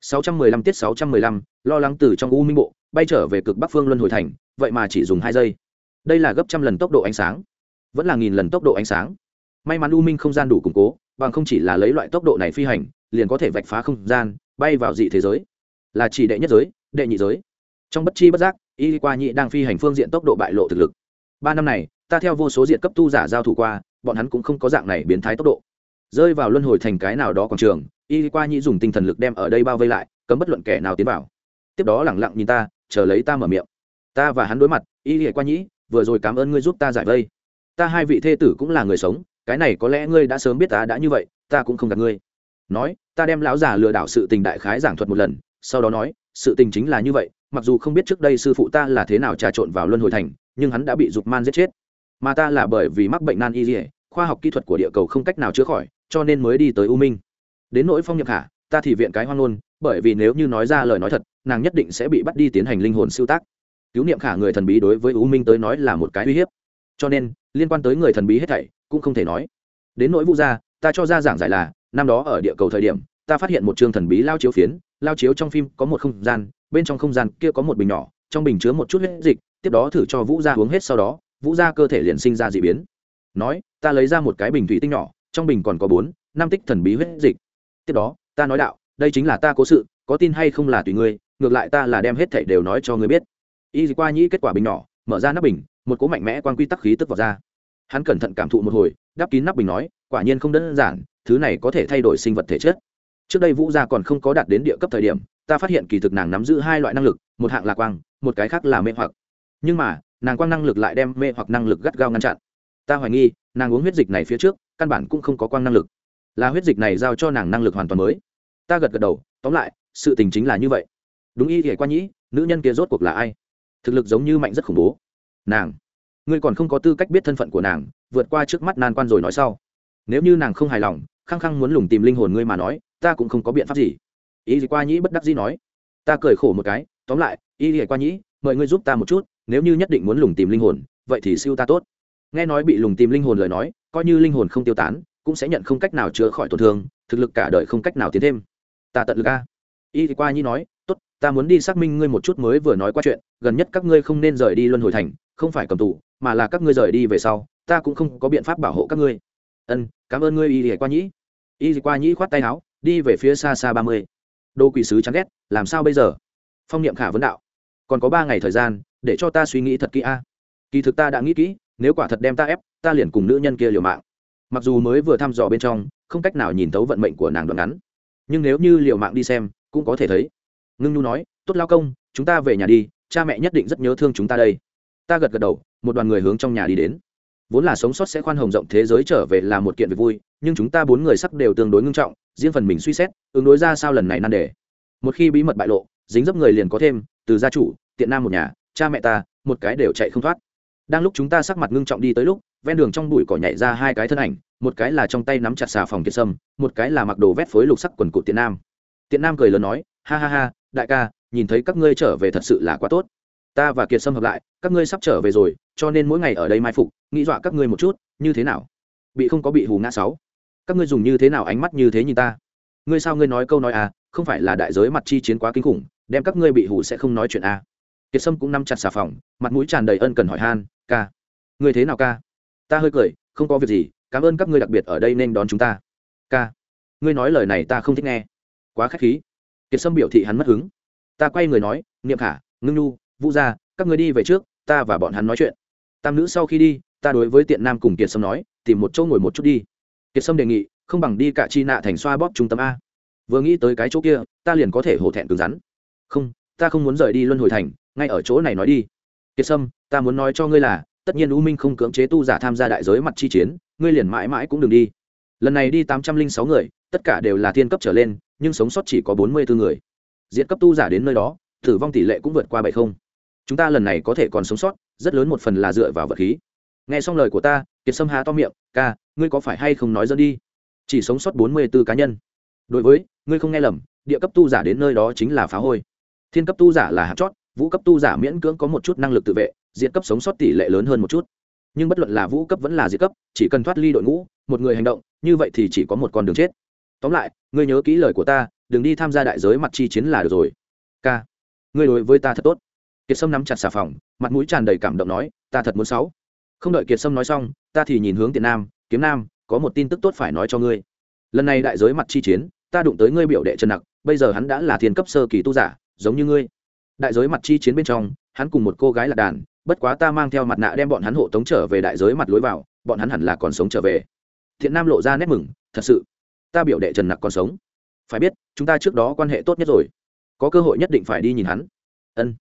615 tiết 615, lo lắng từ trong u minh bộ bay trở về cực bắc phương luân hồi thành vậy mà chỉ dùng hai giây. Đây là gấp trăm lần tốc độ ánh sáng. Vẫn là nghìn lần tốc độ ánh sáng. May mắn u minh không gian đủ củng cố bằng không chỉ là lấy loại tốc độ này phi hành liền có thể vạch phá không gian bay vào dị thế giới. Là chỉ đệ nhất giới đệ nhị giới. Trong bất chi bất giác y qua nhị đang phi hành phương diện tốc độ bại lộ thực lực. Ba năm này ta theo vô số diện cấp tu giả giao thủ qua bọn hắn cũng không có dạng này biến thái tốc độ. Rơi vào luân hồi thành cái nào đó quảng trường y qua nhĩ dùng tinh thần lực đem ở đây bao vây lại, cấm bất luận kẻ nào tiến vào. Tiếp đó lẳng lặng nhìn ta, chờ lấy ta mở miệng. Ta và hắn đối mặt, y qua nhĩ, vừa rồi cảm ơn ngươi giúp ta giải vây. Ta hai vị thê tử cũng là người sống, cái này có lẽ ngươi đã sớm biết ta đã như vậy, ta cũng không gặp ngươi. Nói, ta đem lão già lừa đảo sự tình đại khái giảng thuật một lần, sau đó nói, sự tình chính là như vậy, mặc dù không biết trước đây sư phụ ta là thế nào trà trộn vào luân hồi thành, nhưng hắn đã bị dục man giết chết. Mà ta là bởi vì mắc bệnh nan y dỉa khoa học kỹ thuật của địa cầu không cách nào chữa khỏi, cho nên mới đi tới u minh đến nỗi phong nhập khả, ta thì viện cái hoang ngôn bởi vì nếu như nói ra lời nói thật nàng nhất định sẽ bị bắt đi tiến hành linh hồn siêu tác. Cứu niệm khả người thần bí đối với u minh tới nói là một cái uy hiếp. Cho nên liên quan tới người thần bí hết thảy cũng không thể nói. Đến nỗi vũ gia ta cho ra giảng giải là năm đó ở địa cầu thời điểm ta phát hiện một chương thần bí lao chiếu phiến lao chiếu trong phim có một không gian bên trong không gian kia có một bình nhỏ trong bình chứa một chút huyết dịch tiếp đó thử cho vũ gia uống hết sau đó vũ gia cơ thể liền sinh ra d ị biến. Nói ta lấy ra một cái bình thủy tinh nhỏ trong bình còn có bốn năm tích thần bí huyết dịch tiếp đó, ta nói đạo, đây chính là ta cố sự, có tin hay không là tùy ngươi, ngược lại ta là đem hết thảy đều nói cho ngươi biết. Y qua nhĩ kết quả bình nhỏ, mở ra nắp bình, một cố mạnh mẽ quan quy tắc khí tức vào ra. Hắn cẩn thận cảm thụ một hồi, đắp kín nắp bình nói, quả nhiên không đơn giản, thứ này có thể thay đổi sinh vật thể chất. Trước đây vũ gia còn không có đạt đến địa cấp thời điểm, ta phát hiện kỳ thực nàng nắm giữ hai loại năng lực, một hạng là quang, một cái khác là mê hoặc. Nhưng mà, nàng quang năng lực lại đem mê hoặc năng lực gắt gao ngăn chặn. Ta hoài nghi, nàng uống huyết dịch này phía trước, căn bản cũng không có quang năng lực là huyết dịch này giao cho nàng năng lực hoàn toàn mới. Ta gật gật đầu, tóm lại, sự tình chính là như vậy. Đúng y thể qua nhĩ, nữ nhân kia rốt cuộc là ai? Thực lực giống như mạnh rất khủng bố. Nàng. Ngươi còn không có tư cách biết thân phận của nàng, vượt qua trước mắt nan quan rồi nói sau. Nếu như nàng không hài lòng, khăng khăng muốn lùng tìm linh hồn ngươi mà nói, ta cũng không có biện pháp gì. Ý gì qua nhĩ bất đắc dĩ nói. Ta cười khổ một cái, tóm lại ý gì qua nhĩ, mời ngươi giúp ta một chút, nếu như nhất định muốn lùng tìm linh hồn, vậy thì siêu ta tốt. Nghe nói bị lùng tìm linh hồn lời nói, coi như linh hồn không tiêu tán cũng sẽ nhận không cách nào chữa khỏi tổn thương, thực lực cả đời không cách nào tiến thêm. Ta tận lực a. Y thì qua nhĩ nói, tốt, ta muốn đi xác minh ngươi một chút mới vừa nói qua chuyện, gần nhất các ngươi không nên rời đi luân hồi thành, không phải cầm tù, mà là các ngươi rời đi về sau, ta cũng không có biện pháp bảo hộ các ngươi. Ân, cảm ơn ngươi, y thì qua nhĩ y thì qua nhĩ khoát tay áo, đi về phía xa xa ba mươi. Đô quỷ sứ chán ghét, làm sao bây giờ? Phong niệm khả vấn đạo, còn có ba ngày thời gian, để cho ta suy nghĩ thật kỹ a. Kỳ thực ta đã nghĩ kỹ, nếu quả thật đem ta ép, ta liền cùng nữ nhân kia liều mạng mặc dù mới vừa thăm dò bên trong, không cách nào nhìn thấu vận mệnh của nàng đoạn ngắn. Nhưng nếu như liều mạng đi xem, cũng có thể thấy. Ngưng nhu nói, tốt lao công, chúng ta về nhà đi, cha mẹ nhất định rất nhớ thương chúng ta đây. Ta gật gật đầu, một đoàn người hướng trong nhà đi đến. Vốn là sống sót sẽ khoan hồng rộng thế giới trở về là một kiện việc vui, nhưng chúng ta bốn người sắc đều tương đối ngưng trọng, riêng phần mình suy xét, ứng đối ra sao lần này nan đề. Một khi bí mật bại lộ, dính dấp người liền có thêm, từ gia chủ, tiện nam một nhà, cha mẹ ta, một cái đều chạy không thoát. Đang lúc chúng ta sắc mặt ngưng trọng đi tới lúc ven đường trong bụi cỏ nhảy ra hai cái thân ảnh, một cái là trong tay nắm chặt xà phòng kiệt sâm, một cái là mặc đồ vét phối lục sắc quần cụt tiện nam. Tiện nam cười lớn nói, ha ha ha, đại ca, nhìn thấy các ngươi trở về thật sự là quá tốt. Ta và kiệt sâm hợp lại, các ngươi sắp trở về rồi, cho nên mỗi ngày ở đây mai phục, nghĩ dọa các ngươi một chút, như thế nào? Bị không có bị hù ngã sáu. Các ngươi dùng như thế nào ánh mắt như thế nhìn ta? Ngươi sao ngươi nói câu nói à không phải là đại giới mặt chi chiến quá kinh khủng, đem các ngươi bị hù sẽ không nói chuyện à. Kiệt sâm cũng nắm chặt xà phòng, mặt mũi tràn đầy ân cần hỏi han, ca, ngươi thế nào ca? Ta hơi cười, không có việc gì, cảm ơn các ngươi đặc biệt ở đây nên đón chúng ta. Ca, ngươi nói lời này ta không thích nghe. Quá khách khí. Kiệt sâm biểu thị hắn mất hứng. Ta quay người nói, niệm khả, ngưng nhu, vũ gia, các người đi về trước, ta và bọn hắn nói chuyện. Tam nữ sau khi đi, ta đối với tiện nam cùng kiệt sâm nói, tìm một chỗ ngồi một chút đi. Kiệt sâm đề nghị, không bằng đi cả chi nạ thành xoa bóp trung tâm a. Vừa nghĩ tới cái chỗ kia, ta liền có thể hổ thẹn cứng rắn. Không, ta không muốn rời đi luân hồi thành, ngay ở chỗ này nói đi. Kiệt sâm, ta muốn nói cho ngươi là tất nhiên u minh không cưỡng chế tu giả tham gia đại giới mặt chi chiến, ngươi liền mãi mãi cũng đừng đi. Lần này đi tám trăm linh sáu người, tất cả đều là thiên cấp trở lên, nhưng sống sót chỉ có bốn mươi bốn người. Diện cấp tu giả đến nơi đó, tử vong tỷ lệ cũng vượt qua bảy không. Chúng ta lần này có thể còn sống sót, rất lớn một phần là dựa vào vật khí. Nghe xong lời của ta, kiệt sâm há to miệng, ca, ngươi có phải hay không nói dẫn đi? Chỉ sống sót bốn mươi b ố cá nhân. Đối với, ngươi không nghe lầm, địa cấp tu giả đến nơi đó chính là phá hôi. Thiên cấp tu giả là hạt chót, vũ cấp tu giả miễn cưỡng có một chút năng lực tự vệ diện cấp sống sót tỷ lệ lớn hơn một chút. Nhưng bất luận là vũ cấp vẫn là diệt cấp, chỉ cần thoát ly đội ngũ, một người hành động, như vậy thì chỉ có một con đường chết. Tóm lại, ngươi nhớ kỹ lời của ta, đừng đi tham gia đại giới mặt chi chiến là được rồi. K. Ngươi đối với ta thật tốt. Kiệt sâm nắm chặt xà phòng, mặt mũi tràn đầy cảm động nói, ta thật muốn sáu. Không đợi kiệt sâm nói xong, ta thì nhìn hướng tiền nam, kiếm nam, có một tin tức tốt phải nói cho ngươi. Lần này đại giới mặt chi chiến, ta đụng tới ngươi biểu đệ trần nặc, bây giờ hắn đã là thiên cấp sơ kỳ tu giả, giống như ngươi. Đại giới mặt chi chiến bên trong, hắn cùng một cô gái lạc đàn bất quá ta mang theo mặt nạ đem bọn hắn hộ tống trở về đại giới mặt lối vào, bọn hắn hẳn là còn sống trở về. Thiện nam lộ ra nét mừng, thật sự, ta biểu đệ trần nặc còn sống. Phải biết, chúng ta trước đó quan hệ tốt nhất rồi. Có cơ hội nhất định phải đi nhìn hắn. Ân.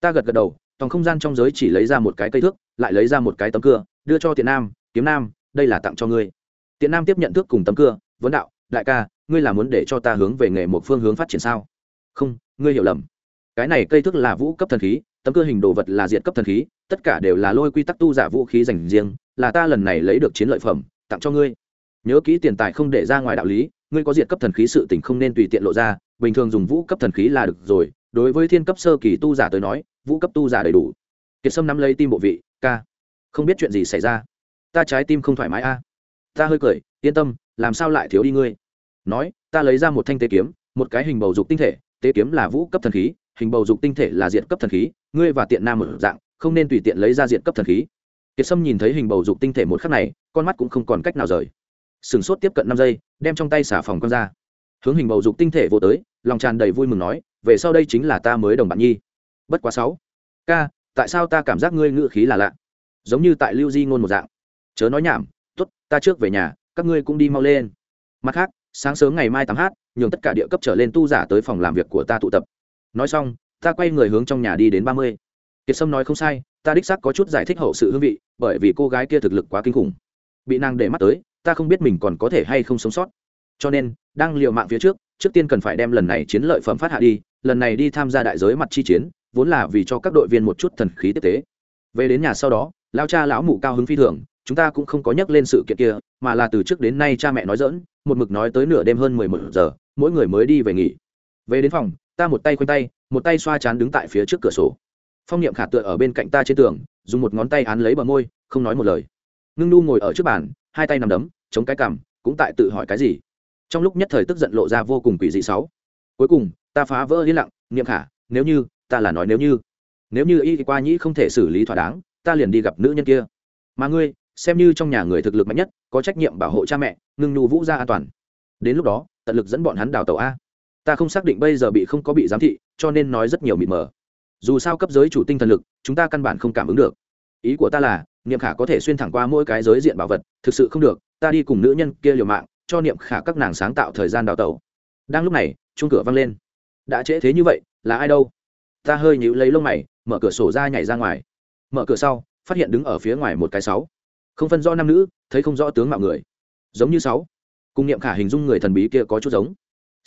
Ta gật gật đầu, tòng không gian trong giới chỉ lấy ra một cái cây thước, lại lấy ra một cái tấm cưa, đưa cho tiện nam, kiếm nam, đây là tặng cho ngươi. Tiện nam tiếp nhận thước cùng tấm cưa, vấn đạo, đại ca, ngươi là muốn để cho ta hướng về nghề một phương hướng phát triển sao? Không, ngươi hiểu lầm. Cái này cây thước là vũ cấp thần khí tấm cưa hình đồ vật là diệt cấp thần khí, tất cả đều là lôi quy tắc tu giả vũ khí dành riêng, là ta lần này lấy được chiến lợi phẩm, tặng cho ngươi. Nhớ kỹ tiền tài không để ra ngoài đạo lý, ngươi có diệt cấp thần khí sự tình không nên tùy tiện lộ ra, bình thường dùng vũ cấp thần khí là được rồi, đối với thiên cấp sơ kỳ tu giả tới nói, vũ cấp tu giả đầy đủ. Kiệt sâm nắm lấy tim bộ vị, ca, không biết chuyện gì xảy ra? Ta trái tim không thoải mái a. Ta hơi cười, yên tâm, làm sao lại thiếu đi ngươi? Nói, ta lấy ra một thanh tế kiếm, một cái hình bầu dục tinh thể, tế kiếm là vũ cấp thần khí hình bầu dục tinh thể là diện cấp thần khí, ngươi và tiện nam một dạng, không nên tùy tiện lấy ra diện cấp thần khí. Kiệt sâm nhìn thấy hình bầu dục tinh thể một khắc này, con mắt cũng không còn cách nào rời. Sửng sốt tiếp cận năm giây, đem trong tay xả phòng con ra. Hướng hình bầu dục tinh thể vô tới, lòng tràn đầy vui mừng nói, về sau đây chính là ta mới đồng bạn nhi. Bất quá sáu, ca, tại sao ta cảm giác ngươi ngữ khí là lạ? Giống như tại lưu di ngôn một dạng. Chớ nói nhảm t ố t ta trước về nhà, các ngươi cũng đi mau lên. Mặt khác, sáng sớm ngày mai tám h, nhường tất cả địa cấp trở lên tu giả tới phòng làm việc của ta tụ tập nói xong, ta quay người hướng trong nhà đi đến ba mươi. Kiệt sâm nói không sai, ta đích xác có chút giải thích hậu sự hương vị, bởi vì cô gái kia thực lực quá kinh khủng. Bị nàng để mắt tới, ta không biết mình còn có thể hay không sống sót. Cho nên, đang l i ề u mạng phía trước trước tiên cần phải đem lần này chiến lợi phẩm phát hạ đi, lần này đi tham gia đại giới mặt chi chiến, vốn là vì cho các đội viên một chút thần khí tiếp tế. Về đến nhà sau đó lao cha lão mụ cao hứng phi thường, chúng ta cũng không có nhắc lên sự kiện kia, mà là từ trước đến nay cha mẹ nói dỡn một mực nói tới nửa đêm hơn mười một giờ, mỗi người mới đi về nghỉ. Về đến phòng ta một tay khoanh tay, một tay xoa chán đứng tại phía trước cửa sổ. Phong niệm khả tựa ở bên cạnh ta trên tường, dùng một ngón tay án lấy bờ môi, không nói một lời. Ngưng nu ngồi ở trước bàn, hai tay nằm đấm, chống cái cằm, cũng tại tự hỏi cái gì. Trong lúc nhất thời tức giận lộ ra vô cùng quỷ dị sáu. Cuối cùng, ta phá vỡ yên lặng, niệm khả, nếu như, ta là nói nếu như. Nếu như y qua nhĩ không thể xử lý thỏa đáng, ta liền đi gặp nữ nhân kia. Mà ngươi, xem như trong nhà người thực lực mạnh nhất, có trách nhiệm bảo hộ cha mẹ, ngưng nhu vũ ra an toàn. Đến lúc đó, tận lực dẫn bọn hắn đào tàu a ta không xác định bây giờ bị không có bị giám thị, cho nên nói rất nhiều mịt mờ. Dù sao cấp giới chủ tinh thần lực, chúng ta căn bản không cảm ứng được. Ý của ta là, niệm khả có thể xuyên thẳng qua mỗi cái giới diện bảo vật, thực sự không được, ta đi cùng nữ nhân kia liều mạng, cho niệm khả các nàng sáng tạo thời gian đào tẩu. đang lúc này chung cửa văng lên. Đã trễ thế như vậy, là ai đâu? Ta hơi nhíu lấy lông mày, mở cửa sổ ra nhảy ra ngoài. Mở cửa sau, phát hiện đứng ở phía ngoài một cái sáu. Không phân rõ nam nữ, thấy không rõ tướng mạo người. Giống như sáu. Cung niệm khả hình dung người thần bí kia có chút giống.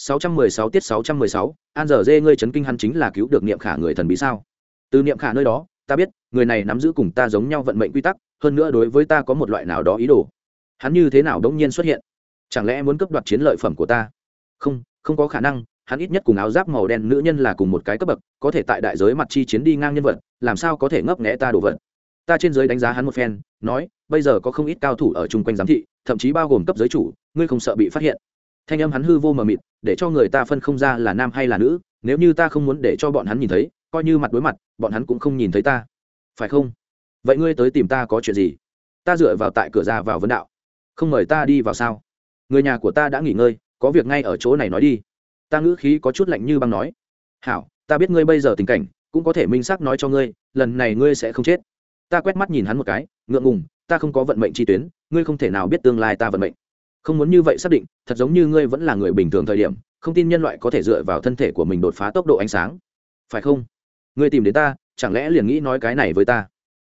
616 tiết 616, an giờ dê ngươi chấn kinh hắn chính là cứu được niệm khả người thần bí sao? Từ niệm khả nơi đó ta biết người này nắm giữ cùng ta giống nhau vận mệnh quy tắc hơn nữa đối với ta có một loại nào đó ý đồ. Hắn như thế nào đống nhiên xuất hiện? Chẳng lẽ muốn cướp đoạt chiến lợi phẩm của ta? Không không có khả năng hắn ít nhất cùng áo giáp màu đen nữ nhân là cùng một cái cấp bậc có thể tại đại giới mặt chi chiến đi ngang nhân vật làm sao có thể ngấp nghé ta đổ vật? Ta trên giới đánh giá hắn một phen nói bây giờ có không ít cao thủ ở chung quanh giám thị thậm chí bao gồm cấp giới chủ ngươi không sợ bị phát hiện thanh âm hắn hư vô mờ mịt, để cho người ta phân không ra là nam hay là nữ, nếu như ta không muốn để cho bọn hắn nhìn thấy, coi như mặt đối mặt, bọn hắn cũng không nhìn thấy ta. Phải không? Vậy ngươi tới tìm ta có chuyện gì? Ta dựa vào tại cửa ra vào vấn đạo. Không mời ta đi vào sao? Người nhà của ta đã nghỉ ngơi, có việc ngay ở chỗ này nói đi. Ta ngữ khí có chút lạnh như băng nói. Hảo, ta biết ngươi bây giờ tình cảnh, cũng có thể minh xác nói cho ngươi, lần này ngươi sẽ không chết. Ta quét mắt nhìn hắn một cái, ngượng ngùng, ta không có vận mệnh chi tuyến, ngươi không thể nào biết tương lai ta vận mệnh không muốn như vậy xác định, thật giống như ngươi vẫn là người bình thường thời điểm, không tin nhân loại có thể dựa vào thân thể của mình đột phá tốc độ ánh sáng. Phải không? Ngươi tìm đến ta, chẳng lẽ liền nghĩ nói cái này với ta?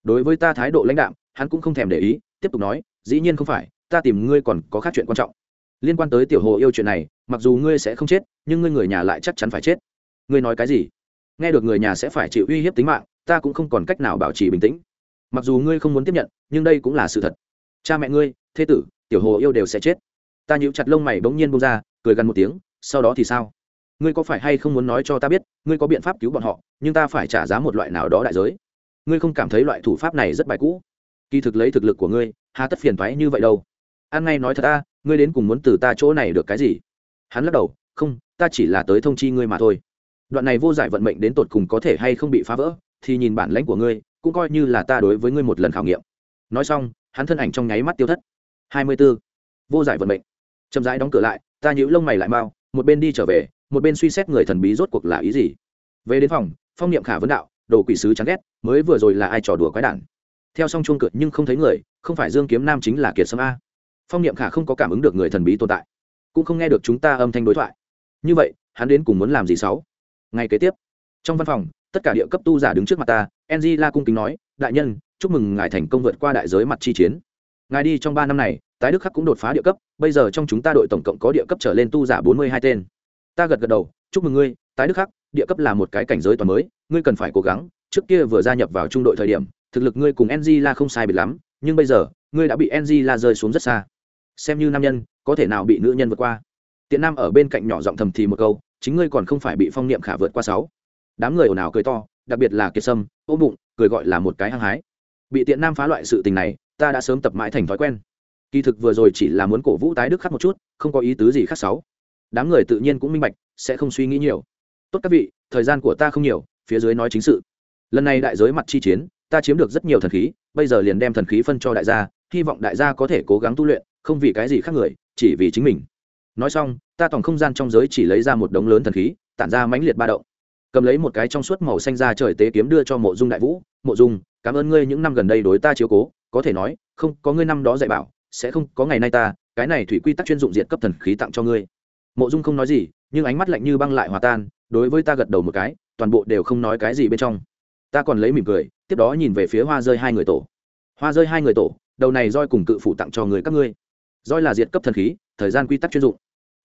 Đối với ta thái độ lãnh đạm, hắn cũng không thèm để ý, tiếp tục nói, dĩ nhiên không phải, ta tìm ngươi còn có khác chuyện quan trọng. Liên quan tới tiểu hồ yêu chuyện này, mặc dù ngươi sẽ không chết, nhưng ngươi người nhà lại chắc chắn phải chết. Ngươi nói cái gì? Nghe được người nhà sẽ phải chịu uy hiếp tính mạng, ta cũng không còn cách nào bảo trì bình tĩnh. Mặc dù ngươi không muốn tiếp nhận, nhưng đây cũng là sự thật. Cha mẹ ngươi, thế tử tiểu hồ yêu đều sẽ chết. Ta nhíu chặt lông mày bỗng nhiên bông ra, cười gần một tiếng, sau đó thì sao? Ngươi có phải hay không muốn nói cho ta biết, ngươi có biện pháp cứu bọn họ, nhưng ta phải trả giá một loại nào đó đại giới. Ngươi không cảm thấy loại thủ pháp này rất bài cũ? Kỳ thực lấy thực lực của ngươi, hà tất phiền thoái như vậy đâu. An ngay nói thật ta, ngươi đến cùng muốn từ ta chỗ này được cái gì? Hắn lắc đầu, không, ta chỉ là tới thông chi ngươi mà thôi. Đoạn này vô giải vận mệnh đến tột cùng có thể hay không bị phá vỡ, thì nhìn bản lãnh của ngươi, cũng coi như là ta đối với ngươi một lần khảo nghiệm. Nói xong, hắn thân ảnh trong nháy mắt tiêu thất hai mươi b ố vô giải vận mệnh. Chậm rãi đóng cửa lại, ta nhíu lông mày lại mau, một bên đi trở về, một bên suy xét người thần bí rốt cuộc là ý gì. Về đến phòng, phong niệm khả vấn đạo, đồ quỷ sứ chán ghét, mới vừa rồi là ai trò đùa quái đản. Theo xong chuông cửa nhưng không thấy người, không phải dương kiếm nam chính là kiệt sâm a. Phong niệm khả không có cảm ứng được người thần bí tồn tại, cũng không nghe được chúng ta âm thanh đối thoại. Như vậy, hắn đến cùng muốn làm gì sáu? Ngày kế tiếp, trong văn phòng, tất cả địa cấp tu giả đứng trước mặt ta enzy la cung kính nói, đại nhân, chúc mừng ngài thành công vượt qua đại giới mặt chi chiến ngài đi trong ba năm này, tái đức khắc cũng đột phá địa cấp, bây giờ trong chúng ta đội tổng cộng có địa cấp trở lên tu giả bốn mươi hai tên. Ta gật gật đầu, chúc mừng ngươi, tái đức khắc, địa cấp là một cái cảnh giới toàn mới, ngươi cần phải cố gắng, trước kia vừa gia nhập vào trung đội thời điểm, thực lực ngươi cùng ng la không sai biệt lắm, nhưng bây giờ, ngươi đã bị ng la rơi xuống rất xa. Xem như nam nhân, có thể nào bị nữ nhân vượt qua? Tiện nam ở bên cạnh nhỏ giọng thầm thì một câu, chính ngươi còn không phải bị phong niệm khả vượt qua sáu. Đám người ồn ào cười to, đặc biệt là kiệt sâm, ôm bụng, cười gọi là một cái hăng hái. Bị tiện nam phá loại sự tình này ta đã sớm tập mãi thành thói quen. Kỳ thực vừa rồi chỉ là muốn cổ vũ tái đức khắc một chút, không có ý tứ gì khác sáu đám người tự nhiên cũng minh bạch, sẽ không suy nghĩ nhiều. Tốt các vị, thời gian của ta không nhiều, phía dưới nói chính sự. Lần này đại giới mặt chi chiến, ta chiếm được rất nhiều thần khí, bây giờ liền đem thần khí phân cho đại gia, hy vọng đại gia có thể cố gắng tu luyện, không vì cái gì khác người, chỉ vì chính mình. Nói xong, ta tổng không gian trong giới chỉ lấy ra một đống lớn thần khí, tản ra mãnh liệt ba động. Cầm lấy một cái trong suốt màu xanh ra trời tế kiếm đưa cho mộ dung đại vũ. Mộ dung, cảm ơn ngươi những năm gần đây đối ta chiếu cố có thể nói, không, có ngươi năm đó dạy bảo, sẽ không có ngày nay ta, cái này thủy quy tắc chuyên dụng diện cấp thần khí tặng cho ngươi. Mộ dung không nói gì, nhưng ánh mắt lạnh như băng lại hòa tan, đối với ta gật đầu một cái, toàn bộ đều không nói cái gì bên trong. Ta còn lấy mỉm cười, tiếp đó nhìn về phía hoa rơi hai người tổ. Hoa rơi hai người tổ, đầu này roi cùng cự phủ tặng cho người các ngươi. Roi là diệt cấp thần khí, thời gian quy tắc chuyên dụng.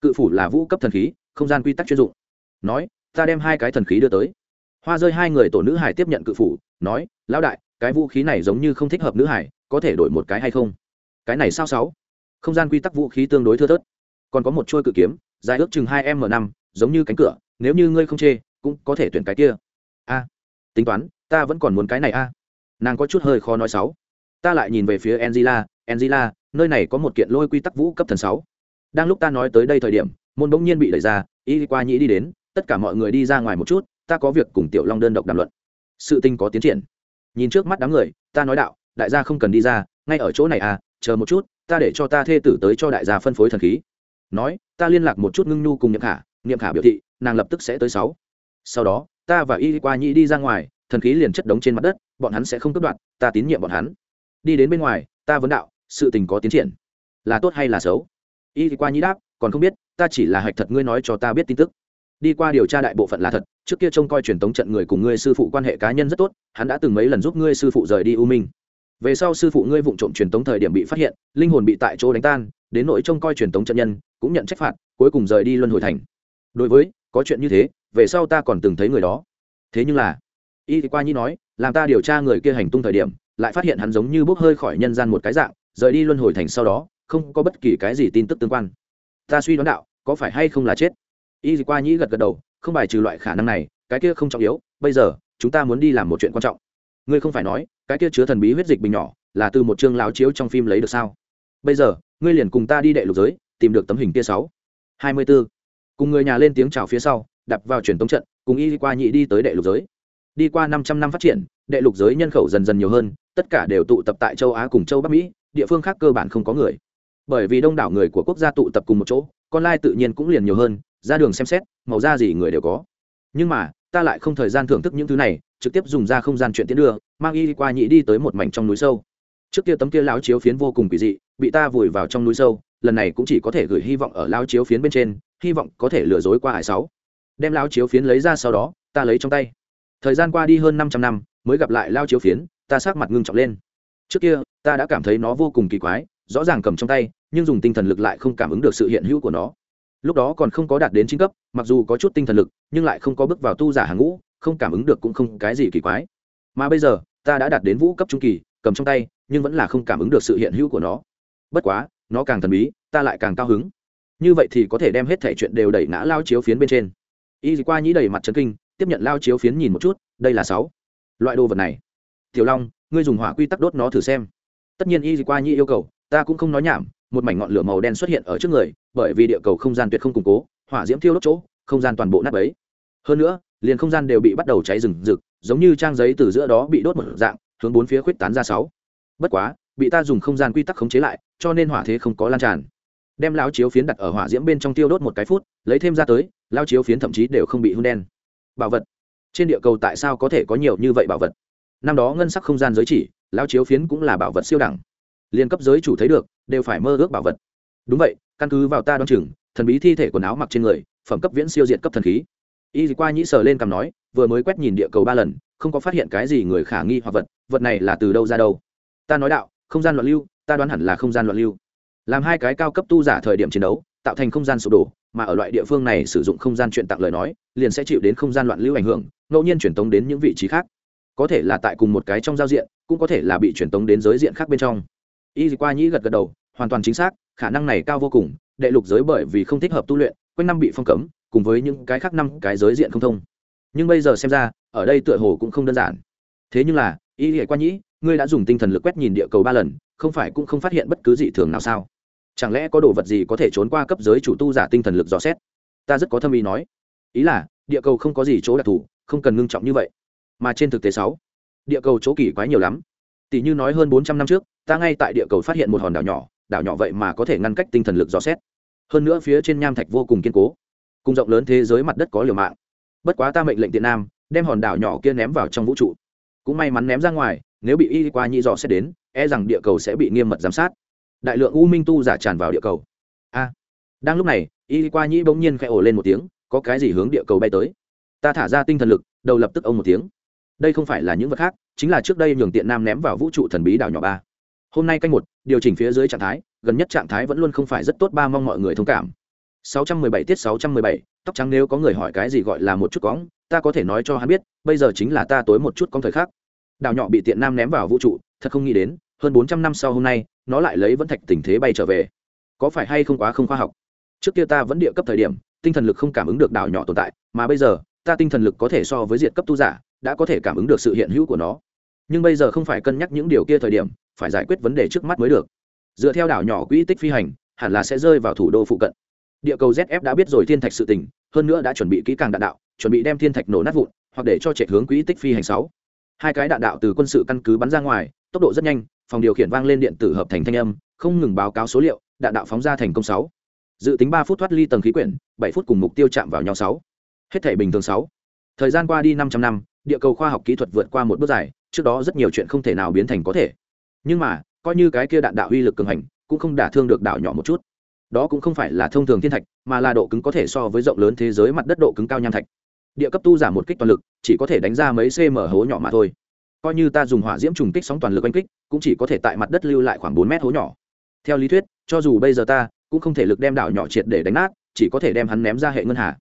Cự phủ là vũ cấp thần khí, không gian quy tắc chuyên dụng. Nói, ta đem hai cái thần khí đưa tới. Hoa rơi hai người tổ nữ hải tiếp nhận cự phủ, nói, lão đại cái vũ khí này giống như không thích hợp nữ hải, có thể đổi một cái hay không? Cái này sao sáu? Không gian quy tắc vũ khí tương đối thưa thớt. Còn có một chuôi cự kiếm, dài ước chừng hai m năm, giống như cánh cửa, nếu như ngươi không chê, cũng có thể tuyển cái kia. A, tính toán, ta vẫn còn muốn cái này a. Nàng có chút hơi khó nói sáu. Ta lại nhìn về phía angela angela, nơi này có một kiện lôi quy tắc vũ cấp thần sáu. Đang lúc ta nói tới đây thời điểm, môn bỗng nhiên bị đẩy ra, y qua nhĩ đi đến, tất cả mọi người đi ra ngoài một chút, ta có việc cùng tiểu long đơn độc đàm luận. Sự tình có tiến triển nhìn trước mắt đám người, ta nói đạo, đại gia không cần đi ra, ngay ở chỗ này à chờ một chút, ta để cho ta thê tử tới cho đại gia phân phối thần khí. Nói, ta liên lạc một chút ngưng nhu cùng niệm khả niệm khả biểu thị, nàng lập tức sẽ tới sáu. Sau đó, ta và y qua nhĩ đi ra ngoài, thần khí liền chất đống trên mặt đất, bọn hắn sẽ không cướp đoạt, ta tín nhiệm bọn hắn. Đi đến bên ngoài, ta vấn đạo, sự tình có tiến triển. Là tốt hay là xấu? Y qua nhĩ đáp, còn không biết, ta chỉ là hạch thật ngươi nói cho ta biết tin tức đi qua điều tra đại bộ phận là thật, trước kia trông coi truyền tống trận người cùng ngươi sư phụ quan hệ cá nhân rất tốt, hắn đã từng mấy lần giúp ngươi sư phụ rời đi u minh. Về sau sư phụ ngươi vụ trộm truyền tống thời điểm bị phát hiện, linh hồn bị tại chỗ đánh tan, đến nỗi trông coi truyền tống trận nhân, cũng nhận trách phạt, cuối cùng rời đi luân hồi thành. Đối với, có chuyện như thế, về sau ta còn từng thấy người đó. Thế nhưng là, y qua nhi nói, làm ta điều tra người kia hành tung thời điểm, lại phát hiện hắn giống như bốc hơi khỏi nhân gian một cái dạng, rời đi luân hồi thành sau đó, không có bất kỳ cái gì tin tức tương quan. Ta suy đoán đạo, có phải hay không là chết? Y qua nhĩ gật gật đầu, không bài trừ loại khả năng này, cái kia không trọng yếu, bây giờ, chúng ta muốn đi làm một chuyện quan trọng. Ngươi không phải nói, cái kia chứa thần bí huyết dịch bình nhỏ, là từ một chương láo chiếu trong phim lấy được sao? Bây giờ, ngươi liền cùng ta đi đệ lục giới, tìm được tấm hình kia sáu. Hai mươi b ố cùng người nhà lên tiếng chào phía sau, đập vào truyền tống trận, cùng y qua nhị đi tới đệ lục giới. Đi qua năm trăm năm phát triển, đệ lục giới nhân khẩu dần dần nhiều hơn, tất cả đều tụ tập tại châu á cùng châu bắc mỹ, địa phương khác cơ bản không có người. Bởi vì đông đảo người của quốc gia tụ tập cùng một chỗ, con lai tự nhiên cũng liền nhiều hơn ra đường xem xét, màu da gì người đều có. Nhưng mà, ta lại không thời gian thưởng thức những thứ này, trực tiếp dùng ra không gian chuyện tiến đưa, mang y qua nhị đi tới một mảnh trong núi sâu. Trước kia tấm kia láo chiếu phiến vô cùng quỷ dị, bị ta vùi vào trong núi sâu, lần này cũng chỉ có thể gửi hy vọng ở lao chiếu phiến bên trên, hy vọng có thể lừa dối qua hải sáu. Đem lao chiếu phiến lấy ra sau đó, ta lấy trong tay. Thời gian qua đi hơn 500 năm, mới gặp lại lao chiếu phiến, ta sắc mặt ngưng trọng lên. Trước kia, ta đã cảm thấy nó vô cùng kỳ quái, rõ ràng cầm trong tay, nhưng dùng tinh thần lực lại không cảm ứng được sự hiện hữu của nó lúc đó còn không có đạt đến chính cấp, mặc dù có chút tinh thần lực, nhưng lại không có bước vào tu giả hàng ngũ, không cảm ứng được cũng không cái gì kỳ quái. Mà bây giờ, ta đã đạt đến vũ cấp trung kỳ, cầm trong tay, nhưng vẫn là không cảm ứng được sự hiện hữu của nó. Bất quá, nó càng thần bí, ta lại càng cao hứng. Như vậy thì có thể đem hết thể chuyện đều đẩy ngã lao chiếu phiến bên trên. Y qua nhĩ đầy mặt trấn kinh, tiếp nhận lao chiếu phiến nhìn một chút, đây là sáu loại đồ vật này. Tiểu long, ngươi dùng hỏa quy tắc đốt nó thử xem. Tất nhiên y qua nhĩ yêu cầu, ta cũng không nói nhảm một mảnh ngọn lửa màu đen xuất hiện ở trước người, bởi vì địa cầu không gian tuyệt không củng cố, hỏa diễm thiêu đốt chỗ, không gian toàn bộ nát bấy. Hơn nữa, liền không gian đều bị bắt đầu cháy rừng rực, giống như trang giấy từ giữa đó bị đốt một dạng, hướng bốn phía khuyết tán ra sáu. Bất quá, bị ta dùng không gian quy tắc khống chế lại, cho nên hỏa thế không có lan tràn. Đem lao chiếu phiến đặt ở hỏa diễm bên trong tiêu đốt một cái phút, lấy thêm ra tới lao chiếu phiến thậm chí đều không bị hung đen. Bảo vật. Trên địa cầu tại sao có thể có nhiều như vậy bảo vật? Năm đó ngân sắc không gian giới chỉ lao chiếu phiến cũng là bảo vật siêu đẳng liên cấp giới chủ thấy được, đều phải mơ ước bảo vật. Đúng vậy, căn cứ vào ta đ o á n chừng, thần bí thi thể quần áo mặc trên người, phẩm cấp viễn siêu diện cấp thần khí. Y qua nhĩ sờ lên cằm nói, vừa mới quét nhìn địa cầu ba lần, không có phát hiện cái gì người khả nghi hoặc vật vật này là từ đâu ra đâu? Ta nói đạo, không gian loạn lưu, ta đoán hẳn là không gian loạn lưu. Làm hai cái cao cấp tu giả thời điểm chiến đấu, tạo thành không gian sụp đổ, mà ở loại địa phương này sử dụng không gian chuyện tặng lời nói, liền sẽ chịu đến không gian loạn lưu ảnh hưởng, ngẫu nhiên truyền tống đến những vị trí khác. Có thể là tại cùng một cái trong giao diện, cũng có thể là bị truyền tống đến giới diện khác bên trong y qua nhĩ gật gật đầu, hoàn toàn chính xác, khả năng này cao vô cùng, đệ lục giới bởi vì không thích hợp tu luyện, quanh năm bị phong cấm, cùng với những cái khác năm cái giới diện không thông. Nhưng bây giờ xem ra, ở đây tựa hồ cũng không đơn giản. Thế nhưng là, y hệ qua nhĩ, ngươi đã dùng tinh thần lực quét nhìn địa cầu ba lần, không phải cũng không phát hiện bất cứ dị thường nào sao? Chẳng lẽ có đồ vật gì có thể trốn qua cấp giới chủ tu giả tinh thần lực dò xét? Ta rất có thâm ý nói. Ý là, địa cầu không có gì chỗ đặc thù, không cần ngưng trọng như vậy. Mà trên thực tế sáu, địa cầu chỗ kỳ quái nhiều lắm tỷ như nói hơn bốn trăm năm trước, ta ngay tại địa cầu phát hiện một hòn đảo nhỏ đảo nhỏ vậy mà có thể ngăn cách tinh thần lực dò xét. Hơn nữa phía trên nham thạch vô cùng kiên cố, cùng rộng lớn thế giới mặt đất có liều mạng. Bất quá ta mệnh lệnh tiện nam, đem hòn đảo nhỏ kia ném vào trong vũ trụ. Cũng may mắn ném ra ngoài, nếu bị y qua nhị dò xét đến e rằng địa cầu sẽ bị nghiêm mật giám sát. Đại lượng u minh tu giả tràn vào địa cầu. A. Đang lúc này, y qua nhĩ bỗng nhiên khẽ ổ lên một tiếng, có cái gì hướng địa cầu bay tới? Ta thả ra tinh thần lực, đầu lập tức ông một tiếng. Đây không phải là những vật khác chính là trước đây nhường tiện nam ném vào vũ trụ thần bí đảo nhỏ ba. Hôm nay canh một điều chỉnh phía dưới trạng thái gần nhất trạng thái vẫn luôn không phải rất tốt ba mong mọi người thông cảm. 617 tiết 617, tóc trắng nếu có người hỏi cái gì gọi là một chút cóng ta có thể nói cho hắn biết bây giờ chính là ta tối một chút cóng thời khắc. Đảo nhỏ bị tiện nam ném vào vũ trụ thật không nghĩ đến hơn bốn trăm năm sau hôm nay nó lại lấy vẫn thạch tình thế bay trở về. Có phải hay không quá không khoa học? Trước kia ta vẫn địa cấp thời điểm tinh thần lực không cảm ứng được đảo nhỏ tồn tại mà bây giờ ta tinh thần lực có thể so với diện cấp tu giả đã có thể cảm ứng được sự hiện hữu của nó nhưng bây giờ không phải cân nhắc những điều kia thời điểm, phải giải quyết vấn đề trước mắt mới được. Dựa theo đảo nhỏ quỹ tích phi hành, hẳn là sẽ rơi vào thủ đô phụ cận. Địa cầu zf đã biết rồi thiên thạch sự tình, hơn nữa đã chuẩn bị kỹ càng đạn đạo, chuẩn bị đem thiên thạch nổ nát vụn, hoặc để cho chạy hướng quỹ tích phi hành sáu. Hai cái đạn đạo từ quân sự căn cứ bắn ra ngoài, tốc độ rất nhanh, phòng điều khiển vang lên điện tử hợp thành thanh âm, không ngừng báo cáo số liệu, đạn đạo phóng ra thành công sáu. Dự tính ba phút thoát ly tầng khí quyển, bảy phút cùng mục tiêu chạm vào nhau sáu. Hết thể bình thường sáu. Thời gian qua đi năm trăm năm, địa cầu khoa học kỹ thuật vượt qua một bước dài trước đó rất nhiều chuyện không thể nào biến thành có thể. Nhưng mà, coi như cái kia đạn đạo uy lực cường hành, cũng không đả thương được đảo nhỏ một chút. Đó cũng không phải là thông thường thiên thạch, mà là độ cứng có thể so với rộng lớn thế giới mặt đất độ cứng cao nham thạch. Địa cấp tu giảm một kích toàn lực, chỉ có thể đánh ra mấy cm hố nhỏ mà thôi. Coi như ta dùng hỏa diễm trùng kích sóng toàn lực oanh kích, cũng chỉ có thể tại mặt đất lưu lại khoảng bốn mét hố nhỏ. Theo lý thuyết, cho dù bây giờ ta, cũng không thể lực đem đảo nhỏ triệt để đánh nát, chỉ có thể đem hắn ném ra hệ ngân hà.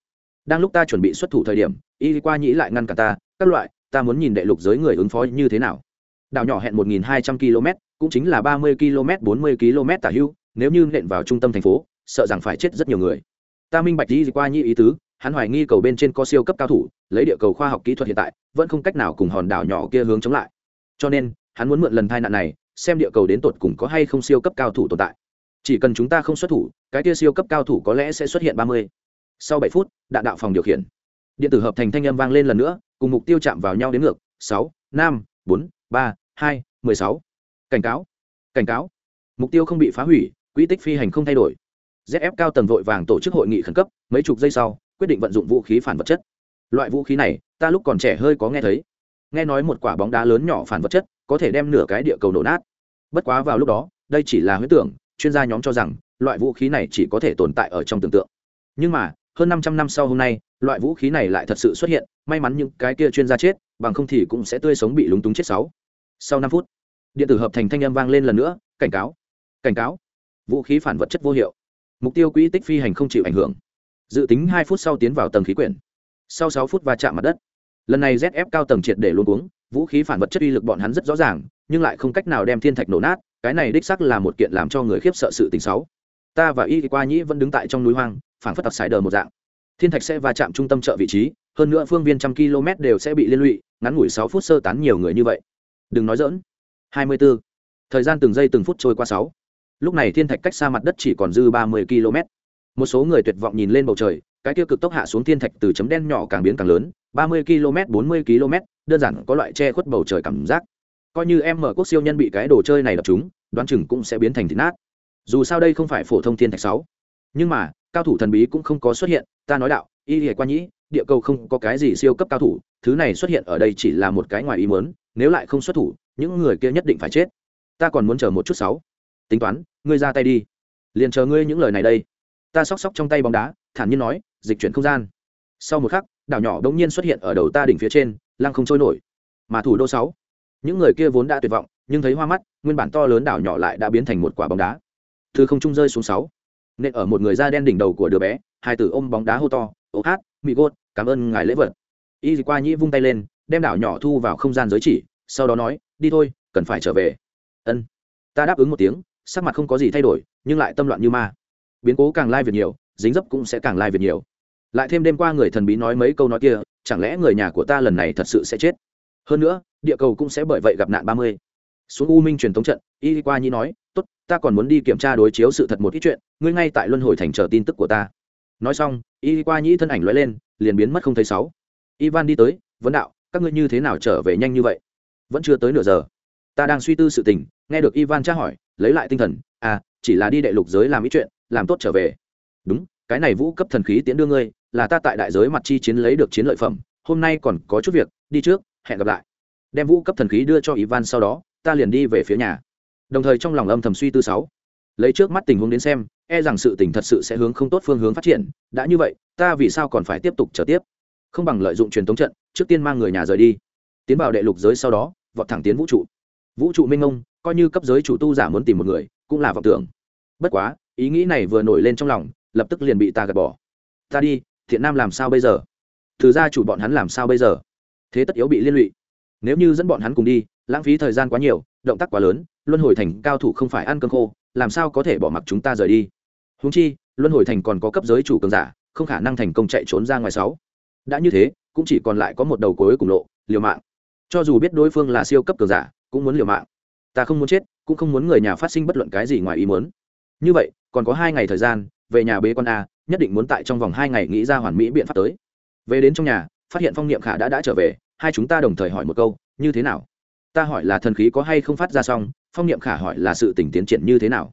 Đang lúc ta chuẩn bị xuất thủ thời điểm, y qua nhĩ lại ngăn cả ta, các loại ta muốn nhìn đệ lục giới người ứng phó như thế nào. Đảo nhỏ hẹn một nghìn hai trăm km cũng chính là ba mươi km bốn mươi km tả hưu, nếu như nện vào trung tâm thành phố, sợ rằng phải chết rất nhiều người. Ta minh bạch đi qua nhi ý tứ, hắn hoài nghi cầu bên trên có siêu cấp cao thủ, lấy địa cầu khoa học kỹ thuật hiện tại, vẫn không cách nào cùng hòn đảo nhỏ kia hướng chống lại. Cho nên, hắn muốn mượn lần tai nạn này, xem địa cầu đến tột cùng có hay không siêu cấp cao thủ tồn tại. Chỉ cần chúng ta không xuất thủ, cái kia siêu cấp cao thủ có lẽ sẽ xuất hiện ba mươi. Sau bảy phút, đạn đạo phòng điều khiển. Điện tử hợp thành thanh âm vang lên lần nữa cùng mục tiêu chạm vào nhau đến ngược, sáu, năm, bốn, ba, hai, mười sáu. Cảnh cáo cảnh cáo. Mục tiêu không bị phá hủy quỹ tích phi hành không thay đổi. Zf cao tầng vội vàng tổ chức hội nghị khẩn cấp, mấy chục giây sau, quyết định vận dụng vũ khí phản vật chất. Loại vũ khí này, ta lúc còn trẻ hơi có nghe thấy. Nghe nói một quả bóng đá lớn nhỏ phản vật chất, có thể đem nửa cái địa cầu nổ nát. Bất quá vào lúc đó, đây chỉ là huyết tưởng, chuyên gia nhóm cho rằng, loại vũ khí này chỉ có thể tồn tại ở trong tưởng tượng. Nhưng mà, hơn 500 năm sau hôm nay loại vũ khí này lại thật sự xuất hiện, may mắn những cái kia chuyên gia chết, bằng không thì cũng sẽ tươi sống bị lúng túng chết sáu. Sau năm phút, điện tử hợp thành thanh âm vang lên lần nữa, cảnh cáo cảnh cáo. Vũ khí phản vật chất vô hiệu. Mục tiêu quỹ tích phi hành không chịu ảnh hưởng. Dự tính hai phút sau tiến vào tầng khí quyển. Sau sáu phút va chạm mặt đất. Lần này zf cao tầng triệt để luôn uống vũ khí phản vật chất uy lực bọn hắn rất rõ ràng, nhưng lại không cách nào đem thiên thạch nổ nát, cái này đích sắc là một kiện làm cho người khiếp sợ sự tình xấu ta và y qua nhĩ vẫn đứng tại trong núi hoang phản phất tập sải đờ một dạng thiên thạch sẽ va chạm trung tâm chợ vị trí, hơn nữa phương viên trăm km đều sẽ bị liên lụy, ngắn ngủi sáu phút sơ tán nhiều người như vậy. Đừng nói dỡn hai mươi bốn. thời gian từng giây từng phút trôi qua sáu. Lúc này thiên thạch cách xa mặt đất chỉ còn dư ba mươi km. Một số người tuyệt vọng nhìn lên bầu trời, cái tiêu cực tốc hạ xuống thiên thạch từ chấm đen nhỏ càng biến càng lớn, ba mươi km, bốn mươi km, đơn giản có loại che khuất bầu trời cảm giác. Coi như em mở quốc siêu nhân bị cái đồ chơi này đập chúng đoán chừng cũng sẽ biến thành thịt nát. Dù sao đây không phải phổ thông thiên thạch sáu. Nhưng mà cao thủ thần bí cũng không có xuất hiện, ta nói đạo, y hệ qua nhĩ, địa cầu không có cái gì siêu cấp cao thủ, thứ này xuất hiện ở đây chỉ là một cái ngoài ý mớn nếu lại không xuất thủ, những người kia nhất định phải chết. Ta còn muốn chờ một chút sáu. Tính toán, ngươi ra tay đi. Liền chờ ngươi những lời này đây. Ta sóc sóc trong tay bóng đá, thản nhiên nói, dịch chuyển không gian. Sau một khắc, đảo nhỏ đông nhiên xuất hiện ở đầu ta đỉnh phía trên, lăng không trôi nổi. Mà thủ đô sáu. Những người kia vốn đã tuyệt vọng, nhưng thấy hoa mắt, nguyên bản to lớn đảo nhỏ lại đã biến thành một quả bóng đá. Thư không trung rơi xuống sáu nên ở một người da đen đỉnh đầu của đứa bé, hai tử ôm bóng đá hô to, ô hát mị gốt, cảm ơn ngài lễ vật. Y qua nhĩ vung tay lên, đem đảo nhỏ thu vào không gian giới chỉ, sau đó nói, đi thôi, cần phải trở về. Ân. Ta đáp ứng một tiếng, sắc mặt không có gì thay đổi, nhưng lại tâm loạn như ma. Biến cố càng lai việc nhiều, dính dấp cũng sẽ càng lai việc nhiều. Lại thêm đêm qua người thần bí nói mấy câu nói kia, chẳng lẽ người nhà của ta lần này thật sự sẽ chết? Hơn nữa, địa cầu cũng sẽ bởi vậy gặp nạn ba mươi. Xuống u minh truyền thống trận, y qua nhi nói tốt, ta còn muốn đi kiểm tra đối chiếu sự thật một ít chuyện, ngươi ngay tại luân hồi thành chờ tin tức của ta. Nói xong, y qua nhĩ thân ảnh lóe lên, liền biến mất không thấy sáu. Ivan đi tới, vấn đạo, các ngươi như thế nào trở về nhanh như vậy? Vẫn chưa tới nửa giờ. Ta đang suy tư sự tình. Nghe được ivan tra hỏi, lấy lại tinh thần à chỉ là đi đệ lục giới làm ít chuyện, làm tốt trở về. Đúng, cái này vũ cấp thần khí tiến đưa ngươi, là ta tại đại giới mặt chi chiến lấy được chiến lợi phẩm, hôm nay còn có chút việc, đi trước, hẹn gặp lại. Đem vũ cấp thần khí đưa cho ivan sau đó, ta liền đi về phía nhà đồng thời trong lòng âm thầm suy tư sáu. Lấy trước mắt tình huống đến xem e rằng sự tình thật sự sẽ hướng không tốt phương hướng phát triển. Đã như vậy, ta vì sao còn phải tiếp tục trở tiếp? Không bằng lợi dụng truyền thống trận, trước tiên mang người nhà rời đi. Tiến vào đệ lục giới sau đó, vọt thẳng tiến vũ trụ. Vũ trụ minh ông coi như cấp giới chủ tu giả muốn tìm một người, cũng là vọng tưởng. Bất quá, ý nghĩ này vừa nổi lên trong lòng, lập tức liền bị ta gạt bỏ. Ta đi, thiện nam làm sao bây giờ? Thử ra chủ bọn hắn làm sao bây giờ? Thế tất yếu bị liên lụy. Nếu như dẫn bọn hắn cùng đi, lãng phí thời gian quá nhiều động tác quá lớn, luân hồi thành cao thủ không phải ăn cơm khô, làm sao có thể bỏ mặc chúng ta rời đi? Húng chi, luân hồi thành còn có cấp giới chủ cường giả, không khả năng thành công chạy trốn ra ngoài sáu. Đã như thế, cũng chỉ còn lại có một đầu cuối cùng lộ, liều mạng. Cho dù biết đối phương là siêu cấp cường giả, cũng muốn liều mạng. Ta không muốn chết, cũng không muốn người nhà phát sinh bất luận cái gì ngoài ý muốn. Như vậy, còn có hai ngày thời gian, về nhà bế con a, nhất định muốn tại trong vòng hai ngày nghĩ ra hoàn mỹ biện pháp tới. Về đến trong nhà, phát hiện phong niệm khả đã đã trở về, hai chúng ta đồng thời hỏi một câu, như thế nào? Ta hỏi là thần khí có hay không phát ra xong, phong niệm khả hỏi là sự tỉnh tiến triển như thế nào.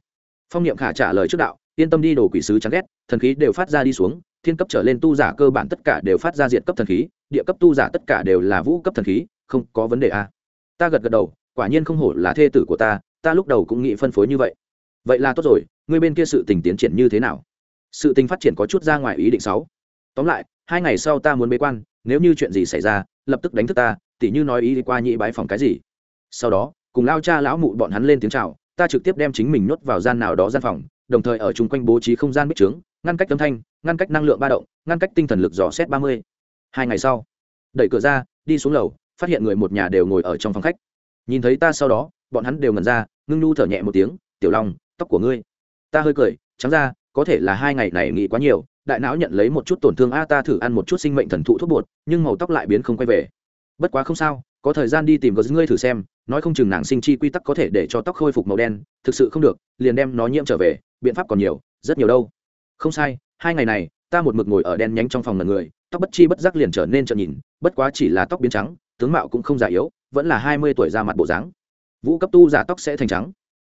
Phong niệm khả trả lời trước đạo, yên tâm đi đồ quỷ sứ chán ghét, thần khí đều phát ra đi xuống, thiên cấp trở lên tu giả cơ bản tất cả đều phát ra diện cấp thần khí, địa cấp tu giả tất cả đều là vũ cấp thần khí, không có vấn đề a ta gật gật đầu, quả nhiên không hổ là thê tử của ta ta lúc đầu cũng nghĩ phân phối như vậy. Vậy là tốt rồi người bên kia sự tình tiến triển như thế nào? Sự tình phát triển có chút ra ngoài ý định sáu. Tóm lại, hai ngày sau ta muốn bế quan, nếu như chuyện gì xảy ra, lập tức đánh thức ta, tỉ như nói ý đi qua nhị bái phòng cái gì sau đó, cùng lao cha lão mụ bọn hắn lên tiếng chào, ta trực tiếp đem chính mình nhốt vào gian nào đó gian phòng, đồng thời ở chung quanh bố trí không gian bích trướng, ngăn cách âm thanh, ngăn cách năng lượng ba động, ngăn cách tinh thần lực dò xét ba mươi. Hai ngày sau, đẩy cửa ra, đi xuống lầu, phát hiện người một nhà đều ngồi ở trong phòng khách. Nhìn thấy ta sau đó, bọn hắn đều ngẩn ra, ngưng nu thở nhẹ một tiếng, tiểu long, tóc của ngươi. Ta hơi cười, trắng ra, có thể là hai ngày này nghĩ quá nhiều, đại não nhận lấy một chút tổn thương, a, ta thử ăn một chút sinh mệnh thần thụ thuốc bột, nhưng màu tóc lại biến không quay về. Bất quá không sao có thời gian đi tìm gớt ngươi thử xem, nói không chừng nàng sinh chi quy tắc có thể để cho tóc khôi phục màu đen, thực sự không được, liền đem nó nhiễm trở về, biện pháp còn nhiều, rất nhiều đâu. Không sai, hai ngày này, ta một mực ngồi ở đen nhánh trong phòng ngần người, tóc bất chi bất giác liền trở nên trợn nhìn, bất quá chỉ là tóc biến trắng, tướng mạo cũng không già yếu, vẫn là hai mươi tuổi ra mặt bộ dáng. Vũ cấp tu giả tóc sẽ thành trắng.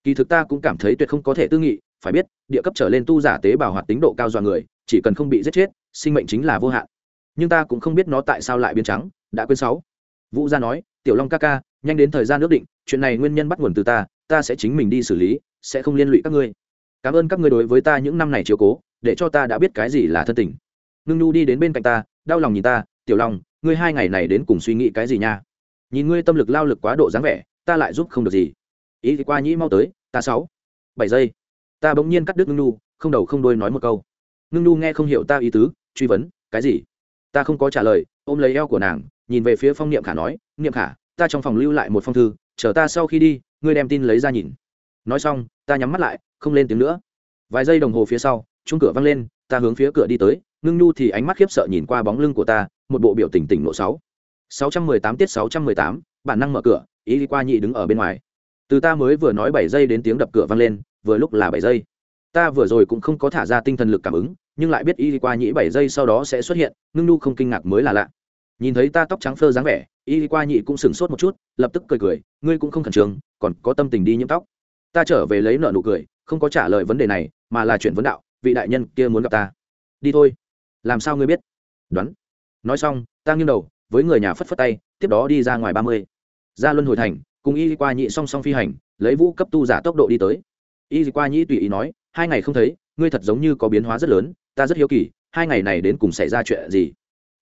Kỳ thực ta cũng cảm thấy tuyệt không có thể tư nghị, phải biết, địa cấp trở lên tu giả tế bào hoạt tính độ cao dọa người, chỉ cần không bị giết chết, sinh mệnh chính là vô hạn. Nhưng ta cũng không biết nó tại sao lại biến trắng, đã quên sáu vũ gia nói, tiểu long ca ca, nhanh đến thời gian ước định, chuyện này nguyên nhân bắt nguồn từ ta ta sẽ chính mình đi xử lý, sẽ không liên lụy các ngươi. Cảm ơn các ngươi đối với ta những năm này chiếu cố, để cho ta đã biết cái gì là thân tình. Ngưng nhu đi đến bên cạnh ta, đau lòng nhìn ta, tiểu long, ngươi hai ngày này đến cùng suy nghĩ cái gì nha? Nhìn ngươi tâm lực lao lực quá độ dáng vẻ, ta lại giúp không được gì. Ý thì qua nhĩ mau tới, ta sáu, bảy giây. Ta bỗng nhiên cắt đứt ngưng nhu, không đầu không đôi nói một câu. Ngưng nhu nghe không hiểu ta ý tứ, truy vấn, cái gì? Ta không có trả lời, ôm lấy eo của nàng nhìn về phía phong niệm khả nói, niệm khả, ta trong phòng lưu lại một phong thư, chờ ta sau khi đi, ngươi đem tin lấy ra nhìn. Nói xong, ta nhắm mắt lại, không lên tiếng nữa. Vài giây đồng hồ phía sau chung cửa văng lên, ta hướng phía cửa đi tới, ngưng nhu thì ánh mắt khiếp sợ nhìn qua bóng lưng của ta, một bộ biểu tình tỉnh nộ sáu. Sáu trăm mười tám tiết sáu trăm mười tám, bản năng mở cửa ý đi qua nhị đứng ở bên ngoài. Từ ta mới vừa nói bảy giây đến tiếng đập cửa vang lên, vừa lúc là bảy giây. Ta vừa rồi cũng không có thả ra tinh thần lực cảm ứng, nhưng lại biết y qua nhĩ bảy giây sau đó sẽ xuất hiện, ngưng nu không kinh ngạc mới là lạ nhìn thấy ta tóc trắng phơ dáng vẻ, y qua nhị cũng sửng sốt một chút, lập tức cười cười, ngươi cũng không khẩn trương, còn có tâm tình đi nhiễm tóc. Ta trở về lấy nợ nụ cười, không có trả lời vấn đề này, mà là chuyện vấn đạo, vị đại nhân kia muốn gặp ta. Đi thôi. Làm sao ngươi biết? Đoán. Nói xong, ta nghiêng đầu, với người nhà phất phất tay, tiếp đó đi ra ngoài ba mươi. Ra luân hồi thành, cùng y qua nhị song song phi hành, lấy vũ cấp tu giả tốc độ đi tới. Y qua nhị tùy ý nói, hai ngày không thấy, ngươi thật giống như có biến hóa rất lớn, ta rất hiếu kỳ, hai ngày này đến cùng xảy ra chuyện gì?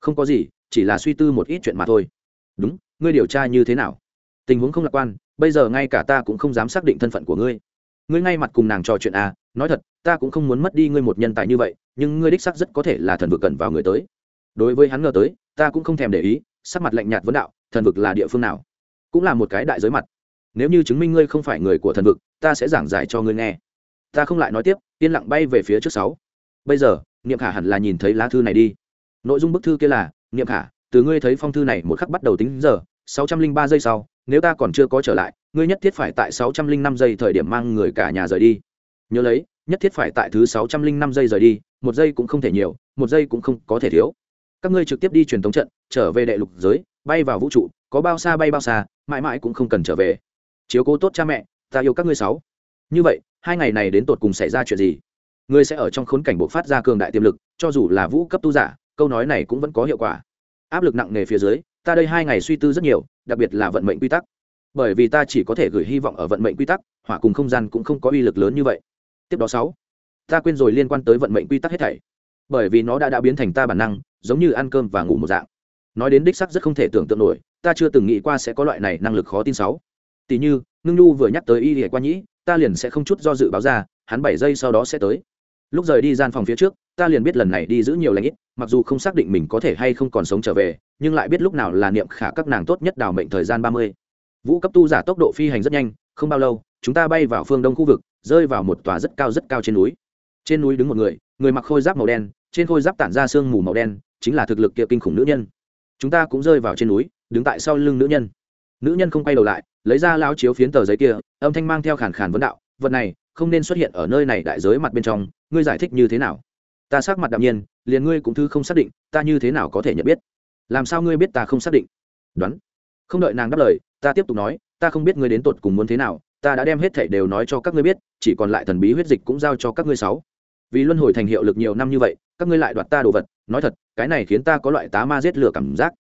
Không có gì, chỉ là suy tư một ít chuyện mà thôi. Đúng, ngươi điều tra như thế nào? Tình huống không lạc quan, bây giờ ngay cả ta cũng không dám xác định thân phận của ngươi. Ngươi ngay mặt cùng nàng trò chuyện à nói thật, ta cũng không muốn mất đi ngươi một nhân tài như vậy, nhưng ngươi đích xác rất có thể là thần vực cần vào người tới. Đối với hắn ngờ tới, ta cũng không thèm để ý, sắc mặt lạnh nhạt vấn đạo, thần vực là địa phương nào? Cũng là một cái đại giới mặt. Nếu như chứng minh ngươi không phải người của thần vực, ta sẽ giảng giải cho ngươi nghe. Ta không lại nói tiếp, yên lặng bay về phía trước sáu. Bây giờ, niệm khả hẳn là nhìn thấy lá thư này đi nội dung bức thư kia là, niệm khả, từ ngươi thấy phong thư này một khắc bắt đầu tính giờ, sáu trăm linh ba giây sau, nếu ta còn chưa có trở lại, ngươi nhất thiết phải tại sáu trăm linh năm giây thời điểm mang người cả nhà rời đi. Nhớ lấy, nhất thiết phải tại thứ sáu trăm linh năm giây rời đi, một giây cũng không thể nhiều, một giây cũng không có thể thiếu. Các ngươi trực tiếp đi truyền thống trận, trở về đệ lục giới, bay vào vũ trụ, có bao xa bay bao xa, mãi mãi cũng không cần trở về. Chiếu cố tốt cha mẹ, ta yêu các ngươi sáu. Như vậy, hai ngày này đến tột cùng xảy ra chuyện gì? Ngươi sẽ ở trong khốn cảnh buộc phát ra cường đại tiềm lực, cho dù là vũ cấp tu giả câu nói này cũng vẫn có hiệu quả. Áp lực nặng nề phía dưới, ta đây hai ngày suy tư rất nhiều, đặc biệt là vận mệnh quy tắc. Bởi vì ta chỉ có thể gửi hy vọng ở vận mệnh quy tắc, hỏa cùng không gian cũng không có uy lực lớn như vậy. Tiếp đó sáu, ta quên rồi liên quan tới vận mệnh quy tắc hết thảy. Bởi vì nó đã đã biến thành ta bản năng, giống như ăn cơm và ngủ một dạng. Nói đến đích sắc rất không thể tưởng tượng nổi, ta chưa từng nghĩ qua sẽ có loại này năng lực khó tin sáu. Tỷ như, ngưng nhu vừa nhắc tới y hệ quan nhĩ, ta liền sẽ không chút do dự báo ra, hắn bảy giây sau đó sẽ tới lúc rời đi gian phòng phía trước, ta liền biết lần này đi giữ nhiều lãnh ít, mặc dù không xác định mình có thể hay không còn sống trở về, nhưng lại biết lúc nào là niệm khả các nàng tốt nhất đào mệnh thời gian ba mươi. Vũ cấp tu giả tốc độ phi hành rất nhanh, không bao lâu, chúng ta bay vào phương đông khu vực, rơi vào một tòa rất cao rất cao trên núi. Trên núi đứng một người người mặc khôi giáp màu đen, trên khôi giáp tản ra sương mù màu đen, chính là thực lực kia kinh khủng nữ nhân. Chúng ta cũng rơi vào trên núi, đứng tại sau lưng nữ nhân. Nữ nhân không quay đầu lại, lấy ra lao chiếu phiến tờ giấy kia, âm thanh mang theo khản khản vấn đạo, vật này không nên xuất hiện ở nơi này đại giới mặt bên trong ngươi giải thích như thế nào? Ta sắc mặt đạm nhiên, liền ngươi cũng thư không xác định, ta như thế nào có thể nhận biết? Làm sao ngươi biết ta không xác định? Đoán. Không đợi nàng đáp lời, ta tiếp tục nói, ta không biết ngươi đến tột cùng muốn thế nào, ta đã đem hết thảy đều nói cho các ngươi biết, chỉ còn lại thần bí huyết dịch cũng giao cho các ngươi sáu. Vì luân hồi thành hiệu lực nhiều năm như vậy, các ngươi lại đoạt ta đồ vật, nói thật, cái này khiến ta có loại tá ma giết lửa cảm giác.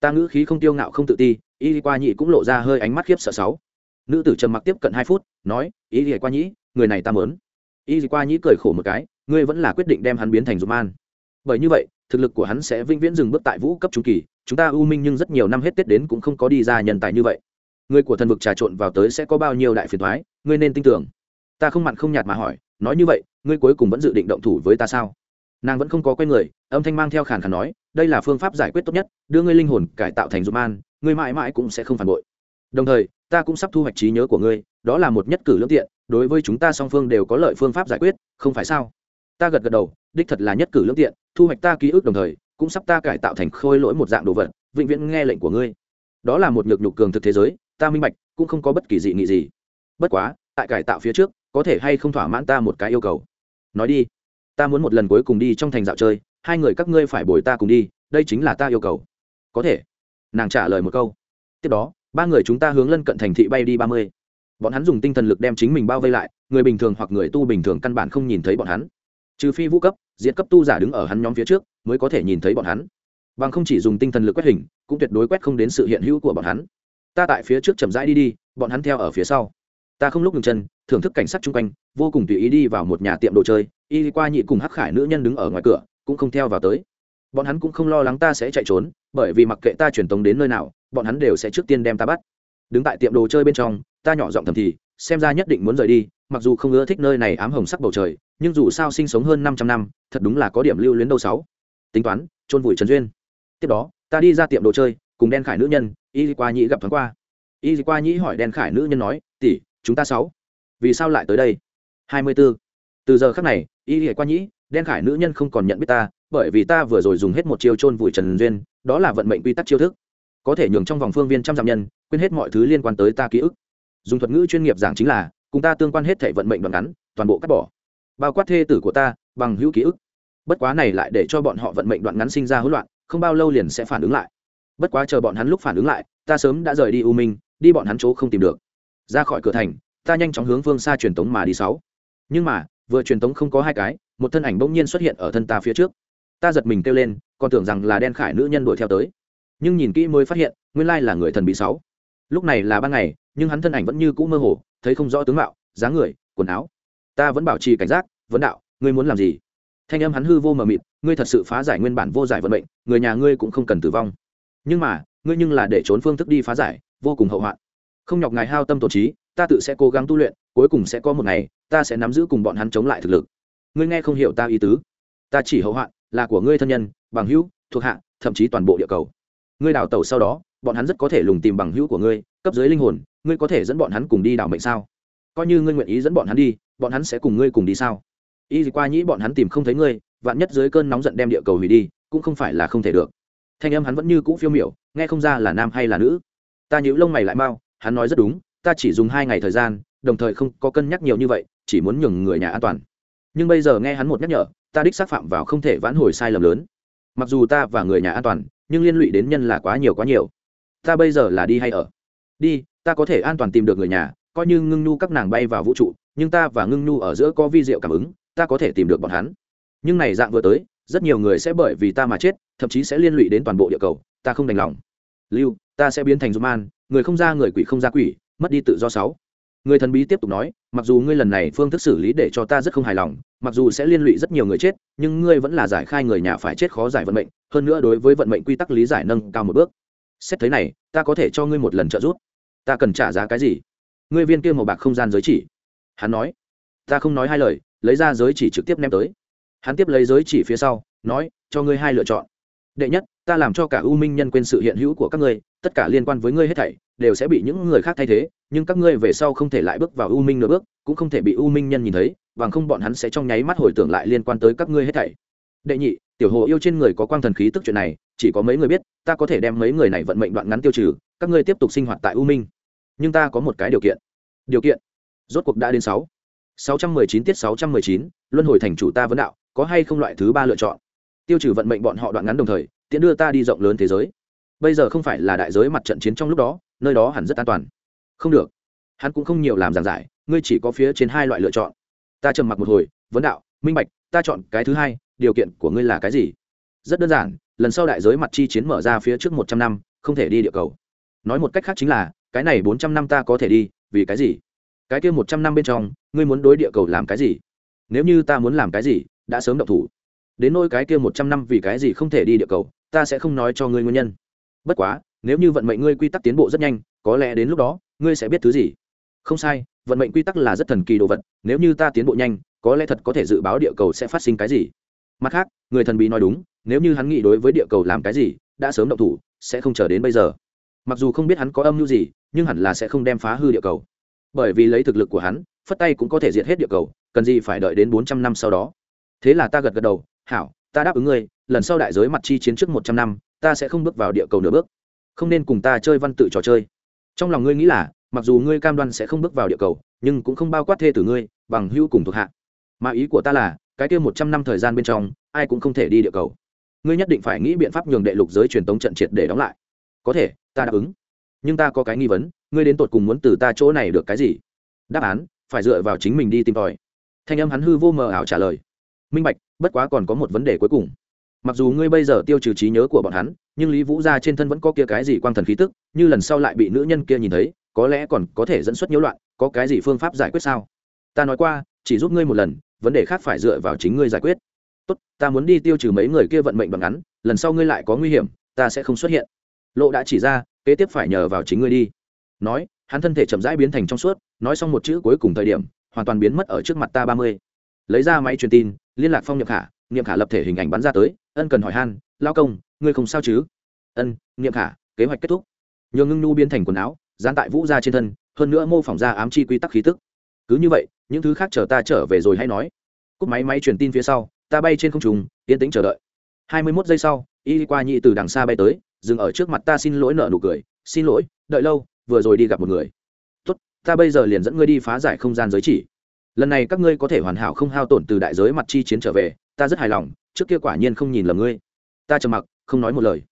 Ta ngữ khí không tiêu ngạo không tự ti, y qua nhị cũng lộ ra hơi ánh mắt khiếp sợ sáu. Nữ tử trầm mặc tiếp cận hai phút, nói, y qua nhĩ người này ta mớn y qua nhĩ cười khổ một cái, ngươi vẫn là quyết định đem hắn biến thành dùm an bởi như vậy, thực lực của hắn sẽ vĩnh viễn dừng bước tại vũ cấp trung kỳ, chúng ta ưu minh nhưng rất nhiều năm hết tết đến cũng không có đi ra nhân tài như vậy. Người của thần vực trà trộn vào tới sẽ có bao nhiêu đại phiền thoái ngươi nên tin tưởng. Ta không mặn không nhạt mà hỏi, nói như vậy, ngươi cuối cùng vẫn dự định động thủ với ta sao? Nàng vẫn không có quen người, âm thanh mang theo khàn khàn nói, đây là phương pháp giải quyết tốt nhất, đưa ngươi linh hồn cải tạo thành dùm an ngươi mãi mãi cũng sẽ không phản bội. Đồng thời ta cũng sắp thu hoạch trí nhớ của ngươi, đó là một nhất cử lương tiện, đối với chúng ta song phương đều có lợi phương pháp giải quyết, không phải sao? Ta gật gật đầu, đích thật là nhất cử lương tiện, thu hoạch ta ký ức đồng thời, cũng sắp ta cải tạo thành khôi lỗi một dạng đồ vật, vĩnh viễn nghe lệnh của ngươi. Đó là một nhược nhục cường thực thế giới, ta minh bạch, cũng không có bất kỳ dị nghị gì. Bất quá, tại cải tạo phía trước, có thể hay không thỏa mãn ta một cái yêu cầu. Nói đi, ta muốn một lần cuối cùng đi trong thành dạo chơi, hai người các ngươi phải bồi ta cùng đi, đây chính là ta yêu cầu. Có thể. Nàng trả lời một câu. Tiếp đó ba người chúng ta hướng lân cận thành thị bay đi ba mươi. Bọn hắn dùng tinh thần lực đem chính mình bao vây lại, người bình thường hoặc người tu bình thường căn bản không nhìn thấy bọn hắn. Trừ phi vũ cấp, diệt cấp tu giả đứng ở hắn nhóm phía trước, mới có thể nhìn thấy bọn hắn. Bằng không chỉ dùng tinh thần lực quét hình, cũng tuyệt đối quét không đến sự hiện hữu của bọn hắn. Ta tại phía trước chậm rãi đi đi, bọn hắn theo ở phía sau. Ta không lúc ngừng chân, thưởng thức cảnh sát chung quanh, vô cùng tùy ý đi vào một nhà tiệm đồ chơi, y qua nhị cùng hắc khải nữ nhân đứng ở ngoài cửa, cũng không theo vào tới. Bọn hắn cũng không lo lắng ta sẽ chạy trốn, bởi vì mặc kệ ta truyền tống đến nơi nào bọn hắn đều sẽ trước tiên đem ta bắt. Đứng tại tiệm đồ chơi bên trong, ta nhỏ giọng thầm thì, xem ra nhất định muốn rời đi, mặc dù không ưa thích nơi này ám hồng sắc bầu trời, nhưng dù sao sinh sống hơn 500 năm, thật đúng là có điểm lưu luyến đâu sáu. Tính toán, chôn vùi trần duyên. Tiếp đó, ta đi ra tiệm đồ chơi, cùng đen khải nữ nhân, y qua nhĩ gặp thoáng qua. Y qua nhĩ hỏi đen khải nữ nhân nói, tỷ, chúng ta sáu, vì sao lại tới đây? 24. từ giờ khắc này, y qua nhĩ, đen khải nữ nhân không còn nhận biết ta, bởi vì ta vừa rồi dùng hết một chiêu chôn vùi trần duyên, đó là vận mệnh quy tắc chiêu thức có thể nhường trong vòng phương viên trăm dặm nhân, quên hết mọi thứ liên quan tới ta ký ức. Dùng thuật ngữ chuyên nghiệp giảng chính là, cùng ta tương quan hết thể vận mệnh đoạn ngắn, toàn bộ cắt bỏ. Bao quát thê tử của ta, bằng hữu ký ức. Bất quá này lại để cho bọn họ vận mệnh đoạn ngắn sinh ra hỗn loạn, không bao lâu liền sẽ phản ứng lại. Bất quá chờ bọn hắn lúc phản ứng lại, ta sớm đã rời đi u minh, đi bọn hắn chỗ không tìm được. Ra khỏi cửa thành, ta nhanh chóng hướng phương xa truyền tống mà đi sáu. Nhưng mà, vừa truyền tống không có hai cái, một thân ảnh bỗng nhiên xuất hiện ở thân ta phía trước. Ta giật mình kêu lên, còn tưởng rằng là đen khải nữ nhân đuổi theo tới nhưng nhìn kỹ mới phát hiện, nguyên lai là người thần bị sáu. Lúc này là ban ngày, nhưng hắn thân ảnh vẫn như cũ mơ hồ, thấy không rõ tướng mạo, dáng người, quần áo. Ta vẫn bảo trì cảnh giác, vấn đạo, ngươi muốn làm gì? Thanh âm hắn hư vô mờ mịt, ngươi thật sự phá giải nguyên bản vô giải vận mệnh, người nhà ngươi cũng không cần tử vong. Nhưng mà, ngươi nhưng là để trốn phương thức đi phá giải, vô cùng hậu hoạn. Không nhọc ngài hao tâm tổ trí, ta tự sẽ cố gắng tu luyện, cuối cùng sẽ có một ngày, ta sẽ nắm giữ cùng bọn hắn chống lại thực lực. Ngươi nghe không hiểu ta ý tứ. Ta chỉ hậu hoạn, là của ngươi thân nhân, bằng hữu, thuộc hạ, thậm chí toàn bộ địa cầu ngươi đào tẩu sau đó, bọn hắn rất có thể lùng tìm bằng hữu của ngươi, cấp dưới linh hồn, ngươi có thể dẫn bọn hắn cùng đi đào mệnh sao? Coi như ngươi nguyện ý dẫn bọn hắn đi, bọn hắn sẽ cùng ngươi cùng đi sao? Y qua nhĩ bọn hắn tìm không thấy ngươi, vạn nhất dưới cơn nóng giận đem địa cầu hủy đi, cũng không phải là không thể được. Thanh âm hắn vẫn như cũ phiêu miểu, nghe không ra là nam hay là nữ. Ta nhíu lông mày lại mau, hắn nói rất đúng, ta chỉ dùng hai ngày thời gian, đồng thời không có cân nhắc nhiều như vậy, chỉ muốn nhường người nhà an toàn. Nhưng bây giờ nghe hắn một nhắc nhở, ta đích xác phạm vào không thể vãn hồi sai lầm lớn. Mặc dù ta và người nhà an toàn nhưng liên lụy đến nhân là quá nhiều quá nhiều. Ta bây giờ là đi hay ở? Đi, ta có thể an toàn tìm được người nhà, coi như ngưng nhu các nàng bay vào vũ trụ, nhưng ta và ngưng nhu ở giữa có vi diệu cảm ứng, ta có thể tìm được bọn hắn. Nhưng này dạng vừa tới, rất nhiều người sẽ bởi vì ta mà chết, thậm chí sẽ liên lụy đến toàn bộ địa cầu, ta không đành lòng. Lưu, ta sẽ biến thành dung man người không ra người quỷ không ra quỷ, mất đi tự do sáu. Người thần bí tiếp tục nói, mặc dù ngươi lần này phương thức xử lý để cho ta rất không hài lòng, mặc dù sẽ liên lụy rất nhiều người chết, nhưng ngươi vẫn là giải khai người nhà phải chết khó giải vận mệnh hơn nữa đối với vận mệnh quy tắc lý giải nâng cao một bước. Xét thấy này, ta có thể cho ngươi một lần trợ giúp. Ta cần trả giá cái gì? Ngươi viên kia màu bạc không gian giới chỉ. Hắn nói. Ta không nói hai lời, lấy ra giới chỉ trực tiếp ném tới. Hắn tiếp lấy giới chỉ phía sau, nói, cho ngươi hai lựa chọn. Đệ nhất, ta làm cho cả u minh nhân quên sự hiện hữu của các ngươi, tất cả liên quan với ngươi hết thảy, đều sẽ bị những người khác thay thế, nhưng các ngươi về sau không thể lại bước vào u minh nửa bước, cũng không thể bị u minh nhân nhìn thấy, bằng không bọn hắn sẽ trong nháy mắt hồi tưởng lại liên quan tới các ngươi hết thảy. Đệ nhị tiểu hồ yêu trên người có quang thần khí tức chuyện này, chỉ có mấy người biết, ta có thể đem mấy người này vận mệnh đoạn ngắn tiêu trừ, các ngươi tiếp tục sinh hoạt tại u minh. Nhưng ta có một cái điều kiện. Điều kiện? Rốt cuộc đã đến sáu. Sáu trăm mười chín tiết sáu trăm mười chín, luân hồi thành chủ ta vấn đạo, có hay không loại thứ ba lựa chọn? Tiêu trừ vận mệnh bọn họ đoạn ngắn đồng thời tiện đưa ta đi rộng lớn thế giới. Bây giờ không phải là đại giới mặt trận chiến trong lúc đó, nơi đó hẳn rất an toàn. Không được. Hắn cũng không nhiều làm giảng giải, ngươi chỉ có phía trên hai loại lựa chọn. Ta trầm mặc một hồi, vấn đạo, minh bạch, ta chọn cái thứ hai điều kiện của ngươi là cái gì? Rất đơn giản, lần sau đại giới mặt chi chiến mở ra phía trước một trăm năm, không thể đi địa cầu. Nói một cách khác chính là, cái này bốn trăm năm ta có thể đi, vì cái gì? Cái kia một trăm năm bên trong, ngươi muốn đối địa cầu làm cái gì? Nếu như ta muốn làm cái gì, đã sớm động thủ. Đến nôi cái kia một trăm năm vì cái gì không thể đi địa cầu, ta sẽ không nói cho ngươi nguyên nhân. Bất quá, nếu như vận mệnh ngươi quy tắc tiến bộ rất nhanh, có lẽ đến lúc đó, ngươi sẽ biết thứ gì? Không sai, vận mệnh quy tắc là rất thần kỳ đồ vật, nếu như ta tiến bộ nhanh, có lẽ thật có thể dự báo địa cầu sẽ phát sinh cái gì mặt khác, người thần bí nói đúng, nếu như hắn nghĩ đối với địa cầu làm cái gì, đã sớm động thủ, sẽ không chờ đến bây giờ. Mặc dù không biết hắn có âm mưu gì, nhưng hẳn là sẽ không đem phá hư địa cầu. Bởi vì lấy thực lực của hắn, phất tay cũng có thể diệt hết địa cầu, cần gì phải đợi đến bốn trăm năm sau đó. Thế là ta gật gật đầu, hảo, ta đáp ứng ngươi, lần sau đại giới mặt chi chiến trước một trăm năm, ta sẽ không bước vào địa cầu nửa bước. Không nên cùng ta chơi văn tự trò chơi. Trong lòng ngươi nghĩ là, mặc dù ngươi cam đoan sẽ không bước vào địa cầu, nhưng cũng không bao quát thê từ ngươi, bằng hữu cùng thuộc hạ. Mà ý của ta là cái kia một trăm năm thời gian bên trong, ai cũng không thể đi địa cầu. Ngươi nhất định phải nghĩ biện pháp nhường đệ lục giới truyền tống trận triệt để đóng lại. Có thể, ta đáp ứng. Nhưng ta có cái nghi vấn, ngươi đến tột cùng muốn từ ta chỗ này được cái gì? Đáp án, phải dựa vào chính mình đi tìm tòi. Thanh âm hắn hư vô mờ ảo trả lời. Minh bạch, bất quá còn có một vấn đề cuối cùng. Mặc dù ngươi bây giờ tiêu trừ trí nhớ của bọn hắn, nhưng lý vũ gia trên thân vẫn có kia cái gì quang thần khí tức, như lần sau lại bị nữ nhân kia nhìn thấy, có lẽ còn có thể dẫn xuất nhiễu loạn, có cái gì phương pháp giải quyết sao? Ta nói qua chỉ giúp ngươi một lần, vấn đề khác phải dựa vào chính ngươi giải quyết. Tốt, ta muốn đi tiêu trừ mấy người kia vận mệnh bằng ngắn, lần sau ngươi lại có nguy hiểm, ta sẽ không xuất hiện. Lộ đã chỉ ra, kế tiếp phải nhờ vào chính ngươi đi. Nói, hắn thân thể chậm rãi biến thành trong suốt, nói xong một chữ cuối cùng thời điểm, hoàn toàn biến mất ở trước mặt ta ba mươi. Lấy ra máy truyền tin, liên lạc phong nhậm khả, niệm khả lập thể hình ảnh bắn ra tới, ân cần hỏi han, lao công, ngươi không sao chứ? Ân, niệm khả, kế hoạch kết thúc. Nhường ngưng nu biến thành quần áo, dán tại vũ ra trên thân, hơn nữa mô phỏng ra ám chi quy tắc khí tức. Cứ như vậy những thứ khác chờ ta trở về rồi hay nói. Cúp máy máy truyền tin phía sau, ta bay trên không trùng yên tĩnh chờ đợi. Hai mươi mốt giây sau y qua nhị từ đằng xa bay tới, dừng ở trước mặt ta xin lỗi nợ nụ cười. Xin lỗi, đợi lâu, vừa rồi đi gặp một người. Tốt, ta bây giờ liền dẫn ngươi đi phá giải không gian giới chỉ. Lần này các ngươi có thể hoàn hảo không hao tổn từ đại giới mặt chi chiến trở về, ta rất hài lòng, trước kia quả nhiên không nhìn lầm ngươi. Ta trầm mặc, không nói một lời.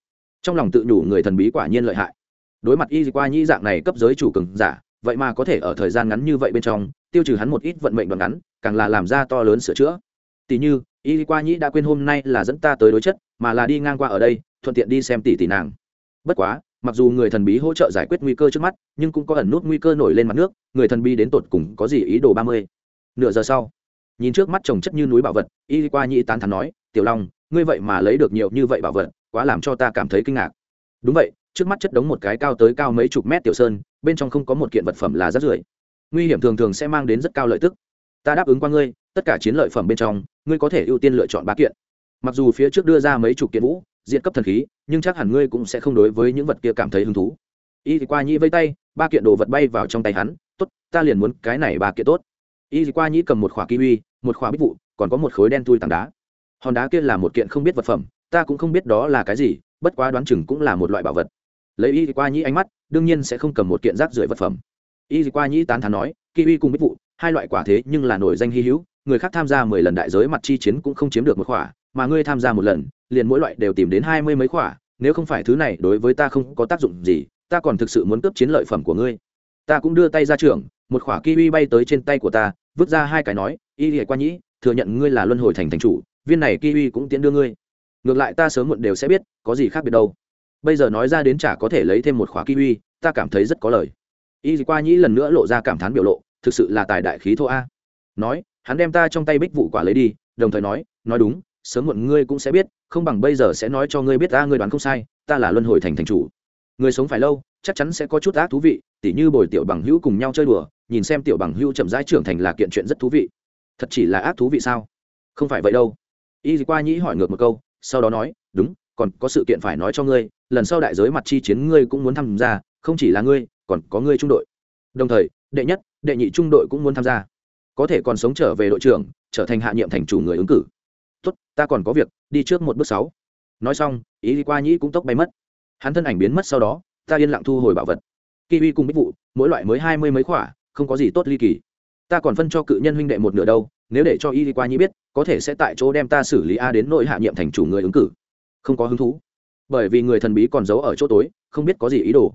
Trong lòng tự nhủ người thần bí quả nhiên lợi hại. Đối mặt y qua nhĩ dạng này cấp giới chủ cường giả vậy mà có thể ở thời gian ngắn như vậy bên trong, tiêu trừ hắn một ít vận mệnh đoạn ngắn, càng là làm ra to lớn sửa chữa. Tỷ như y qua nhĩ đã quên hôm nay là dẫn ta tới đối chất, mà là đi ngang qua ở đây, thuận tiện đi xem tỷ tỷ nàng. Bất quá, mặc dù người thần bí hỗ trợ giải quyết nguy cơ trước mắt, nhưng cũng có ẩn nút nguy cơ nổi lên mặt nước, người thần bí đến tột cùng có gì ý đồ ba mươi? Nửa giờ sau, nhìn trước mắt trồng chất như núi bảo vật y qua nhĩ tán thắn nói, tiểu long, ngươi vậy mà lấy được nhiều như vậy bảo vật, quá làm cho ta cảm thấy kinh ngạc. Đúng vậy trước mắt chất đống một cái cao tới cao mấy chục mét tiểu sơn, bên trong không có một kiện vật phẩm là rác rưởi. Nguy hiểm thường thường sẽ mang đến rất cao lợi tức. Ta đáp ứng qua ngươi, tất cả chiến lợi phẩm bên trong, ngươi có thể ưu tiên lựa chọn ba kiện. Mặc dù phía trước đưa ra mấy chục kiện vũ, diện cấp thần khí, nhưng chắc hẳn ngươi cũng sẽ không đối với những vật kia cảm thấy hứng thú. Y thì qua nhĩ vây tay, ba kiện đồ vật bay vào trong tay hắn, tốt, ta liền muốn cái này ba kiện tốt. Y thì qua nhĩ cầm một khỏa kiwi, một khỏa bích vụ, còn có một khối đen tui tảng đá. Hòn đá kia là một kiện không biết vật phẩm, ta cũng không biết đó là cái gì, bất quá đoán chừng cũng là một loại bảo vật lấy y qua nhĩ ánh mắt, đương nhiên sẽ không cầm một kiện rác rưởi vật phẩm. Y qua nhĩ tán thán nói kiwi cùng bích vụ hai loại quả thế nhưng là nổi danh hy hữu, người khác tham gia mười lần đại giới mặt chi chiến cũng không chiếm được một khỏa mà ngươi tham gia một lần, liền mỗi loại đều tìm đến hai mươi mấy khỏa nếu không phải thứ này đối với ta không có tác dụng gì, ta còn thực sự muốn cướp chiến lợi phẩm của ngươi. Ta cũng đưa tay ra trường một khỏa kiwi bay tới trên tay của ta, vứt ra hai cái nói, y lìa qua nhĩ, thừa nhận ngươi là luân hồi thành thành chủ, viên này kiwi cũng tiễn đưa ngươi. Ngược lại ta sớm muộn đều sẽ biết, có gì khác biệt đâu bây giờ nói ra đến chả có thể lấy thêm một khóa kiwi, ta cảm thấy rất có lời. Y qua nhĩ lần nữa lộ ra cảm thán biểu lộ, thực sự là tài đại khí thô a. Nói, hắn đem ta trong tay bích vụ quả lấy đi, đồng thời nói nói đúng, sớm muộn ngươi cũng sẽ biết, không bằng bây giờ sẽ nói cho ngươi biết ta ngươi đoán không sai, ta là luân hồi thành thành chủ. Người sống phải lâu, chắc chắn sẽ có chút ác thú vị, tỉ như bồi tiểu bằng hữu cùng nhau chơi đùa, nhìn xem tiểu bằng hữu chậm rãi trưởng thành là kiện chuyện rất thú vị. Thật chỉ là ác thú vị sao? Không phải vậy đâu. Y qua nhĩ hỏi ngược một câu, sau đó nói, đúng còn có sự kiện phải nói cho ngươi, lần sau đại giới mặt chi chiến ngươi cũng muốn tham gia, không chỉ là ngươi, còn có ngươi trung đội. Đồng thời, đệ nhất, đệ nhị trung đội cũng muốn tham gia. Có thể còn sống trở về đội trưởng, trở thành hạ nhiệm thành chủ người ứng cử. Tốt, ta còn có việc, đi trước một bước sáu. Nói xong, ý đi qua nhĩ cũng tốc bay mất. Hắn thân ảnh biến mất sau đó, ta yên lặng thu hồi bảo vật. Kiwi cùng bích vụ mỗi loại mới hai mươi mấy khỏa, không có gì tốt ly kỳ. Ta còn phân cho cự nhân huynh đệ một nửa đâu, nếu để cho y đi qua nhĩ biết, có thể sẽ tại chỗ đem ta xử lý a đến nội hạ nhiệm thành chủ người ứng cử không có hứng thú. Bởi vì người thần bí còn giấu ở chỗ tối, không biết có gì ý đồ.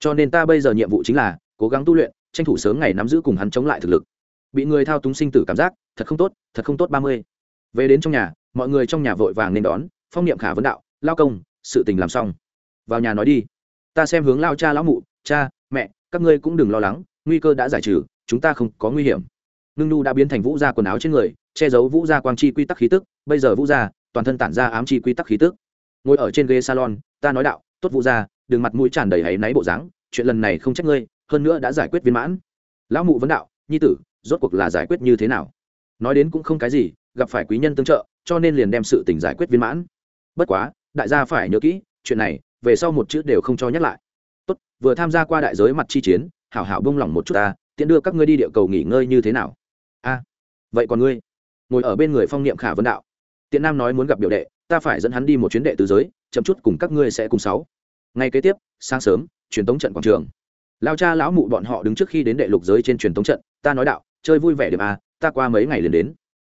Cho nên ta bây giờ nhiệm vụ chính là cố gắng tu luyện, tranh thủ sớm ngày nắm giữ cùng hắn chống lại thực lực. Bị người thao túng sinh tử cảm giác, thật không tốt, thật không tốt ba mươi. Về đến trong nhà, mọi người trong nhà vội vàng nên đón, phong niệm khả vấn đạo, lao công, sự tình làm xong. Vào nhà nói đi. Ta xem hướng lao cha lão mụ, cha, mẹ, các ngươi cũng đừng lo lắng, nguy cơ đã giải trừ, chúng ta không có nguy hiểm. Ngưng nu đã biến thành vũ gia quần áo trên người, che giấu vũ gia quang chi quy tắc khí tức, bây giờ vũ gia, toàn thân tản ra ám chi quy tắc khí tức ngồi ở trên ghế salon, ta nói đạo, tốt vũ gia, đừng mặt mũi tràn đầy háy náy bộ dáng, chuyện lần này không trách ngươi, hơn nữa đã giải quyết viên mãn. Lão mụ vấn đạo, nhi tử, rốt cuộc là giải quyết như thế nào? Nói đến cũng không cái gì, gặp phải quý nhân tương trợ, cho nên liền đem sự tình giải quyết viên mãn. Bất quá, đại gia phải nhớ kỹ, chuyện này, về sau một chữ đều không cho nhắc lại. Tốt, vừa tham gia qua đại giới mặt chi chiến, hảo hảo bông lỏng một chút ta, tiện đưa các ngươi đi địa cầu nghỉ ngơi như thế nào? A, vậy còn ngươi? Ngồi ở bên người phong niệm khả vấn đạo. Tiện nam nói muốn gặp biểu đệ ta phải dẫn hắn đi một chuyến đệ tứ giới, chậm chút cùng các ngươi sẽ cùng sáu. Ngay kế tiếp, sáng sớm, truyền tống trận quảng trường. Lao cha lão mụ bọn họ đứng trước khi đến đệ lục giới trên truyền tống trận, ta nói đạo, chơi vui vẻ điểm a ta qua mấy ngày liền đến.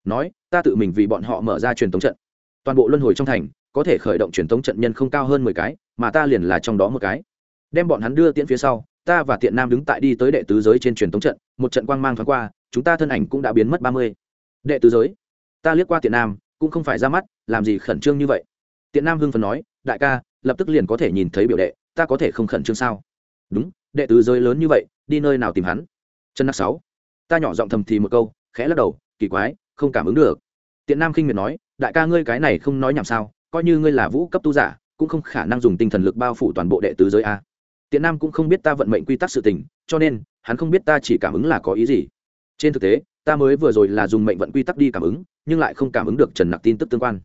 Nói, ta tự mình vì bọn họ mở ra truyền tống trận. Toàn bộ luân hồi trong thành, có thể khởi động truyền tống trận nhân không cao hơn mười cái, mà ta liền là trong đó một cái. Đem bọn hắn đưa tiễn phía sau, ta và tiện nam đứng tại đi tới đệ tứ giới trên truyền tống trận, một trận quang mang thoáng qua, chúng ta thân ảnh cũng đã biến mất ba mươi. Đệ tứ giới, ta liếc qua tiện nam cũng không phải ra mắt, làm gì khẩn trương như vậy? Tiện nam hưng phần nói, đại ca, lập tức liền có thể nhìn thấy biểu đệ, ta có thể không khẩn trương sao? Đúng, đệ tứ giới lớn như vậy, đi nơi nào tìm hắn? Chân nắc sáu, ta nhỏ giọng thầm thì một câu, khẽ lắc đầu, kỳ quái, không cảm ứng được. Tiện nam khinh miệt nói, đại ca ngươi cái này không nói nhảm sao, coi như ngươi là vũ cấp tu giả, cũng không khả năng dùng tinh thần lực bao phủ toàn bộ đệ tứ giới a. Tiện nam cũng không biết ta vận mệnh quy tắc sự tình, cho nên, hắn không biết ta chỉ cảm ứng là có ý gì. Trên thực tế ta mới vừa rồi là dùng mệnh vận quy tắc đi cảm ứng, nhưng lại không cảm ứng được trần nặc tin tức tương quan.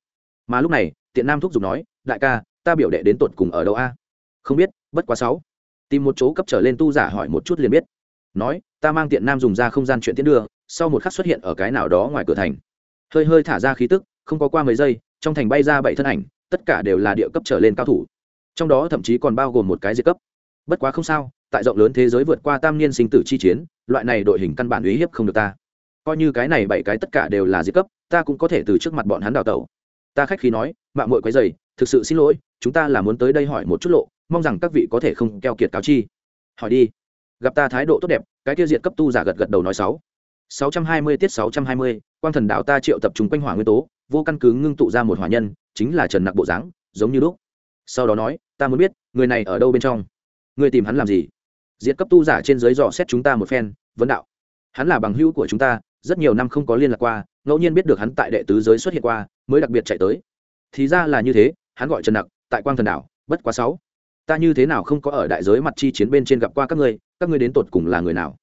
Mà lúc này, tiện nam thúc giục nói, đại ca, ta biểu đệ đến tột cùng ở đâu a? Không biết, bất quá sáu. Tìm một chỗ cấp trở lên tu giả hỏi một chút liền biết. Nói, ta mang tiện nam dùng ra không gian chuyện tiến đưa, sau một khắc xuất hiện ở cái nào đó ngoài cửa thành. Hơi hơi thả ra khí tức, không có qua mấy giây, trong thành bay ra bảy thân ảnh, tất cả đều là địa cấp trở lên cao thủ. Trong đó thậm chí còn bao gồm một cái diệt cấp. Bất quá không sao, tại rộng lớn thế giới vượt qua tam niên sinh tử chi chiến, loại này đội hình căn bản uy hiếp không được ta coi như cái này bảy cái tất cả đều là diệt cấp, ta cũng có thể từ trước mặt bọn hắn đào tẩu. Ta khách khí nói, mạng mội quấy dày thực sự xin lỗi, chúng ta là muốn tới đây hỏi một chút lộ, mong rằng các vị có thể không keo kiệt cáo chi. Hỏi đi. Gặp ta thái độ tốt đẹp, cái tiêu diệt cấp tu giả gật gật đầu nói sáu. sáu trăm hai mươi tiết sáu trăm hai mươi quan thần đạo ta triệu tập trung quanh hỏa nguyên tố, vô căn cứ ngưng tụ ra một hỏa nhân, chính là trần nặc bộ dáng, giống như lúc. Sau đó nói, ta muốn biết, người này ở đâu bên trong? Người tìm hắn làm gì? Diệt cấp tu giả trên dưới dò xét chúng ta một phen, vấn đạo. Hắn là bằng hữu của chúng ta rất nhiều năm không có liên lạc qua, ngẫu nhiên biết được hắn tại đệ tứ giới xuất hiện qua, mới đặc biệt chạy tới. Thì ra là như thế, hắn gọi trần nặc, tại quang thần đảo, bất quá sáu. Ta như thế nào không có ở đại giới mặt chi chiến bên trên gặp qua các ngươi các ngươi đến tột cùng là người nào?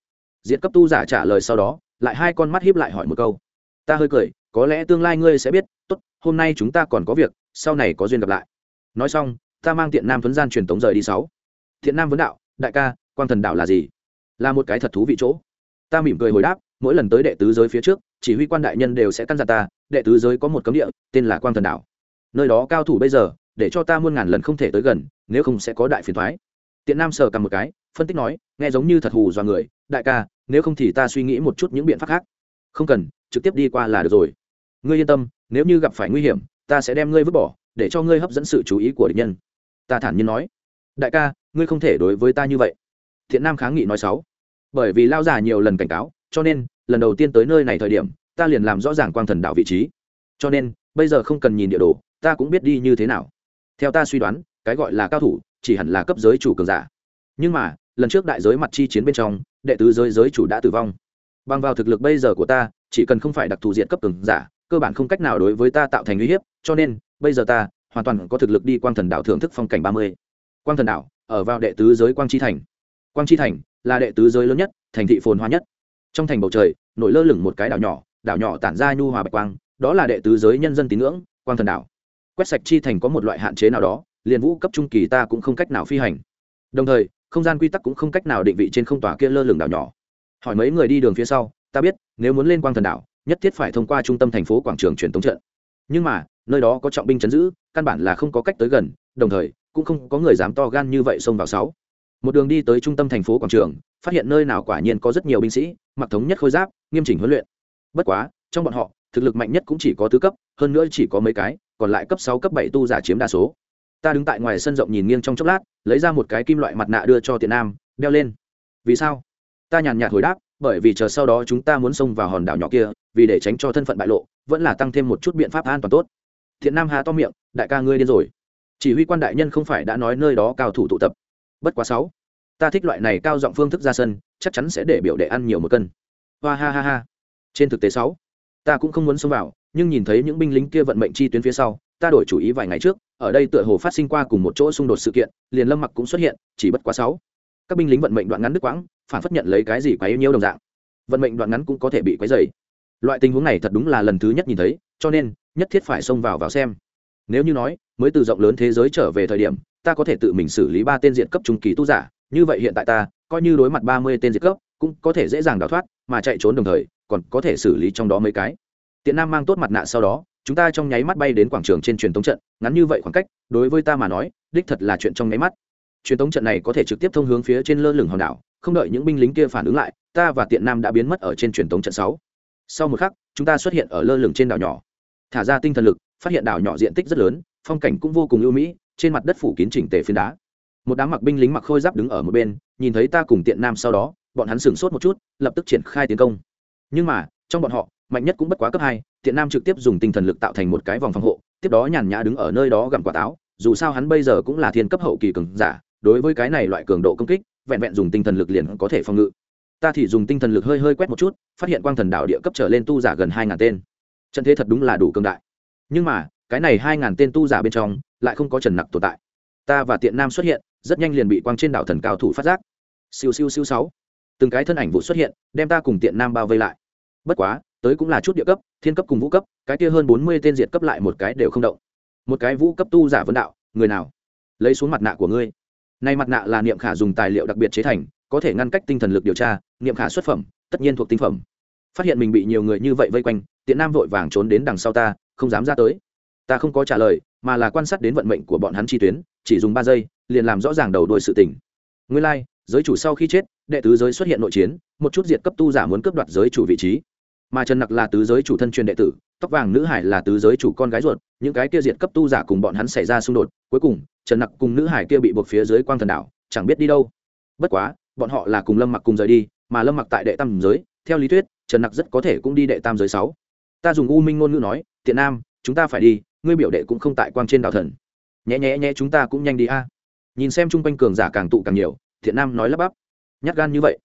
Diện cấp tu giả trả lời sau đó, lại hai con mắt hiếp lại hỏi một câu. Ta hơi cười, có lẽ tương lai ngươi sẽ biết, tốt, hôm nay chúng ta còn có việc, sau này có duyên gặp lại. Nói xong, ta mang tiện nam thuấn gian truyền tống rời đi sáu. Thiện nam vấn đạo, đại ca, quang thần đạo là gì? Là một cái thật thú vị chỗ. Ta mỉm cười hồi đáp mỗi lần tới đệ tứ giới phía trước, chỉ huy quan đại nhân đều sẽ căn dặn ta, đệ tứ giới có một cấm địa, tên là quang thần đảo. Nơi đó cao thủ bây giờ, để cho ta muôn ngàn lần không thể tới gần, nếu không sẽ có đại phiền thoái tiện nam sờ cầm một cái, phân tích nói, nghe giống như thật hù dọa người, đại ca, nếu không thì ta suy nghĩ một chút những biện pháp khác. Không cần, trực tiếp đi qua là được rồi. Ngươi yên tâm, nếu như gặp phải nguy hiểm, ta sẽ đem ngươi vứt bỏ, để cho ngươi hấp dẫn sự chú ý của địch nhân. Ta thản nhiên nói. Đại ca, ngươi không thể đối với ta như vậy. Thiện nam kháng nghị nói sáu bởi vì lao già nhiều lần cảnh cáo cho nên, lần đầu tiên tới nơi này thời điểm, ta liền làm rõ ràng quang thần đạo vị trí. Cho nên, bây giờ không cần nhìn địa đồ, ta cũng biết đi như thế nào. Theo ta suy đoán, cái gọi là cao thủ, chỉ hẳn là cấp giới chủ cường giả. Nhưng mà, lần trước đại giới mặt chi chiến bên trong, đệ tứ giới giới chủ đã tử vong. Bằng vào thực lực bây giờ của ta, chỉ cần không phải đặc thù diện cấp cường giả, cơ bản không cách nào đối với ta tạo thành uy hiếp, cho nên, bây giờ ta hoàn toàn có thực lực đi quang thần đạo thưởng thức phong cảnh ba mươi. Quang thần đạo ở vào đệ tứ giới quang chi thành. Quang chi thành là đệ tứ giới lớn nhất, thành thị phồn hoa nhất trong thành bầu trời, nổi lơ lửng một cái đảo nhỏ đảo nhỏ tản ra nhu hòa bạch quang, đó là đệ tứ giới nhân dân tín ngưỡng, quang thần đảo. Quét sạch chi thành có một loại hạn chế nào đó, liền vũ cấp trung kỳ ta cũng không cách nào phi hành. Đồng thời, không gian quy tắc cũng không cách nào định vị trên không tòa kia lơ lửng đảo nhỏ. Hỏi mấy người đi đường phía sau, ta biết, nếu muốn lên quang thần đảo, nhất thiết phải thông qua trung tâm thành phố quảng trường truyền thống trận. Nhưng mà, nơi đó có trọng binh chấn giữ, căn bản là không có cách tới gần, đồng thời, cũng không có người dám to gan như vậy xông vào sáu. Một đường đi tới trung tâm thành phố quảng trường phát hiện nơi nào quả nhiên có rất nhiều binh sĩ, mặc thống nhất khôi giáp, nghiêm chỉnh huấn luyện. Bất quá, trong bọn họ, thực lực mạnh nhất cũng chỉ có tứ cấp, hơn nữa chỉ có mấy cái, còn lại cấp sáu, cấp bảy tu giả chiếm đa số. Ta đứng tại ngoài sân rộng nhìn nghiêng trong chốc lát, lấy ra một cái kim loại mặt nạ đưa cho tiện nam, đeo lên. Vì sao? Ta nhàn nhạt hồi đáp, bởi vì chờ sau đó chúng ta muốn xông vào hòn đảo nhỏ kia, vì để tránh cho thân phận bại lộ, vẫn là tăng thêm một chút biện pháp an toàn tốt. Thiện nam hà to miệng, đại ca ngươi điên rồi. Chỉ huy quan đại nhân không phải đã nói nơi đó cao thủ tụ tập. Bất quá sáu ta thích loại này cao giọng phương thức ra sân, chắc chắn sẽ để biểu đệ ăn nhiều một cân. Hoa ha ha ha. Trên thực tế sáu, ta cũng không muốn xông vào, nhưng nhìn thấy những binh lính kia vận mệnh chi tuyến phía sau, ta đổi chủ ý vài ngày trước, ở đây tựa hồ phát sinh qua cùng một chỗ xung đột sự kiện, liền lâm mặc cũng xuất hiện, chỉ bất quá sáu. Các binh lính vận mệnh đoạn ngắn đứt quãng, phản phất nhận lấy cái gì quá yêu nhiêu đồng dạng. Vận mệnh đoạn ngắn cũng có thể bị quấy dày loại tình huống này thật đúng là lần thứ nhất nhìn thấy, cho nên, nhất thiết phải xông vào vào xem. Nếu như nói, mới từ rộng lớn thế giới trở về thời điểm, ta có thể tự mình xử lý ba tên diện cấp trung kỳ tu giả như vậy hiện tại ta, coi như đối mặt ba mươi tên diệt cấp cũng có thể dễ dàng đào thoát, mà chạy trốn đồng thời, còn có thể xử lý trong đó mấy cái. Tiện nam mang tốt mặt nạ sau đó, chúng ta trong nháy mắt bay đến quảng trường trên truyền thống trận, ngắn như vậy khoảng cách, đối với ta mà nói, đích thật là chuyện trong nháy mắt. Truyền thống trận này có thể trực tiếp thông hướng phía trên lơ lửng hòn đảo, không đợi những binh lính kia phản ứng lại, ta và tiện nam đã biến mất ở trên truyền thống trận sáu. Sau một khắc, chúng ta xuất hiện ở lơ lửng trên đảo nhỏ. Thả ra tinh thần lực, phát hiện đảo nhỏ diện tích rất lớn, phong cảnh cũng vô cùng ưu mỹ, trên mặt đất phủ kín chỉnh tề phiến đá một đám mặc binh lính mặc khôi giáp đứng ở một bên, nhìn thấy ta cùng tiện nam sau đó, bọn hắn sửng sốt một chút, lập tức triển khai tiến công. Nhưng mà, trong bọn họ, mạnh nhất cũng bất quá cấp hai, tiện nam trực tiếp dùng tinh thần lực tạo thành một cái vòng phòng hộ, tiếp đó nhàn nhã đứng ở nơi đó gặm quả táo, dù sao hắn bây giờ cũng là thiên cấp hậu kỳ cường giả, đối với cái này loại cường độ công kích, vẹn vẹn dùng tinh thần lực liền có thể phòng ngự. Ta thì dùng tinh thần lực hơi hơi quét một chút, phát hiện quang thần đạo địa cấp trở lên tu giả gần hai ngàn tên. Trận thế thật đúng là đủ cường đại. Nhưng mà, cái này hai ngàn tên tu giả bên trong, lại không có trần nặc tồn tại. Ta và tiện nam xuất hiện rất nhanh liền bị quang trên đảo thần cao thủ phát giác. Siêu siêu siêu sáu. Từng cái thân ảnh vụ xuất hiện, đem ta cùng tiện nam bao vây lại. Bất quá, tới cũng là chút địa cấp, thiên cấp cùng vũ cấp, cái kia hơn bốn mươi tên diệt cấp lại một cái đều không động. Một cái vũ cấp tu giả vấn đạo, người nào? Lấy xuống mặt nạ của ngươi. Nay mặt nạ là niệm khả dùng tài liệu đặc biệt chế thành, có thể ngăn cách tinh thần lực điều tra, niệm khả xuất phẩm, tất nhiên thuộc tinh phẩm. Phát hiện mình bị nhiều người như vậy vây quanh, tiện nam vội vàng trốn đến đằng sau ta, không dám ra tới ta không có trả lời mà là quan sát đến vận mệnh của bọn hắn chi tuyến chỉ dùng ba giây liền làm rõ ràng đầu đuôi sự tình. Nguyên lai、like, giới chủ sau khi chết đệ tứ giới xuất hiện nội chiến một chút diệt cấp tu giả muốn cướp đoạt giới chủ vị trí. Mà trần nặc là tứ giới chủ thân truyền đệ tử tóc vàng nữ hải là tứ giới chủ con gái ruột những cái kia diệt cấp tu giả cùng bọn hắn xảy ra xung đột cuối cùng trần nặc cùng nữ hải kia bị buộc phía dưới quang thần đảo chẳng biết đi đâu. Bất quá bọn họ là cùng lâm mặc cùng rời đi mà lâm mặc tại đệ tam giới theo lý thuyết trần nặc rất có thể cũng đi đệ tam giới sáu. Ta dùng u minh ngôn ngữ nói tiện nam chúng ta phải đi ngươi biểu đệ cũng không tại quang trên đảo thần. Nhẹ nhẹ nhẹ chúng ta cũng nhanh đi a. Nhìn xem chung quanh cường giả càng tụ càng nhiều, thiện nam nói lắp bắp. Nhát gan như vậy.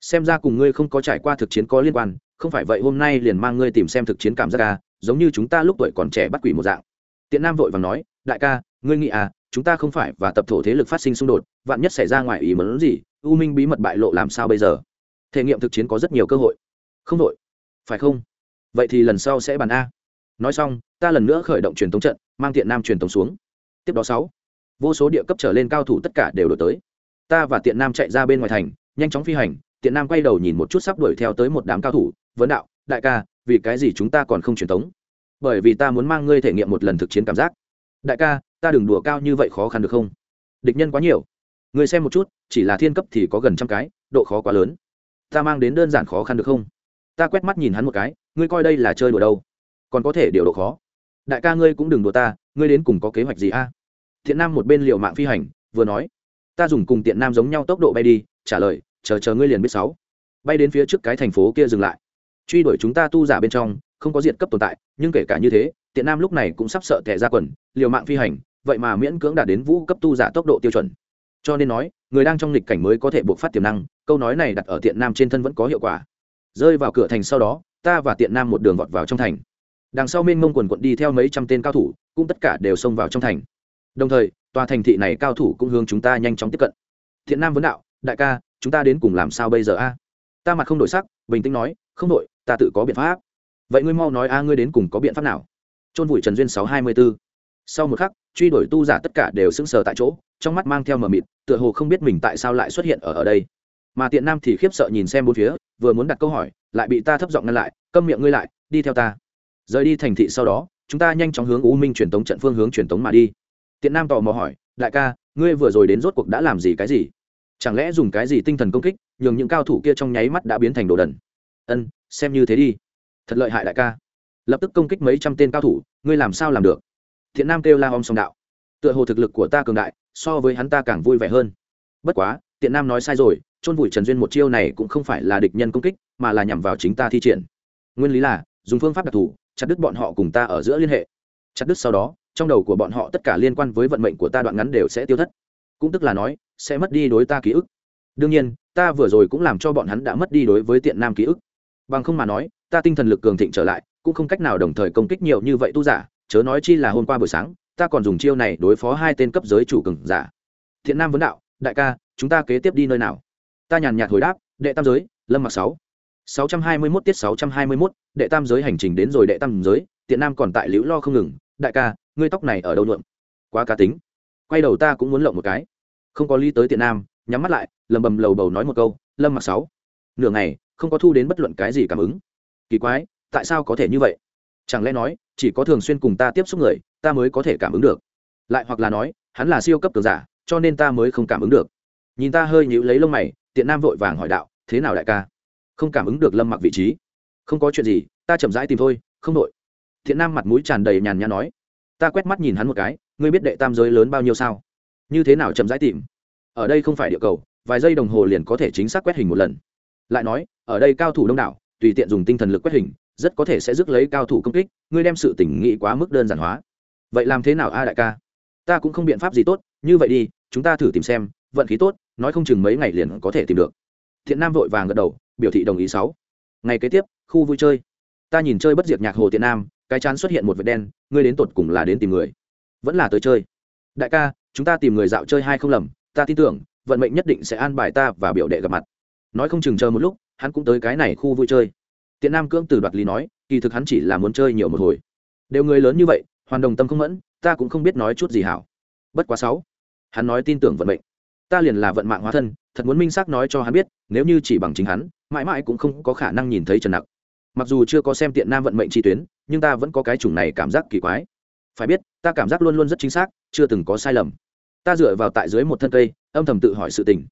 Xem ra cùng ngươi không có trải qua thực chiến có liên quan, không phải vậy hôm nay liền mang ngươi tìm xem thực chiến cảm giác ca giống như chúng ta lúc tuổi còn trẻ bắt quỷ một dạng. Tiện nam vội và nói, đại ca, ngươi nghĩ à chúng ta không phải và tập thổ thế lực phát sinh xung đột, vạn nhất xảy ra ngoài ý mớn gì, u minh bí mật bại lộ làm sao bây giờ? Thể nghiệm thực chiến có rất nhiều cơ hội. Không đội. Phải không? Vậy thì lần sau sẽ bàn a nói xong, ta lần nữa khởi động truyền thống trận, mang tiện nam truyền thống xuống. Tiếp đó sáu, vô số địa cấp trở lên cao thủ tất cả đều đổi tới. Ta và tiện nam chạy ra bên ngoài thành, nhanh chóng phi hành, tiện nam quay đầu nhìn một chút sắp đuổi theo tới một đám cao thủ, vấn đạo, đại ca, vì cái gì chúng ta còn không truyền thống bởi vì ta muốn mang ngươi thể nghiệm một lần thực chiến cảm giác. Đại ca, ta đừng đùa cao như vậy khó khăn được không? Địch nhân quá nhiều. Người xem một chút, chỉ là thiên cấp thì có gần trăm cái, độ khó quá lớn. Ta mang đến đơn giản khó khăn được không? Ta quét mắt nhìn hắn một cái, ngươi coi đây là chơi đùa đâu? Còn có thể điều độ khó. Đại ca ngươi cũng đừng đùa ta, ngươi đến cùng có kế hoạch gì a? Thiện nam một bên liệu mạng phi hành, vừa nói, ta dùng cùng tiện nam giống nhau tốc độ bay đi, trả lời, chờ chờ ngươi liền biết sáu. Bay đến phía trước cái thành phố kia dừng lại. Truy đuổi chúng ta tu giả bên trong, không có diệt cấp tồn tại, nhưng kể cả như thế, tiện nam lúc này cũng sắp sợ tệ ra quần, liều mạng phi hành, vậy mà miễn cưỡng đạt đến vũ cấp tu giả tốc độ tiêu chuẩn. Cho nên nói, người đang trong lịch cảnh mới có thể buộc phát tiềm năng, câu nói này đặt ở tiện nam trên thân vẫn có hiệu quả. Rơi vào cửa thành sau đó, ta và tiện nam một đường vọt vào trong thành đằng sau mênh mông quần quận đi theo mấy trăm tên cao thủ, cũng tất cả đều xông vào trong thành. Đồng thời, tòa thành thị này cao thủ cũng hướng chúng ta nhanh chóng tiếp cận. Thiện nam vấn đạo, đại ca, chúng ta đến cùng làm sao bây giờ a? Ta mặt không đổi sắc, bình tĩnh nói, không đổi, ta tự có biện pháp. Vậy ngươi mau nói a, ngươi đến cùng có biện pháp nào? Trôn vùi trần duyên sáu hai mươi b ố sau một khắc, truy đuổi tu giả tất cả đều sững sờ tại chỗ, trong mắt mang theo mờ mịt, tựa hồ không biết mình tại sao lại xuất hiện ở ở đây. Mà tiện nam thì khiếp sợ nhìn xem bốn phía, vừa muốn đặt câu hỏi, lại bị ta thấp giọng ngăn lại, câm miệng ngươi lại, đi theo ta rời đi thành thị sau đó, chúng ta nhanh chóng hướng u minh truyền tống trận phương hướng truyền tống mà đi. Tiện nam tò mò hỏi, đại ca, ngươi vừa rồi đến rốt cuộc đã làm gì cái gì? Chẳng lẽ dùng cái gì tinh thần công kích, nhường những cao thủ kia trong nháy mắt đã biến thành đồ đần? Ân, xem như thế đi. Thật lợi hại đại ca. Lập tức công kích mấy trăm tên cao thủ, ngươi làm sao làm được? Thiện nam kêu la om song đạo, tựa hồ thực lực của ta cường đại, so với hắn ta càng vui vẻ hơn. Bất quá, tiện nam nói sai rồi, chôn vùi trần duyên một chiêu này cũng không phải là địch nhân công kích, mà là nhằm vào chính ta thi triển. Nguyên lý là, dùng phương pháp đặc thù chặt đứt bọn họ cùng ta ở giữa liên hệ. Chặt đứt sau đó, trong đầu của bọn họ tất cả liên quan với vận mệnh của ta đoạn ngắn đều sẽ tiêu thất. Cũng tức là nói, sẽ mất đi đối ta ký ức. Đương nhiên, ta vừa rồi cũng làm cho bọn hắn đã mất đi đối với tiện nam ký ức. Bằng không mà nói, ta tinh thần lực cường thịnh trở lại, cũng không cách nào đồng thời công kích nhiều như vậy tu giả, chớ nói chi là hôm qua buổi sáng, ta còn dùng chiêu này đối phó hai tên cấp giới chủ cường giả. Thiện nam vấn đạo, đại ca, chúng ta kế tiếp đi nơi nào? Ta nhàn nhạt hồi đáp, đệ tam giới, lâm mặc sáu sáu trăm hai mươi mốt tiết sáu trăm hai mươi mốt, đệ tam giới hành trình đến rồi đệ tam giới, tiện nam còn tại liễu lo không ngừng. Đại ca, ngươi tóc này ở đâu nhuộm? Quá cá tính. Quay đầu ta cũng muốn lộng một cái. Không có lý tới tiện nam, nhắm mắt lại, lầm bầm lầu bầu nói một câu, lâm mặc sáu, nửa ngày, không có thu đến bất luận cái gì cảm ứng. Kỳ quái, tại sao có thể như vậy? Chẳng lẽ nói, chỉ có thường xuyên cùng ta tiếp xúc người, ta mới có thể cảm ứng được? Lại hoặc là nói, hắn là siêu cấp cường giả, cho nên ta mới không cảm ứng được. Nhìn ta hơi nhíu lấy lông mày, tiện nam vội vàng hỏi đạo, thế nào đại ca? Không cảm ứng được lâm mặc vị trí. Không có chuyện gì, ta chậm rãi tìm thôi, không đội thiện nam mặt mũi tràn đầy nhàn nhã nói. Ta quét mắt nhìn hắn một cái, ngươi biết đệ tam giới lớn bao nhiêu sao? Như thế nào chậm rãi tìm? Ở đây không phải địa cầu, vài giây đồng hồ liền có thể chính xác quét hình một lần. Lại nói, ở đây cao thủ đông đảo, tùy tiện dùng tinh thần lực quét hình, rất có thể sẽ rước lấy cao thủ công kích, ngươi đem sự tỉnh nghĩ quá mức đơn giản hóa. Vậy làm thế nào a đại ca? Ta cũng không biện pháp gì tốt, như vậy đi, chúng ta thử tìm xem, vận khí tốt, nói không chừng mấy ngày liền có thể tìm được. Thiện nam vội vàng gật đầu biểu thị đồng ý sáu. Ngày kế tiếp, khu vui chơi. Ta nhìn chơi bất diệt nhạc hồ tiện nam, cái chán xuất hiện một vệt đen, ngươi đến tột cùng là đến tìm người. Vẫn là tới chơi. Đại ca, chúng ta tìm người dạo chơi hai không lầm, ta tin tưởng, vận mệnh nhất định sẽ an bài ta và biểu đệ gặp mặt. Nói không chừng chờ một lúc, hắn cũng tới cái này khu vui chơi. Tiện nam cưỡng từ đoạt lý nói, kỳ thực hắn chỉ là muốn chơi nhiều một hồi. Đều người lớn như vậy, hoàn đồng tâm không mẫn, ta cũng không biết nói chút gì hảo. Bất quá sáu. Hắn nói tin tưởng vận mệnh. Ta liền là vận mạng hóa thân thật muốn minh xác nói cho hắn biết, nếu như chỉ bằng chính hắn, mãi mãi cũng không có khả năng nhìn thấy trần nặc. Mặc dù chưa có xem tiện nam vận mệnh chi tuyến, nhưng ta vẫn có cái chủng này cảm giác kỳ quái. Phải biết, ta cảm giác luôn luôn rất chính xác, chưa từng có sai lầm. Ta dựa vào tại dưới một thân cây, âm thầm tự hỏi sự tình.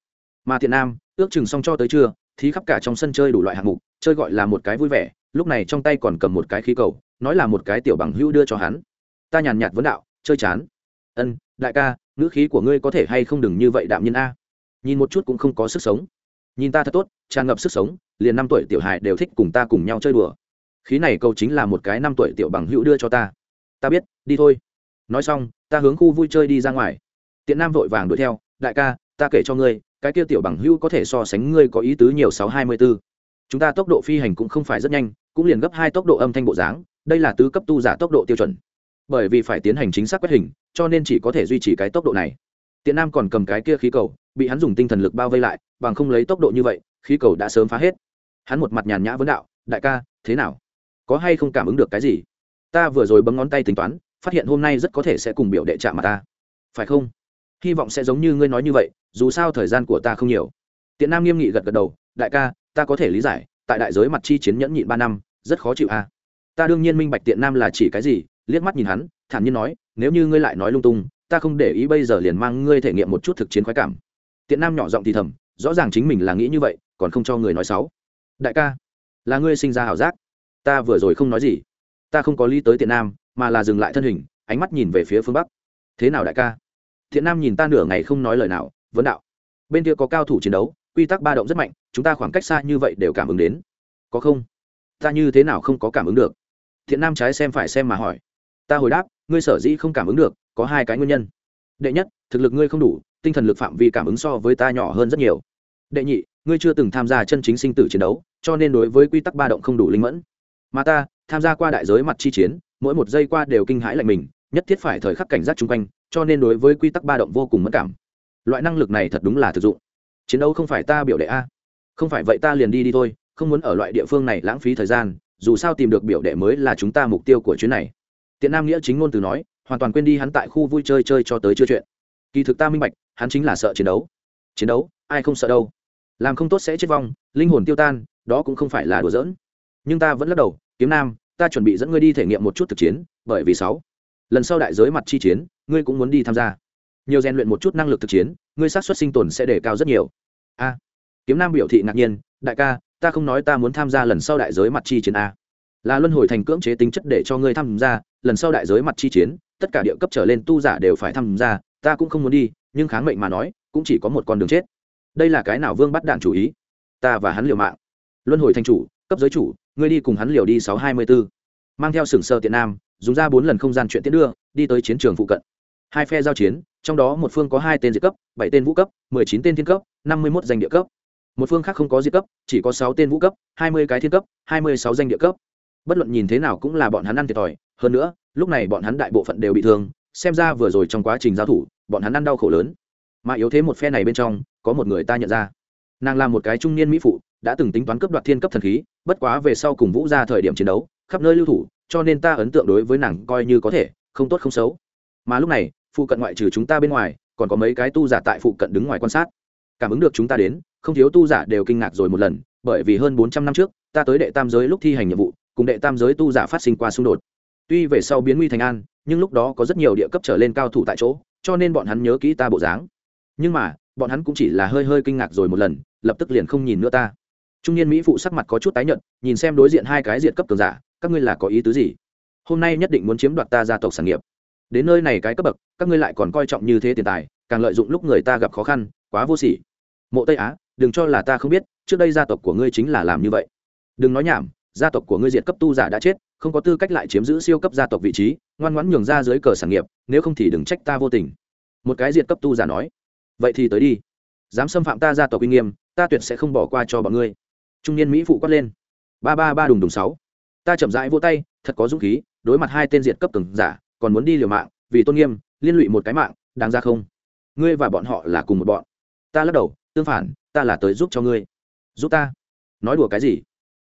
Mà thiện nam, ước chừng xong cho tới trưa, thì khắp cả trong sân chơi đủ loại hạng mục, chơi gọi là một cái vui vẻ, lúc này trong tay còn cầm một cái khí cầu, nói là một cái tiểu bằng hữu đưa cho hắn. Ta nhàn nhạt vấn đạo, chơi chán. Ân, đại ca, ngữ khí của ngươi có thể hay không đừng như vậy đạm nhiên a? Nhìn một chút cũng không có sức sống. Nhìn ta thật tốt, tràn ngập sức sống, liền năm tuổi tiểu hài đều thích cùng ta cùng nhau chơi đùa. Khí này cầu chính là một cái năm tuổi tiểu bằng hữu đưa cho ta. Ta biết, đi thôi. Nói xong, ta hướng khu vui chơi đi ra ngoài. Tiện nam vội vàng đuổi theo, đại ca, ta kể cho ngươi, cái kia tiểu bằng hữu có thể so sánh ngươi có ý tứ nhiều sáu hai mươi b ố chúng ta tốc độ phi hành cũng không phải rất nhanh, cũng liền gấp hai tốc độ âm thanh bộ dáng, đây là tứ cấp tu giả tốc độ tiêu chuẩn. Bởi vì phải tiến hành chính xác quét hình, cho nên chỉ có thể duy trì cái tốc độ này. Tiện nam còn cầm cái kia khí cầu bị hắn dùng tinh thần lực bao vây lại, bằng không lấy tốc độ như vậy, khí cầu đã sớm phá hết. Hắn một mặt nhàn nhã vấn đạo, đại ca, thế nào? Có hay không cảm ứng được cái gì? Ta vừa rồi bấm ngón tay tính toán, phát hiện hôm nay rất có thể sẽ cùng biểu đệ chạm mà ta. Phải không? Hy vọng sẽ giống như ngươi nói như vậy, dù sao thời gian của ta không nhiều. Tiện nam nghiêm nghị gật gật đầu, đại ca, ta có thể lý giải, tại đại giới mặt chi chiến nhẫn nhịn ba năm, rất khó chịu a. Ta đương nhiên minh bạch tiện nam là chỉ cái gì. Liếc mắt nhìn hắn, thản nhiên nói, nếu như ngươi lại nói lung tung, ta không để ý bây giờ liền mang ngươi thể nghiệm một chút thực chiến khoái cảm tiện nam nhỏ giọng thì thầm, rõ ràng chính mình là nghĩ như vậy, còn không cho người nói xấu. Đại ca, là ngươi sinh ra h ảo giác. Ta vừa rồi không nói gì. Ta không có lý tới tiện nam, mà là dừng lại thân hình, ánh mắt nhìn về phía phương bắc. Thế nào đại ca? Thiện nam nhìn ta nửa ngày không nói lời nào, vấn đạo. Bên kia có cao thủ chiến đấu, quy tắc ba động rất mạnh, chúng ta khoảng cách xa như vậy đều cảm ứng đến. Có không? Ta như thế nào không có cảm ứng được? Thiện nam trái xem phải xem mà hỏi. Ta hồi đáp, ngươi sở dĩ không cảm ứng được, có hai cái nguyên nhân. Đệ nhất, thực lực ngươi không đủ tinh thần lực phạm vi cảm ứng so với ta nhỏ hơn rất nhiều. Đệ nhị, ngươi chưa từng tham gia chân chính sinh tử chiến đấu, cho nên đối với quy tắc ba động không đủ linh mẫn. Mà ta, tham gia qua đại giới mặt chi chiến, mỗi một giây qua đều kinh hãi lạnh mình, nhất thiết phải thời khắc cảnh giác chung quanh, cho nên đối với quy tắc ba động vô cùng mất cảm. Loại năng lực này thật đúng là thực dụng. Chiến đấu không phải ta biểu đệ a. Không phải vậy ta liền đi đi thôi, không muốn ở loại địa phương này lãng phí thời gian, dù sao tìm được biểu đệ mới là chúng ta mục tiêu của chuyến này. Tiện nam nghĩa chính ngôn từ nói, hoàn toàn quên đi hắn tại khu vui chơi chơi cho tới chưa chuyện kỳ thực ta minh bạch, hắn chính là sợ chiến đấu. Chiến đấu, ai không sợ đâu. Làm không tốt sẽ chết vong, linh hồn tiêu tan, đó cũng không phải là đùa giỡn. Nhưng ta vẫn lắc đầu, kiếm nam, ta chuẩn bị dẫn ngươi đi thể nghiệm một chút thực chiến, bởi vì sáu, lần sau đại giới mặt chi chiến, ngươi cũng muốn đi tham gia. Nhiều rèn luyện một chút năng lực thực chiến, ngươi sát xuất sinh tồn sẽ đề cao rất nhiều. A. Kiếm nam biểu thị ngạc nhiên, đại ca, ta không nói ta muốn tham gia lần sau đại giới mặt chi chiến a. Là luân hồi thành cưỡng chế tính chất để cho ngươi tham gia, lần sau đại giới mặt chi chiến, tất cả địa cấp trở lên tu giả đều phải tham gia ta cũng không muốn đi, nhưng kháng mệnh mà nói, cũng chỉ có một con đường chết. Đây là cái nào vương bắt đạn chủ ý? Ta và hắn liều mạng. Luân hồi thành chủ, cấp giới chủ, ngươi đi cùng hắn liều đi sáu hai mươi b ố mang theo sừng sơ tiện nam, dùng ra bốn lần không gian chuyện tiến đưa, đi tới chiến trường phụ cận. Hai phe giao chiến, trong đó một phương có hai tên diệt cấp, bảy tên vũ cấp, mười chín tên thiên cấp, năm mươi một danh địa cấp. Một phương khác không có diệt cấp, chỉ có sáu tên vũ cấp, hai mươi cái thiên cấp, hai mươi sáu danh địa cấp. Bất luận nhìn thế nào cũng là bọn hắn ăn thiệt thòi. Hơn nữa, lúc này bọn hắn đại bộ phận đều bị thương xem ra vừa rồi trong quá trình giao thủ, bọn hắn ăn đau khổ lớn. Mà yếu thế một phe này bên trong, có một người ta nhận ra. Nàng là một cái trung niên mỹ phụ, đã từng tính toán cấp đoạt thiên cấp thần khí, bất quá về sau cùng vũ ra thời điểm chiến đấu, khắp nơi lưu thủ, cho nên ta ấn tượng đối với nàng coi như có thể, không tốt không xấu. Mà lúc này, phụ cận ngoại trừ chúng ta bên ngoài, còn có mấy cái tu giả tại phụ cận đứng ngoài quan sát. Cảm ứng được chúng ta đến, không thiếu tu giả đều kinh ngạc rồi một lần, bởi vì hơn bốn trăm năm trước, ta tới đệ tam giới lúc thi hành nhiệm vụ, cùng đệ tam giới tu giả phát sinh qua xung đột tuy về sau biến nguy thành an, nhưng lúc đó có rất nhiều địa cấp trở lên cao thủ tại chỗ, cho nên bọn hắn nhớ kỹ ta bộ dáng. Nhưng mà, bọn hắn cũng chỉ là hơi hơi kinh ngạc rồi một lần, lập tức liền không nhìn nữa ta. Trung niên mỹ phụ sắc mặt có chút tái nhợt, nhìn xem đối diện hai cái diện cấp cường giả, các ngươi là có ý tứ gì? Hôm nay nhất định muốn chiếm đoạt ta gia tộc sản nghiệp. Đến nơi này cái cấp bậc, các ngươi lại còn coi trọng như thế tiền tài, càng lợi dụng lúc người ta gặp khó khăn, quá vô sỉ. Mộ tây á, đừng cho là ta không biết, trước đây gia tộc của ngươi chính là làm như vậy. Đừng nói nhảm gia tộc của ngươi diệt cấp tu giả đã chết, không có tư cách lại chiếm giữ siêu cấp gia tộc vị trí, ngoan ngoãn nhường ra dưới cờ sản nghiệp, nếu không thì đừng trách ta vô tình. Một cái diệt cấp tu giả nói. Vậy thì tới đi. Dám xâm phạm ta gia tộc uy nghiêm, ta tuyệt sẽ không bỏ qua cho bọn ngươi. Trung niên mỹ phụ quát lên. Ba ba ba đùng đùng sáu. Ta chậm rãi vô tay, thật có dũng khí, đối mặt hai tên diệt cấp từng giả, còn muốn đi liều mạng, vì tôn nghiêm, liên lụy một cái mạng, đáng ra không? Ngươi và bọn họ là cùng một bọn. Ta lắc đầu, tương phản, ta là tới giúp cho ngươi. Giúp ta? Nói đùa cái gì?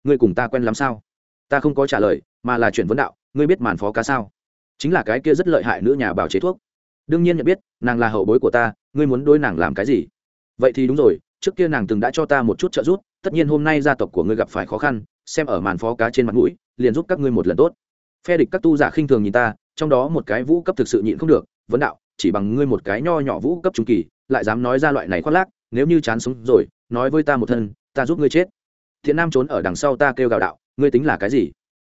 Ngươi cùng ta quen lắm sao? Ta không có trả lời, mà là chuyện vấn đạo, ngươi biết màn phó cá sao? Chính là cái kia rất lợi hại nữ nhà bào chế thuốc. Đương nhiên nhận biết, nàng là hậu bối của ta, ngươi muốn đôi nàng làm cái gì? Vậy thì đúng rồi, trước kia nàng từng đã cho ta một chút trợ giúp, tất nhiên hôm nay gia tộc của ngươi gặp phải khó khăn, xem ở màn phó cá trên mặt mũi, liền giúp các ngươi một lần tốt. Phe địch các tu giả khinh thường nhìn ta, trong đó một cái vũ cấp thực sự nhịn không được, vấn đạo, chỉ bằng ngươi một cái nho nhỏ vũ cấp trung kỳ, lại dám nói ra loại này khoác lác, nếu như chán sống rồi, nói với ta một thân, ta giúp ngươi chết thiện nam trốn ở đằng sau ta kêu gào đạo, ngươi tính là cái gì?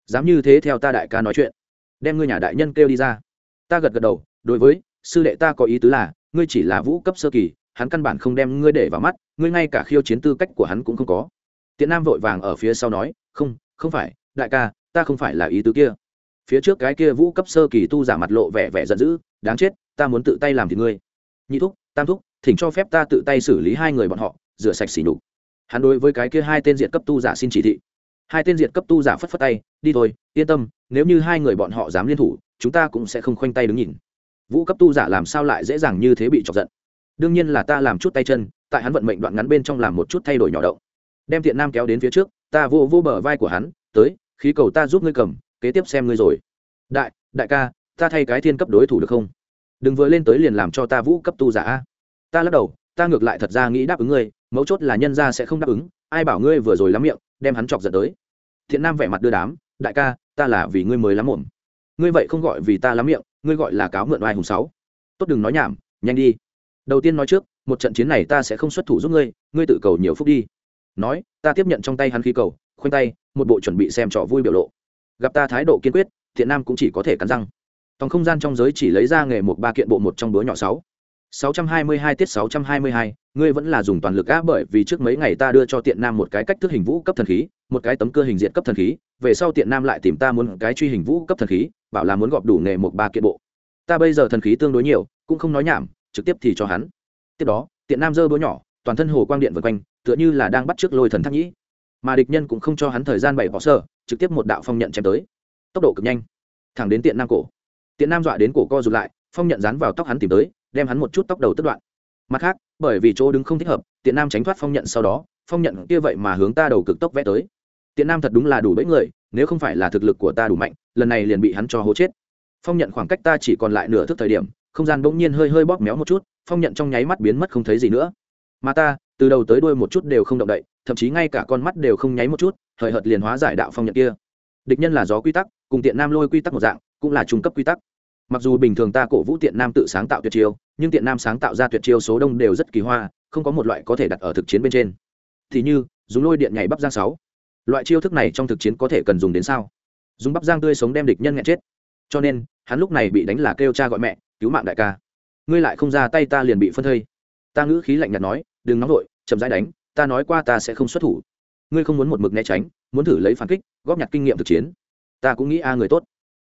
Dám như thế theo ta đại ca nói chuyện. Đem ngươi nhà đại nhân kêu đi ra. Ta gật gật đầu, đối với, sư đệ ta có ý tứ là, ngươi chỉ là vũ cấp sơ kỳ, hắn căn bản không đem ngươi để vào mắt, ngươi ngay cả khiêu chiến tư cách của hắn cũng không có. Tiện nam vội vàng ở phía sau nói, không không phải, đại ca, ta không phải là ý tứ kia. Phía trước cái kia vũ cấp sơ kỳ tu giả mặt lộ vẻ vẻ giận dữ, đáng chết, ta muốn tự tay làm thì ngươi. Nhị thúc, tam thúc, thỉnh cho phép ta tự tay xử lý hai người bọn họ, rửa sạch xỉ nhục hắn đối với cái kia hai tên diện cấp tu giả xin chỉ thị. Hai tên diện cấp tu giả phất phất tay, đi thôi, yên tâm, nếu như hai người bọn họ dám liên thủ, chúng ta cũng sẽ không khoanh tay đứng nhìn. Vũ cấp tu giả làm sao lại dễ dàng như thế bị chọc giận? Đương nhiên là ta làm chút tay chân, tại hắn vận mệnh đoạn ngắn bên trong làm một chút thay đổi nhỏ động. Đem thiện nam kéo đến phía trước, ta vô vô bờ vai của hắn, tới, khí cầu ta giúp ngươi cầm, kế tiếp xem ngươi rồi. Đại đại ca, ta thay cái thiên cấp đối thủ được không? Đừng vừa lên tới liền làm cho ta vũ cấp tu giả a. Ta lắc đầu, ta ngược lại thật ra nghĩ đáp ứng ngươi mấu chốt là nhân ra sẽ không đáp ứng, ai bảo ngươi vừa rồi lắm miệng, đem hắn chọc giận tới. Thiện nam vẻ mặt đưa đám, đại ca, ta là vì ngươi mới lắm muộn. Ngươi vậy không gọi vì ta lắm miệng, ngươi gọi là cáo mượn oai hùng sáu. Tốt đừng nói nhảm, nhanh đi. Đầu tiên nói trước, một trận chiến này ta sẽ không xuất thủ giúp ngươi ngươi tự cầu nhiều phúc đi. Nói, ta tiếp nhận trong tay hắn khí cầu, khoanh tay, một bộ chuẩn bị xem trò vui biểu lộ. Gặp ta thái độ kiên quyết, thiện nam cũng chỉ có thể cắn răng. Tòng không gian trong giới chỉ lấy ra nghề một ba kiện bộ một trong đứa nhỏ sáu sáu trăm hai mươi hai tiết sáu trăm hai mươi hai, ngươi vẫn là dùng toàn lực á bởi vì trước mấy ngày ta đưa cho tiện nam một cái cách thức hình vũ cấp thần khí, một cái tấm cơ hình diện cấp thần khí, về sau tiện nam lại tìm ta muốn cái truy hình vũ cấp thần khí, bảo là muốn gọp đủ nghề một ba kiện bộ. Ta bây giờ thần khí tương đối nhiều, cũng không nói nhảm, trực tiếp thì cho hắn. Tiếp đó, tiện nam giơ búa nhỏ, toàn thân hồ quang điện vượt quanh, tựa như là đang bắt trước lôi thần thác nhĩ. Mà địch nhân cũng không cho hắn thời gian bày bỏ sơ, trực tiếp một đạo phong nhận chém tới. Tốc độ cực nhanh. Thẳng đến tiện nam cổ. Tiện nam dọa đến cổ co rụt lại, phong nhận dán vào tóc hắn tìm tới đem hắn một chút tóc đầu tất đoạn. Mặt khác, bởi vì chỗ đứng không thích hợp, tiện nam tránh thoát phong nhận sau đó, phong nhận kia vậy mà hướng ta đầu cực tốc vẽ tới. Tiện nam thật đúng là đủ bẫy người, nếu không phải là thực lực của ta đủ mạnh, lần này liền bị hắn cho hố chết. Phong nhận khoảng cách ta chỉ còn lại nửa thước thời điểm, không gian bỗng nhiên hơi hơi bóp méo một chút, phong nhận trong nháy mắt biến mất không thấy gì nữa. Mà ta, từ đầu tới đuôi một chút đều không động đậy, thậm chí ngay cả con mắt đều không nháy một chút, hời hợt liền hóa giải đạo phong nhận kia. Địch nhân là gió quy tắc, cùng tiện nam lôi quy tắc một dạng, cũng là trung cấp quy tắc. Mặc dù bình thường ta cổ vũ tiện nam tự sáng tạo tuyệt chiêu nhưng tiện nam sáng tạo ra tuyệt chiêu số đông đều rất kỳ hoa, không có một loại có thể đặt ở thực chiến bên trên. Thì như, dùng lôi điện nhảy bắp giang sáu. Loại chiêu thức này trong thực chiến có thể cần dùng đến sao? Dùng bắp giang tươi sống đem địch nhân nghẹn chết. Cho nên, hắn lúc này bị đánh là kêu cha gọi mẹ, cứu mạng đại ca. Ngươi lại không ra tay ta liền bị phân thây. Ta ngữ khí lạnh nhạt nói, đừng nóng vội, chậm rãi đánh, ta nói qua ta sẽ không xuất thủ. Ngươi không muốn một mực né tránh, muốn thử lấy phản kích, góp nhặt kinh nghiệm thực chiến. Ta cũng nghĩ a người tốt.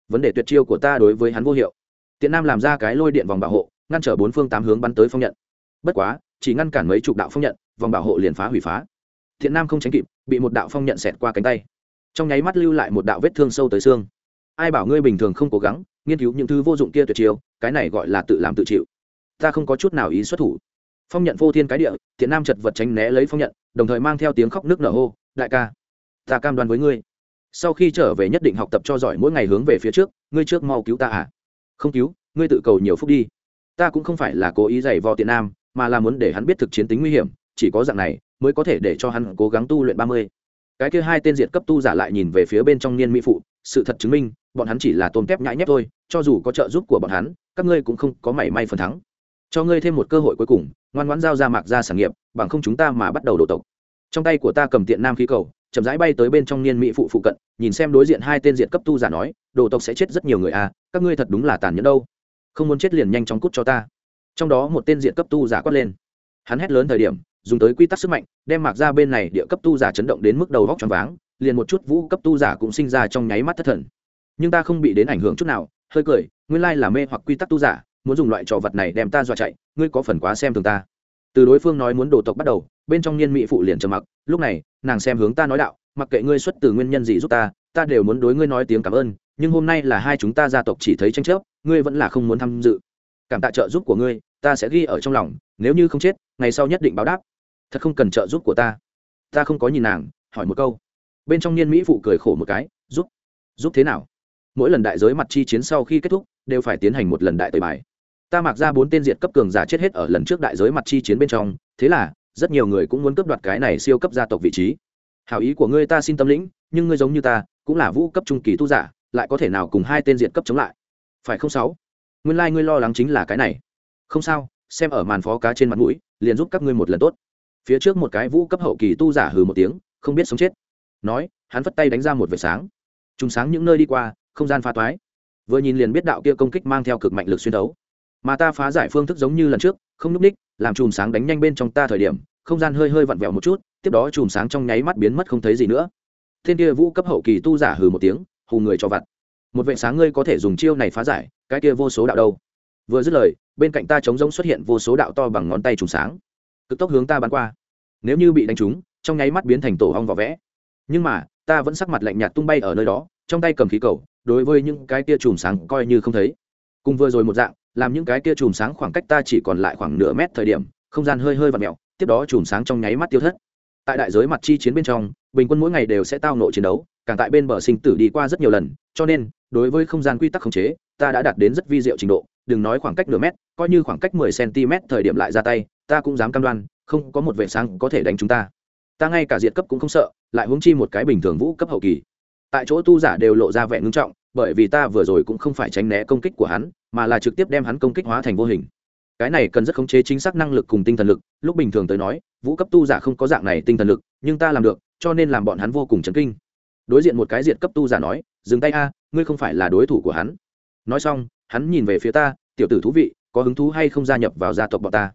Vấn đề tuyệt chiêu của ta đối với hắn vô hiệu. Tiện nam làm ra cái lôi điện vòng bảo hộ ngăn trở bốn phương tám hướng bắn tới phong nhận. Bất quá, chỉ ngăn cản mấy chục đạo phong nhận, vòng bảo hộ liền phá hủy phá. Thiện nam không tránh kịp, bị một đạo phong nhận xẹt qua cánh tay. Trong nháy mắt lưu lại một đạo vết thương sâu tới xương. Ai bảo ngươi bình thường không cố gắng, nghiên cứu những thứ vô dụng kia tuyệt chiêu, cái này gọi là tự làm tự chịu. Ta không có chút nào ý xuất thủ. Phong nhận vô thiên cái địa, thiện nam chật vật tránh né lấy phong nhận, đồng thời mang theo tiếng khóc nước nở hô, đại ca, ta cam đoan với ngươi. Sau khi trở về nhất định học tập cho giỏi mỗi ngày hướng về phía trước, ngươi trước mau cứu ta à. Không cứu, ngươi tự cầu nhiều phúc đi ta cũng không phải là cố ý giày vò tiện nam, mà là muốn để hắn biết thực chiến tính nguy hiểm, chỉ có dạng này mới có thể để cho hắn cố gắng tu luyện ba mươi. Cái kia hai tên diệt cấp tu giả lại nhìn về phía bên trong niên mỹ phụ, sự thật chứng minh, bọn hắn chỉ là tôm tép nhãi nhép thôi, cho dù có trợ giúp của bọn hắn, các ngươi cũng không có mảy may phần thắng. Cho ngươi thêm một cơ hội cuối cùng, ngoan ngoãn giao ra mạc ra sản nghiệp, bằng không chúng ta mà bắt đầu đổ tộc. Trong tay của ta cầm tiện nam khí cầu, chậm rãi bay tới bên trong niên mỹ phụ phụ cận, nhìn xem đối diện hai tên diện cấp tu giả nói, đồ tộc sẽ chết rất nhiều người à các ngươi thật đúng là tàn nhẫn đâu không muốn chết liền nhanh chóng cút cho ta. Trong đó một tên diện cấp tu giả quát lên. Hắn hét lớn thời điểm, dùng tới quy tắc sức mạnh, đem mạc ra bên này địa cấp tu giả chấn động đến mức đầu vóc t r váng, liền một chút vũ cấp tu giả cũng sinh ra trong nháy mắt thất thần. Nhưng ta không bị đến ảnh hưởng chút nào, hơi cười, nguyên lai là mê hoặc quy tắc tu giả, muốn dùng loại trò vật này đem ta dọa chạy, ngươi có phần quá xem thường ta. Từ đối phương nói muốn đồ tộc bắt đầu, bên trong niên mỹ phụ liền trầm mặc, lúc này, nàng xem hướng ta nói đạo, mặc kệ ngươi xuất từ nguyên nhân gì giúp ta ta đều muốn đối ngươi nói tiếng cảm ơn, nhưng hôm nay là hai chúng ta gia tộc chỉ thấy tranh chấp ngươi vẫn là không muốn tham dự. Cảm tạ trợ giúp của ngươi, ta sẽ ghi ở trong lòng, nếu như không chết, ngày sau nhất định báo đáp. Thật không cần trợ giúp của ta. Ta không có nhìn nàng, hỏi một câu. Bên trong niên mỹ phụ cười khổ một cái, giúp giúp thế nào? Mỗi lần đại giới mặt chi chiến sau khi kết thúc, đều phải tiến hành một lần đại tời bài. Ta mặc ra bốn tên diệt cấp cường giả chết hết ở lần trước đại giới mặt chi chiến bên trong, thế là, rất nhiều người cũng muốn cướp đoạt cái này siêu cấp gia tộc vị trí. Hảo ý của ngươi ta xin tâm lĩnh, nhưng ngươi giống như ta, cũng là vũ cấp trung kỳ tu giả, lại có thể nào cùng hai tên diện cấp chống lại? Phải không sáu? Nguyên lai、like、ngươi lo lắng chính là cái này. Không sao, xem ở màn phó cá trên mặt mũi, liền giúp các ngươi một lần tốt. Phía trước một cái vũ cấp hậu kỳ tu giả hừ một tiếng, không biết sống chết. Nói, hắn vất tay đánh ra một vệt sáng. Trùng sáng những nơi đi qua, không gian pha toái. Vừa nhìn liền biết đạo kia công kích mang theo cực mạnh lực xuyên đấu. Mà ta phá giải phương thức giống như lần trước, không núp ních, làm chùm sáng đánh nhanh bên trong ta thời điểm, không gian hơi hơi vặn vẹo một chút, tiếp đó chùm sáng trong nháy mắt biến mất không thấy gì nữa. Thiên kia vũ cấp hậu kỳ tu giả hừ một tiếng, hù người cho vặt một vệ sáng ngươi có thể dùng chiêu này phá giải, cái kia vô số đạo đâu. Vừa dứt lời, bên cạnh ta trống rỗng xuất hiện vô số đạo to bằng ngón tay trùng sáng. Cực tốc hướng ta bắn qua. Nếu như bị đánh trúng, trong nháy mắt biến thành tổ hong vỏ vẽ. Nhưng mà, ta vẫn sắc mặt lạnh nhạt tung bay ở nơi đó, trong tay cầm khí cầu, đối với những cái kia chùm sáng coi như không thấy. Cùng vừa rồi một dạng, làm những cái kia chùm sáng khoảng cách ta chỉ còn lại khoảng nửa mét thời điểm, không gian hơi hơi và mẹo tiếp đó chùm sáng trong nháy mắt tiêu thất. Tại đại giới mặt chi chiến bên trong, bình quân mỗi ngày đều sẽ tao nộ chiến đấu, càng tại bên bờ sinh tử đi qua rất nhiều lần, cho nên đối với không gian quy tắc khống chế, ta đã đạt đến rất vi diệu trình độ, đừng nói khoảng cách nửa mét, coi như khoảng cách mười cm thời điểm lại ra tay, ta cũng dám cam đoan, không có một vệ sáng có thể đánh chúng ta. Ta ngay cả diệt cấp cũng không sợ, lại huống chi một cái bình thường vũ cấp hậu kỳ. Tại chỗ tu giả đều lộ ra vẻ ngưng trọng, bởi vì ta vừa rồi cũng không phải tránh né công kích của hắn, mà là trực tiếp đem hắn công kích hóa thành vô hình. Cái này cần rất khống chế chính xác năng lực cùng tinh thần lực, lúc bình thường tới nói, vũ cấp tu giả không có dạng này tinh thần lực, nhưng ta làm được, cho nên làm bọn hắn vô cùng chấn kinh. Đối diện một cái diện cấp tu giả nói, dừng tay a ngươi không phải là đối thủ của hắn. Nói xong, hắn nhìn về phía ta, tiểu tử thú vị, có hứng thú hay không gia nhập vào gia tộc bọn ta?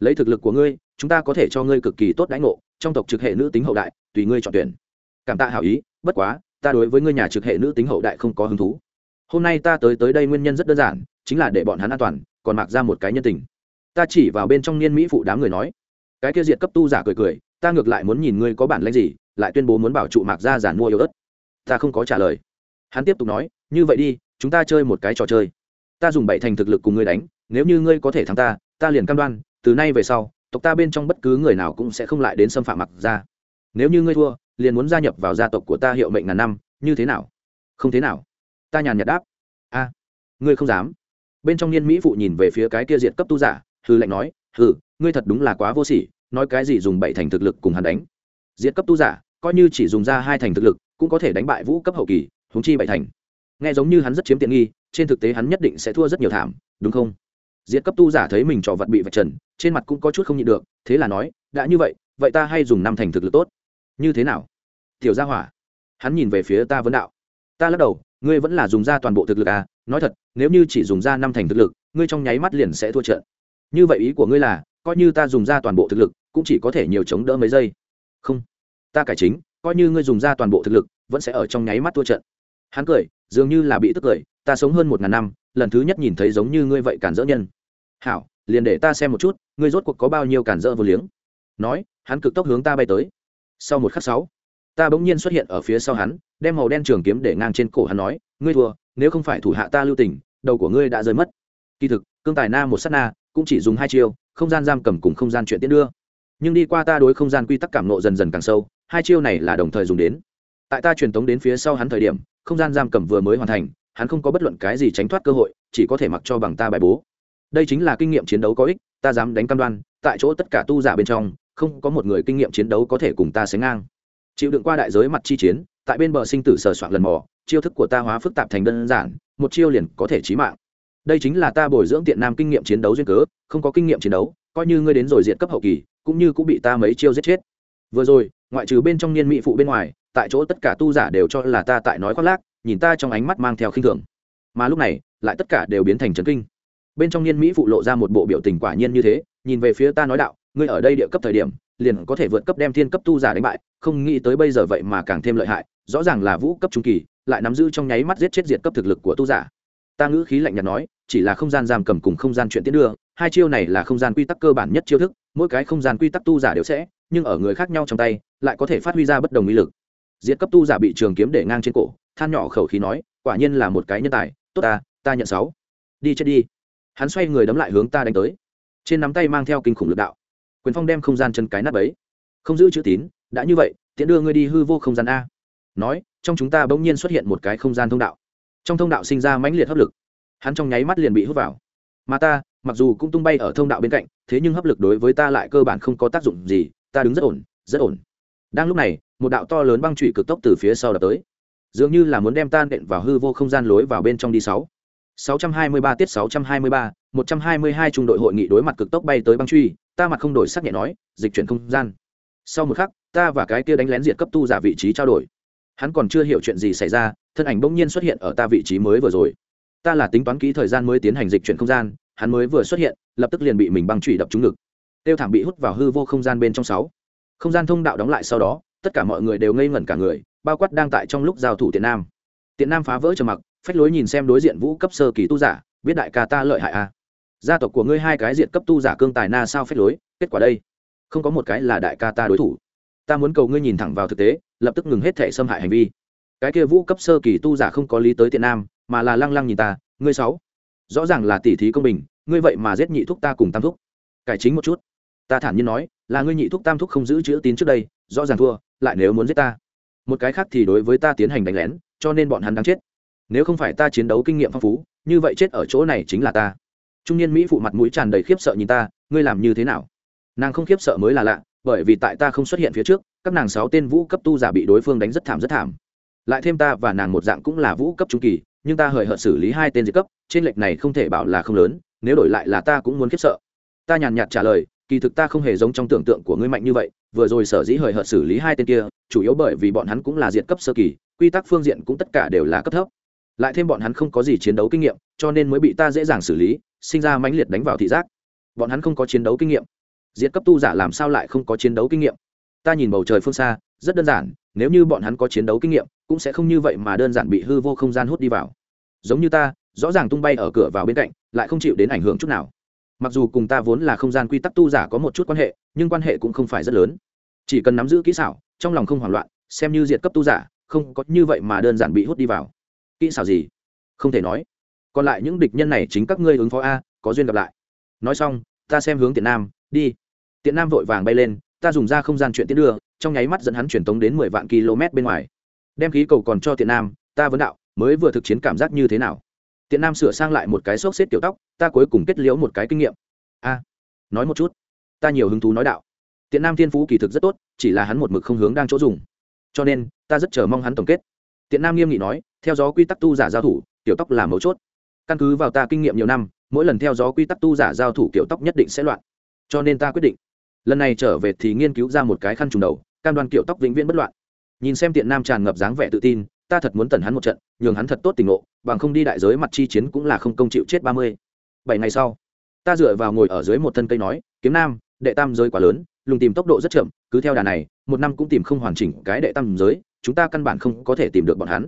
Lấy thực lực của ngươi, chúng ta có thể cho ngươi cực kỳ tốt đãi ngộ, trong tộc trực hệ nữ tính hậu đại, tùy ngươi chọn tuyển. Cảm tạ hảo ý, bất quá, ta đối với ngươi nhà trực hệ nữ tính hậu đại không có hứng thú. Hôm nay ta tới tới đây nguyên nhân rất đơn giản, chính là để bọn hắn an toàn, còn mặc ra một cái nhân tình. Ta chỉ vào bên trong niên mỹ phụ đám người nói. Cái kia diệt cấp tu giả cười cười, ta ngược lại muốn nhìn ngươi có bản lãnh gì, lại tuyên bố muốn bảo trụ mạc gia giản mua yếu ớt. Ta không có trả lời hắn tiếp tục nói như vậy đi chúng ta chơi một cái trò chơi. Ta dùng bảy thành thực lực cùng ngươi đánh nếu như ngươi có thể thắng ta ta liền cam đoan từ nay về sau tộc ta bên trong bất cứ người nào cũng sẽ không lại đến xâm phạm mặc ra nếu như ngươi thua liền muốn gia nhập vào gia tộc của ta hiệu mệnh ngàn năm như thế nào? Không thế nào. Ta nhàn nhạt đáp a ngươi không dám. Bên trong niên mỹ phụ nhìn về phía cái kia diệt cấp tu giả hư lệnh nói hừ, ngươi thật đúng là quá vô sỉ nói cái gì dùng bảy thành thực lực cùng hắn đánh. Diệt cấp tu giả coi như chỉ dùng ra hai thành thực lực cũng có thể đánh bại vũ cấp hậu kỳ huống chi bảy thành. Nghe giống như hắn rất chiếm tiện nghi, trên thực tế hắn nhất định sẽ thua rất nhiều thảm, đúng không? Diệt cấp tu giả thấy mình trò vật bị vạch trần, trên mặt cũng có chút không nhịn được, thế là nói, đã như vậy vậy ta hay dùng năm thành thực lực tốt. Như thế nào? Tiểu gia hỏa. Hắn nhìn về phía ta vấn đạo. Ta lắc đầu, ngươi vẫn là dùng ra toàn bộ thực lực à? Nói thật, nếu như chỉ dùng ra năm thành thực lực, ngươi trong nháy mắt liền sẽ thua trận. Như vậy ý của ngươi là, coi như ta dùng ra toàn bộ thực lực, cũng chỉ có thể nhiều chống đỡ mấy giây. Không, ta cải chính, coi như ngươi dùng ra toàn bộ thực lực, vẫn sẽ ở trong nháy mắt thua trận hắn cười, dường như là bị tức cười, ta sống hơn một ngàn năm, lần thứ nhất nhìn thấy giống như ngươi vậy cản dỡ nhân. Hảo, liền để ta xem một chút, ngươi rốt cuộc có bao nhiêu cản dỡ vô liếng. Nói, hắn cực tốc hướng ta bay tới. Sau một khắc sáu, ta bỗng nhiên xuất hiện ở phía sau hắn, đem màu đen trường kiếm để ngang trên cổ hắn nói, ngươi thua, nếu không phải thủ hạ ta lưu tình, đầu của ngươi đã rơi mất. Kỳ thực, cương tài na một s á t na, cũng chỉ dùng hai chiêu, không gian giam cầm cùng không gian chuyện tiến đưa. Nhưng đi qua ta đối không gian quy tắc cảm nộ dần dần càng sâu, hai chiêu này là đồng thời dùng đến. Tại ta truyền tống đến phía sau hắn thời điểm không gian giam cầm vừa mới hoàn thành, hắn không có bất luận cái gì tránh thoát cơ hội, chỉ có thể mặc cho bằng ta bài bố. Đây chính là kinh nghiệm chiến đấu có ích, ta dám đánh cam đoan, tại chỗ tất cả tu giả bên trong, không có một người kinh nghiệm chiến đấu có thể cùng ta sánh ngang. Chịu đựng qua đại giới mặt chi chiến, tại bên bờ sinh tử sờ soạn lần mò, chiêu thức của ta hóa phức tạp thành đơn giản, một chiêu liền có thể chí mạng. Đây chính là ta bồi dưỡng tiện nam kinh nghiệm chiến đấu duyên cớ, không có kinh nghiệm chiến đấu, coi như ngươi đến rồi diện cấp hậu kỳ, cũng như cũng bị ta mấy chiêu giết chết. Vừa rồi, ngoại trừ bên trong niên mỹ phụ bên ngoài tại chỗ tất cả tu giả đều cho là ta tại nói khoác lác, nhìn ta trong ánh mắt mang theo khinh thường. Mà lúc này, lại tất cả đều biến thành trấn kinh. Bên trong niên mỹ phụ lộ ra một bộ biểu tình quả nhiên như thế, nhìn về phía ta nói đạo, ngươi ở đây địa cấp thời điểm, liền có thể vượt cấp đem thiên cấp tu giả đánh bại, không nghĩ tới bây giờ vậy mà càng thêm lợi hại, rõ ràng là vũ cấp trung kỳ, lại nắm giữ trong nháy mắt giết chết diệt cấp thực lực của tu giả. Ta ngữ khí lạnh nhạt nói, chỉ là không gian giam cầm cùng không gian chuyện tiến đưa, hai chiêu này là không gian quy tắc cơ bản nhất chiêu thức, mỗi cái không gian quy tắc tu giả đều sẽ, nhưng ở người khác nhau trong tay, lại có thể phát huy ra bất đồng uy lực diệt cấp tu giả bị trường kiếm để ngang trên cổ, than nhỏ khẩu khí nói, quả nhiên là một cái nhân tài, tốt ta ta nhận sáu. Đi chết đi. Hắn xoay người đấm lại hướng ta đánh tới. Trên nắm tay mang theo kinh khủng lực đạo. Quyền phong đem không gian chân cái nắp ấy không giữ chữ tín, đã như vậy, tiện đưa ngươi đi hư vô không gian a. Nói, trong chúng ta bỗng nhiên xuất hiện một cái không gian thông đạo. Trong thông đạo sinh ra mãnh liệt hấp lực. Hắn trong nháy mắt liền bị hút vào. Mà ta, mặc dù cũng tung bay ở thông đạo bên cạnh, thế nhưng hấp lực đối với ta lại cơ bản không có tác dụng gì, ta đứng rất ổn rất ổn đang lúc này một đạo to lớn băng trụy cực tốc từ phía sau đập tới. Dường như là muốn đem tan đện vào hư vô không gian lối vào bên trong đi sáu. 623 tiết 623, 122 trung đội hội nghị đối mặt cực tốc bay tới băng truy, ta mặt không đổi sắc nhẹ nói, dịch chuyển không gian. Sau một khắc, ta và cái kia đánh lén diệt cấp tu giả vị trí trao đổi. hắn còn chưa hiểu chuyện gì xảy ra thân ảnh bỗng nhiên xuất hiện ở ta vị trí mới vừa rồi. Ta là tính toán kỹ thời gian mới tiến hành dịch chuyển không gian hắn mới vừa xuất hiện lập tức liền bị mình băng truy đập trúng ngực. Tiêu thảm bị hút vào hư vô không gian bên trong sáu không gian thông đạo đóng lại sau đó, tất cả mọi người đều ngây ngẩn cả người, bao quát đang tại trong lúc giao thủ tiện nam. Tiện nam phá vỡ trầm mặc, phách lối nhìn xem đối diện vũ cấp sơ kỳ tu giả, biết đại ca ta lợi hại a à. gia tộc của ngươi hai cái diện cấp tu giả cương tài na sao phách lối, kết quả đây? Không có một cái là đại ca ta đối thủ. Ta muốn cầu ngươi nhìn thẳng vào thực tế, lập tức ngừng hết thể xâm hại hành vi. Cái kia vũ cấp sơ kỳ tu giả không có lý tới tiện nam, mà là lăng lăng nhìn ta, ngươi sáu. Rõ ràng là tỉ thí công bình, ngươi vậy mà giết nhị thúc ta cùng tam thúc. Cải chính một chút ta thản nhiên nói, là ngươi nhị thúc tam thúc không giữ chữ tín trước đây, rõ ràng thua, lại nếu muốn giết ta. Một cái khác thì đối với ta tiến hành đánh lén, cho nên bọn hắn đang chết. Nếu không phải ta chiến đấu kinh nghiệm phong phú, như vậy chết ở chỗ này chính là ta. Trung niên mỹ phụ mặt mũi tràn đầy khiếp sợ nhìn ta, ngươi làm như thế nào? Nàng không khiếp sợ mới là lạ, bởi vì tại ta không xuất hiện phía trước, các nàng sáu tên vũ cấp tu giả bị đối phương đánh rất thảm rất thảm. Lại thêm ta và nàng một dạng cũng là vũ cấp trung kỳ, nhưng ta hời hợt xử lý hai tên diệt cấp, trên lệch này không thể bảo là không lớn, nếu đổi lại là ta cũng muốn khiếp sợ. Ta nhàn nhạt trả lời kỳ thực ta không hề giống trong tưởng tượng của ngươi mạnh như vậy, vừa rồi sở dĩ hời hợt xử lý hai tên kia, chủ yếu bởi vì bọn hắn cũng là diện cấp sơ kỳ, quy tắc phương diện cũng tất cả đều là cấp thấp. Lại thêm bọn hắn không có gì chiến đấu kinh nghiệm, cho nên mới bị ta dễ dàng xử lý, sinh ra mãnh liệt đánh vào thị giác. Bọn hắn không có chiến đấu kinh nghiệm. Diệt cấp tu giả làm sao lại không có chiến đấu kinh nghiệm? Ta nhìn bầu trời phương xa, rất đơn giản, nếu như bọn hắn có chiến đấu kinh nghiệm, cũng sẽ không như vậy mà đơn giản bị hư vô không gian hút đi vào. Giống như ta, rõ ràng tung bay ở cửa vào bên cạnh, lại không chịu đến ảnh hưởng chút nào mặc dù cùng ta vốn là không gian quy tắc tu giả có một chút quan hệ, nhưng quan hệ cũng không phải rất lớn. Chỉ cần nắm giữ kỹ xảo, trong lòng không hoảng loạn, xem như diệt cấp tu giả, không có như vậy mà đơn giản bị hút đi vào. Kỹ xảo gì? Không thể nói. Còn lại những địch nhân này chính các ngươi ứng phó a, có duyên gặp lại. Nói xong, ta xem hướng tiện nam, đi. Tiện nam vội vàng bay lên, ta dùng ra không gian chuyện tiến đưa, trong nháy mắt dẫn hắn truyền tống đến mười vạn km bên ngoài. Đem khí cầu còn cho tiện nam, ta vấn đạo, mới vừa thực chiến cảm giác như thế nào? Tiện nam sửa sang lại một cái xốc xếp tiểu tóc, ta cuối cùng kết liễu một cái kinh nghiệm. A, nói một chút. Ta nhiều hứng thú nói đạo. Tiện nam thiên phú kỳ thực rất tốt, chỉ là hắn một mực không hướng đang chỗ dùng. Cho nên, ta rất chờ mong hắn tổng kết. Tiện nam nghiêm nghị nói, theo gió quy tắc tu giả giao thủ, tiểu tóc là mấu chốt. Căn cứ vào ta kinh nghiệm nhiều năm, mỗi lần theo gió quy tắc tu giả giao thủ kiểu tóc nhất định sẽ loạn. Cho nên ta quyết định, lần này trở về thì nghiên cứu ra một cái khăn trùng đầu, cam đoan kiểu tóc vĩnh viễn bất loạn. Nhìn xem tiện nam tràn ngập dáng vẻ tự tin ta thật muốn tần hắn một trận, nhường hắn thật tốt tình ngộ, bằng không đi đại giới mặt chi chiến cũng là không công chịu chết ba mươi. Bảy ngày sau, ta dựa vào ngồi ở dưới một thân cây nói, kiếm nam, đệ tam giới quá lớn, lùng tìm tốc độ rất chậm, cứ theo đà này, một năm cũng tìm không hoàn chỉnh cái đệ tam giới, chúng ta căn bản không có thể tìm được bọn hắn.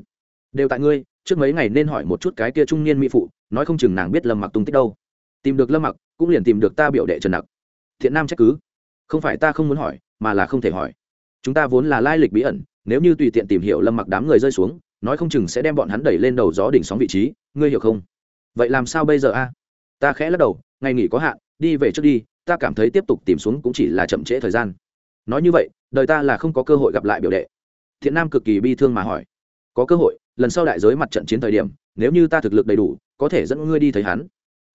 Đều tại ngươi, trước mấy ngày nên hỏi một chút cái kia trung niên mỹ phụ, nói không chừng nàng biết lâm mặc tung tích đâu. Tìm được lâm mặc, cũng liền tìm được ta biểu đệ trần nặc. Thiện nam trách cứ. Không phải ta không muốn hỏi, mà là không thể hỏi. Chúng ta vốn là lai lịch bí ẩn nếu như tùy tiện tìm hiểu lâm mặc đám người rơi xuống, nói không chừng sẽ đem bọn hắn đẩy lên đầu gió đỉnh sóng vị trí, ngươi hiểu không? Vậy làm sao bây giờ a? Ta khẽ lắc đầu, ngày nghỉ có hạn, đi về trước đi, ta cảm thấy tiếp tục tìm xuống cũng chỉ là chậm trễ thời gian. Nói như vậy, đời ta là không có cơ hội gặp lại biểu đệ. Thiện nam cực kỳ bi thương mà hỏi. Có cơ hội, lần sau đại giới mặt trận chiến thời điểm, nếu như ta thực lực đầy đủ, có thể dẫn ngươi đi thấy hắn.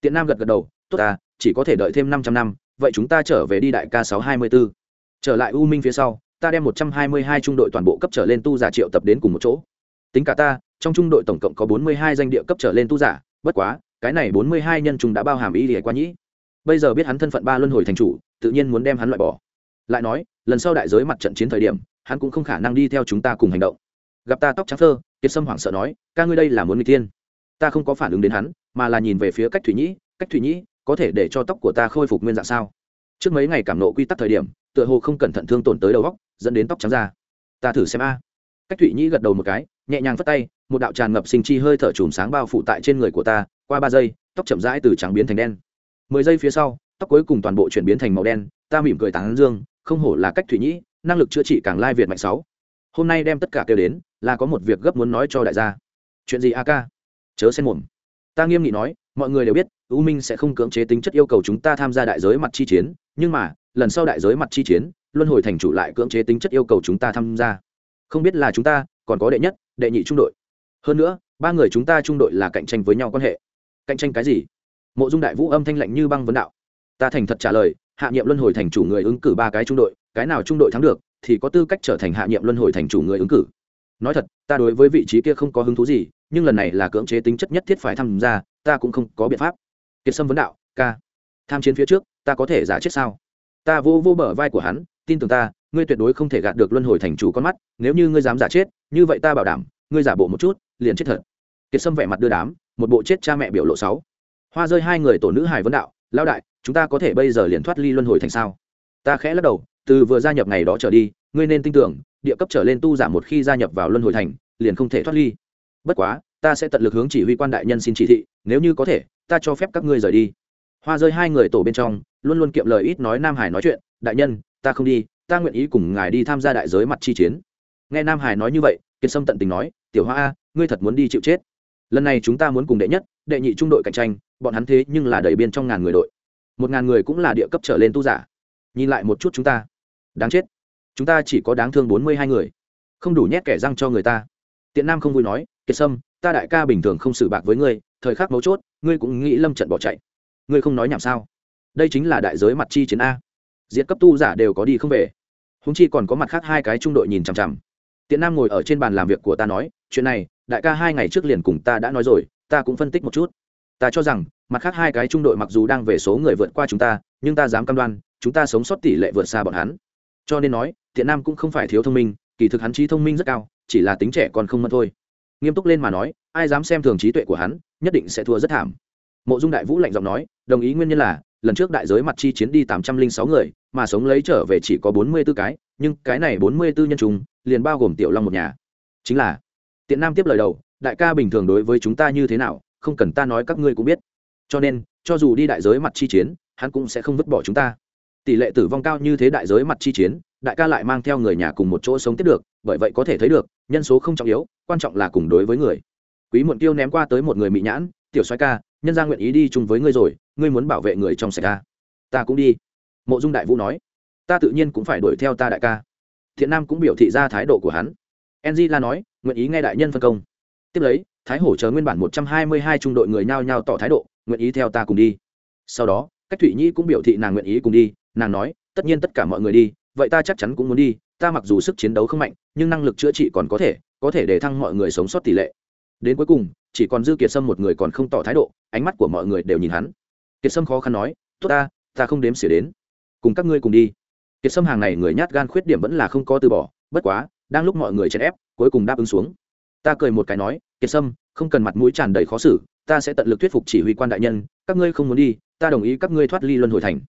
Tiện nam gật gật đầu, tốt ta, chỉ có thể đợi thêm năm trăm năm, vậy chúng ta trở về đi đại ca sáu hai mươi b ố trở lại u minh phía sau ta đem một trăm hai mươi hai trung đội toàn bộ cấp trở lên tu giả triệu tập đến cùng một chỗ. Tính cả ta, trong trung đội tổng cộng có bốn mươi hai danh địa cấp trở lên tu giả, bất quá, cái này bốn mươi hai nhân chúng đã bao hàm ý lìa qua nhĩ. Bây giờ biết hắn thân phận ba luân hồi thành chủ, tự nhiên muốn đem hắn loại bỏ. Lại nói, lần sau đại giới mặt trận chiến thời điểm, hắn cũng không khả năng đi theo chúng ta cùng hành động. Gặp ta tóc trắng thơ kiệt sâm hoảng sợ nói, ca ngươi đây là muốn người tiên ta không có phản ứng đến hắn, mà là nhìn về phía cách thủy nhĩ, cách thủy nhĩ, có thể để cho tóc của ta khôi phục nguyên dạng sao? Trước mấy ngày cảm nộ quy tắc thời điểm, tựa hồ không cẩn thận thương tổn tới đầu góc dẫn đến tóc trắng ra. Ta thử xem a. Cách thụy nhĩ gật đầu một cái, nhẹ nhàng phất tay, một đạo tràn ngập sinh chi hơi thở chùm sáng bao phủ tại trên người của ta, qua ba giây, tóc chậm rãi từ trắng biến thành đen. Mười giây phía sau, tóc cuối cùng toàn bộ chuyển biến thành màu đen, ta mỉm cười tán dương, không hổ là cách thủy nhĩ, năng lực chữa trị càng lai việt mạnh sáu. Hôm nay đem tất cả kêu đến, là có một việc gấp muốn nói cho đại gia. Chuyện gì, a ca? Chớ xen mồm. Ta nghiêm nghị nói, mọi người đều biết, u minh sẽ không cưỡng chế tính chất yêu cầu chúng ta tham gia đại giới mặt chi chiến, nhưng mà, lần sau đại giới mặt chi chiến luân hồi thành chủ lại cưỡng chế tính chất yêu cầu chúng ta tham gia. Không biết là chúng ta, còn có đệ nhất, đệ nhị trung đội. Hơn nữa, ba người chúng ta trung đội là cạnh tranh với nhau quan hệ. Cạnh tranh cái gì? Mộ dung đại vũ âm thanh lạnh như băng vấn đạo. Ta thành thật trả lời, hạ nhiệm luân hồi thành chủ người ứng cử ba cái trung đội, cái nào trung đội thắng được, thì có tư cách trở thành hạ nhiệm luân hồi thành chủ người ứng cử. Nói thật, ta đối với vị trí kia không có hứng thú gì, nhưng lần này là cưỡng chế tính chất nhất thiết phải tham gia, ta cũng không có biện pháp. Kiệt sâm vấn đạo, ca, tham chiến phía trước, ta có thể giả chết sao? Ta vô vô bờ vai của hắn tin tưởng ta, ngươi tuyệt đối không thể gạt được luân hồi thành chủ con mắt, nếu như ngươi dám giả chết, như vậy ta bảo đảm, ngươi giả bộ một chút, liền chết thật. Kiệt sâm vẻ mặt đưa đám, một bộ chết cha mẹ biểu lộ sáu. Hoa rơi hai người tổ nữ hải vấn đạo lao đại, chúng ta có thể bây giờ liền thoát ly luân hồi thành sao? Ta khẽ lắc đầu, từ vừa gia nhập ngày đó trở đi, ngươi nên tin tưởng, địa cấp trở lên tu giả một khi gia nhập vào luân hồi thành, liền không thể thoát ly. Bất quá, ta sẽ tận lực hướng chỉ huy quan đại nhân xin chỉ thị, nếu như có thể, ta cho phép các ngươi rời đi. Hoa rơi hai người tổ bên trong, luôn luôn kiệm lời ít nói nam hải nói chuyện, đại nhân ta không đi, ta nguyện ý cùng ngài đi tham gia đại giới mặt chi chiến. Nghe nam hải nói như vậy, kiệt sâm tận tình nói, tiểu hoa a, ngươi thật muốn đi chịu chết. Lần này chúng ta muốn cùng đệ nhất, đệ nhị trung đội cạnh tranh, bọn hắn thế nhưng là đầy biên trong ngàn người đội. Một ngàn người cũng là địa cấp trở lên tu giả. Nhìn lại một chút chúng ta. Đáng chết. Chúng ta chỉ có đáng thương bốn mươi hai người. Không đủ nhét kẻ răng cho người ta. Tiện nam không vui nói, kiệt sâm, ta đại ca bình thường không xử bạc với ngươi, thời khắc mấu chốt, ngươi cũng nghĩ lâm trận bỏ chạy. Ngươi không nói nhảm sao? Đây chính là đại giới mặt chi chiến a diệt cấp tu giả đều có đi không về. Húng chi còn có mặt khác hai cái trung đội nhìn chằm chằm. Tiện nam ngồi ở trên bàn làm việc của ta nói, chuyện này, đại ca hai ngày trước liền cùng ta đã nói rồi, ta cũng phân tích một chút. Ta cho rằng, mặt khác hai cái trung đội mặc dù đang về số người vượt qua chúng ta, nhưng ta dám cam đoan, chúng ta sống sót tỷ lệ vượt xa bọn hắn. Cho nên nói, tiện nam cũng không phải thiếu thông minh, kỳ thực hắn trí thông minh rất cao, chỉ là tính trẻ còn không mất thôi. Nghiêm túc lên mà nói, ai dám xem thường trí tuệ của hắn, nhất định sẽ thua rất thảm. Mộ dung đại vũ lạnh giọng nói, đồng ý nguyên nhân là lần trước đại giới mặt chi chiến đi tám trăm linh sáu người, mà sống lấy trở về chỉ có bốn mươi b ố cái, nhưng cái này bốn mươi b ố nhân chúng liền bao gồm tiểu long một nhà. Chính là, tiện nam tiếp lời đầu, đại ca bình thường đối với chúng ta như thế nào, không cần ta nói các ngươi cũng biết. Cho nên, cho dù đi đại giới mặt chi chiến, hắn cũng sẽ không vứt bỏ chúng ta. Tỷ lệ tử vong cao như thế đại giới mặt chi chiến, đại ca lại mang theo người nhà cùng một chỗ sống tiếp được, bởi vậy có thể thấy được, nhân số không trọng yếu, quan trọng là cùng đối với người. Quý muộn tiêu ném qua tới một người mỹ nhãn, tiểu soái ca, nhân ra nguyện ý đi chung với ngươi rồi ngươi muốn bảo vệ người trong sạch ta. Ta cũng đi. Mộ dung đại vũ nói. Ta tự nhiên cũng phải đuổi theo ta đại ca. Thiện nam cũng biểu thị ra thái độ của hắn. Enzy la nói, nguyện ý nghe đại nhân phân công. Tiếp lấy, thái hổ chờ nguyên bản một trăm hai mươi hai trung đội người nhao nhao tỏ thái độ, nguyện ý theo ta cùng đi. Sau đó, cách thụy nhi cũng biểu thị nàng nguyện ý cùng đi. Nàng nói, tất nhiên tất cả mọi người đi, vậy ta chắc chắn cũng muốn đi. Ta mặc dù sức chiến đấu không mạnh, nhưng năng lực chữa trị còn có thể có thể để thăng mọi người sống sót tỷ lệ. Đến cuối cùng, chỉ còn dư kiệt sâm một người còn không tỏ thái độ, ánh mắt của mọi người đều nhìn hắn kiệt sâm khó khăn nói, tốt ta ta không đếm xỉa đến. Cùng các ngươi cùng đi. Kiệt sâm hàng này người nhát gan khuyết điểm vẫn là không có từ bỏ, bất quá, đang lúc mọi người chèn ép, cuối cùng đáp ứng xuống. Ta cười một cái nói, kiệt sâm, không cần mặt mũi tràn đầy khó xử, ta sẽ tận lực thuyết phục chỉ huy quan đại nhân, các ngươi không muốn đi, ta đồng ý các ngươi thoát ly luân hồi thành.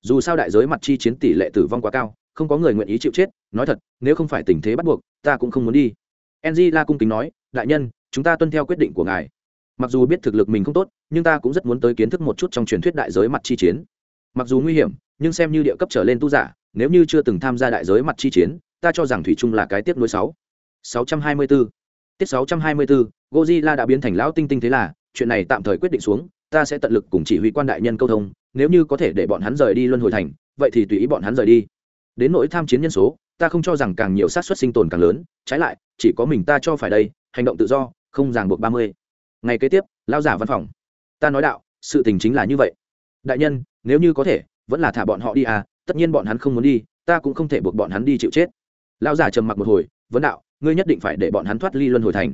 Dù sao đại giới mặt chi chiến tỷ lệ tử vong quá cao, không có người nguyện ý chịu chết, nói thật, nếu không phải tình thế bắt buộc, ta cũng không muốn đi. Enzy la cung kính nói, đại nhân, chúng ta tuân theo quyết định của ngài mặc dù biết thực lực mình không tốt, nhưng ta cũng rất muốn tới kiến thức một chút trong truyền thuyết đại giới mặt chi chiến. Mặc dù nguy hiểm, nhưng xem như địa cấp trở lên tu giả, nếu như chưa từng tham gia đại giới mặt chi chiến, ta cho rằng thủy trung là cái tiếp nối sáu. Sáu trăm hai mươi bốn tiết sáu trăm hai mươi bốn gozilla đã biến thành lão tinh tinh thế là, chuyện này tạm thời quyết định xuống, ta sẽ tận lực cùng chỉ huy quan đại nhân câu thông, nếu như có thể để bọn hắn rời đi luân hồi thành, vậy thì tùy ý bọn hắn rời đi. Đến nỗi tham chiến nhân số, ta không cho rằng càng nhiều sát xuất sinh tồn càng lớn, trái lại, chỉ có mình ta cho phải đây, hành động tự do, không ràng buộc ba mươi ngày kế tiếp lao giả văn phòng. Ta nói đạo, sự tình chính là như vậy. Đại nhân, nếu như có thể, vẫn là thả bọn họ đi à tất nhiên bọn hắn không muốn đi, ta cũng không thể buộc bọn hắn đi chịu chết. Lao giả trầm mặc một hồi, vấn đạo, ngươi nhất định phải để bọn hắn thoát ly luân hồi thành.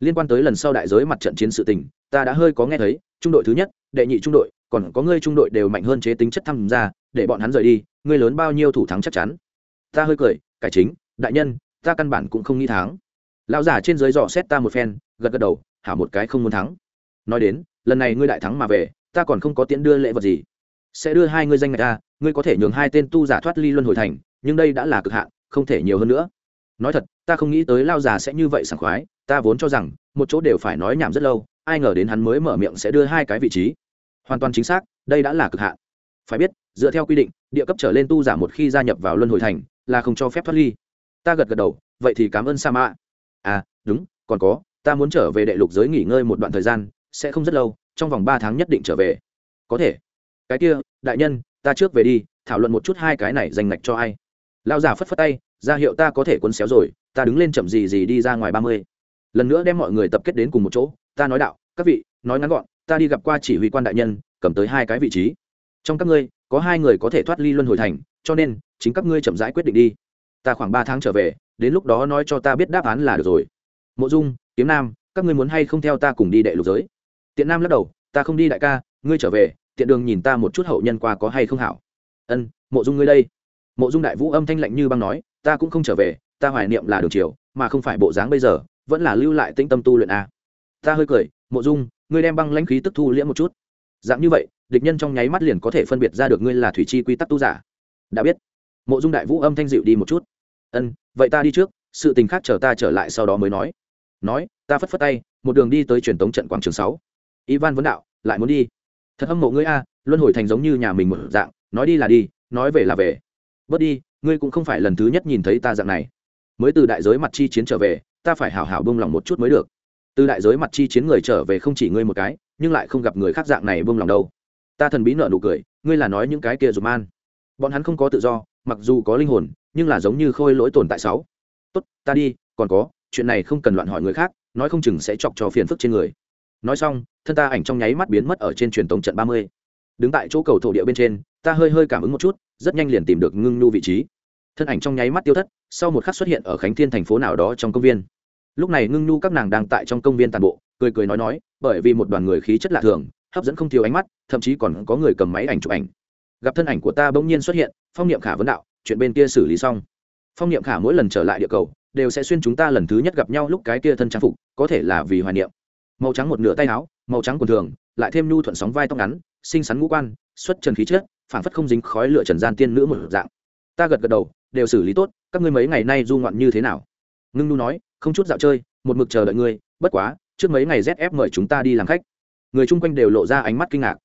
Liên quan tới lần sau đại giới mặt trận chiến sự tình, ta đã hơi có nghe thấy, trung đội thứ nhất, đệ nhị trung đội, còn có ngươi trung đội đều mạnh hơn chế tính chất tham gia, để bọn hắn rời đi, ngươi lớn bao nhiêu thủ thắng chắc chắn. Ta hơi cười, cải chính, đại nhân, ta căn bản cũng không nghĩ thắng. Lão giả trên dưới dò xét ta một phen, gật gật đầu hả một cái không muốn thắng. Nói đến, lần này ngươi đại thắng mà về, ta còn không có tiễn đưa lễ vật gì. Sẽ đưa hai ngươi danh ngạch ta ngươi có thể nhường hai tên tu giả thoát ly luân hồi thành, nhưng đây đã là cực hạn, không thể nhiều hơn nữa. Nói thật, ta không nghĩ tới lao già sẽ như vậy sảng khoái, ta vốn cho rằng, một chỗ đều phải nói nhảm rất lâu, ai ngờ đến hắn mới mở miệng sẽ đưa hai cái vị trí. Hoàn toàn chính xác, đây đã là cực hạn. Phải biết, dựa theo quy định, địa cấp trở lên tu giả một khi gia nhập vào luân hồi thành, là không cho phép thoát ly. Ta gật gật đầu, vậy thì cảm ơn sa mạ à đúng, còn có ta muốn trở về đệ lục giới nghỉ ngơi một đoạn thời gian, sẽ không rất lâu, trong vòng ba tháng nhất định trở về. Có thể. Cái kia, đại nhân, ta trước về đi, thảo luận một chút hai cái này dành ngạch cho ai. Lao giả phất phất tay, ra hiệu ta có thể cuốn xéo rồi, ta đứng lên chậm gì gì đi ra ngoài ba mươi. Lần nữa đem mọi người tập kết đến cùng một chỗ, ta nói đạo, các vị, nói ngắn gọn, ta đi gặp qua chỉ huy quan đại nhân, cầm tới hai cái vị trí. Trong các ngươi, có hai người có thể thoát ly luân hồi thành, cho nên, chính các ngươi chậm rãi quyết định đi. Ta khoảng ba tháng trở về, đến lúc đó nói cho ta biết đáp án là được rồi mộ dung, kiếm nam, các ngươi muốn hay không theo ta cùng đi đệ lục giới? Tiện nam lắc đầu, ta không đi đại ca, ngươi trở về, tiện đường nhìn ta một chút hậu nhân qua có hay không hảo. Ân, mộ dung ngươi đây. Mộ dung đại vũ âm thanh lạnh như băng nói, ta cũng không trở về, ta hoài niệm là đường chiều mà không phải bộ dáng bây giờ, vẫn là lưu lại tĩnh tâm tu luyện a. Ta hơi cười, mộ dung, ngươi đem băng lãnh khí tức thu liễm một chút. Dạng như vậy, địch nhân trong nháy mắt liền có thể phân biệt ra được ngươi là thủy chi quy tắc tu giả. Đã biết. Mộ dung đại vũ âm thanh dịu đi một chút. Ân, vậy ta đi trước, sự tình khác chờ ta trở lại sau đó mới nói nói, ta phất phất tay, một đường đi tới truyền tống trận quảng trường sáu. Ivan vấn đạo, lại muốn đi? Thật hâm mộ ngươi a, luân hồi thành giống như nhà mình một dạng, nói đi là đi, nói về là về. Bớt đi, ngươi cũng không phải lần thứ nhất nhìn thấy ta dạng này. Mới từ đại giới mặt chi chiến trở về, ta phải hào hào bông lòng một chút mới được. Từ đại giới mặt chi chiến người trở về không chỉ ngươi một cái, nhưng lại không gặp người khác dạng này bông lòng đâu. Ta thần bí nợ nụ cười, ngươi là nói những cái kia dùm an bọn hắn không có tự do, mặc dù có linh hồn, nhưng là giống như khôi lỗi tồn tại sáu. Tốt, ta đi, còn có chuyện này không cần loạn hỏi người khác, nói không chừng sẽ chọc cho phiền phức trên người. Nói xong, thân ta ảnh trong nháy mắt biến mất ở trên truyền tống trận ba mươi. Đứng tại chỗ cầu thổ địa bên trên, ta hơi hơi cảm ứng một chút, rất nhanh liền tìm được ngưng nhu vị trí. Thân ảnh trong nháy mắt tiêu thất, sau một khắc xuất hiện ở khánh thiên thành phố nào đó trong công viên. Lúc này ngưng nhu các nàng đang tại trong công viên tàn bộ, cười cười nói nói, bởi vì một đoàn người khí chất lạ thường, hấp dẫn không thiếu ánh mắt, thậm chí còn có người cầm máy ảnh chụp ảnh. Gặp thân ảnh của ta bỗng nhiên xuất hiện, phong niệm khả vấn đạo, chuyện bên kia xử lý xong. Phong niệm khả mỗi lần trở lại địa cầu đều sẽ xuyên chúng ta lần thứ nhất gặp nhau lúc cái kia thân trang phục, có thể là vì hoài niệm. Màu trắng một nửa tay áo, màu trắng quần thường, lại thêm nhu thuận sóng vai tóc ngắn, xinh xắn ngũ quan, xuất trần khí chất, phảng phất không dính khói lửa trần gian tiên nữ một dạng. Ta gật gật đầu, đều xử lý tốt, các ngươi mấy ngày nay du ngoạn như thế nào? Ngưng nu nói, không chút dạo chơi, một mực chờ đợi ngươi, bất quá, trước mấy ngày zf mời chúng ta đi làm khách. Người chung quanh đều lộ ra ánh mắt kinh ngạc.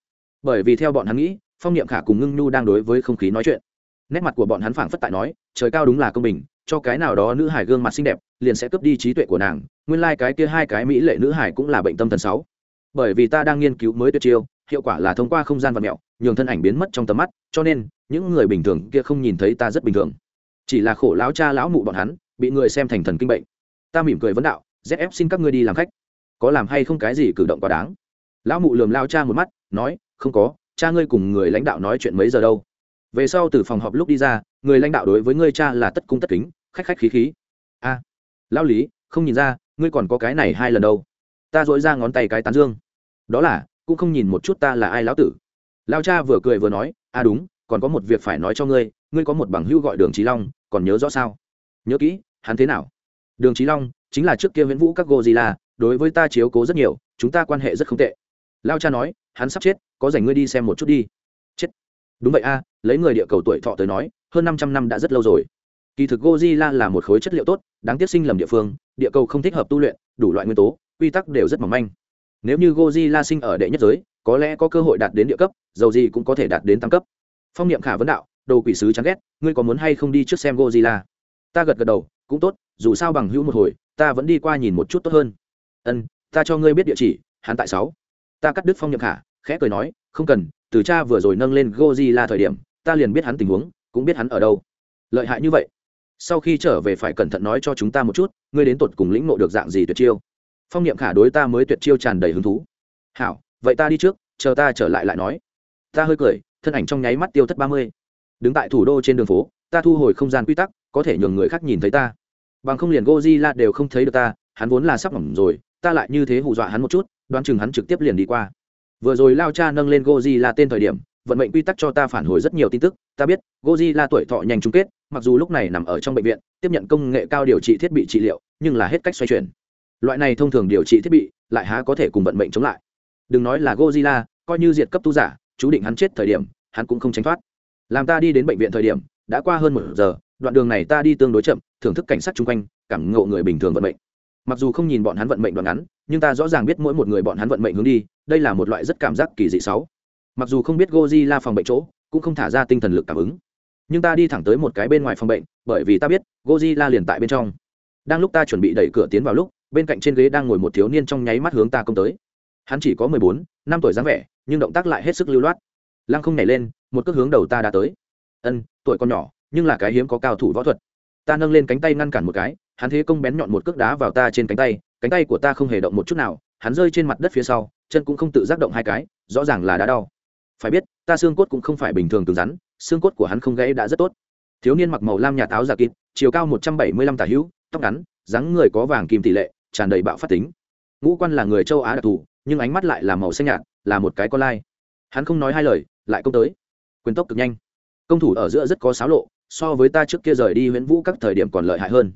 Bởi vì theo bọn hắn nghĩ, phong niệm khả cùng ngưng nhu đang đối với không khí nói chuyện. Nét mặt của bọn hắn phảng phất tại nói, trời cao đúng là công bình cho cái nào đó nữ hải gương mặt xinh đẹp, liền sẽ cướp đi trí tuệ của nàng. Nguyên lai、like、cái kia hai cái mỹ lệ nữ hải cũng là bệnh tâm thần sáu. Bởi vì ta đang nghiên cứu mới tuyệt chiêu, hiệu quả là thông qua không gian vật mẹo, nhường thân ảnh biến mất trong tầm mắt, cho nên, những người bình thường kia không nhìn thấy ta rất bình thường. Chỉ là khổ lão cha lão mụ bọn hắn, bị người xem thành thần kinh bệnh. Ta mỉm cười vấn đạo, zf, xin các ngươi đi làm khách. Có làm hay không cái gì cử động quá đáng? Lão mụ lườm lao cha một mắt, nói, không có, cha ngươi cùng người lãnh đạo nói chuyện mấy giờ đâu. Về sau từ phòng họp lúc đi ra, người lãnh đạo đối với ngươi cha là tất cung tất kính khách khách khí khí. A, lão lý, không nhìn ra, ngươi còn có cái này hai lần đâu. Ta dội ra ngón tay cái tán dương. Đó là, cũng không nhìn một chút ta là ai lão tử. Lao cha vừa cười vừa nói, a, đúng, còn có một việc phải nói cho ngươi ngươi có một bằng hữu gọi đường trí long, còn nhớ rõ sao? Nhớ kỹ, hắn thế nào? Đường trí long, chính là trước kia viễn vũ các gozilla đối với ta chiếu cố rất nhiều, chúng ta quan hệ rất không tệ. Lao cha nói, hắn sắp chết, có dành ngươi đi xem một chút đi. Chết. Đúng vậy a, lấy người địa cầu tuổi thọ tới nói, hơn năm trăm năm đã rất lâu rồi kỳ thực gozilla là một khối chất liệu tốt, đáng tiếc sinh lầm địa phương, địa cầu không thích hợp tu luyện, đủ loại nguyên tố, quy tắc đều rất mỏng manh. Nếu như gozilla sinh ở đệ nhất giới, có lẽ có cơ hội đạt đến địa cấp, dầu gì cũng có thể đạt đến tam cấp. Phong niệm khả vấn đạo, đồ quỷ sứ chán ghét, ngươi có muốn hay không đi trước xem gozilla ta gật gật đầu, cũng tốt, dù sao bằng hữu một hồi, ta vẫn đi qua nhìn một chút tốt hơn. Ân, ta cho ngươi biết địa chỉ, hắn tại sáu. Ta cắt đứt phong nhậm khả, khẽ cười nói, không cần, từ cha vừa rồi nâng lên gozilla thời điểm, ta liền biết hắn tình huống, cũng biết hắn ở đâu. Lợi hại như vậy sau khi trở về phải cẩn thận nói cho chúng ta một chút, ngươi đến tột cùng lĩnh ngộ được dạng gì tuyệt chiêu? Phong niệm khả đối ta mới tuyệt chiêu tràn đầy hứng thú. Hảo, vậy ta đi trước, chờ ta trở lại lại nói. Ta hơi cười, thân ảnh trong nháy mắt tiêu thất ba mươi. Đứng tại thủ đô trên đường phố, ta thu hồi không gian quy tắc, có thể nhường người khác nhìn thấy ta. Bằng không liền Godzilla đều không thấy được ta, hắn vốn là sắp ngỏm rồi, ta lại như thế hù dọa hắn một chút, đoán chừng hắn trực tiếp liền đi qua. Vừa rồi lao cha nâng lên Godzilla tên thời điểm, vận mệnh quy tắc cho ta phản hồi rất nhiều tin tức, ta biết, Godzilla tuổi thọ nhanh chung kết mặc dù lúc này nằm ở trong bệnh viện, tiếp nhận công nghệ cao điều trị thiết bị trị liệu, nhưng là hết cách xoay chuyển. Loại này thông thường điều trị thiết bị, lại há có thể cùng vận mệnh chống lại. Đừng nói là gozilla coi như diệt cấp tu giả, chú định hắn chết thời điểm, hắn cũng không tránh thoát. Làm ta đi đến bệnh viện thời điểm, đã qua hơn một giờ, đoạn đường này ta đi tương đối chậm, thưởng thức cảnh sát chung quanh, cảm ngộ người bình thường vận mệnh. Mặc dù không nhìn bọn hắn vận mệnh đoạn ngắn, nhưng ta rõ ràng biết mỗi một người bọn hắn vận mệnh hướng đi, đây là một loại rất cảm giác kỳ dị sáu. Mặc dù không biết Godzilla phòng bệnh chỗ, cũng không thả ra tinh thần lực cảm ứng nhưng ta đi thẳng tới một cái bên ngoài phòng bệnh, bởi vì ta biết goji la liền tại bên trong. Đang lúc ta chuẩn bị đẩy cửa tiến vào lúc, bên cạnh trên ghế đang ngồi một thiếu niên trong nháy mắt hướng ta công tới. Hắn chỉ có mười bốn, năm tuổi dáng vẻ, nhưng động tác lại hết sức lưu loát. Lăng không nhảy lên, một cước hướng đầu ta đã tới. Ân, tuổi còn nhỏ, nhưng là cái hiếm có cao thủ võ thuật. Ta nâng lên cánh tay ngăn cản một cái, hắn thế công bén nhọn một cước đá vào ta trên cánh tay cánh tay của ta không hề động một chút nào, hắn rơi trên mặt đất phía sau, chân cũng không tự giác động hai cái, rõ ràng là đã đau. Phải biết, ta xương cốt cũng không phải bình thường cứng rắn xương cốt của hắn không gãy đã rất tốt. Thiếu niên mặc màu lam nhà táo giả kịp, chiều cao một trăm bảy mươi lăm tả hữu, tóc ngắn, dáng người có vàng kim tỷ lệ, tràn đầy bạo phát tính. Ngũ quan là người châu á đặc thù, nhưng ánh mắt lại là màu xanh nhạt, là một cái con lai. Hắn không nói hai lời, lại công tới. Quyền tốc cực nhanh. Công thủ ở giữa rất có xáo lộ, so với ta trước kia rời đi huyễn vũ các thời điểm còn lợi hại hơn.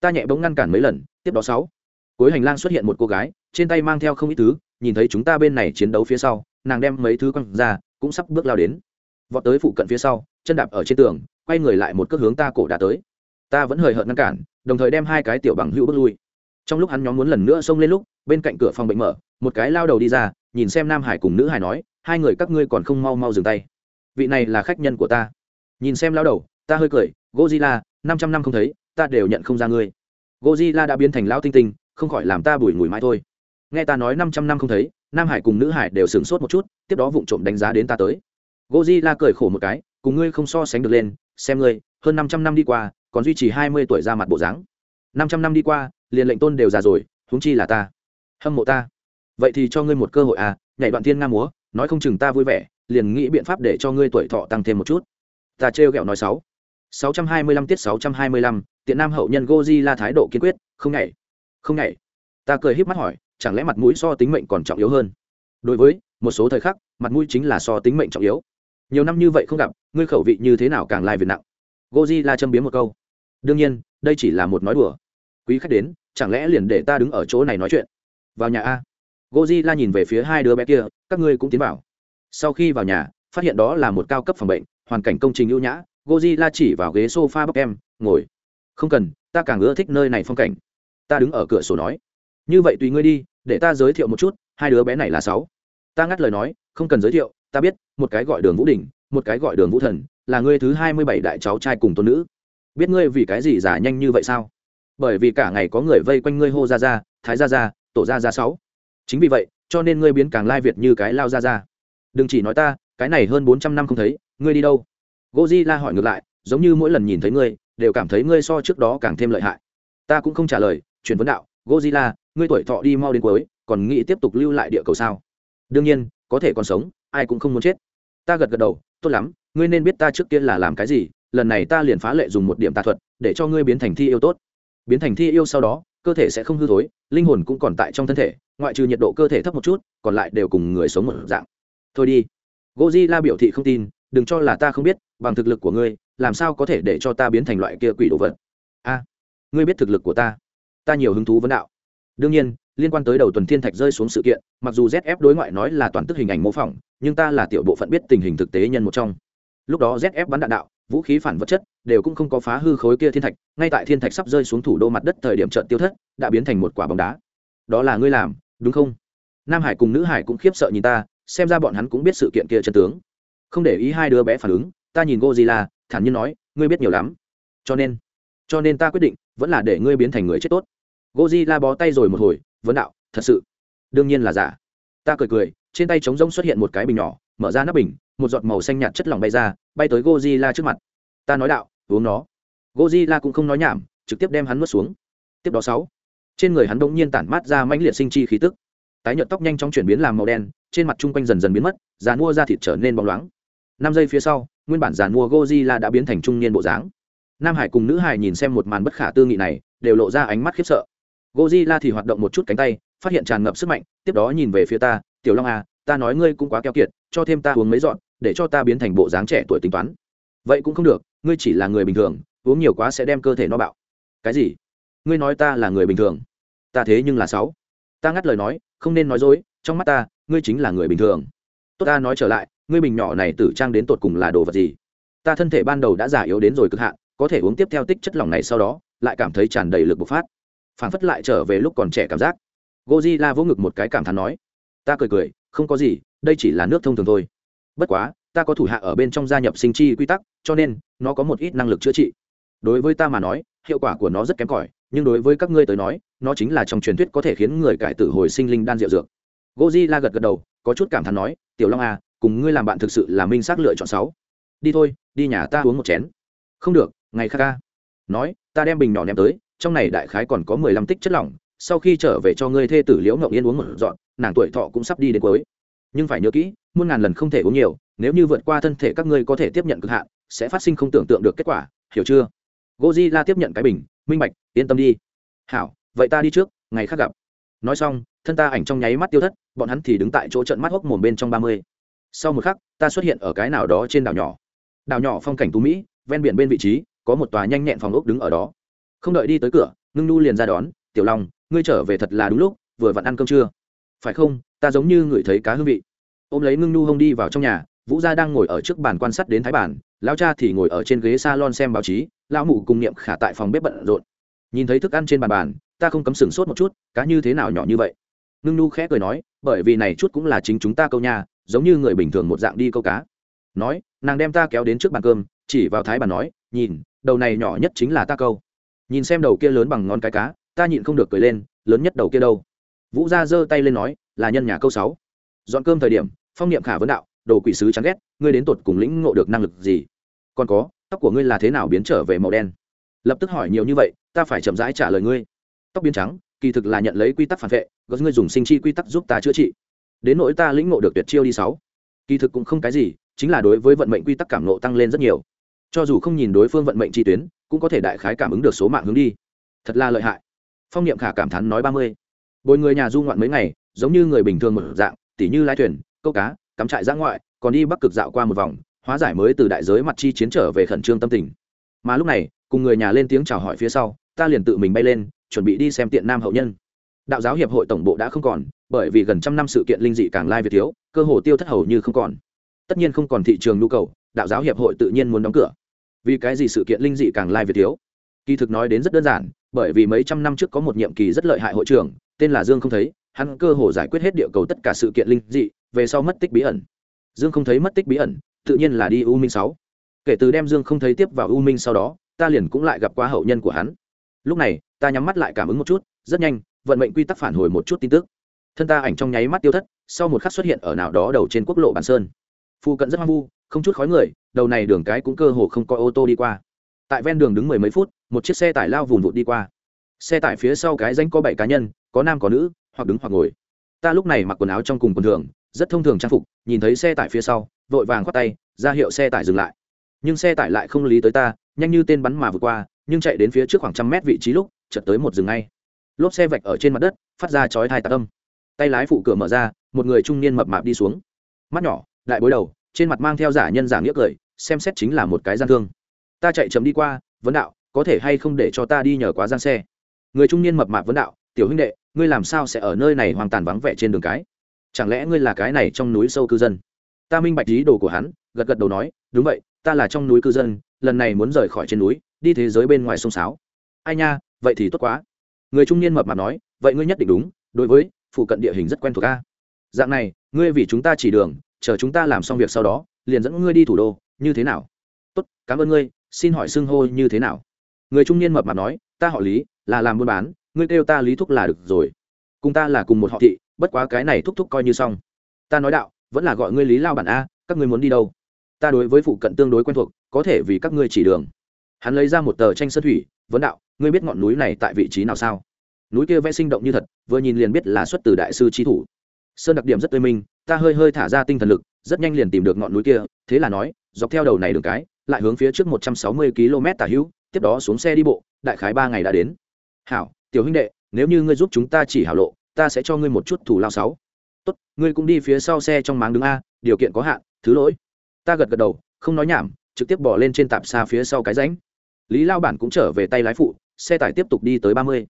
Ta nhẹ bỗng ngăn cản mấy lần, tiếp đó sáu. Cuối hành lang xuất hiện một cô gái, trên tay mang theo không ít thứ, nhìn thấy chúng ta bên này chiến đấu phía sau, nàng đem mấy thứ quăng ra, cũng sắp bước lao đến vọt tới phụ cận phía sau, chân đạp ở trên tường, quay người lại một cước hướng ta cổ đã tới. Ta vẫn hời hợt ngăn cản, đồng thời đem hai cái tiểu bằng hữu bước lui. Trong lúc hắn nhóm muốn lần nữa xông lên lúc, bên cạnh cửa phòng bệnh mở, một cái lao đầu đi ra, nhìn xem nam hải cùng nữ hải nói, hai người các ngươi còn không mau mau dừng tay. Vị này là khách nhân của ta. Nhìn xem lao đầu, ta hơi cười gozilla năm trăm năm không thấy, ta đều nhận không ra ngươi. Gozilla đã biến thành lao tinh tinh, không khỏi làm ta bùi ngùi mãi thôi. Nghe ta nói năm trăm năm không thấy, nam hải cùng nữ hải đều sửng sốt một chút, tiếp đó vụng trộm đánh giá đến ta tới. Godzilla cười khổ một cái, cùng ngươi không so sánh được lên, xem ngươi, hơn năm trăm năm đi qua, còn duy trì hai mươi tuổi ra mặt bộ dáng. Năm trăm năm đi qua, liền lệnh tôn đều già rồi, huống chi là ta. Hâm mộ ta. Vậy thì cho ngươi một cơ hội à nhảy đoạn tiên nga múa, nói không chừng ta vui vẻ, liền nghĩ biện pháp để cho ngươi tuổi thọ tăng thêm một chút. Ta trêu ghẹo nói sáu. sáu trăm hai mươi lăm tiết sáu trăm hai mươi lăm, tiện nam hậu nhân Godzilla thái độ kiên quyết, không nhảy. Không nhảy. Ta cười híp mắt hỏi, chẳng lẽ mặt mũi so tính mệnh còn trọng yếu hơn? Đối với một số thời khắc, mặt mũi chính là so tính mệnh trọng yếu nhiều năm như vậy không gặp, ngươi khẩu vị như thế nào càng lai việt nặng? La châm biếm một câu. Đương nhiên, đây chỉ là một nói đùa. Quý khách đến, chẳng lẽ liền để ta đứng ở chỗ này nói chuyện? Vào nhà a. Godzilla nhìn về phía hai đứa bé kia, các ngươi cũng tiến vào. Sau khi vào nhà, phát hiện đó là một cao cấp phòng bệnh, hoàn cảnh công trình ưu nhã, Godzilla chỉ vào ghế sofa bọc em, ngồi. Không cần, ta càng ưa thích nơi này phong cảnh. Ta đứng ở cửa sổ nói. Như vậy tùy ngươi đi, để ta giới thiệu một chút, hai đứa bé này là sáu. Ta ngắt lời nói, không cần giới thiệu ta biết một cái gọi đường vũ đình một cái gọi đường vũ thần là ngươi thứ hai mươi bảy đại cháu trai cùng tôn nữ. Biết ngươi vì cái gì giả nhanh như vậy sao? Bởi vì cả ngày có người vây quanh ngươi hô ra ra thái ra ra tổ ra ra sáu. Chính vì vậy cho nên ngươi biến càng lai việt như cái lao ra ra đừng chỉ nói ta cái này hơn bốn trăm năm không thấy ngươi đi đâu? La hỏi ngược lại giống như mỗi lần nhìn thấy ngươi đều cảm thấy ngươi so trước đó càng thêm lợi hại. Ta cũng không trả lời chuyển vấn đạo Godzilla, ngươi tuổi thọ đi mau đến cuối, còn nghĩ tiếp tục lưu lại địa cầu sao? Đương nhiên, có thể còn sống, ai cũng không muốn chết. Ta gật gật đầu, tốt lắm, ngươi nên biết ta trước kia là làm cái gì, lần này ta liền phá lệ dùng một điểm tà thuật, để cho ngươi biến thành thi yêu tốt. Biến thành thi yêu sau đó, cơ thể sẽ không hư thối, linh hồn cũng còn tại trong thân thể, ngoại trừ nhiệt độ cơ thể thấp một chút, còn lại đều cùng người sống một dạng. Thôi đi. Godzilla biểu thị không tin, đừng cho là ta không biết, bằng thực lực của ngươi, làm sao có thể để cho ta biến thành loại kia quỷ đồ vật? A, ngươi biết thực lực của ta? ta nhiều hứng thú vấn đạo đương nhiên liên quan tới đầu tuần thiên thạch rơi xuống sự kiện mặc dù zf đối ngoại nói là toàn tức hình ảnh mô phỏng nhưng ta là tiểu bộ phận biết tình hình thực tế nhân một trong. Lúc đó zf bắn đạn đạo vũ khí phản vật chất đều cũng không có phá hư khối kia thiên thạch ngay tại thiên thạch sắp rơi xuống thủ đô mặt đất thời điểm trận tiêu thất đã biến thành một quả bóng đá. Đó là ngươi làm đúng không? Nam hải cùng nữ hải cũng khiếp sợ nhìn ta xem ra bọn hắn cũng biết sự kiện kia chân tướng. Không để ý hai đứa bé phản ứng ta nhìn Godzilla, thản nhiên nói ngươi biết nhiều lắm. Cho nên cho nên ta quyết định vẫn là để ngươi biến thành người chết tốt. Godzilla bó tay rồi một hồi vấn đạo, thật sự. Đương nhiên là giả. Ta cười cười, trên tay trống rỗng xuất hiện một cái bình nhỏ, mở ra nắp bình, một giọt màu xanh nhạt chất lỏng bay ra, bay tới Godzilla trước mặt. Ta nói đạo, uống nó. Godzilla cũng không nói nhảm, trực tiếp đem hắn nuốt xuống. Tiếp đó sáu. Trên người hắn bỗng nhiên tản mát ra mãnh liệt sinh chi khí tức. Tái nhợt tóc nhanh chóng chuyển biến làm màu đen, trên mặt trung quanh dần dần biến mất giàn mua da thịt trở nên bóng loáng. Năm giây phía sau, nguyên bản giàn mua Godzilla đã biến thành trung niên bộ dáng. Nam hải cùng nữ hải nhìn xem một màn bất khả tư nghị này, đều lộ ra ánh mắt khiếp sợ. Godzilla thì hoạt động một chút cánh tay, phát hiện tràn ngập sức mạnh, tiếp đó nhìn về phía ta, tiểu long à ta nói ngươi cũng quá keo kiệt, cho thêm ta uống mấy dọn để cho ta biến thành bộ dáng trẻ tuổi tính toán. Vậy cũng không được, ngươi chỉ là người bình thường, uống nhiều quá sẽ đem cơ thể nó bạo. Cái gì? Ngươi nói ta là người bình thường. Ta thế nhưng là sáu. Ta ngắt lời nói, không nên nói dối, trong mắt ta, ngươi chính là người bình thường. Tốt ta nói trở lại, ngươi bình nhỏ này tử trang đến tột cùng là đồ vật gì? Ta thân thể ban đầu đã già yếu đến rồi cực hạn, có thể uống tiếp theo tích chất lỏng này sau đó, lại cảm thấy tràn đầy lực bộc phát phản phất lại trở về lúc còn trẻ cảm giác. Gozilla vỗ ngực một cái cảm thán nói, ta cười cười, không có gì, đây chỉ là nước thông thường thôi. Bất quá, ta có thủ hạ ở bên trong gia nhập sinh chi quy tắc, cho nên, nó có một ít năng lực chữa trị. Đối với ta mà nói, hiệu quả của nó rất kém cỏi, nhưng đối với các ngươi tới nói, nó chính là trong truyền thuyết có thể khiến người cải tử hồi sinh linh đan rượu dược. Gozilla gật gật đầu, có chút cảm thán nói, tiểu long à cùng ngươi làm bạn thực sự là minh xác lựa chọn sáu. Đi thôi, đi nhà ta uống một chén. Không được, ngày kha ca. Nói, ta đem bình nhỏ ném tới trong này đại khái còn có mười lăm tích chất lỏng, sau khi trở về cho ngươi thê tử liễu ngậu yên uống một dọn, nàng tuổi thọ cũng sắp đi đến cuối. Nhưng phải nhớ kỹ, muôn ngàn lần không thể uống nhiều, nếu như vượt qua thân thể các ngươi có thể tiếp nhận cực hạn, sẽ phát sinh không tưởng tượng được kết quả, hiểu chưa? La tiếp nhận cái bình, minh bạch, yên tâm đi. Hảo, vậy ta đi trước, ngày khác gặp. Nói xong, thân ta ảnh trong nháy mắt tiêu thất, bọn hắn thì đứng tại chỗ trận mắt hốc mồm bên trong ba mươi. Sau một khắc, ta xuất hiện ở cái nào đó trên đảo nhỏ. Đảo nhỏ phong cảnh tú mỹ, ven biển bên vị trí, có một tòa nhanh nhẹn phòng ốc đứng ở đó không đợi đi tới cửa, ngưng nu liền ra đón, tiểu long, ngươi trở về thật là đúng lúc, vừa vặn ăn cơm trưa phải không? Ta giống như ngửi thấy cá hương vị. Ôm lấy ngưng nu hông đi vào trong nhà, vũ gia đang ngồi ở trước bàn quan sát đến thái bản lão cha thì ngồi ở trên ghế salon xem báo chí, lão mụ cùng niệm khả tại phòng bếp bận rộn. Nhìn thấy thức ăn trên bàn bàn, ta không cấm sừng sốt một chút, cá như thế nào nhỏ như vậy? Ngưng nu khẽ cười nói, bởi vì này chút cũng là chính chúng ta câu nhà giống như người bình thường một dạng đi câu cá. Nói, nàng đem ta kéo đến trước bàn cơm, chỉ vào thái bàn nói, nhìn, đầu này nhỏ nhất chính là ta câu nhìn xem đầu kia lớn bằng ngón cái cá, ta nhịn không được cười lên, lớn nhất đầu kia đâu? Vũ gia giơ tay lên nói, là nhân nhà câu sáu. Dọn cơm thời điểm, phong niệm khả vấn đạo, đồ quỷ sứ chán ghét, ngươi đến tột cùng lĩnh ngộ được năng lực gì? Còn có, tóc của ngươi là thế nào biến trở về màu đen? Lập tức hỏi nhiều như vậy, ta phải chậm rãi trả lời ngươi. Tóc biến trắng, kỳ thực là nhận lấy quy tắc phản vệ Gớt ngươi dùng sinh chi quy tắc giúp ta chữa trị. Đến nỗi ta lĩnh ngộ được tuyệt chiêu đi sáu. Kỳ thực cũng không cái gì, chính là đối với vận mệnh quy tắc cảm nộ tăng lên rất nhiều. Cho dù không nhìn đối phương vận mệnh chi tuyến cũng có thể đại khái cảm ứng được số mạng hướng đi. Thật là lợi hại. Phong niệm khả cảm thán nói ba mươi. Bồi người nhà du ngoạn mấy ngày, giống như người bình thường một dạng, tỉ như lái thuyền, câu cá, cắm trại giã ngoại, còn đi bắc cực dạo qua một vòng, hóa giải mới từ đại giới mặt chi chiến trở về khẩn trương tâm tình. Mà lúc này, cùng người nhà lên tiếng chào hỏi phía sau, ta liền tự mình bay lên, chuẩn bị đi xem tiện nam hậu nhân. Đạo giáo hiệp hội tổng bộ đã không còn, bởi vì gần trăm năm sự kiện linh dị càng lai việt thiếu, cơ hồ tiêu thất hầu như không còn. Tất nhiên không còn thị trường nhu cầu, đạo giáo hiệp hội tự nhiên muốn đóng cửa vì cái gì sự kiện linh dị càng lai việt thiếu? Kỳ thực nói đến rất đơn giản, bởi vì mấy trăm năm trước có một nhiệm kỳ rất lợi hại hội trưởng, tên là dương không thấy, hắn cơ hồ giải quyết hết địa cầu tất cả sự kiện linh dị, về sau mất tích bí ẩn. Dương không thấy mất tích bí ẩn, tự nhiên là đi u minh sáu. Kể từ đem dương không thấy tiếp vào u minh sau đó, ta liền cũng lại gặp qua hậu nhân của hắn. Lúc này, ta nhắm mắt lại cảm ứng một chút, rất nhanh, vận mệnh quy tắc phản hồi một chút tin tức. Thân ta ảnh trong nháy mắt tiêu thất, sau một khắc xuất hiện ở nào đó đầu trên quốc lộ bản sơn. Phu cận rất hoang vu không chút khói người, đầu này đường cái cũng cơ hồ không có ô tô đi qua. Tại ven đường đứng mười mấy phút, một chiếc xe tải lao vùn vụt đi qua. Xe tải phía sau cái danh có bảy cá nhân, có nam có nữ, hoặc đứng hoặc ngồi. Ta lúc này mặc quần áo trong cùng quần thường, rất thông thường trang phục, nhìn thấy xe tải phía sau, vội vàng khoát tay, ra hiệu xe tải dừng lại. Nhưng xe tải lại không lý tới ta, nhanh như tên bắn mà vượt qua, nhưng chạy đến phía trước khoảng trăm mét vị trí lúc, chợt tới một rừng ngay. Lốp xe vạch ở trên mặt đất, phát ra chói thai tạc âm. Tay lái phụ cửa mở ra, một người trung niên mập mạp đi xuống. Mắt nhỏ, đại bối đầu trên mặt mang theo giả nhân giả nghĩa cười, xem xét chính là một cái gian thương. Ta chạy chấm đi qua vấn đạo, có thể hay không để cho ta đi nhờ quá gian xe? Người trung niên mập mạp vấn đạo, tiểu huynh đệ, ngươi làm sao sẽ ở nơi này hoàn toàn vắng vẻ trên đường cái? Chẳng lẽ ngươi là cái này trong núi sâu cư dân? Ta minh bạch ý đồ của hắn, gật gật đầu nói, đúng vậy, ta là trong núi cư dân, lần này muốn rời khỏi trên núi, đi thế giới bên ngoài sông sáo. Ai nha, vậy thì tốt quá. Người trung niên mập mạp nói, vậy ngươi nhất định đúng, đối với phụ cận địa hình rất quen thuộc a. Dạng này, ngươi vì chúng ta chỉ đường chờ chúng ta làm xong việc sau đó, liền dẫn ngươi đi thủ đô, như thế nào? Tốt, cảm ơn ngươi, xin hỏi xưng hô như thế nào? Người trung niên mập mạp nói, ta họ lý, là làm buôn bán, ngươi kêu ta lý thúc là được rồi. Cùng ta là cùng một họ thị, bất quá cái này thúc thúc coi như xong. Ta nói đạo, vẫn là gọi ngươi lý lao bản a, các ngươi muốn đi đâu? Ta đối với phụ cận tương đối quen thuộc, có thể vì các ngươi chỉ đường. Hắn lấy ra một tờ tranh sơn thủy, vấn đạo, ngươi biết ngọn núi này tại vị trí nào sao? Núi kia vẽ sinh động như thật, vừa nhìn liền biết là xuất từ đại sư trí thủ sơn đặc điểm rất tươi minh, ta hơi hơi thả ra tinh thần lực, rất nhanh liền tìm được ngọn núi kia, thế là nói, dọc theo đầu này đường cái, lại hướng phía trước một trăm sáu mươi km tả hữu, tiếp đó xuống xe đi bộ, đại khái ba ngày đã đến. Hảo, tiểu huynh đệ, nếu như ngươi giúp chúng ta chỉ hảo lộ, ta sẽ cho ngươi một chút thủ lao sáu. Tốt, ngươi cũng đi phía sau xe trong máng đứng a, điều kiện có hạn, thứ lỗi. Ta gật gật đầu, không nói nhảm, trực tiếp bỏ lên trên tạp xa phía sau cái ránh lý lao bản cũng trở về tay lái phụ, xe tải tiếp tục đi tới ba mươi.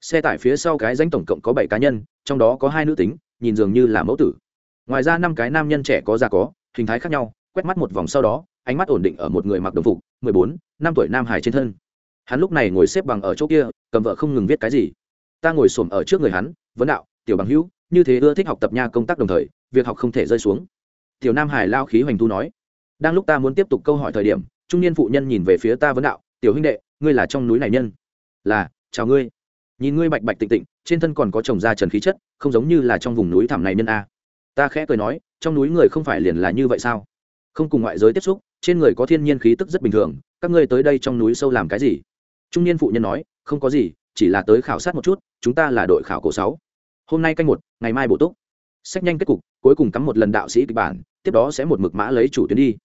Xe tải phía sau cái ránh tổng cộng có bảy cá nhân, trong đó có hai nữ tính nhìn dường như là mẫu tử. Ngoài ra năm cái nam nhân trẻ có già có, hình thái khác nhau, quét mắt một vòng sau đó, ánh mắt ổn định ở một người mặc đồng phục, mười bốn, năm tuổi nam hải trên thân. Hắn lúc này ngồi xếp bằng ở chỗ kia, cầm vợ không ngừng viết cái gì. Ta ngồi xổm ở trước người hắn, vấn đạo, tiểu bằng hữu, như thế ưa thích học tập nha công tác đồng thời, việc học không thể rơi xuống. Tiểu nam hải lao khí hoành thu nói, đang lúc ta muốn tiếp tục câu hỏi thời điểm, trung niên phụ nhân nhìn về phía ta vấn đạo, tiểu huynh đệ, ngươi là trong núi này nhân. Là, chào ngươi. Nhìn ngươi bạch bạch tịnh tịnh trên thân còn có trồng da trần khí chất, không giống như là trong vùng núi thảm này nhân a. Ta khẽ cười nói, trong núi người không phải liền là như vậy sao? Không cùng ngoại giới tiếp xúc, trên người có thiên nhiên khí tức rất bình thường, các ngươi tới đây trong núi sâu làm cái gì? Trung niên phụ nhân nói, không có gì, chỉ là tới khảo sát một chút, chúng ta là đội khảo cổ sáu. Hôm nay canh một, ngày mai bổ túc. Sách nhanh kết cục, cuối cùng cắm một lần đạo sĩ kịch bản, tiếp đó sẽ một mực mã lấy chủ tuyến đi.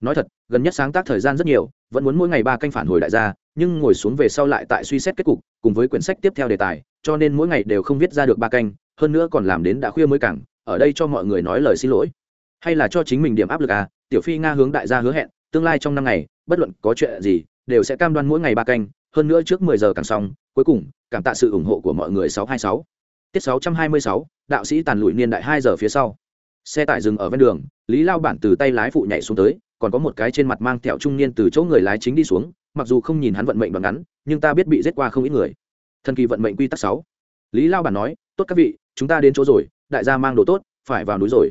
Nói thật, gần nhất sáng tác thời gian rất nhiều, vẫn muốn mỗi ngày ba canh phản hồi đại gia, nhưng ngồi xuống về sau lại tại suy xét kết cục, cùng với quyển sách tiếp theo đề tài cho nên mỗi ngày đều không viết ra được ba canh, hơn nữa còn làm đến đã khuya mới cảng, ở đây cho mọi người nói lời xin lỗi. Hay là cho chính mình điểm áp lực à tiểu phi nga hướng đại gia hứa hẹn, tương lai trong năm ngày, bất luận có chuyện gì, đều sẽ cam đoan mỗi ngày ba canh, hơn nữa trước mười giờ càng xong, cuối cùng, cảm tạ sự ủng hộ của mọi người sáu hai sáu. Tiết sáu trăm hai mươi sáu, đạo sĩ tàn lụi niên đại hai giờ phía sau. Xe tải dừng ở ven đường, lý lao bản từ tay lái phụ nhảy xuống tới, còn có một cái trên mặt mang thẹo trung niên từ chỗ người lái chính đi xuống, mặc dù không nhìn hắn vận mệnh bằng ngắn, nhưng ta biết bị giết qua không ít người thần kỳ vận mệnh quy tắc sáu. Lý lao bản nói, tốt các vị, chúng ta đến chỗ rồi, đại gia mang đồ tốt, phải vào núi rồi.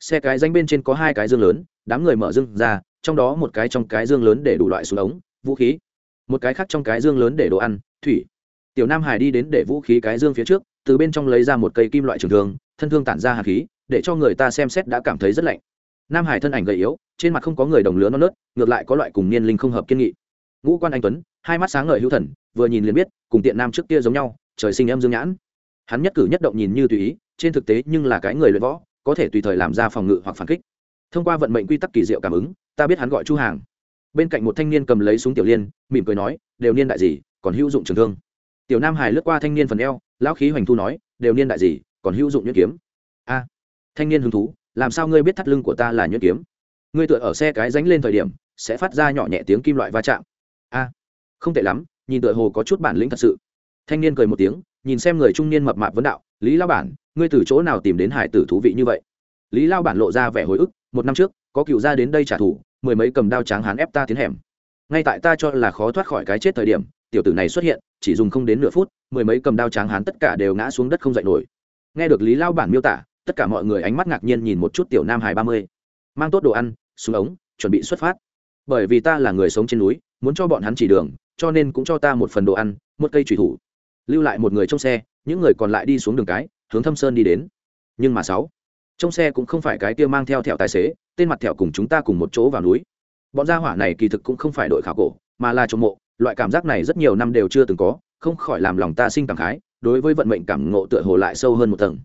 Xe cái danh bên trên có hai cái dương lớn, đám người mở dương ra, trong đó một cái trong cái dương lớn để đủ loại súng ống, vũ khí. Một cái khác trong cái dương lớn để đồ ăn, thủy. Tiểu nam hải đi đến để vũ khí cái dương phía trước, từ bên trong lấy ra một cây kim loại trường thương, thân thương tản ra hạt khí, để cho người ta xem xét đã cảm thấy rất lạnh. Nam hải thân ảnh gầy yếu, trên mặt không có người đồng lứa non nớt, ngược lại có loại cùng niên linh không hợp kiên nghị ngũ quan anh tuấn, hai mắt sáng ngời hữu thần, vừa nhìn liền biết, cùng tiện nam trước kia giống nhau, trời sinh em dương nhãn. Hắn nhất cử nhất động nhìn như tùy ý, trên thực tế nhưng là cái người luyện võ, có thể tùy thời làm ra phòng ngự hoặc phản kích. Thông qua vận mệnh quy tắc kỳ diệu cảm ứng, ta biết hắn gọi chu hàng. Bên cạnh một thanh niên cầm lấy súng tiểu liên, mỉm cười nói, đều niên đại gì, còn hữu dụng trường thương. Tiểu nam hải lướt qua thanh niên phần eo, lão khí hoành thu nói, đều niên đại gì, còn hữu dụng nhuyễn kiếm. A, thanh niên hứng thú, làm sao ngươi biết thắt lưng của ta là nhuyễn kiếm? Ngươi tựa ở xe cái dánh lên thời điểm, sẽ phát ra nhỏ nhẹ tiếng kim loại va chạm không tệ lắm, nhìn tựa hồ có chút bản lĩnh thật sự. Thanh niên cười một tiếng, nhìn xem người trung niên mập mạp vấn đạo, lý lao bản, ngươi từ chỗ nào tìm đến hải tử thú vị như vậy? Lý lao bản lộ ra vẻ hồi ức, một năm trước, có cựu gia đến đây trả thù, mười mấy cầm đao tráng hán ép ta tiến hẻm. Ngay tại ta cho là khó thoát khỏi cái chết thời điểm, tiểu tử này xuất hiện, chỉ dùng không đến nửa phút, mười mấy cầm đao tráng hán tất cả đều ngã xuống đất không dậy nổi. Nghe được lý lao bản miêu tả, tất cả mọi người ánh mắt ngạc nhiên nhìn một chút tiểu nam hải ba mươi. Mang tốt đồ ăn, súng ống, chuẩn bị xuất phát. Bởi vì ta là người sống trên núi, muốn cho bọn hắn chỉ đường cho nên cũng cho ta một phần đồ ăn, một cây trùy thủ. Lưu lại một người trong xe, những người còn lại đi xuống đường cái, hướng thâm sơn đi đến. Nhưng mà sáu, trong xe cũng không phải cái kia mang theo thẹo tài xế, tên mặt thẹo cùng chúng ta cùng một chỗ vào núi. Bọn gia hỏa này kỳ thực cũng không phải đội khảo cổ, mà là trộm mộ, loại cảm giác này rất nhiều năm đều chưa từng có, không khỏi làm lòng ta sinh cảm khái, đối với vận mệnh cảm ngộ tựa hồ lại sâu hơn một tầng.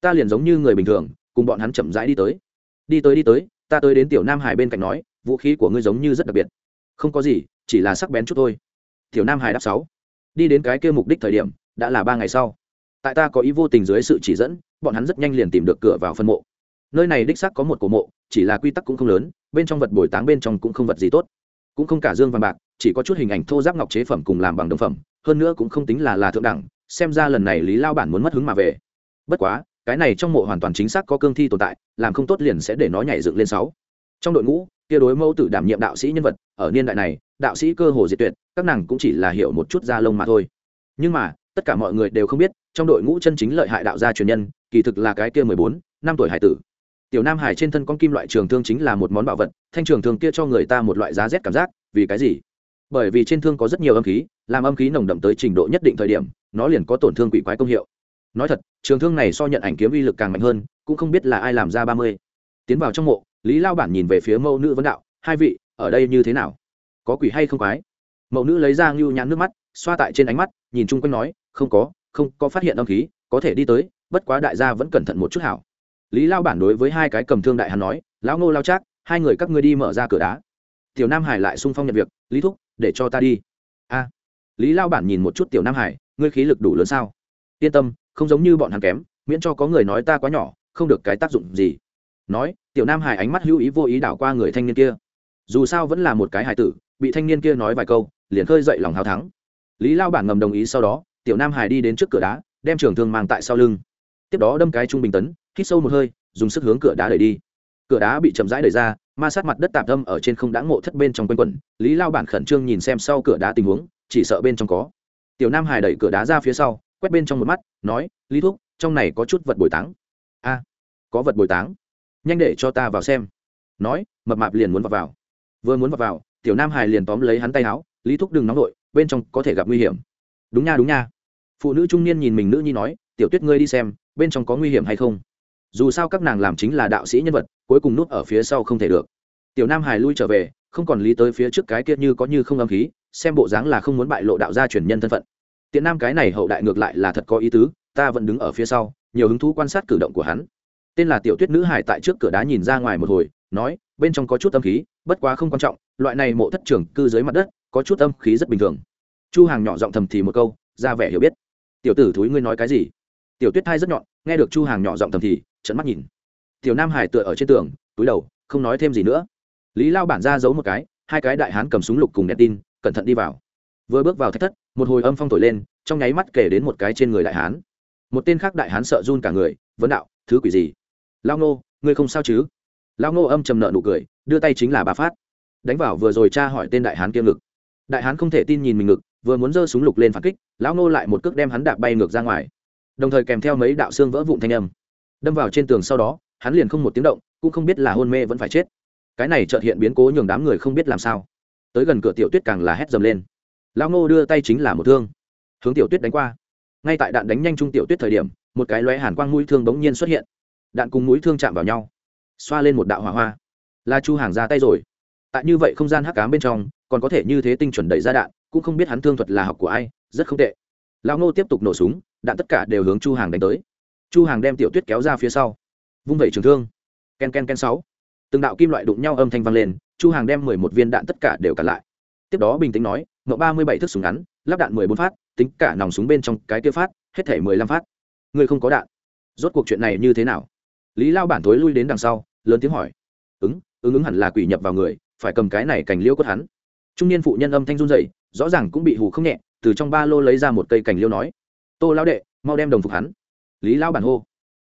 Ta liền giống như người bình thường, cùng bọn hắn chậm rãi đi tới. Đi tới đi tới, ta tới đến tiểu nam hải bên cạnh nói, vũ khí của ngươi giống như rất đặc biệt. Không có gì, chỉ là sắc bén chút thôi tiểu nam hải đáp sáu. Đi đến cái kia mục đích thời điểm, đã là ba ngày sau. Tại ta có ý vô tình dưới sự chỉ dẫn, bọn hắn rất nhanh liền tìm được cửa vào phân mộ. Nơi này đích xác có một cổ mộ, chỉ là quy tắc cũng không lớn, bên trong vật bồi táng bên trong cũng không vật gì tốt. Cũng không cả dương vàng bạc, chỉ có chút hình ảnh thô giáp ngọc chế phẩm cùng làm bằng đồng phẩm, hơn nữa cũng không tính là là thượng đẳng, xem ra lần này lý lao bản muốn mất hứng mà về. Bất quá, cái này trong mộ hoàn toàn chính xác có cương thi tồn tại, làm không tốt liền sẽ để nó nhảy dựng lên sáu. Trong đội ngũ kia đối mẫu tử đảm nhiệm đạo sĩ nhân vật, ở niên đại này, đạo sĩ cơ hồ diệt tuyệt, các nàng cũng chỉ là hiểu một chút da lông mà thôi. Nhưng mà, tất cả mọi người đều không biết, trong đội ngũ chân chính lợi hại đạo gia truyền nhân, kỳ thực là cái kia mười bốn, năm tuổi hải tử. Tiểu nam hải trên thân con kim loại trường thương chính là một món bảo vật, thanh trường thương kia cho người ta một loại giá rét cảm giác, vì cái gì? Bởi vì trên thương có rất nhiều âm khí, làm âm khí nồng đậm tới trình độ nhất định thời điểm, nó liền có tổn thương quỷ quái công hiệu. Nói thật, trường thương này so nhận ảnh kiếm uy lực càng mạnh hơn, cũng không biết là ai làm ra ba mươi. Tiến vào trong mộ lý lao bản nhìn về phía mẫu nữ vấn đạo, hai vị, ở đây như thế nào? Có quỷ hay không quái? Mẫu nữ lấy ra ngưu nhãn nước mắt, xoa tại trên ánh mắt, nhìn chung quanh nói, không có không, có phát hiện âm khí, có thể đi tới, bất quá đại gia vẫn cẩn thận một chút hảo. Lý lao bản đối với hai cái cầm thương đại hắn nói, lão ngô lao trác, hai người các ngươi đi mở ra cửa đá. Tiểu nam hải lại sung phong nhận việc, lý thúc, để cho ta đi. A. Lý lao bản nhìn một chút tiểu nam hải, ngươi khí lực đủ lớn sao? Yên tâm, không giống như bọn hắn kém, miễn cho có người nói ta quá nhỏ, không được cái tác dụng gì nói, tiểu nam hải ánh mắt hữu ý vô ý đảo qua người thanh niên kia. Dù sao vẫn là một cái hải tử, bị thanh niên kia nói vài câu, liền khơi dậy lòng hào thắng. Lý lao bản ngầm đồng ý sau đó, tiểu nam hải đi đến trước cửa đá, đem trường thương mang tại sau lưng. Tiếp đó đâm cái trung bình tấn, hít sâu một hơi, dùng sức hướng cửa đá đẩy đi. Cửa đá bị chậm rãi đẩy ra, ma sát mặt đất tạp âm ở trên không đã ngộ thất bên trong quanh quẩn. Lý lao bản khẩn trương nhìn xem sau cửa đá tình huống, chỉ sợ bên trong có. Tiểu nam hải đẩy cửa đá ra phía sau, quét bên trong một mắt, nói, lý thúc, trong này có chút vật bồi táng. A, có vật bồi táng? Nhanh để cho ta vào xem. Nói mập mạp liền muốn vào, vào. vừa muốn vào, vào tiểu nam hải liền tóm lấy hắn tay áo lý thúc đừng nóng vội bên trong có thể gặp nguy hiểm. Đúng nha đúng nha. Phụ nữ trung niên nhìn mình nữ nhi nói tiểu tuyết ngươi đi xem bên trong có nguy hiểm hay không? Dù sao các nàng làm chính là đạo sĩ nhân vật cuối cùng nút ở phía sau không thể được. Tiểu nam hải lui trở về không còn lý tới phía trước cái kia như có như không âm khí xem bộ dáng là không muốn bại lộ đạo gia truyền nhân thân phận. Tiện nam cái này hậu đại ngược lại là thật có ý tứ ta vẫn đứng ở phía sau nhiều hứng thú quan sát cử động của hắn tên là tiểu tuyết nữ hải tại trước cửa đá nhìn ra ngoài một hồi, nói, bên trong có chút âm khí, bất quá không quan trọng, loại này mộ thất trưởng cư dưới mặt đất, có chút âm khí rất bình thường. Chu hàng nhỏ giọng thầm thì một câu, ra vẻ hiểu biết. Tiểu tử thúi ngươi nói cái gì? Tiểu tuyết thai rất nhọn, nghe được chu hàng nhỏ giọng thầm thì trận mắt nhìn. Tiểu nam hải tựa ở trên tường, túi đầu, không nói thêm gì nữa. Lý lao bản ra giấu một cái, hai cái đại hán cầm súng lục cùng đèn tin, cẩn thận đi vào. Vừa bước vào thách thất, một hồi âm phong thổi lên, trong nháy mắt kể đến một cái trên người đại hán. Một tên khác đại hán sợ run cả người, vấn đạo, thứ quỷ gì? Lao nô ngươi không sao chứ? Lao nô âm trầm nợ nụ cười, đưa tay chính là bà phát. Đánh vào vừa rồi cha hỏi tên đại hán kiêm ngực. Đại hán không thể tin nhìn mình ngực, vừa muốn giơ súng lục lên phản kích, lão nô lại một cước đem hắn đạp bay ngược ra ngoài. Đồng thời kèm theo mấy đạo xương vỡ vụn thanh âm. Đâm vào trên tường sau đó, hắn liền không một tiếng động, cũng không biết là hôn mê vẫn phải chết. Cái này chợt hiện biến cố nhường đám người không biết làm sao. Tới gần cửa tiểu tuyết càng là hét dầm lên. Lão ngô đưa tay chính là một thương. Hướng tiểu tuyết đánh qua. Ngay tại đạn đánh nhanh trung tiểu tuyết thời điểm, một cái lóe hàn quang mũi thương bỗng nhiên xuất hiện đạn cùng mũi thương chạm vào nhau, xoa lên một đạo hỏa hoa. La chu hàng ra tay rồi. Tại như vậy không gian hắc cám bên trong, còn có thể như thế tinh chuẩn đẩy ra đạn, cũng không biết hắn thương thuật là học của ai, rất không tệ. Lão ngô tiếp tục nổ súng, đạn tất cả đều hướng chu hàng đánh tới. Chu hàng đem tiểu tuyết kéo ra phía sau. Vung vẩy trường thương. K e n k e n k e n sáu. Từng đạo kim loại đụng nhau âm thanh vang lên, chu hàng đem mười một viên đạn tất cả đều cặn lại. Tiếp đó bình tĩnh nói, ngộ ba mươi bảy thước súng ngắn, lắp đạn mười bốn phát, tính cả nòng súng bên trong cái kia phát, hết thể mười lăm phát. Người không có đạn. Rốt cuộc chuyện này như thế nào? Lý lao bản thối lui đến đằng sau lớn tiếng hỏi. Ứng ứng ứng hẳn là quỷ nhập vào người phải cầm cái này cành liêu cốt hắn. Trung niên phụ nhân âm thanh run dậy rõ ràng cũng bị hù không nhẹ từ trong ba lô lấy ra một cây cành liêu nói. Tô lao đệ mau đem đồng phục hắn. Lý lao bản hô.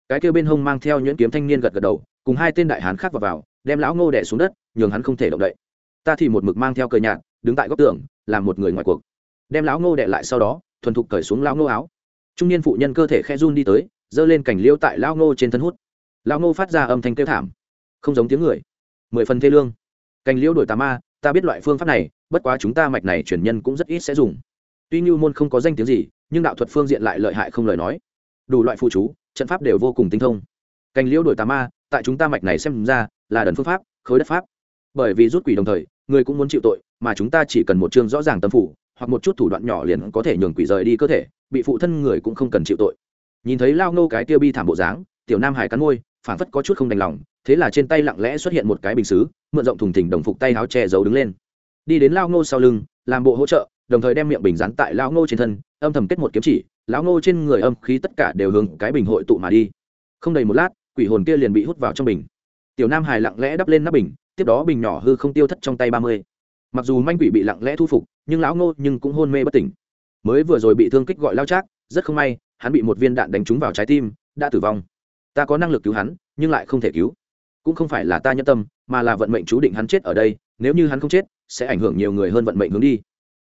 Cái kêu bên hông mang theo nhuyễn kiếm thanh niên gật gật đầu cùng hai tên đại hán khác vào, vào đem lão ngô đẻ xuống đất nhường hắn không thể động đậy. Ta thì một mực mang theo cờ nhạt đứng tại góc tường làm một người ngoài cuộc. Đem lão ngô đẻ lại sau đó thuần thục cởi xuống lão ngô áo. Trung niên phụ nhân cơ thể khe run đi tới giơ lên cảnh liêu tại lão ngô trên thân hút lão ngô phát ra âm thanh kêu thảm. Không giống tiếng người. Mười phần thê lương. Cành liễu đổi tà ma, ta biết loại phương pháp này, bất quá chúng ta mạch này truyền nhân cũng rất ít sẽ dùng. Tuy như môn không có danh tiếng gì, nhưng đạo thuật phương diện lại lợi hại không lời nói. Đủ loại phụ chú, trận pháp đều vô cùng tinh thông. Cành liễu đổi tà ma, tại chúng ta mạch này xem ra, là đần phương pháp, khối đất pháp. Bởi vì rút quỷ đồng thời, người cũng muốn chịu tội, mà chúng ta chỉ cần một chương rõ ràng tâm phủ, hoặc một chút thủ đoạn nhỏ liền có thể nhường quỷ rời đi cơ thể, bị phụ thân người cũng không cần chịu tội. Nhìn thấy lao nô cái tiêu bi thảm bộ dáng, tiểu nam hải cắn môi phản phất có chút không đành lòng, thế là trên tay lặng lẽ xuất hiện một cái bình xứ, mượn rộng thùng thình đồng phục tay áo che giấu đứng lên. Đi đến lao Ngô sau lưng, làm bộ hỗ trợ, đồng thời đem miệng bình rắn tại lao Ngô trên thân, âm thầm kết một kiếm chỉ, lão Ngô trên người âm khí tất cả đều hướng cái bình hội tụ mà đi. Không đầy một lát, quỷ hồn kia liền bị hút vào trong bình. Tiểu nam hải lặng lẽ đắp lên nắp bình, tiếp đó bình nhỏ hư không tiêu thất trong tay ba mươi. Mặc dù manh quỷ bị lặng lẽ thu phục, nhưng lão ngô nhưng cũng hôn mê bất tỉnh. Mới vừa rồi bị thương kích gọi lao trác, rất không may, hắn bị một viên đạn đánh trúng vào trái tim, đã tử vong ta có năng lực cứu hắn, nhưng lại không thể cứu. Cũng không phải là ta nhân tâm, mà là vận mệnh chú định hắn chết ở đây, nếu như hắn không chết, sẽ ảnh hưởng nhiều người hơn vận mệnh hướng đi.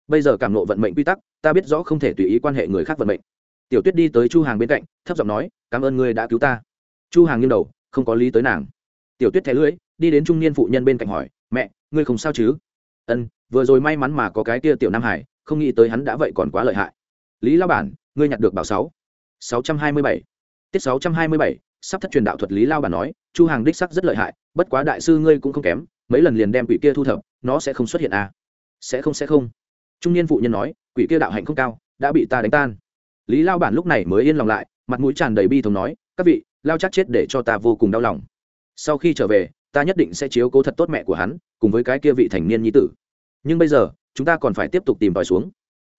Bây giờ cảm nộ vận mệnh quy tắc, ta biết rõ không thể tùy ý quan hệ người khác vận mệnh. Tiểu tuyết đi tới chu hàng bên cạnh, thấp giọng nói, cảm ơn ngươi đã cứu ta. Chu hàng nghiêng đầu, không có lý tới nàng. Tiểu tuyết thẻ lưỡi, đi đến trung niên phụ nhân bên cạnh hỏi, mẹ, ngươi không sao chứ? Ân, vừa rồi may mắn mà có cái kia tiểu nam hải, không nghĩ tới hắn đã vậy còn quá lợi hại. Lý lao bản, ngươi nhặt được bảo sáu. Sáu trăm hai mươi bảy. Tiết sáu trăm hai mươi bảy sắp thất truyền đạo thuật lý lao bản nói, chu hàng đích sắc rất lợi hại, bất quá đại sư ngươi cũng không kém, mấy lần liền đem quỷ kia thu thập, nó sẽ không xuất hiện à? Sẽ không sẽ không. Trung niên phụ nhân nói, quỷ kia đạo hạnh không cao, đã bị ta đánh tan. Lý lao bản lúc này mới yên lòng lại, mặt mũi tràn đầy bi thống nói, các vị, lao chắc chết để cho ta vô cùng đau lòng. Sau khi trở về, ta nhất định sẽ chiếu cố thật tốt mẹ của hắn, cùng với cái kia vị thành niên nhi tử. Nhưng bây giờ, chúng ta còn phải tiếp tục tìm tòi xuống.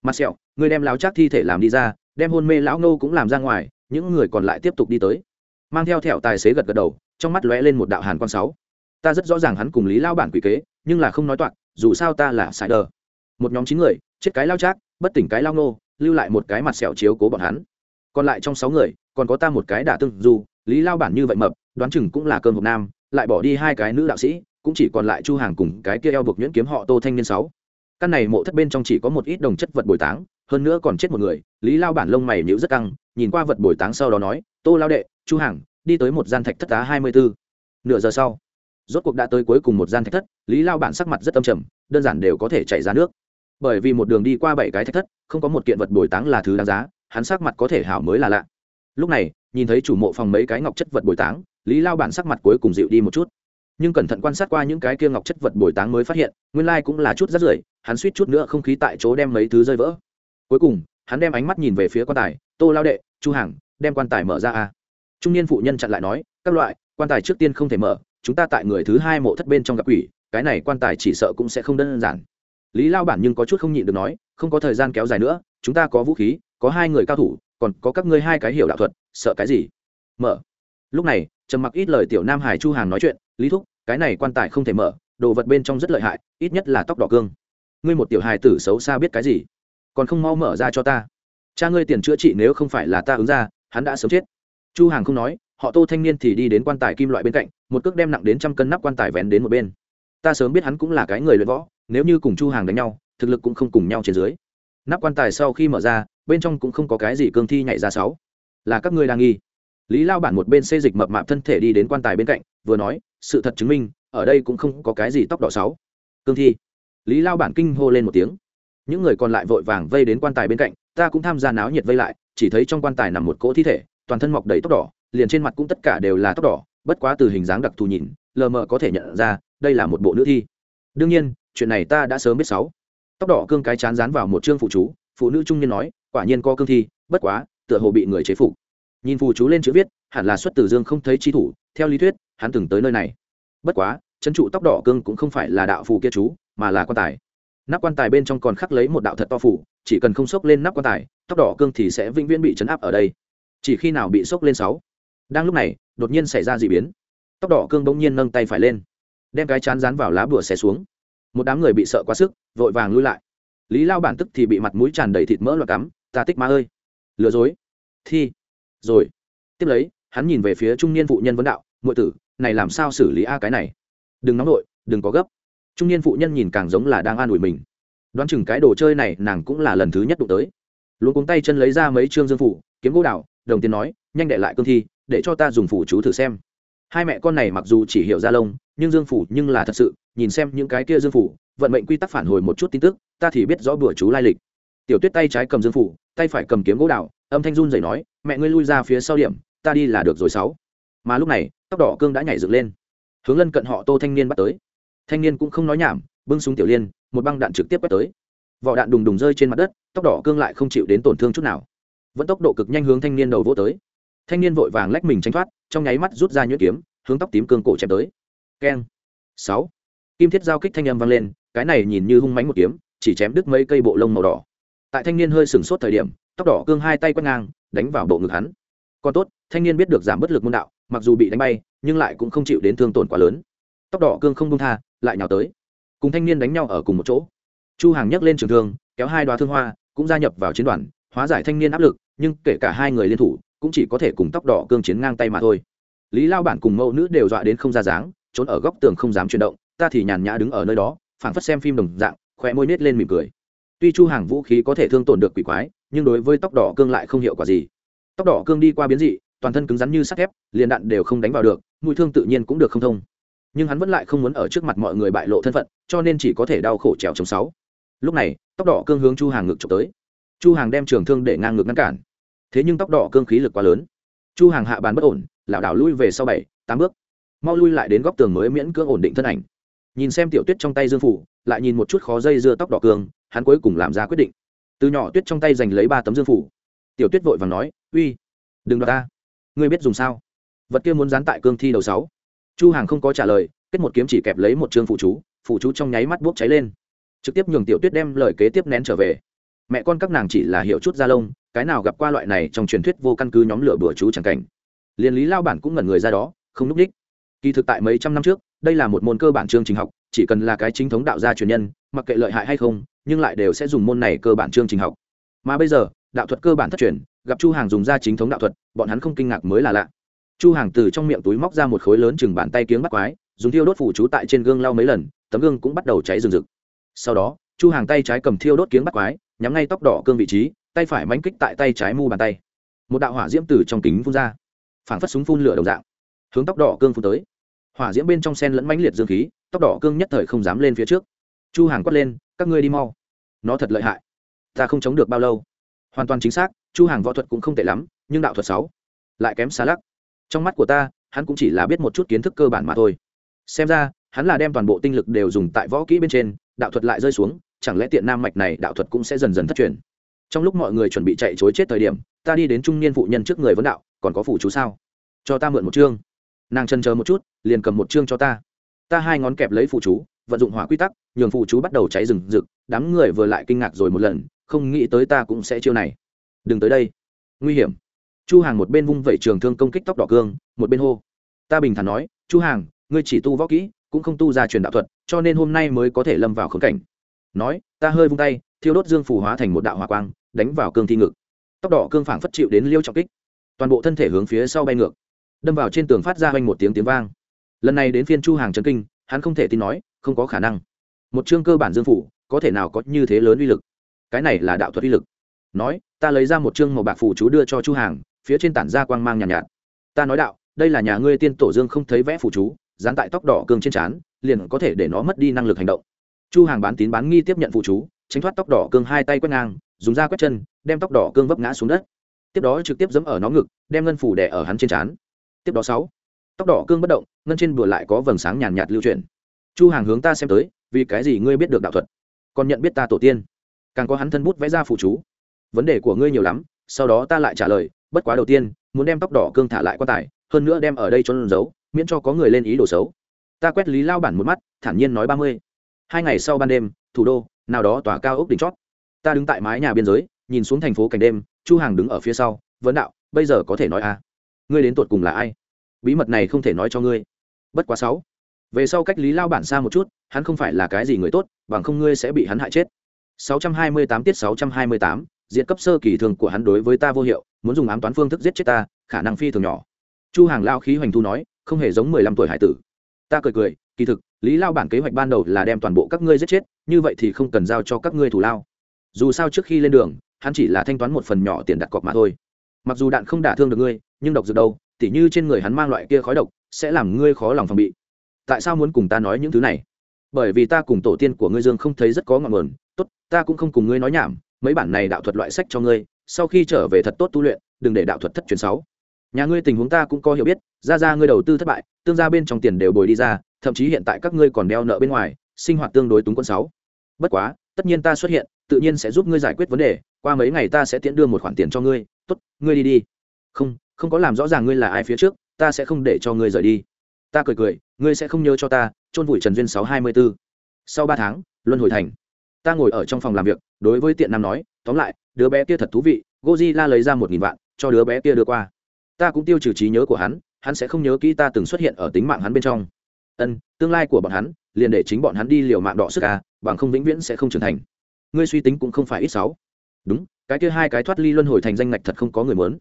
Mặt sẹo người đem lao chắc thi thể làm đi ra, đem hôn mê lão nô cũng làm ra ngoài, những người còn lại tiếp tục đi tới mang theo thẹo tài xế gật gật đầu trong mắt lóe lên một đạo hàn quang sáu. Ta rất rõ ràng hắn cùng lý lao bản quỷ kế nhưng là không nói toạc dù sao ta là sài đờ. Một nhóm chín người chết cái lao trác, bất tỉnh cái lao nô lưu lại một cái mặt sẹo chiếu cố bọn hắn. Còn lại trong sáu người còn có ta một cái đả tương dù lý lao bản như vậy mập đoán chừng cũng là cơn hộp nam lại bỏ đi hai cái nữ đạo sĩ cũng chỉ còn lại chu hàng cùng cái kia eo buộc nhuyễn kiếm họ tô thanh niên sáu. Căn này mộ thất bên trong chỉ có một ít đồng chất vật bồi táng hơn nữa còn chết một người lý lao bản lông mày nhíu rất căng nhìn qua vật bồi táng sau đó nói tô lao đệ chu hàng đi tới một gian thạch thất tá hai mươi bốn nửa giờ sau, rốt cuộc đã tới cuối cùng một gian thạch thất, lý lao bản sắc mặt rất âm trầm, đơn giản đều có thể chảy ra nước. Bởi vì một đường đi qua bảy cái thạch thất, không có một kiện vật bồi táng là thứ đáng giá, hắn sắc mặt có thể hảo mới là lạ. Lúc này, nhìn thấy chủ mộ phòng mấy cái ngọc chất vật bồi táng, lý lao bản sắc mặt cuối cùng dịu đi một chút. Nhưng cẩn thận quan sát qua những cái kia ngọc chất vật bồi táng mới phát hiện, nguyên lai cũng là chút rắt rưởi, hắn suýt chút nữa không khí tại chỗ đem mấy thứ rơi vỡ. Cuối cùng, hắn đem ánh mắt nhìn về phía quan tài, tô lao đệ, chu hàng đem quan tài mở ra a trung niên phụ nhân chặn lại nói, các loại, quan tài trước tiên không thể mở, chúng ta tại người thứ hai mộ thất bên trong gặp quỷ, cái này quan tài chỉ sợ cũng sẽ không đơn giản. Lý lao bản nhưng có chút không nhịn được nói, không có thời gian kéo dài nữa, chúng ta có vũ khí, có hai người cao thủ, còn có các ngươi hai cái hiểu đạo thuật, sợ cái gì? Mở. Lúc này, trầm mặc ít lời tiểu nam hải chu hàng nói chuyện, lý thúc, cái này quan tài không thể mở, đồ vật bên trong rất lợi hại, ít nhất là tóc đỏ cương. Ngươi một tiểu hài tử xấu xa biết cái gì? Còn không mau mở ra cho ta. Cha ngươi tiền chữa trị nếu không phải là ta ứng ra, hắn đã sớm chết chu hàng không nói, họ tô thanh niên thì đi đến quan tài kim loại bên cạnh, một cước đem nặng đến trăm cân nắp quan tài vén đến một bên. Ta sớm biết hắn cũng là cái người luyện võ, nếu như cùng chu hàng đánh nhau, thực lực cũng không cùng nhau trên dưới. Nắp quan tài sau khi mở ra, bên trong cũng không có cái gì cương thi nhảy ra sáu. Là các ngươi đang nghi. Lý lao bản một bên xê dịch mập mạp thân thể đi đến quan tài bên cạnh, vừa nói, sự thật chứng minh, ở đây cũng không có cái gì tóc đỏ sáu. Cương thi. Lý lao bản kinh hô lên một tiếng. Những người còn lại vội vàng vây đến quan tài bên cạnh, ta cũng tham gia náo nhiệt vây lại, chỉ thấy trong quan tài nằm một cỗ thi thể toàn thân mọc đầy tóc đỏ, liền trên mặt cũng tất cả đều là tóc đỏ, bất quá từ hình dáng đặc thù nhìn, lờ mờ có thể nhận ra, đây là một bộ nữ thi. Đương nhiên, chuyện này ta đã sớm biết sáu. Tóc đỏ cương cái chán dán vào một chương phụ chú, phụ nữ trung niên nói, quả nhiên có cương thi, bất quá, tựa hồ bị người chế phục. Nhìn phụ chú lên chữ viết, hẳn là xuất từ dương không thấy chi thủ, theo lý thuyết, hắn từng tới nơi này. Bất quá, chân trụ tóc đỏ cương cũng không phải là đạo phù kia chú, mà là quan tài. Nắp quan tài bên trong còn khắc lấy một đạo thật to phủ chỉ cần không sốc lên nắp quan tài, tóc đỏ cương thì sẽ vĩnh viễn bị chấn áp ở đây chỉ khi nào bị sốc lên sáu. Đang lúc này, đột nhiên xảy ra d ị biến. Tóc đỏ cương bỗng nhiên nâng tay phải lên, đem cái chán rán vào lá bùa xé xuống. Một đám người bị sợ quá sức, vội vàng lui lại. Lý lao bản tức thì bị mặt mũi tràn đầy thịt mỡ loạt cắm, ta tích ma ơi, lừa dối. Thi. Rồi. Tiếp lấy, hắn nhìn về phía trung niên phụ nhân vấn đạo ngụy tử, này làm sao xử lý a cái này? Đừng nóng nổi đừng có gấp. Trung niên phụ nhân nhìn càng giống là đang an ủi mình. Đoán chừng cái đồ chơi này nàng cũng là lần thứ nhất đụng tới. Luôn cuống tay chân lấy ra mấy chương dương phủ, kiếm gỗ đào đồng tiền nói, nhanh đệ lại cương thi, để cho ta dùng phủ chú thử xem. Hai mẹ con này mặc dù chỉ hiểu ra lông, nhưng dương phủ nhưng là thật sự, nhìn xem những cái kia dương phủ, vận mệnh quy tắc phản hồi một chút tin tức, ta thì biết rõ bữa chú lai lịch. Tiểu tuyết tay trái cầm dương phủ, tay phải cầm kiếm gỗ đào, âm thanh run dậy nói, mẹ ngươi lui ra phía sau điểm, ta đi là được rồi sáu. Mà lúc này, tóc đỏ cương đã nhảy dựng lên. Hướng lân cận họ tô thanh niên bắt tới. Thanh niên cũng không nói nhảm, bưng súng tiểu liên, một băng đạn trực tiếp bắt tới. Vỏ đạn đùng đùng rơi trên mặt đất, tóc đỏ cương lại không chịu đến tổn thương chút nào vẫn tốc độ cực nhanh hướng thanh niên đầu vỗ tới. Thanh niên vội vàng lách mình tránh thoát, trong nháy mắt rút ra nhuyễn kiếm, hướng tóc tím cương cổ chém tới. Keng. Sáu. Kim thiết giao kích thanh âm vang lên, cái này nhìn như hung mánh một kiếm, chỉ chém đứt mấy cây bộ lông màu đỏ. Tại thanh niên hơi sừng sốt thời điểm, tóc đỏ cương hai tay quét ngang, đánh vào bộ ngực hắn. Còn tốt, thanh niên biết được giảm bất lực môn đạo, mặc dù bị đánh bay, nhưng lại cũng không chịu đến thương tổn quá lớn. Tóc đỏ cương không đông tha, lại nhào tới. Cùng thanh niên đánh nhau ở cùng một chỗ. Chu hàng nhấc lên trường thương, kéo hai đoá thương hoa, cũng gia nhập vào chiến đoàn, hóa giải thanh niên áp lực nhưng kể cả hai người liên thủ cũng chỉ có thể cùng tóc đỏ cương chiến ngang tay mà thôi. Lý lao bản cùng mẫu nữ đều dọa đến không ra dáng, trốn ở góc tường không dám chuyển động, ta thì nhàn nhã đứng ở nơi đó, phảng phất xem phim đồng dạng khỏe môi nết lên mỉm cười. Tuy chu hàng vũ khí có thể thương tổn được quỷ quái, nhưng đối với tóc đỏ cương lại không hiệu quả gì. Tóc đỏ cương đi qua biến dị, toàn thân cứng rắn như sắt thép, liền đạn đều không đánh vào được mũi thương tự nhiên cũng được không thông. Nhưng hắn vẫn lại không muốn ở trước mặt mọi người bại lộ thân phận, cho nên chỉ có thể đau khổ trèo chống sáu. Lúc này, tóc đỏ cương hướng chu hàng ngực trộm tới chu hàng đem trường thương để ngang ngược ngăn cản. Thế nhưng tóc đỏ cương khí lực quá lớn. Chu hàng hạ bàn bất ổn, lảo đảo lui về sau bảy, tám bước. Mau lui lại đến góc tường mới miễn cưỡng ổn định thân ảnh. Nhìn xem tiểu tuyết trong tay dương phủ, lại nhìn một chút khó dây dưa tóc đỏ cương, hắn cuối cùng làm ra quyết định. Từ nhỏ tuyết trong tay giành lấy ba tấm dương phủ. Tiểu tuyết vội và nói, uy, đừng đọc ta. Ngươi biết dùng sao? Vật kia muốn dán tại cương thi đầu sáu. Chu hàng không có trả lời, kết một kiếm chỉ kẹp lấy một chương phụ chú phụ chú trong nháy mắt bốc cháy lên. Trực tiếp nhường tiểu tuyết đem lời kế tiếp nén trở về mẹ con các nàng chỉ là hiểu chút da lông, cái nào gặp qua loại này trong truyền thuyết vô căn cứ nhóm lửa bừa chú chẳng cảnh. Liền lý lao bản cũng ngẩn người ra đó, không núp đích. Kỳ thực tại mấy trăm năm trước, đây là một môn cơ bản chương trình học, chỉ cần là cái chính thống đạo gia truyền nhân, mặc kệ lợi hại hay không, nhưng lại đều sẽ dùng môn này cơ bản chương trình học. Mà bây giờ, đạo thuật cơ bản thất truyền, gặp chu hàng dùng ra chính thống đạo thuật, bọn hắn không kinh ngạc mới là lạ. Chu hàng từ trong miệng túi móc ra một khối lớn chừng bàn tay kiếng bắt quái, dùng thiêu đốt phủ chú tại trên gương lau mấy lần, tấm gương cũng bắt đầu cháy rừng rực. Sau đó, chu hàng tay trái cầm thiêu đốt kiếng bắt quái nhắm ngay tóc đỏ cương vị trí, tay phải mánh kích tại tay trái mu bàn tay. Một đạo hỏa diễm từ trong kính phun ra, phảng phất súng phun lửa đồng dạng, hướng tóc đỏ cương phun tới. Hỏa diễm bên trong sen lẫn mãnh liệt dương khí, tóc đỏ cương nhất thời không dám lên phía trước. Chu hàng quát lên, các ngươi đi mau. Nó thật lợi hại. Ta không chống được bao lâu. Hoàn toàn chính xác, chu hàng võ thuật cũng không tệ lắm, nhưng đạo thuật sáu lại kém xa lắc. Trong mắt của ta, hắn cũng chỉ là biết một chút kiến thức cơ bản mà thôi. Xem ra, hắn là đem toàn bộ tinh lực đều dùng tại võ kỹ bên trên, đạo thuật lại rơi xuống chẳng lẽ tiện nam mạch này đạo thuật cũng sẽ dần dần thất truyền? Trong lúc mọi người chuẩn bị chạy chối chết thời điểm, ta đi đến trung niên phụ nhân trước người vấn đạo, còn có phủ chú sao? Cho ta mượn một chương. Nàng chân chờ một chút, liền cầm một chương cho ta. Ta hai ngón kẹp lấy phụ chú, vận dụng hỏa quy tắc, nhường phụ chú bắt đầu cháy rừng rực. Đám người vừa lại kinh ngạc rồi một lần, không nghĩ tới ta cũng sẽ chiêu này. Đừng tới đây. Nguy hiểm. Chu hàng một bên vung vẩy trường thương công kích tóc đỏ cương, một bên hô. Ta bình thản nói, chu hàng, ngươi chỉ tu võ kỹ, cũng không tu ra truyền đạo thuật, cho nên hôm nay mới có thể lâm vào khống cảnh nói ta hơi vung tay thiêu đốt dương phủ hóa thành một đạo hỏa quang đánh vào cương thi ngực. Tóc đỏ cương phảng phất chịu đến liêu trọng kích. Toàn bộ thân thể hướng phía sau bay ngược. Đâm vào trên tường phát ra quanh một tiếng tiếng vang. Lần này đến phiên chu hàng trấn kinh hắn không thể tin nói không có khả năng. Một chương cơ bản dương phủ có thể nào có như thế lớn uy lực? Cái này là đạo thuật uy lực. Nói ta lấy ra một chương màu bạc phủ chú đưa cho chu hàng phía trên tản ra quang mang nhàn nhạt, nhạt. Ta nói đạo đây là nhà ngươi tiên tổ dương không thấy vẽ phủ chú dán tại tóc đỏ cương trên trán liền có thể để nó mất đi năng lực hành động chu hàng bán tín bán nghi tiếp nhận phụ chú, tránh thoát tóc đỏ cương hai tay quét ngang, dùng da quét chân, đem tóc đỏ cương vấp ngã xuống đất. Tiếp đó trực tiếp giẫm ở nó ngực, đem ngân phủ đẻ ở hắn trên trán. Tiếp đó sáu, tóc đỏ cương bất động, ngân trên bừa lại có vầng sáng nhàn nhạt lưu chuyển. Chu hàng hướng ta xem tới, vì cái gì ngươi biết được đạo thuật? Còn nhận biết ta tổ tiên. Càng có hắn thân bút vẽ ra phụ chú. Vấn đề của ngươi nhiều lắm, sau đó ta lại trả lời, bất quá đầu tiên, muốn đem tóc đỏ cương thả lại quan tài, hơn nữa đem ở đây cho giấu, miễn cho có người lên ý đồ xấu. Ta quét lý lao bản một mắt, thản nhiên nói ba mươi hai ngày sau ban đêm thủ đô nào đó tòa cao ốc đỉnh chót. Ta đứng tại mái nhà biên giới nhìn xuống thành phố cảnh đêm chu hàng đứng ở phía sau vấn đạo bây giờ có thể nói à? Ngươi đến tột cùng là ai? Bí mật này không thể nói cho ngươi. Bất quá sáu. Về sau cách lý lao bản xa một chút hắn không phải là cái gì người tốt bằng không ngươi sẽ bị hắn hại chết. 628 tiết 628, diện cấp sơ kỳ thường của hắn đối với ta vô hiệu muốn dùng ám toán phương thức giết chết ta khả năng phi thường nhỏ. Chu hàng lao khí hoành thu nói không hề giống mười lăm tuổi hải tử. Ta cười cười kỳ thực lý lao bản kế hoạch ban đầu là đem toàn bộ các ngươi giết chết, như vậy thì không cần giao cho các ngươi thủ lao. Dù sao trước khi lên đường, hắn chỉ là thanh toán một phần nhỏ tiền đặt cọc mà thôi. Mặc dù đạn không đả thương được ngươi, nhưng độc dược đâu, tỉ như trên người hắn mang loại kia khói độc, sẽ làm ngươi khó lòng phòng bị. Tại sao muốn cùng ta nói những thứ này? Bởi vì ta cùng tổ tiên của ngươi dương không thấy rất có ngọn nguồn. Tốt, ta cũng không cùng ngươi nói nhảm, mấy bản này đạo thuật loại sách cho ngươi, sau khi trở về thật tốt tu luyện, đừng để đạo thuật thất truyền sáu nhà ngươi tình huống ta cũng có hiểu biết, ra ra ngươi đầu tư thất bại, tương ra bên trong tiền đều bồi đi ra thậm chí hiện tại các ngươi còn đeo nợ bên ngoài, sinh hoạt tương đối túng quân sáu bất quá, tất nhiên ta xuất hiện, tự nhiên sẽ giúp ngươi giải quyết vấn đề, qua mấy ngày ta sẽ tiễn đưa một khoản tiền cho ngươi. Tốt, ngươi đi đi. Không không có làm rõ ràng ngươi là ai phía trước, ta sẽ không để cho ngươi rời đi. Ta cười cười, ngươi sẽ không nhớ cho ta, chôn vùi trần duyên sáu hai mươi b sau ba tháng, luân hồi thành. Ta ngồi ở trong phòng làm việc, đối với tiện nam nói, tóm lại, đứa bé kia thật thú vị goji la lấy ra một nghìn vạn, cho đứa bé kia đưa qua. Ta cũng tiêu trừ trí nhớ của hắn hắn sẽ không nhớ kỹ ta từng xuất hiện ở tính mạng hắn bên trong ân, tương lai của bọn hắn, liền để chính bọn hắn đi liều mạng đọ sức ca bằng không vĩnh viễn sẽ không trưởng thành. Ngươi suy tính cũng không phải ít sáu đúng, cái kia hai cái thoát ly luân hồi thành danh ngạch thật không có người muốn.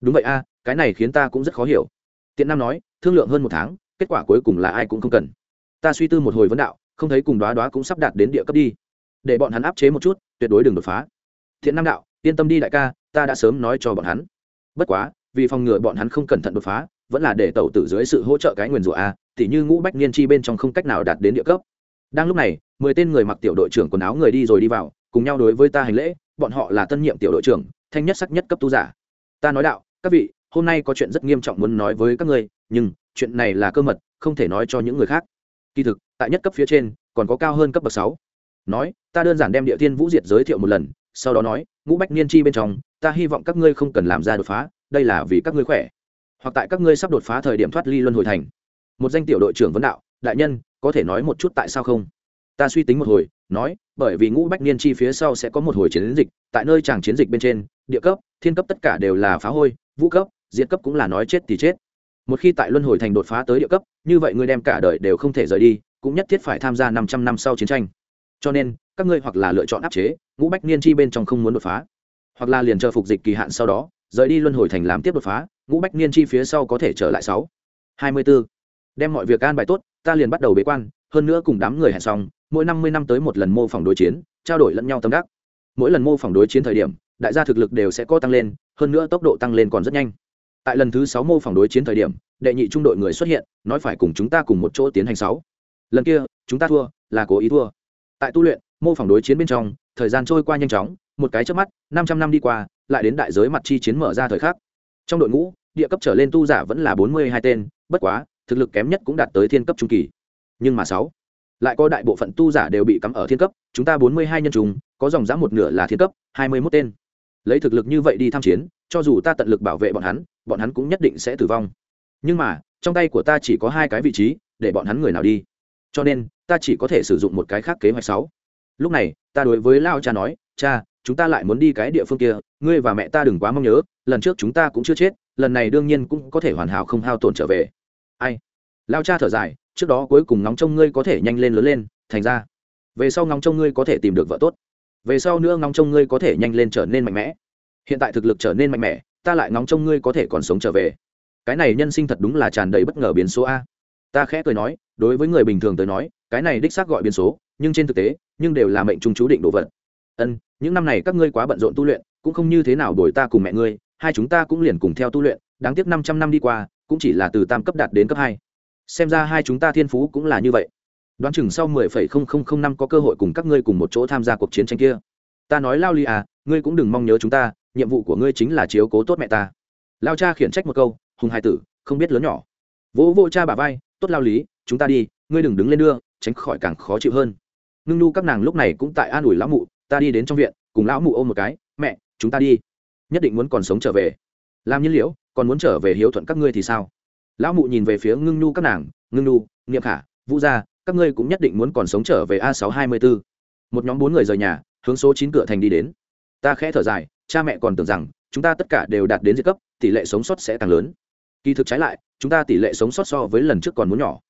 Đúng vậy a, cái này khiến ta cũng rất khó hiểu. Tiện nam nói, thương lượng hơn một tháng, kết quả cuối cùng là ai cũng không cần. Ta suy tư một hồi vấn đạo, không thấy cùng đoá đoá cũng sắp đạt đến địa cấp đi. Để bọn hắn áp chế một chút, tuyệt đối đừng đột phá. Thiện nam đạo, yên tâm đi đại ca, ta đã sớm nói cho bọn hắn. Bất quá, vì phòng ngừa bọn hắn không cẩn thận đột phá, vẫn là để tẩu tử dưới sự hỗ trợ cái nguyền rủa a tỉ như ngũ bách niên chi bên trong không cách nào đạt đến địa cấp. Đang lúc này, mười tên người mặc tiểu đội trưởng quần áo người đi rồi đi vào, cùng nhau đối với ta hành lễ, bọn họ là tân nhiệm tiểu đội trưởng, thanh nhất sắc nhất cấp tu giả. Ta nói đạo, các vị, hôm nay có chuyện rất nghiêm trọng muốn nói với các ngươi, nhưng chuyện này là cơ mật, không thể nói cho những người khác. Kỳ thực, tại nhất cấp phía trên, còn có cao hơn cấp bậc sáu. Nói, ta đơn giản đem địa thiên vũ diệt giới thiệu một lần, sau đó nói, ngũ bách niên chi bên trong, ta hy vọng các ngươi không cần làm ra đột phá, đây là vì các ngươi khỏe. Hoặc tại các ngươi sắp đột phá thời điểm thoát ly luân hồi thành một danh tiểu đội trưởng vấn đạo, đại nhân, có thể nói một chút tại sao không? Ta suy tính một hồi, nói, bởi vì ngũ bách niên chi phía sau sẽ có một hồi chiến dịch, tại nơi chàng chiến dịch bên trên, địa cấp, thiên cấp tất cả đều là phá hôi, vũ cấp, diệt cấp cũng là nói chết thì chết. Một khi tại luân hồi thành đột phá tới địa cấp, như vậy ngươi đem cả đời đều không thể rời đi, cũng nhất thiết phải tham gia năm trăm năm sau chiến tranh. Cho nên, các ngươi hoặc là lựa chọn áp chế, ngũ bách niên chi bên trong không muốn đột phá, hoặc là liền chờ phục dịch kỳ hạn sau đó, rời đi luân hồi thành làm tiếp đột phá, ngũ bách niên chi phía sau có thể trở lại sáu. Hai mươi b ố đem mọi việc an bài tốt, ta liền bắt đầu bế quan, hơn nữa cùng đám người hẹn xong, mỗi năm mươi năm tới một lần mô phỏng đối chiến, trao đổi lẫn nhau tâm đắc. Mỗi lần mô phỏng đối chiến thời điểm, đại gia thực lực đều sẽ có tăng lên, hơn nữa tốc độ tăng lên còn rất nhanh. Tại lần thứ sáu mô phỏng đối chiến thời điểm, đệ nhị trung đội người xuất hiện, nói phải cùng chúng ta cùng một chỗ tiến hành sáu. Lần kia, chúng ta thua, là cố ý thua. Tại tu luyện, mô phỏng đối chiến bên trong, thời gian trôi qua nhanh chóng, một cái trước mắt, năm trăm năm đi qua, lại đến đại giới mặt chi chiến mở ra thời khắc. Trong đội ngũ, địa cấp trở lên tu giả vẫn là bốn mươi hai tên, bất quá thực lực kém nhất cũng đạt tới thiên cấp trung kỳ. Nhưng mà sáu, lại có đại bộ phận tu giả đều bị cắm ở thiên cấp, chúng ta bốn mươi hai nhân trùng, có dòng dã một nửa là thiên cấp, hai mươi mốt tên. Lấy thực lực như vậy đi tham chiến, cho dù ta tận lực bảo vệ bọn hắn bọn hắn cũng nhất định sẽ tử vong. Nhưng mà, trong tay của ta chỉ có hai cái vị trí, để bọn hắn người nào đi? Cho nên, ta chỉ có thể sử dụng một cái khác kế hoạch sáu. Lúc này, ta đối với lao cha nói, cha, chúng ta lại muốn đi cái địa phương kia, ngươi và mẹ ta đừng quá mong nhớ, lần trước chúng ta cũng chưa chết, lần này đương nhiên cũng có thể hoàn hảo không hao tổn trở về ai? Lao cha thở dài, trước đó cuối cùng ngóng trông ngươi có thể nhanh lên lớn lên, thành ra, về sau ngóng trông ngươi có thể tìm được vợ tốt. Về sau nữa ngóng trông ngươi có thể nhanh lên trở nên mạnh mẽ. Hiện tại thực lực trở nên mạnh mẽ, ta lại ngóng trông ngươi có thể còn sống trở về. Cái này nhân sinh thật đúng là tràn đầy bất ngờ biến số a. Ta khẽ cười nói, đối với người bình thường tới nói, cái này đích xác gọi biến số, nhưng trên thực tế, nhưng đều là mệnh trung chú định đồ vật. Ân, những năm này các ngươi quá bận rộn tu luyện, cũng không như thế nào đổi ta cùng mẹ ngươi, hai chúng ta cũng liền cùng theo tu luyện, đáng tiếc năm trăm năm đi qua cũng chỉ là từ tam cấp đạt đến cấp hai. Xem ra hai chúng ta thiên phú cũng là như vậy. Đoán chừng sau mười phẩy không không không năm có cơ hội cùng các ngươi cùng một chỗ tham gia cuộc chiến tranh kia. Ta nói lao ly à ngươi cũng đừng mong nhớ chúng ta, nhiệm vụ của ngươi chính là chiếu cố tốt mẹ ta. Lao cha khiển trách một câu, hùng hai tử, không biết lớn nhỏ. Vỗ vô cha bà vai, tốt lao lý, chúng ta đi, ngươi đừng đứng lên đưa, tránh khỏi càng khó chịu hơn. Ngưng nu các nàng lúc này cũng tại an ủi lão mụ, ta đi đến trong viện, cùng lão mụ ôm một cái, mẹ, chúng ta đi, nhất định muốn còn sống trở về. Làm nhiên liễu còn muốn trở về hiếu thuận các ngươi thì sao? Lão mụ nhìn về phía ngưng nu các nàng, ngưng nu niệm khả, vũ gia, các ngươi cũng nhất định muốn còn sống trở về a sáu hai mươi bốn một nhóm bốn người rời nhà, hướng số chín cửa thành đi đến. Ta khẽ thở dài, cha mẹ còn tưởng rằng, chúng ta tất cả đều đạt đến diệt cấp, tỷ lệ sống sót sẽ càng lớn. Kỳ thực trái lại, chúng ta tỷ lệ sống sót so với lần trước còn muốn nhỏ.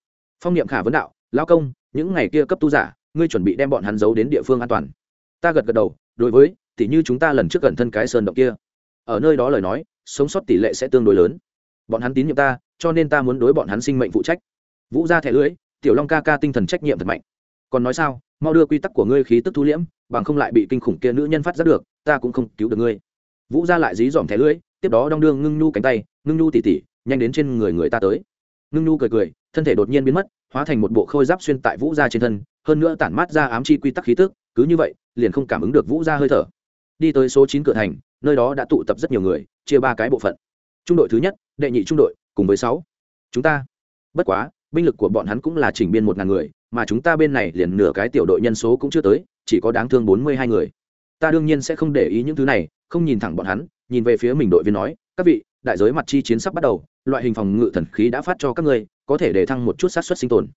Phong niệm khả vấn đạo, lão công, những ngày kia cấp tu giả, ngươi chuẩn bị đem bọn hắn giấu đến địa phương an toàn. Ta gật gật đầu, đối với tỷ như chúng ta lần trước gần thân cái sơn động kia. Ở nơi đó lời nói sống sót tỷ lệ sẽ tương đối lớn. Bọn hắn tín nhiệm ta, cho nên ta muốn đối bọn hắn sinh mệnh phụ trách. Vũ ra thẻ lưỡi, tiểu long ca ca tinh thần trách nhiệm thật mạnh. Còn nói sao, mau đưa quy tắc của ngươi khí tức thu liễm, bằng không lại bị kinh khủng kia nữ nhân phát giác được, ta cũng không cứu được ngươi. Vũ ra lại dí dỏm thẻ lưỡi, tiếp đó đong đương ngưng nhu cánh tay, ngưng nhu tỉ tỉ, nhanh đến trên người người ta tới. Ngưng nhu cười cười, thân thể đột nhiên biến mất, hóa thành một bộ khôi giáp xuyên tại vũ ra trên thân, hơn nữa tản mát ra ám chi quy tắc khí tức, cứ như vậy, liền không cảm ứng được vũ ra hơi thở. Đi tới số chín cửa thành nơi đó đã tụ tập rất nhiều người, chia ba cái bộ phận. Trung đội thứ nhất, đệ nhị trung đội, cùng với sáu. Chúng ta. Bất quá, binh lực của bọn hắn cũng là chỉnh biên một ngàn người, mà chúng ta bên này liền nửa cái tiểu đội nhân số cũng chưa tới, chỉ có đáng thương bốn mươi hai người. Ta đương nhiên sẽ không để ý những thứ này, không nhìn thẳng bọn hắn, nhìn về phía mình đội viên nói, các vị, đại giới mặt chi chiến sắp bắt đầu, loại hình phòng ngự thần khí đã phát cho các ngươi, có thể để thăng một chút sát xuất sinh tồn.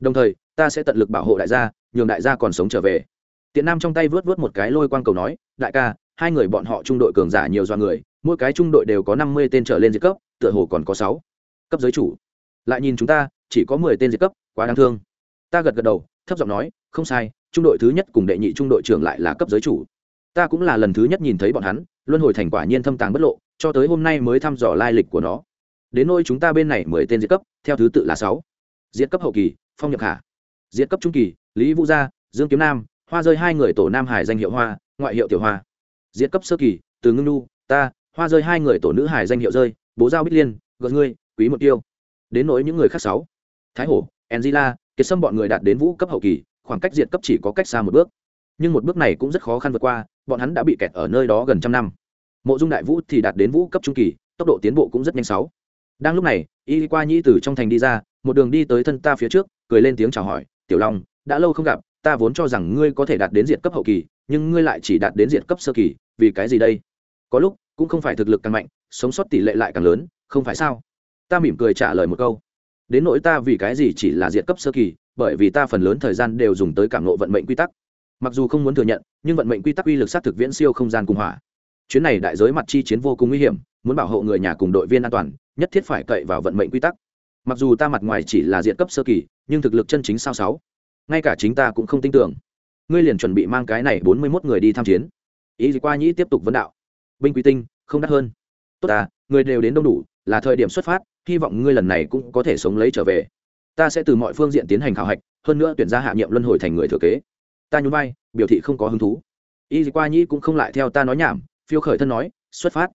Đồng thời, ta sẽ tận lực bảo hộ đại gia, nhường đại gia còn sống trở về. Tiện nam trong tay vớt vớt một cái lôi quang cầu nói, đại ca hai người bọn họ trung đội cường giả nhiều do người, mỗi cái trung đội đều có năm mươi tên trở lên diệt cấp, tựa hồ còn có sáu cấp giới chủ. Lại nhìn chúng ta, chỉ có mười tên diệt cấp, quá đáng thương. Ta gật gật đầu, thấp giọng nói, không sai, trung đội thứ nhất cùng đệ nhị trung đội trưởng lại là cấp giới chủ. Ta cũng là lần thứ nhất nhìn thấy bọn hắn, luân hồi thành quả nhiên thâm tàng bất lộ, cho tới hôm nay mới thăm dò lai lịch của nó. Đến nôi chúng ta bên này mười tên diệt cấp, theo thứ tự là sáu. Diệt cấp hậu kỳ, phong nhập khả diệt cấp trung kỳ, lý vũ gia, dương kiếm nam, hoa rơi hai người tổ nam hải danh hiệu hoa, ngoại hiệu tiểu hoa diệt cấp sơ kỳ, từ ngưng nu ta, hoa rơi hai người tổ nữ hải danh hiệu rơi, bố giao bích liên gợt ngươi, quý một tiêu. Đến nỗi những người khác sáu. Thái hổ, angela, kiệt sâm bọn người đạt đến vũ cấp hậu kỳ, khoảng cách diệt cấp chỉ có cách xa một bước. Nhưng một bước này cũng rất khó khăn vượt qua, bọn hắn đã bị kẹt ở nơi đó gần trăm năm. Mộ dung đại vũ thì đạt đến vũ cấp trung kỳ, tốc độ tiến bộ cũng rất nhanh sáu. Đang lúc này, y qua nhĩ từ trong thành đi ra, một đường đi tới thân ta phía trước, cười lên tiếng chào hỏi, tiểu long, đã lâu không gặp, ta vốn cho rằng ngươi có thể đạt đến diện cấp hậu kỳ, nhưng ngươi lại chỉ đạt đến diện cấp sơ kỳ vì cái gì đây? Có lúc, cũng không phải thực lực càng mạnh, sống sót tỷ lệ lại càng lớn, không phải sao? Ta mỉm cười trả lời một câu. Đến nỗi ta vì cái gì chỉ là diện cấp sơ kỳ, bởi vì ta phần lớn thời gian đều dùng tới cảm nộ vận mệnh quy tắc. Mặc dù không muốn thừa nhận, nhưng vận mệnh quy tắc uy lực sát thực viễn siêu không gian cùng hỏa. Chuyến này đại giới mặt chi chiến vô cùng nguy hiểm, muốn bảo hộ người nhà cùng đội viên an toàn, nhất thiết phải cậy vào vận mệnh quy tắc. Mặc dù ta mặt ngoài chỉ là diện cấp sơ kỳ, nhưng thực lực chân chính sao sáu? Ngay cả chính ta cũng không tin tưởng. Ngươi liền chuẩn bị mang cái này bốn mươi mốt người đi tham chiến ý gì qua nhĩ tiếp tục vấn đạo. Binh quý tinh, không đắt hơn. Tốt à người đều đến đông đủ, là thời điểm xuất phát, hy vọng ngươi lần này cũng có thể sống lấy trở về. Ta sẽ từ mọi phương diện tiến hành khảo hạch, hơn nữa tuyển ra hạ nhiệm luân hồi thành người thừa kế. Ta nhún vai, biểu thị không có hứng thú. Y qua nhĩ cũng không lại theo ta nói nhảm, phiêu khởi thân nói, xuất phát.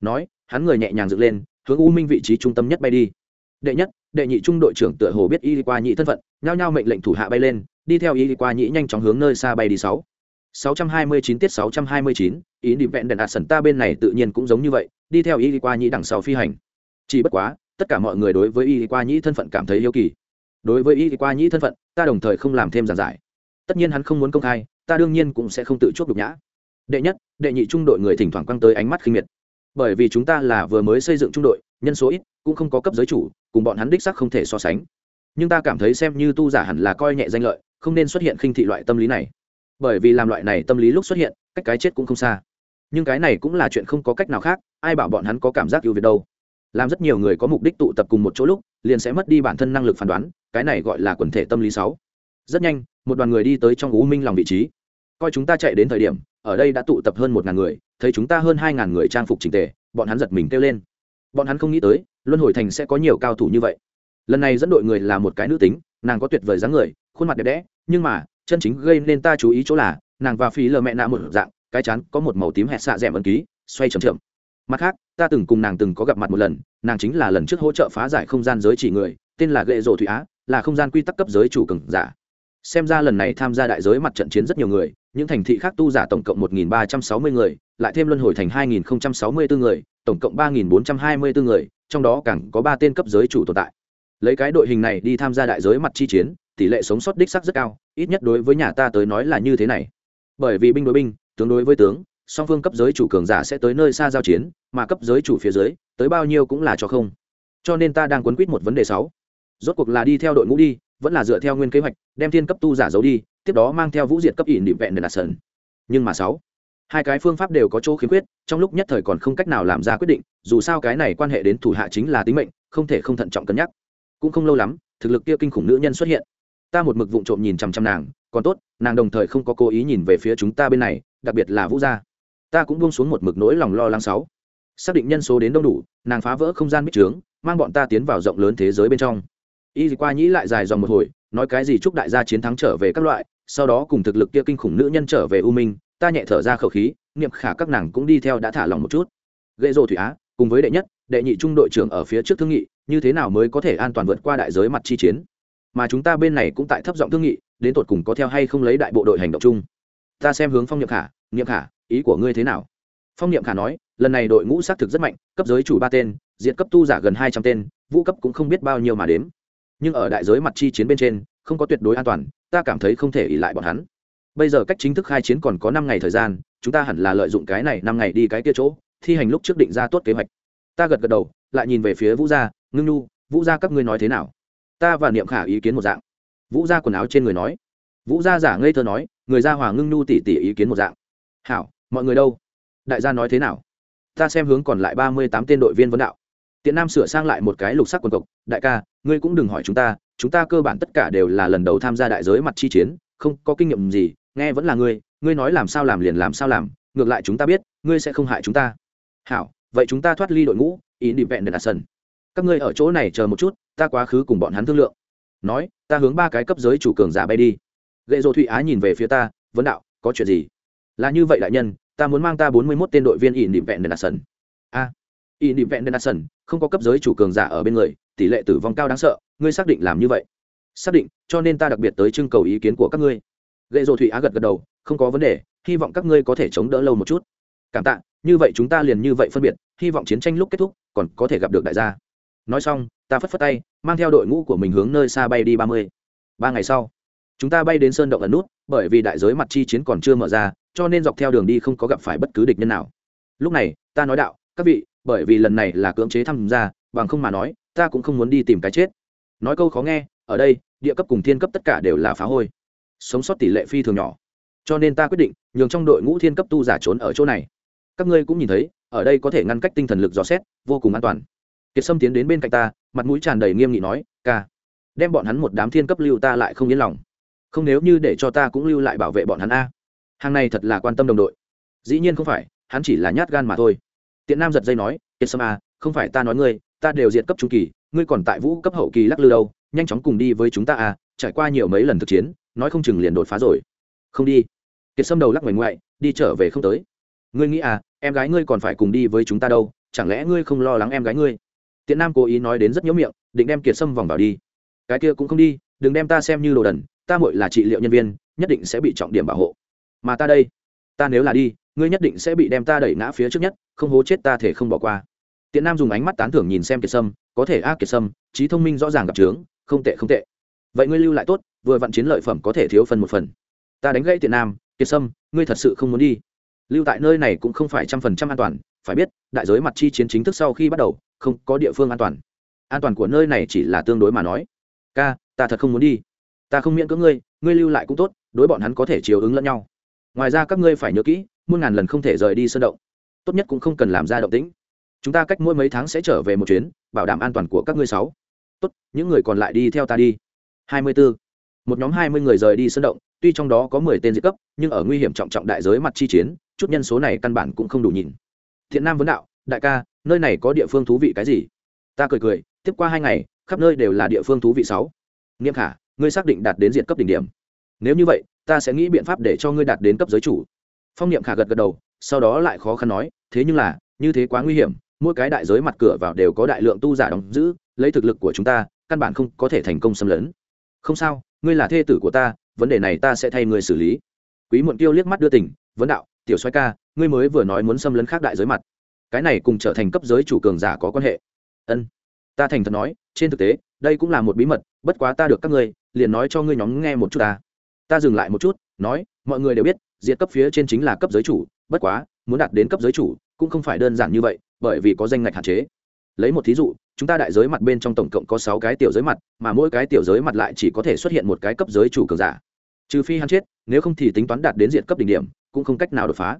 Nói, hắn người nhẹ nhàng dựng lên, hướng u minh vị trí trung tâm nhất bay đi. Đệ nhất, đệ nhị trung đội trưởng tựa hồ biết y qua nhĩ thân phận, nhao nhao mệnh lệnh thủ hạ bay lên, đi theo y qua nhĩ nhanh chóng hướng nơi xa bay đi sáu. 629 tiết 629, ý đi vẹn đèn ạt sần ta bên này tự nhiên cũng giống như vậy, đi theo y qua nhĩ đằng sau phi hành. Chỉ bất quá, tất cả mọi người đối với y qua nhĩ thân phận cảm thấy yêu kỳ. Đối với y qua nhĩ thân phận, ta đồng thời không làm thêm giảng giải. Tất nhiên hắn không muốn công khai, ta đương nhiên cũng sẽ không tự chuốc đục nhã. Đệ nhất, đệ nhị trung đội người thỉnh thoảng quăng tới ánh mắt khinh miệt. Bởi vì chúng ta là vừa mới xây dựng trung đội, nhân số ít, cũng không có cấp giới chủ, cùng bọn hắn đích xác không thể so sánh. Nhưng ta cảm thấy xem như tu giả hẳn là coi nhẹ danh lợi, không nên xuất hiện khinh thị loại tâm lý này bởi vì làm loại này tâm lý lúc xuất hiện, cách cái chết cũng không xa. Nhưng cái này cũng là chuyện không có cách nào khác, ai bảo bọn hắn có cảm giác ưu việt đâu. Làm rất nhiều người có mục đích tụ tập cùng một chỗ lúc, liền sẽ mất đi bản thân năng lực phán đoán, cái này gọi là quần thể tâm lý sáu. Rất nhanh, một đoàn người đi tới trong u minh lòng vị trí. Coi chúng ta chạy đến thời điểm, ở đây đã tụ tập hơn một ngàn người, thấy chúng ta hơn hai ngàn người trang phục trình tề, bọn hắn giật mình kêu lên. Bọn hắn không nghĩ tới, luân hồi thành sẽ có nhiều cao thủ như vậy. Lần này dẫn đội người là một cái nữ tính, nàng có tuyệt vời dáng người, khuôn mặt đẹp đẽ, nhưng mà chân chính gây nên ta chú ý chỗ là, nàng và phí lờ mẹ nạ một dạng, cái chán có một màu tím hẹt xạ d ẻ m ẩn ký, xoay chậm chậm. Mặt khác, ta từng cùng nàng từng có gặp mặt một lần, nàng chính là lần trước hỗ trợ phá giải không gian giới chỉ người, tên là gệ rộ thụy á, là không gian quy tắc cấp giới chủ cường giả. Xem ra lần này tham gia đại giới mặt trận chiến rất nhiều người, những thành thị khác tu giả tổng cộng một nghìn ba trăm sáu mươi người, lại thêm luân hồi thành hai nghìn sáu mươi bốn người, tổng cộng ba nghìn bốn trăm hai mươi bốn người, trong đó càng có ba tên cấp giới chủ tồn tại. Lấy cái đội hình này đi tham gia đại giới mặt chi chiến tỷ lệ sống sót đích sắc rất cao, ít nhất đối với nhà ta tới nói là như thế này. Bởi vì binh đối binh, tướng đối với tướng, song phương cấp giới chủ cường giả sẽ tới nơi xa giao chiến, mà cấp giới chủ phía dưới, tới bao nhiêu cũng là cho không. Cho nên ta đang quấn quýt một vấn đề sáu. Rốt cuộc là đi theo đội ngũ đi, vẫn là dựa theo nguyên kế hoạch, đem thiên cấp tu giả giấu đi, tiếp đó mang theo vũ diệt cấp ỉn định vẹn đền đạt sơn nhưng mà sáu, hai cái phương pháp đều có chỗ khiếm khuyết, trong lúc nhất thời còn không cách nào làm ra quyết định, dù sao cái này quan hệ đến thủ hạ chính là tính mệnh, không thể không thận trọng cân nhắc. Cũng không lâu lắm, thực lực kia kinh khủng nữ nhân xuất hiện ta một mực vụng trộm nhìn chằm chằm nàng, còn tốt, nàng đồng thời không có cố ý nhìn về phía chúng ta bên này, đặc biệt là vũ gia. Ta cũng buông xuống một mực nỗi lòng lo lắng sáu. Xác định nhân số đến đông đủ, nàng phá vỡ không gian bích trướng, mang bọn ta tiến vào rộng lớn thế giới bên trong. Y qua nhĩ lại dài dòng một hồi, nói cái gì chúc đại gia chiến thắng trở về các loại, sau đó cùng thực lực kia kinh khủng nữ nhân trở về u minh, ta nhẹ thở ra khẩu khí, niệm khả các nàng cũng đi theo đã thả lòng một chút. Gậy rồ thủy á, cùng với đệ nhất, đệ nhị trung đội trưởng ở phía trước thương nghị, như thế nào mới có thể an toàn vượt qua đại giới mặt chi chiến? Mà chúng ta bên này cũng tại thấp giọng thương nghị, đến tột cùng có theo hay không lấy đại bộ đội hành động chung. Ta xem hướng phong niệm khả niệm khả, ý của ngươi thế nào? Phong niệm khả nói, lần này đội ngũ xác thực rất mạnh, cấp giới chủ ba tên diện cấp tu giả gần hai trăm tên, vũ cấp cũng không biết bao nhiêu mà đếm. Nhưng ở đại giới mặt chi chiến bên trên, không có tuyệt đối an toàn, ta cảm thấy không thể ỉ lại bọn hắn. Bây giờ cách chính thức khai chiến còn có năm ngày thời gian, chúng ta hẳn là lợi dụng cái này năm ngày đi cái kia chỗ, thi hành lúc trước định ra tốt kế hoạch. Ta gật gật đầu, lại nhìn về phía vũ gia, ngưng nhu, vũ gia, các ngươi nói thế nào? Ta và niệm khả ý kiến một dạng. Vũ gia quần áo trên người nói. Vũ gia giả ngây thơ nói, người gia hòa ngưng nhu tỉ tỉ ý kiến một dạng. Hảo, mọi người đâu? Đại gia nói thế nào? Ta xem hướng còn lại ba mươi tám tên đội viên vấn đạo. Tiện nam sửa sang lại một cái lục sắc quần cộc. Đại ca, ngươi cũng đừng hỏi chúng ta chúng ta cơ bản tất cả đều là lần đầu tham gia đại giới mặt chi chiến, không có kinh nghiệm gì, nghe vẫn là ngươi ngươi nói làm sao làm liền làm sao làm, ngược lại chúng ta biết, ngươi sẽ không hại chúng ta. Hảo, vậy chúng ta thoát ly đội ngũ, ý định vẹn đền sân. Các ngươi ở chỗ này chờ một chút ta quá khứ cùng bọn hắn thương lượng. Nói, ta hướng ba cái cấp giới chủ cường giả bay đi. Gậy rồ thụy á nhìn về phía ta, vấn đạo, có chuyện gì? Là như vậy đại nhân, ta muốn mang ta bốn mươi mốt tên đội viên ỷ định vẹn đền sân a ỷ định vẹn đền sân không có cấp giới chủ cường giả ở bên người, tỷ lệ tử vong cao đáng sợ, ngươi xác định làm như vậy? Xác định, cho nên ta đặc biệt tới trưng cầu ý kiến của các ngươi. Gậy rồ thụy á gật gật đầu, không có vấn đề, hy vọng các ngươi có thể chống đỡ lâu một chút. Cảm tạ, như vậy chúng ta liền như vậy phân biệt, hy vọng chiến tranh lúc kết thúc, còn có thể gặp được đại gia nói xong, ta phất phất tay, mang theo đội ngũ của mình hướng nơi xa bay đi ba mươi. Ba ngày sau, chúng ta bay đến sơn động ẩn nút, bởi vì đại giới mặt chi chiến còn chưa mở ra, cho nên dọc theo đường đi không có gặp phải bất cứ địch nhân nào. Lúc này, ta nói đạo, các vị, bởi vì lần này là cưỡng chế tham gia, bằng không mà nói, ta cũng không muốn đi tìm cái chết. Nói câu khó nghe, ở đây, địa cấp cùng thiên cấp tất cả đều là phá hôi. Sống sót tỷ lệ phi thường nhỏ. Cho nên ta quyết định, nhường trong đội ngũ thiên cấp tu giả trốn ở chỗ này. Các ngươi cũng nhìn thấy, ở đây có thể ngăn cách tinh thần lực dò xét, vô cùng an toàn kiệt sâm tiến đến bên cạnh ta, mặt mũi tràn đầy nghiêm nghị nói, ca, đem bọn hắn một đám thiên cấp lưu ta lại không yên lòng. Không nếu như để cho ta cũng lưu lại bảo vệ bọn hắn a. Hàng này thật là quan tâm đồng đội. Dĩ nhiên không phải, hắn chỉ là nhát gan mà thôi. Tiện nam giật dây nói, kiệt sâm a không phải ta nói ngươi, ta đều diện cấp trung kỳ, ngươi còn tại vũ cấp hậu kỳ lắc lư đâu, nhanh chóng cùng đi với chúng ta a trải qua nhiều mấy lần thực chiến, nói không chừng liền đột phá rồi. Không đi. Kiệt sâm đầu lắc ngoảnh ngoại, đi trở về không tới. Ngươi nghĩ à em gái ngươi còn phải cùng đi với chúng ta đâu, chẳng lẽ ngươi không lo lắng em gái ngươi? Tiện nam cố ý nói đến rất nhớ miệng, định đem kiệt sâm vòng vào đi. Cái kia cũng không đi, đừng đem ta xem như đồ đần, ta mội là trị liệu nhân viên, nhất định sẽ bị trọng điểm bảo hộ. Mà ta đây, ta nếu là đi, ngươi nhất định sẽ bị đem ta đẩy ngã phía trước nhất, không hố chết ta thể không bỏ qua. Tiện nam dùng ánh mắt tán thưởng nhìn xem kiệt sâm có thể a, kiệt sâm trí thông minh rõ ràng gặp trướng, không tệ không tệ. Vậy ngươi lưu lại tốt, vừa vặn chiến lợi phẩm có thể thiếu phần một phần. Ta đánh gãy tiện nam, kiệt sâm ngươi thật sự không muốn đi lưu tại nơi này cũng không phải trăm phần trăm an toàn, phải biết, đại giới mặt chi chiến chính thức sau khi bắt đầu, không có địa phương an toàn. An toàn của nơi này chỉ là tương đối mà nói. Ca, ta thật không muốn đi. Ta không miễn cưỡng ngươi ngươi lưu lại cũng tốt, đối bọn hắn có thể chiều ứng lẫn nhau. Ngoài ra các ngươi phải nhớ kỹ, muôn ngàn lần không thể rời đi sơn động. Tốt nhất cũng không cần làm ra động tĩnh. Chúng ta cách mỗi mấy tháng sẽ trở về một chuyến, bảo đảm an toàn của các ngươi sáu. Tốt, những người còn lại đi theo ta đi. Hai mươi bốn một nhóm hai mươi người rời đi sơn động, tuy trong đó có mười tên diệt cấp, nhưng ở nguy hiểm trọng trọng đại giới mặt chi chiến chút nhân số này căn bản cũng không đủ nhìn. Thiện nam vấn đạo, đại ca, nơi này có địa phương thú vị cái gì? Ta cười cười, tiếp qua hai ngày, khắp nơi đều là địa phương thú vị sáu. Nghiêm khả, ngươi xác định đạt đến diện cấp đỉnh điểm. Nếu như vậy, ta sẽ nghĩ biện pháp để cho ngươi đạt đến cấp giới chủ. Phong niệm khả gật gật đầu, sau đó lại khó khăn nói, thế nhưng là, như thế quá nguy hiểm, mỗi cái đại giới mặt cửa vào đều có đại lượng tu giả đóng giữ, lấy thực lực của chúng ta, căn bản không có thể thành công xâm lấn. Không sao, ngươi là thê tử của ta, vấn đề này ta sẽ thay ngươi xử lý. Quý muộn tiêu liếc mắt đưa tỉnh vấn đạo tiểu xoay ca, ngươi mới vừa nói muốn xâm lấn khác đại giới mặt. Cái này cùng trở thành cấp giới chủ cường giả có quan hệ. Ân, ta thành thật nói, trên thực tế, đây cũng là một bí mật, bất quá ta được các ngươi, liền nói cho ngươi nhóm nghe một chút ta. Ta dừng lại một chút, nói, mọi người đều biết, diệt cấp phía trên chính là cấp giới chủ, bất quá, muốn đạt đến cấp giới chủ, cũng không phải đơn giản như vậy, bởi vì có danh ngạch hạn chế. Lấy một thí dụ, chúng ta đại giới mặt bên trong tổng cộng có sáu cái tiểu giới mặt, mà mỗi cái tiểu giới mặt lại chỉ có thể xuất hiện một cái cấp giới chủ cường giả. Trừ phi hắn chết, nếu không thì tính toán đạt đến diện cấp đỉnh điểm cũng không cách nào đột phá.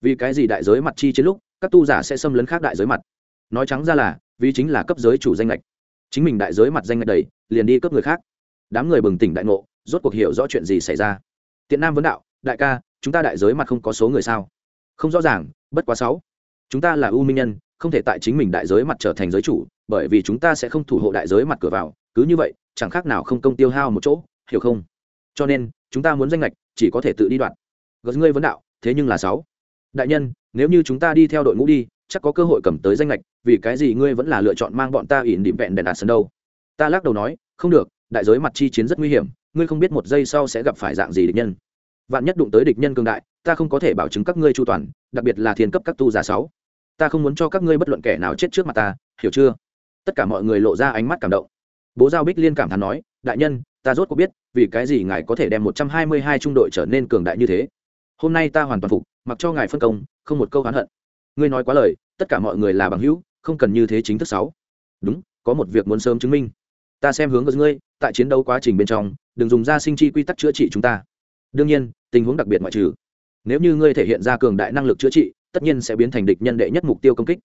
Vì cái gì đại giới mặt chi trên lúc, các tu giả sẽ xâm lấn khác đại giới mặt? Nói trắng ra là, vì chính là cấp giới chủ danh lệch chính mình đại giới mặt danh lệch đầy, liền đi cấp người khác. Đám người bừng tỉnh đại ngộ, rốt cuộc hiểu rõ chuyện gì xảy ra. Tiện nam vấn đạo, đại ca, chúng ta đại giới mặt không có số người sao? Không rõ ràng, bất quá sáu. Chúng ta là u minh nhân, không thể tại chính mình đại giới mặt trở thành giới chủ, bởi vì chúng ta sẽ không thủ hộ đại giới mặt cửa vào. Cứ như vậy, chẳng khác nào không công tiêu hao một chỗ, hiểu không? Cho nên, chúng ta muốn danh lệch chỉ có thể tự đi đoạn gật ngươi vấn đạo, thế nhưng là sáu. Đại nhân, nếu như chúng ta đi theo đội ngũ đi, chắc có cơ hội cầm tới danh lệch vì cái gì ngươi vẫn là lựa chọn mang bọn ta ỉn điểm vẹn đèn đạt sân đâu? Ta lắc đầu nói, không được, đại giới mặt chi chiến rất nguy hiểm, ngươi không biết một giây sau sẽ gặp phải dạng gì địch nhân. Vạn nhất đụng tới địch nhân cương đại, ta không có thể bảo chứng các ngươi chu toàn, đặc biệt là thiên cấp các tu giả sáu. Ta không muốn cho các ngươi bất luận kẻ nào chết trước mặt ta, hiểu chưa? Tất cả mọi người lộ ra ánh mắt cảm động. Bố giao bích liên cảm thán nói, đại nhân, ta rốt cuộc biết, vì cái gì ngài có thể đem một trăm hai mươi hai trung đội trở nên cường đại như thế? Hôm nay ta hoàn toàn phục mặc cho ngài phân công không một câu oán hận. Ngươi nói quá lời tất cả mọi người là bằng hữu không cần như thế chính thức sáu. Đúng có một việc muốn sớm chứng minh. Ta xem hướng của ngươi tại chiến đấu quá trình bên trong đừng dùng ra sinh chi quy tắc chữa trị chúng ta. Đương nhiên tình huống đặc biệt ngoại trừ. Nếu như ngươi thể hiện ra cường đại năng lực chữa trị tất nhiên sẽ biến thành địch nhân đệ nhất mục tiêu công kích.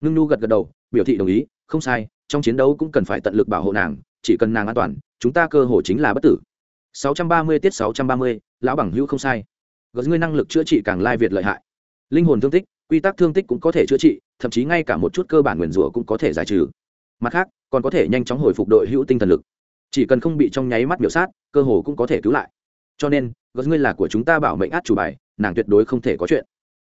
Ngưng nu gật gật đầu biểu thị đồng ý không sai trong chiến đấu cũng cần phải tận lực bảo hộ nàng chỉ cần nàng an toàn chúng ta cơ hội chính là bất tử. 630 tiết 630, lão bằng hữu không sai gật ngươi năng lực chữa trị càng lai việt lợi hại. Linh hồn thương tích, quy tắc thương tích cũng có thể chữa trị, thậm chí ngay cả một chút cơ bản nguyền rủa cũng có thể giải trừ. Mặt khác, còn có thể nhanh chóng hồi phục đội hữu tinh thần lực. Chỉ cần không bị trong nháy mắt biểu sát, cơ hồ cũng có thể cứu lại. Cho nên gật ngươi là của chúng ta bảo mệnh át chủ bài, nàng tuyệt đối không thể có chuyện.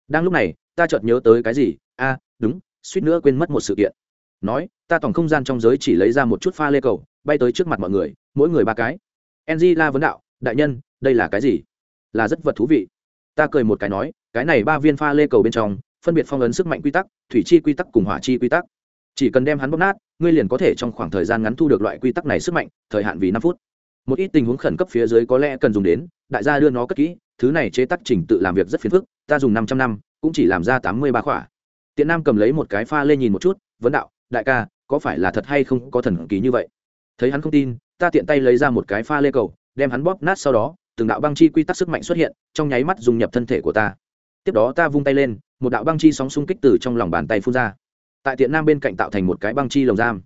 Đang lúc này, ta chợt nhớ tới cái gì? A, đúng, suýt nữa quên mất một sự kiện. Nói, ta tổng không gian trong giới chỉ lấy ra một chút pha lê cầu, bay tới trước mặt mọi người, mỗi người ba cái. Enzy la vấn đạo, đại nhân, đây là cái gì? Là rất vật thú vị ta cười một cái nói, cái này ba viên pha lê cầu bên trong, phân biệt phong ấn sức mạnh quy tắc, thủy chi quy tắc cùng hỏa chi quy tắc. Chỉ cần đem hắn bóp nát, ngươi liền có thể trong khoảng thời gian ngắn thu được loại quy tắc này sức mạnh, thời hạn vì năm phút. Một ít tình huống khẩn cấp phía dưới có lẽ cần dùng đến, đại gia đưa nó cất kỹ, thứ này chế tác trình tự làm việc rất phiền phức, ta dùng năm trăm năm, cũng chỉ làm ra tám mươi ba khỏa. Tiện nam cầm lấy một cái pha lên nhìn một chút, vấn đạo, đại ca, có phải là thật hay không có thần kỳ như vậy? Thấy hắn không tin, ta tiện tay lấy ra một cái pha lê cầu, đem hắn bóp nát sau đó từng đạo băng chi quy tắc sức mạnh xuất hiện, trong nháy mắt dùng nhập thân thể của ta. Tiếp đó ta vung tay lên, một đạo băng chi sóng xung kích từ trong lòng bàn tay phun ra. Tại tiện nam bên cạnh tạo thành một cái băng chi lồng giam.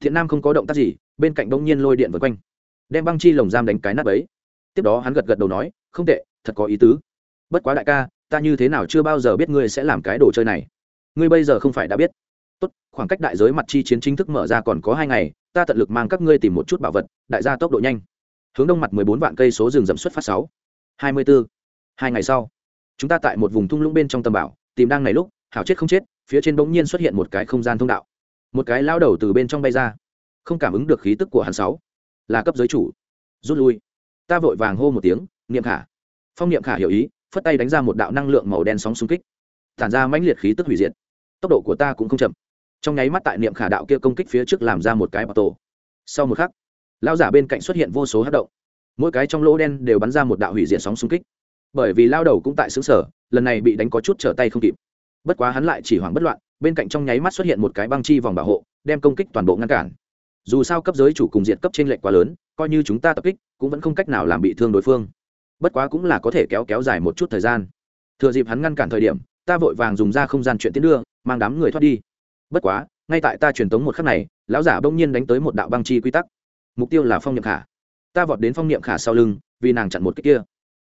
Thiện nam không có động tác gì, bên cạnh bỗng nhiên lôi điện vượt quanh. Đem băng chi lồng giam đánh cái nắp ấy tiếp đó hắn gật gật đầu nói, không tệ, thật có ý tứ. Bất quá đại ca, ta như thế nào chưa bao giờ biết ngươi sẽ làm cái đồ chơi này. Ngươi bây giờ không phải đã biết. Tốt, khoảng cách đại giới mặt chi chiến chính thức mở ra còn có hai ngày, ta tận lực mang các ngươi tìm một chút bảo vật, đại gia tốc độ nhanh hướng đông mặt mười bốn vạn cây số rừng rậm xuất phát sáu. Hai mươi bốn hai ngày sau, chúng ta tại một vùng thung lũng bên trong tầm bảo, tìm đang này lúc, hảo chết không chết, phía trên bỗng nhiên xuất hiện một cái không gian thông đạo. Một cái lao đầu từ bên trong bay ra, không cảm ứng được khí tức của hắn sáu. Là cấp giới chủ. Rút lui. Ta vội vàng hô một tiếng, niệm khả. Phong niệm khả hiểu ý, phất tay đánh ra một đạo năng lượng màu đen sóng xung kích. Tản ra mãnh liệt khí tức hủy diệt. Tốc độ của ta cũng không chậm. Trong nháy mắt tại niệm khả đạo kia công kích phía trước làm ra một cái bảo tổ sau một khắc lao giả bên cạnh xuất hiện vô số hát động. Mỗi cái trong lỗ đen đều bắn ra một đạo hủy diệt sóng xung kích. Bởi vì lao đầu cũng tại xứ sở, lần này bị đánh có chút trở tay không kịp. Bất quá hắn lại chỉ hoảng bất loạn, bên cạnh trong nháy mắt xuất hiện một cái băng chi vòng bảo hộ, đem công kích toàn bộ ngăn cản. Dù sao cấp giới chủ cùng diện cấp trên lệch quá lớn, coi như chúng ta tập kích, cũng vẫn không cách nào làm bị thương đối phương. Bất quá cũng là có thể kéo kéo dài một chút thời gian. Thừa dịp hắn ngăn cản thời điểm, ta vội vàng dùng ra không gian chuyện tiến đưa, mang đám người thoát đi. Bất quá, ngay tại ta truyền tống một khắc này, lão giả bỗng nhiên đánh tới một đạo băng chi quy tắc mục tiêu là phong Niệm khả. Ta vọt đến phong niệm khả sau lưng, vì nàng chặn một cái kia.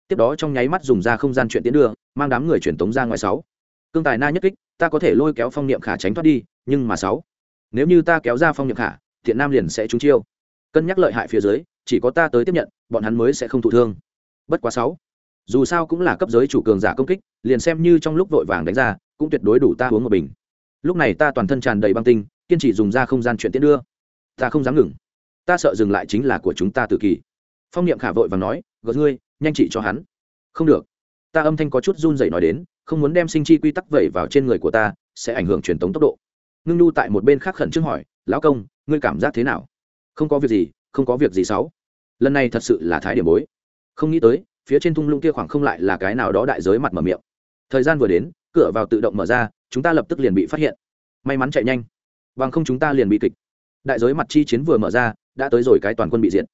Tiếp đó trong nháy mắt dùng ra không gian chuyện tiến đưa, mang đám người truyền tống ra ngoài sáu. Cương tài na nhất kích, ta có thể lôi kéo phong niệm khả tránh thoát đi, nhưng mà sáu. Nếu như ta kéo ra phong niệm khả, thiện nam liền sẽ trúng chiêu. Cân nhắc lợi hại phía dưới, chỉ có ta tới tiếp nhận, bọn hắn mới sẽ không thụ thương. Bất quá sáu. Dù sao cũng là cấp giới chủ cường giả công kích, liền xem như trong lúc vội vàng đánh ra, cũng tuyệt đối đủ ta uống một bình. Lúc này ta toàn thân tràn đầy băng tinh, kiên trì dùng ra không gian chuyện tiến đưa. Ta không dám ngừng ta sợ dừng lại chính là của chúng ta tự kỳ. Phong niệm khả vội và nói, gợt ngươi, nhanh trị cho hắn. Không được. Ta âm thanh có chút run rẩy nói đến, không muốn đem sinh chi quy tắc vẩy vào trên người của ta, sẽ ảnh hưởng truyền tống tốc độ. Ngưng nhu tại một bên khác khẩn trương hỏi, lão công, ngươi cảm giác thế nào? Không có việc gì, không có việc gì xấu lần này thật sự là thái điểm bối. Không nghĩ tới, phía trên thung lũng kia khoảng không lại là cái nào đó đại giới mặt mở miệng. Thời gian vừa đến, cửa vào tự động mở ra, chúng ta lập tức liền bị phát hiện. May mắn chạy nhanh. Bằng không chúng ta liền bị kịch. Đại giới mặt chi chiến vừa mở ra đã tới rồi cái toàn quân bị diệt.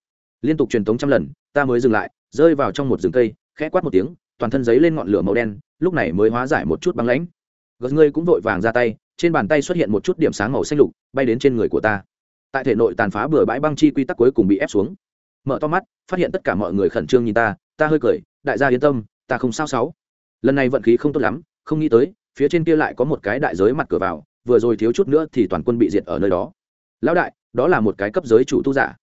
Liên tục truyền tống trăm lần, ta mới dừng lại, rơi vào trong một rừng cây, khẽ quát một tiếng, toàn thân giấy lên ngọn lửa màu đen, lúc này mới hóa giải một chút băng lãnh. Gật ngươi cũng vội vàng ra tay, trên bàn tay xuất hiện một chút điểm sáng màu xanh lục, bay đến trên người của ta. Tại thể nội tàn phá bừa bãi băng chi quy tắc cuối cùng bị ép xuống. Mở to mắt, phát hiện tất cả mọi người khẩn trương nhìn ta ta hơi cười, đại gia yên tâm, ta không sao sáu lần này vận khí không tốt lắm, không nghĩ tới, phía trên kia lại có một cái đại giới mặt cửa vào, vừa rồi thiếu chút nữa thì toàn quân bị diệt ở nơi đó. Lão đại đó là một cái cấp giới chủ tu giả.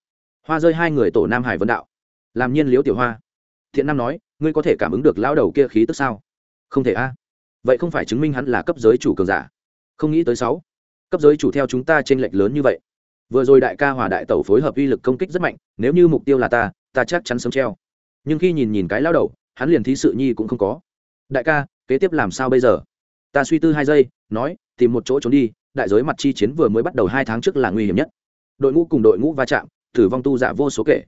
Hoa rơi hai người tổ nam hải vân đạo. Làm nhiên liếu tiểu hoa. Thiện nam nói, ngươi có thể cảm ứng được lão đầu kia khí tức sao? Không thể a. Vậy không phải chứng minh hắn là cấp giới chủ cường giả. Không nghĩ tới sáu. Cấp giới chủ theo chúng ta t r ê n lệch lớn như vậy. Vừa rồi đại ca hòa đại tẩu phối hợp uy lực công kích rất mạnh, nếu như mục tiêu là ta ta chắc chắn sống treo. Nhưng khi nhìn nhìn cái lao đầu, hắn liền thí sự nhi cũng không có. Đại ca, kế tiếp làm sao bây giờ? Ta suy tư hai giây, nói, tìm một chỗ trốn đi, đại giới mặt chi chiến vừa mới bắt đầu hai tháng trước là nguy hiểm nhất đội ngũ cùng đội ngũ va chạm thử vong tu giả vô số kể.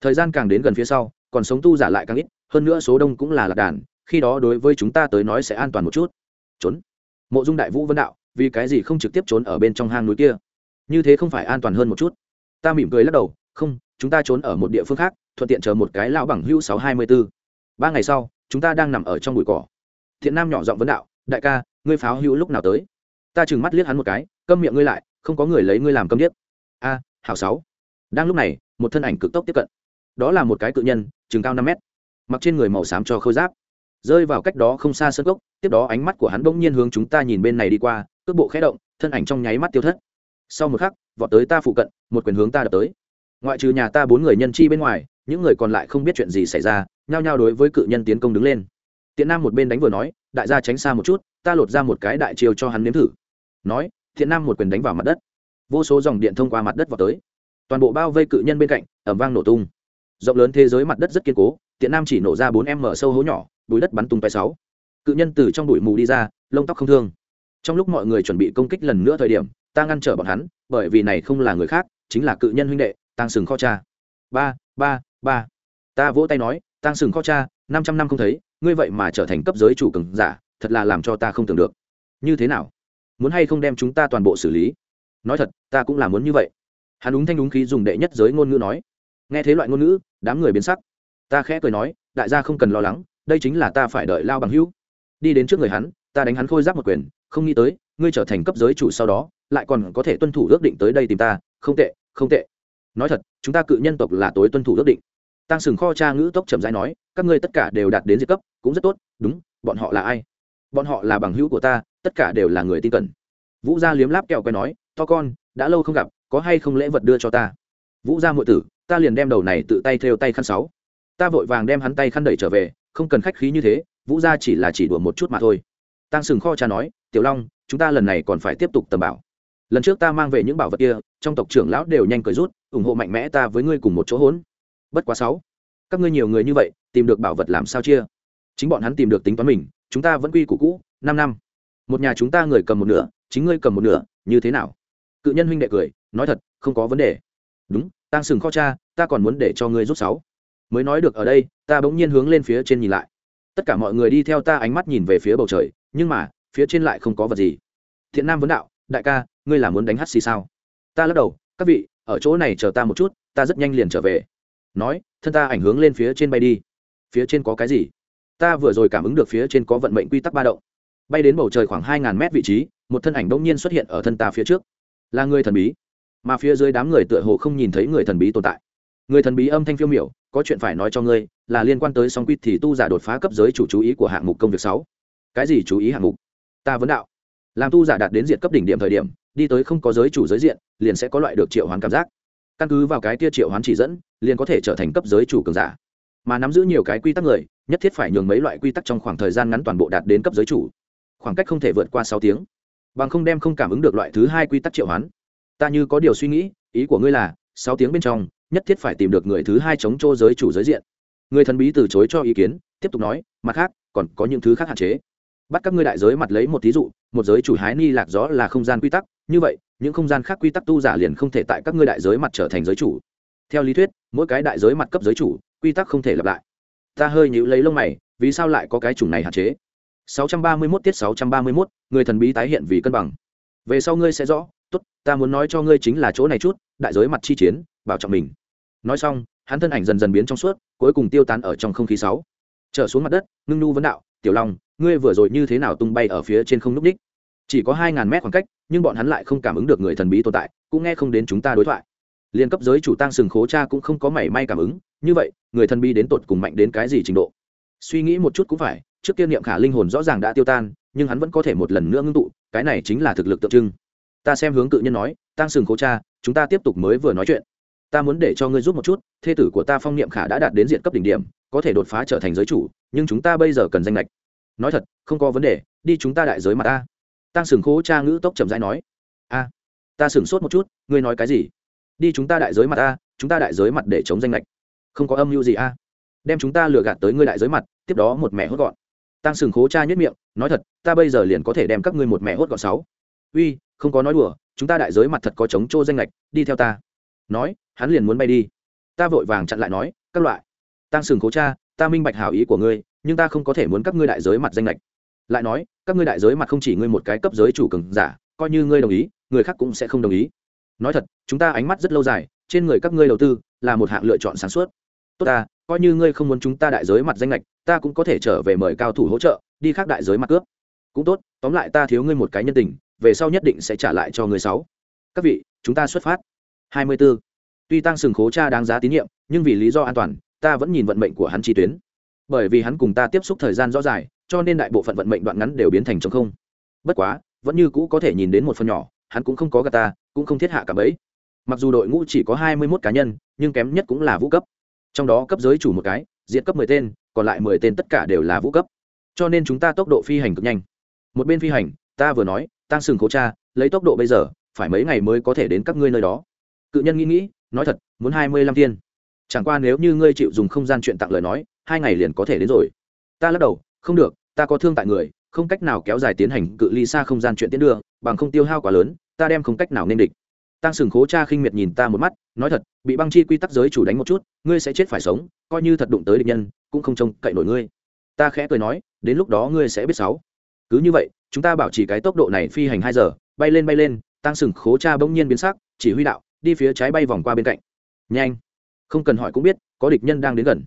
Thời gian càng đến gần phía sau, còn sống tu giả lại càng ít, hơn nữa số đông cũng là lạc đàn, khi đó đối với chúng ta tới nói sẽ an toàn một chút. Trốn. Mộ dung đại vũ vân đạo, vì cái gì không trực tiếp trốn ở bên trong hang núi kia? Như thế không phải an toàn hơn một chút. Ta mỉm cười lắc đầu, không, chúng ta trốn ở một địa phương khác, thuận tiện chờ một cái lão bằng hữu sáu hai mươi b ố ba ngày sau, chúng ta đang nằm ở trong bụi cỏ. Thiện nam nhỏ giọng vấn đạo, đại ca, ngươi pháo hữu lúc nào tới? Ta chừng mắt liếc hắn một cái, câm miệng ngươi lại, không có người lấy ngươi làm câm điếc a, hảo sáu. Đang lúc này, một thân ảnh cực tốc tiếp cận. Đó là một cái cự nhân, chừng cao năm mét. Mặc trên người màu xám cho khôi giáp. Rơi vào cách đó không xa sân gốc tiếp đó ánh mắt của hắn bỗng nhiên hướng chúng ta nhìn bên này đi qua, cước bộ khẽ động, thân ảnh trong nháy mắt tiêu thất. Sau một khắc, vọt tới ta phụ cận, một quyền hướng ta đập tới. Ngoại trừ nhà ta bốn người nhân chi bên ngoài, những người còn lại không biết chuyện gì xảy ra, nhao nhao đối với cự nhân tiến công đứng lên. Tiện nam một bên đánh vừa nói, đại gia tránh xa một chút, ta lột ra một cái đại chiêu cho hắn nếm thử. Nói thiện nam một quyền đánh vào mặt đất vô số dòng điện thông qua mặt đất vào tới. Toàn bộ bao vây cự nhân bên cạnh ẩm vang nổ tung. Rộng lớn thế giới mặt đất rất kiên cố, tiện nam chỉ nổ ra bốn em mở sâu hố nhỏ, bùi đất bắn tung tay sáu. Cự nhân từ trong bụi mù đi ra, lông tóc không thương. Trong lúc mọi người chuẩn bị công kích lần nữa thời điểm, ta ngăn trở bọn hắn, bởi vì này không là người khác, chính là cự nhân huynh đệ tăng sừng kho cha. Ba ba ba. Ta vỗ tay nói tăng sừng kho cha, năm trăm năm không thấy, ngươi vậy mà trở thành cấp giới chủ cường giả, thật là làm cho ta không tưởng được. Như thế nào? Muốn hay không đem chúng ta toàn bộ xử lý? Nói thật, ta cũng là muốn như vậy. Hắn đúng thanh đúng khí dùng đệ nhất giới ngôn ngữ nói. Nghe thế loại ngôn ngữ, đám người biến sắc. Ta khẽ cười nói, đại gia không cần lo lắng, đây chính là ta phải đợi lao bằng hữu. Đi đến trước người hắn, ta đánh hắn khôi giáp một quyền, không nghĩ tới, ngươi trở thành cấp giới chủ sau đó, lại còn có thể tuân thủ ước định tới đây tìm ta, không tệ không tệ. Nói thật, chúng ta cự nhân tộc là tối tuân thủ ước định. Tăng sừng kho cha ngữ tốc chậm rãi nói, các ngươi tất cả đều đạt đến diệt cấp, cũng rất tốt, đúng, bọn họ là ai? Bọn họ là bằng hữu của ta, tất cả đều là người tin cẩn. Vũ gia liếm láp kẹo quay nói to con, đã lâu không gặp, có hay không lễ vật đưa cho ta? Vũ gia muội tử, ta liền đem đầu này tự tay theo tay khăn sáu. Ta vội vàng đem hắn tay khăn đẩy trở về, không cần khách khí như thế, vũ gia chỉ là chỉ đùa một chút mà thôi. Tăng sừng kho cha nói, tiểu long, chúng ta lần này còn phải tiếp tục tầm bảo. Lần trước ta mang về những bảo vật kia, trong tộc trưởng lão đều nhanh cười rút, ủng hộ mạnh mẽ ta với ngươi cùng một chỗ hốn. bất quá sáu, các ngươi nhiều người như vậy, tìm được bảo vật làm sao chia? Chính bọn hắn tìm được tính toán mình, chúng ta vẫn quy củ cũ, năm năm. Một nhà chúng ta người cầm một nửa, chính ngươi cầm một nửa, như thế nào? Cự nhân huynh đệ cười, nói thật, không có vấn đề. Đúng tăng sừng kho cha, ta còn muốn để cho ngươi rút sáu. Mới nói được ở đây, ta bỗng nhiên hướng lên phía trên nhìn lại. Tất cả mọi người đi theo ta ánh mắt nhìn về phía bầu trời, nhưng mà, phía trên lại không có vật gì. Thiện nam vấn đạo, đại ca, ngươi là muốn đánh hát xì sao? Ta lắc đầu, các vị, ở chỗ này chờ ta một chút, ta rất nhanh liền trở về. Nói, thân ta ảnh hướng lên phía trên bay đi. Phía trên có cái gì? Ta vừa rồi cảm ứng được phía trên có vận mệnh quy tắc ba động. Bay đến bầu trời khoảng hai ngàn mét vị trí, một thân ảnh bỗng nhiên xuất hiện ở thân ta phía trước là người thần bí. Mà phía dưới đám người tựa hồ không nhìn thấy người thần bí tồn tại. Người thần bí âm thanh phiêu miểu, có chuyện phải nói cho ngươi, là liên quan tới song quy thì tu giả đột phá cấp giới chủ chú ý của hạng mục công việc sáu. Cái gì chú ý hạng mục? Ta vấn đạo. Làm tu giả đạt đến diện cấp đỉnh điểm thời điểm, đi tới không có giới chủ giới diện, liền sẽ có loại được triệu hoán cảm giác. Căn cứ vào cái tia triệu hoán chỉ dẫn, liền có thể trở thành cấp giới chủ cường giả. Mà nắm giữ nhiều cái quy tắc người, nhất thiết phải nhường mấy loại quy tắc trong khoảng thời gian ngắn toàn bộ đạt đến cấp giới chủ. Khoảng cách không thể vượt qua sáu tiếng bằng không đem không cảm ứng được loại thứ hai quy tắc triệu hoán. Ta như có điều suy nghĩ, ý của ngươi là, sáu tiếng bên trong, nhất thiết phải tìm được người thứ hai chống chỗ giới chủ giới diện. Người thần bí từ chối cho ý kiến, tiếp tục nói, mặt khác, còn có những thứ khác hạn chế. Bắt các ngươi đại giới mặt lấy một thí dụ, một giới chủ hái ni lạc rõ là không gian quy tắc, như vậy, những không gian khác quy tắc tu giả liền không thể tại các ngươi đại giới mặt trở thành giới chủ. Theo lý thuyết, mỗi cái đại giới mặt cấp giới chủ, quy tắc không thể lặp lại. Ta hơi nhíu lấy lông mày, vì sao lại có cái chủng này hạn chế? 631 tiết 631, người thần bí tái hiện vì cân bằng. Về sau ngươi sẽ rõ tốt ta muốn nói cho ngươi chính là chỗ này chút đại giới mặt chi chiến bảo trọng mình. Nói xong hắn thân ảnh dần dần biến trong suốt cuối cùng tiêu tán ở trong không khí sáu. Trở xuống mặt đất ngưng nu vấn đạo tiểu long ngươi vừa rồi như thế nào tung bay ở phía trên không lúc đích chỉ có hai ngàn mét khoảng cách nhưng bọn hắn lại không cảm ứng được người thần bí tồn tại cũng nghe không đến chúng ta đối thoại. Liên cấp giới chủ tăng sừng khố cha cũng không có mảy may cảm ứng như vậy người thần bí đến tột cùng mạnh đến cái gì trình độ? Suy nghĩ một chút cũng phải trước kia niệm khả linh hồn rõ ràng đã tiêu tan, nhưng hắn vẫn có thể một lần nữa ngưng tụ, cái này chính là thực lực tượng trưng. Ta xem hướng cự nhân nói tăng sừng khố cha, chúng ta tiếp tục mới vừa nói chuyện. Ta muốn để cho ngươi giúp một chút, thê tử của ta phong niệm khả đã đạt đến diện cấp đỉnh điểm, có thể đột phá trở thành giới chủ, nhưng chúng ta bây giờ cần danh lệch nói thật, không có vấn đề, đi chúng ta đại giới mà ta. Tăng sừng khố cha ngữ tốc chậm rãi nói, a, ta sửng sốt một chút, ngươi nói cái gì? Đi chúng ta đại giới mặt ta chúng ta đại giới mặt để chống danh lệch không có âm mưu gì a. Đem chúng ta lừa gạt tới ngươi đại giới mặt, tiếp đó một mẹ hốt gọn tăng sừng khố cha nhất miệng, nói thật, ta bây giờ liền có thể đem các ngươi một mẹ hốt gọn sáu. Uy, không có nói đùa, chúng ta đại giới mặt thật có chống trô danh lệch, đi theo ta. Nói, hắn liền muốn bay đi. Ta vội vàng chặn lại nói, các loại. Tăng sừng khố cha, ta minh bạch hảo ý của ngươi, nhưng ta không có thể muốn các ngươi đại giới mặt danh lệch. Lại nói, các ngươi đại giới mặt không chỉ ngươi một cái cấp giới chủ cường giả, coi như ngươi đồng ý, người khác cũng sẽ không đồng ý. Nói thật, chúng ta ánh mắt rất lâu dài, trên người các ngươi đầu tư là một hạng lựa chọn sáng suốt. Tốt ta coi như ngươi không muốn chúng ta đại giới mặt danh lệch, ta cũng có thể trở về mời cao thủ hỗ trợ, đi khác đại giới mặt cướp. Cũng tốt, tóm lại ta thiếu ngươi một cái nhân tình, về sau nhất định sẽ trả lại cho người sáu. Các vị, chúng ta xuất phát. 24. tuy tăng sừng khố cha đáng giá tín nhiệm, nhưng vì lý do an toàn, ta vẫn nhìn vận mệnh của hắn chi tuyến. Bởi vì hắn cùng ta tiếp xúc thời gian rõ dài cho nên đại bộ phận vận mệnh đoạn ngắn đều biến thành trống không. Bất quá, vẫn như cũ có thể nhìn đến một phần nhỏ, hắn cũng không có gà ta, cũng không thiết hạ cả bấy mặc dù đội ngũ chỉ có hai mươi mốt cá nhân, nhưng kém nhất cũng là vũ cấp trong đó cấp giới chủ một cái diện cấp mười tên, còn lại mười tên tất cả đều là vũ cấp. Cho nên chúng ta tốc độ phi hành cực nhanh. Một bên phi hành, ta vừa nói tăng sừng cố cha, lấy tốc độ bây giờ, phải mấy ngày mới có thể đến các ngươi nơi đó. Cự nhân nghĩ nghĩ, nói thật, muốn hai mươi lăm tiên. Chẳng qua nếu như ngươi chịu dùng không gian chuyện tặng lời nói, hai ngày liền có thể đến rồi. Ta lắc đầu, không được, ta có thương tại người, không cách nào kéo dài tiến hành cự ly xa không gian chuyện tiến đưa, bằng không tiêu hao quá lớn, ta đem không cách nào nên địch tăng sừng khố cha khinh miệt nhìn ta một mắt, nói thật, bị băng chi quy tắc giới chủ đánh một chút, ngươi sẽ chết phải sống, coi như thật đụng tới địch nhân, cũng không trông cậy nổi ngươi. Ta khẽ cười nói, đến lúc đó ngươi sẽ biết sáu. Cứ như vậy, chúng ta bảo trì cái tốc độ này phi hành hai giờ, bay lên bay lên, tăng sừng khố cha bỗng nhiên biến sắc, chỉ huy đạo, đi phía trái bay vòng qua bên cạnh. Nhanh. Không cần hỏi cũng biết, có địch nhân đang đến gần.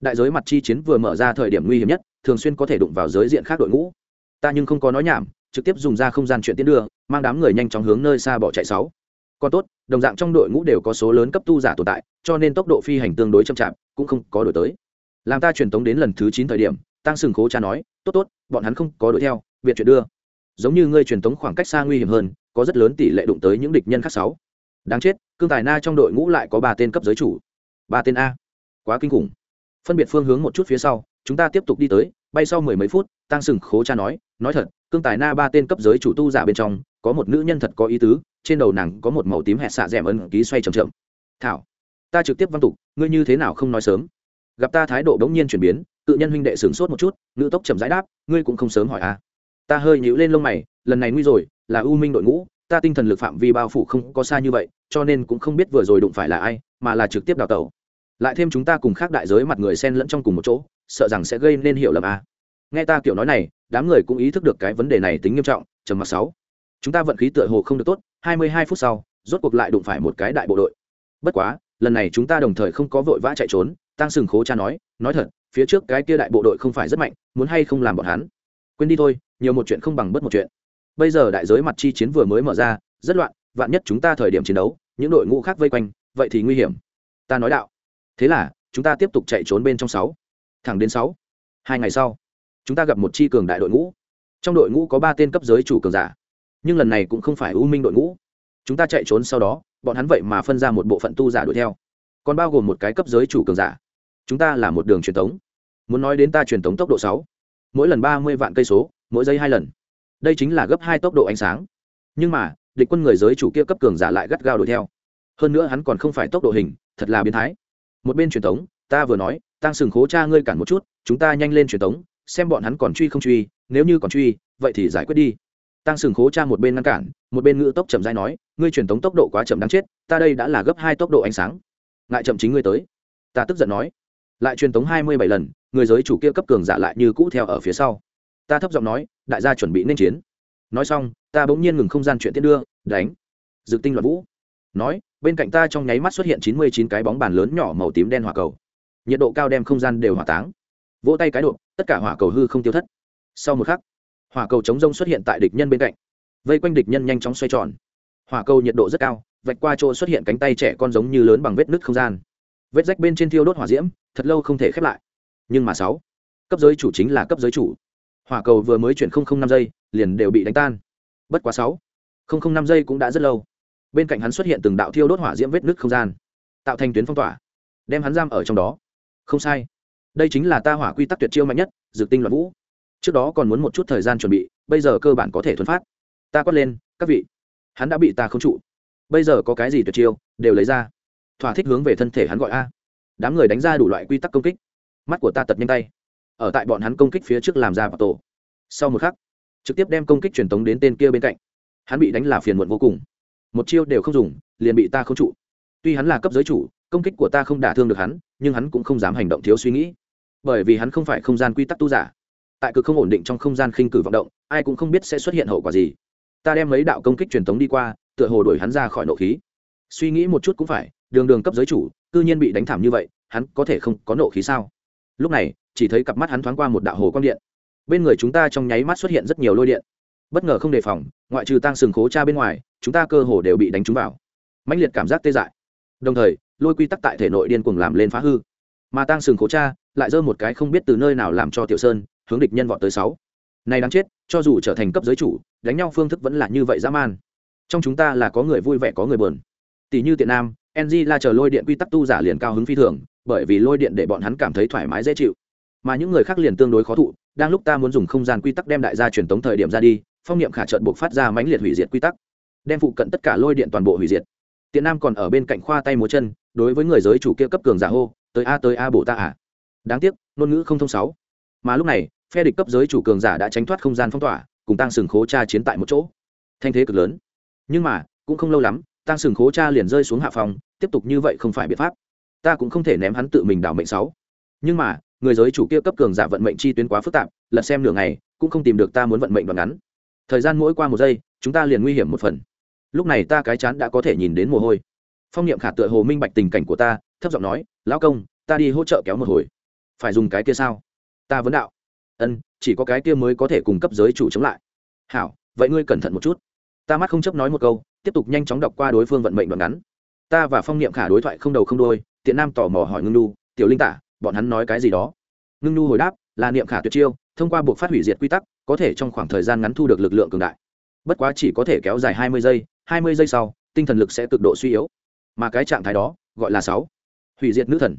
Đại giới mặt chi chiến vừa mở ra thời điểm nguy hiểm nhất, thường xuyên có thể đụng vào giới diện khác đội ngũ. Ta nhưng không có nói nhảm, trực tiếp dùng ra không gian chuyện tiến đưa, mang đám người nhanh chóng hướng nơi xa bỏ chạy sáu còn tốt, đồng dạng trong đội ngũ đều có số lớn cấp tu giả tồn tại, cho nên tốc độ phi hành tương đối chậm chạp, cũng không có đổi tới. Làm ta truyền tống đến lần thứ chín thời điểm, tăng sừng khố cha nói, tốt tốt, bọn hắn không có đuổi theo việc chuyện đưa. Giống như ngươi truyền tống khoảng cách xa nguy hiểm hơn, có rất lớn tỷ lệ đụng tới những địch nhân khác sáu. Đáng chết, cương tài na trong đội ngũ lại có ba tên cấp giới chủ. Ba tên a. Quá kinh khủng. Phân biệt phương hướng một chút phía sau, chúng ta tiếp tục đi tới, bay sau mười mấy phút, tăng sừng khố cha nói nói thật cương tài na ba tên cấp giới chủ tu giả bên trong, có một nữ nhân thật có ý tứ, trên đầu nàng có một màu tím hẹn xạ rèm ân ký xoay trầm trầm thảo, ta trực tiếp văn tục, ngươi như thế nào không nói sớm? Gặp ta thái độ đống nhiên chuyển biến, tự nhân huynh đệ sửng sốt một chút, nữ tốc chậm rãi đáp, ngươi cũng không sớm hỏi a à. ta hơi nhíu lên lông mày, lần này nguy rồi, là u minh đội ngũ, ta tinh thần lực phạm vi bao phủ không có xa như vậy, cho nên cũng không biết vừa rồi đụng phải là ai, mà là trực tiếp đào tẩu. Lại thêm chúng ta cùng khác đại giới mặt người xen lẫn trong cùng một chỗ, sợ rằng sẽ gây nên hiểu lầm a nghe ta kiểu nói này đám người cũng ý thức được cái vấn đề này tính nghiêm trọng, trầm mặc sáu. Chúng ta vận khí tựa hồ không được tốt, hai mươi hai phút sau, rốt cuộc lại đụng phải một cái đại bộ đội. Bất quá, lần này chúng ta đồng thời không có vội vã chạy trốn tăng sừng khố cha nói nói thật, phía trước cái kia đại bộ đội không phải rất mạnh, muốn hay không làm bọn hắn. Quên đi thôi, nhiều một chuyện không bằng bất một chuyện. Bây giờ đại giới mặt chi chiến vừa mới mở ra, rất loạn, vạn nhất chúng ta thời điểm chiến đấu, những đội ngũ khác vây quanh, vậy thì nguy hiểm. Ta nói đạo. Thế là, chúng ta tiếp tục chạy trốn bên trong sáu. Thẳng đến sáu. Hai ngày sau chúng ta gặp một chi cường đại đội ngũ. Trong đội ngũ có ba tên cấp giới chủ cường giả. Nhưng lần này cũng không phải u minh đội ngũ. Chúng ta chạy trốn sau đó, bọn hắn vậy mà phân ra một bộ phận tu giả đuổi theo. Còn bao gồm một cái cấp giới chủ cường giả. Chúng ta là một đường truyền thống. Muốn nói đến ta truyền thống tốc độ sáu. Mỗi lần ba mươi vạn cây số, mỗi giây hai lần. Đây chính là gấp hai tốc độ ánh sáng. Nhưng mà, địch quân người giới chủ kia cấp cường giả lại gắt gao đuổi theo. Hơn nữa hắn còn không phải tốc độ hình, thật là biến thái. Một bên truyền thống, ta vừa nói tăng sừng khố cha ngươi cản một chút, chúng ta nhanh lên truyền thống xem bọn hắn còn truy không truy, nếu như còn truy, vậy thì giải quyết đi. Tăng sừng khố cha một bên ngăn cản, một bên ngữ tốc chậm dai nói, ngươi truyền thống tốc độ quá chậm đáng chết, ta đây đã là gấp hai tốc độ ánh sáng. Ngại chậm chính ngươi tới. Ta tức giận nói, lại truyền thống hai mươi bảy lần, người giới chủ kia cấp cường giả lại như cũ theo ở phía sau. Ta thấp giọng nói, đại gia chuẩn bị nên chiến. Nói xong, ta bỗng nhiên ngừng không gian chuyện tiết đưa, đánh. Dự tinh loạn vũ. Nói, bên cạnh ta trong nháy mắt xuất hiện chín mươi chín cái bóng bàn lớn nhỏ màu tím đen hỏa cầu. Nhiệt độ cao đem không gian đều hỏa táng vỗ tay cái độ, tất cả hỏa cầu hư không tiêu thất. Sau một khắc, hỏa cầu chống rông xuất hiện tại địch nhân bên cạnh. Vây quanh địch nhân nhanh chóng xoay tròn. Hỏa cầu nhiệt độ rất cao, vạch qua chỗ xuất hiện cánh tay trẻ con giống như lớn bằng vết nứt không gian. Vết rách bên trên thiêu đốt hỏa diễm, thật lâu không thể khép lại. Nhưng mà sáu, cấp giới chủ chính là cấp giới chủ. Hỏa cầu vừa mới chuyển năm giây, liền đều bị đánh tan. Bất quá sáu năm giây cũng đã rất lâu. Bên cạnh hắn xuất hiện từng đạo thiêu đốt hỏa diễm vết nứt không gian, tạo thành tuyến phong tỏa, đem hắn giam ở trong đó. Không sai đây chính là ta hỏa quy tắc tuyệt chiêu mạnh nhất, dược tinh loạn vũ. Trước đó còn muốn một chút thời gian chuẩn bị, bây giờ cơ bản có thể thuần phát. Ta quát lên, các vị, hắn đã bị ta không trụ. Bây giờ có cái gì tuyệt chiêu, đều lấy ra. Thỏa thích hướng về thân thể hắn gọi a. Đám người đánh ra đủ loại quy tắc công kích. Mắt của ta tật nhanh tay. Ở tại bọn hắn công kích phía trước làm ra vào tổ. Sau một khắc, trực tiếp đem công kích truyền tống đến tên kia bên cạnh. Hắn bị đánh là phiền muộn vô cùng. Một chiêu đều không dùng, liền bị ta không trụ. Tuy hắn là cấp giới chủ, công kích của ta không đả thương được hắn, nhưng hắn cũng không dám hành động thiếu suy nghĩ bởi vì hắn không phải không gian quy tắc tu giả. Tại cực không ổn định trong không gian khinh cử vọng động, ai cũng không biết sẽ xuất hiện hậu quả gì. Ta đem mấy đạo công kích truyền thống đi qua, tựa hồ đuổi hắn ra khỏi nộ khí. Suy nghĩ một chút cũng phải, đường đường cấp giới chủ, cư nhiên bị đánh thảm như vậy, hắn có thể không có nộ khí sao? Lúc này, chỉ thấy cặp mắt hắn thoáng qua một đạo hồ quang điện. Bên người chúng ta trong nháy mắt xuất hiện rất nhiều lôi điện. Bất ngờ không đề phòng, ngoại trừ tăng sừng khố cha bên ngoài, chúng ta cơ hồ đều bị đánh trúng vào. Mãnh liệt cảm giác tê dại. Đồng thời, lôi quy tắc tại thể nội điên cuồng làm lên phá hư mà tăng sừng khổ cha lại giơ một cái không biết từ nơi nào làm cho tiểu sơn, hướng địch nhân vọt tới sáu. Này đáng chết, cho dù trở thành cấp giới chủ, đánh nhau phương thức vẫn là như vậy dã man. Trong chúng ta là có người vui vẻ có người buồn. Tỷ như tiện nam ng la chờ lôi điện quy tắc tu giả liền cao hứng phi thường, bởi vì lôi điện để bọn hắn cảm thấy thoải mái dễ chịu. Mà những người khác liền tương đối khó thụ, đang lúc ta muốn dùng không gian quy tắc đem đại gia truyền tống thời điểm ra đi, phong niệm khả trợn buộc phát ra mãnh liệt hủy diệt quy tắc, đem phụ cận tất cả lôi điện toàn bộ hủy diệt. Tiện nam còn ở bên cạnh khoa tay múa chân, đối với người giới chủ kia cấp cường giả hô tới a tới a bổ ta à. Đáng tiếc, ngôn ngữ không thông sáu. Mà lúc này, phe địch cấp giới chủ cường giả đã tránh thoát không gian phong tỏa, cùng tăng sừng khố cha chiến tại một chỗ. Thanh thế cực lớn. Nhưng mà, cũng không lâu lắm tăng sừng khố cha liền rơi xuống hạ phòng, tiếp tục như vậy không phải biện pháp. Ta cũng không thể ném hắn tự mình đảo mệnh sáu. Nhưng mà, người giới chủ kia cấp cường giả vận mệnh chi tuyến quá phức tạp, lật xem nửa ngày, cũng không tìm được ta muốn vận mệnh đoạn ngắn. Thời gian mỗi qua một giây, chúng ta liền nguy hiểm một phần. Lúc này ta cái chán đã có thể nhìn đến mồ hôi. Phong niệm khả tựa hồ minh bạch tình cảnh của ta, thấp giọng nói lão công, ta đi hỗ trợ kéo một hồi. Phải dùng cái kia sao? Ta vấn đạo. Ân, chỉ có cái kia mới có thể cung cấp giới chủ chống lại. Hảo, vậy ngươi cẩn thận một chút. Ta mắt không chấp nói một câu, tiếp tục nhanh chóng đọc qua đối phương vận mệnh đoạn ngắn. Ta và phong niệm khả đối thoại không đầu không đôi tiện nam tò mò hỏi ngưng nu tiểu linh tả, bọn hắn nói cái gì đó? Ngưng nu hồi đáp, là niệm khả tuyệt chiêu, thông qua buộc phát hủy diệt quy tắc, có thể trong khoảng thời gian ngắn thu được lực lượng cường đại. Bất quá chỉ có thể kéo dài hai mươi giây, hai mươi giây sau, tinh thần lực sẽ cực độ suy yếu. Mà cái trạng thái đó, gọi là sáu hủy diệt nữ thần.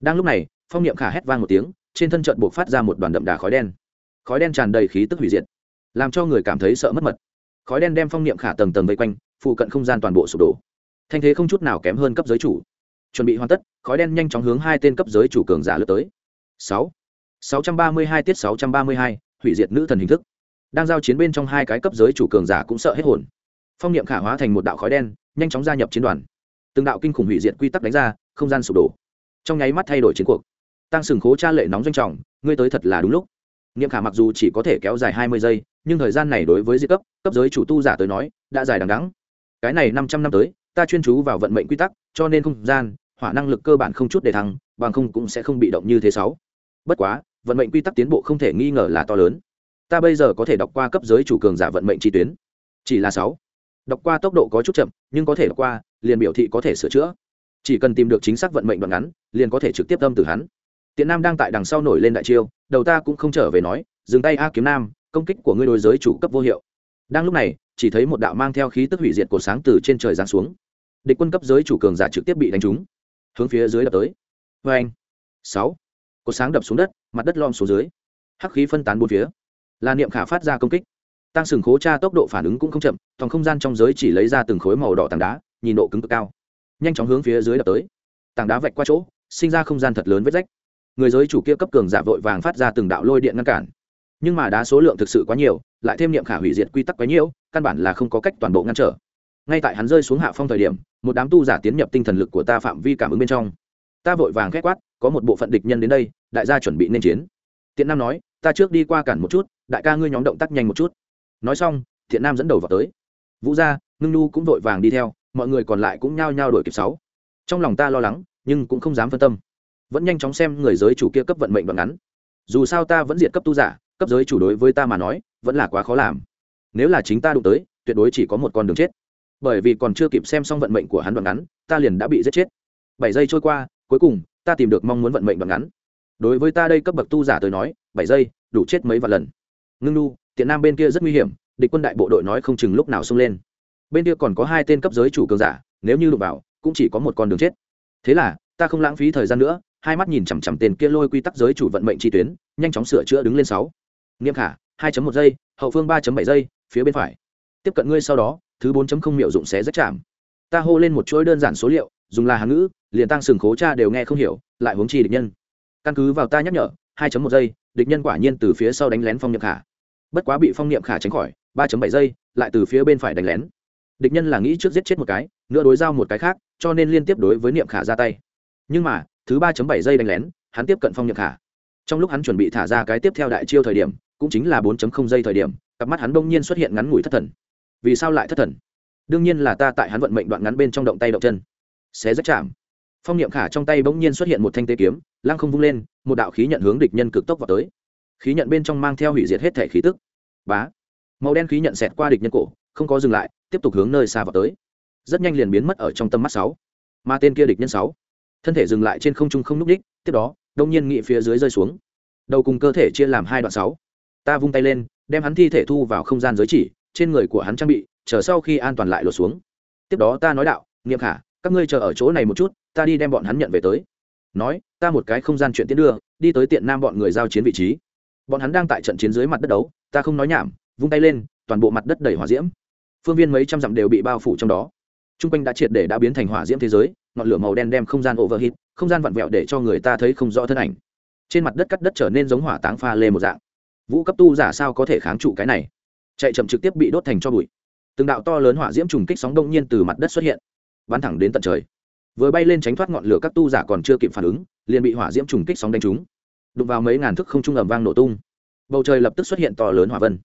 Đang lúc này, phong niệm khả hét vang một tiếng, trên thân trận buộc phát ra một đoàn đậm đà khói đen. Khói đen tràn đầy khí tức hủy diệt, làm cho người cảm thấy sợ mất mật. Khói đen đem phong niệm khả tầng tầng vây quanh, phụ cận không gian toàn bộ sụp đổ. Thanh thế không chút nào kém hơn cấp giới chủ. Chuẩn bị hoàn tất, khói đen nhanh chóng hướng hai tên cấp giới chủ cường giả lướt tới. Sáu sáu trăm ba mươi hai tiết sáu trăm ba mươi hai, hủy diệt nữ thần hình thức. Đang giao chiến bên trong hai cái cấp giới chủ cường giả cũng sợ hết hồn. Phong niệm khả hóa thành một đạo khói đen, nhanh chóng gia nhập chiến đoàn. Từng đạo kinh khủng hủy diệt quy tắc đánh ra không gian sụp đổ. Trong nháy mắt thay đổi chiến cuộc. Tăng sừng khố cha lệ nóng doanh trọng, ngươi tới thật là đúng lúc. Niệm khả mặc dù chỉ có thể kéo dài hai mươi giây, nhưng thời gian này đối với di cấp cấp giới chủ tu giả tới nói, đã dài đằng đắng cái này năm trăm năm tới, ta chuyên chú vào vận mệnh quy tắc, cho nên không gian, hỏa năng lực cơ bản không chút để thăng, bằng không cũng sẽ không bị động như thế sáu. Bất quá, vận mệnh quy tắc tiến bộ không thể nghi ngờ là to lớn. Ta bây giờ có thể đọc qua cấp giới chủ cường giả vận mệnh chi tuyến. Chỉ là sáu. Đọc qua tốc độ có chút chậm, nhưng có thể đọc qua, liền biểu thị có thể sửa chữa chỉ cần tìm được chính xác vận mệnh đoạn ngắn, liền có thể trực tiếp tâm từ hắn. Tiện nam đang tại đằng sau nổi lên đại chiêu, đầu ta cũng không trở về nói, dừng tay a kiếm nam, công kích của ngươi đối giới chủ cấp vô hiệu. Đang lúc này, chỉ thấy một đạo mang theo khí tức hủy diệt của sáng từ trên trời giáng xuống. Địch quân cấp giới chủ cường giả trực tiếp bị đánh trúng. Hướng phía dưới đập tới. Vê anh sáu. Cột sáng đập xuống đất, mặt đất lom xuống dưới. Hắc khí phân tán bốn phía. Là niệm khả phát ra công kích. Tăng sừng khố cha tốc độ phản ứng cũng không chậm, toàn không gian trong giới chỉ lấy ra từng khối màu đỏ tảng đá, nhìn độ cứng cực cao nhanh chóng hướng phía dưới đập tới. Tảng đá vạch qua chỗ, sinh ra không gian thật lớn vết rách. Người giới chủ kia cấp cường giả vội vàng phát ra từng đạo lôi điện ngăn cản. Nhưng mà đá số lượng thực sự quá nhiều, lại thêm niệm khả hủy diệt quy tắc quá nhiều, căn bản là không có cách toàn bộ ngăn trở. Ngay tại hắn rơi xuống hạ phong thời điểm, một đám tu giả tiến nhập tinh thần lực của ta phạm vi cảm ứng bên trong. Ta vội vàng khét quát, có một bộ phận địch nhân đến đây, đại gia chuẩn bị nên chiến. Tiện nam nói, ta trước đi qua cản một chút, đại ca ngươi nhóm động tác nhanh một chút. Nói xong thiện nam dẫn đầu vào tới. Vũ gia, ngưng nu cũng vội vàng đi theo mọi người còn lại cũng nhao nhao đổi kịp sáu. Trong lòng ta lo lắng, nhưng cũng không dám phân tâm. Vẫn nhanh chóng xem người giới chủ kia cấp vận mệnh đoạn ngắn. Dù sao ta vẫn diệt cấp tu giả, cấp giới chủ đối với ta mà nói, vẫn là quá khó làm. Nếu là chính ta đụng tới, tuyệt đối chỉ có một con đường chết. Bởi vì còn chưa kịp xem xong vận mệnh của hắn đoạn ngắn, ta liền đã bị giết chết. Bảy giây trôi qua, cuối cùng, ta tìm được mong muốn vận mệnh đoạn ngắn. Đối với ta đây cấp bậc tu giả tới nói, bảy giây, đủ chết mấy vạn lần. Ngưng nu, tiện nam bên kia rất nguy hiểm, địch quân đại bộ đội nói không chừng lúc nào xông lên bên kia còn có hai tên cấp giới chủ cường giả, nếu như đụng vào, cũng chỉ có một con đường chết. Thế là, ta không lãng phí thời gian nữa, hai mắt nhìn chằm chằm tên kia lôi quy tắc giới chủ vận mệnh chi tuyến, nhanh chóng sửa chữa đứng lên sáu. Nghiêm khả, hai một giây, hậu phương ba bảy giây, phía bên phải. Tiếp cận ngươi sau đó, thứ bốn không miệu dụng xé rất chạm. Ta hô lên một chuỗi đơn giản số liệu, dùng là hán ngữ, liền tăng sừng khố cha đều nghe không hiểu, lại hướng chi địch nhân. Căn cứ vào ta nhắc nhở, hai một giây, địch nhân quả nhiên từ phía sau đánh lén phong niệm khả. Bất quá bị phong niệm khả tránh khỏi, ba bảy giây, lại từ phía bên phải đánh lén địch nhân là nghĩ trước giết chết một cái, nữa đối giao một cái khác, cho nên liên tiếp đối với niệm khả ra tay. Nhưng mà, thứ ba bảy giây đánh lén, hắn tiếp cận phong niệm khả. Trong lúc hắn chuẩn bị thả ra cái tiếp theo đại chiêu thời điểm, cũng chính là 4 giây thời điểm, cặp mắt hắn bỗng nhiên xuất hiện ngắn ngủi thất thần. Vì sao lại thất thần? Đương nhiên là ta tại hắn vận mệnh đoạn ngắn bên trong động tay động chân. Xé rất chạm. Phong niệm khả trong tay bỗng nhiên xuất hiện một thanh tê kiếm, lăng không vung lên, một đạo khí nhận hướng địch nhân cực tốc vào tới. Khí nhận bên trong mang theo hủy diệt hết thể khí tức. Bá. Màu đen khí nhận xẹt qua địch nhân cổ không có dừng lại, tiếp tục hướng nơi xa vào tới. Rất nhanh liền biến mất ở trong tâm mắt sáu. Mà tên kia địch nhân sáu. Thân thể dừng lại trên không trung không núc đích, tiếp đó, đông nhiên nghị phía dưới rơi xuống. Đầu cùng cơ thể chia làm hai đoạn sáu. Ta vung tay lên, đem hắn thi thể thu vào không gian giới chỉ, trên người của hắn trang bị, chờ sau khi an toàn lại lột xuống. Tiếp đó ta nói đạo, nghiệm khả, các ngươi chờ ở chỗ này một chút, ta đi đem bọn hắn nhận về tới. Nói, ta một cái không gian chuyện tiến đưa, đi tới tiện nam bọn người giao chiến vị trí. Bọn hắn đang tại trận chiến dưới mặt đất đấu, ta không nói nhảm, vung tay lên, toàn bộ mặt đất đầy hỏa diễm phương viên mấy trăm dặm đều bị bao phủ trong đó. T r u n g quanh đã triệt để đã biến thành hỏa diễm thế giới, ngọn lửa màu đen đem không gian overheat, không gian vặn vẹo để cho người ta thấy không rõ thân ảnh. Trên mặt đất cắt đất trở nên giống hỏa táng pha lê một dạng. Vũ cấp tu giả sao có thể kháng trụ cái này? Chạy chậm trực tiếp bị đốt thành cho bụi. Từng đạo to lớn hỏa diễm trùng kích sóng đông nhiên từ mặt đất xuất hiện, bắn thẳng đến tận trời. Vừa bay lên tránh thoát ngọn lửa, các tu giả còn chưa kịp phản ứng, liền bị hỏa diễm trùng kích sóng đánh trúng. Đụng vào mấy ngàn thức không trung ẩm vang nổ tung. Bầu trời lập tức xuất hiện to lớn hỏa vân,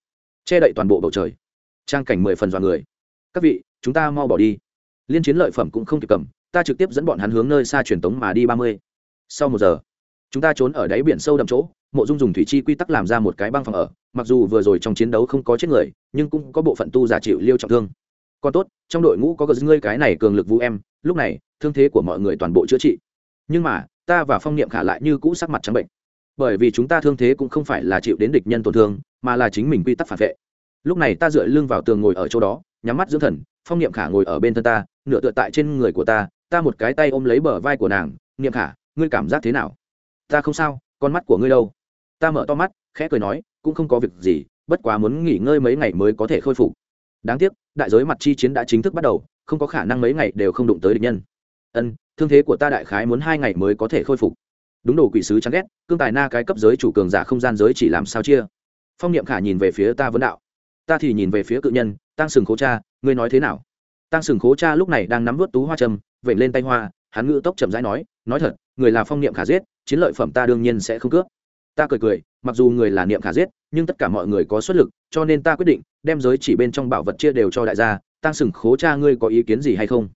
che đậy toàn bộ bầu trời trang cảnh mười phần dọa người. Các vị, chúng ta mau bỏ đi. Liên chiến lợi phẩm cũng không kịp cầm, ta trực tiếp dẫn bọn hắn hướng nơi xa truyền tống mà đi ba mươi. Sau một giờ, chúng ta trốn ở đáy biển sâu đậm chỗ, mộ dung dùng thủy chi quy tắc làm ra một cái băng phòng ở, mặc dù vừa rồi trong chiến đấu không có chết người, nhưng cũng có bộ phận tu giả chịu liêu trọng thương. Còn tốt, trong đội ngũ có gờ ngươi cái này cường lực vũ em, lúc này, thương thế của mọi người toàn bộ chữa trị. Nhưng mà, ta và phong niệm khả lại như cũ sắc mặt trắng bệnh. Bởi vì chúng ta thương thế cũng không phải là chịu đến địch nhân tổn thương, mà là chính mình quy tắc phản vệ lúc này ta dựa lưng vào tường ngồi ở chỗ đó, nhắm mắt dưỡng thần, phong niệm khả ngồi ở bên thân ta, nửa tựa tại trên người của ta ta một cái tay ôm lấy bờ vai của nàng, niệm khả, ngươi cảm giác thế nào? Ta không sao, con mắt của ngươi đâu. Ta mở to mắt, khẽ cười nói, cũng không có việc gì, bất quá muốn nghỉ ngơi mấy ngày mới có thể khôi phục. Đáng tiếc, đại giới mặt chi chiến đã chính thức bắt đầu, không có khả năng mấy ngày đều không đụng tới địch nhân. Ân, thương thế của ta đại khái muốn hai ngày mới có thể khôi phục. Đúng đồ quỷ sứ chán ghét, cương tài na cái cấp giới chủ cường giả không gian giới chỉ làm sao chia. Phong niệm khả nhìn về phía ta vấn đạo ta thì nhìn về phía cự nhân tăng sừng khố cha, ngươi nói thế nào? Tăng sừng khố cha lúc này đang nắm vớt tú hoa trầm vểnh lên tay hoa, hắn ngự tốc chậm rãi nói nói thật, người là phong niệm khả giết, chiến lợi phẩm ta đương nhiên sẽ không cướp. Ta cười cười, mặc dù người là niệm khả giết, nhưng tất cả mọi người có xuất lực, cho nên ta quyết định đem giới chỉ bên trong bảo vật chia đều cho đại gia. Tăng sừng khố cha ngươi có ý kiến gì hay không?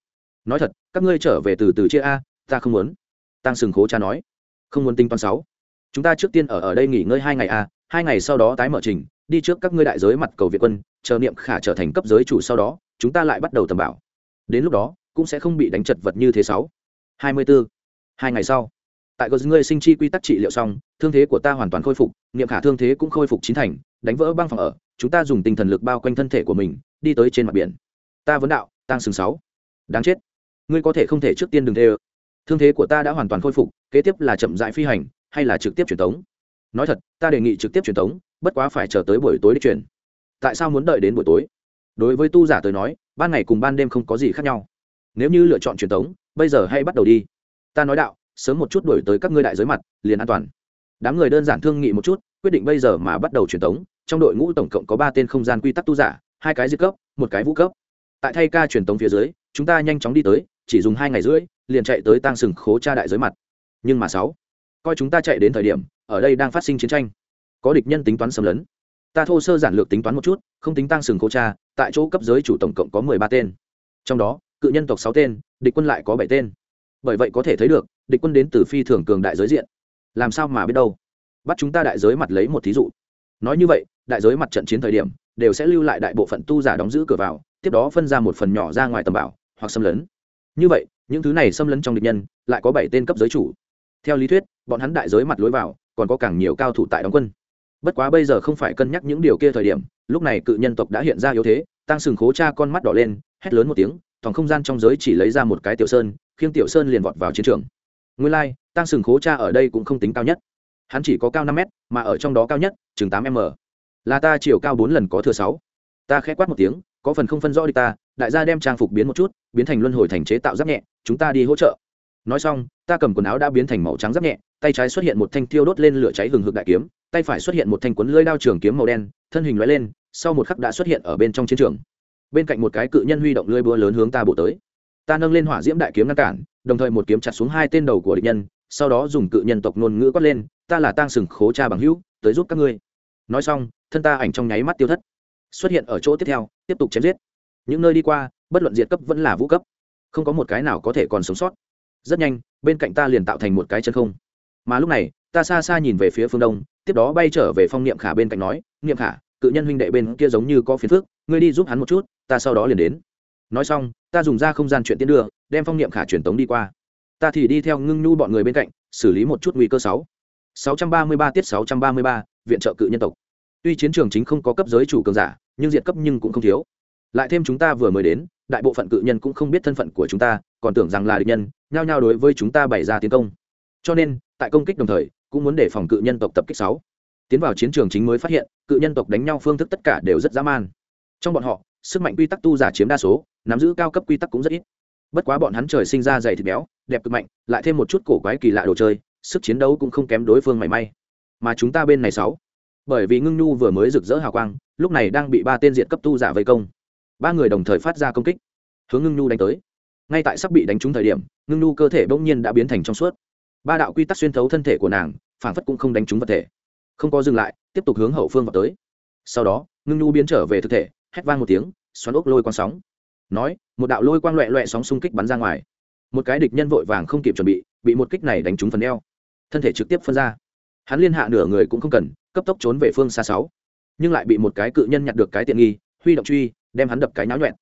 Nói thật, các ngươi trở về từ từ chia a, ta không muốn. Tăng sừng khố cha nói, không muốn tính toán sáu. Chúng ta trước tiên ở ở đây nghỉ ngơi hai ngày a, hai ngày sau đó tái mở trình đi trước các ngươi đại giới mặt cầu việt quân, chờ niệm khả trở thành cấp giới chủ sau đó, chúng ta lại bắt đầu tầm bảo. Đến lúc đó, cũng sẽ không bị đánh chật vật như thế sáu. Hai mươi bốn hai ngày sau, tại gờ ngươi sinh chi quy tắc trị liệu xong, thương thế của ta hoàn toàn khôi phục, niệm khả thương thế cũng khôi phục chín thành, đánh vỡ băng phòng ở, chúng ta dùng tinh thần lực bao quanh thân thể của mình, đi tới trên mặt biển. Ta vấn đạo tăng sừng sáu. Đáng chết. Ngươi có thể không thể trước tiên đừng thê ơ. Thương thế của ta đã hoàn toàn khôi phục, kế tiếp là chậm dại phi hành, hay là trực tiếp truyền tống? Nói thật, ta đề nghị trực tiếp truyền tống bất quá phải chờ tới buổi tối để chuyển tại sao muốn đợi đến buổi tối? Đối với tu giả tới nói, ban ngày cùng ban đêm không có gì khác nhau. Nếu như lựa chọn truyền thống bây giờ hay bắt đầu đi. Ta nói đạo, sớm một chút đổi tới các ngươi đại giới mặt, liền an toàn. Đám người đơn giản thương nghị một chút, quyết định bây giờ mà bắt đầu truyền thống trong đội ngũ tổng cộng có ba tên không gian quy tắc tu giả, hai cái diệt cấp, một cái vũ cấp. Tại thay ca truyền thống phía dưới, chúng ta nhanh chóng đi tới, chỉ dùng hai ngày rưỡi, liền chạy tới tăng sừng khố cha đại giới mặt. Nhưng mà sáu, coi chúng ta chạy đến thời điểm, ở đây đang phát sinh chiến tranh có địch nhân tính toán xâm lấn. Ta thô sơ giản lược tính toán một chút, không tính tăng sừng khô cha, tại chỗ cấp giới chủ tổng cộng có mười ba tên. Trong đó, cự nhân tộc sáu tên, địch quân lại có bảy tên. Bởi vậy có thể thấy được, địch quân đến từ phi thường cường đại giới diện. Làm sao mà biết đâu? Bắt chúng ta đại giới mặt lấy một thí dụ. Nói như vậy, đại giới mặt trận chiến thời điểm, đều sẽ lưu lại đại bộ phận tu giả đóng giữ cửa vào, tiếp đó phân ra một phần nhỏ ra ngoài tầm bảo, hoặc xâm lấn. Như vậy, những thứ này xâm lấn trong địch nhân, lại có bảy tên cấp giới chủ. Theo lý thuyết, bọn hắn đại giới mặt lối vào, còn có càng nhiều cao thủ tại đóng quân bất quá bây giờ không phải cân nhắc những điều kia thời điểm lúc này cự nhân tộc đã hiện ra yếu thế tăng sừng khố cha con mắt đỏ lên hét lớn một tiếng thòng không gian trong giới chỉ lấy ra một cái tiểu sơn khiêng tiểu sơn liền vọt vào chiến trường. Nguyên lai、like, tăng sừng khố cha ở đây cũng không tính cao nhất. Hắn chỉ có cao năm m mà ở trong đó cao nhất chừng tám m. Là ta chiều cao bốn lần có thừa sáu. Ta k h ẽ quát một tiếng có phần không phân rõ đi ta đại gia đem trang phục biến một chút biến thành luân hồi thành chế tạo giáp nhẹ chúng ta đi hỗ trợ nói xong, ta cầm quần áo đã biến thành màu trắng giáp nhẹ, tay trái xuất hiện một thanh thiêu đốt lên lửa cháy hừng hực đại kiếm, tay phải xuất hiện một thanh quấn lưỡi đao trường kiếm màu đen, thân hình loại lên, sau một khắc đã xuất hiện ở bên trong chiến trường. Bên cạnh một cái cự nhân huy động lưỡi búa lớn hướng ta bổ tới. Ta nâng lên hỏa diễm đại kiếm ngăn cản, đồng thời một kiếm chặt xuống hai tên đầu của địch nhân, sau đó dùng cự nhân tộc ngôn ngữ quát lên, ta là tang sừng khố cha bằng hữu, tới giúp các ngươi. Nói xong, thân ta ảnh trong nháy mắt tiêu thất. Xuất hiện ở chỗ tiếp theo, tiếp tục chém giết. Những nơi đi qua, bất luận diệt cấp vẫn là vũ cấp. Không có một cái nào có thể còn sống sót rất nhanh, bên cạnh ta liền tạo thành một cái chân không. Mà lúc này, ta xa xa nhìn về phía phương đông, tiếp đó bay trở về phong niệm khả bên cạnh nói, niệm khả, cự nhân huynh đệ bên kia giống như có phiền phước ngươi đi giúp hắn một chút, ta sau đó liền đến. Nói xong, ta dùng ra không gian chuyện tiến đưa đem phong niệm khả truyền tống đi qua. Ta thì đi theo ngưng nhu bọn người bên cạnh, xử lý một chút nguy cơ sáu. sáu trăm ba mươi ba tiết sáu trăm ba mươi ba, viện trợ cự nhân tộc. Tuy chiến trường chính không có cấp giới chủ cường giả, nhưng diện cấp nhưng cũng không thiếu. Lại thêm chúng ta vừa mới đến, đại bộ phận cự nhân cũng không biết thân phận của chúng ta, còn tưởng rằng là địch nhân nhao nhao đối với chúng ta bày ra tiến công. Cho nên, tại công kích đồng thời, cũng muốn đề phòng cự nhân tộc tập kích sáu. Tiến vào chiến trường chính mới phát hiện, cự nhân tộc đánh nhau phương thức tất cả đều rất dã man. Trong bọn họ, sức mạnh quy tắc tu giả chiếm đa số, nắm giữ cao cấp quy tắc cũng rất ít. Bất quá bọn hắn trời sinh ra dày thịt béo, đẹp cực mạnh, lại thêm một chút cổ quái kỳ lạ đồ chơi, sức chiến đấu cũng không kém đối phương mảy may. Mà chúng ta bên này sáu. Bởi vì ngưng nhu vừa mới rực rỡ hào quang, lúc này đang bị ba tên diện cấp tu giả vây công. Ba người đồng thời phát ra công kích. Hướng ngưng nhu đánh tới ngay tại sắp bị đánh trúng thời điểm, ngưng Nu cơ thể bỗng nhiên đã biến thành trong suốt. Ba đạo quy tắc xuyên thấu thân thể của nàng phản phất cũng không đánh trúng vật thể. Không có dừng lại, tiếp tục hướng hậu phương vào tới. Sau đó, ngưng Nu biến trở về thực thể, hét vang một tiếng, xoắn ốc lôi quang sóng. Nói, một đạo lôi quang loẹ loẹ sóng xung kích bắn ra ngoài. Một cái địch nhân vội vàng không kịp chuẩn bị bị một kích này đánh trúng phần eo. Thân thể trực tiếp phân ra. Hắn liên hạ nửa người cũng không cần, cấp tốc trốn về phương xa sáu. Nhưng lại bị một cái cự nhân nhặt được cái tiện nghi, huy động truy, đem hắn đập cái náo nhuẹn.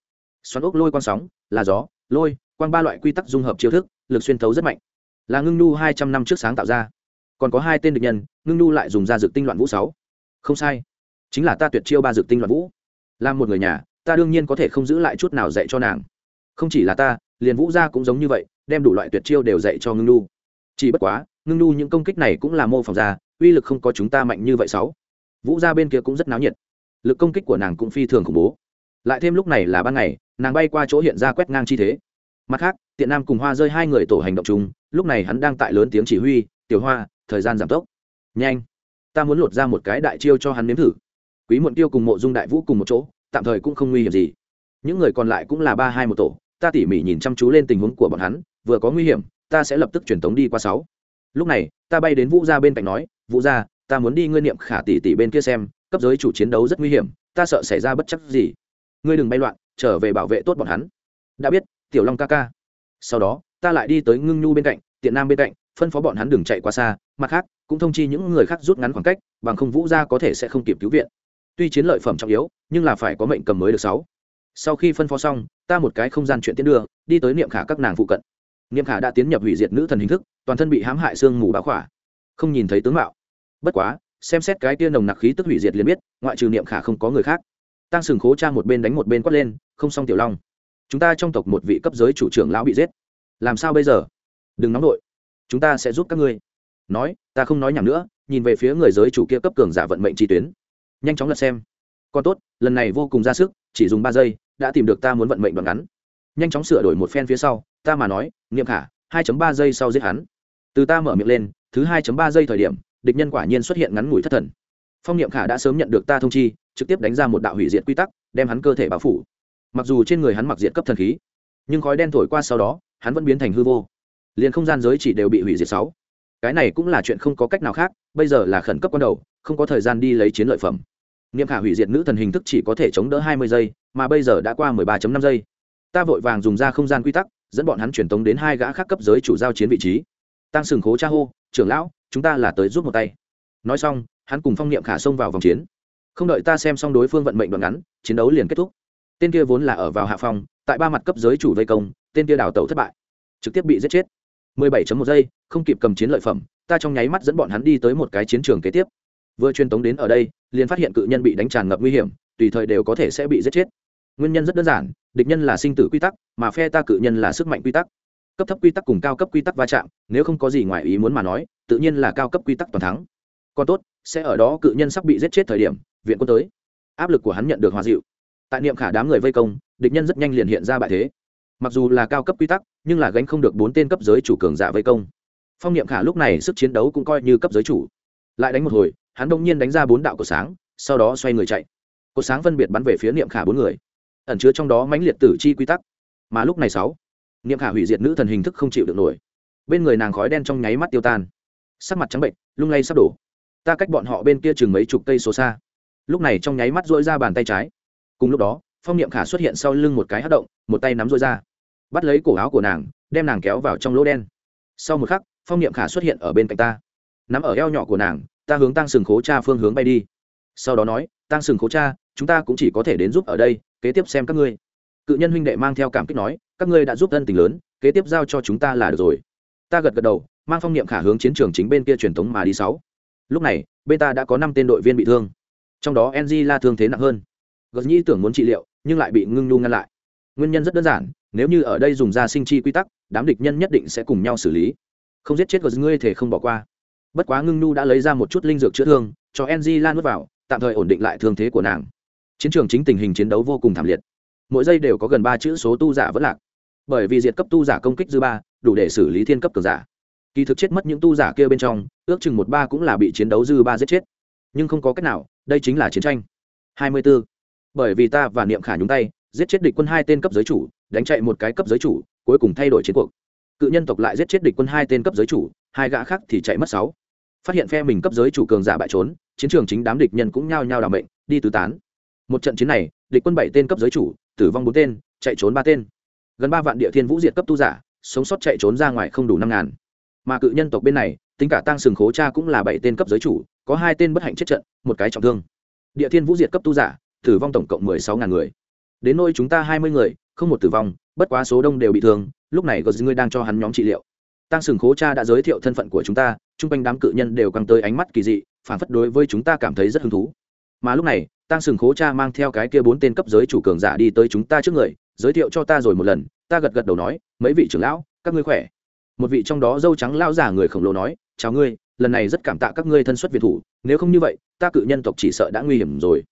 Xoắn ốc lôi quang sóng, là gió lôi, quang ba loại quy tắc dung hợp chiêu thức, lực xuyên thấu rất mạnh. Là ngưng nhu hai trăm năm trước sáng tạo ra. Còn có hai tên địch nhân, ngưng nhu lại dùng ra dược tinh loạn vũ sáu. Không sai. Chính là ta tuyệt chiêu ba dược tinh loạn vũ. Làm một người nhà, ta đương nhiên có thể không giữ lại chút nào dạy cho nàng. Không chỉ là ta, liền vũ gia cũng giống như vậy, đem đủ loại tuyệt chiêu đều dạy cho ngưng nhu chỉ bất quá, ngưng nhu những công kích này cũng là mô phỏng ra, uy lực không có chúng ta mạnh như vậy sáu. Vũ gia bên kia cũng rất náo nhiệt. Lực công kích của nàng cũng phi thường khủng bố lại thêm lúc này là ban ngày, nàng bay qua chỗ hiện ra quét ngang chi thế. Mặt khác, tiện nam cùng hoa rơi hai người tổ hành động chung, lúc này hắn đang tại lớn tiếng chỉ huy, tiểu hoa, thời gian giảm tốc. Nhanh, ta muốn lột ra một cái đại chiêu cho hắn nếm thử. Quý muộn tiêu cùng mộ dung đại vũ cùng một chỗ, tạm thời cũng không nguy hiểm gì. Những người còn lại cũng là ba hai một tổ, ta tỉ mỉ nhìn chăm chú lên tình huống của bọn hắn, vừa có nguy hiểm, ta sẽ lập tức truyền tống đi qua sáu. Lúc này, ta bay đến vũ gia bên cạnh nói, vũ gia, ta muốn đi ngươi niệm khả tỷ tỷ bên kia xem, cấp giới chủ chiến đấu rất nguy hiểm, ta sợ xảy ra bất chắc gì ngươi đừng bay loạn, trở về bảo vệ tốt bọn hắn. Đã biết, tiểu long ca ca. Sau đó, ta lại đi tới ngưng nhu bên cạnh, tiện nam bên cạnh, phân phó bọn hắn đừng chạy quá xa, mặt khác, cũng thông chi những người khác rút ngắn khoảng cách, bằng không vũ gia có thể sẽ không kịp cứu viện. Tuy chiến lợi phẩm trọng yếu, nhưng là phải có mệnh cầm mới được sáu. Sau khi phân phó xong, ta một cái không gian chuyện tiến đưa, đi tới niệm khả các nàng phụ cận. Niệm khả đã tiến nhập hủy diệt nữ thần hình thức, toàn thân bị hãm hại sương mù bá khỏa. Không nhìn thấy tướng mạo. Bất quá, xem xét cái tia nồng nặc khí tức hủy diệt liền biết, ngoại trừ niệm khả không có người khác tăng sừng khố cha một bên đánh một bên quát lên, không xong, tiểu long. Chúng ta trong tộc một vị cấp giới chủ trưởng lão bị giết. Làm sao bây giờ? Đừng nóng đội chúng ta sẽ giúp các ngươi. Nói, ta không nói nhảm nữa, nhìn về phía người giới chủ kia cấp cường giả vận mệnh chi tuyến. Nhanh chóng lật xem. Còn tốt, lần này vô cùng ra sức, chỉ dùng ba giây, đã tìm được ta muốn vận mệnh đoạn ngắn. Nhanh chóng sửa đổi một phen phía sau, ta mà nói, niệm khả 2.3 giây sau giết hắn. Từ ta mở miệng lên, thứ 2.3 giây thời điểm, địch nhân quả nhiên xuất hiện ngắn ngủi thất thần. Phong niệm khả đã sớm nhận được ta thông chi trực tiếp đánh ra một đạo hủy diệt quy tắc, đem hắn cơ thể bao phủ. Mặc dù trên người hắn mặc diệt cấp thần khí, nhưng khói đen thổi qua sau đó, hắn vẫn biến thành hư vô. Liền không gian giới chỉ đều bị hủy diệt sáu. Cái này cũng là chuyện không có cách nào khác, bây giờ là khẩn cấp quan đầu, không có thời gian đi lấy chiến lợi phẩm. Niệm khả hủy diệt nữ thần hình thức chỉ có thể chống đỡ hai mươi giây, mà bây giờ đã qua mười ba năm giây. Ta vội vàng dùng ra không gian quy tắc, dẫn bọn hắn truyền tống đến hai gã khác cấp giới chủ giao chiến vị trí. Tăng sừng khố cha hô, trưởng lão, chúng ta là tới giúp một tay. Nói xong, hắn cùng phong niệm khả xông vào vòng chiến không đợi ta xem xong đối phương vận mệnh đoạn ngắn, chiến đấu liền kết thúc. Tên kia vốn là ở vào hạ phòng tại ba mặt cấp giới chủ vây công, tên kia đào tẩu thất bại. Trực tiếp bị giết chết. 17.1 giây, không kịp cầm chiến lợi phẩm, ta trong nháy mắt dẫn bọn hắn đi tới một cái chiến trường kế tiếp. Vừa truyền tống đến ở đây, liền phát hiện cự nhân bị đánh tràn ngập nguy hiểm, tùy thời đều có thể sẽ bị giết chết. Nguyên nhân rất đơn giản, địch nhân là sinh tử quy tắc, mà phe ta cự nhân là sức mạnh quy tắc. Cấp thấp quy tắc cùng cao cấp quy tắc va chạm, nếu không có gì ngoài ý muốn mà nói, tự nhiên là cao cấp quy tắc toàn thắng. Còn tốt, sẽ ở đó cự nhân sắp bị giết chết thời điểm viện quân tới. Áp lực của hắn nhận được hòa dịu. Tại niệm khả đám người vây công, địch nhân rất nhanh liền hiện ra bại thế. Mặc dù là cao cấp quy tắc, nhưng là gánh không được bốn tên cấp giới chủ cường giả vây công. Phong niệm khả lúc này sức chiến đấu cũng coi như cấp giới chủ. Lại đánh một hồi, hắn đông nhiên đánh ra bốn đạo cổ sáng, sau đó xoay người chạy. Cổ sáng phân biệt bắn về phía niệm khả bốn người. Ẩn chứa trong đó mãnh liệt tử chi quy tắc. Mà lúc này sáu, niệm khả hủy diệt nữ thần hình thức không chịu được nổi. Bên người nàng khói đen trong nháy mắt tiêu tan. Sắc mặt trắng bệnh, lung lay sắp đổ. Ta cách bọn họ bên kia chừng mấy chục cây số xa lúc này trong nháy mắt dỗi ra bàn tay trái. Cùng lúc đó, phong niệm khả xuất hiện sau lưng một cái hát động, một tay nắm dỗi ra. Bắt lấy cổ áo của nàng, đem nàng kéo vào trong lỗ đen. Sau một khắc, phong niệm khả xuất hiện ở bên cạnh ta. Nắm ở eo nhỏ của nàng, ta hướng tăng sừng khố cha phương hướng bay đi. Sau đó nói tăng sừng khố cha, chúng ta cũng chỉ có thể đến giúp ở đây, kế tiếp xem các ngươi. Cự nhân huynh đệ mang theo cảm kích nói, các ngươi đã giúp thân tình lớn, kế tiếp giao cho chúng ta là được rồi. Ta gật gật đầu, mang phong niệm khả hướng chiến trường chính bên kia truyền thống mà đi sáu. Lúc này, bên ta đã có năm tên đội viên bị thương trong đó ng la thương thế nặng hơn. Gật nhi tưởng muốn trị liệu, nhưng lại bị ngưng nhu ngăn lại. Nguyên nhân rất đơn giản, nếu như ở đây dùng ra sinh chi quy tắc, đám địch nhân nhất định sẽ cùng nhau xử lý. Không giết chết gật ngươi thể không bỏ qua. Bất quá ngưng nhu đã lấy ra một chút linh dược chữa thương, cho ng La nuốt vào, tạm thời ổn định lại thương thế của nàng. Chiến trường chính tình hình chiến đấu vô cùng thảm liệt. Mỗi giây đều có gần ba chữ số tu giả vẫn lạc. Bởi vì diệt cấp tu giả công kích dư ba, đủ để xử lý thiên cấp cường giả. Kỳ thực chết mất những tu giả kia bên trong, ước chừng một ba cũng là bị chiến đấu dư ba giết chết. Nhưng không có cách nào đây chính là chiến tranh. Hai mươi 24. bởi vì ta và niệm khả nhúng tay, giết chết địch quân hai tên cấp giới chủ, đánh chạy một cái cấp giới chủ, cuối cùng thay đổi chiến cuộc. Cự nhân tộc lại giết chết địch quân hai tên cấp giới chủ, hai gã khác thì chạy mất sáu. Phát hiện phe mình cấp giới chủ cường giả bại trốn, chiến trường chính đám địch nhân cũng nhao nhao đảm bệnh đi tứ tán. Một trận chiến này, địch quân bảy tên cấp giới chủ, tử vong bốn tên, chạy trốn ba tên. Gần ba vạn địa thiên vũ diệt cấp tu giả, sống sót chạy trốn ra ngoài không đủ năm ngàn. Mà cự nhân tộc bên này tính cả tăng sừng khố cha cũng là bảy tên cấp giới chủ, có hai tên bất hạnh chết trận, một cái trọng thương. Địa thiên vũ diệt cấp tu giả, tử vong tổng cộng mười sáu ngàn người. Đến nôi chúng ta hai mươi người, không một tử vong, bất quá số đông đều bị thương, lúc này gờ ngươi đang cho hắn nhóm trị liệu. Tăng sừng khố cha đã giới thiệu thân phận của chúng ta, chung quanh đám cự nhân đều căng tới ánh mắt kỳ dị, phản phất đối với chúng ta cảm thấy rất hứng thú. Mà lúc này tăng sừng khố cha mang theo cái kia bốn tên cấp giới chủ cường giả đi tới chúng ta trước người, giới thiệu cho ta rồi một lần, ta gật gật đầu nói, mấy vị trưởng lão, các ngươi khỏe? Một vị trong đó dâu trắng lao giả người khổng lồ nói chào ngươi, lần này rất cảm tạ các ngươi thân xuất việt thủ, nếu không như vậy, ta cự nhân tộc chỉ sợ đã nguy hiểm rồi.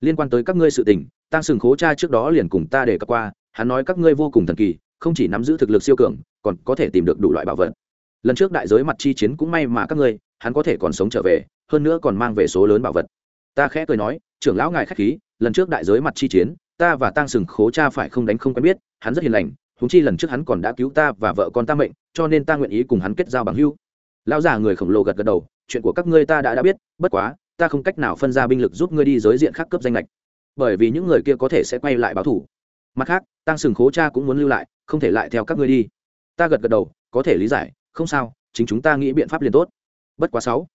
Liên quan tới các ngươi sự tình tăng sừng khố cha trước đó liền cùng ta để cập qua, hắn nói các ngươi vô cùng thần kỳ, không chỉ nắm giữ thực lực siêu cường, còn có thể tìm được đủ loại bảo vật. Lần trước đại giới mặt chi chiến cũng may mà các ngươi, hắn có thể còn sống trở về, hơn nữa còn mang về số lớn bảo vật. Ta khẽ cười nói, trưởng lão ngài khách khí, lần trước đại giới mặt chi chiến, ta và tăng sừng khố cha phải không đánh không quen biết, hắn rất hiền lành húng chi lần trước hắn còn đã cứu ta và vợ con ta mệnh, cho nên ta nguyện ý cùng hắn kết giao bằng hưu lão già người khổng lồ gật gật đầu, chuyện của các ngươi ta đã đã biết, bất quá, ta không cách nào phân ra binh lực giúp ngươi đi giới diện khác cấp danh lệch bởi vì những người kia có thể sẽ quay lại báo thủ. Mặt khác tăng sừng khố cha cũng muốn lưu lại, không thể lại theo các ngươi đi. Ta gật gật đầu, có thể lý giải, không sao, chính chúng ta nghĩ biện pháp liền tốt. Bất quá sáu,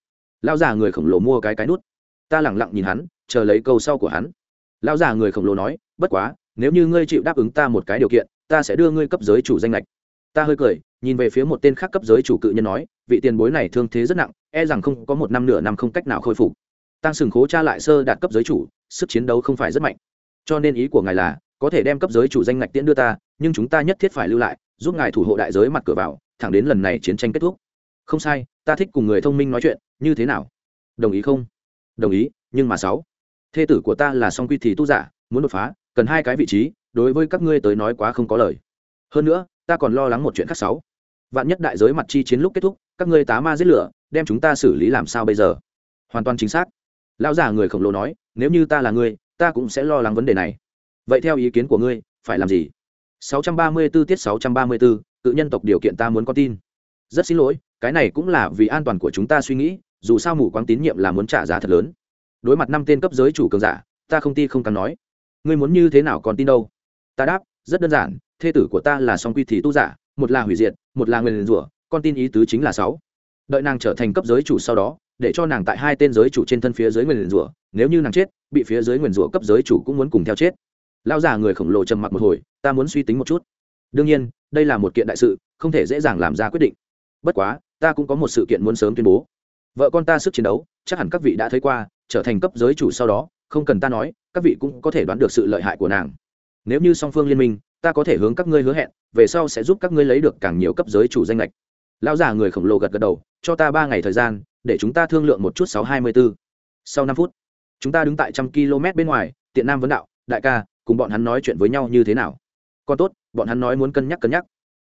lão già người khổng lồ mua cái cái nút. Ta lẳng lặng nhìn hắn, chờ lấy câu sau của hắn. Lão già người khổng lồ nói, bất quá, nếu như ngươi chịu đáp ứng ta một cái điều kiện, ta sẽ đưa ngươi cấp giới chủ danh lệch ta hơi cười nhìn về phía một tên khác cấp giới chủ cự nhân nói, vị tiền bối này thương thế rất nặng e rằng không có một năm nửa năm không cách nào khôi phục. Tăng sừng khố cha lại sơ đạt cấp giới chủ, sức chiến đấu không phải rất mạnh. Cho nên ý của ngài là, có thể đem cấp giới chủ danh ngạch tiễn đưa ta, nhưng chúng ta nhất thiết phải lưu lại, giúp ngài thủ hộ đại giới mặt cửa vào, thẳng đến lần này chiến tranh kết thúc. Không sai, ta thích cùng người thông minh nói chuyện, như thế nào? Đồng ý không? Đồng ý, nhưng mà sáu. Thê tử của ta là song quy thì tu giả, muốn đột phá, cần hai cái vị trí, đối với các ngươi tới nói quá không có lời. Hơn nữa, ta còn lo lắng một chuyện khác sáu vạn nhất đại giới mặt chi chiến lúc kết thúc các ngươi tá ma giết lửa đem chúng ta xử lý làm sao bây giờ? Hoàn toàn chính xác. Lão già người khổng lồ nói nếu như ta là ngươi ta cũng sẽ lo lắng vấn đề này. Vậy theo ý kiến của ngươi phải làm gì? 634 tiết 634, tự nhân tộc điều kiện ta muốn có tin. Rất xin lỗi cái này cũng là vì an toàn của chúng ta suy nghĩ dù sao mù quáng tín nhiệm là muốn trả giá thật lớn. Đối mặt năm tên cấp giới chủ cường giả ta không ti không cần nói. Ngươi muốn như thế nào còn tin đâu? Ta đáp rất đơn giản thê tử của ta là song quy thì tu giả một là hủy diệt, một là nguyên rủa, con tin ý tứ chính là sáu. Đợi nàng trở thành cấp giới chủ sau đó, để cho nàng tại hai tên giới chủ trên thân phía dưới nguyên rủa, nếu như nàng chết, bị phía dưới nguyên rủa cấp giới chủ cũng muốn cùng theo chết. Lao già người khổng lồ trầm mặc một hồi, ta muốn suy tính một chút. Đương nhiên, đây là một kiện đại sự, không thể dễ dàng làm ra quyết định. Bất quá, ta cũng có một sự kiện muốn sớm tuyên bố. Vợ con ta sức chiến đấu, chắc hẳn các vị đã thấy qua, trở thành cấp giới chủ sau đó, không cần ta nói, các vị cũng có thể đoán được sự lợi hại của nàng nếu như song phương liên minh, ta có thể hướng các ngươi hứa hẹn, về sau sẽ giúp các ngươi lấy được càng nhiều cấp giới chủ danh lệch lão già người khổng lồ gật gật đầu, cho ta ba ngày thời gian, để chúng ta thương lượng một chút sáu hai mươi bốn sau năm phút, chúng ta đứng tại trăm km bên ngoài, tiện nam vấn đạo, đại ca, cùng bọn hắn nói chuyện với nhau như thế nào? Còn tốt, bọn hắn nói muốn cân nhắc cân nhắc.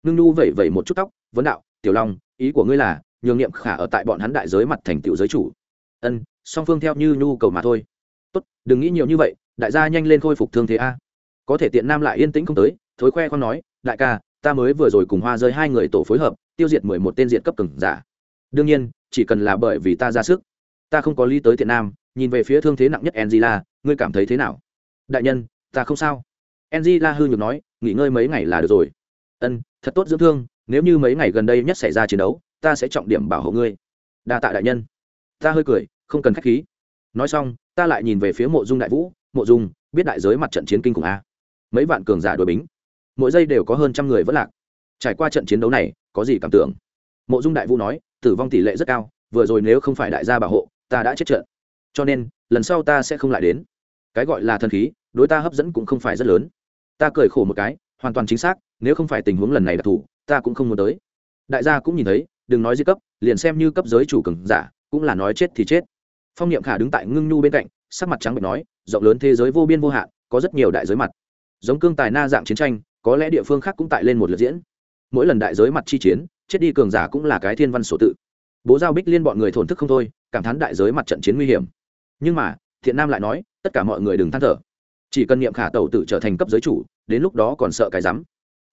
Ngưng nhu vẩy vẩy một chút tóc, vấn đạo, tiểu long, ý của ngươi là, nhường niệm khả ở tại bọn hắn đại giới mặt thành tiểu giới chủ. Ân, song phương theo như nhu cầu mà thôi. Tốt, đừng nghĩ nhiều như vậy, đại gia nhanh lên khôi phục thương thế a có thể tiện nam lại yên tĩnh không tới, thối khoe con nói, đại ca, ta mới vừa rồi cùng hoa rơi hai người tổ phối hợp, tiêu diệt mười một tên diện cấp cứng giả. Đương nhiên, chỉ cần là bởi vì ta ra sức, ta không có lý tới tiện nam, nhìn về phía thương thế nặng nhất angela, ngươi cảm thấy thế nào? Đại nhân, ta không sao. Angela hư nhược nói, nghỉ ngơi mấy ngày là được rồi. Ân, thật tốt dưỡng thương, nếu như mấy ngày gần đây nhất xảy ra chiến đấu, ta sẽ trọng điểm bảo hộ ngươi. Đa tạ đại nhân. Ta hơi cười, không cần khách khí. Nói xong, ta lại nhìn về phía mộ dung đại vũ, mộ dung, biết đại giới mặt trận chiến kinh cùng a? Mấy vạn cường giả đội bính. Mỗi giây đều có hơn trăm người vẫn lạc. Trải qua trận chiến đấu này, có gì cảm tưởng? Mộ dung đại vũ nói, tử vong tỷ lệ rất cao, vừa rồi nếu không phải đại gia bảo hộ, ta đã chết trận. Cho nên, lần sau ta sẽ không lại đến. Cái gọi là thần khí, đối ta hấp dẫn cũng không phải rất lớn. Ta cười khổ một cái, hoàn toàn chính xác, nếu không phải tình huống lần này đặc thù, ta cũng không muốn tới. Đại gia cũng nhìn thấy, đừng nói di cấp, liền xem như cấp giới chủ cường giả, cũng là nói chết thì chết. Phong niệm khả đứng tại ngưng nhu bên cạnh, sắc mặt trắng bệch nói, rộng lớn thế giới vô biên vô hạn, có rất nhiều đại giới mặt giống cương tài na dạng chiến tranh, có lẽ địa phương khác cũng tại lên một lượt diễn. Mỗi lần đại giới mặt chi chiến, chết đi cường giả cũng là cái thiên văn sổ tự. Bố giao bích liên bọn người thổn thức không thôi, cảm thán đại giới mặt trận chiến nguy hiểm. Nhưng mà, thiện nam lại nói, tất cả mọi người đừng than thở. Chỉ cần niệm khả tẩu tự trở thành cấp giới chủ, đến lúc đó còn sợ cái rắm.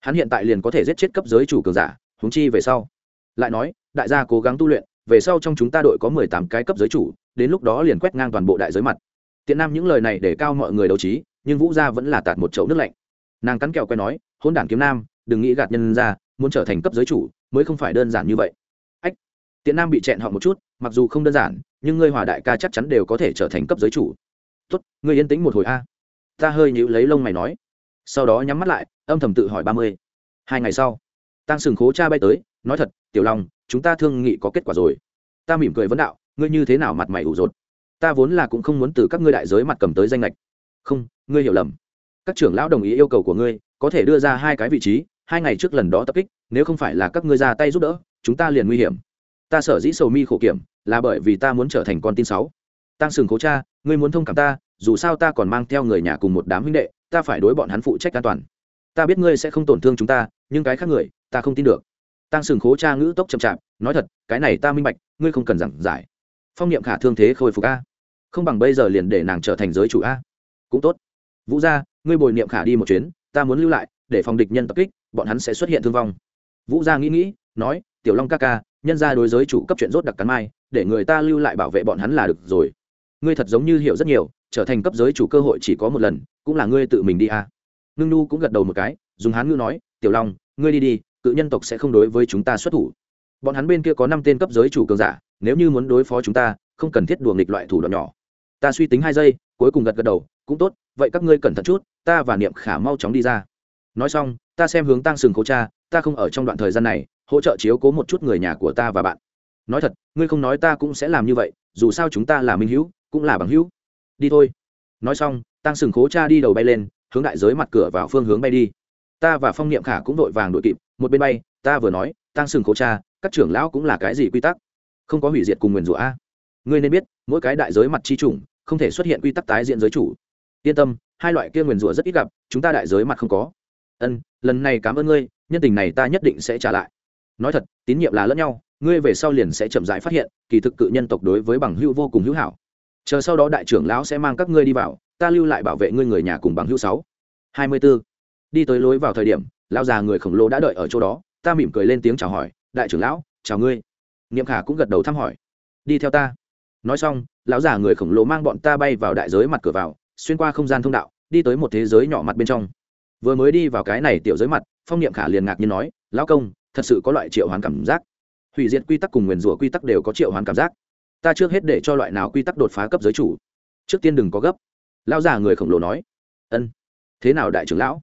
Hắn hiện tại liền có thể giết chết cấp giới chủ cường giả húng chi về sau. Lại nói, đại gia cố gắng tu luyện, về sau trong chúng ta đội có mười tám cái cấp giới chủ, đến lúc đó liền quét ngang toàn bộ đại giới mặt. Tiện nam những lời này để cao mọi người đấu trí nhưng vũ gia vẫn là tạt một chậu nước lạnh. Nàng cắn kẹo quay nói hôn đản kiếm nam, đừng nghĩ gạt nhân ra, muốn trở thành cấp giới chủ mới không phải đơn giản như vậy. Ách, tiện nam bị chẹn họ một chút, mặc dù không đơn giản, nhưng ngươi hòa đại ca chắc chắn đều có thể trở thành cấp giới chủ. Tốt, ngươi yên tĩnh một hồi a. Ta hơi nhíu lấy lông mày nói. Sau đó nhắm mắt lại, âm thầm tự hỏi ba mươi. Hai ngày sau tăng sừng khố cha bay tới, nói thật, tiểu long, chúng ta thương nghị có kết quả rồi. Ta mỉm cười vấn đạo, ngươi như thế nào mặt mày ủ rột? Ta vốn là cũng không muốn từ các ngươi đại giới mặt cầm tới danh lệch không, ngươi hiểu lầm. Các trưởng lão đồng ý yêu cầu của ngươi, có thể đưa ra hai cái vị trí, hai ngày trước lần đó tập kích, nếu không phải là các ngươi ra tay giúp đỡ, chúng ta liền nguy hiểm. Ta sở dĩ sầu mi khổ kiểm, là bởi vì ta muốn trở thành con tin sáu. Tăng sừng cố cha, ngươi muốn thông cảm ta, dù sao ta còn mang theo người nhà cùng một đám huynh đệ, ta phải đối bọn hắn phụ trách an toàn. Ta biết ngươi sẽ không tổn thương chúng ta, nhưng cái khác người, ta không tin được. Tăng sừng khố cha ngữ tốc chậm chạp, nói thật, cái này ta minh bạch, ngươi không cần giảng giải. Phong niệm khả thương thế khôi phục a. Không bằng bây giờ liền để nàng trở thành giới chủ a cũng tốt. Vũ gia, ngươi bồi niệm khả đi một chuyến, ta muốn lưu lại, để phòng địch nhân tập kích, bọn hắn sẽ xuất hiện thương vong. Vũ gia nghĩ nghĩ, nói, tiểu long ca ca, nhân ra đối giới chủ cấp chuyện rốt đặc cắn mai, để người ta lưu lại bảo vệ bọn hắn là được rồi. Ngươi thật giống như hiểu rất nhiều, trở thành cấp giới chủ cơ hội chỉ có một lần, cũng là ngươi tự mình đi à? ngưng nu cũng gật đầu một cái, dùng hán ngữ nói, tiểu long, ngươi đi đi, cự nhân tộc sẽ không đối với chúng ta xuất thủ. Bọn hắn bên kia có năm tên cấp giới chủ cường giả, nếu như muốn đối phó chúng ta, không cần thiết đùa nghịch loại thủ đoạn nhỏ. Ta suy tính hai giây, cuối cùng gật gật đầu cũng tốt, vậy các ngươi cẩn thận chút, ta và niệm khả mau chóng đi ra. Nói xong, ta xem hướng tăng sừng cố cha, ta không ở trong đoạn thời gian này, hỗ trợ chiếu cố một chút người nhà của ta và bạn. Nói thật, ngươi không nói ta cũng sẽ làm như vậy, dù sao chúng ta là minh hữu, cũng là bằng hữu. Đi thôi. Nói xong tăng sừng khố cha đi đầu bay lên, hướng đại giới mặt cửa vào phương hướng bay đi. Ta và phong niệm khả cũng vội vàng đội kịp, một bên bay, ta vừa nói tăng sừng khố cha, các trưởng lão cũng là cái gì quy tắc? Không có hủy diệt cùng nguyền rủa a. Ngươi nên biết, mỗi cái đại giới mặt chi chủng, không thể xuất hiện quy tắc tái diện giới chủ yên tâm, hai loại kia nguyền rủa rất ít gặp, chúng ta đại giới mặt không có. Ân, lần này cảm ơn ngươi, nhân tình này ta nhất định sẽ trả lại. Nói thật, tín nhiệm là lẫn nhau, ngươi về sau liền sẽ chậm rãi phát hiện, kỳ thực cự nhân tộc đối với bằng hữu vô cùng hữu hảo. Chờ sau đó đại trưởng lão sẽ mang các ngươi đi vào, ta lưu lại bảo vệ ngươi người nhà cùng bằng hữu sáu. Hai mươi b ố đi tới lối vào thời điểm, lão già người khổng lồ đã đợi ở chỗ đó, ta mỉm cười lên tiếng chào hỏi, đại trưởng lão, chào ngươi. Niệm khả cũng gật đầu thăm hỏi, đi theo ta. Nói xong, lão già người khổng lồ mang bọn ta bay vào đại giới mặt cửa vào xuyên qua không gian thông đạo, đi tới một thế giới nhỏ mặt bên trong. Vừa mới đi vào cái này tiểu giới mặt, phong niệm khả liền ngạc nhiên nói, lão công, thật sự có loại triệu hoán cảm giác. Hủy diệt quy tắc cùng nguyền rủa quy tắc đều có triệu hoán cảm giác. Ta trước hết để cho loại nào quy tắc đột phá cấp giới chủ. Trước tiên đừng có gấp. Lao già người khổng lồ nói. Ân. Thế nào đại trưởng lão?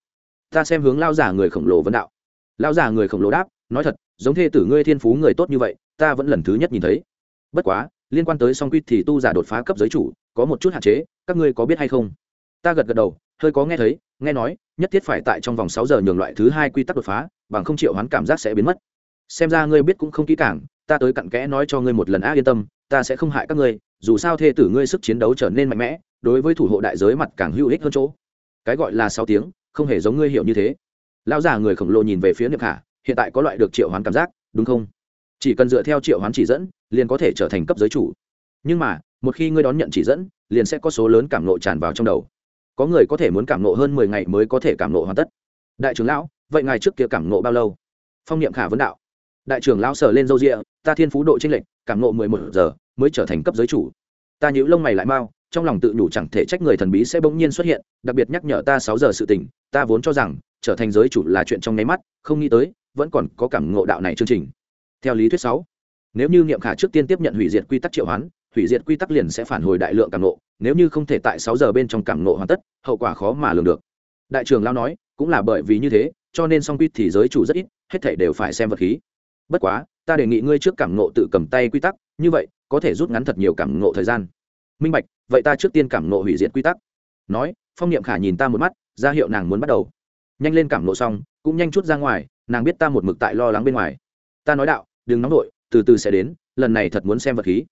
Ta xem hướng lao già người khổng lồ vấn đạo. Lao già người khổng lồ đáp, nói thật, giống thê tử ngươi thiên phú người tốt như vậy, ta vẫn lần thứ nhất nhìn thấy. Bất quá, liên quan tới song quy thì tu giả đột phá cấp giới chủ có một chút hạn chế, các ngươi có biết hay không? Ta gật gật đầu, hơi có nghe thấy, nghe nói, nhất thiết phải tại trong vòng sáu giờ nhường loại thứ hai quy tắc đột phá, bằng không triệu hoán cảm giác sẽ biến mất. Xem ra ngươi biết cũng không kỹ càng, ta tới cặn kẽ nói cho ngươi một lần á, yên tâm, ta sẽ không hại các ngươi, dù sao thê tử ngươi sức chiến đấu trở nên mạnh mẽ, đối với thủ hộ đại giới mặt càng hữu ích hơn chỗ. Cái gọi là sáu tiếng, không hề giống ngươi hiểu như thế. Lão già người khổng lồ nhìn về phía niệm khả, hiện tại có loại được triệu hoán cảm giác, đúng không? Chỉ cần dựa theo triệu hoán chỉ dẫn, liền có thể trở thành cấp giới chủ. Nhưng mà một khi ngươi đón nhận chỉ dẫn, liền sẽ có số lớn cảm nộ tràn vào trong đầu. Có người có thể muốn cảm nộ hơn mười ngày mới có thể cảm nộ hoàn tất. Đại trưởng lão, vậy ngài trước kia cảm nộ bao lâu? Phong niệm khả vấn đạo. Đại trưởng lão sờ lên râu rịa ta thiên phú độ tranh lệch, cảm nộ mười một giờ mới trở thành cấp giới chủ. Ta nhíu lông mày lại mau, trong lòng tự nhủ chẳng thể trách người thần bí sẽ bỗng nhiên xuất hiện, đặc biệt nhắc nhở ta sáu giờ sự tỉnh ta vốn cho rằng trở thành giới chủ là chuyện trong nháy mắt, không nghĩ tới, vẫn còn có cảm ngộ đạo này chương trình. Theo lý thuyết sáu, nếu như niệm khả trước tiên tiếp nhận hủy diệt quy tắc triệu hoán hủy diệt quy tắc liền sẽ phản hồi đại lượng cảm ngộ nếu như không thể tại sáu giờ bên trong cảm ngộ hoàn tất, hậu quả khó mà lường được. Đại trưởng lao nói, cũng là bởi vì như thế, cho nên song quy thì giới chủ rất ít, hết thể đều phải xem vật khí. Bất quá, ta đề nghị ngươi trước cảm ngộ tự cầm tay quy tắc, như vậy, có thể rút ngắn thật nhiều cảm ngộ thời gian. Minh bạch, vậy ta trước tiên cảm ngộ hủy diệt quy tắc. Nói, phong niệm khả nhìn ta một mắt, ra hiệu nàng muốn bắt đầu. Nhanh lên cảm ngộ xong, cũng nhanh chút ra ngoài, nàng biết ta một mực tại lo lắng bên ngoài. Ta nói đạo, đừng nóng vội, từ từ sẽ đến, lần này thật muốn xem vật khí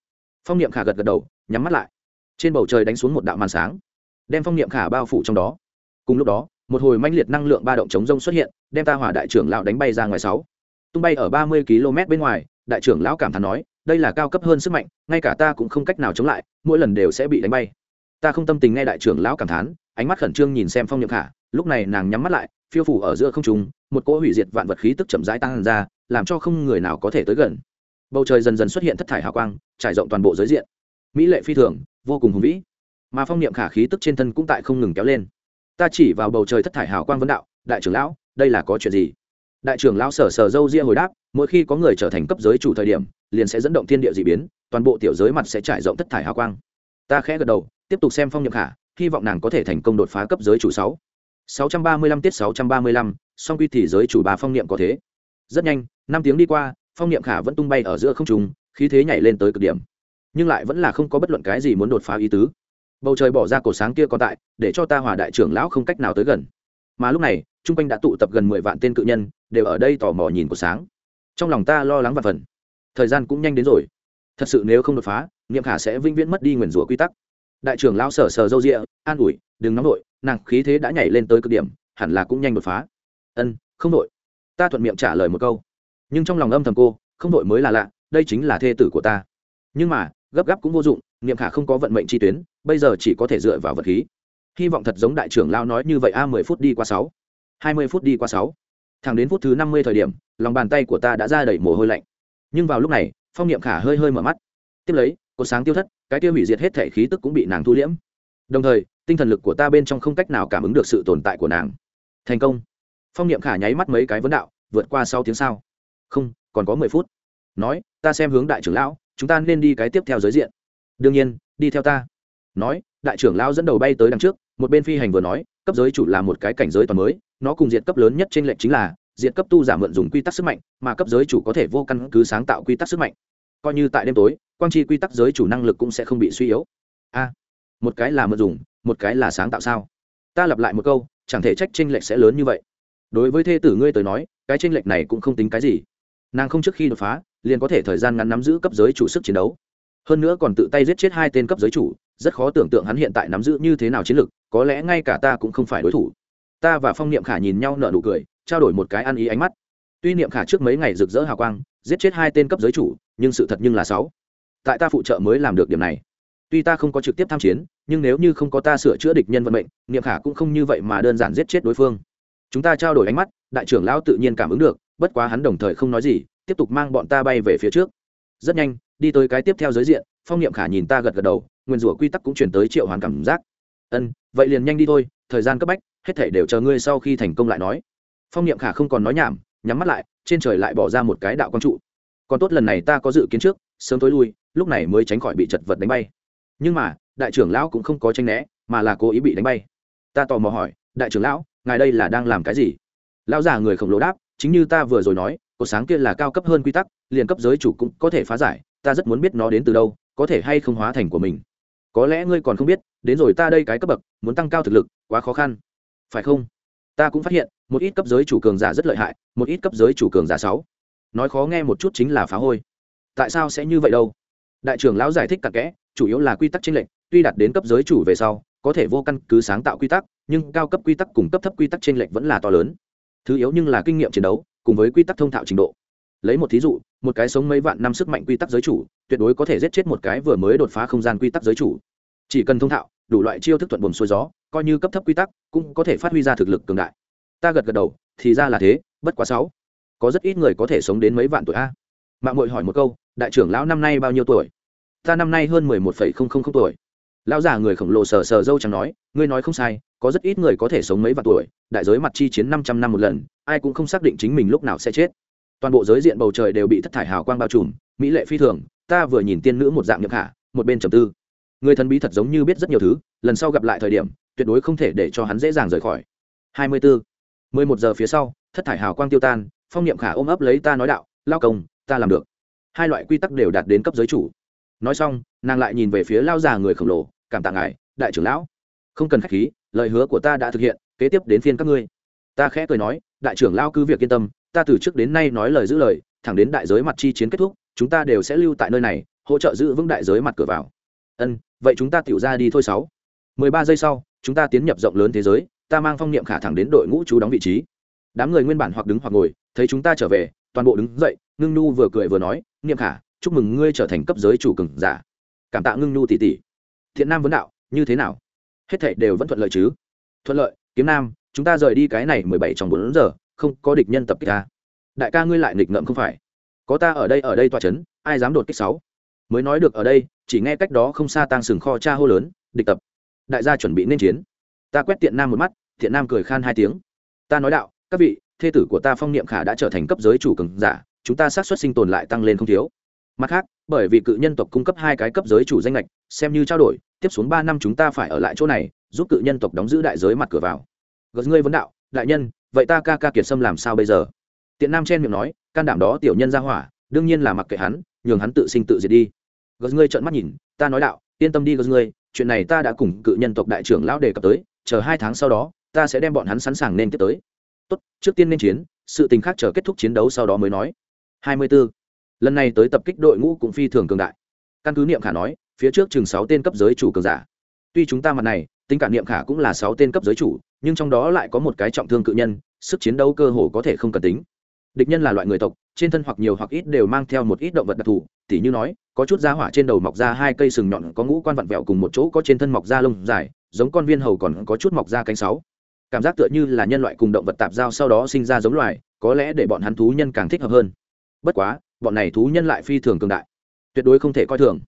phong niệm khả gật gật đầu, nhắm mắt lại. Trên bầu trời đánh xuống một đạo màn sáng, đem phong niệm khả bao phủ trong đó. Cùng lúc đó, một hồi manh liệt năng lượng ba động chống rông xuất hiện, đem ta hỏa đại trưởng lão đánh bay ra ngoài sáu. Tung bay ở ba mươi km bên ngoài, đại trưởng lão cảm thán nói, đây là cao cấp hơn sức mạnh, ngay cả ta cũng không cách nào chống lại, mỗi lần đều sẽ bị đánh bay. Ta không tâm tình nghe đại trưởng lão cảm thán, ánh mắt khẩn trương nhìn xem phong niệm khả, lúc này nàng nhắm mắt lại, phiêu phủ ở giữa không trung, một cỗ hủy diệt vạn vật khí tức chậm rãi tăng ra, làm cho không người nào có thể tới gần bầu trời dần dần xuất hiện thất thải hào quang, trải rộng toàn bộ giới diện. Mỹ lệ phi thường, vô cùng hùng vĩ. Mà phong niệm khả khí tức trên thân cũng tại không ngừng kéo lên. Ta chỉ vào bầu trời thất thải hào quang vấn đạo, đại trưởng lão, đây là có chuyện gì? Đại trưởng lão sở sở dâu ria hồi đáp, mỗi khi có người trở thành cấp giới chủ thời điểm, liền sẽ dẫn động thiên địa d ị biến, toàn bộ tiểu giới mặt sẽ trải rộng thất thải hào quang. Ta khẽ gật đầu, tiếp tục xem phong nhậm khả, hy vọng nàng có thể thành công đột phá cấp giới chủ sáu. Sáu trăm ba mươi lăm tiết sáu trăm ba mươi lăm, song quy thì giới chủ bà phong niệm có thế. Rất nhanh, năm tiếng đi qua phong niệm khả vẫn tung bay ở giữa không trung, khí thế nhảy lên tới cực điểm. Nhưng lại vẫn là không có bất luận cái gì muốn đột phá ý tứ. Bầu trời bỏ ra cổ sáng kia còn tại để cho ta hòa đại trưởng lão không cách nào tới gần. Mà lúc này chung quanh đã tụ tập gần mười vạn tên cự nhân đều ở đây tò mò nhìn cổ sáng. Trong lòng ta lo lắng và phần. Thời gian cũng nhanh đến rồi. Thật sự nếu không đột phá niệm khả sẽ vĩnh viễn mất đi nguyền rủa quy tắc. Đại trưởng lão sở sờ dâu rịa an ủi đừng nóng nổi nàng khí thế đã nhảy lên tới cực điểm hẳn là cũng nhanh đột phá. Ân không nổi. ta thuận miệng trả lời một câu nhưng trong lòng âm thầm cô, không đội mới là lạ, đây chính là thê tử của ta. Nhưng mà, gấp gáp cũng vô dụng, niệm khả không có vận mệnh chi tuyến, bây giờ chỉ có thể dựa vào vật khí. Hy vọng thật giống đại trưởng lao nói như vậy a, mười phút đi qua sáu. Hai mươi phút đi qua sáu. Thẳng đến phút thứ năm mươi thời điểm, lòng bàn tay của ta đã ra đầy mồ hôi lạnh. Nhưng vào lúc này, phong niệm khả hơi hơi mở mắt. Tiếp lấy, cột sáng tiêu thất, cái tiêu hủy diệt hết thể khí tức cũng bị nàng thu liễm. Đồng thời, tinh thần lực của ta bên trong không cách nào cảm ứng được sự tồn tại của nàng. Thành công. Phong niệm khả nháy mắt mấy cái vấn đạo, vượt qua sau tiếng sao không, còn có mười phút. Nói, ta xem hướng đại trưởng lão, chúng ta nên đi cái tiếp theo giới diện. Đương nhiên, đi theo ta. Nói, đại trưởng lão dẫn đầu bay tới đằng trước, một bên phi hành vừa nói, cấp giới chủ là một cái cảnh giới toàn mới, nó cùng diện cấp lớn nhất trên lệnh chính là, diện cấp tu giả mượn dùng quy tắc sức mạnh, mà cấp giới chủ có thể vô căn cứ sáng tạo quy tắc sức mạnh. Coi như tại đêm tối, quang chi quy tắc giới chủ năng lực cũng sẽ không bị suy yếu. A, một cái là mượn dùng, một cái là sáng tạo sao? Ta lặp lại một câu, chẳng thể trách tranh lệch sẽ lớn như vậy. Đối với thê tử ngươi tới nói, cái tranh lệch này cũng không tính cái gì nàng không trước khi đột phá, liền có thể thời gian ngắn nắm giữ cấp giới chủ sức chiến đấu. Hơn nữa còn tự tay giết chết hai tên cấp giới chủ, rất khó tưởng tượng hắn hiện tại nắm giữ như thế nào chiến lược. có lẽ ngay cả ta cũng không phải đối thủ. Ta và phong niệm khả nhìn nhau nở nụ cười, trao đổi một cái ăn ý ánh mắt. Tuy niệm khả trước mấy ngày rực rỡ hào quang, giết chết hai tên cấp giới chủ, nhưng sự thật nhưng là sáu. Tại ta phụ trợ mới làm được điểm này. Tuy ta không có trực tiếp tham chiến, nhưng nếu như không có ta sửa chữa địch nhân vận mệnh, niệm khả cũng không như vậy mà đơn giản giết chết đối phương. Chúng ta trao đổi ánh mắt, đại trưởng lão tự nhiên cảm ứng được bất quá hắn đồng thời không nói gì, tiếp tục mang bọn ta bay về phía trước. Rất nhanh, đi tới cái tiếp theo giới diện, phong niệm khả nhìn ta gật gật đầu, nguyên rủa quy tắc cũng chuyển tới triệu hoàn cảm giác. Ân, vậy liền nhanh đi thôi, thời gian cấp bách, hết thể đều chờ ngươi sau khi thành công lại nói. Phong niệm khả không còn nói nhảm, nhắm mắt lại, trên trời lại bỏ ra một cái đạo quang trụ. Còn tốt lần này ta có dự kiến trước, sớm tối lui, lúc này mới tránh khỏi bị chật vật đánh bay. Nhưng mà, đại trưởng lão cũng không có tranh né, mà là cố ý bị đánh bay. Ta tò mò hỏi, đại trưởng lão, ngài đây là đang làm cái gì? Lão già người khổng lồ đáp chính như ta vừa rồi nói cột sáng kia là cao cấp hơn quy tắc, liền cấp giới chủ cũng có thể phá giải, ta rất muốn biết nó đến từ đâu, có thể hay không hóa thành của mình. Có lẽ ngươi còn không biết, đến rồi ta đây cái cấp bậc, muốn tăng cao thực lực, quá khó khăn. Phải không? Ta cũng phát hiện, một ít cấp giới chủ cường giả rất lợi hại, một ít cấp giới chủ cường giả sáu nói khó nghe một chút chính là phá hôi. Tại sao sẽ như vậy đâu? Đại trưởng lão giải thích cặn kẽ, chủ yếu là quy tắc tranh lệch, tuy đạt đến cấp giới chủ về sau, có thể vô căn cứ sáng tạo quy tắc, nhưng cao cấp quy tắc cùng cấp thấp quy tắc tranh lệch vẫn là to lớn thứ yếu nhưng là kinh nghiệm chiến đấu, cùng với quy tắc thông thạo trình độ. Lấy một thí dụ, một cái sống mấy vạn năm sức mạnh quy tắc giới chủ, tuyệt đối có thể giết chết một cái vừa mới đột phá không gian quy tắc giới chủ. Chỉ cần thông thạo, đủ loại chiêu thức thuận buồm xuôi gió, coi như cấp thấp quy tắc, cũng có thể phát huy ra thực lực cường đại. Ta gật gật đầu, thì ra là thế, bất quá sáu. Có rất ít người có thể sống đến mấy vạn tuổi a? Mạng mội hỏi một câu, đại trưởng lão năm nay bao nhiêu tuổi? Ta năm nay hơn mười một phẩy không không không tuổi. Lão già người khổng lồ sờ sờ dâu chẳng nói, ngươi nói không sai có rất ít người có thể sống mấy vạn tuổi, đại giới mặt chi chiến năm trăm năm một lần, ai cũng không xác định chính mình lúc nào sẽ chết. Toàn bộ giới diện bầu trời đều bị thất thải hào quang bao trùm, mỹ lệ phi thường, ta vừa nhìn tiên nữ một dạng nhập hạ, một bên trầm tư. Người thần bí thật giống như biết rất nhiều thứ, lần sau gặp lại thời điểm, tuyệt đối không thể để cho hắn dễ dàng rời khỏi. Hai mươi bốn mười một giờ phía sau, thất thải hào quang tiêu tan, phong niệm khả ôm ấp lấy ta nói đạo, lao công, ta làm được. Hai loại quy tắc đều đạt đến cấp giới chủ. Nói xong, nàng lại nhìn về phía lao già người khổng lồ, cảm tạ ngài, đại trưởng lão. Không cần k h á c h khí lời hứa của ta đã thực hiện, kế tiếp đến phiên các ngươi. Ta khẽ cười nói, đại trưởng lao cứ việc yên tâm, ta từ trước đến nay nói lời giữ lời, thẳng đến đại giới mặt chi chiến kết thúc, chúng ta đều sẽ lưu tại nơi này, hỗ trợ giữ vững đại giới mặt cửa vào. Ân, vậy chúng ta tiểu ra đi thôi sáu. Mười ba giây sau, chúng ta tiến nhập rộng lớn thế giới, ta mang phong niệm khả thẳng đến đội ngũ chú đóng vị trí. Đám người nguyên bản hoặc đứng hoặc ngồi, thấy chúng ta trở về, toàn bộ đứng dậy, ngưng nu vừa cười vừa nói, niệm khả, chúc mừng ngươi trở thành cấp giới chủ cường giả. Cảm tạ ngưng nu tỷ tỷ. Thiện nam vấn đạo, như thế nào? Hết thảy đều vẫn thuận lợi chứ? Thuận lợi, kiếm nam, chúng ta rời đi cái này mười bảy trong bốn giờ, không có địch nhân tập kích ta. Đại ca ngươi lại nghịch ngợm không phải? Có ta ở đây ở đây tòa c h ấ n ai dám đột kích sáu? Mới nói được ở đây, chỉ nghe cách đó không xa tang sừng kho cha hô lớn, địch tập, đại gia chuẩn bị nên chiến. Ta quét tiện nam một mắt thiện nam cười khan hai tiếng. Ta nói đạo, các vị, thê tử của ta phong niệm khả đã trở thành cấp giới chủ cường giả, chúng ta xác suất sinh tồn lại tăng lên không thiếu mặt khác, bởi vì cự nhân tộc cung cấp hai cái cấp giới chủ danh lệch, xem như trao đổi, tiếp xuống ba năm chúng ta phải ở lại chỗ này, giúp cự nhân tộc đóng giữ đại giới mặt cửa vào. Gật ngươi vấn đạo, đại nhân, vậy ta ca ca kiệt sâm làm sao bây giờ? Tiện nam chen miệng nói, can đảm đó tiểu nhân ra hỏa, đương nhiên là mặc kệ hắn, nhường hắn tự sinh tự diệt đi. Gật ngươi trợn mắt nhìn, ta nói đạo, yên tâm đi gật ngươi, chuyện này ta đã cùng cự nhân tộc đại trưởng lão đề cập tới, chờ hai tháng sau đó, ta sẽ đem bọn hắn sẵn sàng nên tiếp tới. Tốt, trước tiên nên chiến, sự tình khác chờ kết thúc chiến đấu sau đó mới nói. Hai mươi 24 lần này tới tập kích đội ngũ cũng phi thường cường đại. Căn cứ niệm khả nói, phía trước chừng sáu tên cấp giới chủ cường giả. Tuy chúng ta mặt này, tính cả niệm khả cũng là sáu tên cấp giới chủ, nhưng trong đó lại có một cái trọng thương cự nhân, sức chiến đấu cơ hồ có thể không cần tính. Địch nhân là loại người tộc, trên thân hoặc nhiều hoặc ít đều mang theo một ít động vật đặc thù, tỉ như nói, có chút da hỏa trên đầu mọc ra hai cây sừng nhọn, có ngũ quan vặn vẹo cùng một chỗ có trên thân mọc da lông dài, giống con viên hầu còn có chút mọc da cánh sáu. Cảm giác tựa như là nhân loại cùng động vật tạp giao sau đó sinh ra giống loài, có lẽ để bọn hắn thú nhân càng thích hợp hơn. Bất quá bọn này thú nhân lại phi thường cường đại. Tuyệt đối không thể coi thường.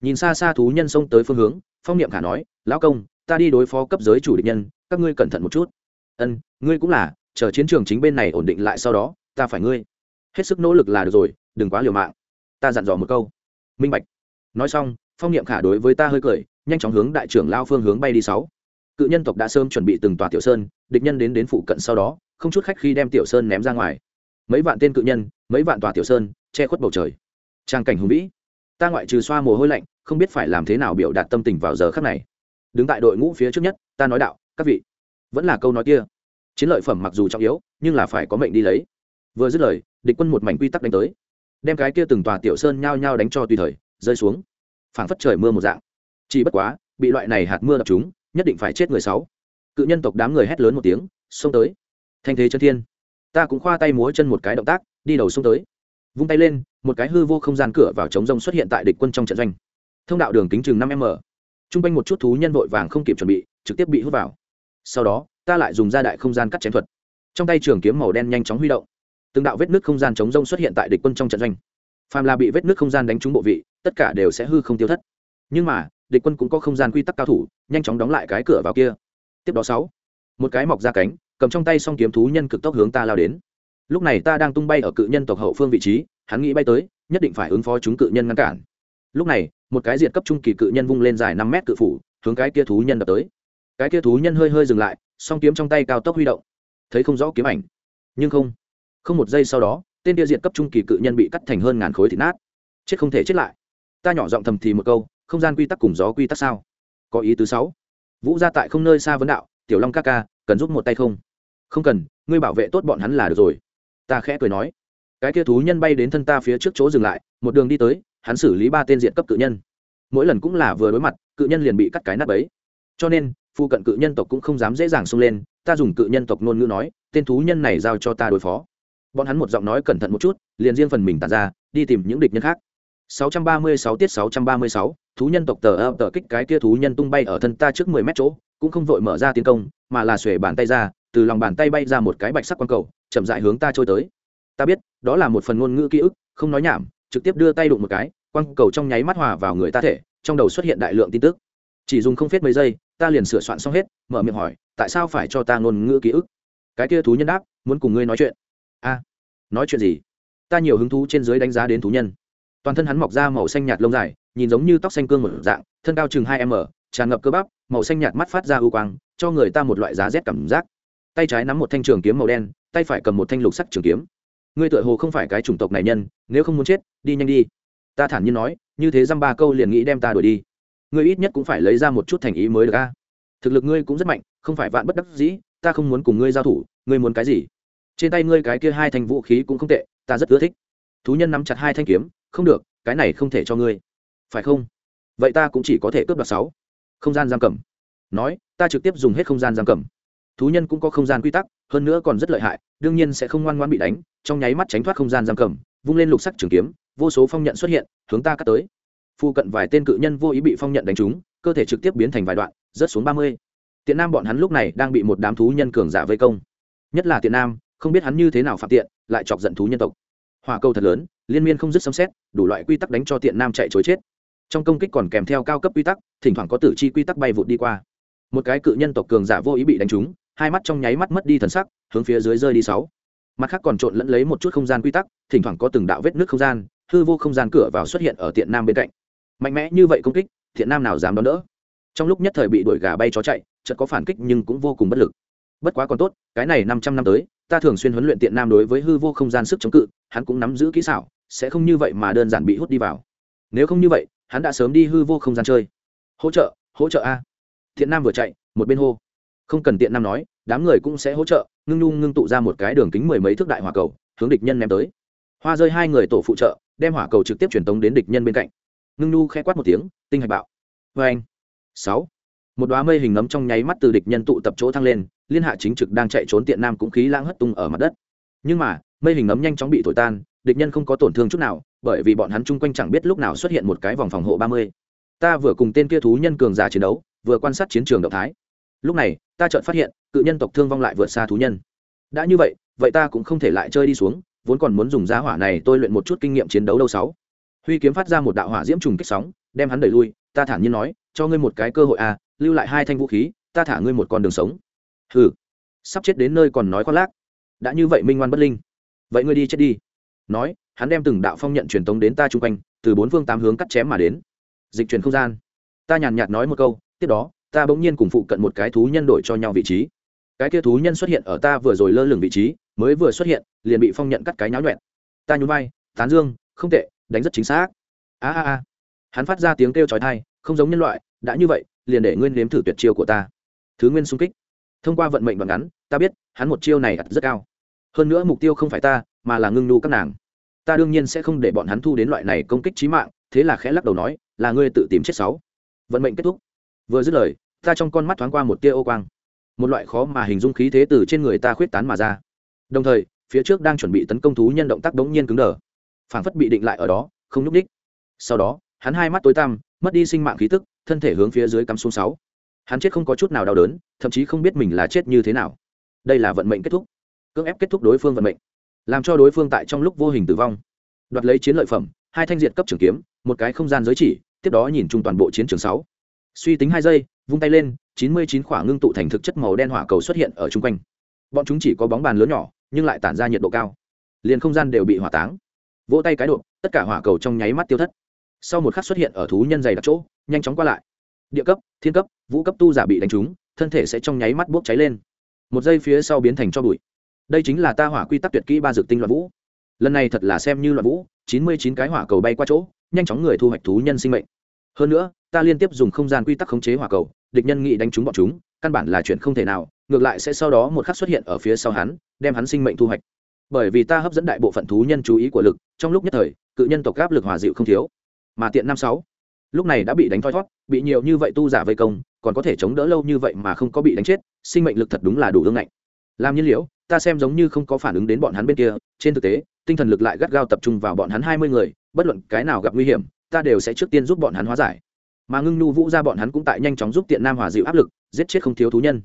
Nhìn xa xa thú nhân xông tới phương hướng, phong niệm khả nói, lão công, ta đi đối phó cấp giới chủ địch nhân, các ngươi cẩn thận một chút. Ân, ngươi cũng là, chờ chiến trường chính bên này ổn định lại sau đó, ta phải ngươi. Hết sức nỗ lực là được rồi, đừng quá liều mạng. Ta dặn dò một câu. Minh bạch. Nói xong, phong niệm khả đối với ta hơi cười, nhanh chóng hướng đại trưởng lao phương hướng bay đi sáu. Cự nhân tộc đã sớm chuẩn bị từng tòa tiểu sơn, địch nhân đến đến phụ cận sau đó, không chút khách khi đem tiểu sơn ném ra ngoài. Mấy vạn tên cự nhân, mấy vạn tòa tiểu sơn che khuất bầu trời. Trang cảnh hùng vĩ. Ta ngoại trừ xoa mồ hôi lạnh, không biết phải làm thế nào biểu đạt tâm tình vào giờ khắc này. Đứng tại đội ngũ phía trước nhất, ta nói đạo, các vị, vẫn là câu nói kia. Chiến lợi phẩm mặc dù trọng yếu, nhưng là phải có mệnh đi lấy. Vừa dứt lời, địch quân một mảnh quy tắc đánh tới. Đem cái kia từng tòa tiểu sơn nhao nhao đánh cho tùy thời, rơi xuống. Phảng phất trời mưa một dạng. Chỉ bất quá, bị loại này hạt mưa đập chúng nhất định phải chết người sáu. Cự nhân tộc đám người hét lớn một tiếng, xông tới. Thanh thế chân thiên. Ta cũng khoa tay múa chân một cái động tác, đi đầu xông tới vung tay lên, một cái hư vô không gian cửa vào chống rông xuất hiện tại địch quân trong trận doanh. Thông đạo đường kính chừng năm m. T r u n g quanh một chút thú nhân vội vàng không kịp chuẩn bị, trực tiếp bị hút vào. Sau đó, ta lại dùng ra đại không gian cắt chém thuật. Trong tay trường kiếm màu đen nhanh chóng huy động. Từng đạo vết nước không gian chống rông xuất hiện tại địch quân trong trận doanh. Phàm là bị vết nước không gian đánh trúng bộ vị, tất cả đều sẽ hư không tiêu thất. Nhưng mà, địch quân cũng có không gian quy tắc cao thủ, nhanh chóng đóng lại cái cửa vào kia. Tiếp đó sáu, một cái mọc ra cánh, cầm trong tay s o n g kiếm thú nhân cực tốc hướng ta lao đến lúc này ta đang tung bay ở cự nhân tộc hậu phương vị trí, hắn nghĩ bay tới, nhất định phải ứng phó chúng cự nhân ngăn cản. Lúc này, một cái diệt cấp trung kỳ cự nhân vung lên dài năm mét cự phủ, hướng cái kia thú nhân đập tới. Cái kia thú nhân hơi hơi dừng lại, song kiếm trong tay cao tốc huy động. Thấy không rõ kiếm ảnh. Nhưng không không một giây sau đó, tên kia diệt cấp trung kỳ cự nhân bị cắt thành hơn ngàn khối thịt nát. Chết không thể chết lại. Ta nhỏ giọng thầm thì một câu, không gian quy tắc cùng gió quy tắc sao? Có ý thứ sáu. Vũ gia tại không nơi xa vấn đạo, tiểu long ca ca, cần giúp một tay không? Không cần, ngươi bảo vệ tốt bọn hắn là được rồi ta khẽ cười nói cái kia thú nhân bay đến thân ta phía trước chỗ dừng lại một đường đi tới hắn xử lý ba tên diện cấp cự nhân. Mỗi lần cũng là vừa đối mặt cự nhân liền bị cắt cái nắp ấy. Cho nên phụ cận cự nhân tộc cũng không dám dễ dàng xông lên ta dùng cự nhân tộc ngôn ngữ nói tên thú nhân này giao cho ta đối phó. Bọn hắn một giọng nói cẩn thận một chút liền riêng phần mình tàn ra đi tìm những địch nhân khác. 636 tiết 636, thú nhân tộc tờ ập tờ kích cái kia thú nhân tung bay ở thân ta trước 10 mét chỗ cũng không vội mở ra tiến công mà là xuề bàn tay ra từ lòng bàn tay bay ra một cái bạch sắc quang cầu chậm rãi hướng ta trôi tới. Ta biết, đó là một phần ngôn ngữ ký ức, không nói nhảm, trực tiếp đưa tay đụng một cái, quang cầu trong nháy mắt hòa vào người ta thể, trong đầu xuất hiện đại lượng tin tức. Chỉ dùng không phết mấy giây, ta liền sửa soạn xong hết, mở miệng hỏi, tại sao phải cho ta ngôn ngữ ký ức? Cái kia thú nhân đáp, muốn cùng ngươi nói chuyện. A, nói chuyện gì? Ta nhiều hứng thú trên dưới đánh giá đến thú nhân. Toàn thân hắn mọc ra màu xanh nhạt lông dài, nhìn giống như tóc xanh cương một dạng, thân cao chừng hai m tràn ngập cơ bắp, màu xanh nhạt mắt phát ra ưu quang, cho người ta một loại giá rét cảm giác. Tay trái nắm một thanh trường kiếm màu đen tay phải cầm một thanh lục sắc trường kiếm. Ngươi tựa hồ không phải cái chủng tộc này nhân, nếu không muốn chết, đi nhanh đi. Ta thản nhiên nói, như thế dăm ba câu liền nghĩ đem ta đuổi đi. Ngươi ít nhất cũng phải lấy ra một chút thành ý mới được a. Thực lực ngươi cũng rất mạnh, không phải vạn bất đắc dĩ, ta không muốn cùng ngươi giao thủ, ngươi muốn cái gì? Trên tay ngươi cái kia hai thanh vũ khí cũng không tệ, ta rất ưa thích. Thú nhân nắm chặt hai thanh kiếm, không được, cái này không thể cho ngươi. Phải không? Vậy ta cũng chỉ có thể cướp đoạt sáu. Không gian giam cầm. Nói, ta trực tiếp dùng hết không gian giam cầm thú nhân cũng có không gian quy tắc, hơn nữa còn rất lợi hại, đương nhiên sẽ không ngoan ngoan bị đánh, trong nháy mắt tránh thoát không gian giam cầm, vung lên lục sắc trường kiếm, vô số phong nhận xuất hiện, hướng ta cắt tới. Phu cận vài tên cự nhân vô ý bị phong nhận đánh trúng, cơ thể trực tiếp biến thành vài đoạn, rớt xuống ba mươi. Tiện nam bọn hắn lúc này đang bị một đám thú nhân cường giả vây công. Nhất là tiện nam, không biết hắn như thế nào phạm tiện, lại chọc giận thú nhân tộc. Hòa câu thật lớn, liên miên không dứt sấm xét đủ loại quy tắc đánh cho tiện nam chạy chối chết. Trong công kích còn kèm theo cao cấp quy tắc, thỉnh thoảng có tử chi quy tắc bay vụt đi qua. Một cái cự nhân tộc cường giả vô ý bị đánh trúng hai mắt trong nháy mắt mất đi thần sắc, hướng phía dưới rơi đi sáu. Mặt khác còn trộn lẫn lấy một chút không gian quy tắc, thỉnh thoảng có từng đạo vết nước không gian, hư vô không gian cửa vào xuất hiện ở tiện nam bên cạnh. Mạnh mẽ như vậy công kích, thiện nam nào dám đón đỡ? Trong lúc nhất thời bị đuổi gà bay chó chạy, chợt có phản kích nhưng cũng vô cùng bất lực. Bất quá còn tốt, cái này năm trăm năm tới, ta thường xuyên huấn luyện tiện nam đối với hư vô không gian sức chống cự, hắn cũng nắm giữ kỹ xảo, sẽ không như vậy mà đơn giản bị hút đi vào. Nếu không như vậy, hắn đã sớm đi hư vô không gian chơi. Hỗ trợ hỗ trợ a. Thiện nam vừa chạy, một bên hô không cần tiện nam nói, đám người cũng sẽ hỗ trợ, ngưng nhu ngưng tụ ra một cái đường kính mười mấy thước đại hỏa cầu, hướng địch nhân ném tới. Hoa rơi hai người tổ phụ trợ, đem hỏa cầu trực tiếp truyền tống đến địch nhân bên cạnh. Ngưng nhu khẽ quát một tiếng, tinh hạch bạo. Vê anh. Sáu. Một đoá mây hình nấm trong nháy mắt từ địch nhân tụ tập chỗ thăng lên, liên hạ chính trực đang chạy trốn tiện nam cũng khí lãng hất tung ở mặt đất. Nhưng mà, mây hình nấm nhanh chóng bị thổi tan, địch nhân không có tổn thương chút nào, bởi vì bọn hắn chung quanh chẳng biết lúc nào xuất hiện một cái vòng phòng hộ ba mươi. Ta vừa cùng tên kia thú nhân cường giả chiến đấu, vừa quan sát chiến trường động thái lúc này, ta chợt phát hiện, cự nhân tộc thương vong lại vượt xa thú nhân. Đã như vậy vậy ta cũng không thể lại chơi đi xuống, vốn còn muốn dùng giá hỏa này tôi luyện một chút kinh nghiệm chiến đấu đâu sáu. Huy kiếm phát ra một đạo hỏa diễm trùng kích sóng, đem hắn đẩy lui, ta thản nhiên nói, cho ngươi một cái cơ hội à lưu lại hai thanh vũ khí, ta thả ngươi một con đường sống. Hừ. Sắp chết đến nơi còn nói khoác lác. Đã như vậy minh ngoan bất linh. Vậy ngươi đi chết đi. Nói, hắn đem từng đạo phong nhận truyền tống đến ta chung quanh, từ bốn phương tám hướng cắt chém mà đến. Dịch chuyển không gian. Ta nhàn nhạt nói một câu, tiếp đó ta bỗng nhiên cùng phụ cận một cái thú nhân đổi cho nhau vị trí. Cái kia thú nhân xuất hiện ở ta vừa rồi lơ lửng vị trí, mới vừa xuất hiện, liền bị phong nhận cắt cái nháo nhuẹn ta nhún vai, tán dương, không tệ, đánh rất chính xác. A a a. Hắn phát ra tiếng kêu trói thai không giống nhân loại, đã như vậy, liền để nguyên nếm thử tuyệt chiêu của ta. Thứ nguyên sung kích. Thông qua vận mệnh đoạn ngắn, ta biết, hắn một chiêu này đặt rất cao. Hơn nữa mục tiêu không phải ta, mà là ngưng nu các nàng. Ta đương nhiên sẽ không để bọn hắn thu đến loại này công kích trí mạng, thế là khẽ lắc đầu nói, là ngươi tự tìm chết sáu. Vận mệnh kết thúc vừa dứt lời, ta trong con mắt thoáng qua một tia ô quang, một loại khó mà hình dung khí thế từ trên người ta khuyết tán mà ra. Đồng thời, phía trước đang chuẩn bị tấn công thú nhân động tác đống nhiên cứng đờ, phảng phất bị định lại ở đó, không nhúc ních sau đó, hắn hai mắt tối tăm, mất đi sinh mạng khí tức, thân thể hướng phía dưới cắm xuống sáu. Hắn chết không có chút nào đau đớn, thậm chí không biết mình là chết như thế nào. Đây là vận mệnh kết thúc, cưỡng ép kết thúc đối phương vận mệnh, làm cho đối phương tại trong lúc vô hình tử vong. Đoạt lấy chiến lợi phẩm, hai thanh diện cấp trường kiếm, một cái không gian giới chỉ, tiếp đó nhìn chung toàn bộ chiến trường sáu suy tính hai giây, vung tay lên, chín mươi chín khoảng ngưng tụ thành thực chất màu đen hỏa cầu xuất hiện ở chung quanh. Bọn chúng chỉ có bóng bàn lớn nhỏ, nhưng lại tản ra nhiệt độ cao. Liền không gian đều bị hỏa táng. Vỗ tay cái độ tất cả hỏa cầu trong nháy mắt tiêu thất. Sau một khắc xuất hiện ở thú nhân dày đặc chỗ, nhanh chóng qua lại. Địa cấp, thiên cấp, vũ cấp tu giả bị đánh trúng, thân thể sẽ trong nháy mắt bốc cháy lên. Một giây phía sau biến thành cho bụi. Đây chính là ta hỏa quy tắc tuyệt kỹ ba dược tinh loạn vũ. Lần này thật là xem như loạn vũ, chín mươi chín cái hỏa cầu bay qua chỗ, nhanh chóng người thu hoạch thú nhân sinh mệnh hơn nữa, ta liên tiếp dùng không gian quy tắc khống chế hỏa cầu, địch nhân nghĩ đánh trúng bọn chúng, căn bản là chuyện không thể nào, ngược lại sẽ sau đó một khắc xuất hiện ở phía sau hắn, đem hắn sinh mệnh thu hoạch. Bởi vì ta hấp dẫn đại bộ phận thú nhân chú ý của lực, trong lúc nhất thời, cự nhân tộc gáp lực hòa dịu không thiếu. Mà tiện năm sáu, lúc này đã bị đánh thoi thót, bị nhiều như vậy tu giả vây công, còn có thể chống đỡ lâu như vậy mà không có bị đánh chết, sinh mệnh lực thật đúng là đủ ương ngạnh. Làm nhiên liễu ta xem giống như không có phản ứng đến bọn hắn bên kia, trên thực tế, tinh thần lực lại gắt gao tập trung vào bọn hắn hai mươi người, bất luận cái nào gặp nguy hiểm ta đều sẽ trước tiên giúp bọn hắn hóa giải. Mà ngưng nhu vũ ra bọn hắn cũng tại nhanh chóng giúp tiện nam hòa dịu áp lực, giết chết không thiếu thú nhân.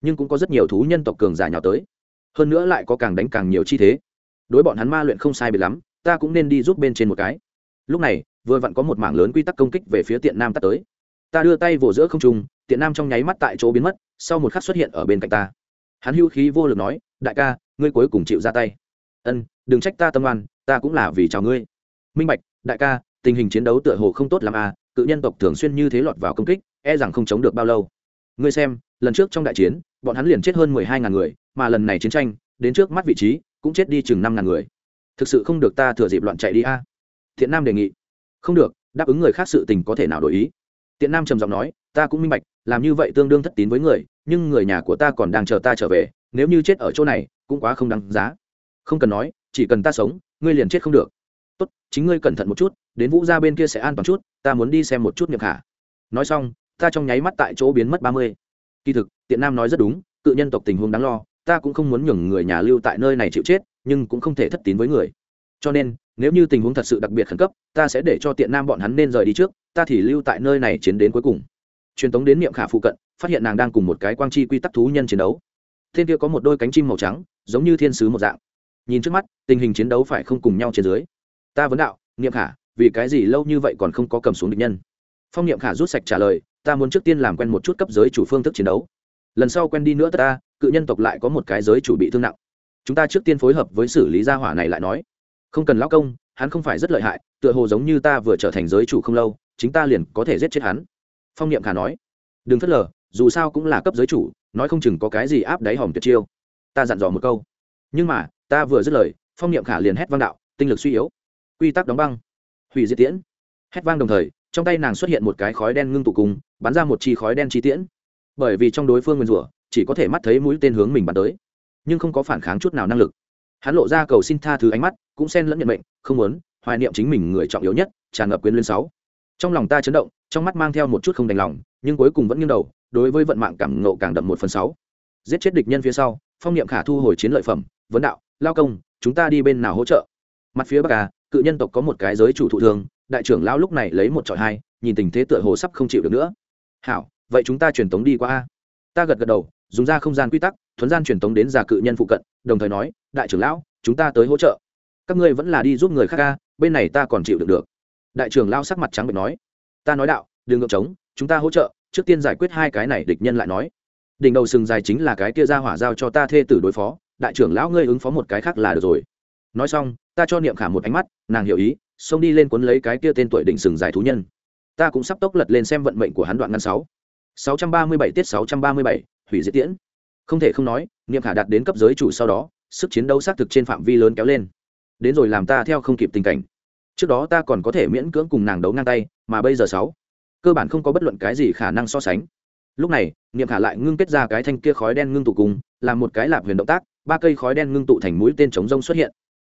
Nhưng cũng có rất nhiều thú nhân tộc cường giả nhào tới. Hơn nữa lại có càng đánh càng nhiều chi thế. Đối bọn hắn ma luyện không sai biệt lắm, ta cũng nên đi giúp bên trên một cái. Lúc này, vừa vặn có một mảng lớn quy tắc công kích về phía tiện nam tắt tới. Ta đưa tay vỗ giữa không trung, tiện nam trong nháy mắt tại chỗ biến mất, sau một khắc xuất hiện ở bên cạnh ta. Hắn hưu khí vô lực nói, đại ca, ngươi cuối cùng chịu ra tay. Ân, đừng trách ta tâm oan, ta cũng là vì chào ngươi. Minh bạch, đại ca tình hình chiến đấu tựa hồ không tốt l à cự nhân tộc thường xuyên như thế lọt vào công kích e rằng không chống được bao lâu. Ngươi xem, lần trước trong đại chiến, bọn hắn liền chết hơn mười hai ngàn người, mà lần này chiến tranh, đến trước mắt vị trí, cũng chết đi chừng năm ngàn người. Thực sự không được ta thừa dịp loạn chạy đi a. Thiện nam đề nghị. Không được, đáp ứng người khác sự tình có thể nào đổi ý. Tiện nam trầm giọng nói, ta cũng minh bạch, làm như vậy tương đương thất tín với người, nhưng người nhà của ta còn đang chờ ta trở về, nếu như chết ở chỗ này, cũng quá không đáng giá. Không cần nói, chỉ cần ta sống, ngươi liền chết không được tốt, chính ngươi cẩn thận một chút, đến vũ ra bên kia sẽ an toàn chút, ta muốn đi xem một chút nhược khả. Nói xong, ta trong nháy mắt tại chỗ biến mất ba mươi. Kỳ thực, tiện nam nói rất đúng, cự nhân tộc tình huống đáng lo, ta cũng không muốn nhường người nhà lưu tại nơi này chịu chết, nhưng cũng không thể thất tín với người. Cho nên, nếu như tình huống thật sự đặc biệt khẩn cấp, ta sẽ để cho tiện nam bọn hắn nên rời đi trước, ta thì lưu tại nơi này chiến đến cuối cùng. Truyền tống đến niệm khả phụ cận, phát hiện nàng đang cùng một cái quang chi quy tắc thú nhân chiến đấu. Thiên kia có một đôi cánh chim màu trắng, giống như thiên sứ một dạng. Nhìn trước mắt, tình hình chiến đấu phải không cùng nhau trên dưới ta vấn đạo, niệm khả, vì cái gì lâu như vậy còn không có cầm xuống địch nhân? Phong niệm khả rút sạch trả lời, ta muốn trước tiên làm quen một chút cấp giới chủ phương thức chiến đấu. Lần sau quen đi nữa ta, cự nhân tộc lại có một cái giới chủ bị thương nặng. Chúng ta trước tiên phối hợp với xử lý gia hỏa này lại nói. Không cần lão công, hắn không phải rất lợi hại, tựa hồ giống như ta vừa trở thành giới chủ không lâu, chính ta liền có thể giết chết hắn. Phong niệm khả nói. Đừng phớt lờ, dù sao cũng là cấp giới chủ, nói không chừng có cái gì áp đáy hòm tuyệt chiêu. Ta dặn dò một câu. Nhưng mà, ta vừa dứt lời, phong niệm khả liền hét vang đạo, tinh lực suy yếu quy tắc đóng băng. Hủy diệt tiễn. Hét vang đồng thời, trong tay nàng xuất hiện một cái khói đen ngưng tụ cùng, bắn ra một chi khói đen chi tiễn. Bởi vì trong đối phương nguyên rủa, chỉ có thể mắt thấy mũi tên hướng mình bắn tới, nhưng không có phản kháng chút nào năng lực. Hắn lộ ra cầu xin tha thứ ánh mắt, cũng xen lẫn nhận mệnh, không muốn, hoài niệm chính mình người trọng yếu nhất, tràn ngập quyến liên sáu. Trong lòng ta chấn động, trong mắt mang theo một chút không đành lòng, nhưng cuối cùng vẫn nghiêng đầu, đối với vận mạng cảm ngộ càng đậm một phần sáu. Giết chết địch nhân phía sau, phong niệm khả thu hồi chiến lợi phẩm, vấn đạo, lao công, chúng ta đi bên nào hỗ trợ? Mặt phía bắc à cự nhân tộc có một cái giới chủ thụ thường, đại trưởng lão lúc này lấy một trọi hai, nhìn tình thế tựa hồ sắp không chịu được nữa. Hảo, vậy chúng ta truyền tống đi qua a. Ta gật gật đầu, dùng ra không gian quy tắc, thuấn gian truyền tống đến già cự nhân phụ cận, đồng thời nói, đại trưởng lão, chúng ta tới hỗ trợ. Các ngươi vẫn là đi giúp người khác a, bên này ta còn chịu được được. Đại trưởng lao sắc mặt trắng bệnh nói, ta nói đạo, đừng ngược trống, chúng ta hỗ trợ, trước tiên giải quyết hai cái này, địch nhân lại nói. Đỉnh đầu sừng dài chính là cái kia ra hỏa giao cho ta thê tử đối phó, đại trưởng lão ngươi ứng phó một cái khác là được rồi nói xong ta cho niệm khả một ánh mắt nàng hiểu ý xông đi lên cuốn lấy cái kia tên tuổi đỉnh sừng dài thú nhân. Ta cũng sắp tốc lật lên xem vận mệnh của hắn đoạn ngăn sáu. 637 tiết 637, hủy diệt tiễn. Không thể không nói niệm khả đạt đến cấp giới chủ sau đó sức chiến đấu xác thực trên phạm vi lớn kéo lên. Đến rồi làm ta theo không kịp tình cảnh. Trước đó ta còn có thể miễn cưỡng cùng nàng đấu ngang tay mà bây giờ sáu. Cơ bản không có bất luận cái gì khả năng so sánh. Lúc này niệm khả lại ngưng kết ra cái thanh kia khói đen ngưng tụ cùng làm một cái lạp huyền động tác ba cây khói đen ngưng tụ thành mũi tên chống rông xuất hiện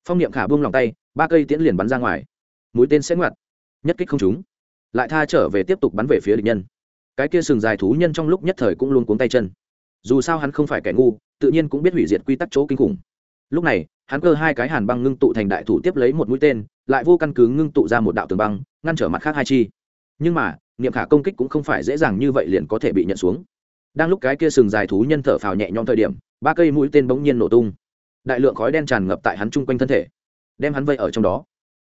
phong niệm khả buông lòng tay, ba cây tiễn liền bắn ra ngoài. Mũi tên sẽ ngoặt, nhất kích không trúng. Lại tha trở về tiếp tục bắn về phía địch nhân. Cái kia sừng dài thú nhân trong lúc nhất thời cũng luôn cuống tay chân. Dù sao hắn không phải kẻ ngu, tự nhiên cũng biết hủy diệt quy tắc chỗ kinh khủng. Lúc này, hắn cơ hai cái hàn băng ngưng tụ thành đại thủ tiếp lấy một mũi tên, lại vô căn cứ ngưng tụ ra một đạo tường băng, ngăn trở mặt khác hai chi. Nhưng mà, niệm khả công kích cũng không phải dễ dàng như vậy liền có thể bị nhận xuống. Đang lúc cái kia sừng dài thú nhân thở phào nhẹ nhõm thời điểm, ba cây mũi tên bỗng nhiên nổ tung đại lượng khói đen tràn ngập tại hắn chung quanh thân thể, đem hắn vây ở trong đó.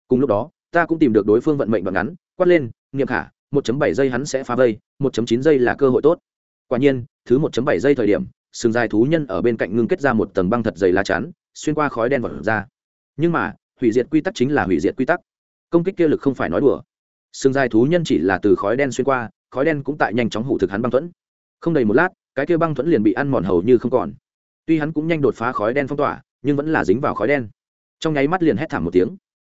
Cùng lúc đó, ta cũng tìm được đối phương vận mệnh đoạn ngắn, quát lên, niệm khả 1.7 giây hắn sẽ phá vây 1.9 giây là cơ hội tốt. Quả nhiên, thứ 1.7 giây thời điểm, sừng dài thú nhân ở bên cạnh ngưng kết ra một tầng băng thật dày lá chắn, xuyên qua khói đen vật ra. Nhưng mà, hủy diệt quy tắc chính là hủy diệt quy tắc. Công kích kia lực không phải nói đùa. Sừng dài thú nhân chỉ là từ khói đen xuyên qua, khói đen cũng tại nhanh chóng hủ thực hắn băng thuẫn. Không đầy một lát, cái kia băng thuẫn liền bị ăn mòn hầu như không còn. Tuy hắn cũng nhanh đột phá khói đen phong tỏa nhưng vẫn là dính vào khói đen. Trong nháy mắt liền hét thảm một tiếng.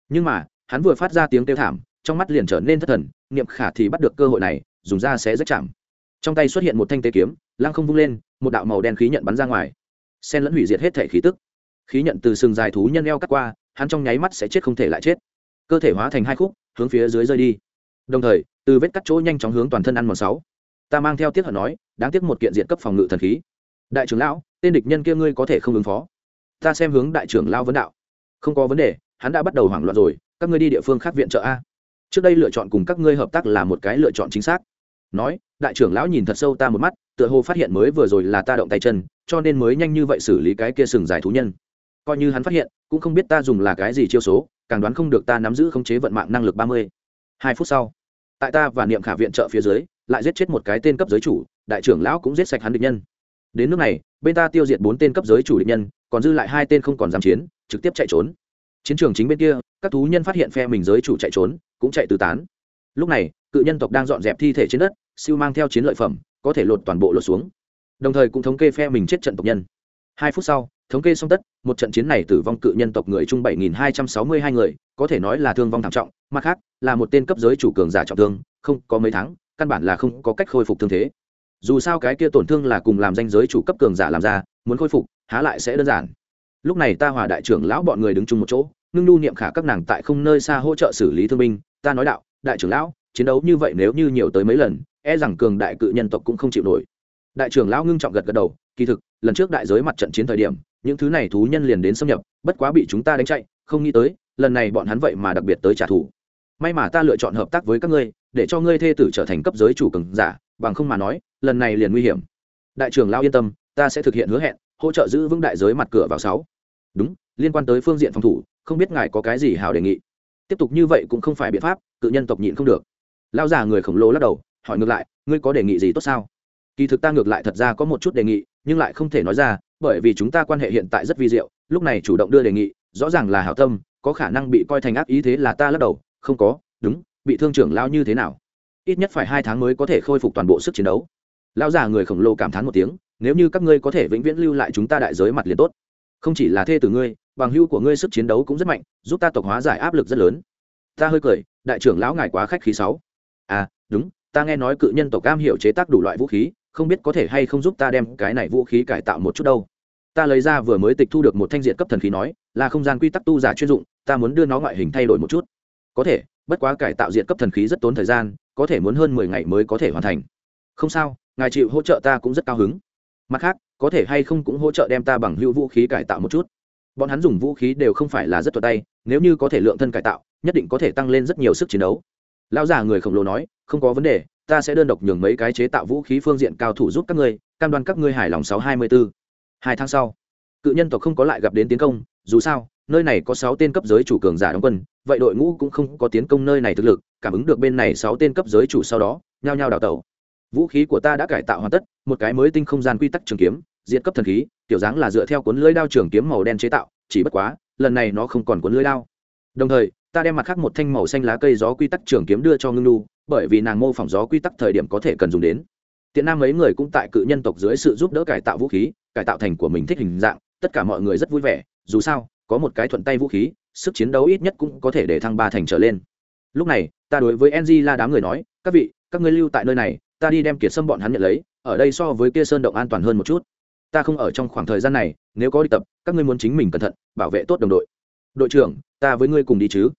Nhưng mà, hắn vừa phát ra tiếng kêu thảm, trong mắt liền trở nên thất thần, niệm khả thì bắt được cơ hội này, dùng ra sẽ rất chạm. Trong tay xuất hiện một thanh tế kiếm, lăng không vung lên, một đạo màu đen khí nhận bắn ra ngoài. Sen lẫn hủy diệt hết thể khí tức. Khí nhận từ sừng dài thú nhân eo cắt qua, hắn trong nháy mắt sẽ chết không thể lại chết. Cơ thể hóa thành hai khúc, hướng phía dưới rơi đi. Đồng thời, từ vết cắt chỗ nhanh chóng hướng toàn thân ăn mòn sáu. Ta mang theo tiếc hận nói, đáng tiếc một kiện diện cấp phòng ngự thần khí. Đại trưởng lão, tên địch nhân kia ngươi có thể không ứng phó ta xem hướng đại trưởng lao vấn đạo. Không có vấn đề, hắn đã bắt đầu hoảng loạn rồi, các ngươi đi địa phương khác viện trợ a. Trước đây lựa chọn cùng các ngươi hợp tác là một cái lựa chọn chính xác. Nói, đại trưởng lão nhìn thật sâu ta một mắt, tựa hồ phát hiện mới vừa rồi là ta động tay chân, cho nên mới nhanh như vậy xử lý cái kia sừng dài thú nhân. Coi như hắn phát hiện, cũng không biết ta dùng là cái gì chiêu số, càng đoán không được ta nắm giữ khống chế vận mạng năng lực ba mươi. Hai phút sau, tại ta và niệm khả viện trợ phía dưới, lại giết chết một cái tên cấp giới chủ, đại trưởng lão cũng giết sạch hắn địch nhân. Đến nước này, bên ta tiêu diệt bốn tên cấp giới chủ địch nhân còn dư lại hai tên không còn dám chiến, trực tiếp chạy trốn. Chiến trường chính bên kia, các thú nhân phát hiện phe mình giới chủ chạy trốn, cũng chạy tứ tán. Lúc này, cự nhân tộc đang dọn dẹp thi thể trên đất, siêu mang theo chiến lợi phẩm, có thể lột toàn bộ lột xuống. Đồng thời cũng thống kê phe mình chết trận tộc nhân. Hai phút sau, thống kê xong tất, một trận chiến này tử vong cự nhân tộc người chung bảy nghìn hai trăm sáu mươi hai người, có thể nói là thương vong thảm trọng, mặt khác, là một tên cấp giới chủ cường giả trọng thương, không có mấy tháng, căn bản là không có cách khôi phục thương thế. Dù sao cái kia tổn thương là cùng làm danh giới chủ cấp cường giả làm ra muốn khôi phục, há lại sẽ đơn giản. Lúc này ta hòa đại trưởng lão bọn người đứng chung một chỗ, ngưng nhu niệm khả các nàng tại không nơi xa hỗ trợ xử lý thương binh, ta nói đạo, đại trưởng lão, chiến đấu như vậy nếu như nhiều tới mấy lần e rằng cường đại cự nhân tộc cũng không chịu nổi. Đại trưởng lão ngưng trọng gật gật đầu, kỳ thực, lần trước đại giới mặt trận chiến thời điểm, những thứ này thú nhân liền đến xâm nhập, bất quá bị chúng ta đánh chạy, không nghĩ tới, lần này bọn hắn vậy mà đặc biệt tới trả thù. May mà ta lựa chọn hợp tác với các ngươi, để cho ngươi thê tử trở thành cấp giới chủ cường giả, bằng không mà nói, lần này liền nguy hiểm. Đại trưởng lão yên tâm ta sẽ thực hiện hứa hẹn, hỗ trợ giữ vững đại giới mặt cửa vào sáu. Đúng, liên quan tới phương diện phòng thủ, không biết ngài có cái gì hào đề nghị. Tiếp tục như vậy cũng không phải biện pháp, cự nhân tộc nhịn không được. Lao già người khổng lồ lắc đầu, hỏi ngược lại, ngươi có đề nghị gì tốt sao? Kỳ thực ta ngược lại thật ra có một chút đề nghị, nhưng lại không thể nói ra, bởi vì chúng ta quan hệ hiện tại rất vi diệu, lúc này chủ động đưa đề nghị, rõ ràng là hảo tâm, có khả năng bị coi thành ác ý thế là ta lắc đầu, không có, đúng, bị thương trưởng lao như thế nào? Ít nhất phải hai tháng mới có thể khôi phục toàn bộ sức chiến đấu. Lao già người khổng lồ cảm thán một tiếng nếu như các ngươi có thể vĩnh viễn lưu lại chúng ta đại giới mặt liền tốt. Không chỉ là thê từ ngươi, bằng hưu của ngươi sức chiến đấu cũng rất mạnh, giúp ta tộc hóa giải áp lực rất lớn. Ta hơi cười, đại trưởng lão ngài quá khách khí sáu. À đúng, ta nghe nói cự nhân tộc cam hiểu chế tác đủ loại vũ khí, không biết có thể hay không giúp ta đem cái này vũ khí cải tạo một chút đâu. Ta lấy ra vừa mới tịch thu được một thanh diện cấp thần khí nói, là không gian quy tắc tu giả chuyên dụng, ta muốn đưa nó ngoại hình thay đổi một chút. Có thể, bất quá cải tạo diện cấp thần khí rất tốn thời gian, có thể muốn hơn mười ngày mới có thể hoàn thành. Không sao, ngài chịu hỗ trợ ta cũng rất cao hứng mặt khác, có thể hay không cũng hỗ trợ đem ta bằng hữu vũ khí cải tạo một chút. Bọn hắn dùng vũ khí đều không phải là rất thuật tay, nếu như có thể lượng thân cải tạo, nhất định có thể tăng lên rất nhiều sức chiến đấu. Lão già người khổng lồ nói, không có vấn đề, ta sẽ đơn độc nhường mấy cái chế tạo vũ khí phương diện cao thủ giúp các ngươi, cam đoan các ngươi hài lòng sáu hai mươi bốn. Hai tháng sau, cự nhân tộc không có lại gặp đến tiến công, dù sao, nơi này có sáu tên cấp giới chủ cường giả đóng quân, vậy đội ngũ cũng không có tiến công nơi này thực lực, cảm ứng được bên này sáu tên cấp giới chủ sau đó, nhao nhao đào tẩu vũ khí của ta đã cải tạo hoàn tất, một cái mới tinh không gian quy tắc trường kiếm diện cấp thần khí tiểu dáng là dựa theo cuốn lưới đao trường kiếm màu đen chế tạo, chỉ bất quá, lần này nó không còn cuốn lưới đao. Đồng thời, ta đem mặt khác một thanh màu xanh lá cây gió quy tắc trường kiếm đưa cho ngưng nu bởi vì nàng mô phỏng gió quy tắc thời điểm có thể cần dùng đến. Tiện nam mấy người cũng tại cự nhân tộc dưới sự giúp đỡ cải tạo vũ khí, cải tạo thành của mình thích hình dạng, tất cả mọi người rất vui vẻ, dù sao, có một cái thuận tay vũ khí, sức chiến đấu ít nhất cũng có thể để thăng ba thành trở lên. Lúc này, ta đối với ng la đám người nói, các vị, các ngươi lưu tại nơi này ta đi đem kiệt sâm bọn hắn nhận lấy, ở đây so với kia sơn động an toàn hơn một chút. Ta không ở trong khoảng thời gian này, nếu có đi tập, các ngươi muốn chính mình cẩn thận, bảo vệ tốt đồng đội. Đội trưởng, ta với ngươi cùng đi chứ.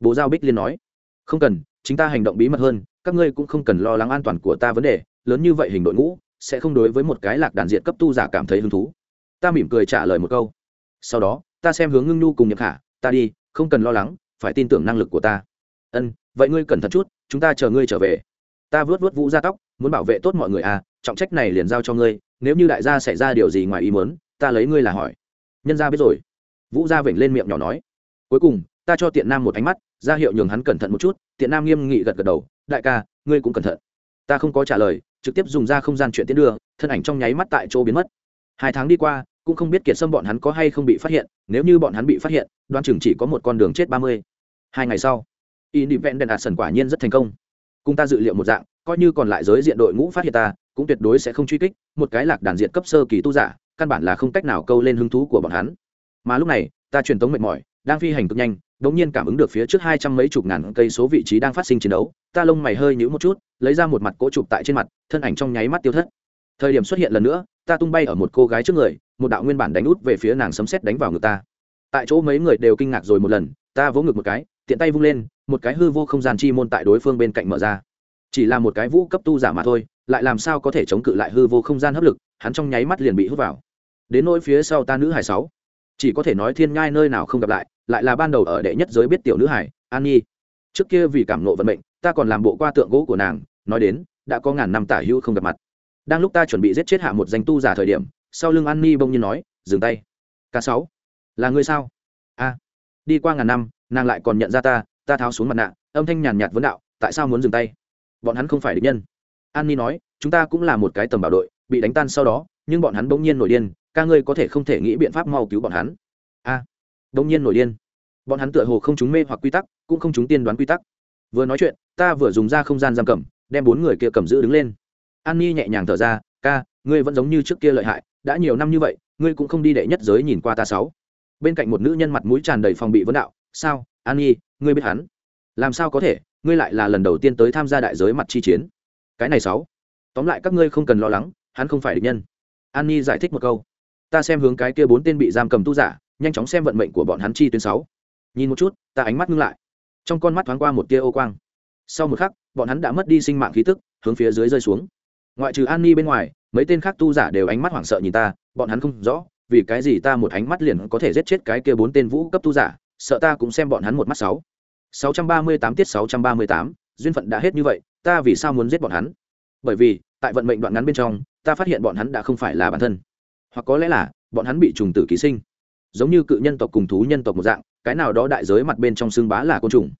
Bố giao bích liên nói. Không cần, chính ta hành động bí mật hơn, các ngươi cũng không cần lo lắng an toàn của ta vấn đề, lớn như vậy hình đội ngũ, sẽ không đối với một cái lạc đàn diện cấp tu giả cảm thấy hứng thú. Ta mỉm cười trả lời một câu. Sau đó, ta xem hướng ngưng nhu cùng nhập khả, ta đi, không cần lo lắng, phải tin tưởng năng lực của ta. Ân, vậy ngươi cẩn thận chút, chúng ta chờ ngươi trở về. Ta vớt vớt vũ ra tóc muốn bảo vệ tốt mọi người à trọng trách này liền giao cho ngươi, nếu như đại gia xảy ra điều gì ngoài ý muốn, ta lấy ngươi là hỏi. Nhân gia biết rồi. Vũ gia vểnh lên miệng nhỏ nói. Cuối cùng, ta cho tiện nam một ánh mắt, ra hiệu nhường hắn cẩn thận một chút, tiện nam nghiêm nghị gật gật đầu, đại ca, ngươi cũng cẩn thận. Ta không có trả lời, trực tiếp dùng ra không gian chuyện tiến đưa, thân ảnh trong nháy mắt tại chỗ biến mất. Hai tháng đi qua, cũng không biết kiệt sâm bọn hắn có hay không bị phát hiện, nếu như bọn hắn bị phát hiện đoan chừng chỉ có một con đường chết ba mươi. Hai ngày sau independent sần quả nhiên rất thành công. Cùng ta dự liệu một dạng coi như còn lại giới diện đội ngũ phát hiện ta, cũng tuyệt đối sẽ không truy kích, một cái lạc đàn diện cấp sơ kỳ tu giả, căn bản là không cách nào câu lên hứng thú của bọn hắn. Mà lúc này, ta truyền tống mệt mỏi, đang phi hành cực nhanh đống nhiên cảm ứng được phía trước hai trăm mấy chục ngàn cây số vị trí đang phát sinh chiến đấu, ta lông mày hơi nhíu một chút, lấy ra một mặt cỗ chụp tại trên mặt, thân ảnh trong nháy mắt tiêu thất. Thời điểm xuất hiện lần nữa, ta tung bay ở một cô gái trước người, một đạo nguyên bản đánh út về phía nàng sấm sét đánh vào ngực ta. Tại chỗ mấy người đều kinh ngạc rồi một lần, ta vỗ ngực một cái, tiện tay vung lên, một cái hư vô không gian chi môn tại đối phương bên cạnh mở ra chỉ là một cái vũ cấp tu giả mà thôi, lại làm sao có thể chống cự lại hư vô không gian hấp lực, hắn trong nháy mắt liền bị hút vào. Đến nỗi phía sau ta nữ hải sáu, chỉ có thể nói thiên ngai nơi nào không gặp lại lại là ban đầu ở đệ nhất giới biết tiểu nữ hải, an nhi. Trước kia vì cảm nộ vận mệnh, ta còn làm bộ qua tượng gỗ của nàng, nói đến, đã có ngàn năm tả hữu không gặp mặt. Đang lúc ta chuẩn bị giết chết hạ một danh tu giả thời điểm, sau lưng an nhi bông nhiên nói, dừng tay. K sáu, là người sao? A. Đi qua ngàn năm, nàng lại còn nhận ra ta ta tháo xuống mặt nạ, âm thanh nhàn nhạt vấn đạo, tại sao muốn dừng tay? Bọn hắn không phải địch nhân. An ni nói chúng ta cũng là một cái tầm bảo đội bị đánh tan sau đó nhưng bọn hắn bỗng nhiên nổi điên ca ngươi có thể không thể nghĩ biện pháp mau cứu bọn hắn. A à, bỗng nhiên nổi điên. Bọn hắn tựa hồ không chúng mê hoặc quy tắc cũng không chúng tiên đoán quy tắc. Vừa nói chuyện ta vừa dùng ra không gian giam cầm đem bốn người kia cầm giữ đứng lên. An ni nhẹ nhàng thở ra ca ngươi vẫn giống như trước kia lợi hại đã nhiều năm như vậy ngươi cũng không đi đệ nhất giới nhìn qua ta sáu. Bên cạnh một nữ nhân mặt mũi tràn đầy phòng bị vấn đạo sao an nhi ngươi biết hắn? Làm sao có thể? Ngươi lại là lần đầu tiên tới tham gia đại giới mặt chi chiến. Cái này sáu. Tóm lại các ngươi không cần lo lắng, hắn không phải địch nhân. An nhi giải thích một câu. Ta xem hướng cái kia bốn tên bị giam cầm tu giả, nhanh chóng xem vận mệnh của bọn hắn chi tuyến sáu. Nhìn một chút, ta ánh mắt ngưng lại. Trong con mắt thoáng qua một tia ô quang. Sau một khắc, bọn hắn đã mất đi sinh mạng khí tức, hướng phía dưới rơi xuống. Ngoại trừ an ni bên ngoài, mấy tên khác tu giả đều ánh mắt hoảng sợ nhìn ta, bọn hắn không rõ, vì cái gì ta một ánh mắt liền có thể giết chết cái kia bốn tên vũ cấp tu giả, sợ ta cũng xem bọn hắn một mắt sáu sáu trăm ba mươi tám tiết sáu trăm ba mươi tám, duyên phận đã hết như vậy, ta vì sao muốn giết bọn hắn? Bởi vì, tại vận mệnh đoạn ngắn bên trong, ta phát hiện bọn hắn đã không phải là bản thân. Hoặc có lẽ là, bọn hắn bị trùng tử ký sinh. Giống như cự nhân tộc cùng thú nhân tộc một dạng, cái nào đó đại giới mặt bên trong xương bá là côn trùng.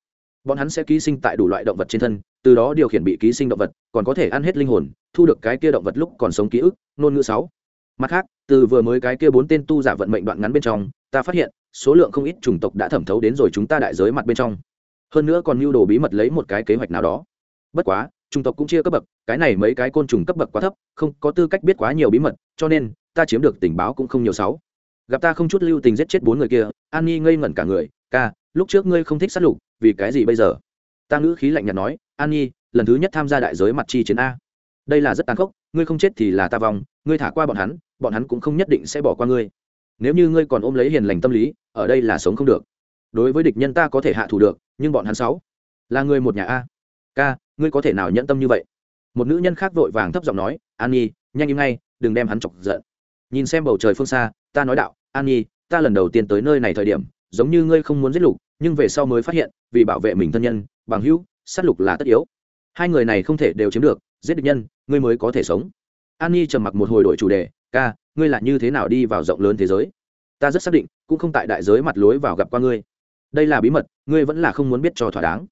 Bọn hắn sẽ ký sinh tại đủ loại động vật trên thân, từ đó điều khiển bị ký sinh động vật, còn có thể ăn hết linh hồn, thu được cái kia động vật lúc còn sống ký ức Nôn ngữ sáu. Mặt khác, từ vừa mới cái kia bốn tên tu giả vận mệnh đoạn ngắn bên trong, ta phát hiện, số lượng không ít chủng tộc đã thẩm thấu đến rồi chúng ta đại giới mặt bên trong hơn nữa còn mưu đồ bí mật lấy một cái kế hoạch nào đó. Bất quá chủng tộc cũng chia cấp bậc cái này mấy cái côn trùng cấp bậc quá thấp không có tư cách biết quá nhiều bí mật cho nên ta chiếm được tình báo cũng không nhiều sáu. Gặp ta không chút lưu tình giết chết bốn người kia an nhi ngây ngẩn cả người ca lúc trước ngươi không thích sát lục vì cái gì bây giờ? Ta ngữ khí lạnh nhạt nói an nhi lần thứ nhất tham gia đại giới mặt chi chiến a. Đây là rất tàn khốc ngươi không chết thì là ta vòng, ngươi thả qua bọn hắn bọn hắn cũng không nhất định sẽ bỏ qua ngươi. Nếu như ngươi còn ôm lấy hiền lành tâm lý ở đây là sống không được. Đối với địch nhân ta có thể hạ thủ được nhưng bọn hắn sáu là người một nhà a. Ca, ngươi có thể nào nhẫn tâm như vậy? Một nữ nhân khác vội vàng thấp giọng nói an nhi nhanh im ngay, đừng đem hắn chọc giận. Nhìn xem bầu trời phương xa, ta nói đạo an nhi ta lần đầu tiên tới nơi này thời điểm, giống như ngươi không muốn giết lục, nhưng về sau mới phát hiện, vì bảo vệ mình thân nhân, bằng hữu, sát lục là tất yếu. Hai người này không thể đều chiếm được, giết địch nhân, ngươi mới có thể sống. An nhi trầm mặc một hồi đổi chủ đề, ca, ngươi là như thế nào đi vào rộng lớn thế giới? Ta rất xác định, cũng không tại đại giới mặt lối vào gặp qua ngươi đây là bí mật, ngươi vẫn là không muốn biết cho thỏa đáng.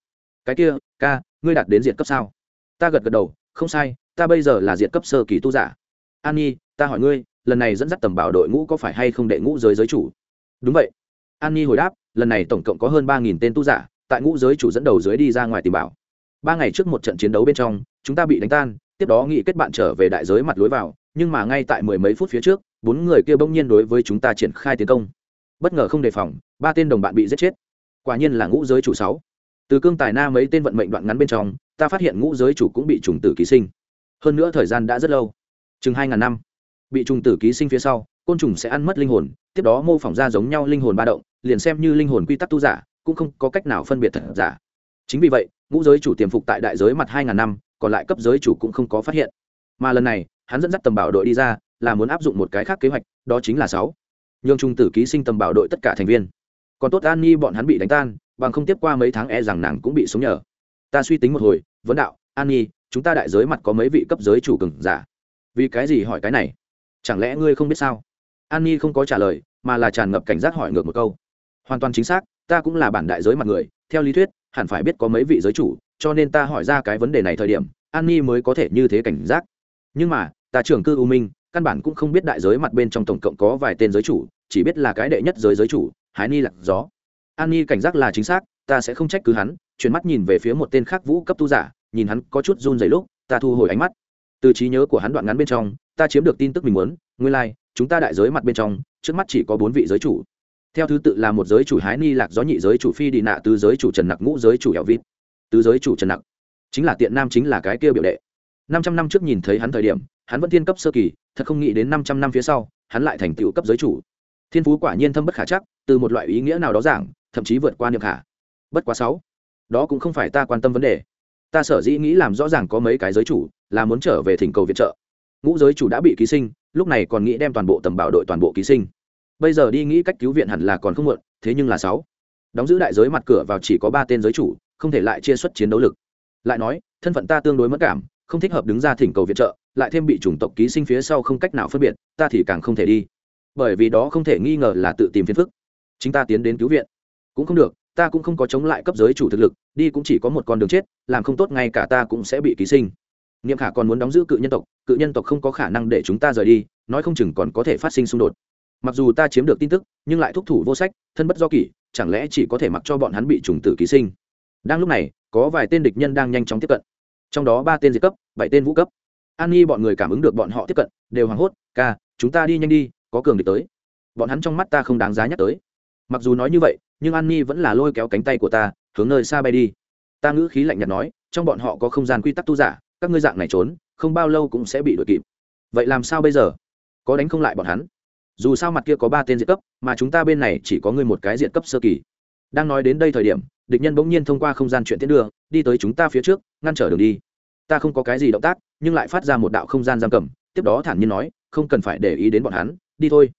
Cái kia, ca, ngươi đạt đến diện cấp sao? Ta gật gật đầu, không sai, ta bây giờ là diện cấp sơ kỳ tu giả. An nhi, ta hỏi ngươi, lần này dẫn dắt tầm bảo đội ngũ có phải hay không đệ ngũ giới giới chủ? Đúng vậy. An nhi hồi đáp, lần này tổng cộng có hơn ba nghìn tên tu giả, tại ngũ giới chủ dẫn đầu dưới đi ra ngoài tìm bảo. Ba ngày trước một trận chiến đấu bên trong, chúng ta bị đánh tan, tiếp đó nghị kết bạn trở về đại giới mặt lối vào, nhưng mà ngay tại mười mấy phút phía trước, bốn người kia bỗng nhiên đối với chúng ta triển khai tiến công. Bất ngờ không đề phòng, ba tên đồng bạn bị giết chết quả nhiên là ngũ giới chủ sáu. Từ cương tài na mấy tên vận mệnh đoạn ngắn bên trong, ta phát hiện ngũ giới chủ cũng bị trùng tử ký sinh. Hơn nữa thời gian đã rất lâu. Chừng hai ngàn năm. Bị trùng tử ký sinh phía sau, côn trùng sẽ ăn mất linh hồn, tiếp đó mô phỏng ra giống nhau linh hồn ba động, liền xem như linh hồn quy tắc tu giả, cũng không có cách nào phân biệt thật giả. Chính vì vậy, ngũ giới chủ tiềm phục tại đại giới mặt hai ngàn năm, còn lại cấp giới chủ cũng không có phát hiện. Mà lần này, hắn dẫn dắt tầm bảo đội đi ra, là muốn áp dụng một cái khác kế hoạch, đó chính là sáu. Nhường trung tử ký sinh tầm bảo đội tất cả thành viên còn tốt an ni bọn hắn bị đánh tan, bằng không tiếp qua mấy tháng e rằng nàng cũng bị sống nhờ. Ta suy tính một hồi, vấn đạo, an ni chúng ta đại giới mặt có mấy vị cấp giới chủ cường giả? Vì cái gì hỏi cái này? Chẳng lẽ ngươi không biết sao? An ni không có trả lời, mà là tràn ngập cảnh giác hỏi ngược một câu. Hoàn toàn chính xác, ta cũng là bản đại giới mặt người, theo lý thuyết, hẳn phải biết có mấy vị giới chủ, cho nên ta hỏi ra cái vấn đề này thời điểm, an ni mới có thể như thế cảnh giác. Nhưng mà, ta trưởng cư u minh, căn bản cũng không biết đại giới mặt bên trong tổng cộng có vài tên giới chủ, chỉ biết là cái đệ nhất giới giới chủ hái ni lạc gió. An ni cảnh giác là chính xác ta sẽ không trách cứ hắn chuyển mắt nhìn về phía một tên khác vũ cấp tu giả nhìn hắn có chút run dày lúc ta thu hồi ánh mắt. Từ trí nhớ của hắn đoạn ngắn bên trong ta chiếm được tin tức mình muốn nguyên lai、like, chúng ta đại giới mặt bên trong trước mắt chỉ có bốn vị giới chủ. Theo thứ tự là một giới chủ hái ni lạc gió nhị giới chủ phi đi nạ tứ giới chủ trần nặc ngũ giới chủ hẻo vít tứ giới chủ trần nặc. Chính là tiện nam chính là cái kia biểu đệ. Năm trăm năm trước nhìn thấy hắn thời điểm hắn vẫn thiên cấp sơ kỳ thật không nghĩ đến năm trăm năm phía sau hắn lại thành tựu cấp giới chủ thiên phú quả nhiên thâm bất khả chắc, từ một loại ý nghĩa nào đó giảng, thậm chí vượt qua niệm khả. Bất quá sáu, đó cũng không phải ta quan tâm vấn đề. Ta sở dĩ nghĩ làm rõ ràng có mấy cái giới chủ, là muốn trở về thỉnh cầu viện trợ. Ngũ giới chủ đã bị ký sinh, lúc này còn nghĩ đem toàn bộ tầm bảo đội toàn bộ ký sinh. Bây giờ đi nghĩ cách cứu viện hẳn là còn không muộn, thế nhưng là sáu, đóng giữ đại giới mặt cửa vào chỉ có ba tên giới chủ, không thể lại chia xuất chiến đấu lực. Lại nói, thân phận ta tương đối mất cảm, không thích hợp đứng ra thỉnh cầu viện trợ, lại thêm bị chủng tộc ký sinh phía sau không cách nào phân biệt, ta thì càng không thể đi bởi vì đó không thể nghi ngờ là tự tìm phiền phức. Chính ta tiến đến cứu viện. Cũng không được, ta cũng không có chống lại cấp giới chủ thực lực, đi cũng chỉ có một con đường chết, làm không tốt ngay cả ta cũng sẽ bị ký sinh. Niệm khả còn muốn đóng giữ cự nhân tộc, cự nhân tộc không có khả năng để chúng ta rời đi, nói không chừng còn có thể phát sinh xung đột. Mặc dù ta chiếm được tin tức, nhưng lại thúc thủ vô sách, thân bất do kỷ, chẳng lẽ chỉ có thể mặc cho bọn hắn bị trùng tử ký sinh? Đang lúc này, có vài tên địch nhân đang nhanh chóng tiếp cận. Trong đó ba tên diệt cấp, bảy tên vũ cấp. An nhi bọn người cảm ứng được bọn họ tiếp cận, đều hoảng hốt, ca, chúng ta đi nhanh đi có cường địch tới. Bọn hắn trong mắt ta không đáng giá nhắc tới. Mặc dù nói như vậy, nhưng an nhi vẫn là lôi kéo cánh tay của ta, hướng nơi xa bay đi. Ta ngữ khí lạnh nhạt nói, trong bọn họ có không gian quy tắc tu giả, các ngươi dạng này trốn, không bao lâu cũng sẽ bị đuổi kịp. Vậy làm sao bây giờ? Có đánh không lại bọn hắn? Dù sao mặt kia có ba tên diện cấp, mà chúng ta bên này chỉ có ngươi một cái diện cấp sơ kỳ. Đang nói đến đây thời điểm, địch nhân bỗng nhiên thông qua không gian chuyện tiến đường đi tới chúng ta phía trước, ngăn trở đường đi. Ta không có cái gì động tác, nhưng lại phát ra một đạo không gian giam cầm, tiếp đó thản nhiên nói, không cần phải để ý đến bọn hắn đi thôi.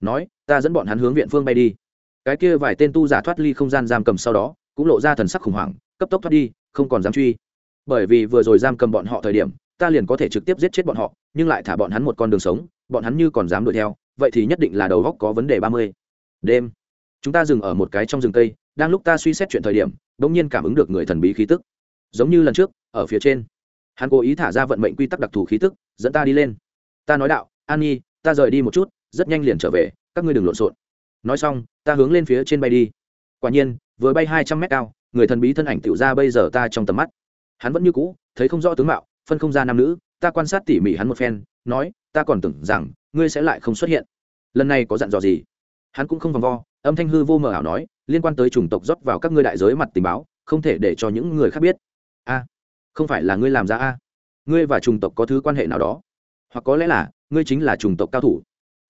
Nói, ta dẫn bọn hắn hướng viện phương bay đi. Cái kia vài tên tu giả thoát ly không gian giam cầm sau đó, cũng lộ ra thần sắc khủng hoảng, cấp tốc thoát đi, không còn dám truy. Bởi vì vừa rồi giam cầm bọn họ thời điểm, ta liền có thể trực tiếp giết chết bọn họ, nhưng lại thả bọn hắn một con đường sống, bọn hắn như còn dám đuổi theo, vậy thì nhất định là đầu góc có vấn đề ba mươi. Đêm, chúng ta dừng ở một cái trong rừng cây, đang lúc ta suy xét chuyện thời điểm đ ỗ n g nhiên cảm ứng được người thần bí khí tức. Giống như lần trước, ở phía trên. Hắn cố ý thả ra vận mệnh quy tắc đặc thù khí tức, dẫn ta đi lên. Ta nói đạo, an nhi, ta rời đi một chút rất nhanh liền trở về, các ngươi đừng lộn xộn. Nói xong, ta hướng lên phía trên bay đi. Quả nhiên, vừa bay hai trăm mét cao, người thần bí thân ảnh tựu ra bây giờ ta trong tầm mắt. Hắn vẫn như cũ, thấy không rõ tướng mạo, phân không ra nam nữ, ta quan sát tỉ mỉ hắn một phen, nói, ta còn tưởng rằng, ngươi sẽ lại không xuất hiện. Lần này có dặn dò gì? Hắn cũng không vòng vo, âm thanh hư vô mờ ảo nói, liên quan tới chủng tộc rót vào các ngươi đại giới mặt tình báo, không thể để cho những người khác biết. A, không phải là ngươi làm ra a. Ngươi và chủng tộc có thứ quan hệ nào đó? Hoặc có lẽ là, ngươi chính là chủng tộc cao thủ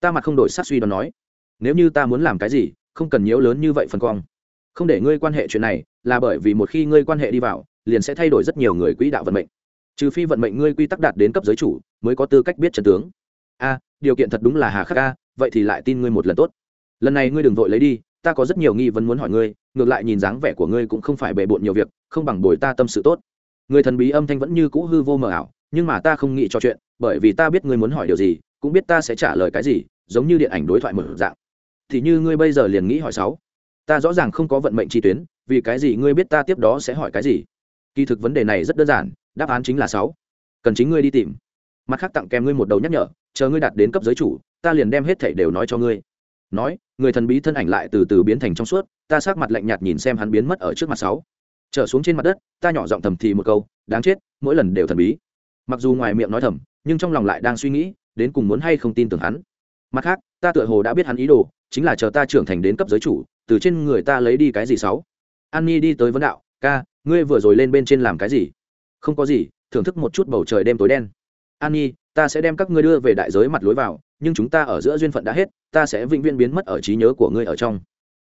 ta mặt không đổi sát suy đoán nói. Nếu như ta muốn làm cái gì, không cần nhiễu lớn như vậy phần cong. Không để ngươi quan hệ chuyện này, là bởi vì một khi ngươi quan hệ đi vào, liền sẽ thay đổi rất nhiều người quỹ đạo vận mệnh. Trừ phi vận mệnh ngươi quy tắc đạt đến cấp giới chủ, mới có tư cách biết trần tướng. A, điều kiện thật đúng là hà khắc a, vậy thì lại tin ngươi một lần tốt. Lần này ngươi đừng vội lấy đi, ta có rất nhiều nghi vấn muốn hỏi ngươi, ngược lại nhìn dáng vẻ của ngươi cũng không phải bề bộn nhiều việc, không bằng bồi ta tâm sự tốt. Người thần bí âm thanh vẫn như cũ hư vô mờ ảo, nhưng mà ta không nghĩ cho chuyện, bởi vì ta biết ngươi muốn hỏi điều gì, cũng biết ta sẽ trả lời cái gì giống như điện ảnh đối thoại mở dạng. Thì như ngươi bây giờ liền nghĩ hỏi sáu. Ta rõ ràng không có vận mệnh chi tuyến, vì cái gì ngươi biết ta tiếp đó sẽ hỏi cái gì? Kỳ thực vấn đề này rất đơn giản, đáp án chính là sáu. Cần chính ngươi đi tìm. Mặt khác tặng kèm ngươi một đầu nhắc nhở, chờ ngươi đạt đến cấp giới chủ, ta liền đem hết thảy đều nói cho ngươi. Nói, người thần bí thân ảnh lại từ từ biến thành trong suốt, ta sát mặt lạnh nhạt nhìn xem hắn biến mất ở trước mặt sáu. Trở xuống trên mặt đất, ta nhỏ giọng thầm thì một câu, đáng chết, mỗi lần đều thần bí. Mặc dù ngoài miệng nói thầm, nhưng trong lòng lại đang suy nghĩ, đến cùng muốn hay không tin tưởng hắn mặt khác, ta tựa hồ đã biết hắn ý đồ, chính là chờ ta trưởng thành đến cấp giới chủ, từ trên người ta lấy đi cái gì sáu? An nhi đi tới vấn đạo, ca, ngươi vừa rồi lên bên trên làm cái gì? Không có gì, thưởng thức một chút bầu trời đêm tối đen. An nhi, ta sẽ đem các ngươi đưa về đại giới mặt lối vào, nhưng chúng ta ở giữa duyên phận đã hết, ta sẽ vĩnh viễn biến mất ở trí nhớ của ngươi ở trong.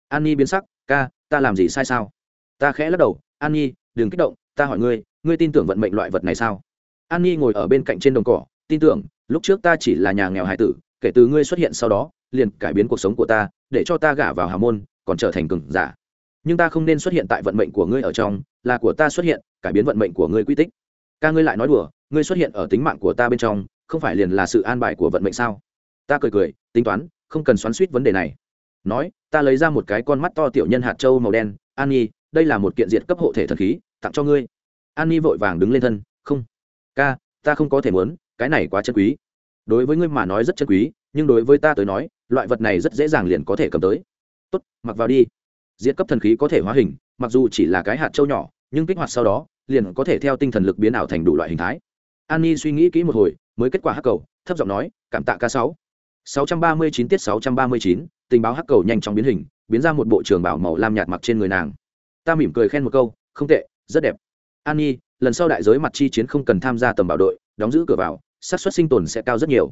An nhi biến sắc, ca, ta làm gì sai sao? Ta khẽ lắc đầu, an nhi, đừng kích động, ta hỏi ngươi ngươi tin tưởng vận mệnh loại vật này sao? An nhi ngồi ở bên cạnh trên đồng cỏ, tin tưởng, lúc trước ta chỉ là nhà nghèo hải tử kể từ ngươi xuất hiện sau đó, liền cải biến cuộc sống của ta, để cho ta gả vào hà môn, còn trở thành cường giả. Nhưng ta không nên xuất hiện tại vận mệnh của ngươi ở trong, là của ta xuất hiện, cải biến vận mệnh của ngươi quy tích. Ca ngươi lại nói đùa, ngươi xuất hiện ở tính mạng của ta bên trong, không phải liền là sự an bài của vận mệnh sao? Ta cười cười, tính toán, không cần xoắn suýt vấn đề này. Nói, ta lấy ra một cái con mắt to tiểu nhân hạt trâu màu đen. An nhi đây là một kiện diệt cấp hộ thể thần khí, tặng cho ngươi. An nhi vội vàng đứng lên thân. Không. Ca, ta không có thể muốn, cái này quá chân quý đối với ngươi mà nói rất chân quý, nhưng đối với ta tới nói, loại vật này rất dễ dàng liền có thể cầm tới. Tốt, mặc vào đi. Diệt cấp thần khí có thể hóa hình, mặc dù chỉ là cái hạt trâu nhỏ, nhưng kích hoạt sau đó, liền có thể theo tinh thần lực biến ảo thành đủ loại hình thái. An ni suy nghĩ kỹ một hồi, mới kết quả hắc cầu, thấp giọng nói, cảm tạ ca sáu. sáu trăm ba mươi chín tiết sáu trăm ba mươi chín, tình báo hắc cầu nhanh chóng biến hình, biến ra một bộ trường bảo màu lam nhạt mặc trên người nàng. Ta mỉm cười khen một câu, không tệ, rất đẹp. An nhi lần sau đại giới mặt chi chiến không cần tham gia tầm bảo đội, đóng giữ cửa vào xác suất sinh tồn sẽ cao rất nhiều.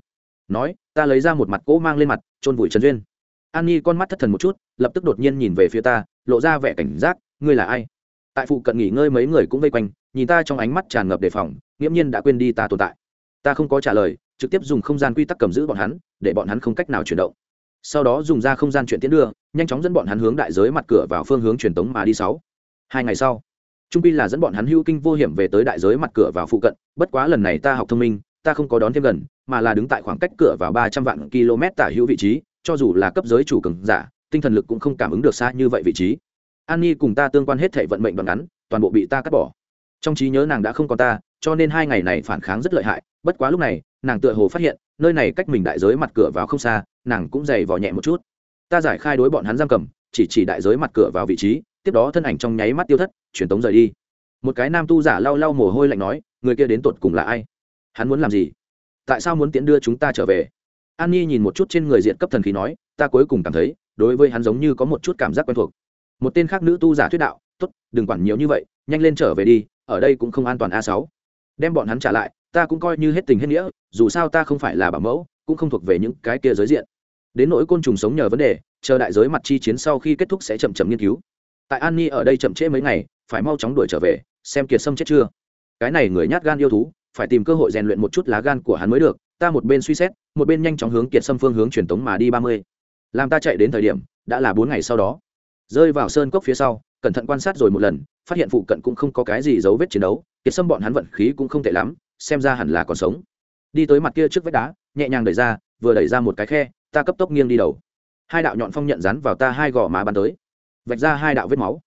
Nói, ta lấy ra một mặt cỗ mang lên mặt trôn vùi trần duyên. An nhi con mắt thất thần một chút, lập tức đột nhiên nhìn về phía ta, lộ ra vẻ cảnh giác, ngươi là ai? Tại phụ cận nghỉ ngơi mấy người cũng vây quanh, nhìn ta trong ánh mắt tràn ngập đề phòng, nghiễm nhiên đã quên đi ta tồn tại. Ta không có trả lời, trực tiếp dùng không gian quy tắc cầm giữ bọn hắn, để bọn hắn không cách nào chuyển động. Sau đó dùng ra không gian chuyển tiến đưa, nhanh chóng dẫn bọn hắn hướng đại giới mặt cửa vào phương hướng truyền tống mà đi sáu. Hai ngày sau, trung pi là dẫn bọn hắn hưu kinh vô hiểm về tới đại giới mặt cửa vào phụ cận, bất quá lần này ta học thông minh ta không có đón thêm gần, mà là đứng tại khoảng cách cửa vào ba trăm vạn km tả hữu vị trí, cho dù là cấp giới chủ cường giả, tinh thần lực cũng không cảm ứng được xa như vậy vị trí. An nhi cùng ta tương quan hết thể vận mệnh đoạn ngắn, toàn bộ bị ta cắt bỏ. Trong trí nhớ nàng đã không còn ta, cho nên hai ngày này phản kháng rất lợi hại, bất quá lúc này, nàng tựa hồ phát hiện, nơi này cách mình đại giới mặt cửa vào không xa, nàng cũng dày vò nhẹ một chút. Ta giải khai đối bọn hắn giam cầm, chỉ chỉ đại giới mặt cửa vào vị trí, tiếp đó thân ảnh trong nháy mắt tiêu thất truyền tống rời đi. Một cái nam tu giả lau lau mồ hôi lạnh nói, người kia đến tột cùng là ai? Hắn muốn làm gì? Tại sao muốn tiễn đưa chúng ta trở về? An nhi nhìn một chút trên người diện cấp thần khí nói, ta cuối cùng cảm thấy, đối với hắn giống như có một chút cảm giác quen thuộc. Một tên khác nữ tu giả thuyết đạo t ố t đừng quản nhiều như vậy, nhanh lên trở về đi, ở đây cũng không an toàn a sáu. Đem bọn hắn trả lại, ta cũng coi như hết tình hết nghĩa, dù sao ta không phải là bảo mẫu, cũng không thuộc về những cái kia giới diện. Đến nỗi côn trùng sống nhờ vấn đề, chờ đại giới mặt chi chiến sau khi kết thúc sẽ chậm chậm nghiên cứu. Tại an ni ở đây chậm trễ mấy ngày, phải mau chóng đuổi trở về, xem kiệt sâm chết chưa. Cái này người nhát gan yêu thú phải tìm cơ hội rèn luyện một chút lá gan của hắn mới được, ta một bên suy xét, một bên nhanh chóng hướng kiệt sâm phương hướng truyền tống mà đi ba mươi. Làm ta chạy đến thời điểm, đã là bốn ngày sau đó. Rơi vào sơn cốc phía sau, cẩn thận quan sát rồi một lần, phát hiện phụ cận cũng không có cái gì dấu vết chiến đấu, kiệt sâm bọn hắn vận khí cũng không tệ lắm, xem ra hẳn là còn sống. Đi tới mặt kia trước vách đá, nhẹ nhàng đẩy ra, vừa đẩy ra một cái khe, ta cấp tốc nghiêng đi đầu. Hai đạo nhọn phong nhận rắn vào ta hai gò má bắn tới. Vạch ra hai đạo vết máu.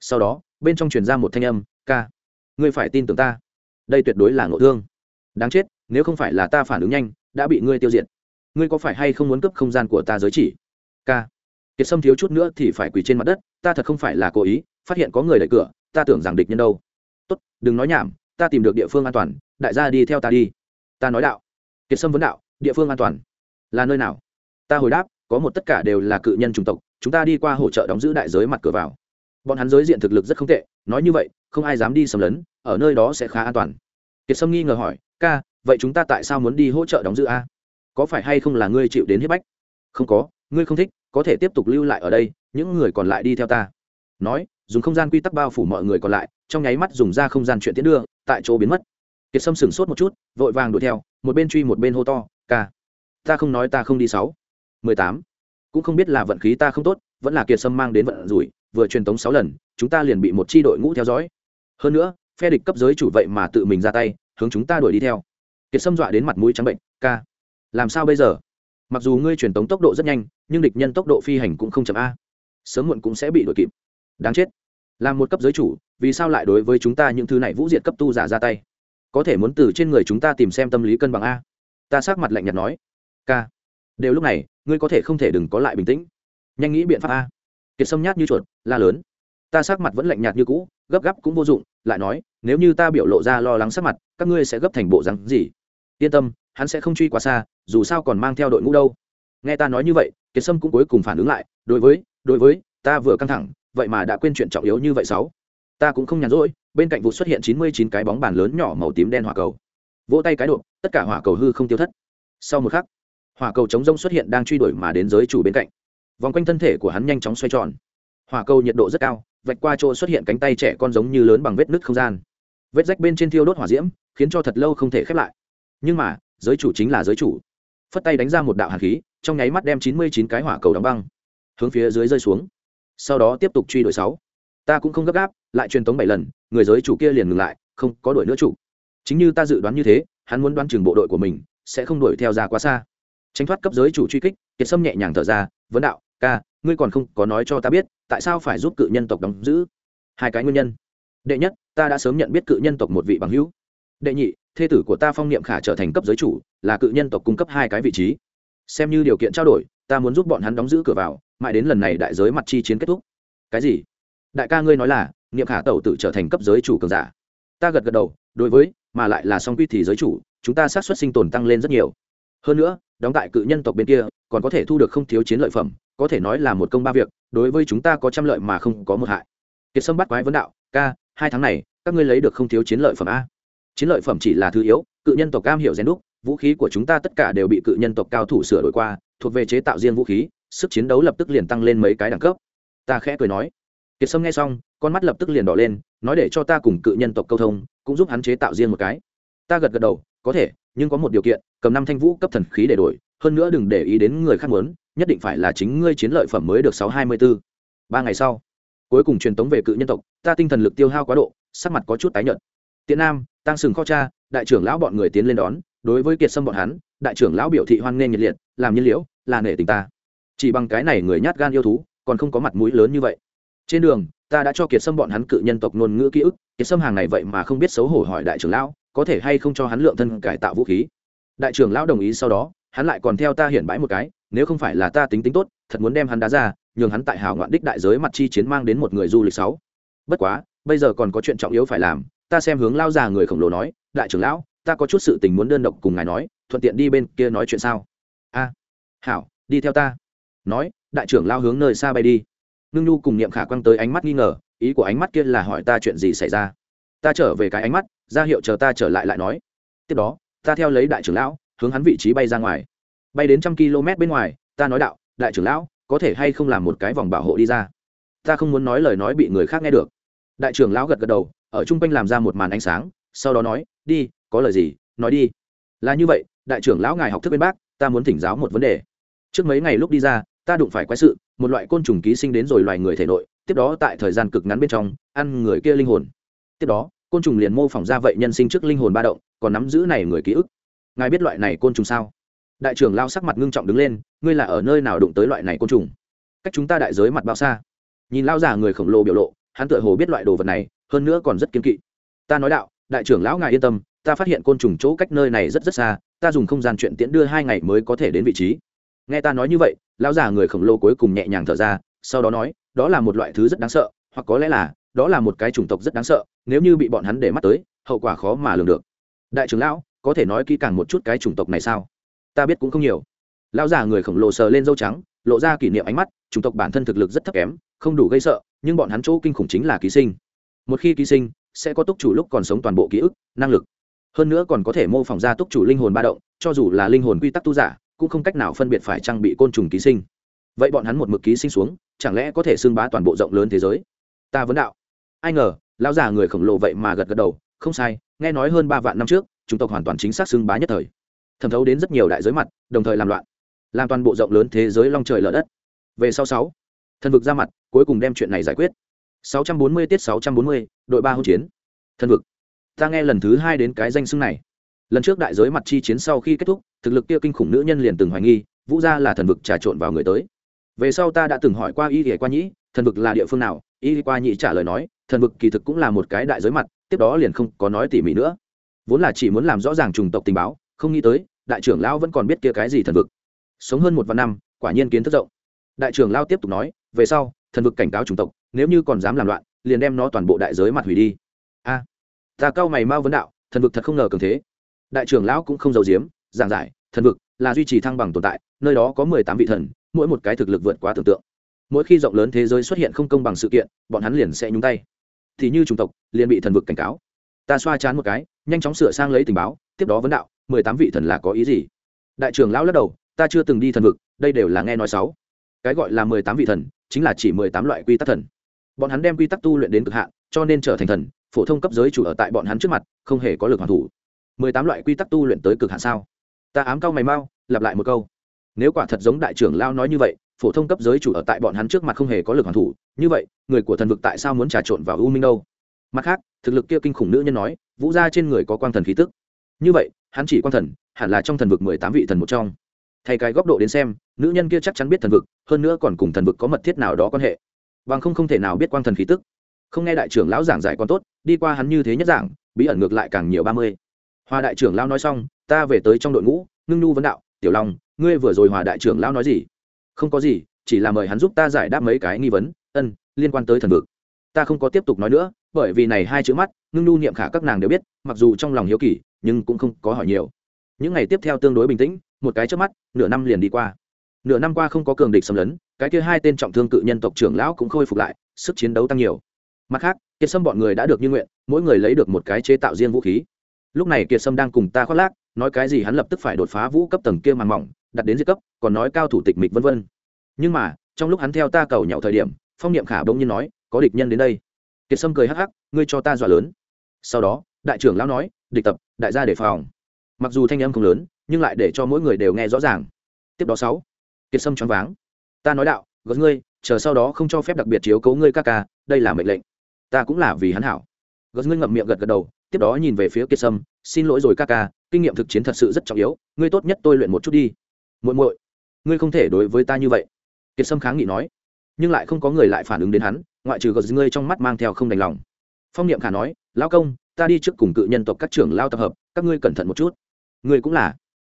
Sau đó, bên trong truyền ra một thanh âm, ca, ngươi phải tin tưởng ta đây tuyệt đối là ngộ thương. Đáng chết nếu không phải là ta phản ứng nhanh đã bị ngươi tiêu diệt. Ngươi có phải hay không muốn cướp không gian của ta giới chỉ? K, kiệt sâm thiếu chút nữa thì phải quỳ trên mặt đất ta thật không phải là cố ý phát hiện có người đẩy cửa ta tưởng rằng địch nhân đâu. Tốt đừng nói nhảm ta tìm được địa phương an toàn đại gia đi theo ta đi. Ta nói đạo. Kiệt sâm vấn đạo địa phương an toàn? Là nơi nào? Ta hồi đáp có một tất cả đều là cự nhân chủng tộc chúng ta đi qua hỗ trợ đóng giữ đại giới mặt cửa vào bọn hắn giới diện thực lực rất không tệ, nói như vậy, không ai dám đi xâm lấn, ở nơi đó sẽ khá an toàn. Kiệt sâm nghi ngờ hỏi, ca, vậy chúng ta tại sao muốn đi hỗ trợ đóng giữ a? Có phải hay không là ngươi chịu đến hiếp bách? Không có, ngươi không thích, có thể tiếp tục lưu lại ở đây, những người còn lại đi theo ta. Nói, dùng không gian quy tắc bao phủ mọi người còn lại, trong nháy mắt dùng ra không gian chuyện tiến đưa, tại chỗ biến mất. Kiệt sâm sửng sốt một chút, vội vàng đuổi theo, một bên truy một bên hô to, ca, ta không nói ta không đi sáu, mười tám, cũng không biết là vận khí ta không tốt, vẫn là kiệt sâm mang đến vận rủi vừa truyền tống sáu lần, chúng ta liền bị một chi đội ngũ theo dõi. Hơn nữa, phe địch cấp giới chủ vậy mà tự mình ra tay, hướng chúng ta đuổi đi theo. Kiệt sâm dọa đến mặt mũi trắng bệnh, ca, làm sao bây giờ? Mặc dù ngươi truyền tống tốc độ rất nhanh, nhưng địch nhân tốc độ phi hành cũng không chậm a. Sớm muộn cũng sẽ bị đuổi kịp. Đáng chết. Làm một cấp giới chủ, vì sao lại đối với chúng ta những thứ này vũ diệt cấp tu giả ra tay? Có thể muốn từ trên người chúng ta tìm xem tâm lý cân bằng a. Ta sát mặt lạnh nhạt nói, ca, đều lúc này, ngươi có thể không thể đừng có lại bình tĩnh. Nhanh nghĩ biện pháp a kiệt sâm nhát như chuột, la lớn. Ta sắc mặt vẫn lạnh nhạt như cũ, gấp gáp cũng vô dụng, lại nói, nếu như ta biểu lộ ra lo lắng sắc mặt, các ngươi sẽ gấp thành bộ rắn gì? Yên tâm, hắn sẽ không truy quá xa, dù sao còn mang theo đội ngũ đâu. Nghe ta nói như vậy, kiệt sâm cũng cuối cùng phản ứng lại, đối với đối với, ta vừa căng thẳng, vậy mà đã quên chuyện trọng yếu như vậy sáu. Ta cũng không nhàn rỗi, bên cạnh vụ xuất hiện chín mươi chín cái bóng bàn lớn nhỏ màu tím đen hỏa cầu. Vỗ tay cái độ tất cả hỏa cầu hư không tiêu thất. Sau một khắc, hỏa cầu chống rông xuất hiện đang truy đuổi mà đến giới chủ bên cạnh vòng quanh thân thể của hắn nhanh chóng xoay tròn. Hỏa cầu nhiệt độ rất cao, vạch qua chỗ xuất hiện cánh tay trẻ con giống như lớn bằng vết nứt không gian. Vết rách bên trên thiêu đốt hỏa diễm, khiến cho thật lâu không thể khép lại. Nhưng mà, giới chủ chính là giới chủ. Phất tay đánh ra một đạo hàn khí, trong nháy mắt đem chín mươi chín cái hỏa cầu đóng băng. Hướng phía dưới rơi xuống. Sau đó tiếp tục truy đuổi sáu. Ta cũng không gấp gáp, lại truyền tống bảy lần, người giới chủ kia liền ngừng lại, không có đuổi nữa chủ. Chính như ta dự đoán như thế, hắn muốn đoán chừng bộ đội của mình, sẽ không đuổi theo ra quá xa. Tránh thoát cấp giới chủ truy kích, kiệt sâm nhẹ nhàng thở ra, vấn đạo ca, ngươi còn không có nói cho ta biết, tại sao phải giúp cự nhân tộc đóng giữ? Hai cái nguyên nhân. Đệ nhất, ta đã sớm nhận biết cự nhân tộc một vị bằng hữu. Đệ nhị, thê tử của ta phong niệm khả trở thành cấp giới chủ, là cự nhân tộc cung cấp hai cái vị trí. Xem như điều kiện trao đổi, ta muốn giúp bọn hắn đóng giữ cửa vào, mãi đến lần này đại giới mặt chi chiến kết thúc. Cái gì? Đại ca ngươi nói là, niệm khả tẩu tự trở thành cấp giới chủ cường giả. Ta gật gật đầu, đối với, mà lại là song quy thì giới chủ, chúng ta sát xuất sinh tồn tăng lên rất nhiều hơn nữa, đóng tại cự nhân tộc bên kia, còn có thể thu được không thiếu chiến lợi phẩm, có thể nói là một công ba việc, đối với chúng ta có trăm lợi mà không có một hại. Kiệt sâm bắt quái vấn đạo, ca, hai tháng này, các ngươi lấy được không thiếu chiến lợi phẩm a? Chiến lợi phẩm chỉ là thứ yếu, cự nhân tộc cam hiểu rèn đúc, vũ khí của chúng ta tất cả đều bị cự nhân tộc cao thủ sửa đổi qua, thuộc về chế tạo riêng vũ khí, sức chiến đấu lập tức liền tăng lên mấy cái đẳng cấp. Ta khẽ cười nói. Kiệt sâm nghe xong, con mắt lập tức liền đỏ lên, nói để cho ta cùng cự nhân tộc câu thông, cũng giúp hắn chế tạo riêng một cái. Ta gật gật đầu có thể, nhưng có một điều kiện, cầm năm thanh vũ cấp thần khí để đổi, hơn nữa đừng để ý đến người khác muốn, nhất định phải là chính ngươi chiến lợi phẩm mới được sáu hai mươi b ố ba ngày sau, cuối cùng truyền tống về cự nhân tộc, ta tinh thần lực tiêu hao quá độ, sắc mặt có chút tái nhợt. Tiện nam tăng sừng kho cha, đại trưởng lão bọn người tiến lên đón, đối với kiệt sâm bọn hắn, đại trưởng lão biểu thị hoan nghênh nhiệt liệt, làm nhiên liễu, là nể tình ta. Chỉ bằng cái này người nhát gan yêu thú, còn không có mặt mũi lớn như vậy. Trên đường, ta đã cho kiệt sâm bọn hắn cự nhân tộc ngôn ngữ ký ức, kiệt sâm hàng này vậy mà không biết xấu hổ hỏi đại trưởng lão có thể hay không cho hắn lượng thân cải tạo vũ khí. Đại trưởng lão đồng ý sau đó, hắn lại còn theo ta hiển bãi một cái, nếu không phải là ta tính tính tốt, thật muốn đem hắn đá ra, nhường hắn tại hào ngoạn đích đại giới mặt chi chiến mang đến một người du lịch sáu. Bất quá, bây giờ còn có chuyện trọng yếu phải làm, ta xem hướng lao già người khổng lồ nói, đại trưởng lão, ta có chút sự tình muốn đơn độc cùng ngài nói, thuận tiện đi bên kia nói chuyện sao? A, hảo, đi theo ta. Nói, đại trưởng lao hướng nơi xa bay đi. Ngưng nhu cùng niệm khả quăng tới ánh mắt nghi ngờ, ý của ánh mắt kia là hỏi ta chuyện gì xảy ra? Ta trở về cái ánh mắt ra hiệu chờ ta trở lại lại nói. Tiếp đó, ta theo lấy đại trưởng lão, hướng hắn vị trí bay ra ngoài. Bay đến trăm km bên ngoài, ta nói đạo, đại trưởng lão, có thể hay không làm một cái vòng bảo hộ đi ra? Ta không muốn nói lời nói bị người khác nghe được. Đại trưởng lão gật gật đầu, ở chung quanh làm ra một màn ánh sáng, sau đó nói, đi, có lời gì, nói đi. Là như vậy, đại trưởng lão ngài học thức bên bác, ta muốn thỉnh giáo một vấn đề. Trước mấy ngày lúc đi ra, ta đụng phải quái sự, một loại côn trùng ký sinh đến rồi loài người thể nội, tiếp đó tại thời gian cực ngắn bên trong, ăn người kia linh hồn. Tiếp đó côn trùng liền mô phỏng ra vậy nhân sinh trước linh hồn ba động, còn nắm giữ này người ký ức. Ngài biết loại này côn trùng sao? Đại trưởng lao sắc mặt ngưng trọng đứng lên, ngươi là ở nơi nào đụng tới loại này côn trùng? Cách chúng ta đại giới mặt bao xa. Nhìn lao già người khổng lồ biểu lộ, hắn tựa hồ biết loại đồ vật này, hơn nữa còn rất kiên kỵ. Ta nói đạo, đại trưởng lão ngài yên tâm, ta phát hiện côn trùng chỗ cách nơi này rất rất xa, ta dùng không gian chuyện tiễn đưa hai ngày mới có thể đến vị trí. Nghe ta nói như vậy, lão già người khổng lồ cuối cùng nhẹ nhàng thở ra, sau đó nói, đó là một loại thứ rất đáng sợ, hoặc có lẽ là đó là một cái chủng tộc rất đáng sợ, nếu như bị bọn hắn để mắt tới, hậu quả khó mà lường được. Đại trưởng lão, có thể nói kỹ càng một chút cái chủng tộc này sao? Ta biết cũng không nhiều. Lão già người khổng lồ sờ lên dâu trắng, lộ ra kỷ niệm ánh mắt, chủng tộc bản thân thực lực rất thấp kém, không đủ gây sợ, nhưng bọn hắn chỗ kinh khủng chính là ký sinh. Một khi ký sinh, sẽ có túc chủ lúc còn sống toàn bộ ký ức, năng lực. Hơn nữa còn có thể mô phỏng ra túc chủ linh hồn ba động, cho dù là linh hồn quy tắc tu giả, cũng không cách nào phân biệt phải trang bị côn trùng ký sinh. Vậy bọn hắn một mực ký sinh xuống, chẳng lẽ có thể xưng bá toàn bộ rộng lớn thế giới? Ta vấn đạo ai ngờ lão già người khổng lồ vậy mà gật gật đầu không sai nghe nói hơn ba vạn năm trước chúng tộc hoàn toàn chính xác xưng bá nhất thời. Thẩm thấu đến rất nhiều đại giới mặt đồng thời làm loạn làm toàn bộ rộng lớn thế giới long trời lở đất. Về sau sáu thần vực ra mặt cuối cùng đem chuyện này giải quyết. 640 tiết 640, đội ba hỗn chiến. Thần vực ta nghe lần thứ hai đến cái danh xưng này. Lần trước đại giới mặt chi chiến sau khi kết thúc thực lực kia kinh khủng nữ nhân liền từng hoài nghi vũ gia là thần vực trà trộn vào người tới. Về sau ta đã từng hỏi qua y thì qua nhĩ thần vực là địa phương nào y qua nhị trả lời nói, thần vực kỳ thực cũng là một cái đại giới mặt, tiếp đó liền không có nói tỉ mỉ nữa. Vốn là chỉ muốn làm rõ ràng trùng tộc tình báo, không nghĩ tới, đại trưởng lão vẫn còn biết kia cái gì thần vực. Sống hơn một vạn năm, quả nhiên kiến thức rộng. Đại trưởng lao tiếp tục nói, về sau, thần vực cảnh cáo chủng tộc, nếu như còn dám làm loạn, liền đem nó toàn bộ đại giới mặt hủy đi. A, ta cao mày mau vấn đạo, thần vực thật không ngờ cường thế. Đại trưởng lão cũng không giàu diếm giảng giải, thần vực là duy trì thăng bằng tồn tại, nơi đó có mười tám vị thần, mỗi một cái thực lực vượt quá tưởng tượng mỗi khi rộng lớn thế giới xuất hiện không công bằng sự kiện, bọn hắn liền sẽ nhúng tay. Thì như chủng tộc, liền bị thần vực cảnh cáo. Ta xoa chán một cái, nhanh chóng sửa sang lấy tình báo, tiếp đó vấn đạo, mười tám vị thần là có ý gì? Đại trưởng lão lắc đầu, ta chưa từng đi thần vực, đây đều là nghe nói sáu. Cái gọi là mười tám vị thần, chính là chỉ mười tám loại quy tắc thần. Bọn hắn đem quy tắc tu luyện đến cực hạn, cho nên trở thành thần, phổ thông cấp giới chủ ở tại bọn hắn trước mặt, không hề có lực hoàn thủ. mười tám loại quy tắc tu luyện tới cực hạn sao? Ta ám cao mày mau, lặp lại một câu. Nếu quả thật giống đại trưởng lao nói như vậy phổ thông cấp giới chủ ở tại bọn hắn trước mặt không hề có lực hoàn thủ. Như vậy, người của thần vực tại sao muốn trà trộn vào u minh đâu? Mặt khác, thực lực kia kinh khủng nữ nhân nói, vũ gia trên người có quang thần khí tức. Như vậy, hắn chỉ quang thần, hẳn là trong thần vực mười tám vị thần một trong. Thay cái góc độ đến xem, nữ nhân kia chắc chắn biết thần vực, hơn nữa còn cùng thần vực có mật thiết nào đó quan hệ. Bằng không không thể nào biết quang thần khí tức. Không nghe đại trưởng lão giảng giải còn tốt, đi qua hắn như thế nhất giảng, bí ẩn ngược lại càng nhiều ba mươi. Hòa đại trưởng lão nói xong, ta về tới trong đội ngũ, ngưng nhu vấn đạo, tiểu long, ngươi vừa rồi hòa đại trưởng lão nói gì? Không có gì, chỉ là mời hắn giúp ta giải đáp mấy cái nghi vấn. Ân, liên quan tới thần vực. Ta không có tiếp tục nói nữa, bởi vì này hai chữ mắt, ngưng nhu niệm khả các nàng đều biết, mặc dù trong lòng hiếu kỳ, nhưng cũng không có hỏi nhiều. Những ngày tiếp theo tương đối bình tĩnh, một cái trước mắt, nửa năm liền đi qua. Nửa năm qua không có cường địch xâm lấn, cái kia hai tên trọng thương cự nhân tộc trưởng lão cũng khôi phục lại, sức chiến đấu tăng nhiều. Mặt khác, kiệt sâm bọn người đã được như nguyện, mỗi người lấy được một cái chế tạo riêng vũ khí. Lúc này kiệt sâm đang cùng ta khoác lác, nói cái gì hắn lập tức phải đột phá vũ cấp tầng kia màn mỏng đặt đến diệt cấp, còn nói cao thủ tịch mịch vân vân. Nhưng mà, trong lúc hắn theo ta cầu nhậu thời điểm, phong niệm khả bỗng nhiên nói, có địch nhân đến đây. Kiệt sâm cười hắc hắc, ngươi cho ta dọa lớn. Sau đó, đại trưởng lão nói, địch tập, đại gia đề phòng. Mặc dù thanh âm không lớn, nhưng lại để cho mỗi người đều nghe rõ ràng. Tiếp đó sáu, kiệt sâm choáng váng. Ta nói đạo, gớt ngươi, chờ sau đó không cho phép đặc biệt chiếu cố ngươi ca ca, đây là mệnh lệnh. Ta cũng là vì hắn hảo. Gớt ngươi ngậm miệng gật gật đầu, tiếp đó nhìn về phía kiệt sâm, xin lỗi rồi ca ca, kinh nghiệm thực chiến thật sự rất trọng yếu, ngươi tốt nhất tôi luyện một chút đi muội muội, ngươi không thể đối với ta như vậy. Kiệt sâm kháng nghị nói, nhưng lại không có người lại phản ứng đến hắn, ngoại trừ gợt ngươi trong mắt mang theo không đành lòng. Phong niệm khả nói, lão công, ta đi trước cùng cự nhân tộc các trưởng lao tập hợp, các ngươi cẩn thận một chút. Ngươi cũng là.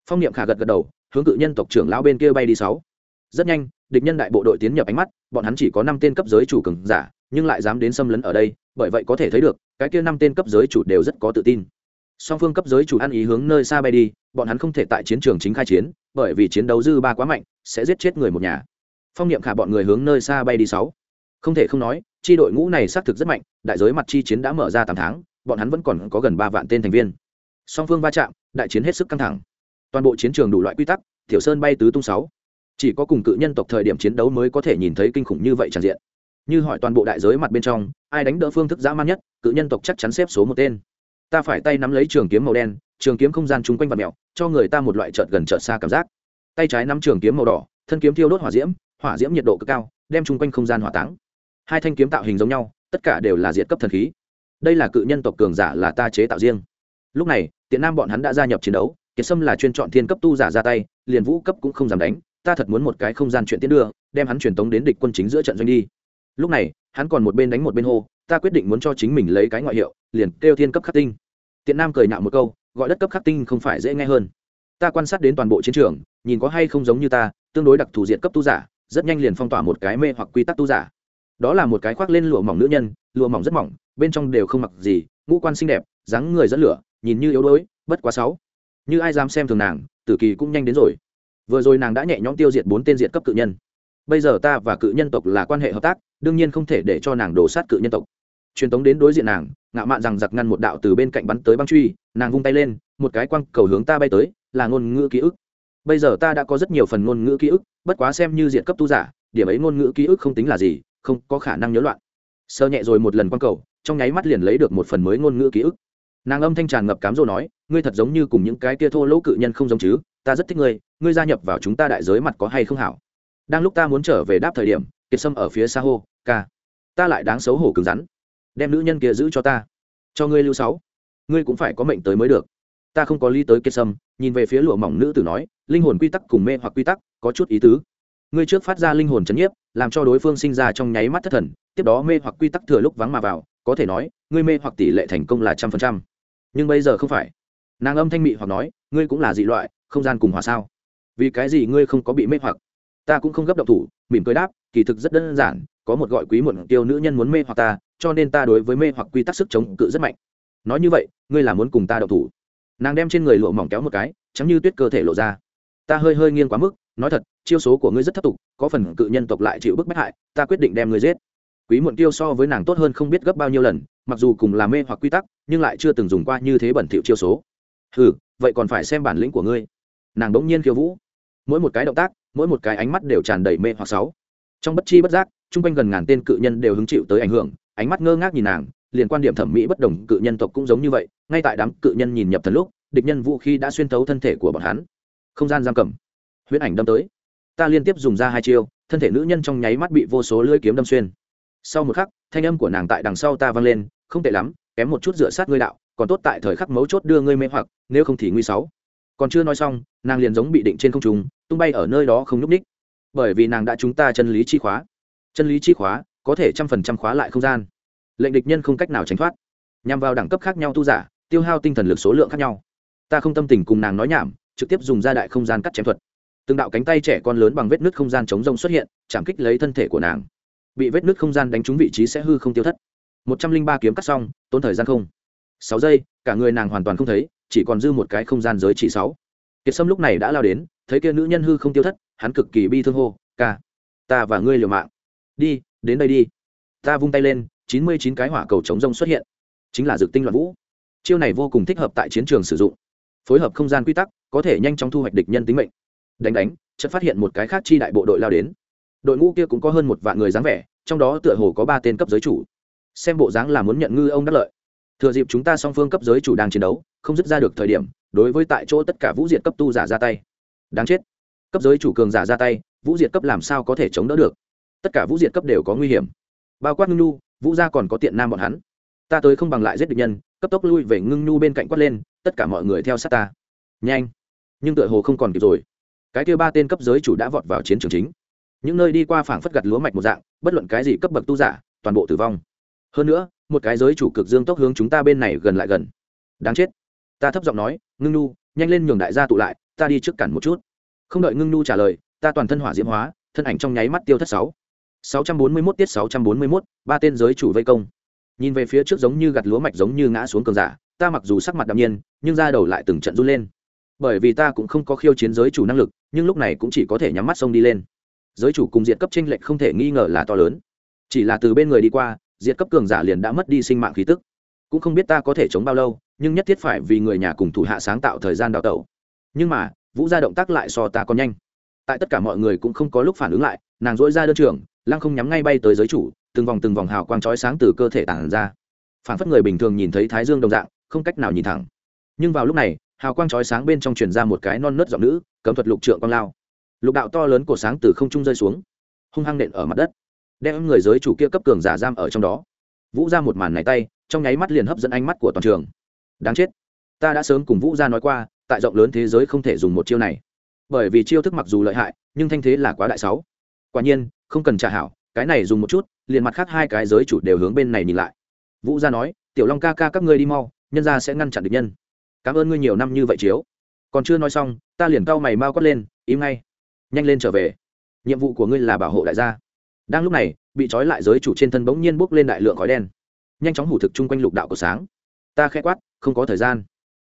Phong niệm khả gật gật đầu, hướng cự nhân tộc trưởng lao bên kia bay đi sáu. Rất nhanh, địch nhân đại bộ đội tiến nhập ánh mắt, bọn hắn chỉ có năm tên cấp giới chủ cường giả, nhưng lại dám đến xâm lấn ở đây, bởi vậy có thể thấy được, cái kia năm tên cấp giới chủ đều rất có tự tin song phương cấp giới chủ ăn ý hướng nơi xa bay đi, bọn hắn không thể tại chiến trường chính khai chiến, bởi vì chiến đấu dư ba quá mạnh, sẽ giết chết người một nhà. Phong niệm khả bọn người hướng nơi xa bay đi sáu. Không thể không nói, chi đội ngũ này xác thực rất mạnh, đại giới mặt chi chiến đã mở ra tám tháng, bọn hắn vẫn còn có gần ba vạn tên thành viên. Song phương va chạm, đại chiến hết sức căng thẳng. Toàn bộ chiến trường đủ loại quy tắc, tiểu sơn bay tứ tung sáu. Chỉ có cùng cự nhân tộc thời điểm chiến đấu mới có thể nhìn thấy kinh khủng như vậy tràn diện. Như hỏi toàn bộ đại giới mặt bên trong, ai đánh đỡ phương thức dã man nhất, cự nhân tộc chắc chắn xếp số một tên ta phải tay nắm lấy trường kiếm màu đen, trường kiếm không gian chung quanh vật mèo cho người ta một loại trợt gần trợt xa cảm giác. Tay trái nắm trường kiếm màu đỏ, thân kiếm thiêu đốt hỏa diễm hỏa diễm nhiệt độ cực cao, đem chung quanh không gian hỏa táng. Hai thanh kiếm tạo hình giống nhau, tất cả đều là diệt cấp thần khí. Đây là cự nhân tộc cường giả là ta chế tạo riêng. Lúc này tiện nam bọn hắn đã gia nhập chiến đấu, kiệt sâm là chuyên chọn thiên cấp tu giả ra tay, liền vũ cấp cũng không dám đánh, ta thật muốn một cái không gian chuyện tiến đưa, đem hắn truyền tống đến địch quân chính giữa trận doanh đi. Lúc này, hắn còn một bên đánh một bên hô ta quyết định muốn cho chính mình lấy cái ngoại hiệu, liền kêu thiên cấp khắc tinh. Tiện nam cười nhạo một câu, gọi đất cấp khắc tinh không phải dễ nghe hơn. Ta quan sát đến toàn bộ chiến trường, nhìn có hay không giống như ta, tương đối đặc thù diện cấp tu giả, rất nhanh liền phong tỏa một cái mê hoặc quy tắc tu giả. Đó là một cái khoác lên lụa mỏng nữ nhân, lụa mỏng rất mỏng, bên trong đều không mặc gì, ngũ quan xinh đẹp, dáng người dẫn lửa, nhìn như yếu đuối, bất quá sáu. Như ai dám xem thường nàng, tử kỳ cũng nhanh đến rồi. Vừa rồi nàng đã nhẹ nhõm tiêu diệt bốn tên diệt cấp cự nhân. Bây giờ ta và cự nhân tộc là quan hệ hợp tác, đương nhiên không thể để cho nàng đổ sát cự nhân tộc truyền tống đến đối diện nàng, ngạo mạn rằng giặc ngăn một đạo từ bên cạnh bắn tới băng truy, nàng vung tay lên, một cái quăng cầu hướng ta bay tới, là ngôn ngữ ký ức. Bây giờ ta đã có rất nhiều phần ngôn ngữ ký ức, bất quá xem như diện cấp tu giả, điểm ấy ngôn ngữ ký ức không tính là gì, không có khả năng nhớ loạn. Sơ nhẹ rồi một lần quăng cầu, trong nháy mắt liền lấy được một phần mới ngôn ngữ ký ức. Nàng âm thanh tràn ngập cám dỗ nói, ngươi thật giống như cùng những cái kia thô lỗ cự nhân không giống chứ, ta rất thích ngươi ngươi gia nhập vào chúng ta đại giới mặt có hay không hảo? Đang lúc ta muốn trở về đáp thời điểm, kiệt sâm ở phía xa hô, ca, ta lại đáng xấu hổ cứng rắn đem nữ nhân kia giữ cho ta. Cho ngươi lưu sáu. Ngươi cũng phải có mệnh tới mới được. Ta không có lý tới kiệt sâm, nhìn về phía lụa mỏng nữ tử nói, linh hồn quy tắc cùng mê hoặc quy tắc, có chút ý tứ. Ngươi trước phát ra linh hồn chấn nhiếp, làm cho đối phương sinh ra trong nháy mắt thất thần, tiếp đó mê hoặc quy tắc thừa lúc vắng mà vào, có thể nói, ngươi mê hoặc tỷ lệ thành công là trăm phần trăm. Nhưng bây giờ không phải. Nàng âm thanh mị hoặc nói, ngươi cũng là dị loại, không gian cùng hòa sao? Vì cái gì ngươi không có bị mê hoặc? Ta cũng không gấp động thủ, mỉm cười đáp, kỳ thực rất đơn giản, có một gọi quý muộn tiêu nữ nhân muốn mê hoặc ta cho nên ta đối với mê hoặc quy tắc sức chống cự rất mạnh. Nói như vậy, ngươi là muốn cùng ta đậu thủ. Nàng đem trên người lụa mỏng kéo một cái chắm như tuyết cơ thể lộ ra. Ta hơi hơi nghiêng quá mức, nói thật, chiêu số của ngươi rất thấp tục, có phần cự nhân tộc lại chịu bức bách hại, ta quyết định đem ngươi giết. Quý muộn tiêu so với nàng tốt hơn không biết gấp bao nhiêu lần, mặc dù cùng là mê hoặc quy tắc, nhưng lại chưa từng dùng qua như thế bẩn thỉu chiêu số. Ừ vậy còn phải xem bản lĩnh của ngươi. Nàng đống nhiên khiêu vũ. Mỗi một cái động tác, mỗi một cái ánh mắt đều tràn đầy mê hoặc sáu. Trong bất chi bất giác, chung quanh gần ngàn tên cự nhân đều hứng chịu tới ảnh hưởng ánh mắt ngơ ngác nhìn nàng, liền quan điểm thẩm mỹ bất đồng cự nhân tộc cũng giống như vậy, ngay tại đám cự nhân nhìn nhập thần lúc, địch nhân vũ khí đã xuyên thấu thân thể của bọn hắn. Không gian giam cầm. Huyễn ảnh đâm tới. Ta liên tiếp dùng ra hai chiêu, thân thể nữ nhân trong nháy mắt bị vô số lưỡi kiếm đâm xuyên. Sau một khắc, thanh âm của nàng tại đằng sau ta vang lên, không tệ lắm, kém một chút dựa sát ngươi đạo, còn tốt tại thời khắc mấu chốt đưa ngươi mê hoặc, nếu không thì nguy sáu. Còn chưa nói xong, nàng liền giống bị định trên không trung, tung bay ở nơi đó không nhúc ních bởi vì nàng đã chúng ta chân lý chi khóa. Chân lý chi khóa có thể trăm phần trăm khóa lại không gian. Lệnh địch nhân không cách nào tránh thoát. Nhằm vào đẳng cấp khác nhau tu giả, tiêu hao tinh thần lực số lượng khác nhau. Ta không tâm tình cùng nàng nói nhảm, trực tiếp dùng ra đại không gian cắt chém thuật. Từng đạo cánh tay trẻ con lớn bằng vết nứt không gian chống rông xuất hiện, chạm kích lấy thân thể của nàng. Bị vết nứt không gian đánh trúng vị trí sẽ hư không tiêu thất. Một trăm linh ba kiếm cắt xong, tốn thời gian không. Sáu giây, cả người nàng hoàn toàn không thấy, chỉ còn dư một cái không gian giới chỉ sáu. Kiệt sâm lúc này đã lao đến, thấy kia nữ nhân hư không tiêu thất, hắn cực kỳ bi thương hô, ca, ta và ngươi liều mạng. Đi đến đây đi. Ta vung tay lên, chín mươi chín cái hỏa cầu chống rông xuất hiện. Chính là dược tinh loạn vũ. Chiêu này vô cùng thích hợp tại chiến trường sử dụng. Phối hợp không gian quy tắc, có thể nhanh chóng thu hoạch địch nhân tính mệnh. Đánh đánh chất phát hiện một cái khác chi đại bộ đội lao đến. Đội ngũ kia cũng có hơn một vạn người dáng vẻ, trong đó tựa hồ có ba tên cấp giới chủ. Xem bộ dáng là muốn nhận ngư ông đắc lợi. Thừa dịp chúng ta song phương cấp giới chủ đang chiến đấu, không dứt ra được thời điểm, đối với tại chỗ tất cả vũ diệt cấp tu giả ra tay. Đáng chết. Cấp giới chủ cường giả ra tay, vũ diệt cấp làm sao có thể chống đỡ được? Tất cả vũ diệt cấp đều có nguy hiểm. Bao quát ngưng nhu, vũ gia còn có tiện nam bọn hắn. Ta tới không bằng lại giết địch nhân, cấp tốc lui về ngưng nhu bên cạnh quát lên, tất cả mọi người theo sát ta. Nhanh. Nhưng tựa hồ không còn kịp rồi. Cái kia ba tên cấp giới chủ đã vọt vào chiến trường chính. Những nơi đi qua phảng phất gặt lúa mạch một dạng, bất luận cái gì cấp bậc tu giả, toàn bộ tử vong. Hơn nữa, một cái giới chủ cực dương tốc hướng chúng ta bên này gần lại gần. Đáng chết. Ta thấp giọng nói, ngưng nhu, nhanh lên nhường đại gia tụ lại, ta đi trước cản một chút. Không đợi ngưng nhu trả lời, ta toàn thân hỏa diễm hóa, thân ảnh trong nháy mắt tiêu thất sáu sáu trăm bốn mươi 641 tiết sáu trăm bốn mươi 641, ba tên giới chủ vây công. Nhìn về phía trước giống như gặt lúa mạch giống như ngã xuống cường giả ta mặc dù sắc mặt đạm nhiên nhưng ra đầu lại từng trận run lên. Bởi vì ta cũng không có khiêu chiến giới chủ năng lực nhưng lúc này cũng chỉ có thể nhắm mắt xông đi lên. Giới chủ cùng diện cấp chênh lệch không thể nghi ngờ là to lớn. Chỉ là từ bên người đi qua diệt cấp cường giả liền đã mất đi sinh mạng khí tức. Cũng không biết ta có thể chống bao lâu nhưng nhất thiết phải vì người nhà cùng thủ hạ sáng tạo thời gian đào tẩu. Nhưng mà vũ gia động tác lại so ta còn nhanh. Tại tất cả mọi người cũng không có lúc phản ứng lại nàng dỗi ra đơn trường lăng không nhắm ngay bay tới giới chủ, từng vòng từng vòng hào quang chói sáng từ cơ thể tản ra. Phản phất người bình thường nhìn thấy thái dương đồng dạng, không cách nào nhìn thẳng. Nhưng vào lúc này, hào quang chói sáng bên trong truyền ra một cái non nớt giọng nữ, cấm thuật lục trượng quang lao. Lục đạo to lớn của sáng từ không trung rơi xuống, hung hăng nện ở mặt đất, đem người giới chủ kia cấp cường giả giam ở trong đó. Vũ ra một màn này tay, trong nháy mắt liền hấp dẫn ánh mắt của toàn trường. Đáng chết. Ta đã sớm cùng vũ ra nói qua, tại rộng lớn thế giới không thể dùng một chiêu này. Bởi vì chiêu thức mặc dù lợi hại, nhưng thanh thế là quá đại sáu. Quả nhiên không cần trả hảo, cái này dùng một chút, liền mặt khác hai cái giới chủ đều hướng bên này nhìn lại. Vũ gia nói, tiểu long ca ca các ngươi đi mau, nhân gia sẽ ngăn chặn địch nhân. Cảm ơn ngươi nhiều năm như vậy chiếu. Còn chưa nói xong, ta liền cau mày mau quát lên, im ngay, nhanh lên trở về. Nhiệm vụ của ngươi là bảo hộ đại gia. Đang lúc này, bị trói lại giới chủ trên thân bỗng nhiên bốc lên đại lượng khói đen. Nhanh chóng hủ thực chung quanh lục đạo của sáng. Ta khẽ quát, không có thời gian.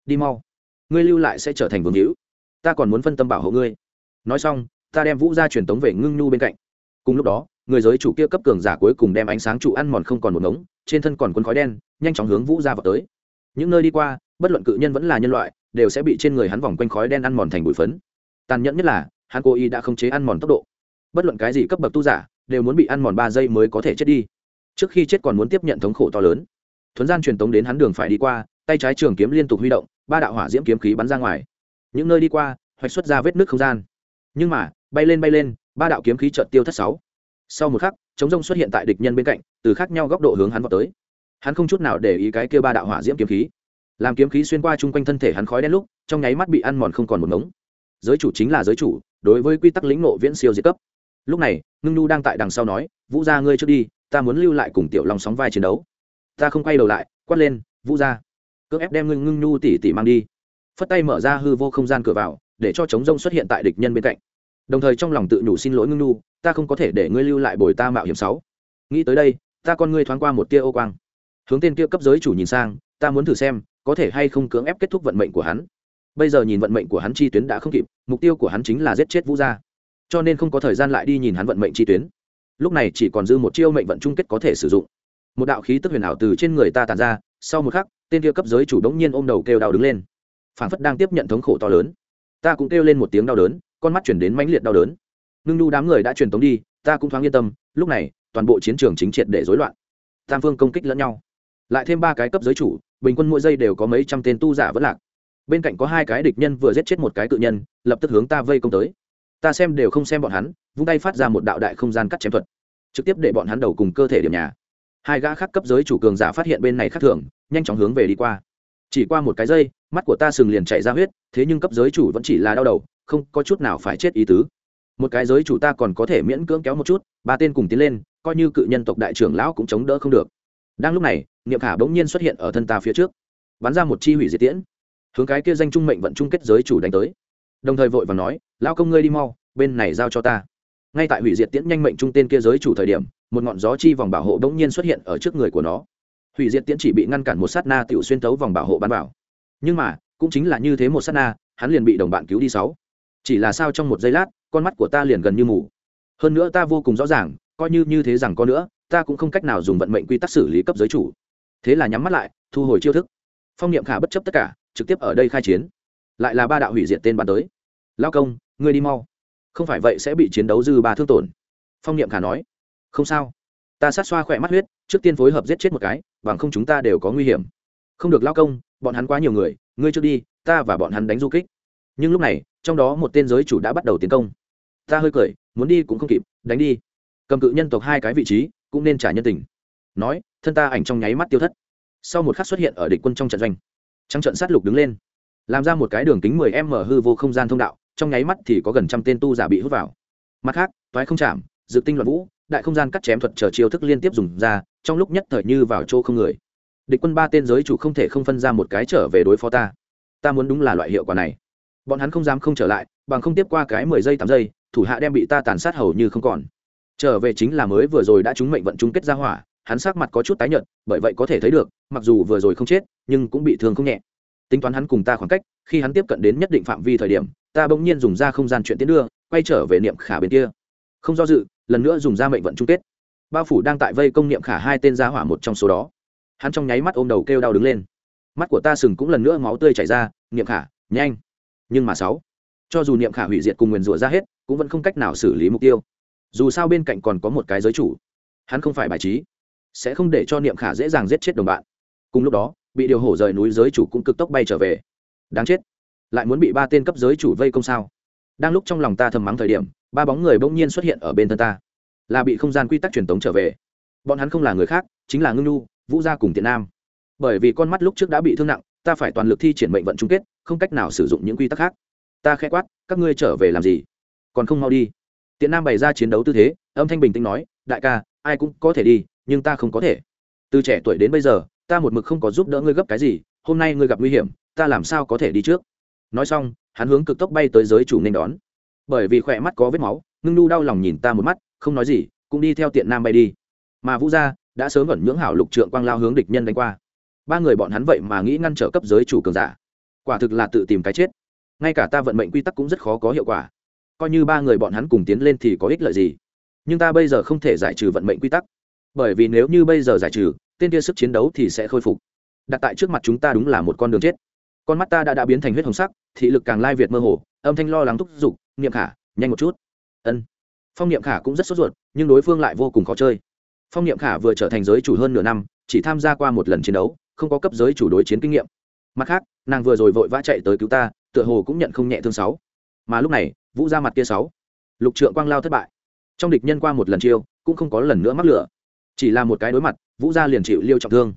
Đi mau. Ngươi lưu lại sẽ trở thành vương hữu. Ta còn muốn phân tâm bảo hộ ngươi. Nói xong, ta đem vũ ra truyền tống về ngưng nhu bên cạnh cùng lúc đó, người giới chủ kia cấp cường giả cuối cùng đem ánh sáng trụ ăn mòn không còn một ngống, trên thân còn quân khói đen, nhanh chóng hướng vũ ra vào tới. Những nơi đi qua, bất luận cự nhân vẫn là nhân loại, đều sẽ bị trên người hắn vòng quanh khói đen ăn mòn thành bụi phấn. Tàn nhẫn nhất là, hắn cố ý đã không chế ăn mòn tốc độ. Bất luận cái gì cấp bậc tu giả, đều muốn bị ăn mòn ba giây mới có thể chết đi. Trước khi chết còn muốn tiếp nhận thống khổ to lớn. Thuấn gian truyền tống đến hắn đường phải đi qua, tay trái trường kiếm liên tục huy động, ba đạo hỏa diễm kiếm khí bắn ra ngoài. Những nơi đi qua, hoạch xuất ra vết nước không gian. Nhưng mà, bay lên bay lên ba đạo kiếm khí trợt tiêu thất sáu. Sau một khắc chống rông xuất hiện tại địch nhân bên cạnh, từ khác nhau góc độ hướng hắn vào tới. Hắn không chút nào để ý cái kia ba đạo hỏa diễm kiếm khí. Làm kiếm khí xuyên qua chung quanh thân thể hắn khói đen lúc, trong nháy mắt bị ăn mòn không còn một mống giới chủ chính là giới chủ, đối với quy tắc lĩnh nộ viễn siêu diệt cấp. Lúc này, ngưng Nu đang tại đằng sau nói, vũ gia ngươi trước đi, ta muốn lưu lại cùng tiểu long sóng vai chiến đấu. Ta không quay đầu lại, quát lên, vũ gia, cưỡng ép đem ngưng ngưng Nu tỉ tỉ mang đi. Phất tay mở ra hư vô không gian cửa vào, để cho chống rông xuất hiện tại địch nhân bên cạnh đồng thời trong lòng tự nhủ xin lỗi ngưng nu, ta không có thể để ngươi lưu lại bồi ta mạo hiểm sáu. Nghĩ tới đây ta con ngươi thoáng qua một tia ô quang. Hướng tên kia cấp giới chủ nhìn sang ta muốn thử xem có thể hay không cưỡng ép kết thúc vận mệnh của hắn. Bây giờ nhìn vận mệnh của hắn chi tuyến đã không kịp mục tiêu của hắn chính là giết chết vũ gia. Cho nên không có thời gian lại đi nhìn hắn vận mệnh chi tuyến. Lúc này chỉ còn dư một chiêu mệnh vận chung kết có thể sử dụng. Một đạo khí tức huyền ảo từ trên người ta tàn ra sau một khắc tên kia cấp giới chủ đống nhiên ôm đầu kêu đau đứng lên. Phản phất đang tiếp nhận thống khổ to lớn. Ta cũng kêu lên một tiếng đau đớn con mắt chuyển đến mãnh liệt đau đớn. Ngưng nu đám người đã truyền tống đi, ta cũng thoáng yên tâm, lúc này, toàn bộ chiến trường chính triệt để rối loạn. Tam phương công kích lẫn nhau. Lại thêm ba cái cấp giới chủ, bình quân mỗi giây đều có mấy trăm tên tu giả vẫn lạc. Bên cạnh có hai cái địch nhân vừa giết chết một cái cự nhân, lập tức hướng ta vây công tới. Ta xem đều không xem bọn hắn, vung tay phát ra một đạo đại không gian cắt chém thuật, trực tiếp để bọn hắn đầu cùng cơ thể điểm nhà. Hai gã khác cấp giới chủ cường giả phát hiện bên này khác thường, nhanh chóng hướng về đi qua. Chỉ qua một cái giây, mắt của ta sừng liền chạy ra huyết, thế nhưng cấp giới chủ vẫn chỉ là đau đầu không có chút nào phải chết ý tứ. Một cái giới chủ ta còn có thể miễn cưỡng kéo một chút, ba tên cùng tiến lên, coi như cự nhân tộc đại trưởng lão cũng chống đỡ không được. Đang lúc này, niệm khả bỗng nhiên xuất hiện ở thân ta phía trước, bắn ra một chi hủy diệt tiễn, hướng cái kia danh trung mệnh vận chung kết giới chủ đánh tới. Đồng thời vội và nói lao công ngươi đi mau, bên này giao cho ta. Ngay tại hủy diệt tiễn nhanh mệnh trung tên kia giới chủ thời điểm, một ngọn gió chi vòng bảo hộ bỗng nhiên xuất hiện ở trước người của nó. Hủy diệt tiễn chỉ bị ngăn cản một sát na tiểu xuyên tấu vòng bảo hộ bắn vào. Nhưng mà, cũng chính là như thế một sát na, hắn liền bị đồng bạn cứu đi sáu chỉ là sao trong một giây lát, con mắt của ta liền gần như mù. Hơn nữa ta vô cùng rõ ràng, coi như như thế rằng có nữa, ta cũng không cách nào dùng vận mệnh quy tắc xử lý cấp giới chủ. Thế là nhắm mắt lại, thu hồi chiêu thức. Phong niệm khả bất chấp tất cả, trực tiếp ở đây khai chiến. Lại là ba đạo hủy diệt tên bắn tới. Lao công, ngươi đi mau. Không phải vậy sẽ bị chiến đấu dư ba thương tổn. Phong niệm khả nói. Không sao. Ta sát xoa khỏe mắt huyết, trước tiên phối hợp giết chết một cái, bằng không chúng ta đều có nguy hiểm. Không được lao công, bọn hắn quá nhiều người, ngươi trước đi, ta và bọn hắn đánh du kích nhưng lúc này, trong đó một tên giới chủ đã bắt đầu tiến công. Ta hơi cười, muốn đi cũng không kịp, đánh đi. Cầm cự nhân tộc hai cái vị trí, cũng nên trả nhân tình. Nói, thân ta ảnh trong nháy mắt tiêu thất. Sau một khắc xuất hiện ở địch quân trong trận doanh. Trắng trận sát lục đứng lên. Làm ra một cái đường kính mười m hư vô không gian thông đạo, trong nháy mắt thì có gần trăm tên tu giả bị hút vào. Mặt khác, toái không chạm, dự tinh loạn vũ, đại không gian cắt chém thuật chờ chiêu thức liên tiếp dùng ra, trong lúc nhất thời như vào chỗ không người. Địch quân ba tên giới chủ không thể không phân ra một cái trở về đối phó ta. Ta muốn đúng là loại hiệu quả này bọn hắn không dám không trở lại, bằng không tiếp qua cái mười giây, tám giây, thủ hạ đem bị ta tàn sát hầu như không còn. Trở về chính là mới vừa rồi đã trúng mệnh vận chung kết ra hỏa, hắn sắc mặt có chút tái nhợt, bởi vậy có thể thấy được, mặc dù vừa rồi không chết, nhưng cũng bị thương không nhẹ. Tính toán hắn cùng ta khoảng cách, khi hắn tiếp cận đến nhất định phạm vi thời điểm, ta bỗng nhiên dùng ra không gian chuyện tiến đưa, quay trở về niệm khả bên kia. Không do dự, lần nữa dùng ra mệnh vận chung kết. Bao phủ đang tại vây công niệm khả hai tên gia hỏa một trong số đó. Hắn trong nháy mắt ôm đầu kêu đau đứng lên. Mắt của ta sừng cũng lần nữa máu tươi chảy ra, niệm khả, nhanh nhưng mà sáu, cho dù niệm khả hủy diệt cùng nguyền rủa ra hết, cũng vẫn không cách nào xử lý mục tiêu. Dù sao bên cạnh còn có một cái giới chủ. Hắn không phải bài trí, sẽ không để cho niệm khả dễ dàng giết chết đồng bạn. Cùng lúc đó, bị điều hổ rời núi giới chủ cũng cực tốc bay trở về. Đáng chết, lại muốn bị ba tên cấp giới chủ vây công sao? Đang lúc trong lòng ta thầm mắng thời điểm, ba bóng người bỗng nhiên xuất hiện ở bên thân ta. Là bị không gian quy tắc truyền tống trở về. Bọn hắn không là người khác, chính là ngưng nhu, vũ gia cùng tiện nam. Bởi vì con mắt lúc trước đã bị thương nặng, ta phải toàn lực thi triển mệnh vận chung kết không cách nào sử dụng những quy tắc khác. Ta khẽ quát, các ngươi trở về làm gì? Còn không mau đi. Tiện nam bày ra chiến đấu tư thế, âm thanh bình tĩnh nói, đại ca, ai cũng có thể đi, nhưng ta không có thể. Từ trẻ tuổi đến bây giờ, ta một mực không có giúp đỡ ngươi gấp cái gì, hôm nay ngươi gặp nguy hiểm, ta làm sao có thể đi trước? Nói xong, hắn hướng cực tốc bay tới giới chủ nên đón. Bởi vì khỏe mắt có vết máu, ngưng nu đau lòng nhìn ta một mắt, không nói gì, cũng đi theo tiện nam bay đi. Mà vũ gia đã sớm vẩn nhưỡng hảo lục trượng quang lao hướng địch nhân đánh qua. Ba người bọn hắn vậy mà nghĩ ngăn trở cấp giới chủ cường giả quả thực là tự tìm cái chết. Ngay cả ta vận mệnh quy tắc cũng rất khó có hiệu quả. Coi như ba người bọn hắn cùng tiến lên thì có ích lợi gì? Nhưng ta bây giờ không thể giải trừ vận mệnh quy tắc. Bởi vì nếu như bây giờ giải trừ, tên kia sức chiến đấu thì sẽ khôi phục. Đặt tại trước mặt chúng ta đúng là một con đường chết. Con mắt ta đã đã biến thành huyết hồng sắc, thị lực càng lai việt mơ hồ, âm thanh lo lắng thúc giục, niệm khả, nhanh một chút. Ân. Phong niệm khả cũng rất sốt ruột, nhưng đối phương lại vô cùng khó chơi. Phong niệm khả vừa trở thành giới chủ hơn nửa năm, chỉ tham gia qua một lần chiến đấu, không có cấp giới chủ đối chiến kinh nghiệm mặt khác, nàng vừa rồi vội vã chạy tới cứu ta, tựa hồ cũng nhận không nhẹ thương sáu. Mà lúc này, vũ ra mặt kia sáu. Lục trượng quang lao thất bại. Trong địch nhân qua một lần chiêu, cũng không có lần nữa mắc lửa. Chỉ là một cái đối mặt, vũ gia liền chịu liêu trọng thương.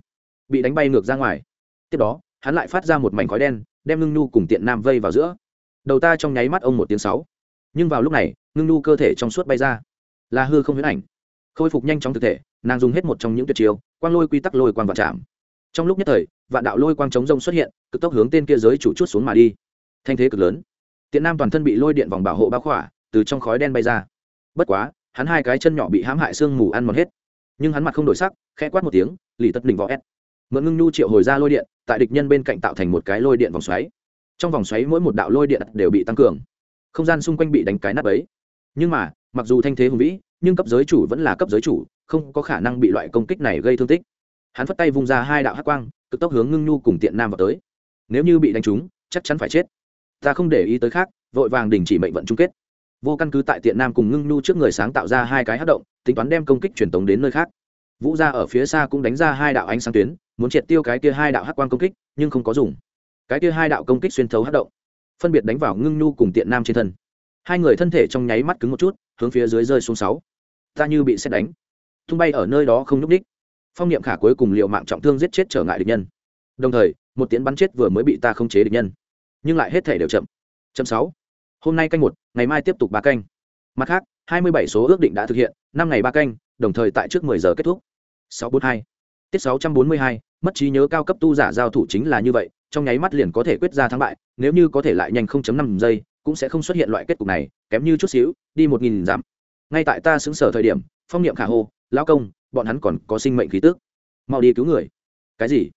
Bị đánh bay ngược ra ngoài. Tiếp đó, hắn lại phát ra một mảnh khói đen, đem ngưng nu cùng tiện nam vây vào giữa. Đầu ta trong nháy mắt ông một tiếng sáu. Nhưng vào lúc này, ngưng nu cơ thể trong suốt bay ra. Là hư không huyễn ảnh. Khôi phục nhanh chóng thực thể, nàng dùng hết một trong những tuyệt chiêu, quang lôi quy tắc lôi quang vạn chạm trong lúc nhất thời vạn đạo lôi quang chống rông xuất hiện, cực tốc hướng tên kia giới chủ chút xuống mà đi. Thanh thế cực lớn. Tiện nam toàn thân bị lôi điện vòng bảo hộ bao khỏa, từ trong khói đen bay ra. Bất quá, hắn hai cái chân nhỏ bị hãm hại sương mù ăn mòn hết. Nhưng hắn mặt không đổi sắc, khẽ quát một tiếng, lì tất đỉnh võ ép. mượn ngưng nhu triệu hồi ra lôi điện, tại địch nhân bên cạnh tạo thành một cái lôi điện vòng xoáy. Trong vòng xoáy mỗi một đạo lôi điện đều bị tăng cường. Không gian xung quanh bị đánh cái nắp ấy nhưng mà, mặc dù thanh thế hùng vĩ, nhưng cấp giới chủ vẫn là cấp giới chủ, không có khả năng bị loại công kích này gây thương tích hắn phất tay vung ra hai đạo hắc quang, cực tốc hướng ngưng nhu cùng tiện nam vào tới. Nếu như bị đánh trúng, chắc chắn phải chết. Ta không để ý tới khác, vội vàng đình chỉ mệnh vận chung kết. Vô căn cứ tại tiện nam cùng ngưng nhu trước người sáng tạo ra hai cái hát động, tính toán đem công kích truyền tống đến nơi khác. Vũ gia ở phía xa cũng đánh ra hai đạo ánh sáng tuyến, muốn triệt tiêu cái kia hai đạo hát quang công kích, nhưng không có dùng. Cái kia hai đạo công kích xuyên thấu hát động, phân biệt đánh vào ngưng nhu cùng tiện nam trên thân. Hai người thân thể trong nháy mắt cứng một chút, hướng phía dưới rơi xuống sáu. Ta như bị xét đánh. Tung bay ở nơi đó không nhúc ních phong niệm khả cuối cùng liệu mạng trọng thương giết chết trở ngại địch nhân. Đồng thời, một tiến bắn chết vừa mới bị ta không chế địch nhân. Nhưng lại hết thể đều chậm. Chậm sáu. Hôm nay canh một, ngày mai tiếp tục ba canh. Mặt khác, hai mươi bảy số ước định đã thực hiện, năm ngày ba canh, đồng thời tại trước mười giờ kết thúc. Sáu bốn hai. Tiết sáu trăm bốn mươi hai, mất trí nhớ cao cấp tu giả giao thủ chính là như vậy, trong nháy mắt liền có thể quyết ra thắng bại, nếu như có thể lại nhanh 0.5 giây, cũng sẽ không xuất hiện loại kết cục này, kém như chút xíu, đi một nghìn dặm ngay tại ta xứng sở thời điểm, phong niệm khả hô, lão công bọn hắn còn có sinh mệnh khí tức. Mau đi cứu người. Cái gì?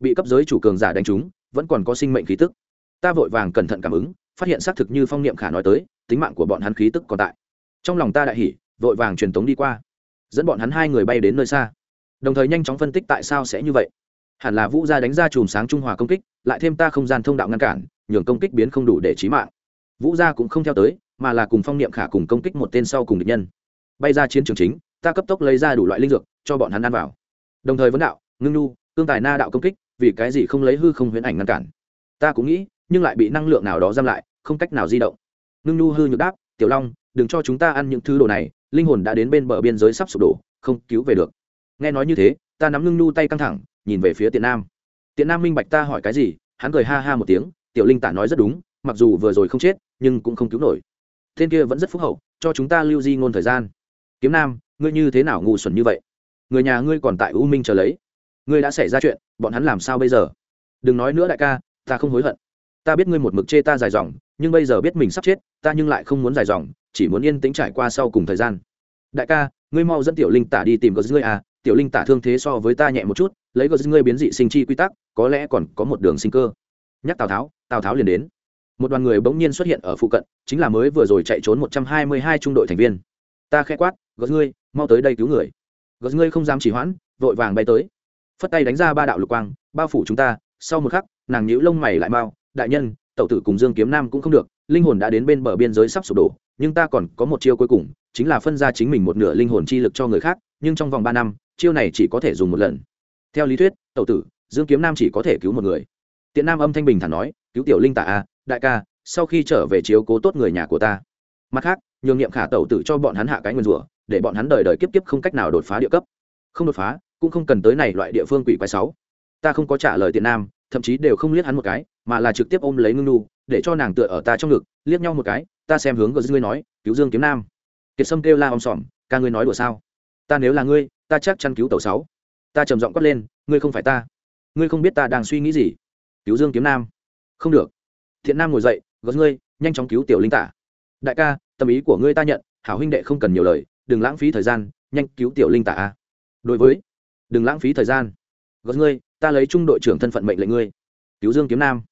Bị cấp giới chủ cường giả đánh trúng, vẫn còn có sinh mệnh khí tức. Ta vội vàng cẩn thận cảm ứng, phát hiện xác thực như phong niệm khả nói tới, tính mạng của bọn hắn khí tức còn tại. Trong lòng ta đại hỉ, vội vàng truyền tống đi qua. Dẫn bọn hắn hai người bay đến nơi xa. Đồng thời nhanh chóng phân tích tại sao sẽ như vậy. Hẳn là vũ gia đánh ra chùm sáng trung hòa công kích, lại thêm ta không gian thông đạo ngăn cản, nhường công kích biến không đủ để trí mạng. Vũ gia cũng không theo tới, mà là cùng phong niệm khả cùng công kích một tên sau cùng địch nhân. Bay ra chiến trường chính ta cấp tốc lấy ra đủ loại linh dược, cho bọn hắn ăn vào. Đồng thời vấn đạo, ngưng nu cương tài na đạo công kích, vì cái gì không lấy hư không huyễn ảnh ngăn cản? Ta cũng nghĩ, nhưng lại bị năng lượng nào đó giam lại, không cách nào di động. Ngưng nu hư nhược đáp, tiểu long, đừng cho chúng ta ăn những thứ đồ này, linh hồn đã đến bên bờ biên giới sắp sụp đổ, không cứu về được. Nghe nói như thế, ta nắm ngưng nu tay căng thẳng, nhìn về phía tiện nam. Tiện nam minh bạch ta hỏi cái gì, hắn cười ha ha một tiếng, tiểu linh tả nói rất đúng, mặc dù vừa rồi không chết, nhưng cũng không cứu nổi. Tên kia vẫn rất phúc hậu, cho chúng ta lưu di ngôn thời gian kiếm nam, ngươi như thế nào ngu xuẩn như vậy? Người nhà ngươi còn tại u minh chờ lấy. Ngươi đã xảy ra chuyện, bọn hắn làm sao bây giờ? Đừng nói nữa đại ca, ta không hối hận. Ta biết ngươi một mực chê ta dài dòng, nhưng bây giờ biết mình sắp chết, ta nhưng lại không muốn dài dòng, chỉ muốn yên tĩnh trải qua sau cùng thời gian. Đại ca, ngươi mau dẫn tiểu linh tả đi tìm gờ ngươi à tiểu linh tả thương thế so với ta nhẹ một chút, lấy gờ ngươi biến dị sinh chi quy tắc, có lẽ còn có một đường sinh cơ. Nhắc tào tháo tào tháo liền đến. Một đoàn người bỗng nhiên xuất hiện ở phụ cận, chính là mới vừa rồi chạy trốn một trăm hai mươi hai trung đội thành viên. Ta khẽ quát gớt ngươi, mau tới đây cứu người. Gớt ngươi không dám chỉ hoãn, vội vàng bay tới. Phất tay đánh ra ba đạo lục quang, bao phủ chúng ta. Sau một khắc, nàng nhíu lông mày lại mau. Đại nhân, tẩu tử cùng dương kiếm nam cũng không được. Linh hồn đã đến bên bờ biên giới sắp sụp đổ, nhưng ta còn có một chiêu cuối cùng, chính là phân ra chính mình một nửa linh hồn chi lực cho người khác, nhưng trong vòng ba năm, chiêu này chỉ có thể dùng một lần. Theo lý thuyết, tẩu tử, dương kiếm nam chỉ có thể cứu một người. Tiện nam âm thanh bình thản nói, cứu tiểu linh tạ a, đại ca, sau khi trở về chiếu cố tốt người nhà của ta. Mặt khác, nhường nghiệm khả tẩu tử cho bọn hắn hạ cái nguyên rủa để bọn hắn đời đời kiếp kiếp không cách nào đột phá địa cấp. Không đột phá, cũng không cần tới này loại địa phương quỷ quái sáu. Ta không có trả lời tiện nam, thậm chí đều không liếc hắn một cái, mà là trực tiếp ôm lấy ngưng nu để cho nàng tựa ở ta trong ngực, liếc nhau một cái, ta xem hướng gờ ngươi nói, cứu dương kiếm nam. Kiệt sâm kêu la om sòm, ca ngươi nói đùa sao? Ta nếu là ngươi, ta chắc chắn cứu tàu sáu. Ta trầm giọng quát lên, ngươi không phải ta. Ngươi không biết ta đang suy nghĩ gì. Cứu dương kiếm nam. Không được. Thiện nam ngồi dậy gỡ ngươi nhanh chóng cứu tiểu linh tả. Đại ca, tâm ý của ngươi ta nhận, hảo huynh đệ không cần nhiều lời đừng lãng phí thời gian, nhanh cứu tiểu linh tả a. Đối với, đừng lãng phí thời gian. Gót ngươi, ta lấy trung đội trưởng thân phận mệnh lệnh ngươi. Cứu dương kiếm nam.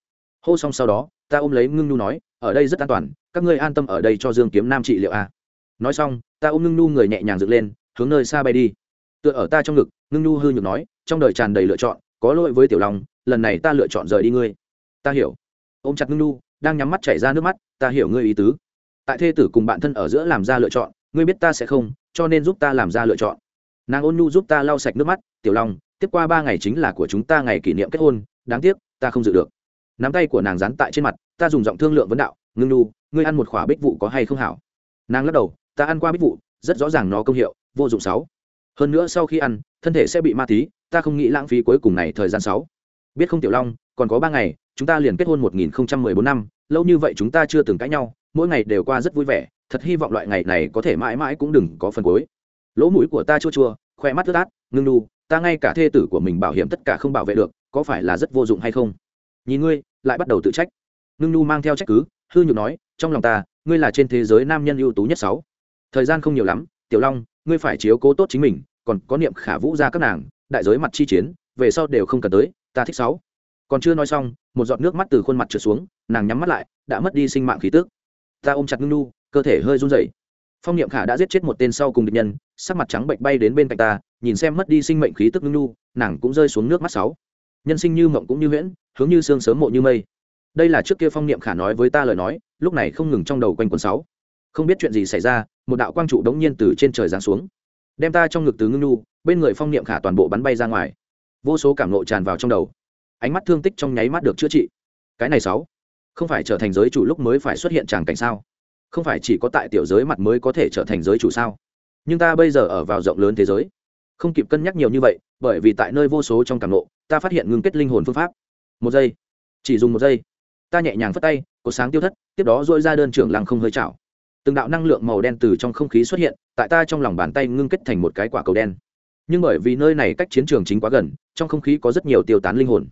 Hô xong sau đó, ta ôm lấy ngưng nhu nói, ở đây rất an toàn, các ngươi an tâm ở đây cho dương kiếm nam trị liệu a. Nói xong, ta ôm ngưng nhu người nhẹ nhàng dựng lên, hướng nơi xa bay đi. Tựa ở ta trong ngực, ngưng nhu hư nhược nói, trong đời tràn đầy lựa chọn, có lỗi với tiểu long, lần này ta lựa chọn rời đi ngươi. Ta hiểu. Ôm chặt ngưng nhu, đang nhắm mắt chảy ra nước mắt, ta hiểu ngươi ý tứ. Tại thê tử cùng bạn thân ở giữa làm ra lựa chọn ngươi biết ta sẽ không, cho nên giúp ta làm ra lựa chọn. Nàng ôn nhu giúp ta lau sạch nước mắt, tiểu long, tiếp qua ba ngày chính là của chúng ta ngày kỷ niệm kết hôn, đáng tiếc, ta không dự được. Nắm tay của nàng dán tại trên mặt, ta dùng giọng thương lượng vấn đạo, ngưng nhu, ngươi ăn một khỏa bích vụ có hay không hảo? Nàng lắc đầu, ta ăn qua bích vụ, rất rõ ràng nó công hiệu, vô dụng sáu. Hơn nữa sau khi ăn, thân thể sẽ bị ma tí, ta không nghĩ lãng phí cuối cùng này thời gian sáu. Biết không, tiểu long, còn có ba ngày, chúng ta liền kết hôn một nghìn bốn năm, lâu như vậy chúng ta chưa từng cãi nhau, mỗi ngày đều qua rất vui vẻ thật hy vọng loại ngày này có thể mãi mãi cũng đừng có phần cuối. Lỗ mũi của ta chua chua, khoe mắt ướt át, ngưng đu, ta ngay cả thê tử của mình bảo hiểm tất cả không bảo vệ được, có phải là rất vô dụng hay không? Nhìn ngươi, lại bắt đầu tự trách. Ngưng nu mang theo trách cứ, hư nhược nói, trong lòng ta, ngươi là trên thế giới nam nhân ưu tú nhất sáu. Thời gian không nhiều lắm, tiểu long, ngươi phải chiếu cố tốt chính mình, còn có niệm khả vũ ra các nàng, đại giới mặt chi chiến, về sau đều không cần tới, ta thích sáu. Còn chưa nói xong, một giọt nước mắt từ khuôn mặt trượt xuống, nàng nhắm mắt lại, đã mất đi sinh mạng khí tức. Ta ôm chặt ngưng nu cơ thể hơi run rẩy. Phong niệm khả đã giết chết một tên sau cùng địch nhân, sắc mặt trắng bệnh bay đến bên cạnh ta, nhìn xem mất đi sinh mệnh khí tức ngưng nu nàng cũng rơi xuống nước mắt sáu. Nhân sinh như mộng cũng như huyễn, hướng như sương sớm mộ như mây. Đây là trước kia phong niệm khả nói với ta lời nói, lúc này không ngừng trong đầu quanh quần sáu. Không biết chuyện gì xảy ra, một đạo quang trụ đống nhiên từ trên trời giáng xuống. Đem ta trong ngực từ ngưng nu bên người phong niệm khả toàn bộ bắn bay ra ngoài. Vô số cảm nộ tràn vào trong đầu. Ánh mắt thương tích trong nháy mắt được chữa trị. Cái này sáu, không phải trở thành giới chủ lúc mới phải xuất hiện tràng cảnh sao? Không phải chỉ có tại tiểu giới mặt mới có thể trở thành giới chủ sao? Nhưng ta bây giờ ở vào rộng lớn thế giới. Không kịp cân nhắc nhiều như vậy, bởi vì tại nơi vô số trong cảm nộ, ta phát hiện ngưng kết linh hồn phương pháp. Một giây. Chỉ dùng một giây. Ta nhẹ nhàng phất tay, có sáng tiêu thất, tiếp đó dội ra đơn trưởng lăng không hơi chảo. Từng đạo năng lượng màu đen từ trong không khí xuất hiện, tại ta trong lòng bàn tay ngưng kết thành một cái quả cầu đen. Nhưng bởi vì nơi này cách chiến trường chính quá gần, trong không khí có rất nhiều tiêu tán linh hồn.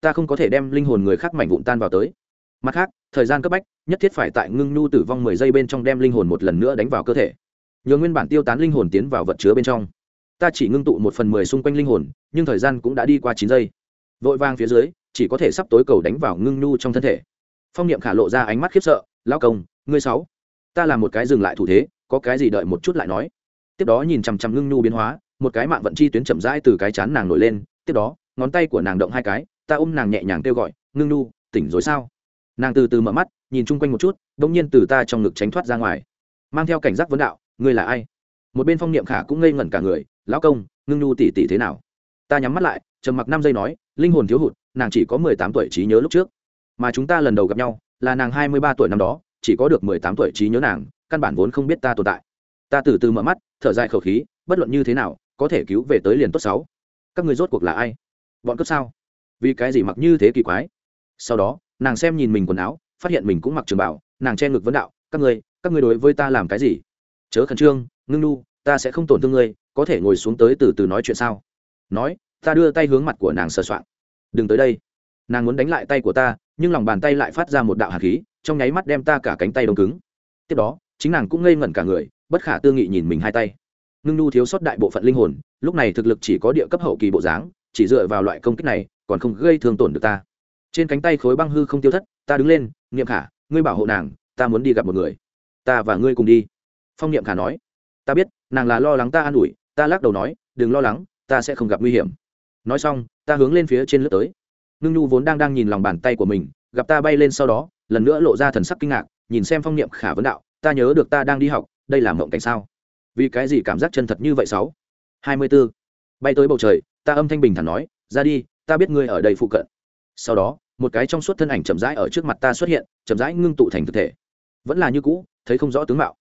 Ta không có thể đem linh hồn người khác mảnh vụn tan vào tới mặt khác, thời gian cấp bách, nhất thiết phải tại ngưng nhu tử vong mười giây bên trong đem linh hồn một lần nữa đánh vào cơ thể. Nhờ nguyên bản tiêu tán linh hồn tiến vào vật chứa bên trong. Ta chỉ ngưng tụ một phần mười xung quanh linh hồn, nhưng thời gian cũng đã đi qua chín giây. Vội vang phía dưới, chỉ có thể sắp tối cầu đánh vào ngưng nhu trong thân thể. Phong niệm khả lộ ra ánh mắt khiếp sợ lao công, ngươi sáu, ta làm một cái dừng lại thủ thế, có cái gì đợi một chút lại nói. Tiếp đó nhìn chằm chằm ngưng nhu biến hóa, một cái mạng vận chi tuyến chậm rãi từ cái chán nàng nổi lên. Tiếp đó, ngón tay của nàng động hai cái, ta ôm nàng nhẹ nhàng kêu gọi, ngưng nhu, tỉnh rồi sao? Nàng từ từ mở mắt, nhìn chung quanh một chút đ ỗ n g nhiên từ ta trong ngực tránh thoát ra ngoài. Mang theo cảnh giác vấn đạo, ngươi là ai? Một bên phong niệm khả cũng ngây ngẩn cả người, lão công, ngưng nhu tỉ tỉ thế nào? Ta nhắm mắt lại, trầm mặc năm giây nói, linh hồn thiếu hụt, nàng chỉ có mười tám tuổi trí nhớ lúc trước. Mà chúng ta lần đầu gặp nhau là nàng hai mươi ba tuổi năm đó, chỉ có được mười tám tuổi trí nhớ nàng, căn bản vốn không biết ta tồn tại. Ta từ từ mở mắt, thở dài khẩu khí, bất luận như thế nào, có thể cứu về tới liền tốt sáu. Các người rốt cuộc là ai? Bọn cướp sao? Vì cái gì mặc như thế kỳ quái? Sau đó nàng xem nhìn mình quần áo phát hiện mình cũng mặc trường bảo nàng che ngực vấn đạo các ngươi, các ngươi đối với ta làm cái gì? Chớ khẩn trương ngưng nu ta sẽ không tổn thương ngươi có thể ngồi xuống tới từ từ nói chuyện sao? Nói ta đưa tay hướng mặt của nàng sờ soạn đừng tới đây. Nàng muốn đánh lại tay của ta nhưng lòng bàn tay lại phát ra một đạo hạt khí trong nháy mắt đem ta cả cánh tay đông cứng. Tiếp đó chính nàng cũng ngây ngẩn cả người bất khả tư nghị nhìn mình hai tay. Ngưng nu thiếu sót đại bộ phận linh hồn lúc này thực lực chỉ có địa cấp hậu kỳ bộ dáng chỉ dựa vào loại công kích này còn không gây thương tổn được ta trên cánh tay khối băng hư không tiêu thất, ta đứng lên, niệm khả, ngươi bảo hộ nàng, ta muốn đi gặp một người. Ta và ngươi cùng đi. Phong niệm khả nói. Ta biết, nàng là lo lắng ta an ủi, ta lắc đầu nói, đừng lo lắng, ta sẽ không gặp nguy hiểm. Nói xong, ta hướng lên phía trên lướt tới. Ngưng nhu vốn đang đang nhìn lòng bàn tay của mình, gặp ta bay lên sau đó, lần nữa lộ ra thần sắc kinh ngạc, nhìn xem phong niệm khả vấn đạo, ta nhớ được ta đang đi học, đây là mộng cảnh sao? Vì cái gì cảm giác chân thật như vậy sáu? Hai mươi b ố bay tới bầu trời, ta âm thanh bình thản nói, ra đi, ta biết ngươi ở đây phụ cận. Sau đó một cái trong suốt thân ảnh chậm rãi ở trước mặt ta xuất hiện, chậm rãi ngưng tụ thành thực thể. Vẫn là như cũ, thấy không rõ tướng mạo.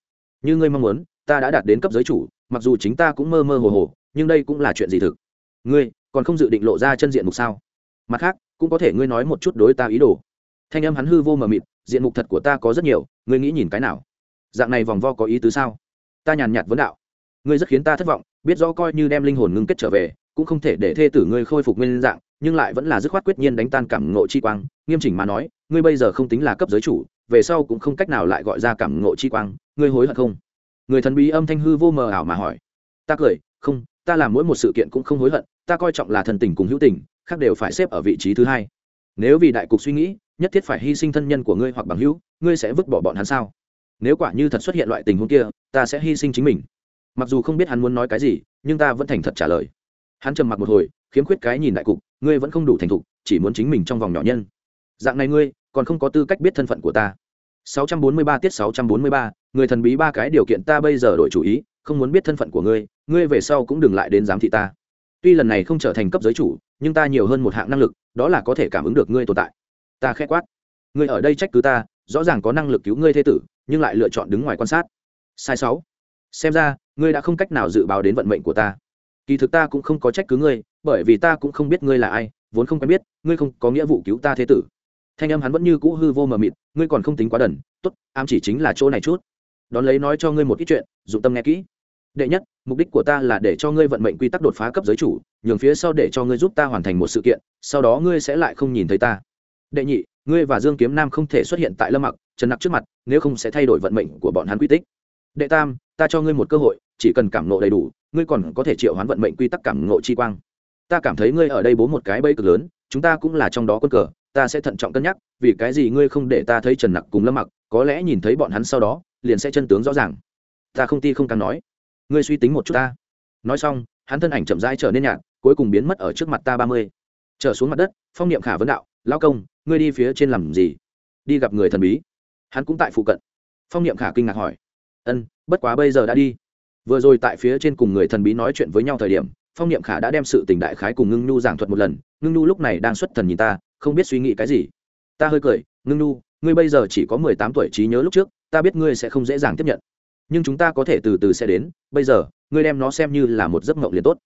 Như ngươi mong muốn, ta đã đạt đến cấp giới chủ, mặc dù chính ta cũng mơ mơ hồ hồ, nhưng đây cũng là chuyện gì thực? Ngươi, còn không dự định lộ ra chân diện mục sao? Mặt khác, cũng có thể ngươi nói một chút đối ta ý đồ. Thanh âm hắn hư vô mờ mịt, diện mục thật của ta có rất nhiều, ngươi nghĩ nhìn cái nào? Dạng này vòng vo có ý tứ sao? Ta nhàn nhạt vấn đạo. Ngươi rất khiến ta thất vọng, biết rõ coi như đem linh hồn ngưng kết trở về cũng không thể để thê tử ngươi khôi phục nguyên dạng, nhưng lại vẫn là dứt khoát quyết nhiên đánh tan cảm ngộ chi quang, nghiêm chỉnh mà nói, ngươi bây giờ không tính là cấp giới chủ, về sau cũng không cách nào lại gọi ra cảm ngộ chi quang, ngươi hối hận không? Người thần bí âm thanh hư vô mờ ảo mà hỏi. Ta cười, không, ta làm mỗi một sự kiện cũng không hối hận, ta coi trọng là thần tình cùng hữu tình, khác đều phải xếp ở vị trí thứ hai. Nếu vì đại cục suy nghĩ, nhất thiết phải hy sinh thân nhân của ngươi hoặc bằng hữu, ngươi sẽ vứt bỏ bọn hắn sao? Nếu quả như thật xuất hiện loại tình huống kia, ta sẽ hy sinh chính mình. Mặc dù không biết hắn muốn nói cái gì, nhưng ta vẫn thành thật trả lời hắn trầm mặc một hồi khiếm khuyết cái nhìn đại cục ngươi vẫn không đủ thành thục chỉ muốn chính mình trong vòng nhỏ nhân. Dạng này ngươi còn không có tư cách biết thân phận của ta. 643 tiết 643, người thần bí ba cái điều kiện ta bây giờ đổi chủ ý không muốn biết thân phận của ngươi ngươi về sau cũng đừng lại đến giám thị ta. Tuy lần này không trở thành cấp giới chủ nhưng ta nhiều hơn một hạng năng lực đó là có thể cảm ứng được ngươi tồn tại. Ta khẽ quát. Ngươi ở đây trách cứ ta rõ ràng có năng lực cứu ngươi thế tử nhưng lại lựa chọn đứng ngoài quan sát. Sai sáu. Xem ra ngươi đã không cách nào dự báo đến vận mệnh của ta kỳ thực ta cũng không có trách cứ ngươi, bởi vì ta cũng không biết ngươi là ai, vốn không quen biết, ngươi không có nghĩa vụ cứu ta thế tử. Thanh âm hắn vẫn như cũ hư vô mờ mịt, ngươi còn không tính quá đần, tốt am chỉ chính là chỗ này chút. Đón lấy nói cho ngươi một ít chuyện, dụng tâm nghe kỹ. Đệ nhất, mục đích của ta là để cho ngươi vận mệnh quy tắc đột phá cấp giới chủ, nhường phía sau để cho ngươi giúp ta hoàn thành một sự kiện, sau đó ngươi sẽ lại không nhìn thấy ta. Đệ nhị, ngươi và dương kiếm nam không thể xuất hiện tại lâm mặc, trần nặc trước mặt, nếu không sẽ thay đổi vận mệnh của bọn hắn quy tích đệ tam, ta cho ngươi một cơ hội, chỉ cần cảm nộ đầy đủ, ngươi còn có thể triệu hoán vận mệnh quy tắc cảm nộ chi quang. Ta cảm thấy ngươi ở đây bố một cái bẫy cực lớn, chúng ta cũng là trong đó quân cờ, ta sẽ thận trọng cân nhắc, vì cái gì ngươi không để ta thấy trần nặc cùng lâm mặc, có lẽ nhìn thấy bọn hắn sau đó, liền sẽ chân tướng rõ ràng. Ta không ti không càng nói. Ngươi suy tính một chút ta. Nói xong, hắn thân ảnh chậm rãi trở nên nhạt, cuối cùng biến mất ở trước mặt ta ba mươi. Trở xuống mặt đất, phong niệm khả vấn đạo lao công, ngươi đi phía trên làm gì? Đi gặp người thần bí. Hắn cũng tại phụ cận. Phong niệm khả kinh ngạc hỏi ân, bất quá bây giờ đã đi. Vừa rồi tại phía trên cùng người thần bí nói chuyện với nhau thời điểm, phong niệm khả đã đem sự tình đại khái cùng ngưng nhu giảng thuật một lần. Ngưng nhu lúc này đang xuất thần nhìn ta, không biết suy nghĩ cái gì. Ta hơi cười, ngưng nhu, ngươi bây giờ chỉ có mười tám tuổi trí nhớ lúc trước, ta biết ngươi sẽ không dễ dàng tiếp nhận. Nhưng chúng ta có thể từ từ sẽ đến, bây giờ, ngươi đem nó xem như là một giấc mộng liền tốt.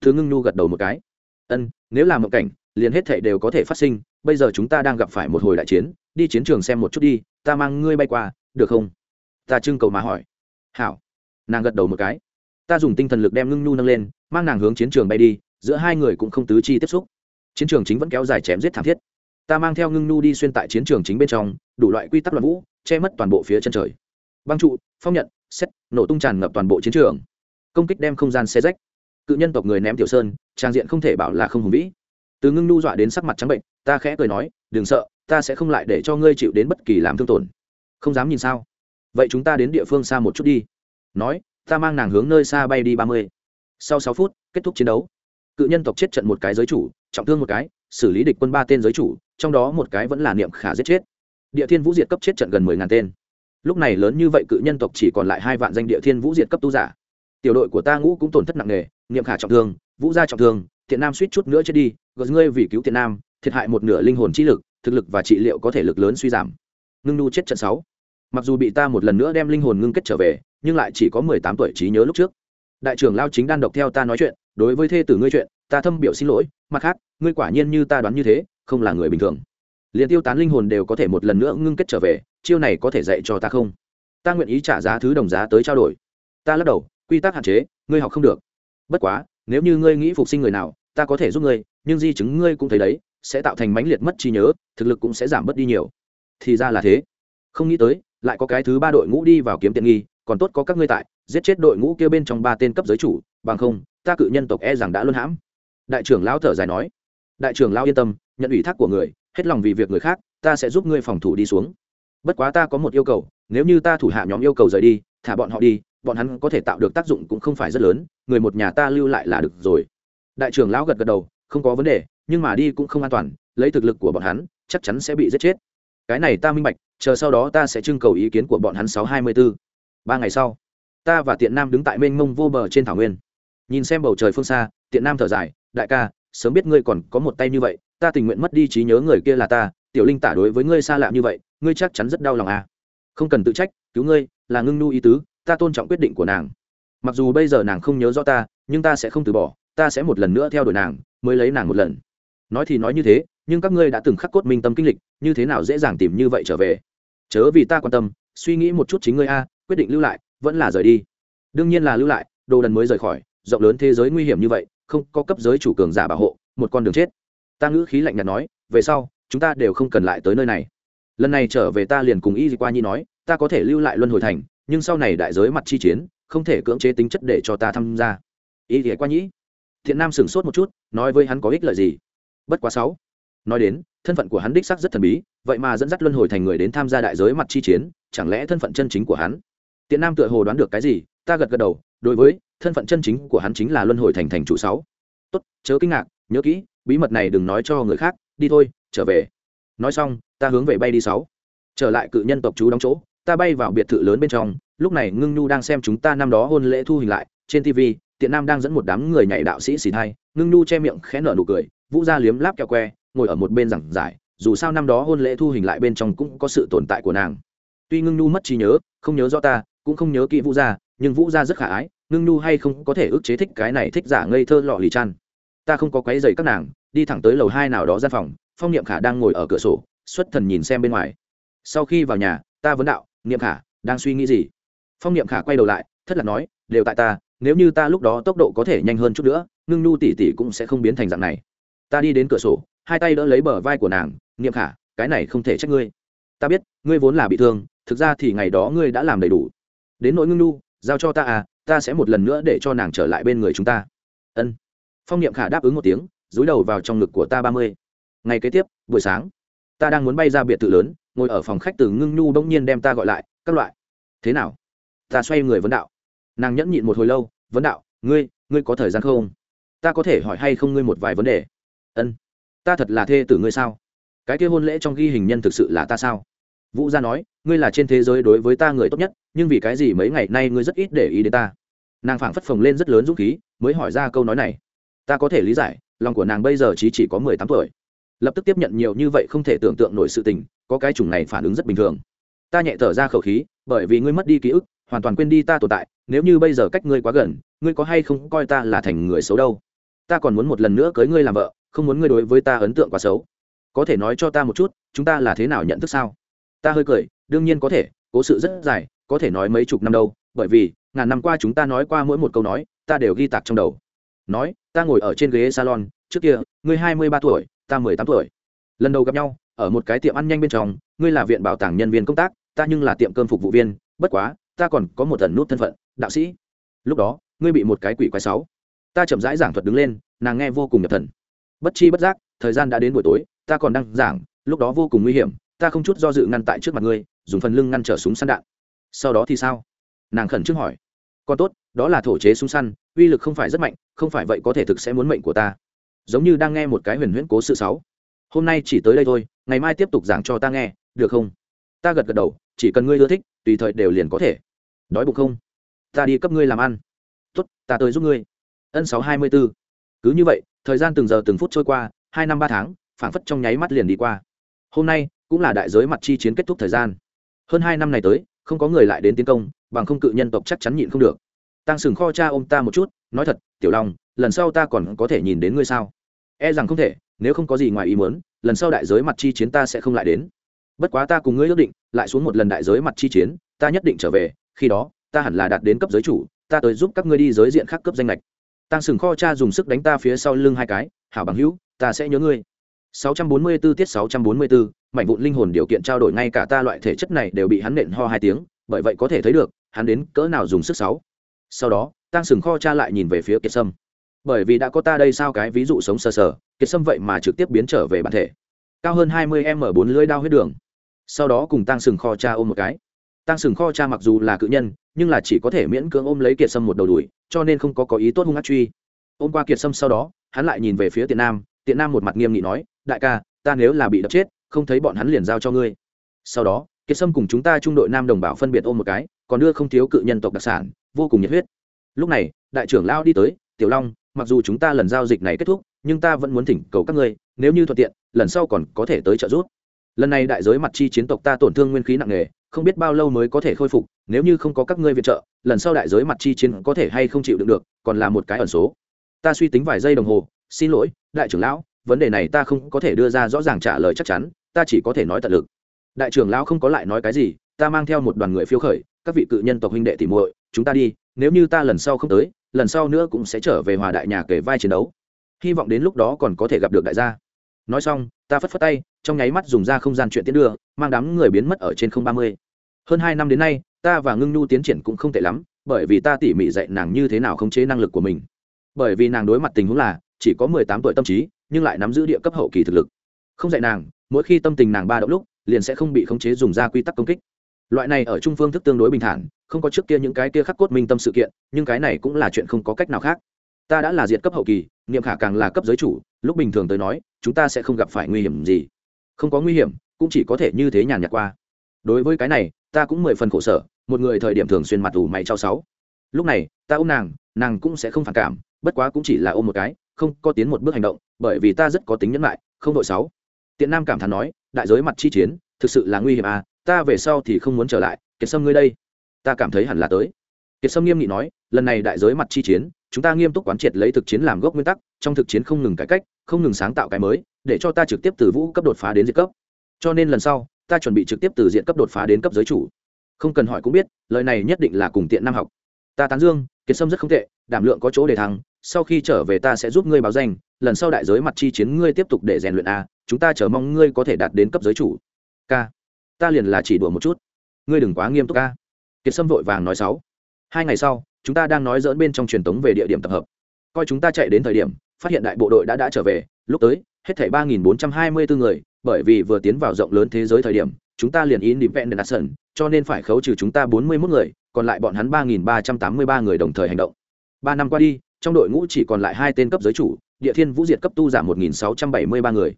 Thứ ngưng nhu gật đầu một cái. Ân, nếu là mộng cảnh, liền hết thệ đều có thể phát sinh, bây giờ chúng ta đang gặp phải một hồi đại chiến, đi chiến trường xem một chút đi, ta mang ngươi bay qua, được không? Ta trưng cầu mà hỏi. Hảo. Nàng gật đầu một cái. Ta dùng tinh thần lực đem ngưng nhu nâng lên, mang nàng hướng chiến trường bay đi, giữa hai người cũng không tứ chi tiếp xúc. Chiến trường chính vẫn kéo dài chém giết thảm thiết. Ta mang theo ngưng nhu đi xuyên tại chiến trường chính bên trong, đủ loại quy tắc loạn vũ, che mất toàn bộ phía chân trời. Băng trụ, phong nhận, xét, nổ tung tràn ngập toàn bộ chiến trường. Công kích đem không gian xe rách. Cự nhân tộc người ném tiểu sơn, trang diện không thể bảo là không hùng vĩ. Từ ngưng nhu dọa đến sắc mặt trắng bệnh, ta khẽ cười nói, đừng sợ, ta sẽ không lại để cho ngươi chịu đến bất kỳ làm thương tổn. Không dám nhìn sao? Vậy chúng ta đến địa phương xa một chút đi. Nói, ta mang nàng hướng nơi xa bay đi ba mươi. Sau sáu phút, kết thúc chiến đấu. Cự nhân tộc chết trận một cái giới chủ, trọng thương một cái, xử lý địch quân ba tên giới chủ, trong đó một cái vẫn là niệm khả giết chết. Địa thiên vũ diệt cấp chết trận gần mười ngàn tên. Lúc này lớn như vậy cự nhân tộc chỉ còn lại hai vạn danh địa thiên vũ diệt cấp tu giả. Tiểu đội của ta ngũ cũng tổn thất nặng nề, niệm khả trọng thương, vũ gia trọng thương, thiện nam suýt chút nữa chết đi gợt ngươi vì cứu thiện nam, thiệt hại một nửa linh hồn trí lực, thực lực và trị liệu có thể lực lớn suy giảm. Ngưng nu chết trận sáu mặc dù bị ta một lần nữa đem linh hồn ngưng kết trở về, nhưng lại chỉ có mười tám tuổi trí nhớ lúc trước. Đại trưởng lao chính đan độc theo ta nói chuyện, đối với thê tử ngươi chuyện, ta thâm biểu xin lỗi, mặt khác, ngươi quả nhiên như ta đoán như thế, không là người bình thường. Liền tiêu tán linh hồn đều có thể một lần nữa ngưng kết trở về, chiêu này có thể dạy cho ta không? Ta nguyện ý trả giá thứ đồng giá tới trao đổi. Ta lắc đầu, quy tắc hạn chế, ngươi học không được. Bất quá, nếu như ngươi nghĩ phục sinh người nào, ta có thể giúp ngươi, nhưng di chứng ngươi cũng thấy đấy, sẽ tạo thành mãnh liệt mất trí nhớ, thực lực cũng sẽ giảm bớt đi nhiều. Thì ra là thế không nghĩ tới, lại có cái thứ ba đội ngũ đi vào kiếm tiện nghi, còn tốt có các ngươi tại, giết chết đội ngũ kia bên trong ba tên cấp giới chủ, bằng không, ta cự nhân tộc e rằng đã luân hãm. Đại trưởng lão thở dài nói. Đại trưởng lão yên tâm, nhận ủy thác của người, hết lòng vì việc người khác, ta sẽ giúp ngươi phòng thủ đi xuống. Bất quá ta có một yêu cầu, nếu như ta thủ hạ nhóm yêu cầu rời đi, thả bọn họ đi, bọn hắn có thể tạo được tác dụng cũng không phải rất lớn, người một nhà ta lưu lại là được rồi. Đại trưởng lão gật gật đầu, không có vấn đề, nhưng mà đi cũng không an toàn, lấy thực lực của bọn hắn, chắc chắn sẽ bị giết chết. Cái này ta minh bạch chờ sau đó ta sẽ trưng cầu ý kiến của bọn hắn sáu hai mươi b ố ba ngày sau, ta và tiện nam đứng tại mênh mông vô bờ trên thảo nguyên. Nhìn xem bầu trời phương xa, tiện nam thở dài, đại ca, sớm biết ngươi còn có một tay như vậy, ta tình nguyện mất đi trí nhớ người kia là ta, tiểu linh tả đối với ngươi xa lạ như vậy, ngươi chắc chắn rất đau lòng à. không cần tự trách, cứu ngươi, là ngưng nu ý tứ, ta tôn trọng quyết định của nàng. Mặc dù bây giờ nàng không nhớ rõ ta, nhưng ta sẽ không từ bỏ, ta sẽ một lần nữa theo đuổi nàng, mới lấy nàng một lần. Nói thì nói như thế, nhưng các ngươi đã từng khắc cốt minh tâm kinh lịch, như thế nào dễ dàng tìm như vậy trở về? Chớ vì ta quan tâm, suy nghĩ một chút chính ngươi a, quyết định lưu lại, vẫn là rời đi. Đương nhiên là lưu lại, đồ đần mới rời khỏi, rộng lớn thế giới nguy hiểm như vậy, không có cấp giới chủ cường giả bảo hộ, một con đường chết. Ta ngữ khí lạnh nhạt nói, về sau, chúng ta đều không cần lại tới nơi này. Lần này trở về ta liền cùng y di qua nhi nói, ta có thể lưu lại luân hồi thành, nhưng sau này đại giới mặt chi chiến, không thể cưỡng chế tính chất để cho ta tham gia. Y di qua nhĩ thiện nam sửng sốt một chút, nói với hắn có ích lợi gì? Bất quá sáu nói đến, thân phận của hắn đích sắc rất thần bí, vậy mà dẫn dắt luân hồi thành người đến tham gia đại giới mặt chi chiến, chẳng lẽ thân phận chân chính của hắn? Tiện nam tựa hồ đoán được cái gì, ta gật gật đầu, đối với, thân phận chân chính của hắn chính là luân hồi thành thành chủ sáu. Tốt, chớ kinh ngạc, nhớ kỹ, bí mật này đừng nói cho người khác, đi thôi, trở về. Nói xong, ta hướng về bay đi sáu. Trở lại cự nhân tộc chú đóng chỗ, ta bay vào biệt thự lớn bên trong, lúc này ngưng nhu đang xem chúng ta năm đó hôn lễ thu hình lại, trên tv tiện nam đang dẫn một đám người nhảy đạo sĩ xì thai, ngưng nhu che miệng khẽ nở nụ cười, vũ ra liếm láp kẹo que ngồi ở một bên giảng giải, dù sao năm đó hôn lễ thu hình lại bên trong cũng có sự tồn tại của nàng. Tuy ngưng nhu mất trí nhớ, không nhớ rõ ta, cũng không nhớ kỹ vũ gia, nhưng vũ gia rất khả ái, ngưng nhu hay không có thể ức chế thích cái này thích giả ngây thơ lọ lì chăn. Ta không có quấy dày các nàng, đi thẳng tới lầu hai nào đó gian phòng, phong niệm khả đang ngồi ở cửa sổ, xuất thần nhìn xem bên ngoài. Sau khi vào nhà, ta vấn đạo, niệm khả, đang suy nghĩ gì? Phong niệm khả quay đầu lại, thất lạc nói, đều tại ta, nếu như ta lúc đó tốc độ có thể nhanh hơn chút nữa, ngưng nhu tỉ tỉ cũng sẽ không biến thành dạng này. Ta đi đến cửa sổ hai tay đỡ lấy bờ vai của nàng niệm khả cái này không thể trách ngươi. Ta biết ngươi vốn là bị thương thực ra thì ngày đó ngươi đã làm đầy đủ. Đến nỗi ngưng nu, giao cho ta à ta sẽ một lần nữa để cho nàng trở lại bên người chúng ta. Ân. Phong niệm khả đáp ứng một tiếng dúi đầu vào trong ngực của ta ba mươi. Ngày kế tiếp buổi sáng ta đang muốn bay ra biệt thự lớn ngồi ở phòng khách từ ngưng nhu bỗng nhiên đem ta gọi lại các loại. Thế nào? Ta xoay người vấn đạo. Nàng nhẫn nhịn một hồi lâu vấn đạo ngươi ngươi có thời gian không? Ta có thể hỏi hay không ngươi một vài vấn đề? Ân ta thật là thê tử ngươi sao? Cái kia hôn lễ trong ghi hình nhân thực sự là ta sao? Vũ gia nói, ngươi là trên thế giới đối với ta người tốt nhất, nhưng vì cái gì mấy ngày nay ngươi rất ít để ý đến ta? Nàng phảng phất phồng lên rất lớn dũng khí, mới hỏi ra câu nói này. Ta có thể lý giải, lòng của nàng bây giờ chỉ chỉ có mười tám tuổi. Lập tức tiếp nhận nhiều như vậy không thể tưởng tượng nổi sự tình, có cái chủng này phản ứng rất bình thường. Ta nhẹ thở ra khẩu khí, bởi vì ngươi mất đi ký ức, hoàn toàn quên đi ta tồn tại, nếu như bây giờ cách ngươi quá gần, ngươi có hay không coi ta là thành người xấu đâu? Ta còn muốn một lần nữa cưới ngươi làm vợ không muốn ngươi đối với ta ấn tượng quá xấu. Có thể nói cho ta một chút, chúng ta là thế nào nhận thức sao? Ta hơi cười, đương nhiên có thể, cố sự rất dài, có thể nói mấy chục năm đâu, bởi vì, ngàn năm qua chúng ta nói qua mỗi một câu nói, ta đều ghi tạc trong đầu. Nói, ta ngồi ở trên ghế salon, trước kia, ngươi hai mươi ba tuổi, ta mười tám tuổi. Lần đầu gặp nhau, ở một cái tiệm ăn nhanh bên trong, ngươi là viện bảo tàng nhân viên công tác, ta nhưng là tiệm cơm phục vụ viên, bất quá, ta còn có một tần nút thân phận, đạo sĩ. Lúc đó, ngươi bị một cái quỷ quái sáu ta chậm rãi giảng thuật đứng lên, nàng nghe vô cùng nhập thần bất chi bất giác, thời gian đã đến buổi tối, ta còn đang giảng, lúc đó vô cùng nguy hiểm, ta không chút do dự ngăn tại trước mặt ngươi, dùng phần lưng ngăn trở súng săn đạn. Sau đó thì sao? Nàng khẩn trương hỏi. Còn tốt, đó là thổ chế súng săn, uy lực không phải rất mạnh, không phải vậy có thể thực sẽ muốn mệnh của ta. Giống như đang nghe một cái huyền huyễn cố sự sáu. Hôm nay chỉ tới đây thôi, ngày mai tiếp tục giảng cho ta nghe, được không? Ta gật gật đầu, chỉ cần ngươi ưa thích, tùy thời đều liền có thể. Đói bụng không? Ta đi cấp ngươi làm ăn. Tốt, ta tới giúp ngươi. Ân sáu hai mươi b ố cứ như vậy thời gian từng giờ từng phút trôi qua, hai năm ba tháng, phảng phất trong nháy mắt liền đi qua. Hôm nay, cũng là đại giới mặt chi chiến kết thúc thời gian. Hơn hai năm này tới, không có người lại đến tiến công, bằng không cự nhân tộc chắc chắn nhịn không được. Tăng sừng kho cha ôm ta một chút, nói thật, tiểu long, lần sau ta còn có thể nhìn đến ngươi sao? E rằng không thể, nếu không có gì ngoài ý muốn, lần sau đại giới mặt chi chiến ta sẽ không lại đến. Bất quá ta cùng ngươi ước định, lại xuống một lần đại giới mặt chi chiến, ta nhất định trở về, khi đó, ta hẳn là đạt đến cấp giới chủ, ta tới giúp các ngươi đi giới diện khác cấp danh lệch tăng sừng kho cha dùng sức đánh ta phía sau lưng hai cái hảo bằng hữu ta sẽ nhớ ngươi. 644 tiết 644, mảnh vụn linh hồn điều kiện trao đổi ngay cả ta loại thể chất này đều bị hắn nện ho hai tiếng bởi vậy có thể thấy được hắn đến cỡ nào dùng sức sáu. Sau đó tăng sừng kho cha lại nhìn về phía kiệt sâm. Bởi vì đã có ta đây sao cái ví dụ sống sờ sờ kiệt sâm vậy mà trực tiếp biến trở về bản thể. Cao hơn 20 m 4 lưỡi đao huyết đường. Sau đó cùng tăng sừng kho cha ôm một cái tăng sừng kho cha mặc dù là cự nhân, nhưng là chỉ có thể miễn cưỡng ôm lấy kiệt sâm một đầu đuổi cho nên không có có ý tốt hung ác truy. Ôm qua kiệt sâm sau đó, hắn lại nhìn về phía tiện nam tiện nam một mặt nghiêm nghị nói, đại ca, ta nếu là bị đập chết, không thấy bọn hắn liền giao cho ngươi. Sau đó, kiệt sâm cùng chúng ta trung đội nam đồng bào phân biệt ôm một cái, còn đưa không thiếu cự nhân tộc đặc sản, vô cùng nhiệt huyết. Lúc này, đại trưởng lao đi tới, tiểu long, mặc dù chúng ta lần giao dịch này kết thúc, nhưng ta vẫn muốn thỉnh cầu các ngươi, nếu như thuận tiện, lần sau còn có thể tới trợ giúp. Lần này đại giới mặt chi chiến tộc ta tổn thương nguyên khí nặng nề không biết bao lâu mới có thể khôi phục, nếu như không có các ngươi viện trợ, lần sau đại giới mặt chi chiến có thể hay không chịu đựng được, còn là một cái ẩn số. Ta suy tính vài giây đồng hồ, xin lỗi, đại trưởng lão, vấn đề này ta không có thể đưa ra rõ ràng trả lời chắc chắn, ta chỉ có thể nói tận lực. Đại trưởng lão không có lại nói cái gì, ta mang theo một đoàn người phiêu khởi, các vị cự nhân tộc huynh đệ tỉ muội, chúng ta đi, nếu như ta lần sau không tới, lần sau nữa cũng sẽ trở về hòa đại nhà kể vai chiến đấu. Hy vọng đến lúc đó còn có thể gặp được đại gia. Nói xong, ta phất phất tay, trong nháy mắt dùng ra không gian chuyện tiến đưa, mang đám người biến mất ở trên không ba mươi hơn hai năm đến nay, ta và ngưng nhu tiến triển cũng không tệ lắm, bởi vì ta tỉ mỉ dạy nàng như thế nào khống chế năng lực của mình. Bởi vì nàng đối mặt tình huống là, chỉ có mười tám tuổi tâm trí, nhưng lại nắm giữ địa cấp hậu kỳ thực lực. Không dạy nàng, mỗi khi tâm tình nàng ba động lúc, liền sẽ không bị khống chế dùng ra quy tắc công kích. Loại này ở trung phương thức tương đối bình thản, không có trước kia những cái kia khắc cốt minh tâm sự kiện, nhưng cái này cũng là chuyện không có cách nào khác. Ta đã là diệt cấp hậu kỳ, niệm khả càng là cấp giới chủ, lúc bình thường tới nói, chúng ta sẽ không gặp phải nguy hiểm gì. Không có nguy hiểm, cũng chỉ có thể như thế nhàn nhạt qua. Đối với cái này ta cũng mười phần khổ sở, một người thời điểm thường xuyên mặt ủ mày trao sáu. Lúc này, ta ôm nàng nàng cũng sẽ không phản cảm, bất quá cũng chỉ là ôm một cái, không có tiến một bước hành động, bởi vì ta rất có tính nhẫn lại, không đội sáu. Tiện nam cảm thán nói, đại giới mặt chi chiến, thực sự là nguy hiểm à ta về sau thì không muốn trở lại, kiệt sâm ngươi đây. Ta cảm thấy hẳn là tới. Kiệt sâm nghiêm nghị nói, lần này đại giới mặt chi chiến, chúng ta nghiêm túc quán triệt lấy thực chiến làm gốc nguyên tắc, trong thực chiến không ngừng cải cách, không ngừng sáng tạo cái mới, để cho ta trực tiếp từ vũ cấp đột phá đến diệt cấp. Cho nên lần sau ta chuẩn bị trực tiếp từ diện cấp đột phá đến cấp giới chủ. Không cần hỏi cũng biết, lời này nhất định là cùng tiện nam học. Ta tán dương, kiệt sâm rất không tệ, đảm lượng có chỗ để thắng sau khi trở về ta sẽ giúp ngươi báo danh, lần sau đại giới mặt chi chiến ngươi tiếp tục để rèn luyện a, chúng ta chờ mong ngươi có thể đạt đến cấp giới chủ. K. Ta liền là chỉ đùa một chút. Ngươi đừng quá nghiêm túc ca kiệt sâm vội vàng nói sáu. Hai ngày sau, chúng ta đang nói dỡn bên trong truyền thống về địa điểm tập hợp. Coi chúng ta chạy đến thời điểm, phát hiện đại bộ đội đã đã trở về, lúc tới, hết thảy ba nghìn bốn trăm hai mươi bốn người bởi vì vừa tiến vào rộng lớn thế giới thời điểm, chúng ta liền independent action cho nên phải khấu trừ chúng ta bốn mươi 41 người, còn lại bọn hắn ba nghìn ba trăm tám mươi ba người đồng thời hành động. Ba năm qua đi, trong đội ngũ chỉ còn lại hai tên cấp giới chủ, địa thiên vũ diệt cấp tu giả một nghìn sáu trăm bảy mươi ba người.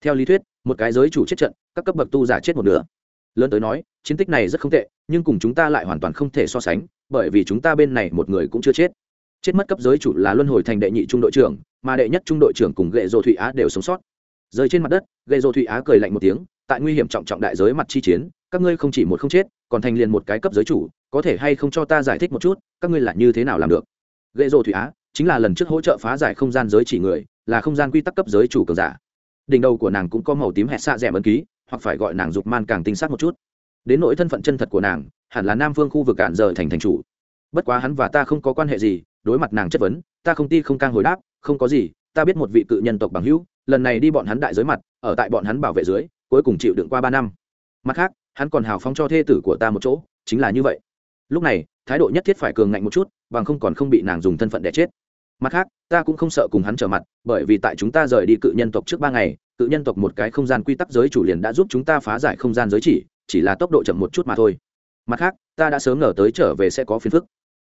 Theo lý thuyết, một cái giới chủ chết trận, các cấp bậc tu giả chết một nửa. Lớn tới nói, chiến tích này rất không tệ, nhưng cùng chúng ta lại hoàn toàn không thể so sánh, bởi vì chúng ta bên này một người cũng chưa chết. Chết mất cấp giới chủ là luân hồi thành đệ nhị trung đội trưởng, mà đệ nhất trung đội trưởng cùng gệ dô thụy á đều sống sót rơi trên mặt đất gây dô thụy á cười lạnh một tiếng, tại nguy hiểm trọng trọng đại giới mặt chi chiến, các ngươi không chỉ một không chết, còn thành liền một cái cấp giới chủ, có thể hay không cho ta giải thích một chút, các ngươi là như thế nào làm được? Gây dô thụy á, chính là lần trước hỗ trợ phá giải không gian giới chỉ người, là không gian quy tắc cấp giới chủ cường giả. Đỉnh đầu của nàng cũng có màu tím hẹt xạ rẻ ấn ký, hoặc phải gọi nàng dục man càng tinh sát một chút. Đến nỗi thân phận chân thật của nàng, hẳn là nam phương khu vực cạn rời thành thành chủ. Bất quá hắn và ta không có quan hệ gì, đối mặt nàng chất vấn, ta không ti không cang hồi đáp, không có gì, ta biết một vị cự nhân tộc bằng hữu lần này đi bọn hắn đại giới mặt, ở tại bọn hắn bảo vệ dưới, cuối cùng chịu đựng qua ba năm. Mặt khác, hắn còn hào phóng cho thê tử của ta một chỗ, chính là như vậy. Lúc này, thái độ nhất thiết phải cường ngạnh một chút, bằng không còn không bị nàng dùng thân phận để chết. Mặt khác, ta cũng không sợ cùng hắn trở mặt, bởi vì tại chúng ta rời đi cự nhân tộc trước ba ngày, cự nhân tộc một cái không gian quy tắc giới chủ liền đã giúp chúng ta phá giải không gian giới chỉ chỉ là tốc độ chậm một chút mà thôi. Mặt khác, ta đã sớm ngờ tới trở về sẽ có phiền phức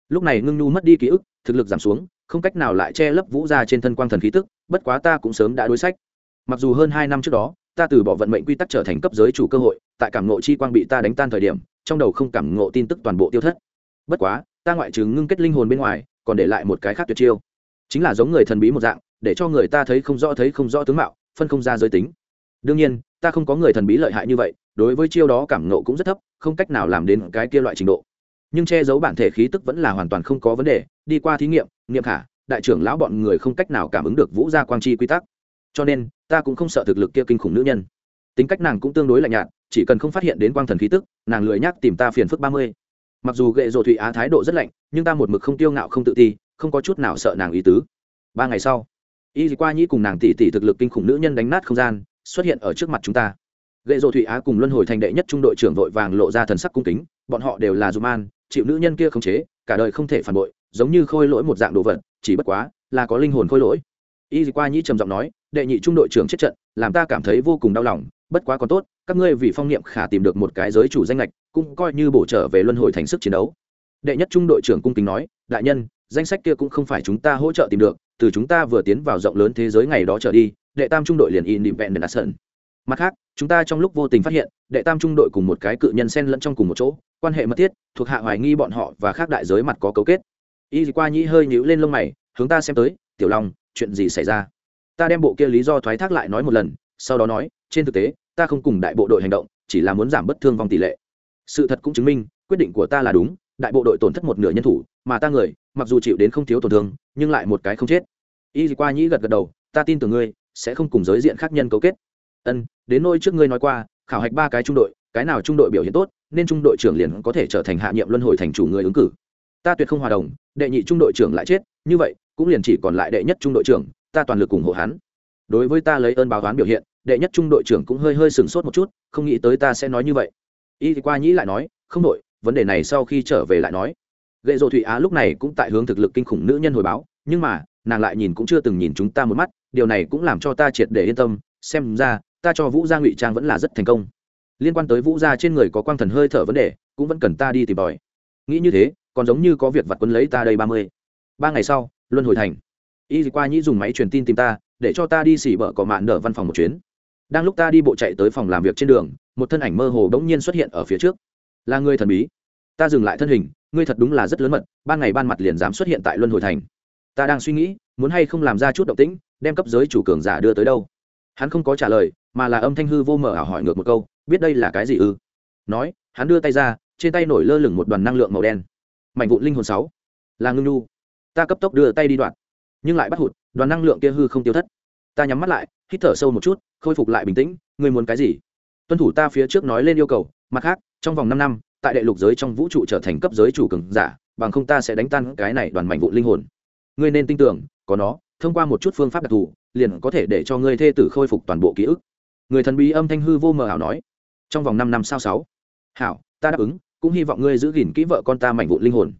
lúc này ngưng nhu mất đi ký ức, thực lực giảm xuống, không cách nào lại che lấp vũ ra trên thân quang thần khí tức, bất quá ta cũng sớm đã đối sách. Mặc dù hơn hai năm trước đó, ta từ bỏ vận mệnh quy tắc trở thành cấp giới chủ cơ hội, tại cảm ngộ chi quang bị ta đánh tan thời điểm, trong đầu không cảm ngộ tin tức toàn bộ tiêu thất. Bất quá, ta ngoại trừ ngưng kết linh hồn bên ngoài, còn để lại một cái khác tuyệt chiêu. Chính là giống người thần bí một dạng, để cho người ta thấy không rõ thấy không rõ tướng mạo, phân không ra giới tính. Đương nhiên, ta không có người thần bí lợi hại như vậy, đối với chiêu đó cảm nộ cũng rất thấp, không cách nào làm đến cái kia loại trình độ nhưng che giấu bản thể khí tức vẫn là hoàn toàn không có vấn đề, đi qua thí nghiệm nghiệm khả, đại trưởng lão bọn người không cách nào cảm ứng được vũ gia quang chi quy tắc. Cho nên, ta cũng không sợ thực lực kia kinh khủng nữ nhân. Tính cách nàng cũng tương đối lạnh nhạt, chỉ cần không phát hiện đến quang thần khí tức, nàng lười nhắc tìm ta phiền phức ba mươi. Mặc dù gậy rộ thụy á thái độ rất lạnh, nhưng ta một mực không tiêu ngạo không tự ti, không có chút nào sợ nàng ý tứ. Ba ngày sau, y qua nhĩ cùng nàng tỷ tỷ thực lực kinh khủng nữ nhân đánh nát không gian, xuất hiện ở trước mặt chúng ta. Gậy rộ thụy á cùng luân hồi thành đệ nhất trung đội trưởng vội vàng lộ ra thần sắc cung kính, bọn họ đều là dùm an chịu nữ nhân kia khống chế, cả đời không thể phản bội, giống như khôi lỗi một dạng đồ vật, chỉ bất quá là có linh hồn khôi lỗi y qua nhĩ trầm giọng nói, đệ nhị trung đội trưởng chết trận, làm ta cảm thấy vô cùng đau lòng, bất quá còn tốt, các ngươi vì phong niệm khả tìm được một cái giới chủ danh lệch cũng coi như bổ trở về luân hồi thành sức chiến đấu đệ nhất trung đội trưởng cung kính nói, đại nhân, danh sách kia cũng không phải chúng ta hỗ trợ tìm được, từ chúng ta vừa tiến vào rộng lớn thế giới ngày đó trở đi, đệ tam trung đội liền independent sơn mặt khác, chúng ta trong lúc vô tình phát hiện, đệ tam trung đội cùng một cái cự nhân sen lẫn trong cùng một chỗ, quan hệ mật thiết, thuộc hạ hoài nghi bọn họ và khác đại giới mặt có cấu kết. Y qua nhĩ hơi nhíu lên lông mày, hướng ta xem tới, tiểu long, chuyện gì xảy ra? Ta đem bộ kia lý do thoái thác lại nói một lần, sau đó nói, trên thực tế, ta không cùng đại bộ đội hành động, chỉ là muốn giảm bất thương vong tỷ lệ. Sự thật cũng chứng minh, quyết định của ta là đúng, đại bộ đội tổn thất một nửa nhân thủ, mà ta người, mặc dù chịu đến không thiếu tổn thương, nhưng lại một cái không chết. Y qua nhĩ gật gật đầu, ta tin tưởng ngươi, sẽ không cùng giới diện khác nhân cấu kết ân, đến nôi trước ngươi nói qua, khảo hạch ba cái trung đội, cái nào trung đội biểu hiện tốt, nên trung đội trưởng liền có thể trở thành hạ nhiệm luân hồi thành chủ người ứng cử. Ta tuyệt không hòa đồng, đệ nhị trung đội trưởng lại chết, như vậy, cũng liền chỉ còn lại đệ nhất trung đội trưởng, ta toàn lực ủng hộ hắn. Đối với ta lấy ơn báo toán biểu hiện, đệ nhất trung đội trưởng cũng hơi hơi sừng sốt một chút, không nghĩ tới ta sẽ nói như vậy. Y qua nhĩ lại nói, không đội vấn đề này sau khi trở về lại nói. Gậy rộ thụy á lúc này cũng tại hướng thực lực kinh khủng nữ nhân hồi báo, nhưng mà, nàng lại nhìn cũng chưa từng nhìn chúng ta một mắt, điều này cũng làm cho ta triệt để yên tâm, xem ra ta cho vũ gia ngụy trang vẫn là rất thành công. Liên quan tới vũ gia trên người có quang thần hơi thở vấn đề, cũng vẫn cần ta đi tìm tòi. Nghĩ như thế, còn giống như có việc vặt quân lấy ta đây ba mươi. Ba ngày sau, luân hồi thành. Y qua nhĩ dùng máy truyền tin tìm ta, để cho ta đi xỉ bở cỏ mạn nở văn phòng một chuyến. Đang lúc ta đi bộ chạy tới phòng làm việc trên đường, một thân ảnh mơ hồ đ ố n g nhiên xuất hiện ở phía trước. Là người thần bí. Ta dừng lại thân hình, ngươi thật đúng là rất lớn mật, ban ngày ban mặt liền dám xuất hiện tại luân hồi thành. Ta đang suy nghĩ, muốn hay không làm ra chút động tĩnh, đem cấp giới chủ cường giả đưa tới đâu? Hắn không có trả lời mà là âm thanh hư vô mở ảo hỏi ngược một câu, biết đây là cái gì ư? Nói, hắn đưa tay ra, trên tay nổi lơ lửng một đoàn năng lượng màu đen. Mảnh vụn linh hồn sáu. Là ngưng nhu. Ta cấp tốc đưa tay đi đoạn, nhưng lại bắt hụt, đoàn năng lượng kia hư không tiêu thất. Ta nhắm mắt lại, hít thở sâu một chút, khôi phục lại bình tĩnh, ngươi muốn cái gì? Tuân thủ ta phía trước nói lên yêu cầu, mặt khác, trong vòng năm năm, tại đệ lục giới trong vũ trụ trở thành cấp giới chủ cường giả, bằng không ta sẽ đánh tan cái này đoàn mảnh vụ linh hồn. Ngươi nên tin tưởng, có nó, thông qua một chút phương pháp đặc thù, liền có thể để cho ngươi thê tử khôi phục toàn bộ ký ức người thần bí âm thanh hư vô mờ ảo nói trong vòng năm năm sao sáu. Hảo ta đáp ứng cũng hy vọng ngươi giữ gìn kỹ vợ con ta mảnh vụn linh hồn.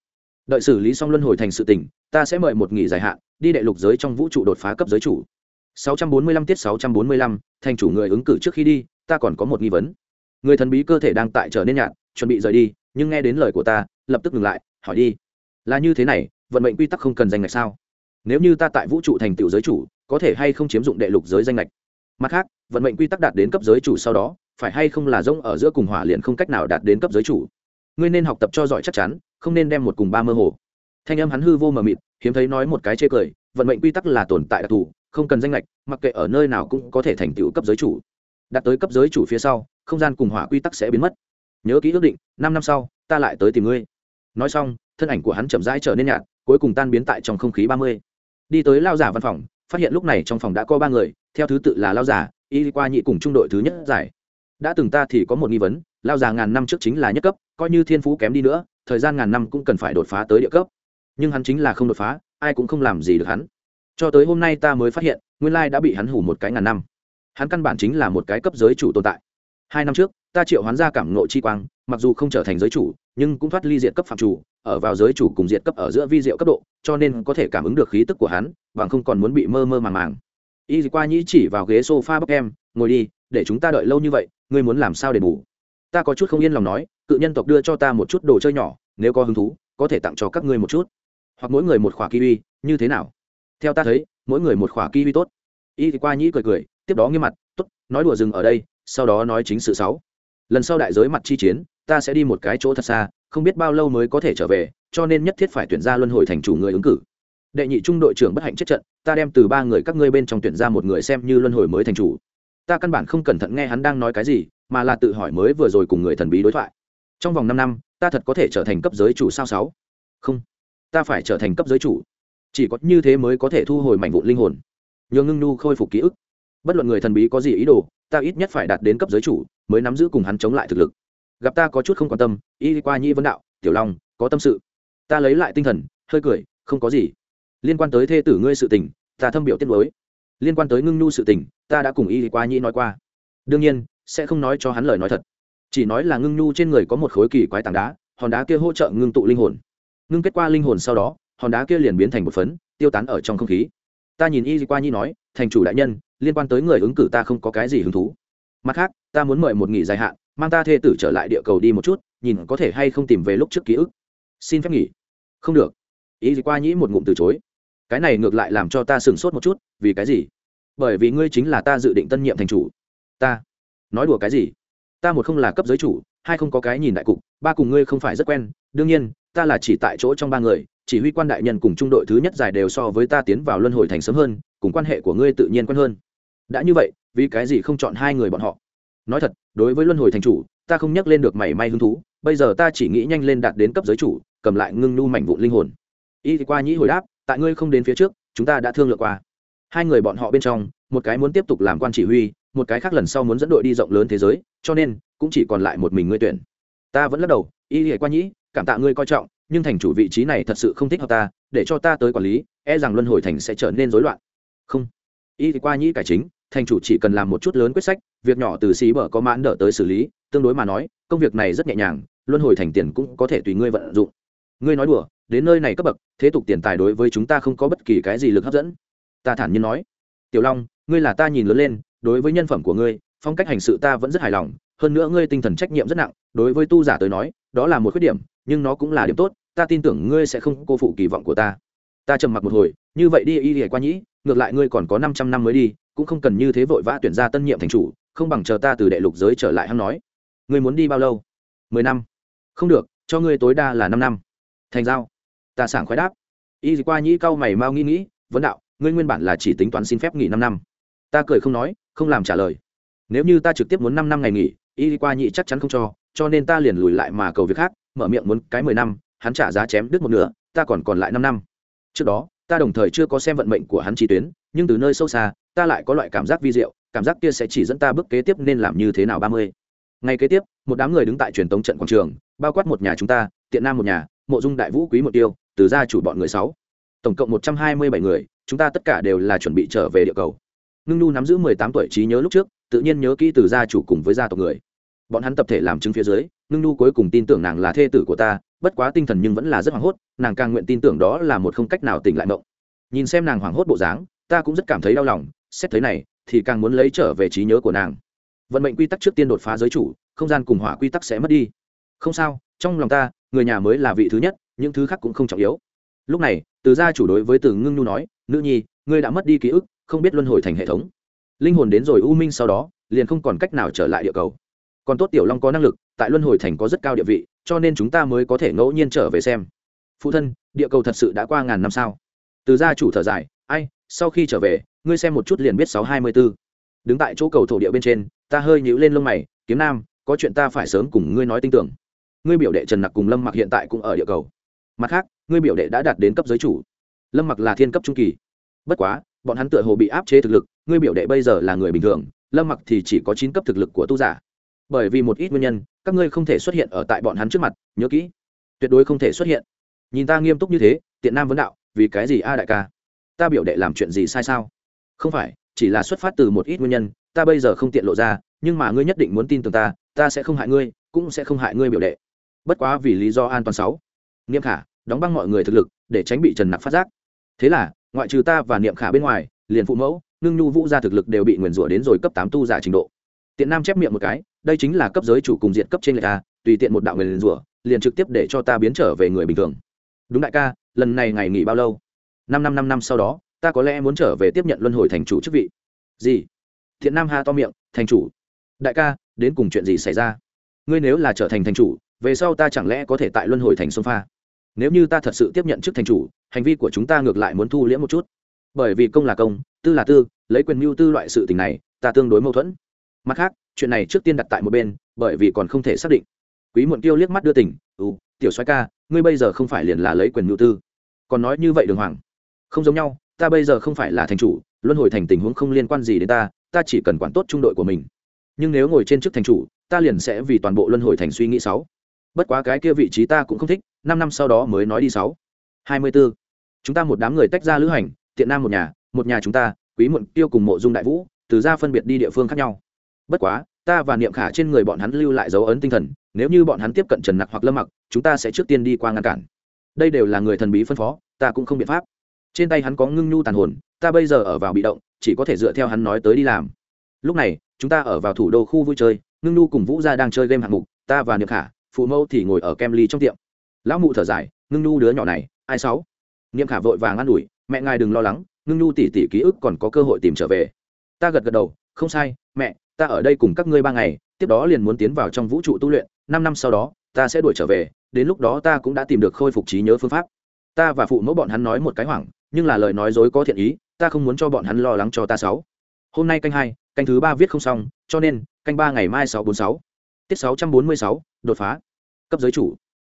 Đợi xử lý xong luân hồi thành sự tình ta sẽ mời một nghỉ dài hạn đi đệ lục giới trong vũ trụ đột phá cấp giới chủ. 645 tiết 645, thành chủ người ứng cử trước khi đi ta còn có một nghi vấn. Người thần bí cơ thể đang tại trở nên nhạt chuẩn bị rời đi nhưng nghe đến lời của ta lập tức ngừng lại hỏi đi là như thế này vận mệnh quy tắc không cần danh ngạch sao? Nếu như ta tại vũ trụ thành tựu giới chủ có thể hay không chiếm dụng đệ lục giới danh ngạch? Mặt khác vận mệnh quy tắc đạt đến cấp giới chủ sau đó, phải hay không là rông ở giữa cùng hỏa liền không cách nào đạt đến cấp giới chủ? Ngươi nên học tập cho giỏi chắc chắn, không nên đem một cùng ba mơ hồ. Thanh âm hắn hư vô mờ mịt, hiếm thấy nói một cái chê cười, vận mệnh quy tắc là tồn tại đặc thù, không cần danh lệch, mặc kệ ở nơi nào cũng có thể thành tựu cấp giới chủ. Đạt tới cấp giới chủ phía sau, không gian cùng hỏa quy tắc sẽ biến mất. Nhớ kỹ ước định, năm năm sau, ta lại tới tìm ngươi. Nói xong, thân ảnh của hắn chậm rãi trở nên nhạt, cuối cùng tan biến tại trong không khí ba mươi. Đi tới lao giả văn phòng, phát hiện lúc này trong phòng đã có ba người, theo thứ tự là lao giả y qua nhị cùng trung đội thứ nhất giải. Đã từng ta thì có một nghi vấn lao già ngàn năm trước chính là nhất cấp coi như thiên phú kém đi nữa thời gian ngàn năm cũng cần phải đột phá tới địa cấp. Nhưng hắn chính là không đột phá ai cũng không làm gì được hắn. Cho tới hôm nay ta mới phát hiện nguyên lai đã bị hắn hủ một cái ngàn năm. Hắn căn bản chính là một cái cấp giới chủ tồn tại. Hai năm trước ta triệu hoán ra cảm nộ chi quang mặc dù không trở thành giới chủ nhưng cũng thoát ly diện cấp phạm chủ ở vào giới chủ cùng diện cấp ở giữa vi diệu cấp độ cho nên có thể cảm ứng được khí tức của hắn bằng không còn muốn bị mơ mơ màng màng y qua nhĩ chỉ vào ghế sofa bắc em, ngồi đi, để chúng ta đợi lâu như vậy, ngươi muốn làm sao để bù ta có chút không yên lòng nói, cự nhân tộc đưa cho ta một chút đồ chơi nhỏ, nếu có hứng thú, có thể tặng cho các ngươi một chút. Hoặc mỗi người một khỏa kiwi, như thế nào? Theo ta thấy, mỗi người một khỏa kiwi tốt. Y qua nhĩ cười cười, tiếp đó nghiêm mặt t ố t nói đùa dừng ở đây, sau đó nói chính sự sáu. Lần sau đại giới mặt chi chiến, ta sẽ đi một cái chỗ thật xa, không biết bao lâu mới có thể trở về, cho nên nhất thiết phải tuyển ra luân hồi thành chủ người ứng cử đệ nhị trung đội trưởng bất hạnh chết trận, ta đem từ ba người các ngươi bên trong tuyển ra một người xem như luân hồi mới thành chủ. Ta căn bản không cẩn thận nghe hắn đang nói cái gì, mà là tự hỏi mới vừa rồi cùng người thần bí đối thoại. Trong vòng năm năm, ta thật có thể trở thành cấp giới chủ sao sáu? Không. Ta phải trở thành cấp giới chủ. Chỉ có như thế mới có thể thu hồi mảnh vụn linh hồn. Nhường ngưng nhu khôi phục ký ức. Bất luận người thần bí có gì ý đồ, ta ít nhất phải đạt đến cấp giới chủ, mới nắm giữ cùng hắn chống lại thực lực. Gặp ta có chút không quan tâm, y qua nhi vấn đạo, tiểu long, có tâm sự. Ta lấy lại tinh thần, hơi cười, không có gì liên quan tới thê tử ngươi sự tình, ta thâm biểu tiết lối liên quan tới ngưng nhu sự tình, ta đã cùng y qua nhĩ nói qua. Đương nhiên, sẽ không nói cho hắn lời nói thật. Chỉ nói là ngưng nhu trên người có một khối kỳ quái tảng đá, hòn đá kia hỗ trợ ngưng tụ linh hồn. Ngưng kết qua linh hồn sau đó, hòn đá kia liền biến thành một phấn, tiêu tán ở trong không khí. Ta nhìn y qua nhi nói, thành chủ đại nhân, liên quan tới người ứng cử ta không có cái gì hứng thú. Mặt khác, ta muốn mời một nghỉ dài hạn, mang ta thê tử trở lại địa cầu đi một chút, nhìn có thể hay không tìm về lúc trước ký ức. Xin phép nghỉ. Không được. Y qua nhĩ một ngụm từ chối cái này ngược lại làm cho ta sửng sốt một chút, vì cái gì? Bởi vì ngươi chính là ta dự định tân nhiệm thành chủ. Ta? Nói đùa cái gì? Ta một không là cấp giới chủ, hai không có cái nhìn đại cục, ba cùng ngươi không phải rất quen. Đương nhiên, ta là chỉ tại chỗ trong ba người, chỉ huy quan đại nhân cùng trung đội thứ nhất giải đều so với ta tiến vào luân hồi thành sớm hơn, cùng quan hệ của ngươi tự nhiên quen hơn. Đã như vậy, vì cái gì không chọn hai người bọn họ? Nói thật, đối với luân hồi thành chủ, ta không nhắc lên được mảy may hứng thú, bây giờ ta chỉ nghĩ nhanh lên đạt đến cấp giới chủ, cầm lại ngưng nu mảnh vụn linh hồn. Y thì qua nhĩ hồi đáp tại ngươi không đến phía trước, chúng ta đã thương lượng qua. Hai người bọn họ bên trong, một cái muốn tiếp tục làm quan chỉ huy, một cái khác lần sau muốn dẫn đội đi rộng lớn thế giới, cho nên, cũng chỉ còn lại một mình ngươi tuyển. Ta vẫn lắc đầu, y hệ qua nhĩ, cảm tạ ngươi coi trọng, nhưng thành chủ vị trí này thật sự không thích hợp ta, để cho ta tới quản lý e rằng luân hồi thành sẽ trở nên rối loạn. Không. Y thì qua nhĩ cải chính, thành chủ chỉ cần làm một chút lớn quyết sách, việc nhỏ từ xí bở có mãn đỡ tới xử lý, tương đối mà nói, công việc này rất nhẹ nhàng, luân hồi thành tiền cũng có thể tùy ngươi vận dụng. Ngươi nói đùa đến nơi này cấp bậc, thế tục tiền tài đối với chúng ta không có bất kỳ cái gì lực hấp dẫn. Ta thản nhiên nói. Tiểu long, ngươi là ta nhìn lớn lên, đối với nhân phẩm của ngươi, phong cách hành sự ta vẫn rất hài lòng, hơn nữa ngươi tinh thần trách nhiệm rất nặng, đối với tu giả tới nói, đó là một khuyết điểm, nhưng nó cũng là điểm tốt, ta tin tưởng ngươi sẽ không cô phụ kỳ vọng của ta. Ta trầm mặc một hồi, như vậy đi, y hề qua nhĩ, ngược lại ngươi còn có năm trăm năm mới đi, cũng không cần như thế vội vã tuyển ra tân nhiệm thành chủ, không bằng chờ ta từ đệ lục giới trở lại hắn nói. Ngươi muốn đi bao lâu? Mười năm. Không được, cho ngươi tối đa là năm năm. Thành giao ta sảng khoái đáp. Y qua nhĩ cau mày mau nghĩ nghĩ, vấn đạo, ngươi nguyên bản là chỉ tính toán xin phép nghỉ năm năm. Ta cười không nói, không làm trả lời. Nếu như ta trực tiếp muốn năm năm ngày nghỉ, y qua nhĩ chắc chắn không cho cho nên ta liền lùi lại mà cầu việc khác, mở miệng muốn cái mười năm, hắn trả giá chém đứt một nửa, ta còn còn lại năm năm. Trước đó, ta đồng thời chưa có xem vận mệnh của hắn chi tuyến, nhưng từ nơi sâu xa, ta lại có loại cảm giác vi diệu, cảm giác kia sẽ chỉ dẫn ta bước kế tiếp nên làm như thế nào ba mươi. Ngày kế tiếp, một đám người đứng tại truyền tống trận quảng trường, bao quát một nhà chúng ta, tiện nam một nhà, mộ dung đại vũ quý một tiêu từ gia chủ bọn người sáu. Tổng cộng một trăm hai mươi bảy người, chúng ta tất cả đều là chuẩn bị trở về địa cầu. Ngưng nu nắm giữ mười tám tuổi trí nhớ lúc trước, tự nhiên nhớ kỹ từ gia chủ cùng với gia tộc người. Bọn hắn tập thể làm chứng phía dưới, ngưng nhu cuối cùng tin tưởng nàng là thê tử của ta, bất quá tinh thần nhưng vẫn là rất hoảng hốt, nàng càng nguyện tin tưởng đó là một không cách nào tỉnh lại mộng. Nhìn xem nàng hoảng hốt bộ dáng, ta cũng rất cảm thấy đau lòng, xét thấy này, thì càng muốn lấy trở về trí nhớ của nàng. Vận mệnh quy tắc trước tiên đột phá giới chủ, không gian cùng hỏa quy tắc sẽ mất đi. Không sao, trong lòng ta, người nhà mới là vị thứ nhất những thứ khác cũng không trọng yếu. Lúc này, từ gia chủ đối với từ ngưng nhu nói, nữ nhi, ngươi đã mất đi ký ức, không biết luân hồi thành hệ thống. Linh hồn đến rồi u minh sau đó, liền không còn cách nào trở lại địa cầu. Còn tốt tiểu long có năng lực, tại luân hồi thành có rất cao địa vị, cho nên chúng ta mới có thể ngẫu nhiên trở về xem. Phụ thân, địa cầu thật sự đã qua ngàn năm sao? Từ gia chủ thở dài, ai, sau khi trở về, ngươi xem một chút liền biết sáu hai mươi b ố đứng tại chỗ cầu thổ địa bên trên, ta hơi nhíu lên lông mày, kiếm nam, có chuyện ta phải sớm cùng ngươi nói tin tưởng. Ngươi biểu đệ trần nặc cùng lâm mặc hiện tại cũng ở địa cầu mặt khác, ngươi biểu đệ đã đạt đến cấp giới chủ. Lâm mặc là thiên cấp trung kỳ. Bất quá, bọn hắn tựa hồ bị áp chế thực lực, ngươi biểu đệ bây giờ là người bình thường, lâm mặc thì chỉ có chín cấp thực lực của tu giả. Bởi vì một ít nguyên nhân, các ngươi không thể xuất hiện ở tại bọn hắn trước mặt, nhớ kỹ. Tuyệt đối không thể xuất hiện. Nhìn ta nghiêm túc như thế, tiện nam vấn đạo, vì cái gì a đại ca? Ta biểu đệ làm chuyện gì sai sao? Không phải, chỉ là xuất phát từ một ít nguyên nhân, ta bây giờ không tiện lộ ra, nhưng mà ngươi nhất định muốn tin tưởng ta ta sẽ không hại ngươi, cũng sẽ không hại ngươi biểu đệ. Bất quá vì lý do an toàn sáu niệm khả, đóng băng mọi người thực lực, để tránh bị trần nặc phát giác. Thế là, ngoại trừ ta và niệm khả bên ngoài, liền phụ mẫu, ngưng nhu vũ ra thực lực đều bị nguyền rủa đến rồi cấp tám tu giả trình độ. Tiện nam chép miệng một cái, đây chính là cấp giới chủ cùng diện cấp trên lệch a, tùy tiện một đạo nguyền rủa, liền trực tiếp để cho ta biến trở về người bình thường. Đúng đại ca, lần này ngày nghỉ bao lâu? Năm năm năm năm sau đó, ta có lẽ muốn trở về tiếp nhận luân hồi thành chủ chức vị. Gì? Thiện nam ha to miệng, thành chủ. Đại ca, đến cùng chuyện gì xảy ra? Ngươi nếu là trở thành thành chủ, về sau ta chẳng lẽ có thể tại luân hồi thành sông pha? Nếu như ta thật sự tiếp nhận chức thành chủ, hành vi của chúng ta ngược lại muốn thu liễm một chút. Bởi vì công là công, tư là tư, lấy quyền mưu tư loại sự tình này, ta tương đối mâu thuẫn. Mặt khác, chuyện này trước tiên đặt tại một bên, bởi vì còn không thể xác định. Quý muộn tiêu liếc mắt đưa tỉnh ừ tiểu soái ca, ngươi bây giờ không phải liền là lấy quyền mưu tư. Còn nói như vậy đường hoàng. Không giống nhau, ta bây giờ không phải là thành chủ, luân hồi thành tình huống không liên quan gì đến ta ta chỉ cần quản tốt trung đội của mình. Nhưng nếu ngồi trên chức thành chủ, ta liền sẽ vì toàn bộ luân hồi thành suy nghĩ sáu bất quá cái kia vị trí ta cũng không thích năm năm sau đó mới nói đi sáu. Hai mươi b ố chúng ta một đám người tách ra lữ hành, tiện nam một nhà một nhà chúng ta, quý muộn, tiêu cùng mộ dung đại vũ, từ ra phân biệt đi địa phương khác nhau. Bất quá, ta và niệm khả trên người bọn hắn lưu lại dấu ấn tinh thần, nếu như bọn hắn tiếp cận trần nặc hoặc lâm mặc, chúng ta sẽ trước tiên đi qua ngăn cản. Đây đều là người thần bí phân phó, ta cũng không biện pháp. Trên tay hắn có ngưng nhu tàn hồn, ta bây giờ ở vào bị động, chỉ có thể dựa theo hắn nói tới đi làm. Lúc này, chúng ta ở vào thủ đô khu vui chơi, ngưng nhu cùng vũ gia đang chơi game hạng mục, ta và niệm khả, phụ mẫu thì ngồi ở kem ly trong tiệm lão mụ thở dài, ngưng nhu đứa nhỏ này, ai sáu? Niệm khả vội vàng an ủi, mẹ ngài đừng lo lắng, ngưng nhu tỉ tỉ ký ức còn có cơ hội tìm trở về. Ta gật gật đầu, không sai, mẹ, ta ở đây cùng các ngươi ba ngày, tiếp đó liền muốn tiến vào trong vũ trụ tu luyện, năm năm sau đó, ta sẽ đuổi trở về, đến lúc đó ta cũng đã tìm được khôi phục trí nhớ phương pháp. Ta và phụ mẫu bọn hắn nói một cái hoảng, nhưng là lời nói dối có thiện ý, ta không muốn cho bọn hắn lo lắng cho ta sáu. Hôm nay canh hai, canh thứ ba viết không xong, cho nên, canh ba ngày mai sáu bốn sáu. Tiết sáu trăm bốn mươi sáu, đột phá. Cấp giới chủ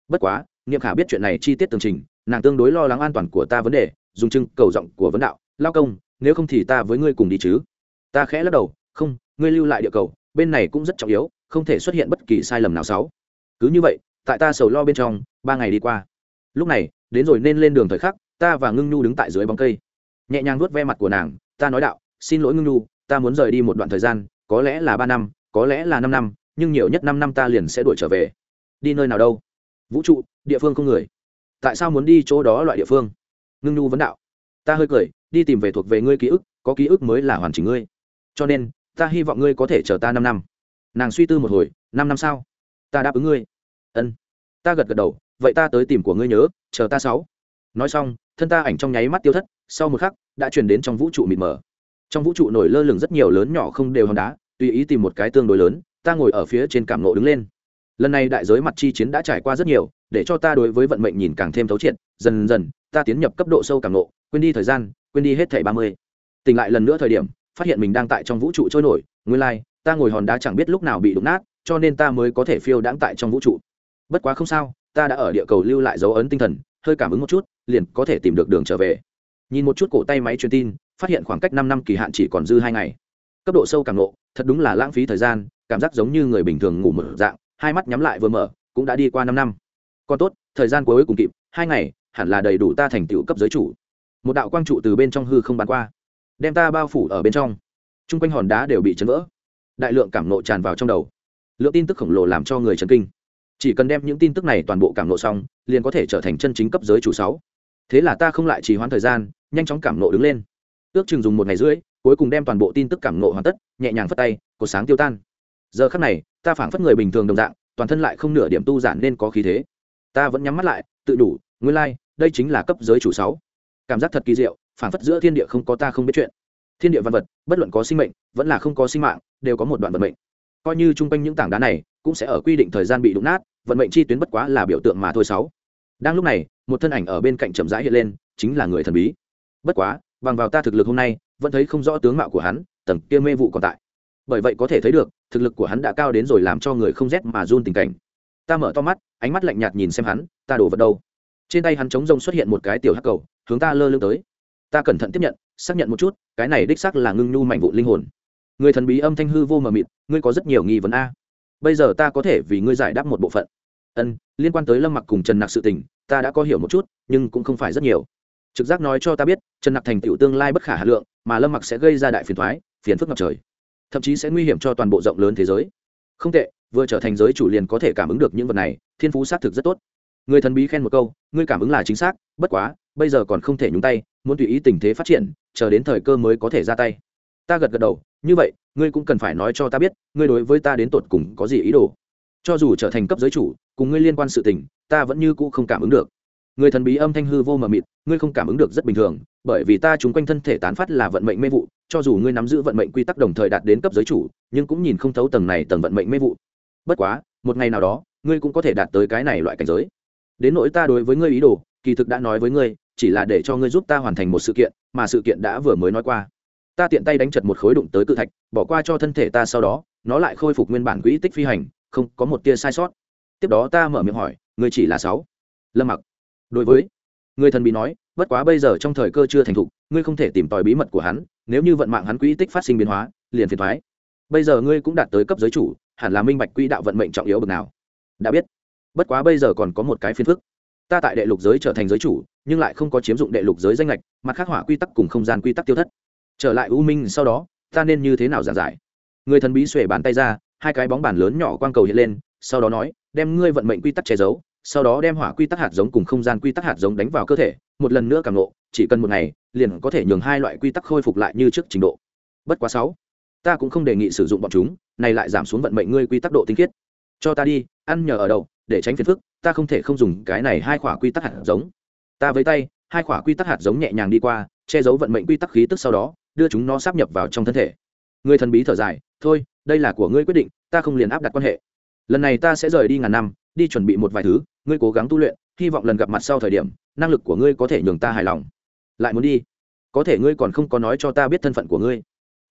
bất quá, niệm khả biết chuyện này chi tiết tường trình, nàng tương đối lo lắng an toàn của ta vấn đề, dùng trưng cầu giọng của vấn đạo, lao công, nếu không thì ta với ngươi cùng đi chứ? Ta khẽ lắc đầu, không, ngươi lưu lại địa cầu, bên này cũng rất trọng yếu, không thể xuất hiện bất kỳ sai lầm nào sáu cứ như vậy, tại ta sầu lo bên trong, ba ngày đi qua. Lúc này, đến rồi nên lên đường thời khắc, ta và ngưng nhu đứng tại dưới bóng cây. Nhẹ nhàng nuốt ve mặt của nàng, ta nói đạo, xin lỗi ngưng nhu, ta muốn rời đi một đoạn thời gian, có lẽ là ba năm, có lẽ là năm năm, nhưng nhiều nhất năm năm ta liền sẽ đuổi trở về. Đi nơi nào đâu? Vũ trụ, địa phương không người. Tại sao muốn đi chỗ đó loại địa phương? Ngưng nhu vấn đạo. Ta hơi cười, đi tìm về thuộc về ngươi ký ức, có ký ức mới là hoàn chỉnh ngươi. Cho nên, ta hy vọng ngươi có thể chờ ta năm năm. Nàng suy tư một hồi, năm năm sao ta đáp ứng ngươi. Ân. Ta gật gật đầu, vậy ta tới tìm của ngươi nhớ, chờ ta sáu. Nói xong, thân ta ảnh trong nháy mắt tiêu thất, sau một khắc, đã truyền đến trong vũ trụ mịt mờ. Trong vũ trụ nổi lơ lửng rất nhiều lớn nhỏ không đều hòn đá, tùy ý tìm một cái tương đối lớn, ta ngồi ở phía trên cảm nộ đứng lên lần này đại giới mặt chi chiến đã trải qua rất nhiều để cho ta đối với vận mệnh nhìn càng thêm thấu triệt. Dần dần ta tiến nhập cấp độ sâu càng nộ quên đi thời gian quên đi hết thảy ba mươi. Tỉnh lại lần nữa thời điểm phát hiện mình đang tại trong vũ trụ trôi nổi nguyên lai、like, ta ngồi hòn đá chẳng biết lúc nào bị đụng nát cho nên ta mới có thể phiêu đãng tại trong vũ trụ. Bất quá không sao ta đã ở địa cầu lưu lại dấu ấn tinh thần hơi cảm ứng một chút liền có thể tìm được đường trở về. Nhìn một chút cổ tay máy truyền tin phát hiện khoảng cách năm năm kỳ hạn chỉ còn dư hai ngày. Cấp độ sâu càng lộ thật đúng là lãng phí thời gian cảm giác giống như người bình thường ngủ một dạng hai mắt nhắm lại vừa mở, cũng đã đi qua năm năm. Còn tốt, thời gian cuối cùng kịp, hai ngày, hẳn là đầy đủ ta thành tựu cấp giới chủ. Một đạo quang trụ từ bên trong hư không bắn qua, đem ta bao phủ ở bên trong. T r u n g quanh hòn đá đều bị chấn vỡ. Đại lượng cảm nộ tràn vào trong đầu. Lượng tin tức khổng lồ làm cho người chấn kinh. Chỉ cần đem những tin tức này toàn bộ cảm nộ xong, liền có thể trở thành chân chính cấp giới chủ sáu. Thế là ta không lại trì hoãn thời gian, nhanh chóng cảm nộ đứng lên. Ước chừng dùng một ngày rưỡi, cuối cùng đem toàn bộ tin tức cảm nộ hoàn tất, nhẹ nhàng phất tay cột sáng tiêu tan giờ khắc này ta phảng phất người bình thường đồng dạng toàn thân lại không nửa điểm tu giản nên có khí thế. Ta vẫn nhắm mắt lại tự đủ nguyên lai、like, đây chính là cấp giới chủ sáu. Cảm giác thật kỳ diệu phảng phất giữa thiên địa không có ta không biết chuyện. Thiên địa văn vật bất luận có sinh mệnh vẫn là không có sinh mạng đều có một đoạn vận mệnh. Coi như chung quanh những tảng đá này cũng sẽ ở quy định thời gian bị đụng nát vận mệnh chi tuyến bất quá là biểu tượng mà thôi sáu. Đang lúc này một thân ảnh ở bên cạnh chậm rãi hiện lên chính là người thần bí. Bất quá bằng vào ta thực lực hôm nay vẫn thấy không rõ tướng mạo của hắn tầng kia mê vụ còn tại. Bởi vậy có thể thấy được thực lực của hắn đã cao đến rồi làm cho người không rét mà run tình cảnh. Ta mở to mắt, ánh mắt lạnh nhạt nhìn xem hắn, ta đổ vật đâu? Trên tay hắn chống rông xuất hiện một cái tiểu hắc cầu, hướng ta lơ lưng tới. Ta cẩn thận tiếp nhận, xác nhận một chút, cái này đích xác là ngưng nhu mạnh vụ linh hồn. Người thần bí âm thanh hư vô mờ mịt, ngươi có rất nhiều nghi vấn a. Bây giờ ta có thể vì ngươi giải đáp một bộ phận. Ân, liên quan tới lâm mặc cùng trần nặc sự tình, ta đã có hiểu một chút, nhưng cũng không phải rất nhiều. Trực giác nói cho ta biết, trần nặc thành tựu tương lai bất khả hà lượng, mà lâm mặc sẽ gây ra đại phiền thoái phiền phức ngập trời thậm chí sẽ nguy hiểm cho toàn bộ rộng lớn thế giới. Không tệ, vừa trở thành giới chủ liền có thể cảm ứng được những vật này, thiên phú xác thực rất tốt. Người thần bí khen một câu, ngươi cảm ứng là chính xác, bất quá, bây giờ còn không thể nhúng tay, muốn tùy ý tình thế phát triển, chờ đến thời cơ mới có thể ra tay. Ta gật gật đầu, như vậy, ngươi cũng cần phải nói cho ta biết, ngươi đối với ta đến tột cùng có gì ý đồ. Cho dù trở thành cấp giới chủ, cùng ngươi liên quan sự tình, ta vẫn như cũ không cảm ứng được người thần bí âm thanh hư vô mờ mịt, ngươi không cảm ứng được rất bình thường, bởi vì ta chúng quanh thân thể tán phát là vận mệnh mê vụ, cho dù ngươi nắm giữ vận mệnh quy tắc đồng thời đạt đến cấp giới chủ, nhưng cũng nhìn không thấu tầng này tầng vận mệnh mê vụ. Bất quá, một ngày nào đó, ngươi cũng có thể đạt tới cái này loại cảnh giới. Đến nỗi ta đối với ngươi ý đồ, kỳ thực đã nói với ngươi, chỉ là để cho ngươi giúp ta hoàn thành một sự kiện, mà sự kiện đã vừa mới nói qua. Ta tiện tay đánh chật một khối đụng tới cự thạch, bỏ qua cho thân thể ta sau đó, nó lại khôi phục nguyên bản quỹ tích phi hành, không có một tia sai sót. Tiếp đó ta mở miệng hỏi, ngươi chỉ là sáu? Lâm mặc đối với, người thần bí nói, bất quá bây giờ trong thời cơ chưa thành thục, ngươi không thể tìm tòi bí mật của hắn, nếu như vận mạng hắn quỹ tích phát sinh biến hóa, liền phiền thoái bây giờ ngươi cũng đạt tới cấp giới chủ, hẳn là minh bạch quỹ đạo vận mệnh trọng yếu bậc nào. Đã biết. Bất quá bây giờ còn có một cái phiền phức. Ta tại đệ lục giới trở thành giới chủ, nhưng lại không có chiếm dụng đệ lục giới danh lệch, mặt khác hỏa quy tắc cùng không gian quy tắc tiêu thất. Trở lại u minh sau đó, ta nên như thế nào giảng giải? Người thần bí xuể bàn tay ra, hai cái bóng bàn lớn nhỏ quang cầu hiện lên, sau đó nói, đem ngươi vận mệnh quy tắc che giấu sau đó đem hỏa quy tắc hạt giống cùng không gian quy tắc hạt giống đánh vào cơ thể, một lần nữa càng nộ chỉ cần một ngày, liền có thể nhường hai loại quy tắc khôi phục lại như trước trình độ. Bất quá sáu, ta cũng không đề nghị sử dụng bọn chúng, này lại giảm xuống vận mệnh ngươi quy tắc độ tinh khiết. Cho ta đi, ăn nhờ ở đầu để tránh phiền phức, ta không thể không dùng cái này hai khỏa quy tắc hạt giống. Ta với tay, hai khỏa quy tắc hạt giống nhẹ nhàng đi qua, che giấu vận mệnh quy tắc khí tức sau đó, đưa chúng nó sắp nhập vào trong thân thể. Người thần bí thở dài, thôi, đây là của ngươi quyết định, ta không liền áp đặt quan hệ. Lần này ta sẽ rời đi ngàn năm đi chuẩn bị một vài thứ, ngươi cố gắng tu luyện, hy vọng lần gặp mặt sau thời điểm, năng lực của ngươi có thể nhường ta hài lòng. Lại muốn đi. Có thể ngươi còn không có nói cho ta biết thân phận của ngươi.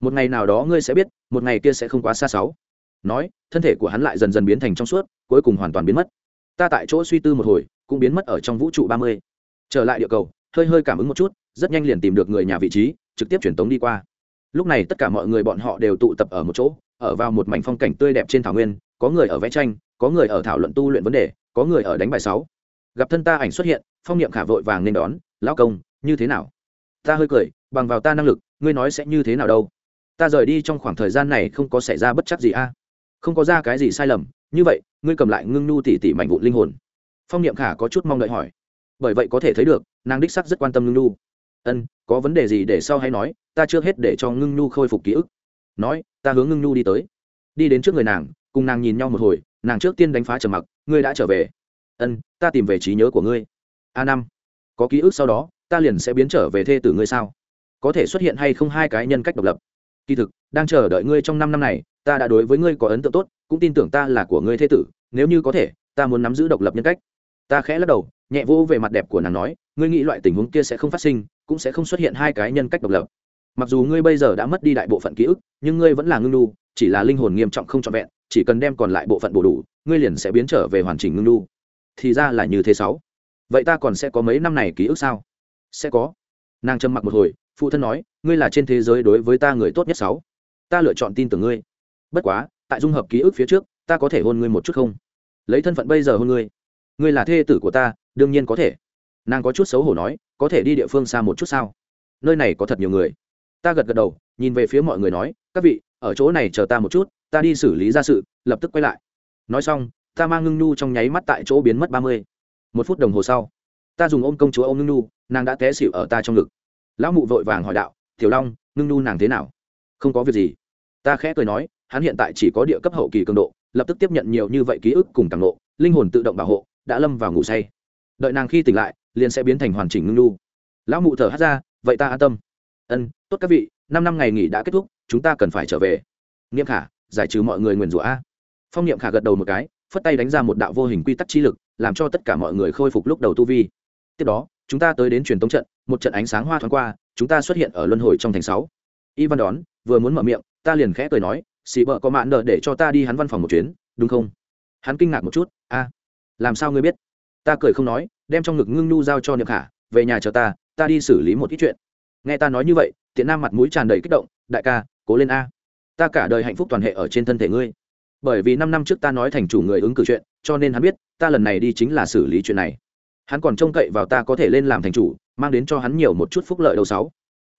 Một ngày nào đó ngươi sẽ biết, một ngày kia sẽ không quá xa sáu. Nói, thân thể của hắn lại dần dần biến thành trong suốt, cuối cùng hoàn toàn biến mất. Ta tại chỗ suy tư một hồi, cũng biến mất ở trong vũ trụ ba mươi. Trở lại địa cầu, hơi hơi cảm ứng một chút, rất nhanh liền tìm được người nhà vị trí, trực tiếp truyền tống đi qua. Lúc này tất cả mọi người bọn họ đều tụ tập ở một chỗ, ở vào một mảnh phong cảnh tươi đẹp trên thảo nguyên, có người ở vẽ tranh có người ở thảo luận tu luyện vấn đề, có người ở đánh bài sáu. Gặp thân ta ảnh xuất hiện, phong niệm khả vội vàng nên đón, lão công, như thế nào? Ta hơi cười, bằng vào ta năng lực, ngươi nói sẽ như thế nào đâu? Ta rời đi trong khoảng thời gian này không có xảy ra bất chắc gì a. Không có ra cái gì sai lầm, như vậy, ngươi cầm lại ngưng nu tỉ tỉ mạnh vụn linh hồn. Phong niệm khả có chút mong đợi hỏi. Bởi vậy có thể thấy được, nàng đích sắc rất quan tâm ngưng nu ân, có vấn đề gì để sau hay nói, ta chưa hết để cho ngưng nu khôi phục ký ức. Nói, ta hướng ngưng nu đi tới. Đi đến trước người nàng, cùng nàng nhìn nhau một hồi nàng trước tiên đánh phá trầm mặc, ngươi đã trở về. Ân, ta tìm về trí nhớ của ngươi. A năm, có ký ức sau đó, ta liền sẽ biến trở về thê tử ngươi sao? Có thể xuất hiện hay không hai cái nhân cách độc lập? Kỳ thực, đang chờ đợi ngươi trong năm năm này, ta đã đối với ngươi có ấn tượng tốt, cũng tin tưởng ta là của ngươi thê tử, nếu như có thể, ta muốn nắm giữ độc lập nhân cách. Ta khẽ lắc đầu, nhẹ vô về mặt đẹp của nàng nói, ngươi nghĩ loại tình huống kia sẽ không phát sinh, cũng sẽ không xuất hiện hai cái nhân cách độc lập. Mặc dù ngươi bây giờ đã mất đi đại bộ phận ký ức, nhưng ngươi vẫn là ngưng đu, chỉ là linh hồn nghiêm trọng không trọn vẹn chỉ cần đem còn lại bộ phận bổ đủ, ngươi liền sẽ biến trở về hoàn chỉnh ngưng lưu thì ra là như thế sáu. Vậy ta còn sẽ có mấy năm này ký ức sao? Sẽ có. Nàng trầm mặc một hồi, phụ thân nói, ngươi là trên thế giới đối với ta người tốt nhất sáu. Ta lựa chọn tin tưởng ngươi. Bất quá, tại dung hợp ký ức phía trước, ta có thể hôn ngươi một chút không? Lấy thân phận bây giờ hôn ngươi. Ngươi là thê tử của ta, đương nhiên có thể. Nàng có chút xấu hổ nói, có thể đi địa phương xa một chút sao? Nơi này có thật nhiều người. Ta gật gật đầu, nhìn về phía mọi người nói, các vị, ở chỗ này chờ ta một chút ta đi xử lý ra sự, lập tức quay lại. Nói xong, ta mang ngưng nhu trong nháy mắt tại chỗ biến mất ba mươi. Một phút đồng hồ sau, ta dùng ôm công chúa ôm ngưng nhu, nàng đã té xịu ở ta trong ngực. Lão mụ vội vàng hỏi đạo, tiểu long, ngưng nhu nàng thế nào? Không có việc gì. Ta khẽ cười nói, hắn hiện tại chỉ có địa cấp hậu kỳ cường độ, lập tức tiếp nhận nhiều như vậy ký ức cùng càng lộ linh hồn tự động bảo hộ, đã lâm vào ngủ say. Đợi nàng khi tỉnh lại, liền sẽ biến thành hoàn chỉnh ngưng nhu. Lão mụ thở hát ra, vậy ta an tâm. Ân, tốt các vị, năm năm ngày nghỉ đã kết thúc, chúng ta cần phải trở về. Niệm khả giải trừ mọi người nguyền rủa a. Phong niệm khả gật đầu một cái, phất tay đánh ra một đạo vô hình quy tắc chi lực, làm cho tất cả mọi người khôi phục lúc đầu tu vi. Tiếp đó, chúng ta tới đến truyền tống trận, một trận ánh sáng hoa thoáng qua, chúng ta xuất hiện ở luân hồi trong thành sáu. Y văn đón, vừa muốn mở miệng, ta liền khẽ cười nói, xì vợ có mạn nợ để cho ta đi hắn văn phòng một chuyến, đúng không? Hắn kinh ngạc một chút, a, làm sao ngươi biết? Ta cười không nói, đem trong ngực ngưng nu giao cho niệm khả, về nhà chờ ta ta đi xử lý một ít chuyện. Nghe ta nói như vậy tiện nam mặt mũi tràn đầy kích động, đại ca, cố lên a ta cả đời hạnh phúc toàn hệ ở trên thân thể ngươi. Bởi vì năm năm trước ta nói thành chủ người ứng cử chuyện cho nên hắn biết ta lần này đi chính là xử lý chuyện này. Hắn còn trông cậy vào ta có thể lên làm thành chủ mang đến cho hắn nhiều một chút phúc lợi đầu sáu.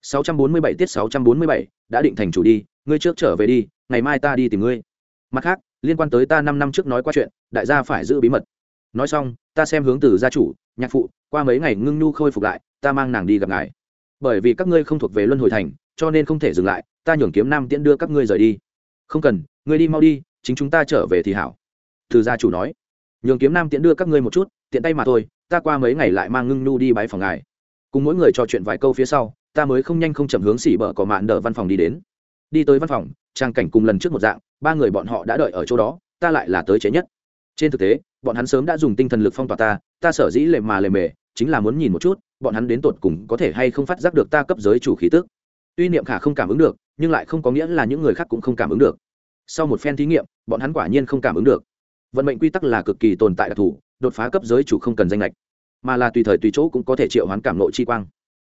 647 tiết 647, đã định thành chủ đi ngươi trước trở về đi ngày mai ta đi tìm ngươi. Mặt khác liên quan tới ta năm năm trước nói qua chuyện đại gia phải giữ bí mật. Nói xong ta xem hướng từ gia chủ nhạc phụ qua mấy ngày ngưng nhu khôi phục lại ta mang nàng đi gặp ngài bởi vì các ngươi không thuộc về luân hồi thành, cho nên không thể dừng lại, ta nhường kiếm nam tiễn đưa các ngươi rời đi. Không cần, ngươi đi mau đi, chính chúng ta trở về thì hảo. Từ gia chủ nói. Nhường kiếm nam tiễn đưa các ngươi một chút, tiện tay mà thôi, ta qua mấy ngày lại mang ngưng nhu đi bái phòng ngài. Cùng mỗi người trò chuyện vài câu phía sau, ta mới không nhanh không chậm hướng xỉ bờ cỏ mạn đỡ văn phòng đi đến. Đi tới văn phòng, trang cảnh cùng lần trước một dạng, ba người bọn họ đã đợi ở chỗ đó, ta lại là tới chế nhất. Trên thực tế, bọn hắn sớm đã dùng tinh thần lực phong tỏa ta ta sở dĩ lề mà lề mề chính là muốn nhìn một chút, bọn hắn đến tột cùng có thể hay không phát giác được ta cấp giới chủ khí tức. Tuy niệm khả không cảm ứng được, nhưng lại không có nghĩa là những người khác cũng không cảm ứng được. Sau một phen thí nghiệm, bọn hắn quả nhiên không cảm ứng được. Vận mệnh quy tắc là cực kỳ tồn tại đặc thù, đột phá cấp giới chủ không cần danh lệch, mà là tùy thời tùy chỗ cũng có thể triệu hoán cảm nội chi quang.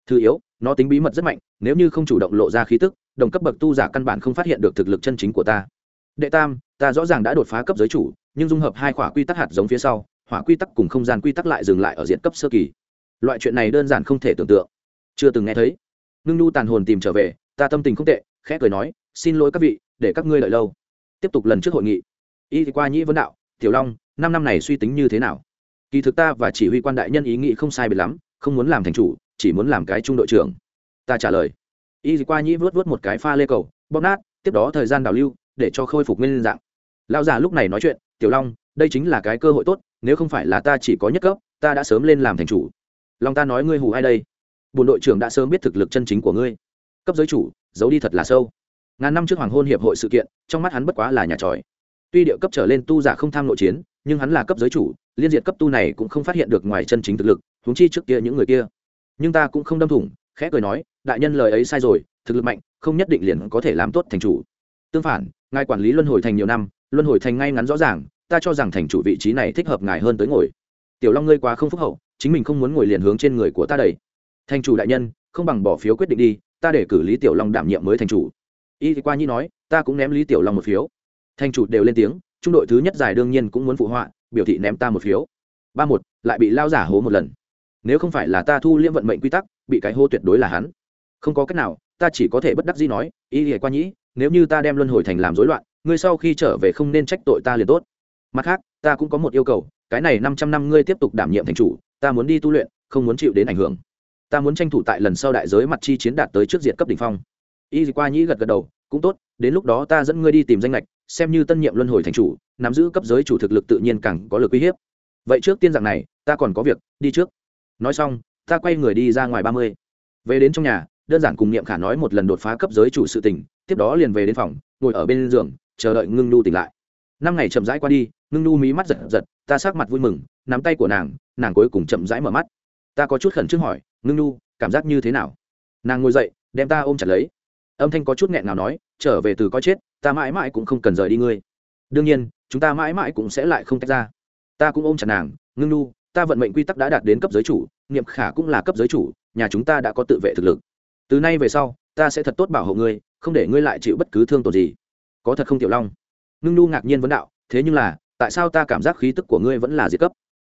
Thứ yếu, nó tính bí mật rất mạnh, nếu như không chủ động lộ ra khí tức, đồng cấp bậc tu giả căn bản không phát hiện được thực lực chân chính của ta. Đệ tam, ta rõ ràng đã đột phá cấp giới chủ, nhưng dung hợp hai khỏa quy tắc hạt giống phía sau hỏa quy tắc cùng không gian quy tắc lại dừng lại ở diện cấp sơ kỳ. Loại chuyện này đơn giản không thể tưởng tượng. Chưa từng nghe thấy. Ngưng nu tàn hồn tìm trở về, ta tâm tình không tệ, khẽ cười nói, xin lỗi các vị, để các ngươi lợi lâu. Tiếp tục lần trước hội nghị. Y qua nhĩ vấn đạo, tiểu long, năm năm này suy tính như thế nào? Kỳ thực ta và chỉ huy quan đại nhân ý nghĩ không sai biệt lắm, không muốn làm thành chủ, chỉ muốn làm cái trung đội trưởng. Ta trả lời. Y qua nhĩ vớt vớt một cái pha lê cầu, bóp nát, tiếp đó thời gian đào lưu, để cho khôi phục nguyên dạng. Lão già lúc này nói chuyện, tiểu long, đây chính là cái cơ hội tốt nếu không phải là ta chỉ có nhất cấp, ta đã sớm lên làm thành chủ. Long ta nói ngươi hù ai đây? Bùn đội trưởng đã sớm biết thực lực chân chính của ngươi. Cấp giới chủ, giấu đi thật là sâu. Ngàn năm trước hoàng hôn hiệp hội sự kiện, trong mắt hắn bất quá là nhà tròi. Tuy địa cấp trở lên tu giả không tham nội chiến, nhưng hắn là cấp giới chủ, liên diện cấp tu này cũng không phát hiện được ngoài chân chính thực lực, huống chi trước kia những người kia. Nhưng ta cũng không đâm thủng, khẽ cười nói, đại nhân lời ấy sai rồi, thực lực mạnh, không nhất định liền có thể làm tốt thành chủ. Tương phản, ngài quản lý luân hồi thành nhiều năm, luân hồi thành ngay ngắn rõ ràng ta cho rằng thành chủ vị trí này thích hợp ngài hơn tới ngồi. Tiểu long ngươi quá không phúc hậu, chính mình không muốn ngồi liền hướng trên người của ta đầy thành chủ đại nhân, không bằng bỏ phiếu quyết định đi, ta để cử lý tiểu long đảm nhiệm mới thành chủ. Y thì qua nhi nói, ta cũng ném lý tiểu long một phiếu. Thành chủ đều lên tiếng, trung đội thứ nhất giải đương nhiên cũng muốn phụ họa, biểu thị ném ta một phiếu. Ba một, lại bị lao giả hố một lần. Nếu không phải là ta thu liễm vận mệnh quy tắc, bị cái hô tuyệt đối là hắn. Không có cách nào, ta chỉ có thể bất đắc dĩ nói, y thì qua nhĩ nếu như ta đem luân hồi thành làm rối loạn, ngươi sau khi trở về không nên trách tội ta liền tốt mặt khác, ta cũng có một yêu cầu, cái này năm trăm năm ngươi tiếp tục đảm nhiệm thành chủ, ta muốn đi tu luyện, không muốn chịu đến ảnh hưởng. Ta muốn tranh thủ tại lần sau đại giới mặt chi chiến đạt tới trước diện cấp đ ỉ n h phong. Y qua nhĩ gật gật đầu, cũng tốt, đến lúc đó ta dẫn ngươi đi tìm danh lệch xem như tân nhiệm luân hồi thành chủ, nắm giữ cấp giới chủ thực lực tự nhiên càng có lực uy hiếp. Vậy trước tiên rằng này, ta còn có việc, đi trước. Nói xong, ta quay người đi ra ngoài ba mươi. Về đến trong nhà, đơn giản cùng niệm khả nói một lần đột phá cấp giới chủ sự tình, tiếp đó liền về đến phòng, ngồi ở bên giường, chờ đợi ngưng nu tỉnh lại. Năm ngày chậm rãi qua đi ngưng nu mí mắt giật giật, ta sát mặt vui mừng, nắm tay của nàng nàng cuối cùng chậm rãi mở mắt. Ta có chút khẩn trương hỏi, ngưng nu, cảm giác như thế nào? Nàng ngồi dậy, đem ta ôm chặt lấy. Âm thanh có chút nghẹn nào nói, trở về từ coi chết, ta mãi mãi cũng không cần rời đi ngươi. Đương nhiên, chúng ta mãi mãi cũng sẽ lại không tách ra. Ta cũng ôm chặt nàng, ngưng nu, ta vận mệnh quy tắc đã đạt đến cấp giới chủ, niệm khả cũng là cấp giới chủ, nhà chúng ta đã có tự vệ thực lực. Từ nay về sau, ta sẽ thật tốt bảo hộ ngươi, không để ngươi lại chịu bất cứ thương tổn gì. Có thật không, tiểu long? Ngưng nu ngạc nhiên vấn đạo, thế nhưng là tại sao ta cảm giác khí tức của ngươi vẫn là diệt cấp?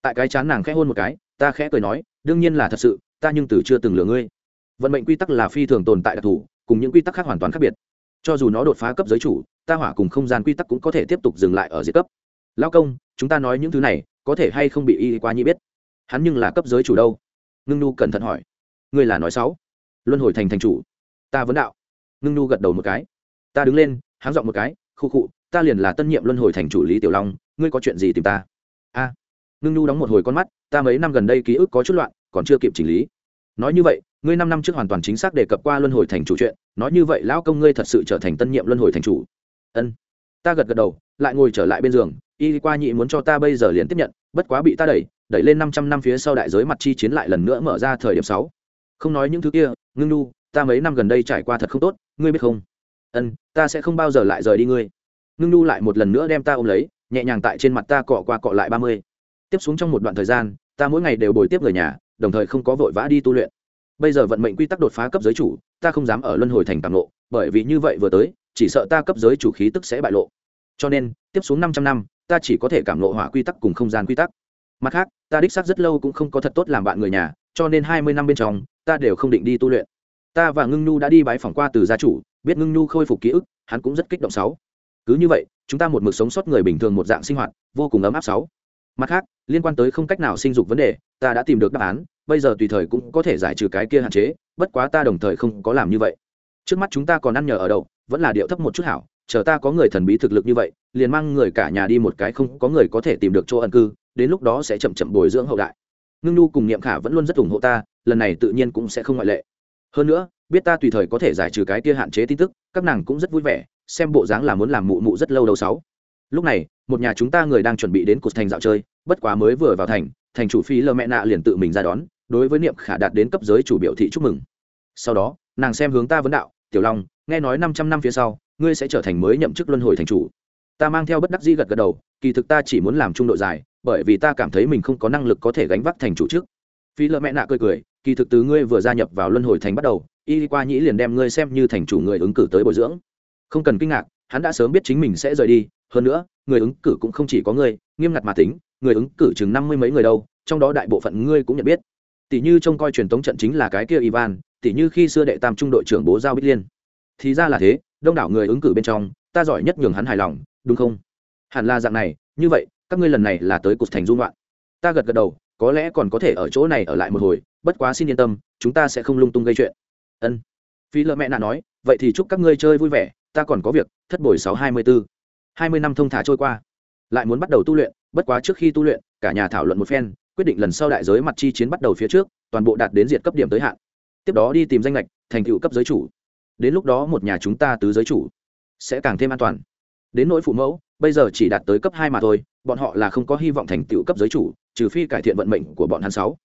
Tại cái chán nàng khẽ hôn một cái, ta khẽ cười nói, đương nhiên là thật sự, ta nhưng từ chưa từng lừa ngươi. Vận mệnh quy tắc là phi thường tồn tại đặc thù, cùng những quy tắc khác hoàn toàn khác biệt. Cho dù nó đột phá cấp giới chủ, ta hỏa cùng không gian quy tắc cũng có thể tiếp tục dừng lại ở diệt cấp. Lao công, chúng ta nói những thứ này, có thể hay không bị y quá Nhi biết? Hắn nhưng là cấp giới chủ đâu? Ngưng nu cẩn thận hỏi. Ngươi là nói sáu luân hồi thành thành chủ. Ta vấn đạo. Ngưng nu gật đầu một cái. Ta đứng lên, háng dọn một cái khu khụ ta liền là tân nhiệm luân hồi thành chủ lý tiểu long, ngươi có chuyện gì tìm ta? A, ngưng nu đóng một hồi con mắt, ta mấy năm gần đây ký ức có chút loạn, còn chưa kịp chỉnh lý. Nói như vậy, ngươi năm năm trước hoàn toàn chính xác đề cập qua luân hồi thành chủ chuyện, nói như vậy lão công ngươi thật sự trở thành tân nhiệm luân hồi thành chủ. Ân. Ta gật gật đầu, lại ngồi trở lại bên giường, y qua nhị muốn cho ta bây giờ liền tiếp nhận, bất quá bị ta đẩy đẩy lên năm trăm năm phía sau đại giới mặt chi chiến lại lần nữa mở ra thời điểm sáu. Không nói những thứ kia, ngưng nu ta mấy năm gần đây trải qua thật không tốt, ngươi biết không? Ân, ta sẽ không bao giờ lại rời đi ngươi ngưng nu lại một lần nữa đem ta ôm lấy, nhẹ nhàng tại trên mặt ta cọ qua cọ lại ba mươi. Tiếp xuống trong một đoạn thời gian, ta mỗi ngày đều bồi tiếp người nhà, đồng thời không có vội vã đi tu luyện. Bây giờ vận mệnh quy tắc đột phá cấp giới chủ, ta không dám ở luân hồi thành tàng lộ, bởi vì như vậy vừa tới, chỉ sợ ta cấp giới chủ khí tức sẽ bại lộ. Cho nên, tiếp xuống năm trăm năm, ta chỉ có thể cảm lộ hỏa quy tắc cùng không gian quy tắc. Mặt khác, ta đích xác rất lâu cũng không có thật tốt làm bạn người nhà, cho nên hai mươi năm bên trong, ta đều không định đi tu luyện. Ta và ngưng nhu đã đi bái phỏng qua từ gia chủ, biết ngưng nhu khôi phục ký ức, hắn cũng rất kích động sáu cứ như vậy, chúng ta một mực sống sót người bình thường một dạng sinh hoạt, vô cùng ấm áp sáu. Mặt khác, liên quan tới không cách nào sinh dục vấn đề, ta đã tìm được đáp án, bây giờ tùy thời cũng có thể giải trừ cái kia hạn chế, bất quá ta đồng thời không có làm như vậy. Trước mắt chúng ta còn ăn nhờ ở đậu vẫn là điệu thấp một chút hảo, chờ ta có người thần bí thực lực như vậy, liền mang người cả nhà đi một cái không có người có thể tìm được chỗ ẩn cư, đến lúc đó sẽ chậm chậm bồi dưỡng hậu đại. Ngưng nhu cùng niệm khả vẫn luôn rất ủng hộ ta, lần này tự nhiên cũng sẽ không ngoại lệ. Hơn nữa, biết ta tùy thời có thể giải trừ cái kia hạn chế tin tức, các nàng cũng rất vui vẻ xem bộ dáng là muốn làm mụ mụ rất lâu đâu sáu. Lúc này, một nhà chúng ta người đang chuẩn bị đến cột thành dạo chơi, bất quá mới vừa vào thành thành chủ phi lơ mẹ nạ liền tự mình ra đón, đối với niệm khả đạt đến cấp giới chủ biểu thị chúc mừng. Sau đó, nàng xem hướng ta vấn đạo, tiểu long, nghe nói năm trăm năm phía sau, ngươi sẽ trở thành mới nhậm chức luân hồi thành chủ. Ta mang theo bất đắc dĩ gật gật đầu, kỳ thực ta chỉ muốn làm trung đội dài, bởi vì ta cảm thấy mình không có năng lực có thể gánh vác thành chủ trước. Phi lợ mẹ nạ cười cười, kỳ thực từ ngươi vừa gia nhập vào luân hồi thành bắt đầu, y qua nhĩ liền đem ngươi xem như thành chủ người ứng cử tới bồi dưỡng không cần kinh ngạc, hắn đã sớm biết chính mình sẽ rời đi, hơn nữa, người ứng cử cũng không chỉ có ngươi, nghiêm ngặt mà tính, người ứng cử chừng năm mươi mấy người đâu, trong đó đại bộ phận ngươi cũng nhận biết. Tỷ như trông coi truyền thống trận chính là cái kia ivan, tỷ như khi xưa đệ tam trung đội trưởng bố giao bích liên. Thì ra là thế, đông đảo người ứng cử bên trong, ta giỏi nhất nhường hắn hài lòng, đúng không? Hẳn là dạng này, như vậy, các ngươi lần này là tới cục thành dung loạn. Ta gật gật đầu, có lẽ còn có thể ở chỗ này ở lại một hồi, bất quá xin yên tâm, chúng ta sẽ không lung tung gây chuyện. Ân. Phi lợ mẹ nạ nói, vậy thì chúc các ngươi chơi vui vẻ ta còn có việc, thất bồi sáu hai mươi bốn hai mươi năm thông thả trôi qua. Lại muốn bắt đầu tu luyện, bất quá trước khi tu luyện, cả nhà thảo luận một phen, quyết định lần sau đại giới mặt chi chiến bắt đầu phía trước, toàn bộ đạt đến diệt cấp điểm tới hạn. Tiếp đó đi tìm danh lệch, thành tựu cấp giới chủ. Đến lúc đó một nhà chúng ta tứ giới chủ sẽ càng thêm an toàn. Đến nỗi phụ mẫu, bây giờ chỉ đạt tới cấp hai mà thôi, bọn họ là không có hy vọng thành tựu cấp giới chủ, trừ phi cải thiện vận mệnh của bọn hắn sáu.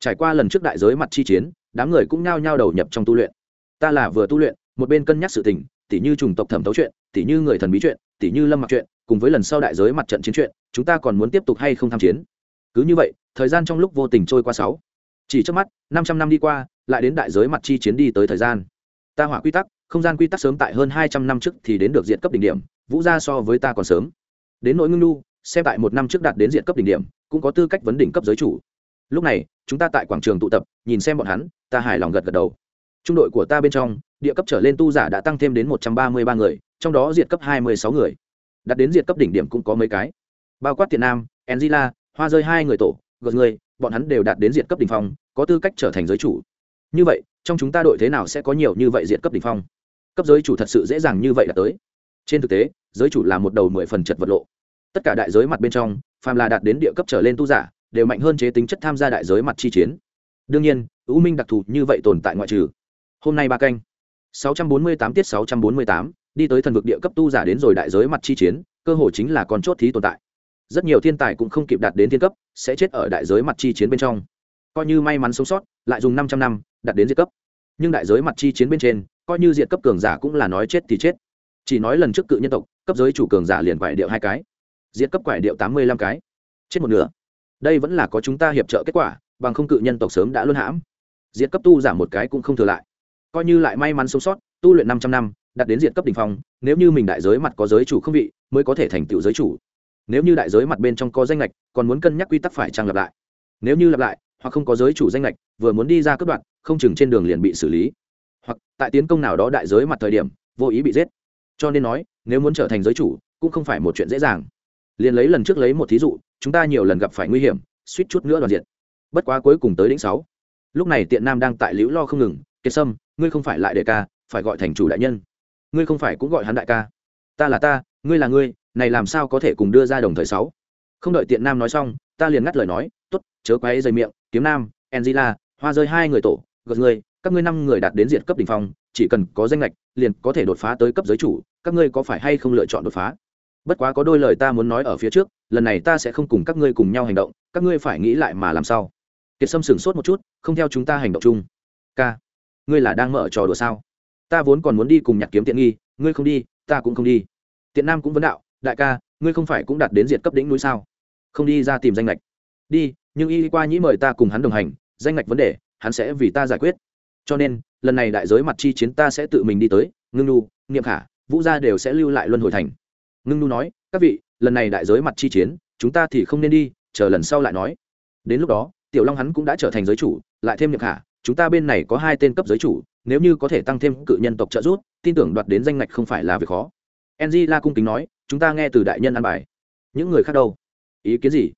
Trải qua lần trước đại giới mặt chi chiến, đám người cũng nhao nhao đầu nhập trong tu luyện. Ta là vừa tu luyện, một bên cân nhắc sự tình tỉ như chủng tộc thẩm thấu chuyện, tỉ như người thần bí chuyện, tỉ như lâm mặc chuyện, cùng với lần sau đại giới mặt trận chiến chuyện, chúng ta còn muốn tiếp tục hay không tham chiến? Cứ như vậy, thời gian trong lúc vô tình trôi qua sáu. Chỉ trước mắt, năm trăm năm đi qua, lại đến đại giới mặt chi chiến đi tới thời gian. Ta hỏa quy tắc, không gian quy tắc sớm tại hơn hai trăm năm trước thì đến được diện cấp đỉnh điểm, vũ ra so với ta còn sớm. Đến nỗi ngưng nu, xem tại một năm trước đạt đến diện cấp đỉnh điểm, cũng có tư cách vấn đỉnh cấp giới chủ. Lúc này, chúng ta tại quảng trường tụ tập, nhìn xem bọn hắn, ta hài lòng gật gật đầu trung đội của ta bên trong địa cấp trở lên tu giả đã tăng thêm đến một trăm ba mươi ba người trong đó diệt cấp hai mươi sáu người. Đạt đến diệt cấp đỉnh điểm cũng có mấy cái. Bao quát tiền nam Enzila, hoa rơi hai người tổ gợt người bọn hắn đều đạt đến diệt cấp đỉnh phong có tư cách trở thành giới chủ. Như vậy trong chúng ta đội thế nào sẽ có nhiều như vậy diệt cấp đỉnh phong? Cấp giới chủ thật sự dễ dàng như vậy đã tới. Trên thực tế giới chủ là một đầu mười phần chật vật lộ. Tất cả đại giới mặt bên trong phàm là đạt đến địa cấp trở lên tu giả đều mạnh hơn chế tính chất tham gia đại giới mặt chi chiến. Đương nhiên ưu minh đặc thù như vậy tồn tại ngoại trừ hôm nay ba canh. 648 tiết 648, đi tới thần vực địa cấp tu giả đến rồi đại giới mặt chi chiến cơ hội chính là con chốt thí tồn tại. Rất nhiều thiên tài cũng không kịp đạt đến thiên cấp sẽ chết ở đại giới mặt chi chiến bên trong. Coi như may mắn sống sót lại dùng 500 năm đạt đến diệt cấp. Nhưng đại giới mặt chi chiến bên trên coi như diệt cấp cường giả cũng là nói chết thì chết. Chỉ nói lần trước cự nhân tộc cấp giới chủ cường giả liền quải điệu hai cái. Diệt cấp quải điệu tám mươi lăm cái. Chết một nửa. Đây vẫn là có chúng ta hiệp trợ kết quả bằng không cự nhân tộc sớm đã luân hãm. Diệt cấp tu giảm một cái cũng không thừa lại coi như lại may mắn sống sót, tu luyện năm trăm năm, đạt đến diện cấp đỉnh phong, nếu như mình đại giới mặt có giới chủ không vị, mới có thể thành tựu giới chủ. Nếu như đại giới mặt bên trong có danh lệch còn muốn cân nhắc quy tắc phải trang lập lại. Nếu như lặp lại, hoặc không có giới chủ danh lệch vừa muốn đi ra cướp đoạn, không chừng trên đường liền bị xử lý. Hoặc, tại tiến công nào đó đại giới mặt thời điểm, vô ý bị giết. Cho nên nói, nếu muốn trở thành giới chủ, cũng không phải một chuyện dễ dàng. Liền lấy lần trước lấy một thí dụ, chúng ta nhiều lần gặp phải nguy hiểm, suýt chút nữa đoàn diện bất quá cuối cùng tới đỉnh sáu. Lúc này tiện nam đang tại liễu lo không ngừng, kiệt sâm ngươi không phải lại đề ca, phải gọi thành chủ đại nhân. Ngươi không phải cũng gọi hắn đại ca. Ta là ta, ngươi là ngươi, này làm sao có thể cùng đưa ra đồng thời sáu? Không đợi tiện nam nói xong, ta liền ngắt lời nói, tốt, chớ quấy dây miệng, kiếm nam, angela, hoa rơi hai người tổ, gật người, các ngươi năm người đạt đến diện cấp đỉnh phong, chỉ cần có danh lệch liền có thể đột phá tới cấp giới chủ, các ngươi có phải hay không lựa chọn đột phá? Bất quá có đôi lời ta muốn nói ở phía trước, lần này ta sẽ không cùng các ngươi cùng nhau hành động, các ngươi phải nghĩ lại mà làm sao. Kiệt sâm sửng sốt một chút, không theo chúng ta hành động chung. K ngươi là đang mở trò đùa sao? Ta vốn còn muốn đi cùng nhặt kiếm tiện nghi, ngươi không đi, ta cũng không đi. Tiện nam cũng vấn đạo, đại ca, ngươi không phải cũng đạt đến diệt cấp đỉnh núi sao? Không đi ra tìm danh lệch đi, nhưng y qua nhĩ mời ta cùng hắn đồng hành, danh lệch vấn đề, hắn sẽ vì ta giải quyết. Cho nên, lần này đại giới mặt chi chiến ta sẽ tự mình đi tới, ngưng nu niệm khả, vũ gia đều sẽ lưu lại luân hồi thành. Ngưng nu nói, các vị, lần này đại giới mặt chi chiến, chúng ta thì không nên đi, chờ lần sau lại nói. Đến lúc đó, tiểu long hắn cũng đã trở thành giới chủ, lại thêm niệm khả chúng ta bên này có hai tên cấp giới chủ, nếu như có thể tăng thêm cự nhân tộc trợ giúp, tin tưởng đoạt đến danh ngạch không phải là việc khó. Enzy la cung kính nói, chúng ta nghe từ đại nhân ăn bài. Những người khác đâu? Ý kiến gì?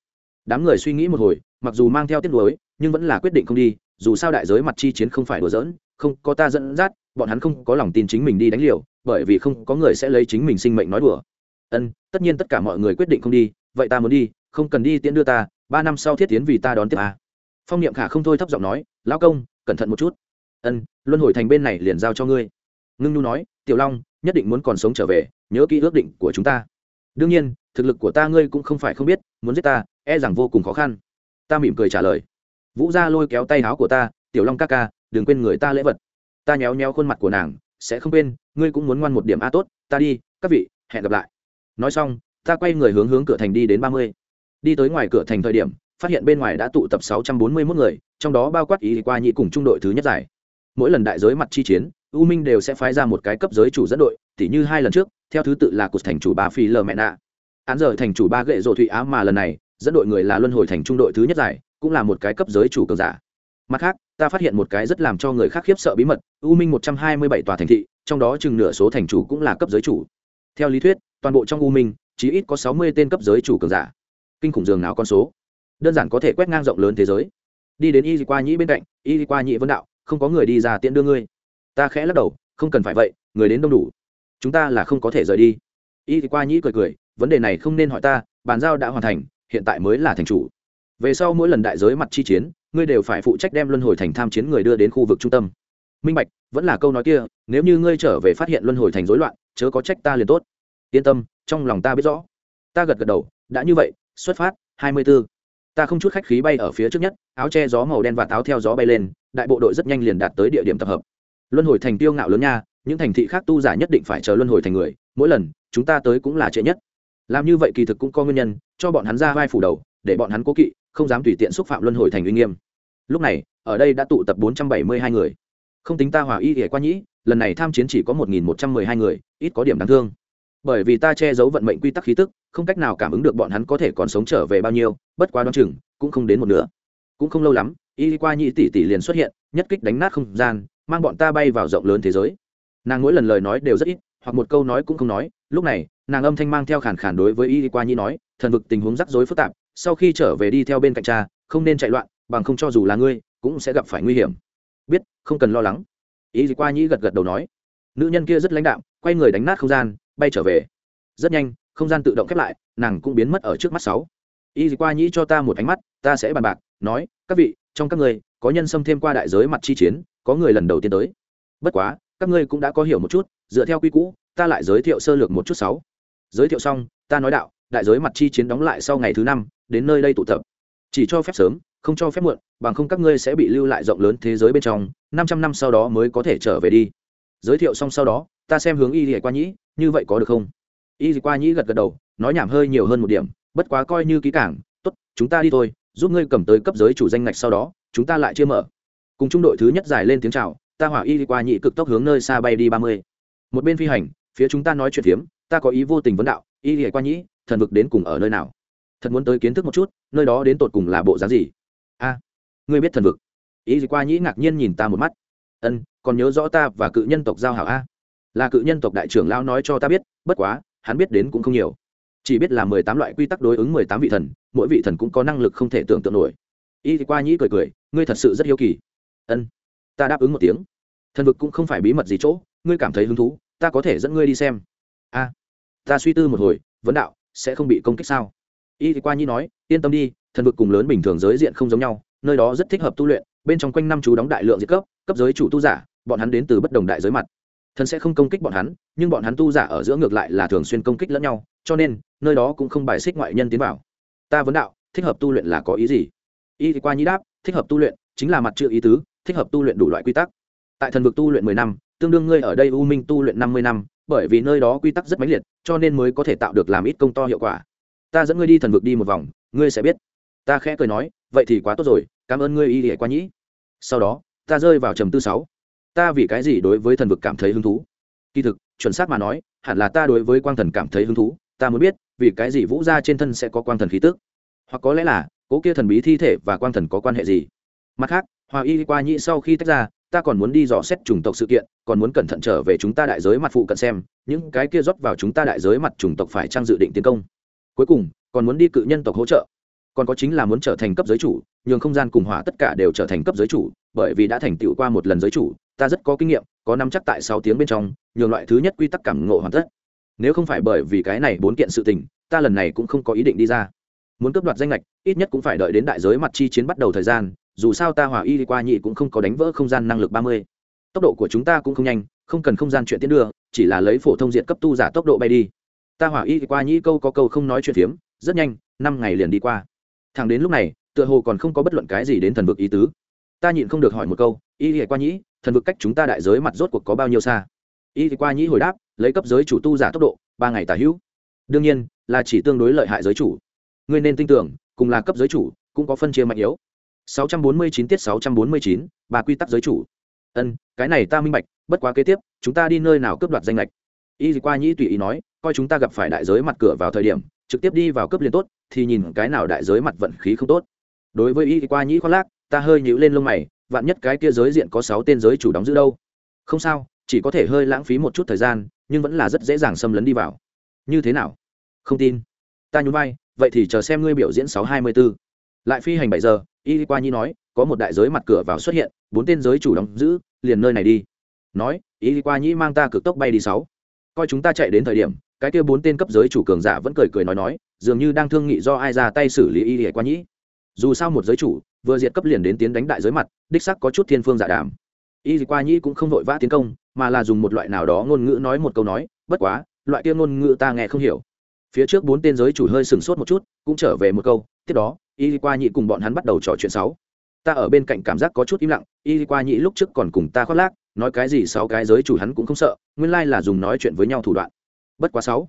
Đám người suy nghĩ một hồi, mặc dù mang theo tiết lối nhưng vẫn là quyết định không đi, dù sao đại giới mặt chi chiến không phải đùa giỡn, không có ta dẫn dắt, bọn hắn không có lòng tin chính mình đi đánh liều, bởi vì không có người sẽ lấy chính mình sinh mệnh nói đùa. Ân, tất nhiên tất cả mọi người quyết định không đi, vậy ta muốn đi, không cần đi tiễn đưa ta, ba năm sau thiết tiến vì ta đón tiếp à. phong niệm khả không thôi thấp giọng nói, lão công cẩn thận một chút. Ân, luân hồi thành bên này liền giao cho ngươi. Ngưng nhu nói, tiểu long, nhất định muốn còn sống trở về, nhớ kỹ ước định của chúng ta. Đương nhiên, thực lực của ta ngươi cũng không phải không biết, muốn giết ta e rằng vô cùng khó khăn. Ta mỉm cười trả lời. Vũ gia lôi kéo tay áo của ta, tiểu long ca ca, đừng quên người ta lễ vật. Ta nhéo nhéo khuôn mặt của nàng, sẽ không quên, ngươi cũng muốn ngoan một điểm a tốt, ta đi, các vị, hẹn gặp lại. Nói xong, ta quay người hướng hướng cửa thành đi đến ba mươi. Đi tới ngoài cửa thành thời điểm phát hiện bên ngoài đã tụ tập 641 người, trong đó bao quát ý qua nhị cùng trung đội thứ nhất giải. Mỗi lần đại giới mặt chi chiến, u minh đều sẽ phái ra một cái cấp giới chủ dẫn đội, tỉ như hai lần trước, theo thứ tự là cột thành chủ ba phi lờ mẹ nạ. Án giờ thành chủ ba Gệ rộ thụy á mà lần này, dẫn đội người là luân hồi thành trung đội thứ nhất giải, cũng là một cái cấp giới chủ cường giả. Mặt khác, ta phát hiện một cái rất làm cho người khác khiếp sợ bí mật, u minh một trăm hai mươi bảy tòa thành thị, trong đó chừng nửa số thành chủ cũng là cấp giới chủ. Theo lý thuyết, toàn bộ trong u minh, chí ít có sáu mươi tên cấp giới chủ cường giả. Kinh khủng dường nào con số đơn giản có thể quét ngang rộng lớn thế giới. Đi đến y qua nhĩ bên cạnh y qua nhĩ vân đạo, không có người đi ra tiện đưa ngươi. Ta khẽ lắc đầu, không cần phải vậy, người đến đông đủ. Chúng ta là không có thể rời đi. Y qua nhĩ cười cười, vấn đề này không nên hỏi ta, bàn giao đã hoàn thành, hiện tại mới là thành chủ. Về sau mỗi lần đại giới mặt chi chiến, ngươi đều phải phụ trách đem luân hồi thành tham chiến người đưa đến khu vực trung tâm. Minh bạch, vẫn là câu nói kia, nếu như ngươi trở về phát hiện luân hồi thành rối loạn, chớ có trách ta liền tốt. Yên tâm, trong lòng ta biết rõ. Ta gật gật đầu, đã như vậy, xuất phát, hai mươi 24 ta không chút khách khí bay ở phía trước nhất, áo che gió màu đen và táo theo gió bay lên, đại bộ đội rất nhanh liền đạt tới địa điểm tập hợp. Luân hồi thành tiêu ngạo lớn nha, những thành thị khác tu giả nhất định phải chờ luân hồi thành người, mỗi lần, chúng ta tới cũng là trễ nhất. Làm như vậy kỳ thực cũng có nguyên nhân, cho bọn hắn ra vai phủ đầu, để bọn hắn cố kỵ, không dám tùy tiện xúc phạm luân hồi thành uy nghiêm. Lúc này, ở đây đã tụ tập bốn trăm bảy mươi hai người. Không tính ta hòa y hệ qua nhĩ, lần này tham chiến chỉ có một nghìn một trăm mười hai người, ít có điểm đáng thương bởi vì ta che giấu vận mệnh quy tắc khí tức, không cách nào cảm ứng được bọn hắn có thể còn sống trở về bao nhiêu, bất quá đ chừng, cũng không đến một nửa. Cũng không lâu lắm, y qua nhị tỷ tỷ liền xuất hiện, nhất kích đánh nát không gian, mang bọn ta bay vào rộng lớn thế giới. Nàng mỗi lần lời nói đều rất ít, hoặc một câu nói cũng không nói, lúc này, nàng âm thanh mang theo khản khản đối với y qua nhị nói, thần vực tình huống rắc rối phức tạp, sau khi trở về đi theo bên cạnh cha, không nên chạy loạn, bằng không cho dù là ngươi, cũng sẽ gặp phải nguy hiểm. Biết, không cần lo lắng. Y qua nhị gật gật đầu nói. Nữ nhân kia rất lãnh đạm, quay người đánh nát không gian bay trở về. Rất nhanh, không gian tự động khép lại, nàng cũng biến mất ở trước mắt sáu. Y gì qua nhĩ cho ta một ánh mắt, ta sẽ bàn bạc, nói, các vị, trong các người, có nhân xâm thêm qua đại giới mặt chi chiến, có người lần đầu tiên tới. Bất quá, các ngươi cũng đã có hiểu một chút, dựa theo quy cũ, ta lại giới thiệu sơ lược một chút sáu. Giới thiệu xong, ta nói đạo, đại giới mặt chi chiến đóng lại sau ngày thứ năm, đến nơi đây tụ tập. Chỉ cho phép sớm, không cho phép muộn, bằng không các ngươi sẽ bị lưu lại rộng lớn thế giới bên trong, năm trăm năm sau đó mới có thể trở về đi. Giới thiệu xong sau đó, ta xem hướng y lìa qua nhĩ như vậy có được không? Y qua nhĩ gật gật đầu, nói nhảm hơi nhiều hơn một điểm, bất quá coi như kỹ cảng tốt, chúng ta đi thôi, giúp ngươi cầm tới cấp giới chủ danh ngạch sau đó, chúng ta lại chưa mở. Cùng trung đội thứ nhất dài lên tiếng chào, ta hỏa y qua nhĩ cực tốc hướng nơi xa bay đi ba mươi. Một bên phi hành, phía chúng ta nói chuyện phiếm, ta có ý vô tình vấn đạo, y qua nhĩ, thần vực đến cùng ở nơi nào? Thật muốn tới kiến thức một chút, nơi đó đến tột cùng là bộ giá gì? A, ngươi biết thần vực. Ý gì qua nhĩ ngạc nhiên nhìn ta một mắt. Ân, còn nhớ rõ ta và cự nhân tộc giao hảo a? Là cự nhân tộc đại trưởng lao nói cho ta biết, bất quá, hắn biết đến cũng không nhiều. Chỉ biết là mười tám loại quy tắc đối ứng mười tám vị thần, mỗi vị thần cũng có năng lực không thể tưởng tượng nổi. Y thì qua nhĩ cười cười, ngươi thật sự rất hiếu kỳ. Ân, ta đáp ứng một tiếng. Thần vực cũng không phải bí mật gì chỗ, ngươi cảm thấy hứng thú, ta có thể dẫn ngươi đi xem. A, ta suy tư một hồi, vấn đạo, sẽ không bị công kích sao? Y thì qua nhĩ nói, yên tâm đi, thần vực cùng lớn bình thường giới diện không giống nhau, nơi đó rất thích hợp tu luyện, bên trong quanh năm chú đóng đại lượng diệt cấp cấp giới chủ tu giả, bọn hắn đến từ bất đồng đại giới mặt thần sẽ không công kích bọn hắn, nhưng bọn hắn tu giả ở giữa ngược lại là thường xuyên công kích lẫn nhau, cho nên, nơi đó cũng không bài xích ngoại nhân tiến vào. Ta vấn đạo, thích hợp tu luyện là có ý gì? Y thì qua nhĩ đáp, thích hợp tu luyện chính là mặt chữ ý tứ, thích hợp tu luyện đủ loại quy tắc. Tại thần vực tu luyện mười năm, tương đương ngươi ở đây u minh tu luyện năm mươi năm, bởi vì nơi đó quy tắc rất mãnh liệt, cho nên mới có thể tạo được làm ít công to hiệu quả. Ta dẫn ngươi đi thần vực đi một vòng, ngươi sẽ biết. Ta khẽ cười nói, vậy thì quá tốt rồi, cảm ơn ngươi y thì qua nhĩ. Sau đó, ta rơi vào trầm tư sáu ta vì cái gì đối với thần vực cảm thấy hứng thú? Kỳ thực, chuẩn xác mà nói, hẳn là ta đối với quang thần cảm thấy hứng thú, ta muốn biết, vì cái gì vũ ra trên thân sẽ có quang thần khí tức? Hoặc có lẽ là, cố kia thần bí thi thể và quang thần có quan hệ gì? Mặt khác hòa y qua nhĩ sau khi tách ra, ta còn muốn đi dò xét chủng tộc sự kiện, còn muốn cẩn thận trở về chúng ta đại giới mặt phụ cận xem, những cái kia rót vào chúng ta đại giới mặt chủng tộc phải trang dự định tiến công. Cuối cùng, còn muốn đi cự nhân tộc hỗ trợ. Còn có chính là muốn trở thành cấp giới chủ, nhường không gian cùng hỏa tất cả đều trở thành cấp giới chủ, bởi vì đã thành tựu qua một lần giới chủ ta rất có kinh nghiệm, có năm chắc tại sáu tiếng bên trong, nhường loại thứ nhất quy tắc cảm ngộ hoàn tất. Nếu không phải bởi vì cái này bốn kiện sự tình, ta lần này cũng không có ý định đi ra. Muốn cướp đoạt danh lệch ít nhất cũng phải đợi đến đại giới mặt chi chiến bắt đầu thời gian, dù sao ta hòa y đi qua nhị cũng không có đánh vỡ không gian năng lực ba mươi. Tốc độ của chúng ta cũng không nhanh, không cần không gian chuyện tiến đưa, chỉ là lấy phổ thông diện cấp tu giả tốc độ bay đi. Ta hỏa y qua nhĩ câu có câu không nói chuyện phiếm, rất nhanh, năm ngày liền đi qua. Thẳng đến lúc này, tựa hồ còn không có bất luận cái gì đến thần vực ý tứ. Ta nhịn không được hỏi một câu, y đi qua nhĩ thần vực cách chúng ta đại giới mặt rốt cuộc có bao nhiêu xa? Y thì qua nhĩ hồi đáp lấy cấp giới chủ tu giả tốc độ ba ngày tả hữu. Đương nhiên là chỉ tương đối lợi hại giới chủ. Ngươi nên tin tưởng cùng là cấp giới chủ cũng có phân chia mạnh yếu. 649 tiết 649, ba quy tắc giới chủ. Ân cái này ta minh bạch bất quá kế tiếp chúng ta đi nơi nào cướp đoạt danh lệch? Y qua nhĩ tùy ý nói coi chúng ta gặp phải đại giới mặt cửa vào thời điểm trực tiếp đi vào cấp liền tốt thì nhìn cái nào đại giới mặt vận khí không tốt. Đối với y qua nhĩ khoác lác ta hơi nhíu lên lông mày vạn nhất cái kia giới diện có sáu tên giới chủ đóng giữ đâu? Không sao, chỉ có thể hơi lãng phí một chút thời gian, nhưng vẫn là rất dễ dàng xâm lấn đi vào. Như thế nào? Không tin. Ta nhún vai, vậy thì chờ xem ngươi biểu diễn sáu hai mươi b ố lại phi hành bảy giờ y qua nhi nói, có một đại giới mặt cửa vào xuất hiện, bốn tên giới chủ đóng giữ, liền nơi này đi. Nói y qua nhi mang ta cực tốc bay đi sáu. Coi chúng ta chạy đến thời điểm, cái kia bốn tên cấp giới chủ cường giả vẫn cười cười nói nói, dường như đang thương nghị do ai ra tay xử lý y qua nhĩ dù sao một giới chủ, vừa diệt cấp liền đến tiến đánh đại giới mặt, đích sắc có chút thiên phương giả đàm. Y qua nhĩ cũng không vội vã tiến công, mà là dùng một loại nào đó ngôn ngữ nói một câu nói, bất quá, loại kia ngôn ngữ ta nghe không hiểu. Phía trước bốn tên giới chủ hơi sừng sốt một chút, cũng trở về một câu, tiếp đó, y qua nhĩ cùng bọn hắn bắt đầu trò chuyện sáu. Ta ở bên cạnh cảm giác có chút im lặng, y qua nhĩ lúc trước còn cùng ta khoác lác, nói cái gì sáu cái giới chủ hắn cũng không sợ, nguyên lai là dùng nói chuyện với nhau thủ đoạn. Bất quá sáu,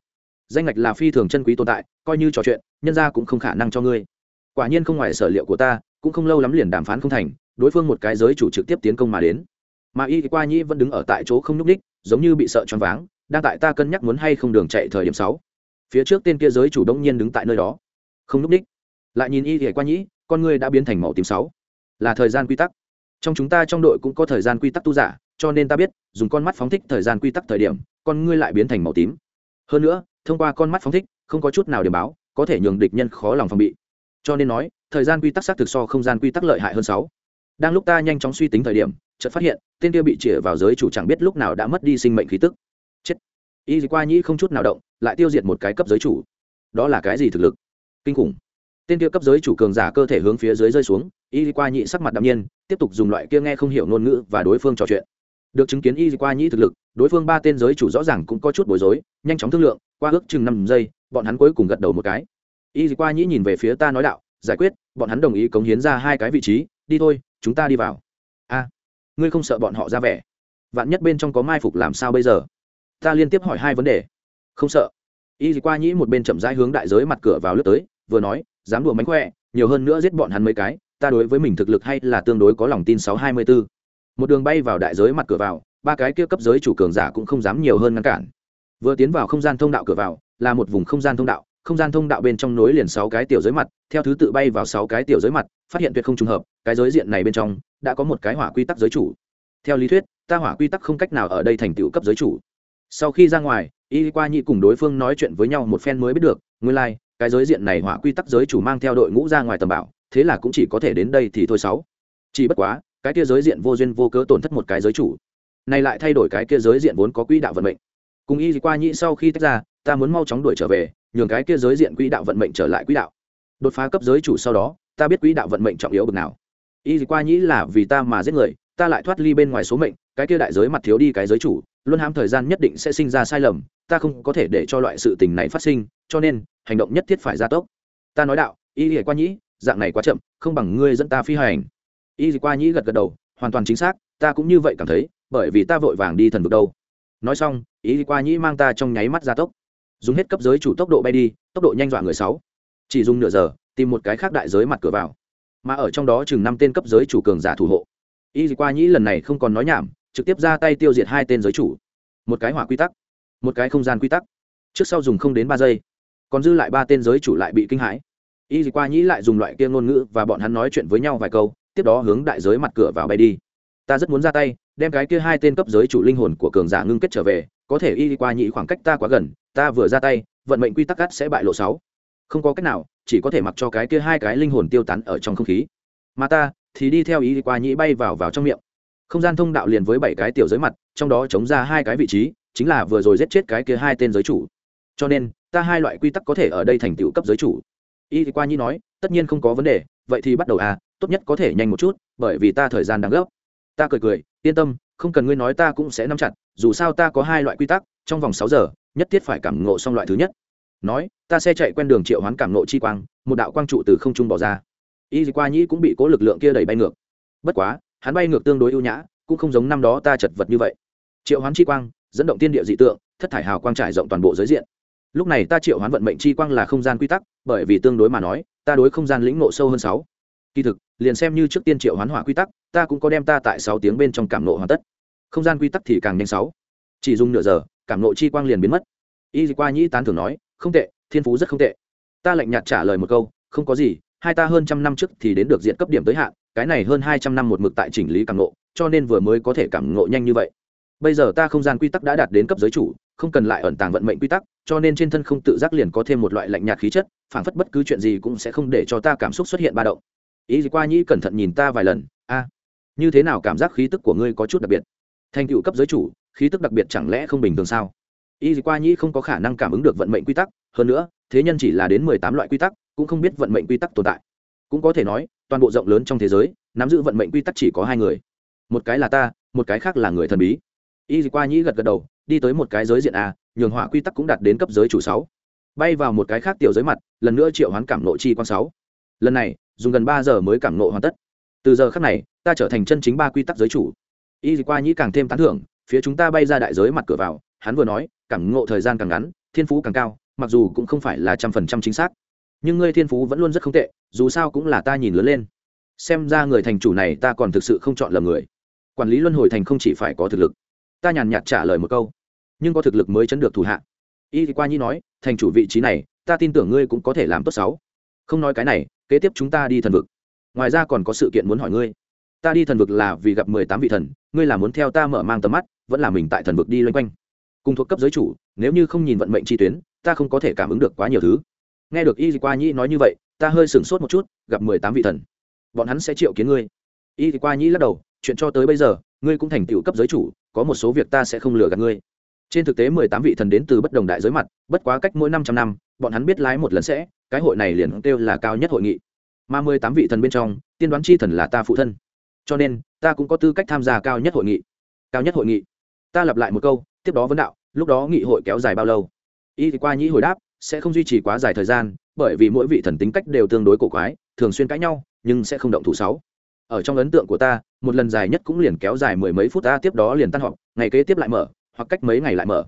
danh ngạch là phi thường chân quý tồn tại, coi như trò chuyện, nhân ra cũng không khả năng cho ngươi quả nhiên không ngoài sở liệu của ta, cũng không lâu lắm liền đàm phán không thành, đối phương một cái giới chủ trực tiếp tiến công mà đến. Mà y qua nhĩ vẫn đứng ở tại chỗ không nhúc ních, giống như bị sợ choáng váng, đang tại ta cân nhắc muốn hay không đường chạy thời điểm sáu. Phía trước tên kia giới chủ đông nhiên đứng tại nơi đó, không nhúc ních. Lại nhìn y thì qua nhĩ, con ngươi đã biến thành màu tím sáu. Là thời gian quy tắc. Trong chúng ta trong đội cũng có thời gian quy tắc tu giả, cho nên ta biết, dùng con mắt phóng thích thời gian quy tắc thời điểm, con ngươi lại biến thành màu tím. Hơn nữa, thông qua con mắt phóng thích, không có chút nào điểm báo, có thể nhường địch nhân khó lòng phòng bị cho nên nói, thời gian quy tắc xác thực so không gian quy tắc lợi hại hơn sáu. Đang lúc ta nhanh chóng suy tính thời điểm, chợt phát hiện, tên kia bị chĩa vào giới chủ chẳng biết lúc nào đã mất đi sinh mệnh khí tức. Chết. Y qua nhĩ không chút nào động, lại tiêu diệt một cái cấp giới chủ. Đó là cái gì thực lực? Kinh khủng. Tên kia cấp giới chủ cường giả cơ thể hướng phía dưới rơi xuống, y qua nhĩ sắc mặt đạm nhiên, tiếp tục dùng loại kia nghe không hiểu ngôn ngữ và đối phương trò chuyện. Được chứng kiến y qua nhĩ thực lực, đối phương ba tên giới chủ rõ ràng cũng có chút bối rối, nhanh chóng thương lượng, qua ước chừng năm giây, bọn hắn cuối cùng gật đầu một cái y qua nhĩ nhìn về phía ta nói đạo, giải quyết, bọn hắn đồng ý cống hiến ra hai cái vị trí, đi thôi, chúng ta đi vào. A, ngươi không sợ bọn họ ra vẻ? Vạn nhất bên trong có mai phục làm sao bây giờ? Ta liên tiếp hỏi hai vấn đề. Không sợ. Y qua nhĩ một bên chậm rãi hướng đại giới mặt cửa vào lướt tới, vừa nói, dám đùa mánh khỏe, nhiều hơn nữa giết bọn hắn mấy cái, ta đối với mình thực lực hay là tương đối có lòng tin sáu hai mươi bốn một đường bay vào đại giới mặt cửa vào, ba cái kia cấp giới chủ cường giả cũng không dám nhiều hơn ngăn cản. Vừa tiến vào không gian thông đạo cửa vào, là một vùng không gian thông đạo không gian thông đạo bên trong nối liền sáu cái tiểu giới mặt theo thứ tự bay vào sáu cái tiểu giới mặt phát hiện tuyệt không trùng hợp cái giới diện này bên trong đã có một cái hỏa quy tắc giới chủ. Theo lý thuyết ta hỏa quy tắc không cách nào ở đây thành tựu cấp giới chủ. Sau khi ra ngoài y qua nhị cùng đối phương nói chuyện với nhau một phen mới biết được nguyên lai、like, cái giới diện này hỏa quy tắc giới chủ mang theo đội ngũ ra ngoài tầm bảo thế là cũng chỉ có thể đến đây thì thôi sáu. Chỉ bất quá cái kia giới diện vô duyên vô cớ tổn thất một cái giới chủ. Này lại thay đổi cái kia giới diện vốn có quỹ đạo vận mệnh. Cùng y qua nhị sau khi tách ra ta muốn mau chóng đuổi trở về, nhường cái kia giới diện quỹ đạo vận mệnh trở lại quỹ đạo. Đột phá cấp giới chủ sau đó, ta biết quỹ đạo vận mệnh trọng yếu bực nào. Y qua nhĩ là vì ta mà giết người, ta lại thoát ly bên ngoài số mệnh, cái kia đại giới mặt thiếu đi cái giới chủ luôn hãm thời gian nhất định sẽ sinh ra sai lầm, ta không có thể để cho loại sự tình này phát sinh, cho nên, hành động nhất thiết phải gia tốc. Ta nói đạo, y qua nhĩ, dạng này quá chậm, không bằng ngươi dẫn ta phi hành. Y qua nhĩ gật gật đầu, hoàn toàn chính xác, ta cũng như vậy cảm thấy, bởi vì ta vội vàng đi thần vực đâu. Nói xong, y qua nhĩ mang ta trong nháy mắt gia tốc dùng hết cấp giới chủ tốc độ bay đi, tốc độ nhanh dọa người sáu. Chỉ dùng nửa giờ, tìm một cái khác đại giới mặt cửa vào. Mà ở trong đó chừng năm tên cấp giới chủ cường giả thủ hộ. Y qua nhĩ lần này không còn nói nhảm, trực tiếp ra tay tiêu diệt hai tên giới chủ. Một cái hỏa quy tắc, một cái không gian quy tắc. Trước sau dùng không đến ba giây, còn dư lại ba tên giới chủ lại bị kinh hãi. Y qua nhĩ lại dùng loại kia ngôn ngữ và bọn hắn nói chuyện với nhau vài câu, tiếp đó hướng đại giới mặt cửa vào bay đi. Ta rất muốn ra tay, đem cái kia hai tên cấp giới chủ linh hồn của cường giả ngưng kết trở về, có thể y qua nhĩ khoảng cách ta quá gần ta vừa ra tay, vận mệnh quy tắc cắt sẽ bại lộ sáu. Không có cách nào, chỉ có thể mặc cho cái kia hai cái linh hồn tiêu tán ở trong không khí. Mà ta thì đi theo ý qua nhĩ bay vào vào trong miệng. Không gian thông đạo liền với bảy cái tiểu giới mặt, trong đó chống ra hai cái vị trí, chính là vừa rồi giết chết cái kia hai tên giới chủ. Cho nên, ta hai loại quy tắc có thể ở đây thành tựu cấp giới chủ. Y qua nhĩ nói, tất nhiên không có vấn đề, vậy thì bắt đầu à tốt nhất có thể nhanh một chút, bởi vì ta thời gian đang gấp. Ta cười cười, yên tâm, không cần ngươi nói ta cũng sẽ nắm chặt, dù sao ta có hai loại quy tắc, trong vòng sáu giờ nhất thiết phải cảm ngộ xong loại thứ nhất. Nói, ta xe chạy quen đường triệu hoán cảm ngộ chi quang, một đạo quang trụ từ không trung bỏ ra. Y qua nhĩ cũng bị cố lực lượng kia đẩy bay ngược. Bất quá, hắn bay ngược tương đối ưu nhã, cũng không giống năm đó ta chật vật như vậy. Triệu hoán chi quang, dẫn động tiên địa dị tượng, thất thải hào quang trải rộng toàn bộ giới diện. Lúc này ta triệu hoán vận mệnh chi quang là không gian quy tắc, bởi vì tương đối mà nói, ta đối không gian lĩnh ngộ sâu hơn sáu. Kỳ thực, liền xem như trước tiên triệu hoán hỏa quy tắc, ta cũng có đem ta tại sáu tiếng bên trong cảm nộ hoàn tất. Không gian quy tắc thì càng nhanh sáu. Chỉ dùng nửa giờ cảm nộ chi quang liền biến mất. Y qua nhĩ tán thường nói, không tệ, thiên phú rất không tệ. Ta lạnh nhạt trả lời một câu, không có gì, hai ta hơn trăm năm trước thì đến được diện cấp điểm tới hạn, cái này hơn hai trăm năm một mực tại chỉnh lý cảm nộ, cho nên vừa mới có thể cảm nộ nhanh như vậy. Bây giờ ta không gian quy tắc đã đạt đến cấp giới chủ, không cần lại ẩn tàng vận mệnh quy tắc, cho nên trên thân không tự giác liền có thêm một loại lạnh nhạt khí chất, phảng phất bất cứ chuyện gì cũng sẽ không để cho ta cảm xúc xuất hiện ba động. Ý qua nhĩ cẩn thận nhìn ta vài lần, a, như thế nào cảm giác khí tức của ngươi có chút đặc biệt? Thành tựu cấp giới chủ, khí tức đặc biệt chẳng lẽ không bình thường sao? Y qua nhĩ không có khả năng cảm ứng được vận mệnh quy tắc, hơn nữa, thế nhân chỉ là đến mười tám loại quy tắc, cũng không biết vận mệnh quy tắc tồn tại. Cũng có thể nói, toàn bộ rộng lớn trong thế giới, nắm giữ vận mệnh quy tắc chỉ có hai người. Một cái là ta, một cái khác là người thần bí. Y qua nhĩ gật gật đầu, đi tới một cái giới diện a, nhường hỏa quy tắc cũng đạt đến cấp giới chủ sáu. Bay vào một cái khác tiểu giới mặt, lần nữa triệu hoán cảm nộ chi quan sáu. Lần này, dùng gần ba giờ mới cảm nộ hoàn tất. Từ giờ khác này, ta trở thành chân chính ba quy tắc giới chủ y qua nhĩ càng thêm tán thưởng, phía chúng ta bay ra đại giới mặt cửa vào, hắn vừa nói, cảm ngộ thời gian càng ngắn, thiên phú càng cao, mặc dù cũng không phải là trăm phần trăm chính xác. Nhưng ngươi thiên phú vẫn luôn rất không tệ, dù sao cũng là ta nhìn lớn lên. Xem ra người thành chủ này ta còn thực sự không chọn lầm người. Quản lý luân hồi thành không chỉ phải có thực lực. Ta nhàn nhạt trả lời một câu. Nhưng có thực lực mới chấn được thủ hạ. Y qua nhi nói, thành chủ vị trí này, ta tin tưởng ngươi cũng có thể làm tốt sáu không nói cái này, kế tiếp chúng ta đi thần vực. Ngoài ra còn có sự kiện muốn hỏi ngươi ta đi thần vực là vì gặp mười tám vị thần, ngươi là muốn theo ta mở mang tầm mắt, vẫn là mình tại thần vực đi loanh quanh. Cùng thuộc cấp giới chủ, nếu như không nhìn vận mệnh chi tuyến, ta không có thể cảm ứng được quá nhiều thứ. Nghe được y qua nhĩ nói như vậy, ta hơi sửng sốt một chút, gặp mười tám vị thần. Bọn hắn sẽ triệu kiến ngươi. Y qua nhĩ lắc đầu, chuyện cho tới bây giờ, ngươi cũng thành tựu cấp giới chủ, có một số việc ta sẽ không lừa gạt ngươi. Trên thực tế mười tám vị thần đến từ bất đồng đại giới mặt, bất quá cách mỗi năm trăm năm, bọn hắn biết lái một lần sẽ, cái hội này liền kêu là cao nhất hội nghị. Mà mười tám vị thần bên trong, tiên đoán chi thần là ta phụ thân cho nên, ta cũng có tư cách tham gia cao nhất hội nghị. Cao nhất hội nghị. Ta lặp lại một câu, tiếp đó vấn đạo, lúc đó nghị hội kéo dài bao lâu? Y thì qua nhĩ hồi đáp, sẽ không duy trì quá dài thời gian, bởi vì mỗi vị thần tính cách đều tương đối cổ quái, thường xuyên cãi nhau, nhưng sẽ không động thủ sáu. Ở trong ấn tượng của ta, một lần dài nhất cũng liền kéo dài mười mấy phút, ta tiếp đó liền tan họp, ngày kế tiếp lại mở, hoặc cách mấy ngày lại mở.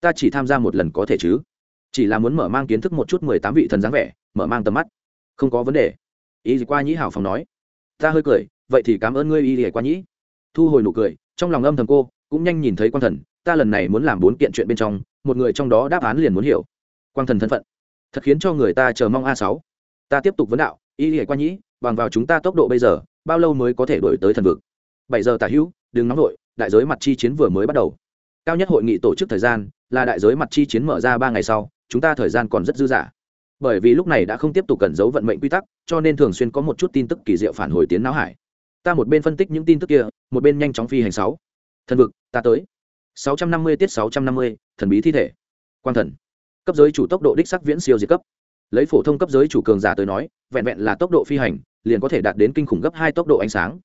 Ta chỉ tham gia một lần có thể chứ? Chỉ là muốn mở mang kiến thức một chút mười tám vị thần dáng vẻ, mở mang tầm mắt. Không có vấn đề. Y qua nhĩ hảo phòng nói. Ta hơi cười vậy thì cảm ơn ngươi y lìa quan nhĩ. Thu hồi nụ cười, trong lòng âm thầm cô, cũng nhanh nhìn thấy quan thần, ta lần này muốn làm bốn kiện chuyện bên trong, một người trong đó đáp án liền muốn hiểu. Quang thần thân phận, thật khiến cho người ta chờ mong a sáu. Ta tiếp tục vấn đạo, y lìa quan nhĩ, bằng vào chúng ta tốc độ bây giờ, bao lâu mới có thể đổi tới thần vực? Bảy giờ tả hữu, đừng nóng vội, đại giới mặt chi chiến vừa mới bắt đầu. Cao nhất hội nghị tổ chức thời gian, là đại giới mặt chi chiến mở ra ba ngày sau, chúng ta thời gian còn rất dư dả. Bởi vì lúc này đã không tiếp tục cẩn giấu vận mệnh quy tắc, cho nên thường xuyên có một chút tin tức kỳ diệu phản hồi tiến não hải ta một bên phân tích những tin tức kia một bên nhanh chóng phi hành sáu. Thần vực ta tới. 650 tiết 650, thần bí thi thể. Quang thần. Cấp giới chủ tốc độ đích sắc viễn siêu diệt cấp. Lấy phổ thông cấp giới chủ cường giả tới nói vẹn vẹn là tốc độ phi hành liền có thể đạt đến kinh khủng gấp hai tốc độ ánh sáng.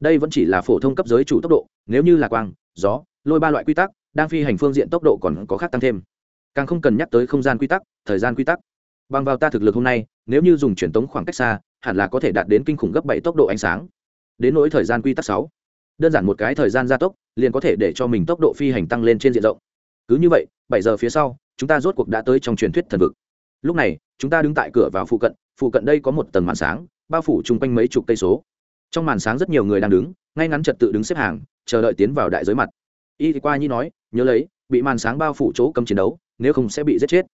Đây vẫn chỉ là phổ thông cấp giới chủ tốc độ nếu như là quang gió lôi ba loại quy tắc đang phi hành phương diện tốc độ còn có khác tăng thêm. Càng không cần nhắc tới không gian quy tắc thời gian quy tắc. Bằng vào ta thực lực hôm nay nếu như dùng truyền tống khoảng cách xa hẳn là có thể đạt đến kinh khủng gấp bảy tốc độ ánh sáng đến nỗi thời gian quy tắc sáu. Đơn giản một cái thời gian gia tốc, liền có thể để cho mình tốc độ phi hành tăng lên trên diện rộng. Cứ như vậy, bảy giờ phía sau, chúng ta rốt cuộc đã tới trong truyền thuyết thần vực. Lúc này, chúng ta đứng tại cửa vào phụ cận phụ cận đây có một tầng màn sáng, bao phủ chung quanh mấy chục cây số. Trong màn sáng rất nhiều người đang đứng, ngay ngắn trật tự đứng xếp hàng, chờ đợi tiến vào đại giới mặt. Y thì qua nhi nói, nhớ lấy, bị màn sáng bao phủ chỗ cấm chiến đấu, nếu không sẽ bị giết chết.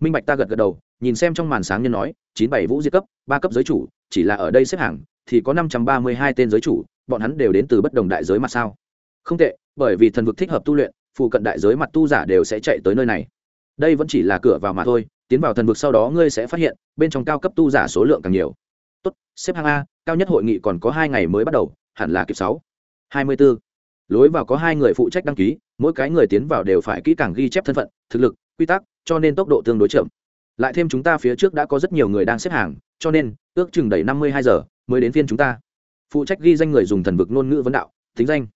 Minh bạch ta gật gật đầu, nhìn xem trong màn sáng nhân nói, chín bảy vũ diệt cấp, ba cấp giới chủ, chỉ là ở đây xếp hàng thì có năm trăm ba mươi hai tên giới chủ, bọn hắn đều đến từ bất đồng đại giới mặt sao? Không tệ, bởi vì thần vực thích hợp tu luyện, phụ cận đại giới mặt tu giả đều sẽ chạy tới nơi này. Đây vẫn chỉ là cửa vào mà thôi, tiến vào thần vực sau đó ngươi sẽ phát hiện, bên trong cao cấp tu giả số lượng càng nhiều. Tốt, xếp hạng a, cao nhất hội nghị còn có hai ngày mới bắt đầu, hẳn là kịp sáu. Hai mươi b ố lối vào có hai người phụ trách đăng ký, mỗi cái người tiến vào đều phải kỹ càng ghi chép thân phận, thực lực, quy tắc, cho nên tốc độ tương đối chậm. Lại thêm chúng ta phía trước đã có rất nhiều người đang xếp hàng, cho nên, ước chừng đầy năm mươi hai giờ mới đến phiên chúng ta. Phụ trách ghi danh người dùng thần vực ngôn ngữ vấn đạo tính danh.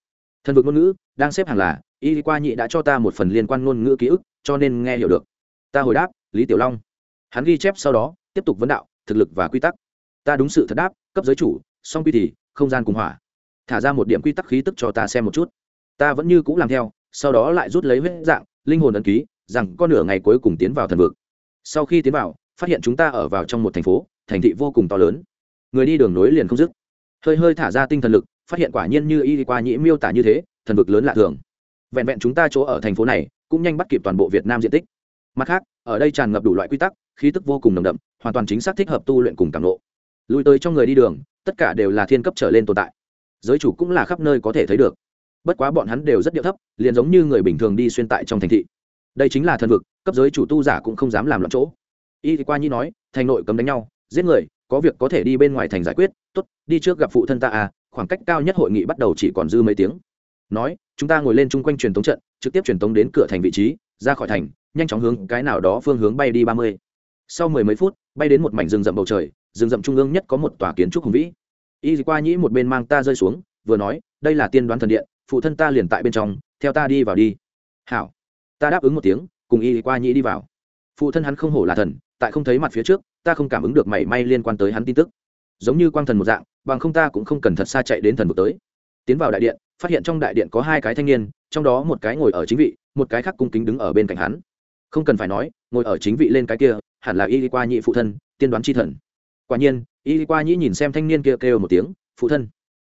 Thần vực ngôn ngữ, đang xếp hàng là, y qua nhị đã cho ta một phần liên quan ngôn ngữ ký ức, cho nên nghe hiểu được. Ta hồi đáp, lý tiểu long. Hắn ghi chép sau đó, tiếp tục vấn đạo, thực lực và quy tắc. Ta đúng sự thật đáp, cấp giới chủ, song quy thì, không gian cùng hỏa. Thả ra một điểm quy tắc khí tức cho ta xem một chút. Ta vẫn như c ũ làm theo, sau đó lại rút lấy huyết dạng, linh hồn ấn ký, rằng con nửa ngày cuối cùng tiến vào thần vực. Sau khi tiến vào, phát hiện chúng ta ở vào trong một thành phố, thành thị vô cùng to lớn người đi đường nối liền không dứt. Hơi hơi thả ra tinh thần lực, phát hiện quả nhiên như y qua nhĩ miêu tả như thế, thần vực lớn lạ thường. Vẹn vẹn chúng ta chỗ ở thành phố này, cũng nhanh bắt kịp toàn bộ việt nam diện tích. Mặt khác, ở đây tràn ngập đủ loại quy tắc, khí tức vô cùng nồng đậm, hoàn toàn chính xác thích hợp tu luyện cùng cảm lộ lùi tới trong người đi đường, tất cả đều là thiên cấp trở lên tồn tại. Giới chủ cũng là khắp nơi có thể thấy được. Bất quá bọn hắn đều rất điệu thấp, liền giống như người bình thường đi xuyên tại trong thành thị. Đây chính là thần vực, cấp giới chủ tu giả cũng không dám làm loạn chỗ. Y thì qua nhi nói, thành nội cấm đánh nhau, giết người có việc có thể đi bên ngoài thành giải quyết, tốt, đi trước gặp phụ thân ta à khoảng cách cao nhất hội nghị bắt đầu chỉ còn dư mấy tiếng. Nói, chúng ta ngồi lên chung quanh truyền tống trận, trực tiếp truyền tống đến cửa thành vị trí, ra khỏi thành, nhanh chóng hướng cái nào đó phương hướng bay đi ba mươi. Sau mười mấy phút, bay đến một mảnh rừng rậm bầu trời, rừng rậm trung ương nhất có một tòa kiến trúc hùng vĩ. Y qua nhĩ một bên mang ta rơi xuống, vừa nói, đây là tiên đoán thần điện, phụ thân ta liền tại bên trong, theo ta đi vào đi. Hảo. Ta đáp ứng một tiếng, cùng y qua nhĩ đi vào. Phụ thân hắn không hổ là thần tại không thấy mặt phía trước, ta không cảm ứng được mảy may liên quan tới hắn tin tức. Giống như quang thần một dạng, bằng không ta cũng không cần thật xa chạy đến thần vực tới. Tiến vào đại điện, phát hiện trong đại điện có hai cái thanh niên, trong đó một cái ngồi ở chính vị, một cái khác cung kính đứng ở bên cạnh hắn. Không cần phải nói, ngồi ở chính vị lên cái kia, hẳn là y qua nhị phụ thân, tiên đoán c h i thần. Quả nhiên, y qua nhĩ nhìn xem thanh niên kia kêu một tiếng, phụ thân.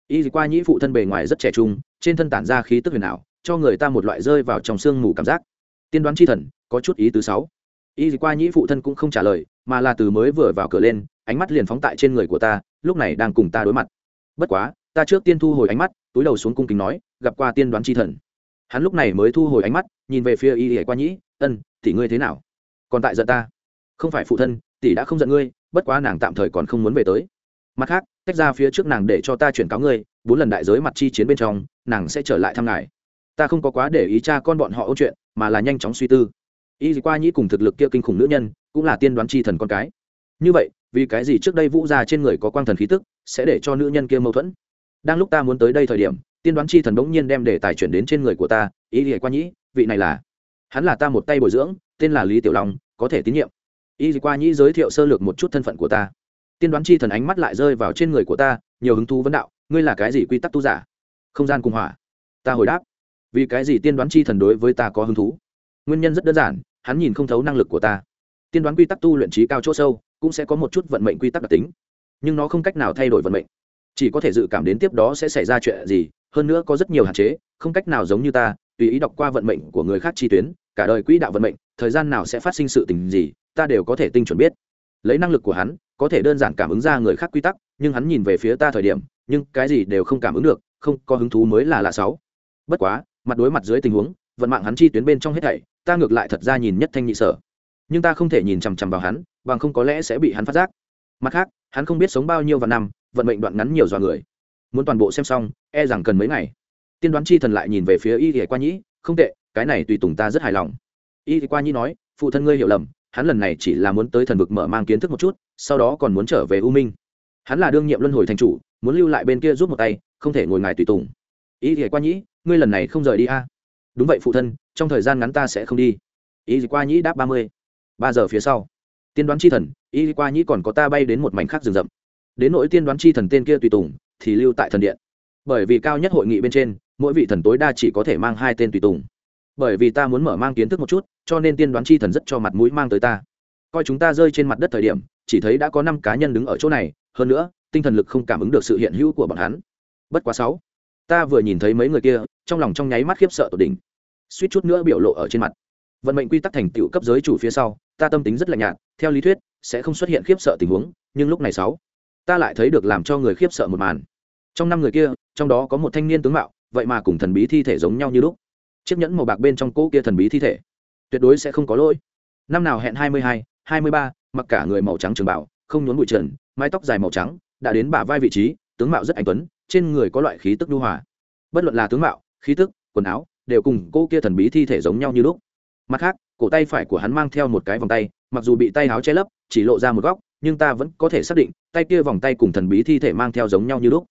Y qua nhĩ phụ thân bề ngoài rất trẻ trung, trên thân tản ra khí tức huyền ảo, cho người ta một loại rơi vào trong sương mù cảm giác. Tiên đoán c h i thần, có chút ý thứ sáu y qua nhĩ phụ thân cũng không trả lời, mà là từ mới vừa vào cửa lên, ánh mắt liền phóng tại trên người của ta, lúc này đang cùng ta đối mặt. Bất quá, ta trước tiên thu hồi ánh mắt, túi đầu xuống cung kính nói, gặp qua tiên đoán chi thần. Hắn lúc này mới thu hồi ánh mắt, nhìn về phía y ỉa qua nhĩ, ân, tỷ ngươi thế nào? Còn tại giận ta? Không phải phụ thân, tỷ đã không giận ngươi, bất quá nàng tạm thời còn không muốn về tới. Mặt khác, tách ra phía trước nàng để cho ta chuyển cáo ngươi, bốn lần đại giới mặt chi chiến bên trong, nàng sẽ trở lại thăm ngài. Ta không có quá để ý cha con bọn họ ôn chuyện, mà là nhanh chóng suy tư y qua nhĩ cùng thực lực kia kinh khủng nữ nhân, cũng là tiên đoán chi thần con cái. Như vậy, vì cái gì trước đây vũ gia trên người có quang thần khí tức, sẽ để cho nữ nhân kia mâu thuẫn? Đang lúc ta muốn tới đây thời điểm, tiên đoán chi thần bỗng nhiên đem đề tài chuyển đến trên người của ta, Y qua nhĩ, vị này là? Hắn là ta một tay bồi dưỡng, tên là lý tiểu long, có thể tín nhiệm. Y qua nhĩ giới thiệu sơ lược một chút thân phận của ta. Tiên đoán chi thần ánh mắt lại rơi vào trên người của ta, nhiều hứng thú vấn đạo, ngươi là cái gì quy tắc tu giả? Không gian cùng hỏa. Ta hồi đáp. Vì cái gì tiên đoán chi thần đối với ta có hứng thú? Nguyên nhân rất đơn giản, hắn nhìn không thấu năng lực của ta. Tiên đoán quy tắc tu luyện trí cao chỗ sâu, cũng sẽ có một chút vận mệnh quy tắc đặc tính. Nhưng nó không cách nào thay đổi vận mệnh. Chỉ có thể dự cảm đến tiếp đó sẽ xảy ra chuyện gì, hơn nữa có rất nhiều hạn chế, không cách nào giống như ta, tùy ý đọc qua vận mệnh của người khác chi tuyến, cả đời quỹ đạo vận mệnh, thời gian nào sẽ phát sinh sự tình gì, ta đều có thể tinh chuẩn biết. Lấy năng lực của hắn, có thể đơn giản cảm ứng ra người khác quy tắc, nhưng hắn nhìn về phía ta thời điểm, nhưng cái gì đều không cảm ứng được, không có hứng thú mới là lạ sáu. Bất quá, mặt đối mặt dưới tình huống vận mạng hắn chi tuyến bên trong hết thảy, ta ngược lại thật ra nhìn nhất thanh nhị sở. Nhưng ta không thể nhìn chằm chằm vào hắn, bằng không có lẽ sẽ bị hắn phát giác. Mặt khác, hắn không biết sống bao nhiêu vạn năm, vận mệnh đoạn ngắn nhiều dọa người. Muốn toàn bộ xem xong e rằng cần mấy ngày. Tiên đoán chi thần lại nhìn về phía y thì qua nhĩ, không tệ, cái này tùy tùng ta rất hài lòng. Y thì qua nhĩ nói, phụ thân ngươi hiểu lầm, hắn lần này chỉ là muốn tới thần vực mở mang kiến thức một chút, sau đó còn muốn trở về u minh. Hắn là đương nhiệm luân hồi thành chủ, muốn lưu lại bên kia giúp một tay, không thể ngồi ngài tùy tùng. Y thì qua nhĩ, ngươi lần này không rời đi a. à? Đúng vậy phụ thân, trong thời gian ngắn ta sẽ không đi. Y qua nhĩ đáp ba mươi. Ba giờ phía sau, tiên đoán chi thần, y qua nhĩ còn có ta bay đến một mảnh khác rừng rậm. Đến nỗi tiên đoán chi thần tên kia tùy tùng, thì lưu tại thần điện. Bởi vì cao nhất hội nghị bên trên, mỗi vị thần tối đa chỉ có thể mang hai tên tùy tùng. Bởi vì ta muốn mở mang kiến thức một chút, cho nên tiên đoán chi thần rất cho mặt mũi mang tới ta. Coi chúng ta rơi trên mặt đất thời điểm, chỉ thấy đã có năm cá nhân đứng ở chỗ này, hơn nữa, tinh thần lực không cảm ứng được sự hiện hữu của bọn hắn. Bất quá sáu, ta vừa nhìn thấy mấy người kia, trong lòng trong nháy mắt khiếp sợ tột đỉnh suýt chút nữa biểu lộ ở trên mặt. Vận mệnh quy tắc thành tựu cấp giới chủ phía sau, ta tâm tính rất lạnh nhạt, theo lý thuyết, sẽ không xuất hiện khiếp sợ tình huống, nhưng lúc này sáu, ta lại thấy được làm cho người khiếp sợ một màn. Trong năm người kia, trong đó có một thanh niên tướng mạo, vậy mà cùng thần bí thi thể giống nhau như lúc. Chiếc nhẫn màu bạc bên trong cỗ kia thần bí thi thể, tuyệt đối sẽ không có lỗi. Năm nào hẹn hai mươi hai hai mươi ba, mặc cả người màu trắng trường bảo, không nhốn bụi trần, mái tóc dài màu trắng, đã đến bả vai vị trí, tướng mạo rất anh tuấn, trên người có loại khí tức nhu hòa. Bất luận là tướng mạo, khí tức, quần áo đều cùng cô kia thần bí thi thể giống nhau như lúc. Mặt khác, cổ tay phải của hắn mang theo một cái vòng tay, mặc dù bị tay áo che lấp, chỉ lộ ra một góc, nhưng ta vẫn có thể xác định, tay kia vòng tay cùng thần bí thi thể mang theo giống nhau như lúc.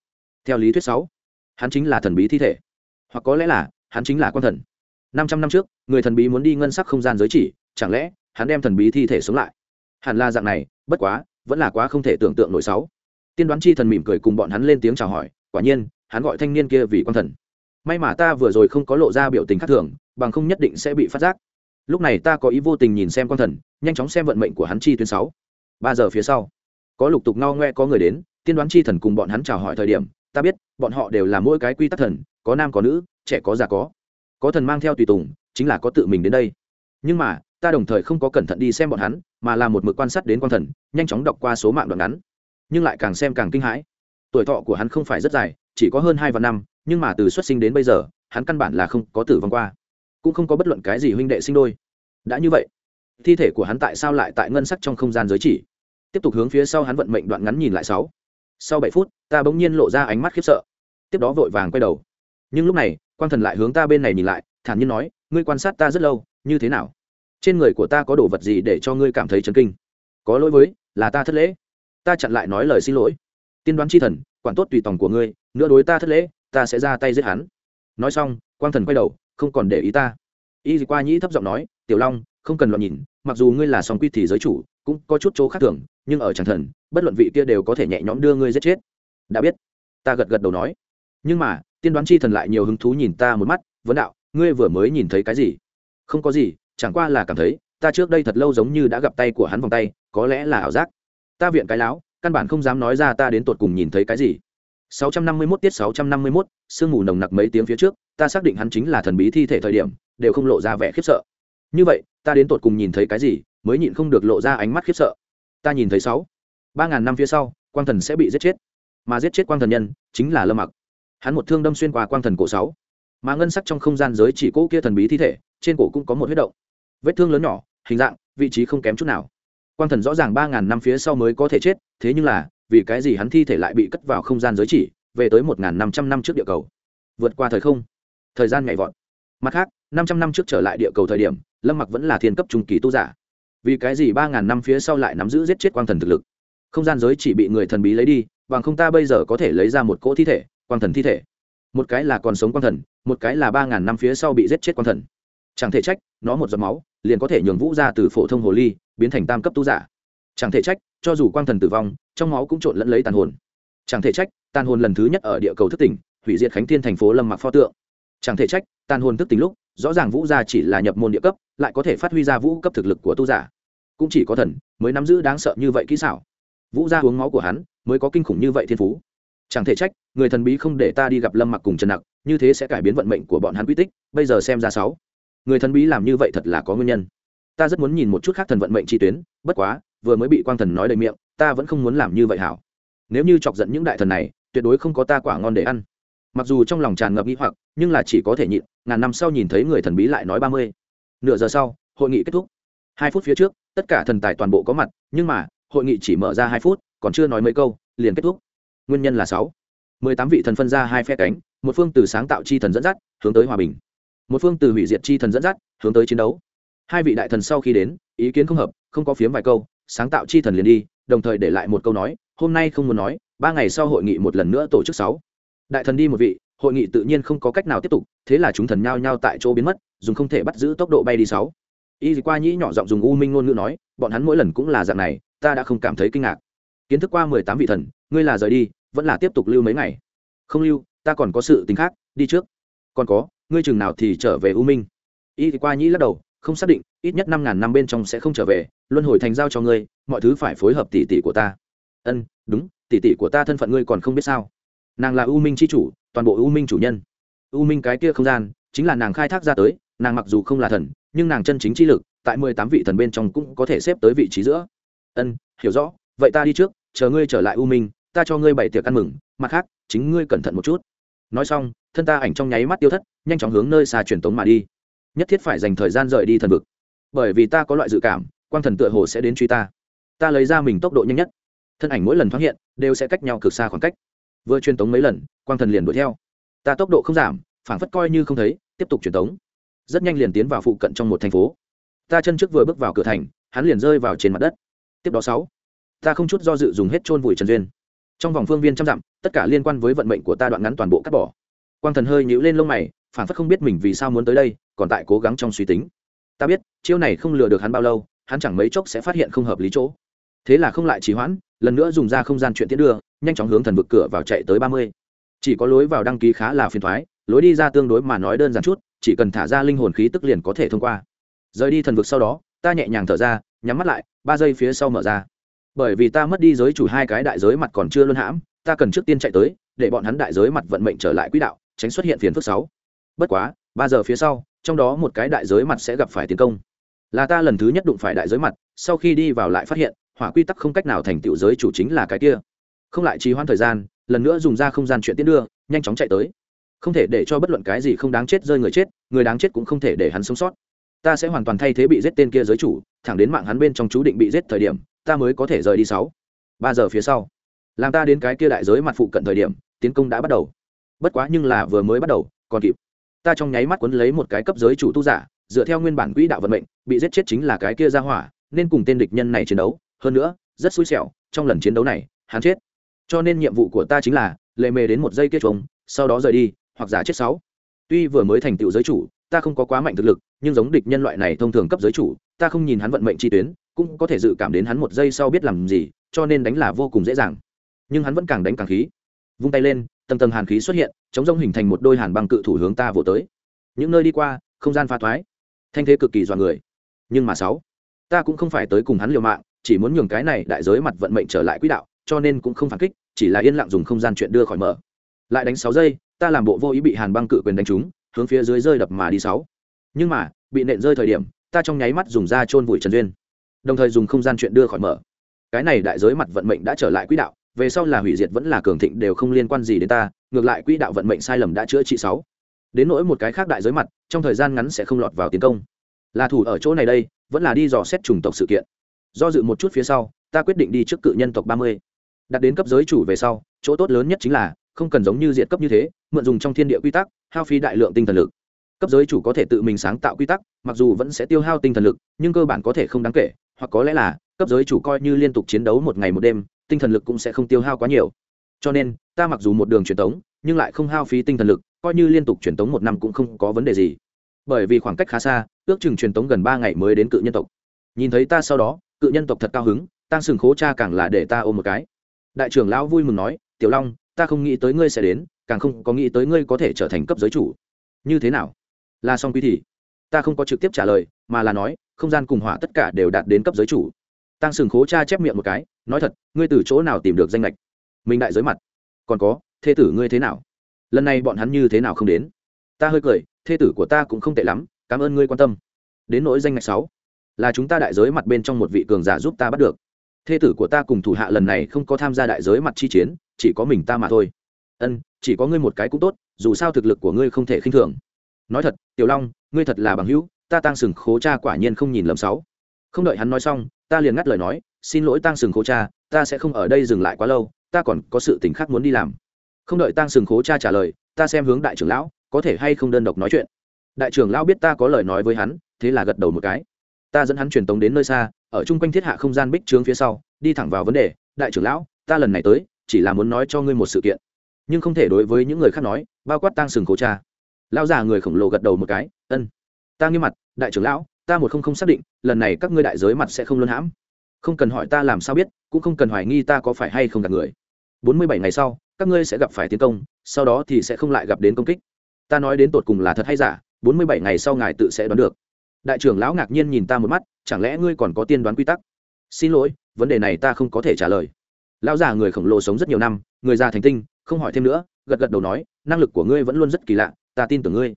Theo lý thuyết sáu, hắn chính là thần bí thi thể. Hoặc có lẽ là, hắn chính là quan thần. Năm trăm năm trước, người thần bí muốn đi ngân sắc không gian giới chỉ, chẳng lẽ, hắn đem thần bí thi thể sống lại? Hẳn là dạng này, bất quá, vẫn là quá không thể tưởng tượng nổi sáu. Tiên đoán chi thần mỉm cười cùng bọn hắn lên tiếng chào hỏi, quả nhiên, hắn gọi thanh niên kia vì quan thần may mà ta vừa rồi không có lộ ra biểu tình khác thường, bằng không nhất định sẽ bị phát giác. Lúc này ta có ý vô tình nhìn xem quan thần, nhanh chóng xem vận mệnh của hắn chi tuyến sáu. Ba giờ phía sau, có lục tục ngao ngoe có người đến, tiên đoán chi thần cùng bọn hắn chào hỏi thời điểm, ta biết, bọn họ đều là mỗi cái quy tắc thần, có nam có nữ, trẻ có già có. Có thần mang theo tùy tùng, chính là có tự mình đến đây. Nhưng mà, ta đồng thời không có cẩn thận đi xem bọn hắn, mà là một mực quan sát đến quan thần, nhanh chóng đọc qua số mạng đoạn ngắn. Nhưng lại càng xem càng kinh hãi. Tuổi thọ của hắn không phải rất dài, chỉ có hơn hai vạn năm nhưng mà từ xuất sinh đến bây giờ, hắn căn bản là không có tử vong qua, cũng không có bất luận cái gì huynh đệ sinh đôi. Đã như vậy, thi thể của hắn tại sao lại tại ngân sắc trong không gian giới chỉ? Tiếp tục hướng phía sau hắn vận mệnh đoạn ngắn nhìn lại sáu. Sau bảy phút, ta bỗng nhiên lộ ra ánh mắt khiếp sợ. Tiếp đó vội vàng quay đầu. Nhưng lúc này quan thần lại hướng ta bên này nhìn lại, thản nhiên nói, ngươi quan sát ta rất lâu, như thế nào? Trên người của ta có đồ vật gì để cho ngươi cảm thấy chấn kinh? Có lỗi với, là ta thất lễ. Ta chặn lại nói lời xin lỗi. Tiên đoán chi thần, quản tốt tùy tòng của ngươi, nữa đối ta thất lễ ta sẽ ra tay giết hắn. Nói xong, quang thần quay đầu, không còn để ý ta. Y qua nhĩ thấp giọng nói, tiểu long, không cần loạn nhìn, mặc dù ngươi là song quy thì giới chủ, cũng có chút chỗ khác thường, nhưng ở tràng thần, bất luận vị kia đều có thể nhẹ nhõm đưa ngươi giết chết. Đã biết. Ta gật gật đầu nói. Nhưng mà, tiên đoán chi thần lại nhiều hứng thú nhìn ta một mắt, vấn đạo, ngươi vừa mới nhìn thấy cái gì? Không có gì, chẳng qua là cảm thấy, ta trước đây thật lâu giống như đã gặp tay của hắn vòng tay, có lẽ là ảo giác. Ta viện cái láo, căn bản không dám nói ra ta đến tột cùng nhìn thấy cái gì. 651 tiết 651, sương mù nồng nặc mấy tiếng phía trước, ta xác định hắn chính là thần bí thi thể thời điểm, đều không lộ ra vẻ khiếp sợ. Như vậy, ta đến tột cùng nhìn thấy cái gì, mới nhịn không được lộ ra ánh mắt khiếp sợ. Ta nhìn thấy sáu, ba ngàn năm phía sau, quang thần sẽ bị giết chết. Mà giết chết quang thần nhân, chính là Lâm Mặc. Hắn một thương đâm xuyên qua quang thần cổ sáu, mà ngân sắc trong không gian giới chỉ cố kia thần bí thi thể, trên cổ cũng có một huyết động. Vết thương lớn nhỏ, hình dạng, vị trí không kém chút nào. Quang thần rõ ràng ba ngàn năm phía sau mới có thể chết, thế nhưng là, vì cái gì hắn thi thể lại bị cất vào không gian giới chỉ, về tới một năm trăm năm trước địa cầu? Vượt qua thời không? Thời gian nhảy vọt. Mặt khác, năm trăm năm trước trở lại địa cầu thời điểm, lâm mặc vẫn là thiên cấp trung kỳ tu giả. Vì cái gì ba ngàn năm phía sau lại nắm giữ giết chết quang thần thực lực? Không gian giới chỉ bị người thần bí lấy đi, bằng không ta bây giờ có thể lấy ra một cỗ thi thể, quang thần thi thể. Một cái là còn sống quang thần, một cái là ba ngàn năm phía sau bị giết chết quang thần. Chẳng thể trách, nó một giọt máu, liền có thể nhường vũ ra từ phổ thông hồ ly, biến thành tam cấp tu giả. Chẳng thể trách cho dù quang thần tử vong, trong máu cũng trộn lẫn lấy tàn hồn. Chẳng thể trách, tàn hồn lần thứ nhất ở địa cầu thức tỉnh, hủy diệt khánh thiên thành phố lâm mặc pho tượng. Chẳng thể trách, tàn hồn thức tỉnh lúc, rõ ràng vũ gia chỉ là nhập môn địa cấp, lại có thể phát huy ra vũ cấp thực lực của tu giả. Cũng chỉ có thần mới nắm giữ đáng sợ như vậy kỹ xảo. Vũ gia uống máu của hắn mới có kinh khủng như vậy thiên phú. Chẳng thể trách, người thần bí không để ta đi gặp lâm mặc cùng trần nặc, như thế sẽ cải biến vận mệnh của bọn hắn quy tích, bây giờ xem ra sáu. Người thần bí làm như vậy thật là có nguyên nhân. Ta rất muốn nhìn một chút khác thần vận mệnh chi tuyến, bất quá vừa mới bị quang thần nói đầy miệng, ta vẫn không muốn làm như vậy hảo. Nếu như chọc giận những đại thần này, tuyệt đối không có ta quả ngon để ăn. Mặc dù trong lòng tràn ngập nghĩ hoặc, nhưng là chỉ có thể nhịn, ngàn năm sau nhìn thấy người thần bí lại nói ba mươi. Nửa giờ sau, hội nghị kết thúc. Hai phút phía trước, tất cả thần tài toàn bộ có mặt, nhưng mà, hội nghị chỉ mở ra hai phút, còn chưa nói mấy câu, liền kết thúc. Nguyên nhân là sáu. Mười tám vị thần phân ra hai phe cánh, một phương từ sáng tạo chi thần dẫn dắt, hướng tới hòa bình. Một phương từ hủy diệt chi thần dẫn dắt, hướng tới chiến đấu. Hai vị đại thần sau khi đến, ý kiến không hợp, không có phiếm vài câu sáng tạo chi thần liền đi, đồng thời để lại một câu nói, hôm nay không muốn nói, ba ngày sau hội nghị một lần nữa tổ chức sáu. Đại thần đi một vị, hội nghị tự nhiên không có cách nào tiếp tục, thế là chúng thần nhao nhao tại chỗ biến mất, dùng không thể bắt giữ tốc độ bay đi sáu. Y qua nhĩ nhỏ giọng dùng u minh ngôn ngữ nói, bọn hắn mỗi lần cũng là dạng này, ta đã không cảm thấy kinh ngạc. Kiến thức qua mười tám vị thần, ngươi là rời đi, vẫn là tiếp tục lưu mấy ngày? Không lưu, ta còn có sự tính khác, đi trước. Còn có, ngươi chừng nào thì trở về u minh? Y qua nhĩ lắc đầu, không xác định, ít nhất năm ngàn năm bên trong sẽ không trở về luân hồi thành giao cho ngươi, mọi thứ phải phối hợp tỷ tỷ của ta. Ân, đúng, tỷ tỷ của ta thân phận ngươi còn không biết sao. Nàng là u minh c h i chủ, toàn bộ u minh chủ nhân. U minh cái kia không gian, chính là nàng khai thác ra tới, nàng mặc dù không là thần, nhưng nàng chân chính chi lực, tại mười tám vị thần bên trong cũng có thể xếp tới vị trí giữa. Ân, hiểu rõ, vậy ta đi trước, chờ ngươi trở lại u minh, ta cho ngươi bảy tiệc ăn mừng, mặt khác, chính ngươi cẩn thận một chút. Nói xong, thân ta ảnh trong nháy mắt tiêu thất, nhanh chóng hướng nơi xa truyền tống mà đi. Nhất thiết phải dành thời gian rời đi thần vực, bởi vì ta có loại dự cảm quang thần tựa hồ sẽ đến truy ta. Ta lấy ra mình tốc độ nhanh nhất. Thân ảnh mỗi lần thoát hiện, đều sẽ cách nhau cực xa khoảng cách. Vừa truyền tống mấy lần, quang thần liền đuổi theo. Ta tốc độ không giảm, phảng phất coi như không thấy, tiếp tục truyền tống. Rất nhanh liền tiến vào phụ cận trong một thành phố. Ta chân trước vừa bước vào cửa thành, hắn liền rơi vào trên mặt đất. Tiếp đó sáu. Ta không chút do dự dùng hết chôn vùi trần duyên. Trong vòng phương viên trăm dặm, tất cả liên quan với vận mệnh của ta đoạn ngắn toàn bộ cắt bỏ. Quang thần hơi nhíu lên lông mày phản phất không biết mình vì sao muốn tới đây, còn tại cố gắng trong suy tính. Ta biết, chiêu này không lừa được hắn bao lâu hắn chẳng mấy chốc sẽ phát hiện không hợp lý chỗ. Thế là không lại trì hoãn, lần nữa dùng ra không gian chuyện tiến đưa, nhanh chóng hướng thần vực cửa vào chạy tới ba mươi. Chỉ có lối vào đăng ký khá là phiền thoái, lối đi ra tương đối mà nói đơn giản chút, chỉ cần thả ra linh hồn khí tức liền có thể thông qua. Rời đi thần vực sau đó, ta nhẹ nhàng thở ra, nhắm mắt lại, ba giây phía sau mở ra. Bởi vì ta mất đi giới chủ hai cái đại giới mặt còn chưa luân hãm, ta cần trước tiên chạy tới, để bọn hắn đại giới mặt vận mệnh trở lại quỹ đạo, tránh xuất hiện phiền phức sáu. Bất quá, ba giờ phía sau, trong đó một cái đại giới mặt sẽ gặp phải tiến công là ta lần thứ nhất đụng phải đại giới mặt, sau khi đi vào lại phát hiện, hỏa quy tắc không cách nào thành tựu giới chủ chính là cái kia. Không lại trì hoãn thời gian, lần nữa dùng ra không gian chuyện tiến đưa, nhanh chóng chạy tới. Không thể để cho bất luận cái gì không đáng chết rơi người chết, người đáng chết cũng không thể để hắn sống sót. Ta sẽ hoàn toàn thay thế bị giết tên kia giới chủ, thẳng đến mạng hắn bên trong chú định bị giết thời điểm, ta mới có thể rời đi sáu. Ba giờ phía sau, làm ta đến cái kia đại giới mặt phụ cận thời điểm, tiến công đã bắt đầu. Bất quá nhưng là vừa mới bắt đầu, còn kịp. Ta trong nháy mắt quấn lấy một cái cấp giới chủ tu giả dựa theo nguyên bản quỹ đạo vận mệnh, bị giết chết chính là cái kia ra hỏa, nên cùng tên địch nhân này chiến đấu. Hơn nữa, rất xui xẻo, trong lần chiến đấu này, hắn chết. Cho nên nhiệm vụ của ta chính là, lệ mề đến một giây kết trống sau đó rời đi, hoặc giả chết sáu. Tuy vừa mới thành tựu giới chủ, ta không có quá mạnh thực lực, nhưng giống địch nhân loại này thông thường cấp giới chủ, ta không nhìn hắn vận mệnh chi tuyến, cũng có thể dự cảm đến hắn một giây sau biết làm gì, cho nên đánh là vô cùng dễ dàng. Nhưng hắn vẫn càng đánh càng khí. Vung tay lên, tầng tầng hàn khí xuất hiện, chống rông hình thành một đôi hàn băng cự thủ hướng ta vỗ tới. Những nơi đi qua, không gian pha thoái thanh thế cực kỳ dọa người. Nhưng mà sáu, ta cũng không phải tới cùng hắn liều mạng, chỉ muốn nhường cái này đại giới mặt vận mệnh trở lại quỹ đạo, cho nên cũng không phản kích, chỉ là yên lặng dùng không gian chuyện đưa khỏi mở. Lại đánh sáu giây, ta làm bộ vô ý bị hàn băng cự quyền đánh trúng, hướng phía dưới rơi đập mà đi sáu. Nhưng mà, bị nện rơi thời điểm, ta trong nháy mắt dùng da chôn vùi trần duyên. Đồng thời dùng không gian chuyện đưa khỏi mở. Cái này đại giới mặt vận mệnh đã trở lại quỹ đạo, về sau là hủy diệt vẫn là cường thịnh đều không liên quan gì đến ta, ngược lại quỹ đạo vận mệnh sai lầm đã chữa trị sáu đến nỗi một cái khác đại giới mặt, trong thời gian ngắn sẽ không lọt vào tiến công. Là thủ ở chỗ này đây, vẫn là đi dò xét chủng tộc sự kiện. Do dự một chút phía sau, ta quyết định đi trước cự nhân tộc ba mươi. Đặt đến cấp giới chủ về sau, chỗ tốt lớn nhất chính là, không cần giống như diện cấp như thế, mượn dùng trong thiên địa quy tắc, hao phí đại lượng tinh thần lực. Cấp giới chủ có thể tự mình sáng tạo quy tắc, mặc dù vẫn sẽ tiêu hao tinh thần lực, nhưng cơ bản có thể không đáng kể, hoặc có lẽ là, cấp giới chủ coi như liên tục chiến đấu một ngày một đêm, tinh thần lực cũng sẽ không tiêu hao quá nhiều. Cho nên, ta mặc dù một đường truyền tống nhưng lại không hao phí tinh thần lực, coi như liên tục truyền tống một năm cũng không có vấn đề gì. Bởi vì khoảng cách khá xa, ước chừng truyền tống gần ba ngày mới đến cự nhân tộc. Nhìn thấy ta sau đó, cự nhân tộc thật cao hứng tăng sừng khố cha càng là để ta ôm một cái. Đại trưởng lão vui mừng nói, tiểu long, ta không nghĩ tới ngươi sẽ đến, càng không có nghĩ tới ngươi có thể trở thành cấp giới chủ. Như thế nào? Là song quy thì, ta không có trực tiếp trả lời, mà là nói, không gian cùng hỏa tất cả đều đạt đến cấp giới chủ. Tăng sừng khố cha chép miệng một cái, nói thật, ngươi từ chỗ nào tìm được danh lệch mình đại giới mặt. Còn có thê tử ngươi thế nào? Lần này bọn hắn như thế nào không đến? Ta hơi cười, thê tử của ta cũng không tệ lắm, cảm ơn ngươi quan tâm. Đến nỗi danh ngạch sáu, là chúng ta đại giới mặt bên trong một vị cường giả giúp ta bắt được. Thê tử của ta cùng thủ hạ lần này không có tham gia đại giới mặt chi chiến, chỉ có mình ta mà thôi. Ân, chỉ có ngươi một cái cũng tốt, dù sao thực lực của ngươi không thể khinh thường. Nói thật, tiểu long, ngươi thật là bằng hữu, ta tăng sừng khố cha quả nhiên không nhìn lầm sáu. Không đợi hắn nói xong, ta liền ngắt lời nói, xin lỗi tăng sừng khố cha, ta sẽ không ở đây dừng lại quá lâu, ta còn có sự tình khác muốn đi làm không đợi tăng sừng khố cha trả lời, ta xem hướng đại trưởng lão, có thể hay không đơn độc nói chuyện. Đại trưởng lão biết ta có lời nói với hắn, thế là gật đầu một cái. Ta dẫn hắn truyền tống đến nơi xa, ở chung quanh thiết hạ không gian bích trướng phía sau, đi thẳng vào vấn đề, đại trưởng lão, ta lần này tới, chỉ là muốn nói cho ngươi một sự kiện. Nhưng không thể đối với những người khác nói, bao quát tăng sừng khố cha. Lão già người khổng lồ gật đầu một cái, ân. Ta nghiêm mặt, đại trưởng lão, ta một không không xác định, lần này các ngươi đại giới mặt sẽ không luân hãm. Không cần hỏi ta làm sao biết, cũng không cần hoài nghi ta có phải hay không gặp người. Bốn mươi bảy ngày sau các ngươi sẽ gặp phải tiến công, sau đó thì sẽ không lại gặp đến công kích. Ta nói đến tột cùng là thật hay giả, bốn mươi bảy ngày sau ngài tự sẽ đoán được. Đại trưởng lão ngạc nhiên nhìn ta một mắt, chẳng lẽ ngươi còn có tiên đoán quy tắc? Xin lỗi, vấn đề này ta không có thể trả lời. Lão già người khổng lồ sống rất nhiều năm, người già thành tinh, không hỏi thêm nữa, gật gật đầu nói, năng lực của ngươi vẫn luôn rất kỳ lạ, ta tin tưởng ngươi.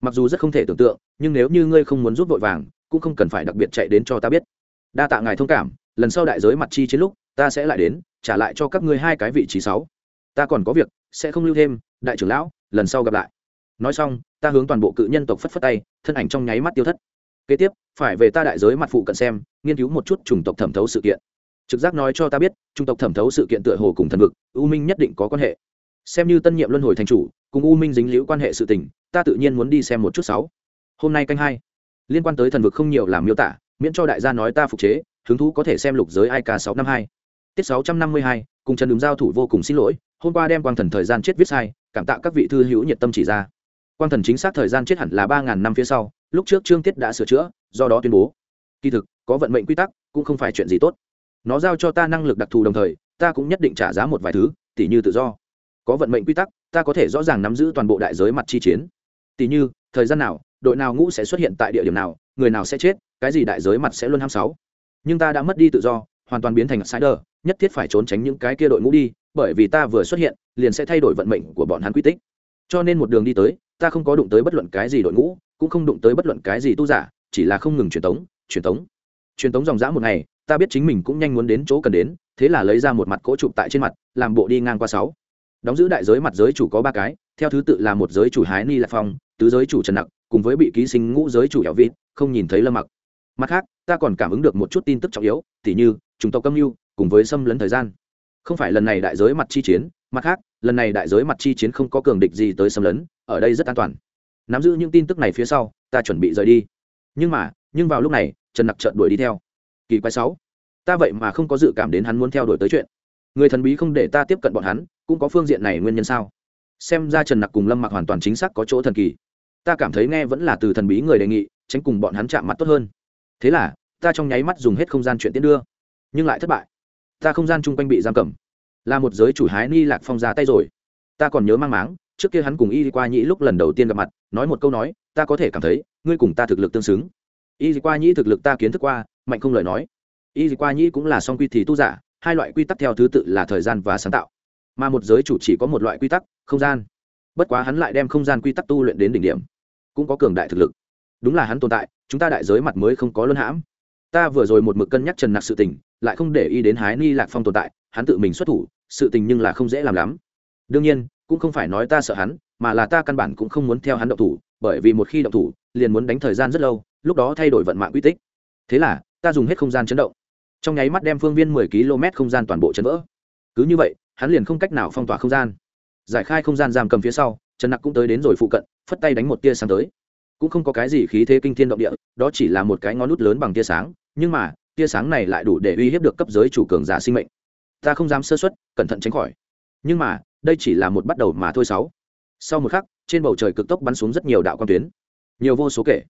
Mặc dù rất không thể tưởng tượng, nhưng nếu như ngươi không muốn rút vội vàng, cũng không cần phải đặc biệt chạy đến cho ta biết. Đa tạ ngài thông cảm, lần sau đại giới mặt chi chiến lúc, ta sẽ lại đến, trả lại cho các ngươi hai cái vị trí sáu ta còn có việc, sẽ không lưu thêm, đại trưởng lão, lần sau gặp lại. Nói xong, ta hướng toàn bộ cự nhân tộc phất phất tay, thân ảnh trong nháy mắt tiêu thất. Kế tiếp, phải về ta đại giới mặt phụ cận xem, nghiên cứu một chút chủng tộc thẩm thấu sự kiện. Trực giác nói cho ta biết, chủng tộc thẩm thấu sự kiện tựa hồ cùng thần vực, u minh nhất định có quan hệ. Xem như tân nhiệm luân hồi thành chủ, cùng u minh dính liễu quan hệ sự tình, ta tự nhiên muốn đi xem một chút sáu. Hôm nay canh hai. Liên quan tới thần vực không nhiều làm miêu tả, miễn cho đại gia nói ta phục chế, hứng thú có thể xem lục giới ik sáu năm hai. Tiết sáu trăm năm mươi hai cùng trần đường giao thủ vô cùng xin lỗi, hôm qua đem quang thần thời gian chết viết sai, cảm tạ các vị thư hữu nhiệt tâm chỉ ra. Quang thần chính xác thời gian chết hẳn là ba ngàn năm phía sau, lúc trước trương tiết đã sửa chữa, do đó tuyên bố. Kỳ thực, có vận mệnh quy tắc, cũng không phải chuyện gì tốt. Nó giao cho ta năng lực đặc thù đồng thời, ta cũng nhất định trả giá một vài thứ, tỉ như tự do. Có vận mệnh quy tắc, ta có thể rõ ràng nắm giữ toàn bộ đại giới mặt chi chiến. Tỉ như, thời gian nào, đội nào ngũ sẽ xuất hiện tại địa điểm nào, người nào sẽ chết, cái gì đại giới mặt sẽ luôn ham sáu. Nhưng ta đã mất đi tự do, hoàn toàn biến thành sider nhất thiết phải trốn tránh những cái kia đội ngũ đi, bởi vì ta vừa xuất hiện, liền sẽ thay đổi vận mệnh của bọn hắn quy tích. Cho nên một đường đi tới, ta không có đụng tới bất luận cái gì đội ngũ, cũng không đụng tới bất luận cái gì tu giả, chỉ là không ngừng truyền tống truyền tống. Truyền tống dòng dã một ngày, ta biết chính mình cũng nhanh muốn đến chỗ cần đến, thế là lấy ra một mặt cỗ chụp tại trên mặt, làm bộ đi ngang qua sáu. Đóng giữ đại giới mặt giới chủ có ba cái, theo thứ tự là một giới chủ hái ni lạc phong, tứ giới chủ trần nặc, cùng với bị ký sinh ngũ giới chủ hẻo vịt, không nhìn thấy lâm mặc. Mặt khác, ta còn cảm ứng được một chút tin tức trọng yếu, tỉ như chúng tộc âm mưu cùng với xâm lấn thời gian. Không phải lần này đại giới mặt chi chiến, mặt khác, lần này đại giới mặt chi chiến không có cường địch gì tới xâm lấn, ở đây rất an toàn. Nắm giữ những tin tức này phía sau, ta chuẩn bị rời đi. Nhưng mà, nhưng vào lúc này, trần nặc trợn đuổi đi theo. Kỳ quái sáu, ta vậy mà không có dự cảm đến hắn muốn theo đuổi tới chuyện. Người thần bí không để ta tiếp cận bọn hắn, cũng có phương diện này nguyên nhân sao? Xem ra trần nặc cùng lâm mặc hoàn toàn chính xác có chỗ thần kỳ. Ta cảm thấy nghe vẫn là từ thần bí người đề nghị, tránh cùng bọn hắn chạm mặt tốt hơn. Thế là, ta trong nháy mắt dùng hết không gian chuyện tiến đưa, nhưng lại thất bại ta không gian chung quanh bị giam cầm. Là một giới chủ hái ni lạc phong ra tay rồi. Ta còn nhớ mang máng, trước kia hắn cùng y qua nhĩ lúc lần đầu tiên gặp mặt, nói một câu nói, ta có thể cảm thấy, ngươi cùng ta thực lực tương xứng. Y qua nhĩ thực lực ta kiến thức qua, mạnh không lời nói. Y qua nhĩ cũng là song quy thì tu giả, hai loại quy tắc theo thứ tự là thời gian và sáng tạo. Mà một giới chủ chỉ có một loại quy tắc, không gian. Bất quá hắn lại đem không gian quy tắc tu luyện đến đỉnh điểm. Cũng có cường đại thực lực. Đúng là hắn tồn tại, chúng ta đại giới mặt mới không có luân hãm. Ta vừa rồi một mực cân nhắc trần nặc sự tình lại không để ý đến hái ni lạc phong tồn tại, hắn tự mình xuất thủ, sự tình nhưng là không dễ làm lắm. Đương nhiên, cũng không phải nói ta sợ hắn, mà là ta căn bản cũng không muốn theo hắn động thủ, bởi vì một khi động thủ, liền muốn đánh thời gian rất lâu, lúc đó thay đổi vận mạng quy tích. Thế là, ta dùng hết không gian chấn động. Trong nháy mắt đem phương viên mười km không gian toàn bộ chấn vỡ. Cứ như vậy, hắn liền không cách nào phong tỏa không gian. Giải khai không gian giam cầm phía sau, trần nặc cũng tới đến rồi phụ cận, phất tay đánh một tia sáng tới. Cũng không có cái gì khí thế kinh thiên động địa, đó chỉ là một cái ngón nút lớn bằng tia sáng, nhưng mà tia sáng này lại đủ để uy hiếp được cấp giới chủ cường giả sinh mệnh. Ta không dám sơ xuất cẩn thận tránh khỏi. Nhưng mà, đây chỉ là một bắt đầu mà thôi sáu. Sau một khắc, trên bầu trời cực tốc bắn xuống rất nhiều đạo quang tuyến. Nhiều vô số kể.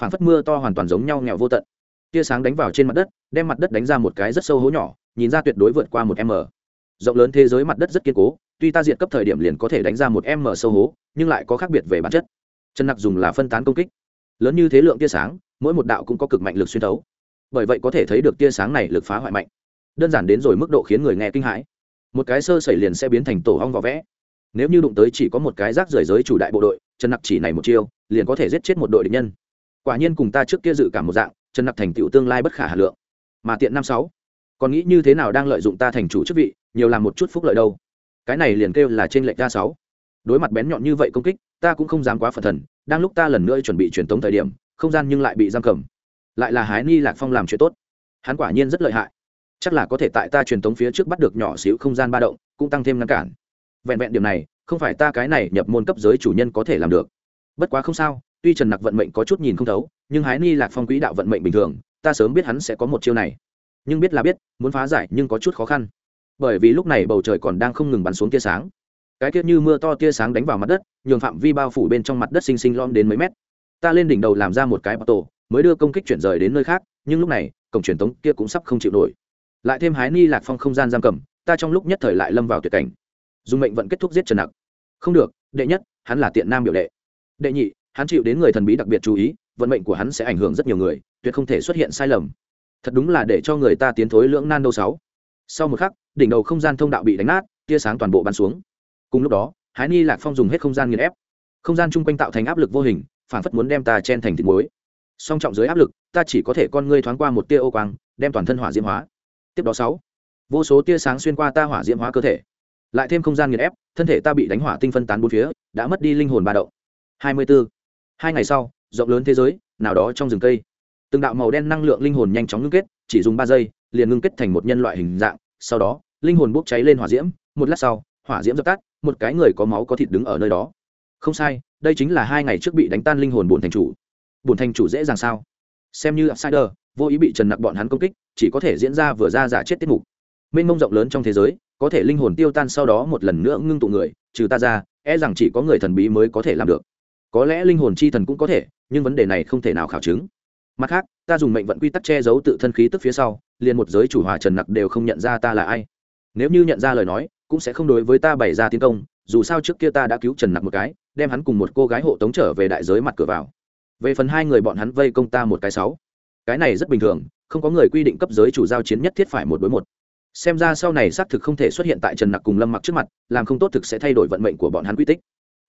Phản phất mưa to hoàn toàn giống nhau nghèo vô tận. Tia sáng đánh vào trên mặt đất, đem mặt đất đánh ra một cái rất sâu hố nhỏ, nhìn ra tuyệt đối vượt qua một m. Rộng lớn thế giới mặt đất rất kiên cố, tuy ta diện cấp thời điểm liền có thể đánh ra một m sâu hố, nhưng lại có khác biệt về bản chất. Chân nặc dùng là phân tán công kích. Lớn như thế lượng tia sáng, mỗi một đạo cũng có cực mạnh lực xuyên thấu bởi vậy có thể thấy được tia sáng này lực phá hoại mạnh. Đơn giản đến rồi mức độ khiến người nghe kinh hãi. Một cái sơ sẩy liền sẽ biến thành tổ hong vỏ vẽ. Nếu như đụng tới chỉ có một cái rác rời giới chủ đại bộ đội, trần nặc chỉ này một chiêu, liền có thể giết chết một đội địch nhân. Quả nhiên cùng ta trước kia dự cảm một dạng, trần nặc thành tựu tương lai bất khả hà lượng. Mà tiện năm sáu, còn nghĩ như thế nào đang lợi dụng ta thành chủ chức vị, nhiều làm một chút phúc lợi đâu. Cái này liền kêu là trên lệnh ta sáu. Đối mặt bén nhọn như vậy công kích, ta cũng không dám quá phật thần, đang lúc ta lần nữa chuẩn bị truyền tống thời điểm, không gian nhưng lại bị giam cầm lại là hái ni lạc phong làm chuyện tốt. Hắn quả nhiên rất lợi hại. Chắc là có thể tại ta truyền tống phía trước bắt được nhỏ xíu không gian ba động, cũng tăng thêm ngăn cản. Vẹn vẹn điểm này, không phải ta cái này nhập môn cấp giới chủ nhân có thể làm được. Bất quá không sao, tuy trần nặc vận mệnh có chút nhìn không thấu, nhưng hái ni lạc phong quỹ đạo vận mệnh bình thường, ta sớm biết hắn sẽ có một chiêu này. Nhưng biết là biết, muốn phá giải nhưng có chút khó khăn. Bởi vì lúc này bầu trời còn đang không ngừng bắn xuống tia sáng. Cái tiết như mưa to tia sáng đánh vào mặt đất, nhường phạm vi bao phủ bên trong mặt đất xinh xinh lom đến mấy mét. Ta lên đỉnh đầu làm ra một cái bọc tổ mới đưa công kích chuyển rời đến nơi khác, nhưng lúc này, cổng truyền tống kia cũng sắp không chịu nổi. Lại thêm hái ni lạc phong không gian giam cầm, ta trong lúc nhất thời lại lâm vào tuyệt cảnh. Dùng mệnh vận kết thúc giết trần nặc. Không được, đệ nhất, hắn là tiện nam biểu đệ. Đệ nhị, hắn chịu đến người thần bí đặc biệt chú ý, vận mệnh của hắn sẽ ảnh hưởng rất nhiều người, tuyệt không thể xuất hiện sai lầm. Thật đúng là để cho người ta tiến thối lưỡng nan đâu sáu. Sau một khắc, đỉnh đầu không gian thông đạo bị đánh nát, tia sáng toàn bộ bắn xuống. Cùng lúc đó, hái ni lạc phong dùng hết không gian nghiền ép. Không gian chung quanh tạo thành áp lực vô hình, phản phất muốn đem ta chen thành thịt muối song trọng dưới áp lực, ta chỉ có thể con ngươi thoáng qua một tia ô quang, đem toàn thân hỏa diễm hóa. Tiếp đó sáu, vô số tia sáng xuyên qua ta hỏa diễm hóa cơ thể. Lại thêm không gian nghiền ép, thân thể ta bị đánh hỏa tinh phân tán bốn phía, đã mất đi linh hồn ba động. Hai mươi bốn hai ngày sau, rộng lớn thế giới, nào đó trong rừng cây. Từng đạo màu đen năng lượng linh hồn nhanh chóng ngưng kết, chỉ dùng ba giây, liền ngưng kết thành một nhân loại hình dạng. Sau đó, linh hồn bốc cháy lên hỏa diễm, một lát sau, hỏa diễm dập tắt, một cái người có máu có thịt đứng ở nơi đó. Không sai, đây chính là hai ngày trước bị đánh tan linh hồn bổn thành chủ bổn thành chủ dễ dàng sao? Xem như outsider, vô ý bị trần nặc bọn hắn công kích, chỉ có thể diễn ra vừa ra giả chết tiết mục. Mênh mông rộng lớn trong thế giới, có thể linh hồn tiêu tan sau đó một lần nữa ngưng tụ người, trừ ta ra e rằng chỉ có người thần bí mới có thể làm được. Có lẽ linh hồn chi thần cũng có thể, nhưng vấn đề này không thể nào khảo chứng. Mặt khác, ta dùng mệnh vận quy tắc che giấu tự thân khí tức phía sau, liền một giới chủ hòa trần nặc đều không nhận ra ta là ai. Nếu như nhận ra lời nói, cũng sẽ không đối với ta bày ra tiến công, dù sao trước kia ta đã cứu trần nặc một cái, đem hắn cùng một cô gái hộ tống trở về đại giới mặt cửa vào về phần hai người bọn hắn vây công ta một cái sáu. Cái này rất bình thường, không có người quy định cấp giới chủ giao chiến nhất thiết phải một đối một. Xem ra sau này xác thực không thể xuất hiện tại trần nặc cùng lâm mặc trước mặt, làm không tốt thực sẽ thay đổi vận mệnh của bọn hắn quy tích.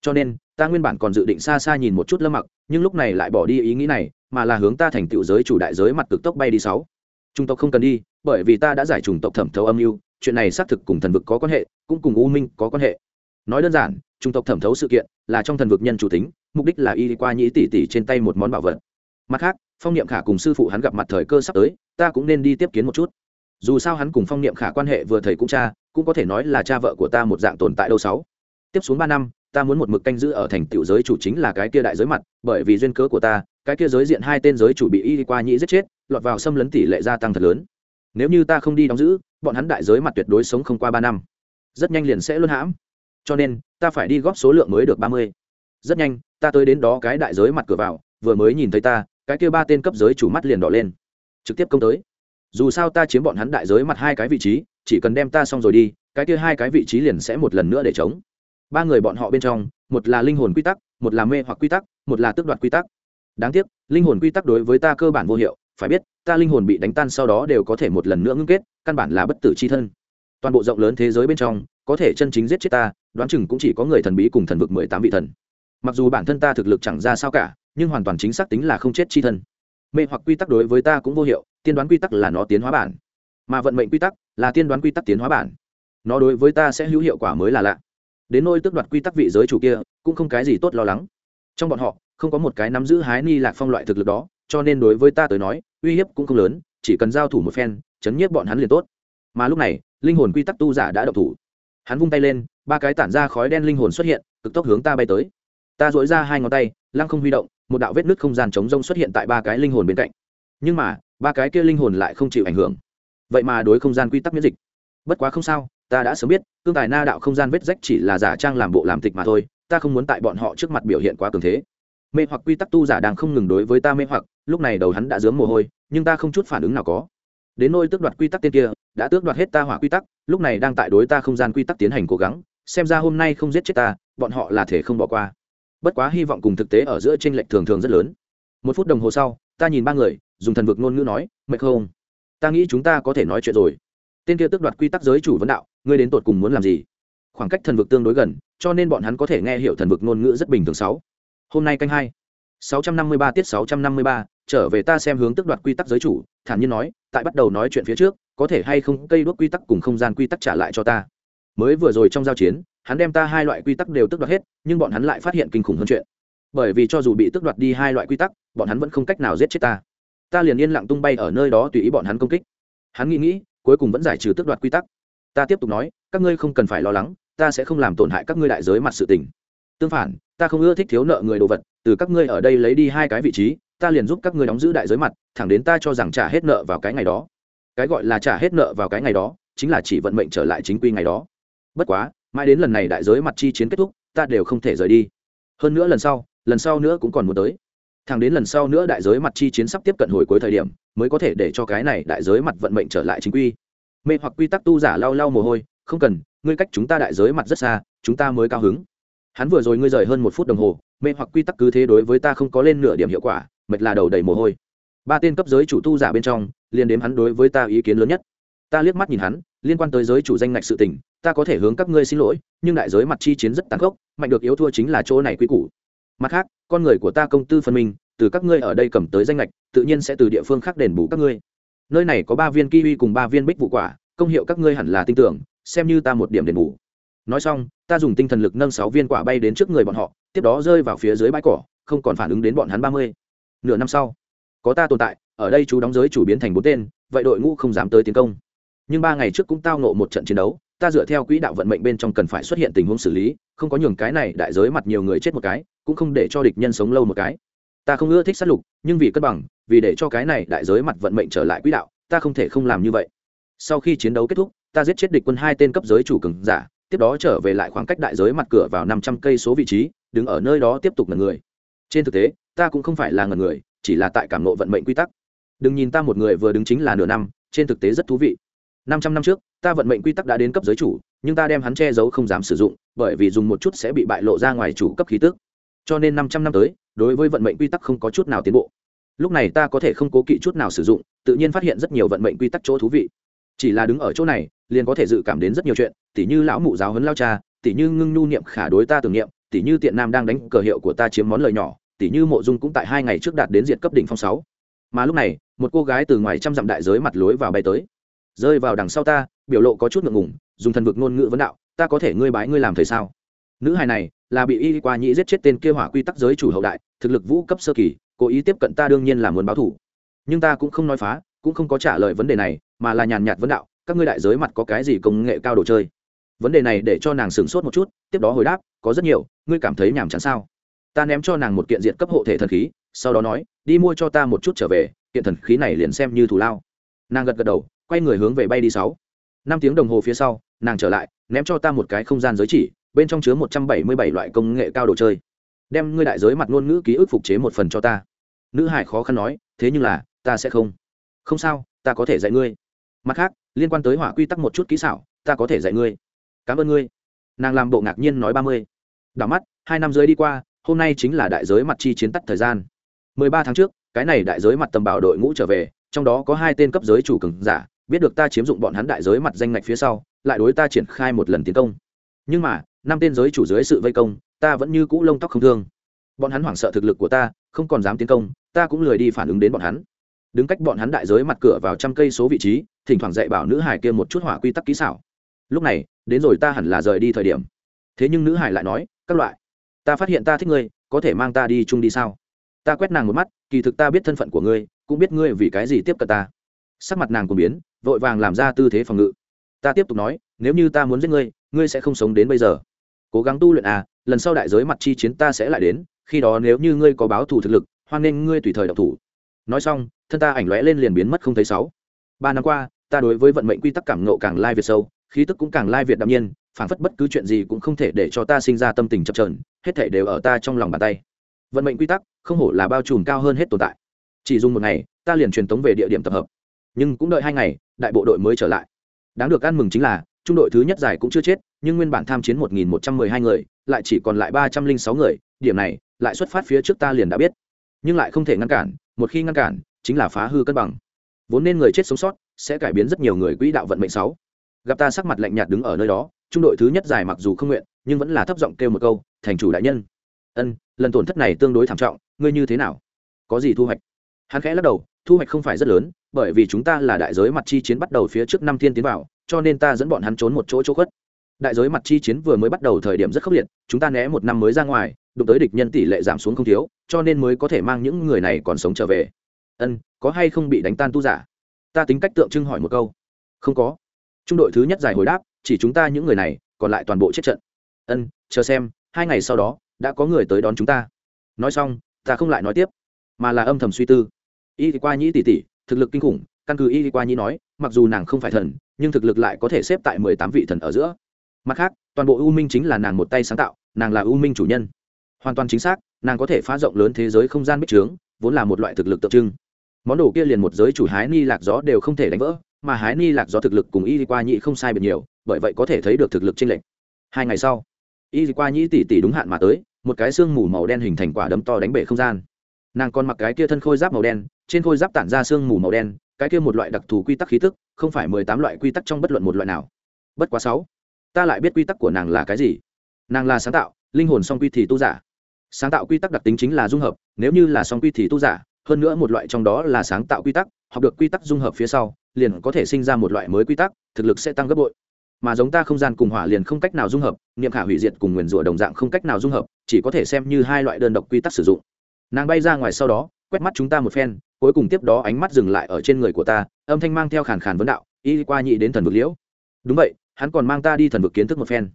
Cho nên, ta nguyên bản còn dự định xa xa nhìn một chút lâm mặc, nhưng lúc này lại bỏ đi ý nghĩ này, mà là hướng ta thành tựu giới chủ đại giới mặt cực tốc bay đi sáu. Trung tộc không cần đi, bởi vì ta đã giải trùng tộc thẩm thấu âm mưu, chuyện này xác thực cùng thần vực có quan hệ, cũng cùng u minh có quan hệ. Nói đơn giản, trung tộc thẩm thấu sự kiện là trong thần vực nhân chủ tính mục đích là y qua nhĩ tỷ tỷ trên tay một món bảo vật. Mặt khác, phong niệm khả cùng sư phụ hắn gặp mặt thời cơ sắp tới, ta cũng nên đi tiếp kiến một chút. Dù sao hắn cùng phong niệm khả quan hệ vừa thầy cũng cha, cũng có thể nói là cha vợ của ta một dạng tồn tại đâu sáu. Tiếp xuống ba năm, ta muốn một mực canh giữ ở thành tiểu giới chủ chính là cái kia đại giới mặt, bởi vì duyên cớ của ta, cái kia giới diện hai tên giới chủ bị y qua nhĩ giết chết, lọt vào xâm lấn tỷ lệ gia tăng thật lớn. Nếu như ta không đi đóng giữ, bọn hắn đại giới mặt tuyệt đối sống không qua ba năm. Rất nhanh liền sẽ luân hãm. Cho nên, ta phải đi góp số lượng mới được ba mươi. Rất nhanh ta tới đến đó cái đại giới mặt cửa vào, vừa mới nhìn thấy ta, cái kia ba tên cấp giới chủ mắt liền đỏ lên. Trực tiếp công tới. Dù sao ta chiếm bọn hắn đại giới mặt hai cái vị trí, chỉ cần đem ta xong rồi đi, cái kia hai cái vị trí liền sẽ một lần nữa để chống. Ba người bọn họ bên trong, một là linh hồn quy tắc, một là mê hoặc quy tắc, một là tước đoạt quy tắc. Đáng tiếc, linh hồn quy tắc đối với ta cơ bản vô hiệu, phải biết, ta linh hồn bị đánh tan sau đó đều có thể một lần nữa ngưng kết, căn bản là bất tử c h i thân. Toàn bộ rộng lớn thế giới bên trong, có thể chân chính giết chết ta, đoán chừng cũng chỉ có người thần bí cùng thần vực mười tám vị thần mặc dù bản thân ta thực lực chẳng ra sao cả, nhưng hoàn toàn chính xác tính là không chết chi thân. Mê hoặc quy tắc đối với ta cũng vô hiệu, tiên đoán quy tắc là nó tiến hóa bản. Mà vận mệnh quy tắc là tiên đoán quy tắc tiến hóa bản. Nó đối với ta sẽ hữu hiệu quả mới là lạ. Đến nôi tước đoạt quy tắc vị giới chủ kia, cũng không cái gì tốt lo lắng. Trong bọn họ, không có một cái nắm giữ hái ni lạc phong loại thực lực đó, cho nên đối với ta tới nói, uy hiếp cũng không lớn, chỉ cần giao thủ một phen, chấn nhiếp bọn hắn liền tốt. Mà lúc này, linh hồn quy tắc tu giả đã độc thủ. Hắn vung tay lên, ba cái tản ra khói đen linh hồn xuất hiện, cực tốc hướng ta bay tới ta dỗi ra hai ngón tay, lăng không huy động, một đạo vết nứt không gian chống rông xuất hiện tại ba cái linh hồn bên cạnh. Nhưng mà, ba cái kia linh hồn lại không chịu ảnh hưởng. Vậy mà đối không gian quy tắc miễn dịch. Bất quá không sao, ta đã sớm biết, cương tài na đạo không gian vết rách chỉ là giả trang làm bộ làm tịch mà thôi, ta không muốn tại bọn họ trước mặt biểu hiện quá cường thế. Mê hoặc quy tắc tu giả đang không ngừng đối với ta mê hoặc, lúc này đầu hắn đã dướng mồ hôi, nhưng ta không chút phản ứng nào có. Đến nôi tước đoạt quy tắc tên kia, đã tước đoạt hết ta hỏa quy tắc, lúc này đang tại đối ta không gian quy tắc tiến hành cố gắng, xem ra hôm nay không giết chết ta, bọn họ là thể không bỏ qua bất quá hy vọng cùng thực tế ở giữa tranh lệch thường thường rất lớn. Một phút đồng hồ sau, ta nhìn ba người, dùng thần vực ngôn ngữ nói, mệt không? Ta nghĩ chúng ta có thể nói chuyện rồi. Tên kia tước đoạt quy tắc giới chủ vấn đạo, ngươi đến tột cùng muốn làm gì? Khoảng cách thần vực tương đối gần, cho nên bọn hắn có thể nghe hiểu thần vực ngôn ngữ rất bình thường sáu. Hôm nay canh hai, sáu trăm năm mươi ba tiết sáu trăm năm mươi ba, trở về ta xem hướng tước đoạt quy tắc giới chủ, thản nhiên nói, tại bắt đầu nói chuyện phía trước, có thể hay không cây đuốc quy tắc cùng không gian quy tắc trả lại cho ta? Mới vừa rồi trong giao chiến hắn đem ta hai loại quy tắc đều tước đoạt hết, nhưng bọn hắn lại phát hiện kinh khủng hơn chuyện. Bởi vì cho dù bị tước đoạt đi hai loại quy tắc, bọn hắn vẫn không cách nào giết chết ta. Ta liền yên lặng tung bay ở nơi đó tùy ý bọn hắn công kích. Hắn nghĩ nghĩ, cuối cùng vẫn giải trừ tước đoạt quy tắc. Ta tiếp tục nói, các ngươi không cần phải lo lắng, ta sẽ không làm tổn hại các ngươi đại giới mặt sự tình. Tương phản, ta không ưa thích thiếu nợ người đồ vật, từ các ngươi ở đây lấy đi hai cái vị trí, ta liền giúp các ngươi đóng giữ đại giới mặt, thẳng đến ta cho rằng trả hết nợ vào cái ngày đó. Cái gọi là trả hết nợ vào cái ngày đó, chính là chỉ vận mệnh trở lại chính quy ngày đó. Bất quá mãi đến lần này đại giới mặt chi chiến kết thúc, ta đều không thể rời đi. Hơn nữa lần sau lần sau nữa cũng còn muốn tới. Thẳng đến lần sau nữa đại giới mặt chi chiến sắp tiếp cận hồi cuối thời điểm, mới có thể để cho cái này đại giới mặt vận mệnh trở lại chính quy. Mê hoặc quy tắc tu giả lau lau mồ hôi, không cần, ngươi cách chúng ta đại giới mặt rất xa, chúng ta mới cao hứng. Hắn vừa rồi ngươi rời hơn một phút đồng hồ, mê hoặc quy tắc cứ thế đối với ta không có lên nửa điểm hiệu quả, mệt là đầu đầy mồ hôi. Ba tên cấp giới chủ tu giả bên trong, liền đếm hắn đối với ta ý kiến lớn nhất. Ta liếc mắt nhìn hắn, liên quan tới giới chủ danh ngạch sự tình ta có thể hướng các ngươi xin lỗi, nhưng đại giới mặt chi chiến rất tàn khốc, mạnh được yếu thua chính là chỗ này quy củ. Mặt khác, con người của ta công tư phân minh, từ các ngươi ở đây cầm tới danh lệch tự nhiên sẽ từ địa phương khác đền bù các ngươi. Nơi này có ba viên kiwi cùng ba viên bích vụ quả, công hiệu các ngươi hẳn là tin tưởng, xem như ta một điểm đền bù. Nói xong, ta dùng tinh thần lực nâng sáu viên quả bay đến trước người bọn họ, tiếp đó rơi vào phía dưới bãi cỏ, không còn phản ứng đến bọn hắn ba mươi. Nửa năm sau, có ta tồn tại, ở đây chú đóng giới chủ biến thành bốn tên, vậy đội ngũ không dám tới tiến công. Nhưng ba ngày trước cũng tao nộ một trận chiến đấu ta dựa theo quỹ đạo vận mệnh bên trong cần phải xuất hiện tình huống xử lý, không có nhường cái này đại giới mặt nhiều người chết một cái, cũng không để cho địch nhân sống lâu một cái. Ta không ưa thích sát lục, nhưng vì cân bằng, vì để cho cái này đại giới mặt vận mệnh trở lại quỹ đạo, ta không thể không làm như vậy. Sau khi chiến đấu kết thúc, ta giết chết địch quân hai tên cấp giới chủ cường giả, tiếp đó trở về lại khoảng cách đại giới mặt cửa vào năm trăm cây số vị trí, đứng ở nơi đó tiếp tục ngần người. Trên thực tế, ta cũng không phải là ngần người, chỉ là tại cảm nộ vận mệnh quy tắc. Đừng nhìn ta một người vừa đứng chính là nửa năm, trên thực tế rất thú vị năm trăm năm trước, ta vận mệnh quy tắc đã đến cấp giới chủ, nhưng ta đem hắn che giấu không dám sử dụng, bởi vì dùng một chút sẽ bị bại lộ ra ngoài chủ cấp khí tức. Cho nên năm trăm năm tới, đối với vận mệnh quy tắc không có chút nào tiến bộ. Lúc này ta có thể không cố kỵ chút nào sử dụng, tự nhiên phát hiện rất nhiều vận mệnh quy tắc chỗ thú vị. Chỉ là đứng ở chỗ này, liền có thể dự cảm đến rất nhiều chuyện, tỉ như lão mụ giáo huấn lao cha, tỉ như ngưng nhu niệm khả đối ta tưởng niệm, tỉ như tiện nam đang đánh cờ hiệu của ta chiếm món lời nhỏ, tỉ như mộ dung cũng tại hai ngày trước đạt đến diện cấp đỉnh phong sáu. Mà lúc này, một cô gái từ ngoài trăm dặm đại giới mặt lối vào bay tới rơi vào đằng sau ta, biểu lộ có chút ngượng ngùng, dùng thần vực ngôn ngữ vấn đạo, ta có thể ngươi bái ngươi làm thầy sao? Nữ hài này là bị y qua nhĩ giết chết tên kia hỏa quy tắc giới chủ hậu đại, thực lực vũ cấp sơ kỳ, cố ý tiếp cận ta đương nhiên là muốn báo thủ. Nhưng ta cũng không nói phá, cũng không có trả lời vấn đề này, mà là nhàn nhạt vấn đạo, các ngươi đại giới mặt có cái gì công nghệ cao đồ chơi? Vấn đề này để cho nàng sửng sốt một chút, tiếp đó hồi đáp, có rất nhiều, ngươi cảm thấy nhàm chán sao? Ta ném cho nàng một kiện diện cấp hộ thể thần khí, sau đó nói, đi mua cho ta một chút trở về, kiện thần khí này liền xem như thù lao. Nàng gật gật đầu quay người hướng về bay đi sáu. Năm tiếng đồng hồ phía sau, nàng trở lại, ném cho ta một cái không gian giới chỉ, bên trong chứa một trăm bảy mươi bảy loại công nghệ cao đồ chơi. Đem ngươi đại giới mặt ngôn ngữ ký ức phục chế một phần cho ta. Nữ hải khó khăn nói, thế nhưng là, ta sẽ không. Không sao, ta có thể dạy ngươi. Mặt khác, liên quan tới hỏa quy tắc một chút kỹ xảo, ta có thể dạy ngươi. Cảm ơn ngươi. Nàng làm bộ ngạc nhiên nói ba mươi. Đảo mắt, hai năm dưới đi qua, hôm nay chính là đại giới mặt chi chiến tắt thời gian. Mười ba tháng trước, cái này đại giới mặt tầm bảo đội ngũ trở về, trong đó có hai tên cấp giới chủ cường giả biết được ta chiếm dụng bọn hắn đại giới mặt danh ngạch phía sau, lại đối ta triển khai một lần tiến công. Nhưng mà, năm tên giới chủ dưới sự vây công, ta vẫn như cũ lông tóc không thương. Bọn hắn hoảng sợ thực lực của ta, không còn dám tiến công, ta cũng lười đi phản ứng đến bọn hắn. Đứng cách bọn hắn đại giới mặt cửa vào trăm cây số vị trí, thỉnh thoảng dạy bảo nữ hải kia một chút hỏa quy tắc kỹ xảo. Lúc này, đến rồi ta hẳn là rời đi thời điểm. Thế nhưng nữ hải lại nói, các loại, ta phát hiện ta thích ngươi, có thể mang ta đi chung đi sao? Ta quét nàng một mắt, kỳ thực ta biết thân phận của ngươi, cũng biết ngươi vì cái gì tiếp cận ta sắc mặt nàng cũng biến, vội vàng làm ra tư thế phòng ngự. Ta tiếp tục nói, nếu như ta muốn giết ngươi ngươi sẽ không sống đến bây giờ. Cố gắng tu luyện à lần sau đại giới mặt chi chiến ta sẽ lại đến, khi đó nếu như ngươi có báo thù thực lực, hoan nên ngươi tùy thời độc thủ. Nói xong, thân ta ảnh lóe lên liền biến mất không thấy sáu. Ba năm qua, ta đối với vận mệnh quy tắc cảm nộ càng lai việt sâu, khí tức cũng càng lai việt đạm nhiên, phảng phất bất cứ chuyện gì cũng không thể để cho ta sinh ra tâm tình chập trờn hết thể đều ở ta trong lòng bàn tay. Vận mệnh quy tắc, không hổ là bao trùm cao hơn hết tồn tại. Chỉ dùng một ngày, ta liền truyền tống về địa điểm tập hợp nhưng cũng đợi hai ngày, đại bộ đội mới trở lại. Đáng được ăn mừng chính là, trung đội thứ nhất giải cũng chưa chết, nhưng nguyên bản tham chiến một nghìn một trăm mười hai người, lại chỉ còn lại ba trăm linh sáu người, điểm này, lại xuất phát phía trước ta liền đã biết. Nhưng lại không thể ngăn cản, một khi ngăn cản, chính là phá hư cân bằng. Vốn nên người chết sống sót, sẽ cải biến rất nhiều người quỹ đạo vận mệnh sáu gặp ta sắc mặt lạnh nhạt đứng ở nơi đó, trung đội thứ nhất giải mặc dù không nguyện, nhưng vẫn là thấp giọng kêu một câu, thành chủ đại nhân. Ân, lần tổn thất này tương đối thảm trọng, ngươi như thế nào? Có gì thu hoạch? Hắn khẽ lắc đầu thu hoạch không phải rất lớn, bởi vì chúng ta là đại giới mặt chi chiến bắt đầu phía trước năm thiên tiến vào, cho nên ta dẫn bọn hắn trốn một chỗ chỗ khuất. Đại giới mặt chi chiến vừa mới bắt đầu thời điểm rất khốc liệt, chúng ta né một năm mới ra ngoài, đụng tới địch nhân tỷ lệ giảm xuống không thiếu, cho nên mới có thể mang những người này còn sống trở về. Ân, có hay không bị đánh tan tu giả? Ta tính cách tượng trưng hỏi một câu. Không có. Trung đội thứ nhất giải hồi đáp, chỉ chúng ta những người này, còn lại toàn bộ chết trận. Ân, chờ xem, hai ngày sau đó, đã có người tới đón chúng ta. Nói xong, ta không lại nói tiếp, mà là âm thầm suy tư y qua nhĩ tỷ tỷ thực lực kinh khủng, căn cứ y qua nhĩ nói, mặc dù nàng không phải thần, nhưng thực lực lại có thể xếp tại mười tám vị thần ở giữa. Mặt khác, toàn bộ u minh chính là nàng một tay sáng tạo, nàng là u minh chủ nhân. Hoàn toàn chính xác, nàng có thể phá rộng lớn thế giới không gian bích trướng, vốn là một loại thực lực tượng trưng. Món đồ kia liền một giới chủ hái ni lạc gió đều không thể đánh vỡ, mà hái ni lạc gió thực lực cùng y qua nhĩ không sai biệt nhiều, bởi vậy có thể thấy được thực lực trên lệnh hai ngày sau, y qua nhĩ tỷ tỷ đúng hạn mà tới, một cái xương mù màu đen hình thành quả đấm to đánh bể không gian. Nàng còn mặc cái kia thân khôi giáp màu đen trên khôi giáp tản ra xương mù màu đen, cái kia một loại đặc thù quy tắc khí tức, không phải mười tám loại quy tắc trong bất luận một loại nào. Bất quá sáu, ta lại biết quy tắc của nàng là cái gì. Nàng là sáng tạo, linh hồn song quy thì tu giả. Sáng tạo quy tắc đặc tính chính là dung hợp, nếu như là song quy thì tu giả, hơn nữa một loại trong đó là sáng tạo quy tắc, học được quy tắc dung hợp phía sau, liền có thể sinh ra một loại mới quy tắc, thực lực sẽ tăng gấp bội. Mà giống ta không gian cùng hỏa liền không cách nào dung hợp, niệm khả hủy diệt cùng nguyền rủa đồng dạng không cách nào dung hợp, chỉ có thể xem như hai loại đơn độc quy tắc sử dụng. Nàng bay ra ngoài sau đó quét mắt chúng ta một phen, cuối cùng tiếp đó ánh mắt dừng lại ở trên người của ta, âm thanh mang theo khàn khàn vấn đạo, y qua nhị đến thần vực liễu. Đúng vậy, hắn còn mang ta đi thần vực kiến thức một phen.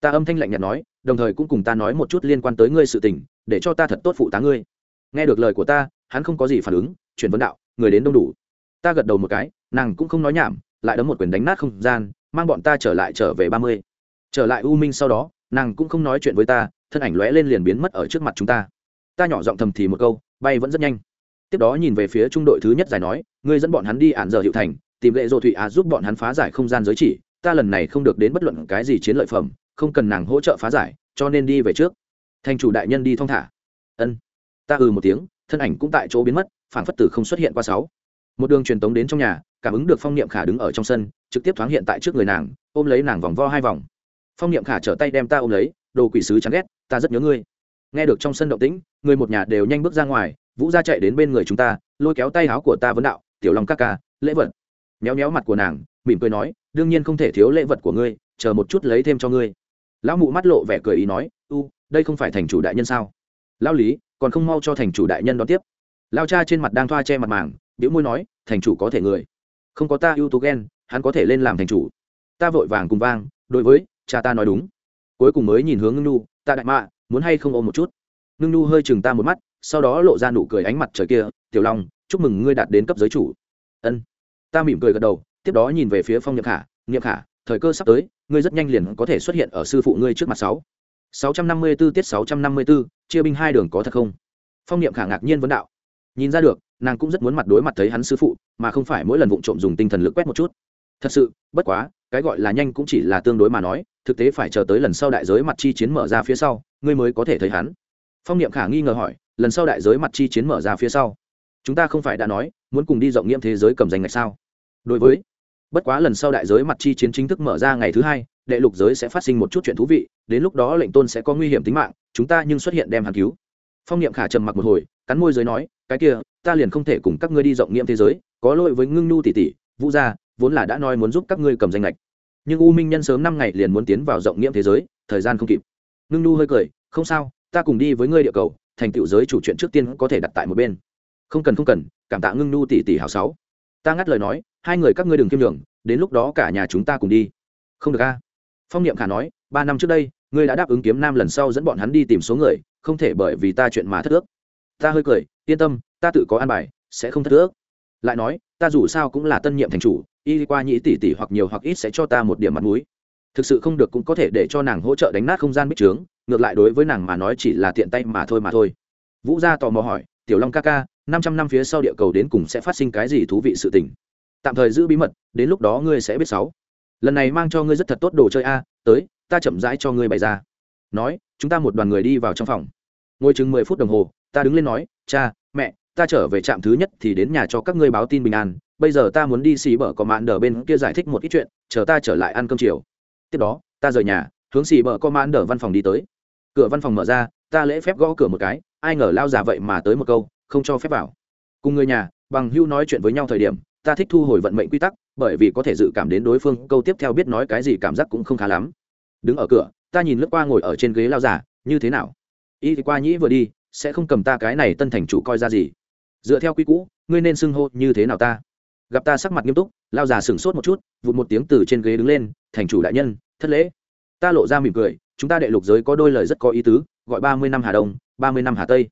Ta âm thanh lạnh nhạt nói, đồng thời cũng cùng ta nói một chút liên quan tới ngươi sự tình, để cho ta thật tốt phụ tá ngươi. Nghe được lời của ta, hắn không có gì phản ứng, chuyển vấn đạo, người đến đông đủ. Ta gật đầu một cái, nàng cũng không nói nhảm, lại đấm một quyền đánh nát không gian, mang bọn ta trở lại trở về ba mươi. Trở lại u minh sau đó, nàng cũng không nói chuyện với ta, thân ảnh lóe lên liền biến mất ở trước mặt chúng ta. Ta nhỏ giọng thầm thì một câu bay vẫn rất nhanh. Tiếp đó nhìn về phía trung đội thứ nhất giải nói, ngươi dẫn bọn hắn đi ạn giờ hiệu thành, tìm lệ dô thụy á à giúp bọn hắn phá giải không gian giới chỉ, ta lần này không được đến bất luận cái gì chiến lợi phẩm, không cần nàng hỗ trợ phá giải, cho nên đi về trước. Thành chủ đại nhân đi thong thả. Ân, ta ừ một tiếng, thân ảnh cũng tại chỗ biến mất phản phất tử không xuất hiện qua sáu. Một đường truyền tống đến trong nhà, cảm ứng được phong niệm khả đứng ở trong sân, trực tiếp thoáng hiện tại trước người nàng, ôm lấy nàng vòng vo hai vòng. Phong niệm khả trở tay đem ta ôm lấy, đồ quỷ sứ chán ghét, ta rất nhớ ngươi nghe được trong sân động tĩnh, người một nhà đều nhanh bước ra ngoài, vũ ra chạy đến bên người chúng ta, lôi kéo tay áo của ta vấn đạo, tiểu long ca ca, lễ vật. Méo méo mặt của nàng, mỉm cười nói, đương nhiên không thể thiếu lễ vật của ngươi, chờ một chút lấy thêm cho ngươi. Lão mụ mắt lộ vẻ cười ý nói, u, đây không phải thành chủ đại nhân sao? Lão lý, còn không mau cho thành chủ đại nhân đón tiếp. Lao cha trên mặt đang thoa che mặt màng biểu môi nói, thành chủ có thể người. Không có ta ưu tú ghen, hắn có thể lên làm thành chủ. Ta vội vàng cùng vang, đối với, cha ta nói đúng. Cuối cùng mới nhìn hướng ngưng nu, ta đại mạ muốn hay không ôm một chút. Ngưng nu hơi chừng ta một mắt sau đó lộ ra nụ cười ánh mặt trời kia tiểu long chúc mừng ngươi đạt đến cấp giới chủ. Ân. Ta mỉm cười gật đầu tiếp đó nhìn về phía phong nhậm khả. Nhậm khả thời cơ sắp tới ngươi rất nhanh liền có thể xuất hiện ở sư phụ ngươi trước mặt sáu. Sáu trăm năm mươi 654 tiết sáu trăm năm mươi 654, chia binh hai đường có thật không? Phong niệm khả ngạc nhiên vấn đạo. Nhìn ra được nàng cũng rất muốn mặt đối mặt thấy hắn sư phụ mà không phải mỗi lần vụng trộm dùng tinh thần lực quét một chút. Thật sự bất quá cái gọi là nhanh cũng chỉ là tương đối mà nói thực tế phải chờ tới lần sau đại giới mặt chi chiến mở ra phía sau ngươi mới có thể thấy hắn. Phong niệm khả nghi ngờ hỏi, lần sau đại giới mặt chi chiến mở ra phía sau, chúng ta không phải đã nói, muốn cùng đi rộng nghiệm thế giới cầm danh ngạch sao? Đối với, bất quá lần sau đại giới mặt chi chiến chính thức mở ra ngày thứ hai, đệ lục giới sẽ phát sinh một chút chuyện thú vị, đến lúc đó lệnh tôn sẽ có nguy hiểm tính mạng, chúng ta nhưng xuất hiện đem hàn cứu. Phong niệm khả trầm mặc một hồi, cắn môi giới nói, cái kia, ta liền không thể cùng các ngươi đi rộng nghiệm thế giới, có lỗi với ngưng nhu tỷ tỷ, vũ gia, vốn là đã nói muốn giúp các ngươi cầm danh lệch nhưng u minh nhân sớm năm ngày liền muốn tiến vào rộng nghiệm thế giới, thời gian không kịp ngưng Nu hơi cười, không sao, ta cùng đi với ngươi địa cầu, thành tựu giới chủ chuyện trước tiên có thể đặt tại một bên. Không cần không cần, cảm tạ ngưng Nu tỷ tỷ hào sáu. Ta ngắt lời nói, hai người các ngươi đừng kiêm đường đến lúc đó cả nhà chúng ta cùng đi. Không được a. Phong niệm khả nói, ba năm trước đây, ngươi đã đáp ứng kiếm nam lần sau dẫn bọn hắn đi tìm số người, không thể bởi vì ta chuyện mà thất ước. Ta hơi cười, yên tâm, ta tự có an bài, sẽ không thất ước. Lại nói, ta dù sao cũng là tân nhiệm thành chủ, y qua nhĩ tỷ tỷ hoặc nhiều hoặc ít sẽ cho ta một điểm mặt mũi thực sự không được cũng có thể để cho nàng hỗ trợ đánh nát không gian bích trướng, ngược lại đối với nàng mà nói chỉ là tiện tay mà thôi mà thôi. Vũ gia tò mò hỏi, tiểu long ca ca, năm trăm năm phía sau địa cầu đến cùng sẽ phát sinh cái gì thú vị sự tình? Tạm thời giữ bí mật, đến lúc đó ngươi sẽ biết sáu. Lần này mang cho ngươi rất thật tốt đồ chơi a, tới, ta chậm rãi cho ngươi bày ra. Nói, chúng ta một đoàn người đi vào trong phòng. Ngồi chừng mười phút đồng hồ, ta đứng lên nói, cha, mẹ, ta trở về trạm thứ nhất thì đến nhà cho các ngươi báo tin bình an. Bây giờ ta muốn đi xì bở có mạn đờ bên kia giải thích một ít chuyện, chờ ta trở lại ăn cơm chiều tiếp đó, ta rời nhà, hướng xì bờ co man đờ văn phòng đi tới. Cửa văn phòng mở ra, ta lễ phép gõ cửa một cái, ai ngờ lao già vậy mà tới một câu, không cho phép vào. Cùng người nhà, bằng hưu nói chuyện với nhau thời điểm, ta thích thu hồi vận mệnh quy tắc, bởi vì có thể dự cảm đến đối phương, câu tiếp theo biết nói cái gì cảm giác cũng không khá lắm. Đứng ở cửa, ta nhìn lướt qua ngồi ở trên ghế lao giả như thế nào? Y thì qua nhĩ vừa đi, sẽ không cầm ta cái này tân thành chủ coi ra gì. Dựa theo quy cũ ngươi nên xưng hô như thế nào ta? Gặp ta sắc mặt nghiêm túc, lao già sửng sốt một chút, vụt một tiếng từ trên ghế đứng lên, thành chủ đại nhân thất lễ. Ta lộ ra mỉm cười, chúng ta đệ lục giới có đôi lời rất có ý tứ, gọi ba mươi năm hà đông, ba mươi năm hà tây.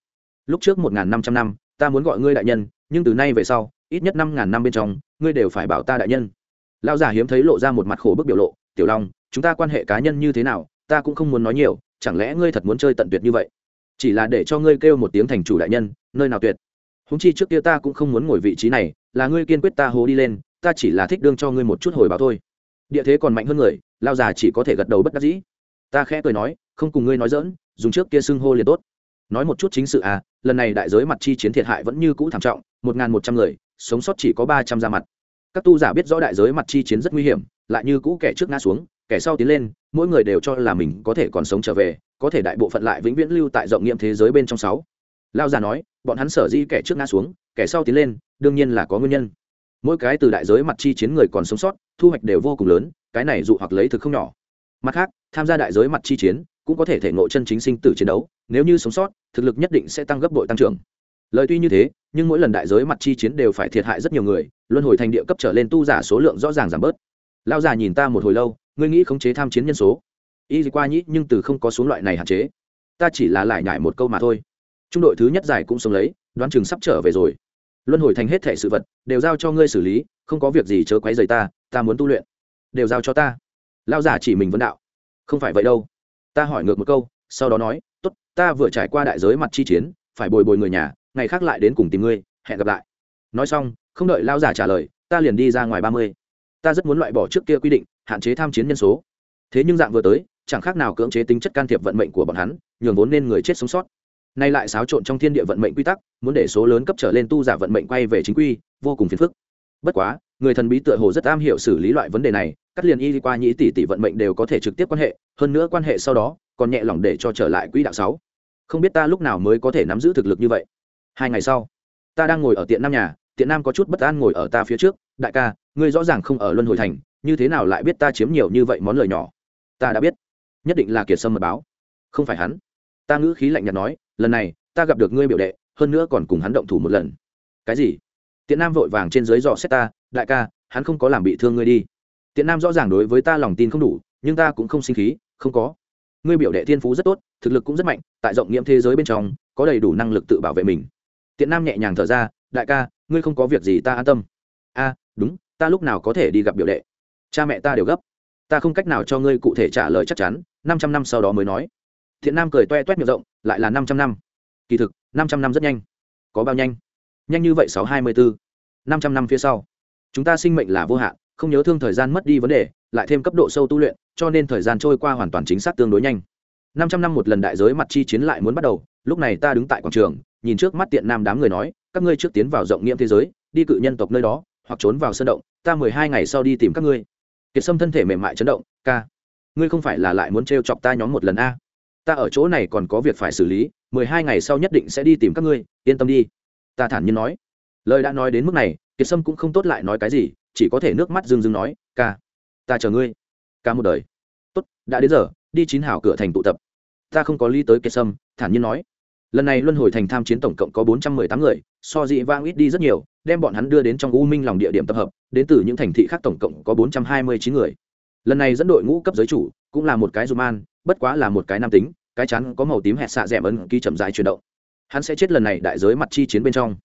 Lúc trước một n g h n năm trăm năm, ta muốn gọi ngươi đại nhân, nhưng từ nay về sau, ít nhất năm ngàn năm bên trong, ngươi đều phải bảo ta đại nhân. Lão già hiếm thấy lộ ra một mặt khổ bức biểu lộ, tiểu long, chúng ta quan hệ cá nhân như thế nào, ta cũng không muốn nói nhiều, chẳng lẽ ngươi thật muốn chơi tận tuyệt như vậy? Chỉ là để cho ngươi kêu một tiếng thành chủ đại nhân, nơi nào tuyệt? Húng chi trước kia ta cũng không muốn ngồi vị trí này, là ngươi kiên quyết ta hố đi lên, ta chỉ là thích đương cho ngươi một chút hồi báo thôi. Địa thế còn mạnh hơn người lao già chỉ có thể gật đầu bất đắc dĩ. Ta khẽ cười nói, không cùng ngươi nói dỡn dùng trước kia xưng hô liền tốt. Nói một chút chính sự à lần này đại giới mặt chi chiến thiệt hại vẫn như cũ thảm trọng, một n g h n một trăm người, sống sót chỉ có ba trăm ra mặt. Các tu giả biết rõ đại giới mặt chi chiến rất nguy hiểm, lại như cũ kẻ trước ngã xuống, kẻ sau tiến lên, mỗi người đều cho là mình có thể còn sống trở về, có thể đại bộ phận lại vĩnh viễn lưu tại rộng nghiệm thế giới bên trong sáu. Lao già nói, bọn hắn sở di kẻ trước ngã xuống, kẻ sau tiến lên, đương nhiên là có nguyên nhân. Mỗi cái từ đại giới mặt chi chiến người còn sống sót, thu hoạch đều vô cùng lớn cái này dụ hoặc lấy thực không nhỏ. Mặt khác, tham gia đại giới mặt chi chiến cũng có thể thể ngộ chân chính sinh tử chiến đấu, nếu như sống sót, thực lực nhất định sẽ tăng gấp bội tăng trưởng. Lời tuy như thế, nhưng mỗi lần đại giới mặt chi chiến đều phải thiệt hại rất nhiều người, luân hồi thành địa cấp trở lên tu giả số lượng rõ ràng giảm bớt. Lao già nhìn ta một hồi lâu, ngươi nghĩ khống chế tham chiến nhân số? Y qua nhĩ nhưng từ không có xuống loại này hạn chế. Ta chỉ là lại nhải một câu mà thôi. Trung đội thứ nhất giải cũng sống lấy, đoán chừng sắp trở về rồi. Luân hồi thành hết thể sự vật, đều giao cho ngươi xử lý, không có việc gì chớ quấy rầy ta ta muốn tu luyện đều giao cho ta. Lao giả chỉ mình vấn đạo. Không phải vậy đâu. Ta hỏi ngược một câu, sau đó nói, tốt, ta vừa trải qua đại giới mặt chi chiến, phải bồi bồi người nhà, ngày khác lại đến cùng tìm ngươi, hẹn gặp lại. Nói xong, không đợi lao giả trả lời, ta liền đi ra ngoài ba mươi. Ta rất muốn loại bỏ trước kia quy định, hạn chế tham chiến nhân số. Thế nhưng dạng vừa tới, chẳng khác nào cưỡng chế tính chất can thiệp vận mệnh của bọn hắn, nhường vốn nên người chết sống sót. Nay lại xáo trộn trong thiên địa vận mệnh quy tắc, muốn để số lớn cấp trở lên tu giả vận mệnh quay về chính quy, vô cùng phiền phức bất quá, người thần bí tựa hồ rất am hiểu xử lý loại vấn đề này, cắt liền y qua nhĩ tỷ tỷ vận mệnh đều có thể trực tiếp quan hệ, hơn nữa quan hệ sau đó, còn nhẹ lòng để cho trở lại quỹ đạo sáu. Không biết ta lúc nào mới có thể nắm giữ thực lực như vậy? Hai ngày sau, ta đang ngồi ở tiện nam nhà, tiện nam có chút bất an ngồi ở ta phía trước, đại ca, ngươi rõ ràng không ở luân hồi thành, như thế nào lại biết ta chiếm nhiều như vậy món lời nhỏ? Ta đã biết. Nhất định là kiệt sâm mật báo. Không phải hắn. Ta ngữ khí lạnh nhạt nói, lần này, ta gặp được ngươi biểu đệ, hơn nữa còn cùng hắn động thủ một lần. Cái gì? Tiện nam vội vàng trên dưới dò xét ta, đại ca, hắn không có làm bị thương ngươi đi. Tiện nam rõ ràng đối với ta lòng tin không đủ, nhưng ta cũng không sinh khí, không có. Ngươi biểu đệ thiên phú rất tốt, thực lực cũng rất mạnh, tại rộng nghiệm thế giới bên trong, có đầy đủ năng lực tự bảo vệ mình. Tiện nam nhẹ nhàng thở ra, đại ca, ngươi không có việc gì ta an tâm. A, đúng, ta lúc nào có thể đi gặp biểu đệ? Cha mẹ ta đều gấp. Ta không cách nào cho ngươi cụ thể trả lời chắc chắn, năm trăm năm sau đó mới nói. Thiện nam cười toe toét miệng rộng, lại là năm trăm năm. Kỳ thực, năm trăm năm rất nhanh. Có bao nhanh? Nhanh như vậy sáu hai mươi bốn, năm trăm năm phía sau. Chúng ta sinh mệnh là vô hạn, không nhớ thương thời gian mất đi vấn đề, lại thêm cấp độ sâu tu luyện, cho nên thời gian trôi qua hoàn toàn chính xác tương đối nhanh. Năm trăm năm một lần đại giới mặt chi chiến lại muốn bắt đầu, lúc này ta đứng tại quảng trường, nhìn trước mắt tiện nam đám người nói, các ngươi trước tiến vào rộng nghiệm thế giới, đi cự nhân tộc nơi đó, hoặc trốn vào sân động, ta mười hai ngày sau đi tìm các ngươi. Kiệt sâm thân thể mềm mại chấn động, ca, ngươi không phải là lại muốn t chọc ta nhóm một lần a? Ta ở chỗ này còn có việc phải xử lý, mười hai ngày sau nhất định sẽ đi tìm các ngươi, yên tâm đi ta thản nhiên nói. Lời đã nói đến mức này, kiệt sâm cũng không tốt lại nói cái gì, chỉ có thể nước mắt rưng rưng nói, ca, ta chờ ngươi. Ca một đời. Tốt, đã đến giờ, đi chín hảo cửa thành tụ tập. Ta không có ly tới kiệt sâm, thản nhiên nói. Lần này luân hồi thành tham chiến tổng cộng có bốn trăm mười tám người, so dị vang ít đi rất nhiều, đem bọn hắn đưa đến trong u minh lòng địa điểm tập hợp, đến từ những thành thị khác tổng cộng có bốn trăm hai mươi chín người. Lần này dẫn đội ngũ cấp giới chủ cũng là một cái dù man, bất quá là một cái nam tính, cái chắn có màu tím hẹn xạ rẽm ấn ký chậm dài chuyển động hắn sẽ chết lần này đại giới mặt chi chiến bên trong.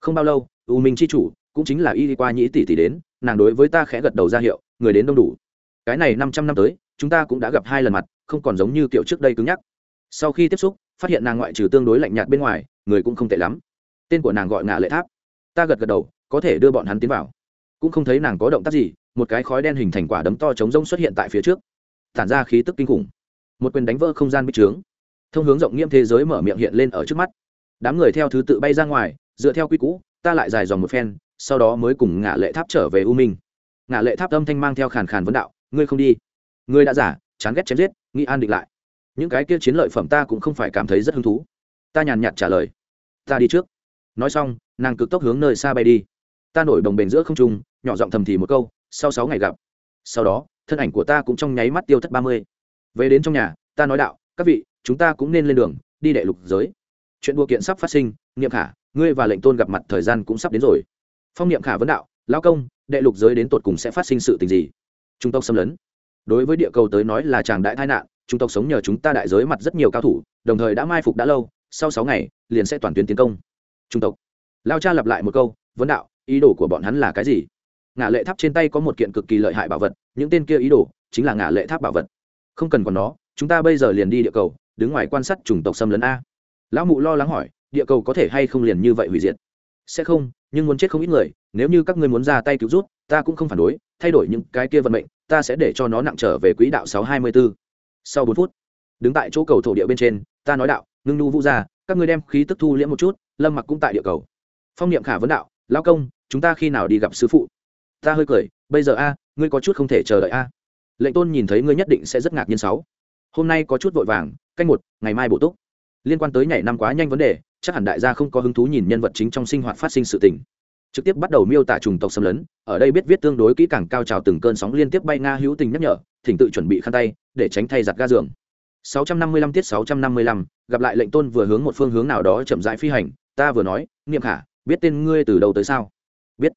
Không bao lâu, u minh chi chủ, cũng chính là y qua nhĩ tỷ tỷ đến, nàng đối với ta khẽ gật đầu ra hiệu, người đến đông đủ. Cái này năm trăm năm tới, chúng ta cũng đã gặp hai lần mặt, không còn giống như kiểu trước đây cứng nhắc. Sau khi tiếp xúc, phát hiện nàng ngoại trừ tương đối lạnh nhạt bên ngoài, người cũng không tệ lắm. Tên của nàng gọi ngạ lệ tháp. Ta gật gật đầu, có thể đưa bọn hắn tiến vào. Cũng không thấy nàng có động tác gì, một cái khói đen hình thành quả đấm to chống rông xuất hiện tại phía trước. Tản ra khí tức kinh khủng. Một quyền đánh vỡ không gian bích trướng. Thông hướng rộng nghiêm thế giới mở miệng hiện lên ở trước mắt đám người theo thứ tự bay ra ngoài, dựa theo quy cũ ta lại dài dòng một phen, sau đó mới cùng ngạ lệ tháp trở về u minh. Ngạ lệ tháp âm thanh mang theo khàn khàn vấn đạo, ngươi không đi? Ngươi đã giả, chán ghét chém giết, nghĩ an định lại. Những cái kia chiến lợi phẩm ta cũng không phải cảm thấy rất hứng thú. Ta nhàn nhạt trả lời, ta đi trước. Nói xong, nàng cực tốc hướng nơi xa bay đi. Ta nổi đồng bền giữa không trung, nhỏ giọng thầm thì một câu, sau sáu ngày gặp. Sau đó, thân ảnh của ta cũng trong nháy mắt tiêu thất ba mươi. Về đến trong nhà, ta nói đạo, các vị, chúng ta cũng nên lên đường, đi đệ lục giới chuyện đua kiện sắp phát sinh, niệm khả, ngươi và lệnh tôn gặp mặt thời gian cũng sắp đến rồi. Phong niệm khả vấn đạo lao công, đệ lục giới đến tột cùng sẽ phát sinh sự tình gì? Trung tộc xâm lấn. Đối với địa cầu tới nói là chàng đại tai nạn, trung tộc sống nhờ chúng ta đại giới mặt rất nhiều cao thủ, đồng thời đã mai phục đã lâu, sau sáu ngày, liền sẽ toàn tuyến tiến công. Trung tộc. Lao cha lặp lại một câu, vấn đạo, ý đồ của bọn hắn là cái gì? Ngã lệ tháp trên tay có một kiện cực kỳ lợi hại bảo vật, những tên kia ý đồ chính là ngã lệ tháp bảo vật. Không cần còn nó, chúng ta bây giờ liền đi địa cầu, đứng ngoài quan sát chủng tộc xâm lấn a lão mụ lo lắng hỏi, địa cầu có thể hay không liền như vậy hủy diệt? Sẽ không, nhưng muốn chết không ít người, nếu như các ngươi muốn ra tay cứu rút ta cũng không phản đối, thay đổi những cái kia vận mệnh, ta sẽ để cho nó nặng trở về quỹ đạo sáu hai mươi b ố sau bốn phút, đứng tại chỗ cầu thổ địa bên trên, ta nói đạo, ngưng nu vũ ra các ngươi đem khí tức thu liễm một chút, lâm mặc cũng tại địa cầu. Phong niệm khả vấn đạo lao công, chúng ta khi nào đi gặp sư phụ? Ta hơi cười, bây giờ a, ngươi có chút không thể chờ đợi a. Lệnh tôn nhìn thấy ngươi nhất định sẽ rất ngạc nhiên sáu. Hôm nay có chút vội vàng, canh một, ngày mai bổ túc liên quan tới nhảy năm quá nhanh vấn đề chắc hẳn đại gia không có hứng thú nhìn nhân vật chính trong sinh hoạt phát sinh sự tình. Trực tiếp bắt đầu miêu tả trùng tộc xâm lấn ở đây biết viết tương đối kỹ càng cao trào từng cơn sóng liên tiếp bay nga hữu tình nhắc nhở thỉnh tự chuẩn bị khăn tay để tránh thay giặt ga giường. 655 tiết 655, gặp lại lệnh tôn vừa hướng một phương hướng nào đó chậm rãi phi hành ta vừa nói niệm khả biết tên ngươi từ đầu tới sao? Biết.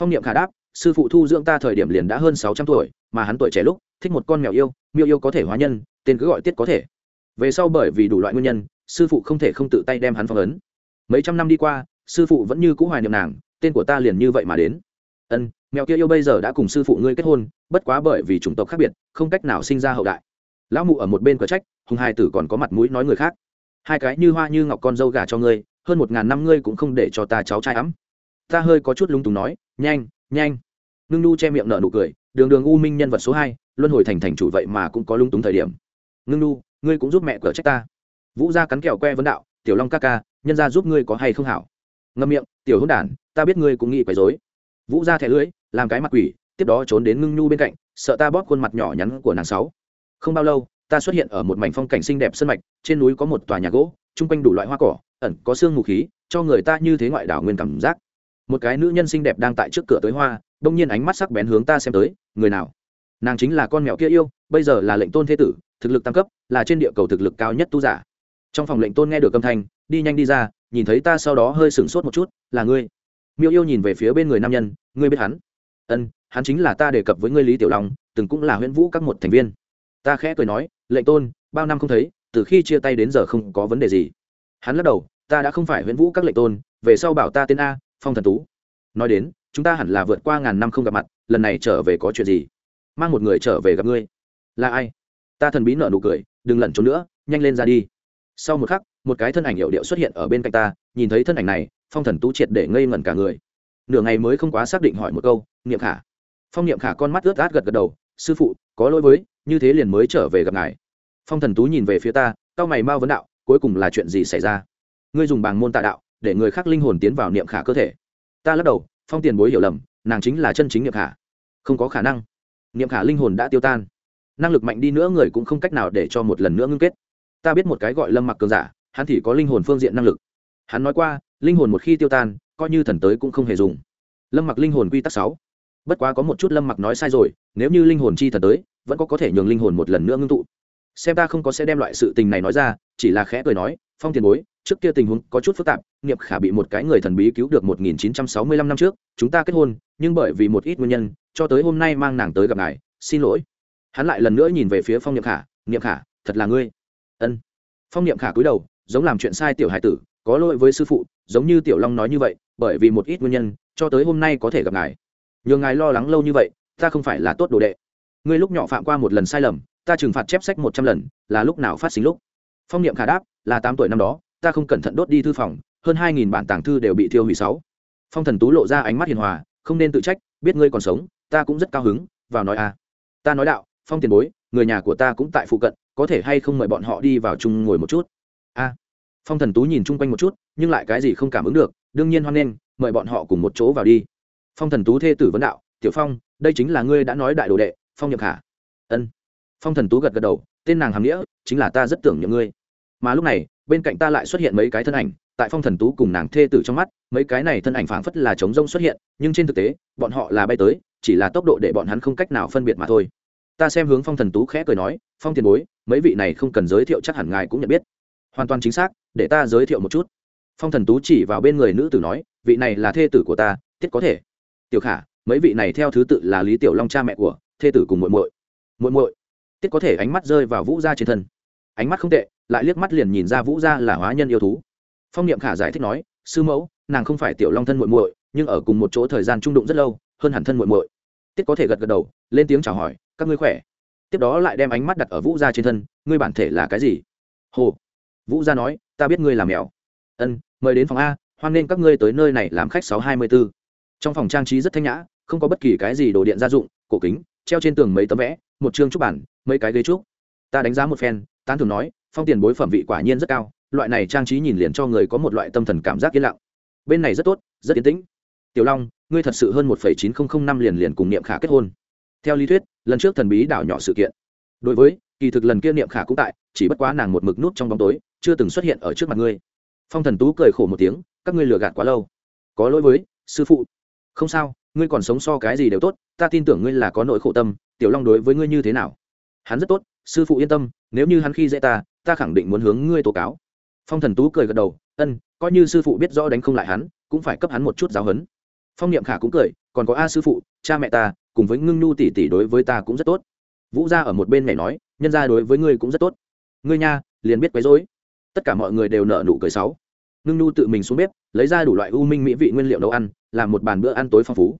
Phong niệm khả đáp sư phụ thu dưỡng ta thời điểm liền đã hơn 600 tuổi mà hắn tuổi trẻ lúc thích một con mèo yêu miêu yêu có thể hóa nhân tên cứ gọi tiết có thể. Về sau bởi vì đủ loại nguyên nhân sư phụ không thể không tự tay đem hắn phong ấn. Mấy trăm năm đi qua, sư phụ vẫn như cũ hoài niệm nàng, tên của ta liền như vậy mà đến. Ân, mèo kia yêu bây giờ đã cùng sư phụ ngươi kết hôn, bất quá bởi vì chủng tộc khác biệt, không cách nào sinh ra hậu đại. Lão mụ ở một bên cờ trách, hùng hai tử còn có mặt mũi nói người khác. Hai cái như hoa như ngọc con dâu gà cho ngươi, hơn một ngàn năm ngươi cũng không để cho ta cháu trai ấm. Ta hơi có chút lung túng nói, nhanh nhanh. Ngưng nu che miệng nở nụ cười, đường đường u minh nhân vật số hai, luân hồi thành thành chủ vậy mà cũng có lung túng thời điểm. Ngưng nu, ngươi cũng giúp mẹ cửa trách ta vũ gia cắn kẹo que vấn đạo, tiểu long ca ca, nhân gia giúp ngươi có hay không hảo? Ngâm miệng, tiểu hôn đản, ta biết ngươi cũng nghĩ quấy dối vũ gia thẻ lưới, làm cái mặt quỷ, tiếp đó trốn đến ngưng nhu bên cạnh, sợ ta bóp khuôn mặt nhỏ nhắn của nàng sáu. Không bao lâu, ta xuất hiện ở một mảnh phong cảnh xinh đẹp sân mạch, trên núi có một tòa nhà gỗ, chung quanh đủ loại hoa cỏ, ẩn có xương mù khí, cho người ta như thế ngoại đảo nguyên cảm giác. Một cái nữ nhân xinh đẹp đang tại trước cửa tới hoa, đông nhiên ánh mắt sắc bén hướng ta xem tới, người nào? Nàng chính là con mèo kia yêu, bây giờ là lệnh tôn thế tử, thực lực tăng cấp, là trên địa cầu thực lực cao nhất tu giả trong phòng lệnh tôn nghe được âm thanh, đi nhanh đi ra, nhìn thấy ta sau đó hơi sửng sốt một chút, là ngươi. Miêu yêu nhìn về phía bên người nam nhân, ngươi biết hắn? Ân, hắn chính là ta đề cập với ngươi lý tiểu long, từng cũng là huyễn vũ các một thành viên. Ta khẽ cười nói, lệnh tôn, bao năm không thấy, từ khi chia tay đến giờ không có vấn đề gì. Hắn lắc đầu, ta đã không phải huyễn vũ các lệnh tôn, về sau bảo ta tên a, phong thần tú. Nói đến, chúng ta hẳn là vượt qua ngàn năm không gặp mặt, lần này trở về có chuyện gì? Mang một người trở về gặp ngươi. Là ai? Ta thần bí nợ nụ cười, đừng lẩn trốn nữa, nhanh lên ra đi sau một khắc, một cái thân ảnh hiệu điệu xuất hiện ở bên cạnh ta, nhìn thấy thân ảnh này, phong thần tú triệt để ngây ngẩn cả người. Nửa ngày mới không quá xác định hỏi một câu, niệm khả? Phong niệm khả con mắt ướt át gật gật đầu, sư phụ, có lỗi với, như thế liền mới trở về gặp ngài. Phong thần tú nhìn về phía ta tao mày mau vấn đạo, cuối cùng là chuyện gì xảy ra? Ngươi dùng bảng môn tạ đạo, để người khác linh hồn tiến vào niệm khả cơ thể. Ta lắc đầu, phong tiền bối hiểu lầm, nàng chính là chân chính niệm khả. Không có khả năng. Niệm khả linh hồn đã tiêu tan. Năng lực mạnh đi nữa người cũng không cách nào để cho một lần nữa ngưng kết ta biết một cái gọi lâm mặc cường giả, hắn thì có linh hồn phương diện năng lực. Hắn nói qua, linh hồn một khi tiêu tan, coi như thần tới cũng không hề dùng. Lâm mặc linh hồn quy tắc sáu. Bất quá có một chút lâm mặc nói sai rồi, nếu như linh hồn chi thần tới, vẫn có có thể nhường linh hồn một lần nữa ngưng tụ. Xem ta không có sẽ đem loại sự tình này nói ra, chỉ là khẽ cười nói, phong tiền bối, trước kia tình huống có chút phức tạp nghiệp khả bị một cái người thần bí cứu được 1965 năm trước, chúng ta kết hôn, nhưng bởi vì một ít nguyên nhân, cho tới hôm nay mang nàng tới gặp ngài, xin lỗi. Hắn lại lần nữa nhìn về phía phong niệm khả niệm khả, thật là ngươi ân. Phong niệm khả cúi đầu, giống làm chuyện sai tiểu hải tử, có lỗi với sư phụ, giống như tiểu long nói như vậy, bởi vì một ít nguyên nhân, cho tới hôm nay có thể gặp ngài. Nhường ngài lo lắng lâu như vậy, ta không phải là tốt đồ đệ. Ngươi lúc nhỏ phạm qua một lần sai lầm, ta trừng phạt chép sách một trăm lần, là lúc nào phát sinh lúc? Phong niệm khả đáp, là tám tuổi năm đó, ta không cẩn thận đốt đi thư phòng, hơn hai nghìn bản tàng thư đều bị thiêu hủy sáu. Phong thần tú lộ ra ánh mắt hiền hòa, không nên tự trách, biết ngươi còn sống, ta cũng rất cao hứng, vào nói a à. ta nói đạo, phong tiền bối người nhà của ta cũng tại phụ cận, có thể hay không mời bọn họ đi vào chung ngồi một chút? A. Phong thần tú nhìn chung quanh một chút, nhưng lại cái gì không cảm ứng được, đương nhiên hoan nghênh, mời bọn họ cùng một chỗ vào đi. Phong thần tú thê tử vấn đạo, tiểu phong, đây chính là ngươi đã nói đại đồ đệ, phong nhậm khả. Ân. Phong thần tú gật gật đầu, tên nàng hàm nghĩa, chính là ta rất tưởng nhậm ngươi. Mà lúc này, bên cạnh ta lại xuất hiện mấy cái thân ảnh, tại phong thần tú cùng nàng thê tử trong mắt, mấy cái này thân ảnh phảng phất là chống rông xuất hiện, nhưng trên thực tế, bọn họ là bay tới, chỉ là tốc độ để bọn hắn không cách nào phân biệt mà thôi ta xem hướng phong thần tú khẽ cười nói, phong tiền bối, mấy vị này không cần giới thiệu chắc hẳn ngài cũng nhận biết. Hoàn toàn chính xác, để ta giới thiệu một chút. Phong thần tú chỉ vào bên người nữ tử nói, vị này là thê tử của ta, tiết có thể. Tiểu khả, mấy vị này theo thứ tự là lý tiểu long cha mẹ của thê tử cùng muội muội. Muội muội. Tiết có thể ánh mắt rơi vào vũ gia trên thân. Ánh mắt không tệ, lại liếc mắt liền nhìn ra vũ gia là hóa nhân yêu thú. Phong niệm khả giải thích nói, sư mẫu, nàng không phải tiểu long thân muội muội, nhưng ở cùng một chỗ thời gian trung đụng rất lâu, hơn hẳn thân muội muội. Tiết có thể gật gật đầu, lên tiếng chào hỏi các ngươi khỏe. Tiếp đó lại đem ánh mắt đặt ở vũ gia trên thân, ngươi bản thể là cái gì? Hồ. Vũ gia nói, ta biết ngươi là mèo. Ân, mời đến phòng a, hoan nên các ngươi tới nơi này làm khách sáu hai mươi b ố trong phòng trang trí rất thanh nhã, không có bất kỳ cái gì đồ điện gia dụng, cổ kính, treo trên tường mấy tấm vẽ, một chương trúc bản, mấy cái ghế trúc. Ta đánh giá một phen, tán thường nói, phong tiền bối phẩm vị quả nhiên rất cao, loại này trang trí nhìn liền cho người có một loại tâm thần cảm giác yên lặng. Bên này rất tốt, rất yên tĩnh. Tiểu long, ngươi thật sự hơn một chín nghìn năm liền liền cùng niệm khả kết hôn theo lý thuyết, lần trước thần bí đảo nhỏ sự kiện. Đối với, kỳ thực lần kia niệm khả cũng tại, chỉ bất quá nàng một mực nút trong bóng tối, chưa từng xuất hiện ở trước mặt ngươi. Phong thần tú cười khổ một tiếng, các ngươi lừa gạt quá lâu. Có lỗi với, sư phụ. Không sao, ngươi còn sống so cái gì đều tốt, ta tin tưởng ngươi là có nỗi khổ tâm, tiểu long đối với ngươi như thế nào? Hắn rất tốt, sư phụ yên tâm, nếu như hắn khi dễ ta ta khẳng định muốn hướng ngươi tố cáo. Phong thần tú cười gật đầu, ân, coi như sư phụ biết rõ đánh không lại hắn, cũng phải cấp hắn một chút giáo huấn. Phong niệm khả cũng cười, còn có a sư phụ, cha mẹ ta cùng với ngưng nhu tỷ tỷ đối với ta cũng rất tốt. Vũ gia ở một bên mẹ nói, nhân gia đối với ngươi cũng rất tốt. Ngươi nha, liền biết quấy rối. Tất cả mọi người đều nợ nụ cười sáu ngưng nhu tự mình xuống bếp, lấy ra đủ loại u minh mỹ vị nguyên liệu nấu ăn, làm một bàn bữa ăn tối phong phú.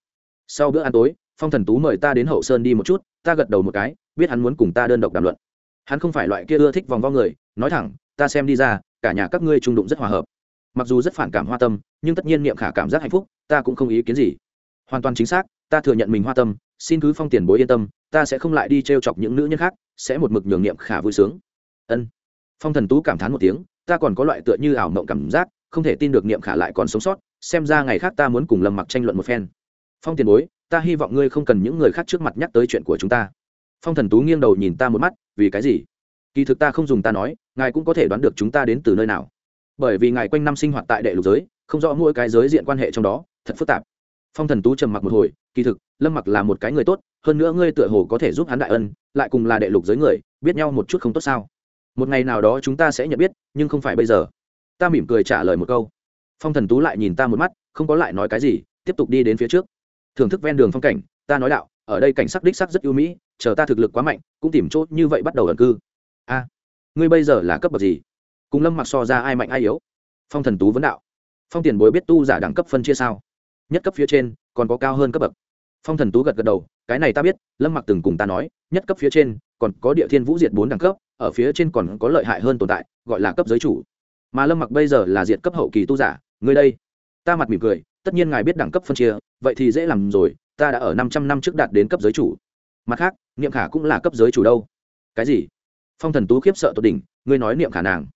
Sau bữa ăn tối, phong thần tú mời ta đến hậu sơn đi một chút, ta gật đầu một cái, biết hắn muốn cùng ta đơn độc đàm luận. Hắn không phải loại kia ưa thích vòng vo người, nói thẳng, ta xem đi ra, cả nhà các ngươi trung đụng rất hòa hợp. Mặc dù rất phản cảm hoa tâm, nhưng tất nhiên niệm khả cảm giác hạnh phúc, ta cũng không ý kiến gì. Hoàn toàn chính xác, ta thừa nhận mình hoa tâm xin cứ phong tiền bối yên tâm, ta sẽ không lại đi t r e o chọc những nữ nhân khác, sẽ một mực nhường niệm khả vui sướng. Ân. Phong thần tú cảm thán một tiếng, ta còn có loại tựa như ảo mộng cảm giác, không thể tin được niệm khả lại còn sống sót, xem ra ngày khác ta muốn cùng lâm mặc tranh luận một phen. Phong tiền bối, ta hy vọng ngươi không cần những người khác trước mặt nhắc tới chuyện của chúng ta. Phong thần tú nghiêng đầu nhìn ta một mắt, vì cái gì? Kỳ thực ta không dùng ta nói, ngài cũng có thể đoán được chúng ta đến từ nơi nào. Bởi vì ngài quanh năm sinh hoạt tại đệ lục giới, không rõ mỗi cái giới diện quan hệ trong đó, thật phức tạp phong thần tú trầm mặc một hồi, kỳ thực, lâm mặc là một cái người tốt, hơn nữa ngươi tựa hồ có thể giúp hắn đại ân, lại cùng là đệ lục giới người, biết nhau một chút không tốt sao? Một ngày nào đó chúng ta sẽ nhận biết, nhưng không phải bây giờ. Ta mỉm cười trả lời một câu. Phong thần tú lại nhìn ta một mắt, không có lại nói cái gì, tiếp tục đi đến phía trước. Thưởng thức ven đường phong cảnh, ta nói đạo, ở đây cảnh sắc đích sắc rất ưu mỹ, chờ ta thực lực quá mạnh, cũng tìm chốt như vậy bắt đầu ẩn cư. A, ngươi bây giờ là cấp bậc gì? Cùng lâm mặc so ra ai mạnh ai yếu? Phong thần tú vấn đạo. Phong tiền bối biết tu giả đẳng cấp phân chia sao? Nhất cấp phía trên, còn có cao hơn cấp bậc. Phong thần tú gật gật đầu, cái này ta biết, lâm mặc từng cùng ta nói, nhất cấp phía trên, còn có địa thiên vũ diệt bốn đẳng cấp, ở phía trên còn có lợi hại hơn tồn tại, gọi là cấp giới chủ. Mà lâm mặc bây giờ là diệt cấp hậu kỳ tu giả người đây, ta mặt mỉm cười, tất nhiên ngài biết đẳng cấp phân chia, vậy thì dễ làm rồi, ta đã ở năm trăm năm trước đạt đến cấp giới chủ. Mặt khác, niệm khả cũng là cấp giới chủ đâu. Cái gì? Phong thần tú khiếp sợ tột đỉnh, ngươi nói niệm khả nàng.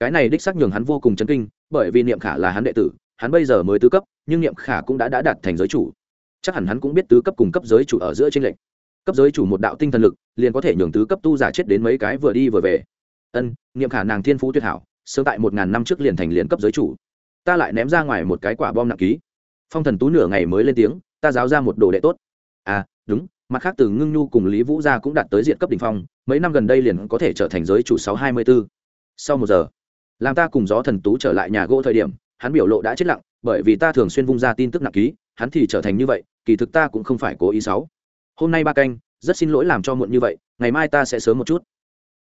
Cái này đích xác nhường hắn vô cùng chấn kinh, bởi vì niệm khả là hắn đệ tử hắn bây giờ mới tứ cấp, nhưng niệm khả cũng đã đã đạt thành giới chủ. Chắc hẳn hắn cũng biết tứ cấp cùng cấp giới chủ ở giữa trên lệnh cấp giới chủ một đạo tinh thần lực, liền có thể nhường tứ cấp tu giả chết đến mấy cái vừa đi vừa về. Ân, niệm khả nàng thiên phú tuyệt hảo, sớm tại một ngàn năm trước liền thành liền cấp giới chủ. Ta lại ném ra ngoài một cái quả bom nặng ký. Phong thần tú nửa ngày mới lên tiếng, ta giáo ra một đồ đệ tốt. À đúng, mặt khác từ ngưng nhu cùng lý vũ gia cũng đạt tới diện cấp đ ỉ n h phong, mấy năm gần đây liền có thể trở thành giới chủ sáu hai mươi b ố sau một giờ, làm ta cùng gió thần tú trở lại nhà gỗ thời điểm hắn biểu lộ đã chết lặng, bởi vì ta thường xuyên vung ra tin tức nặng ký, hắn thì trở thành như vậy, kỳ thực ta cũng không phải cố ý sáu hôm nay ba canh, rất xin lỗi làm cho muộn như vậy, ngày mai ta sẽ sớm một chút.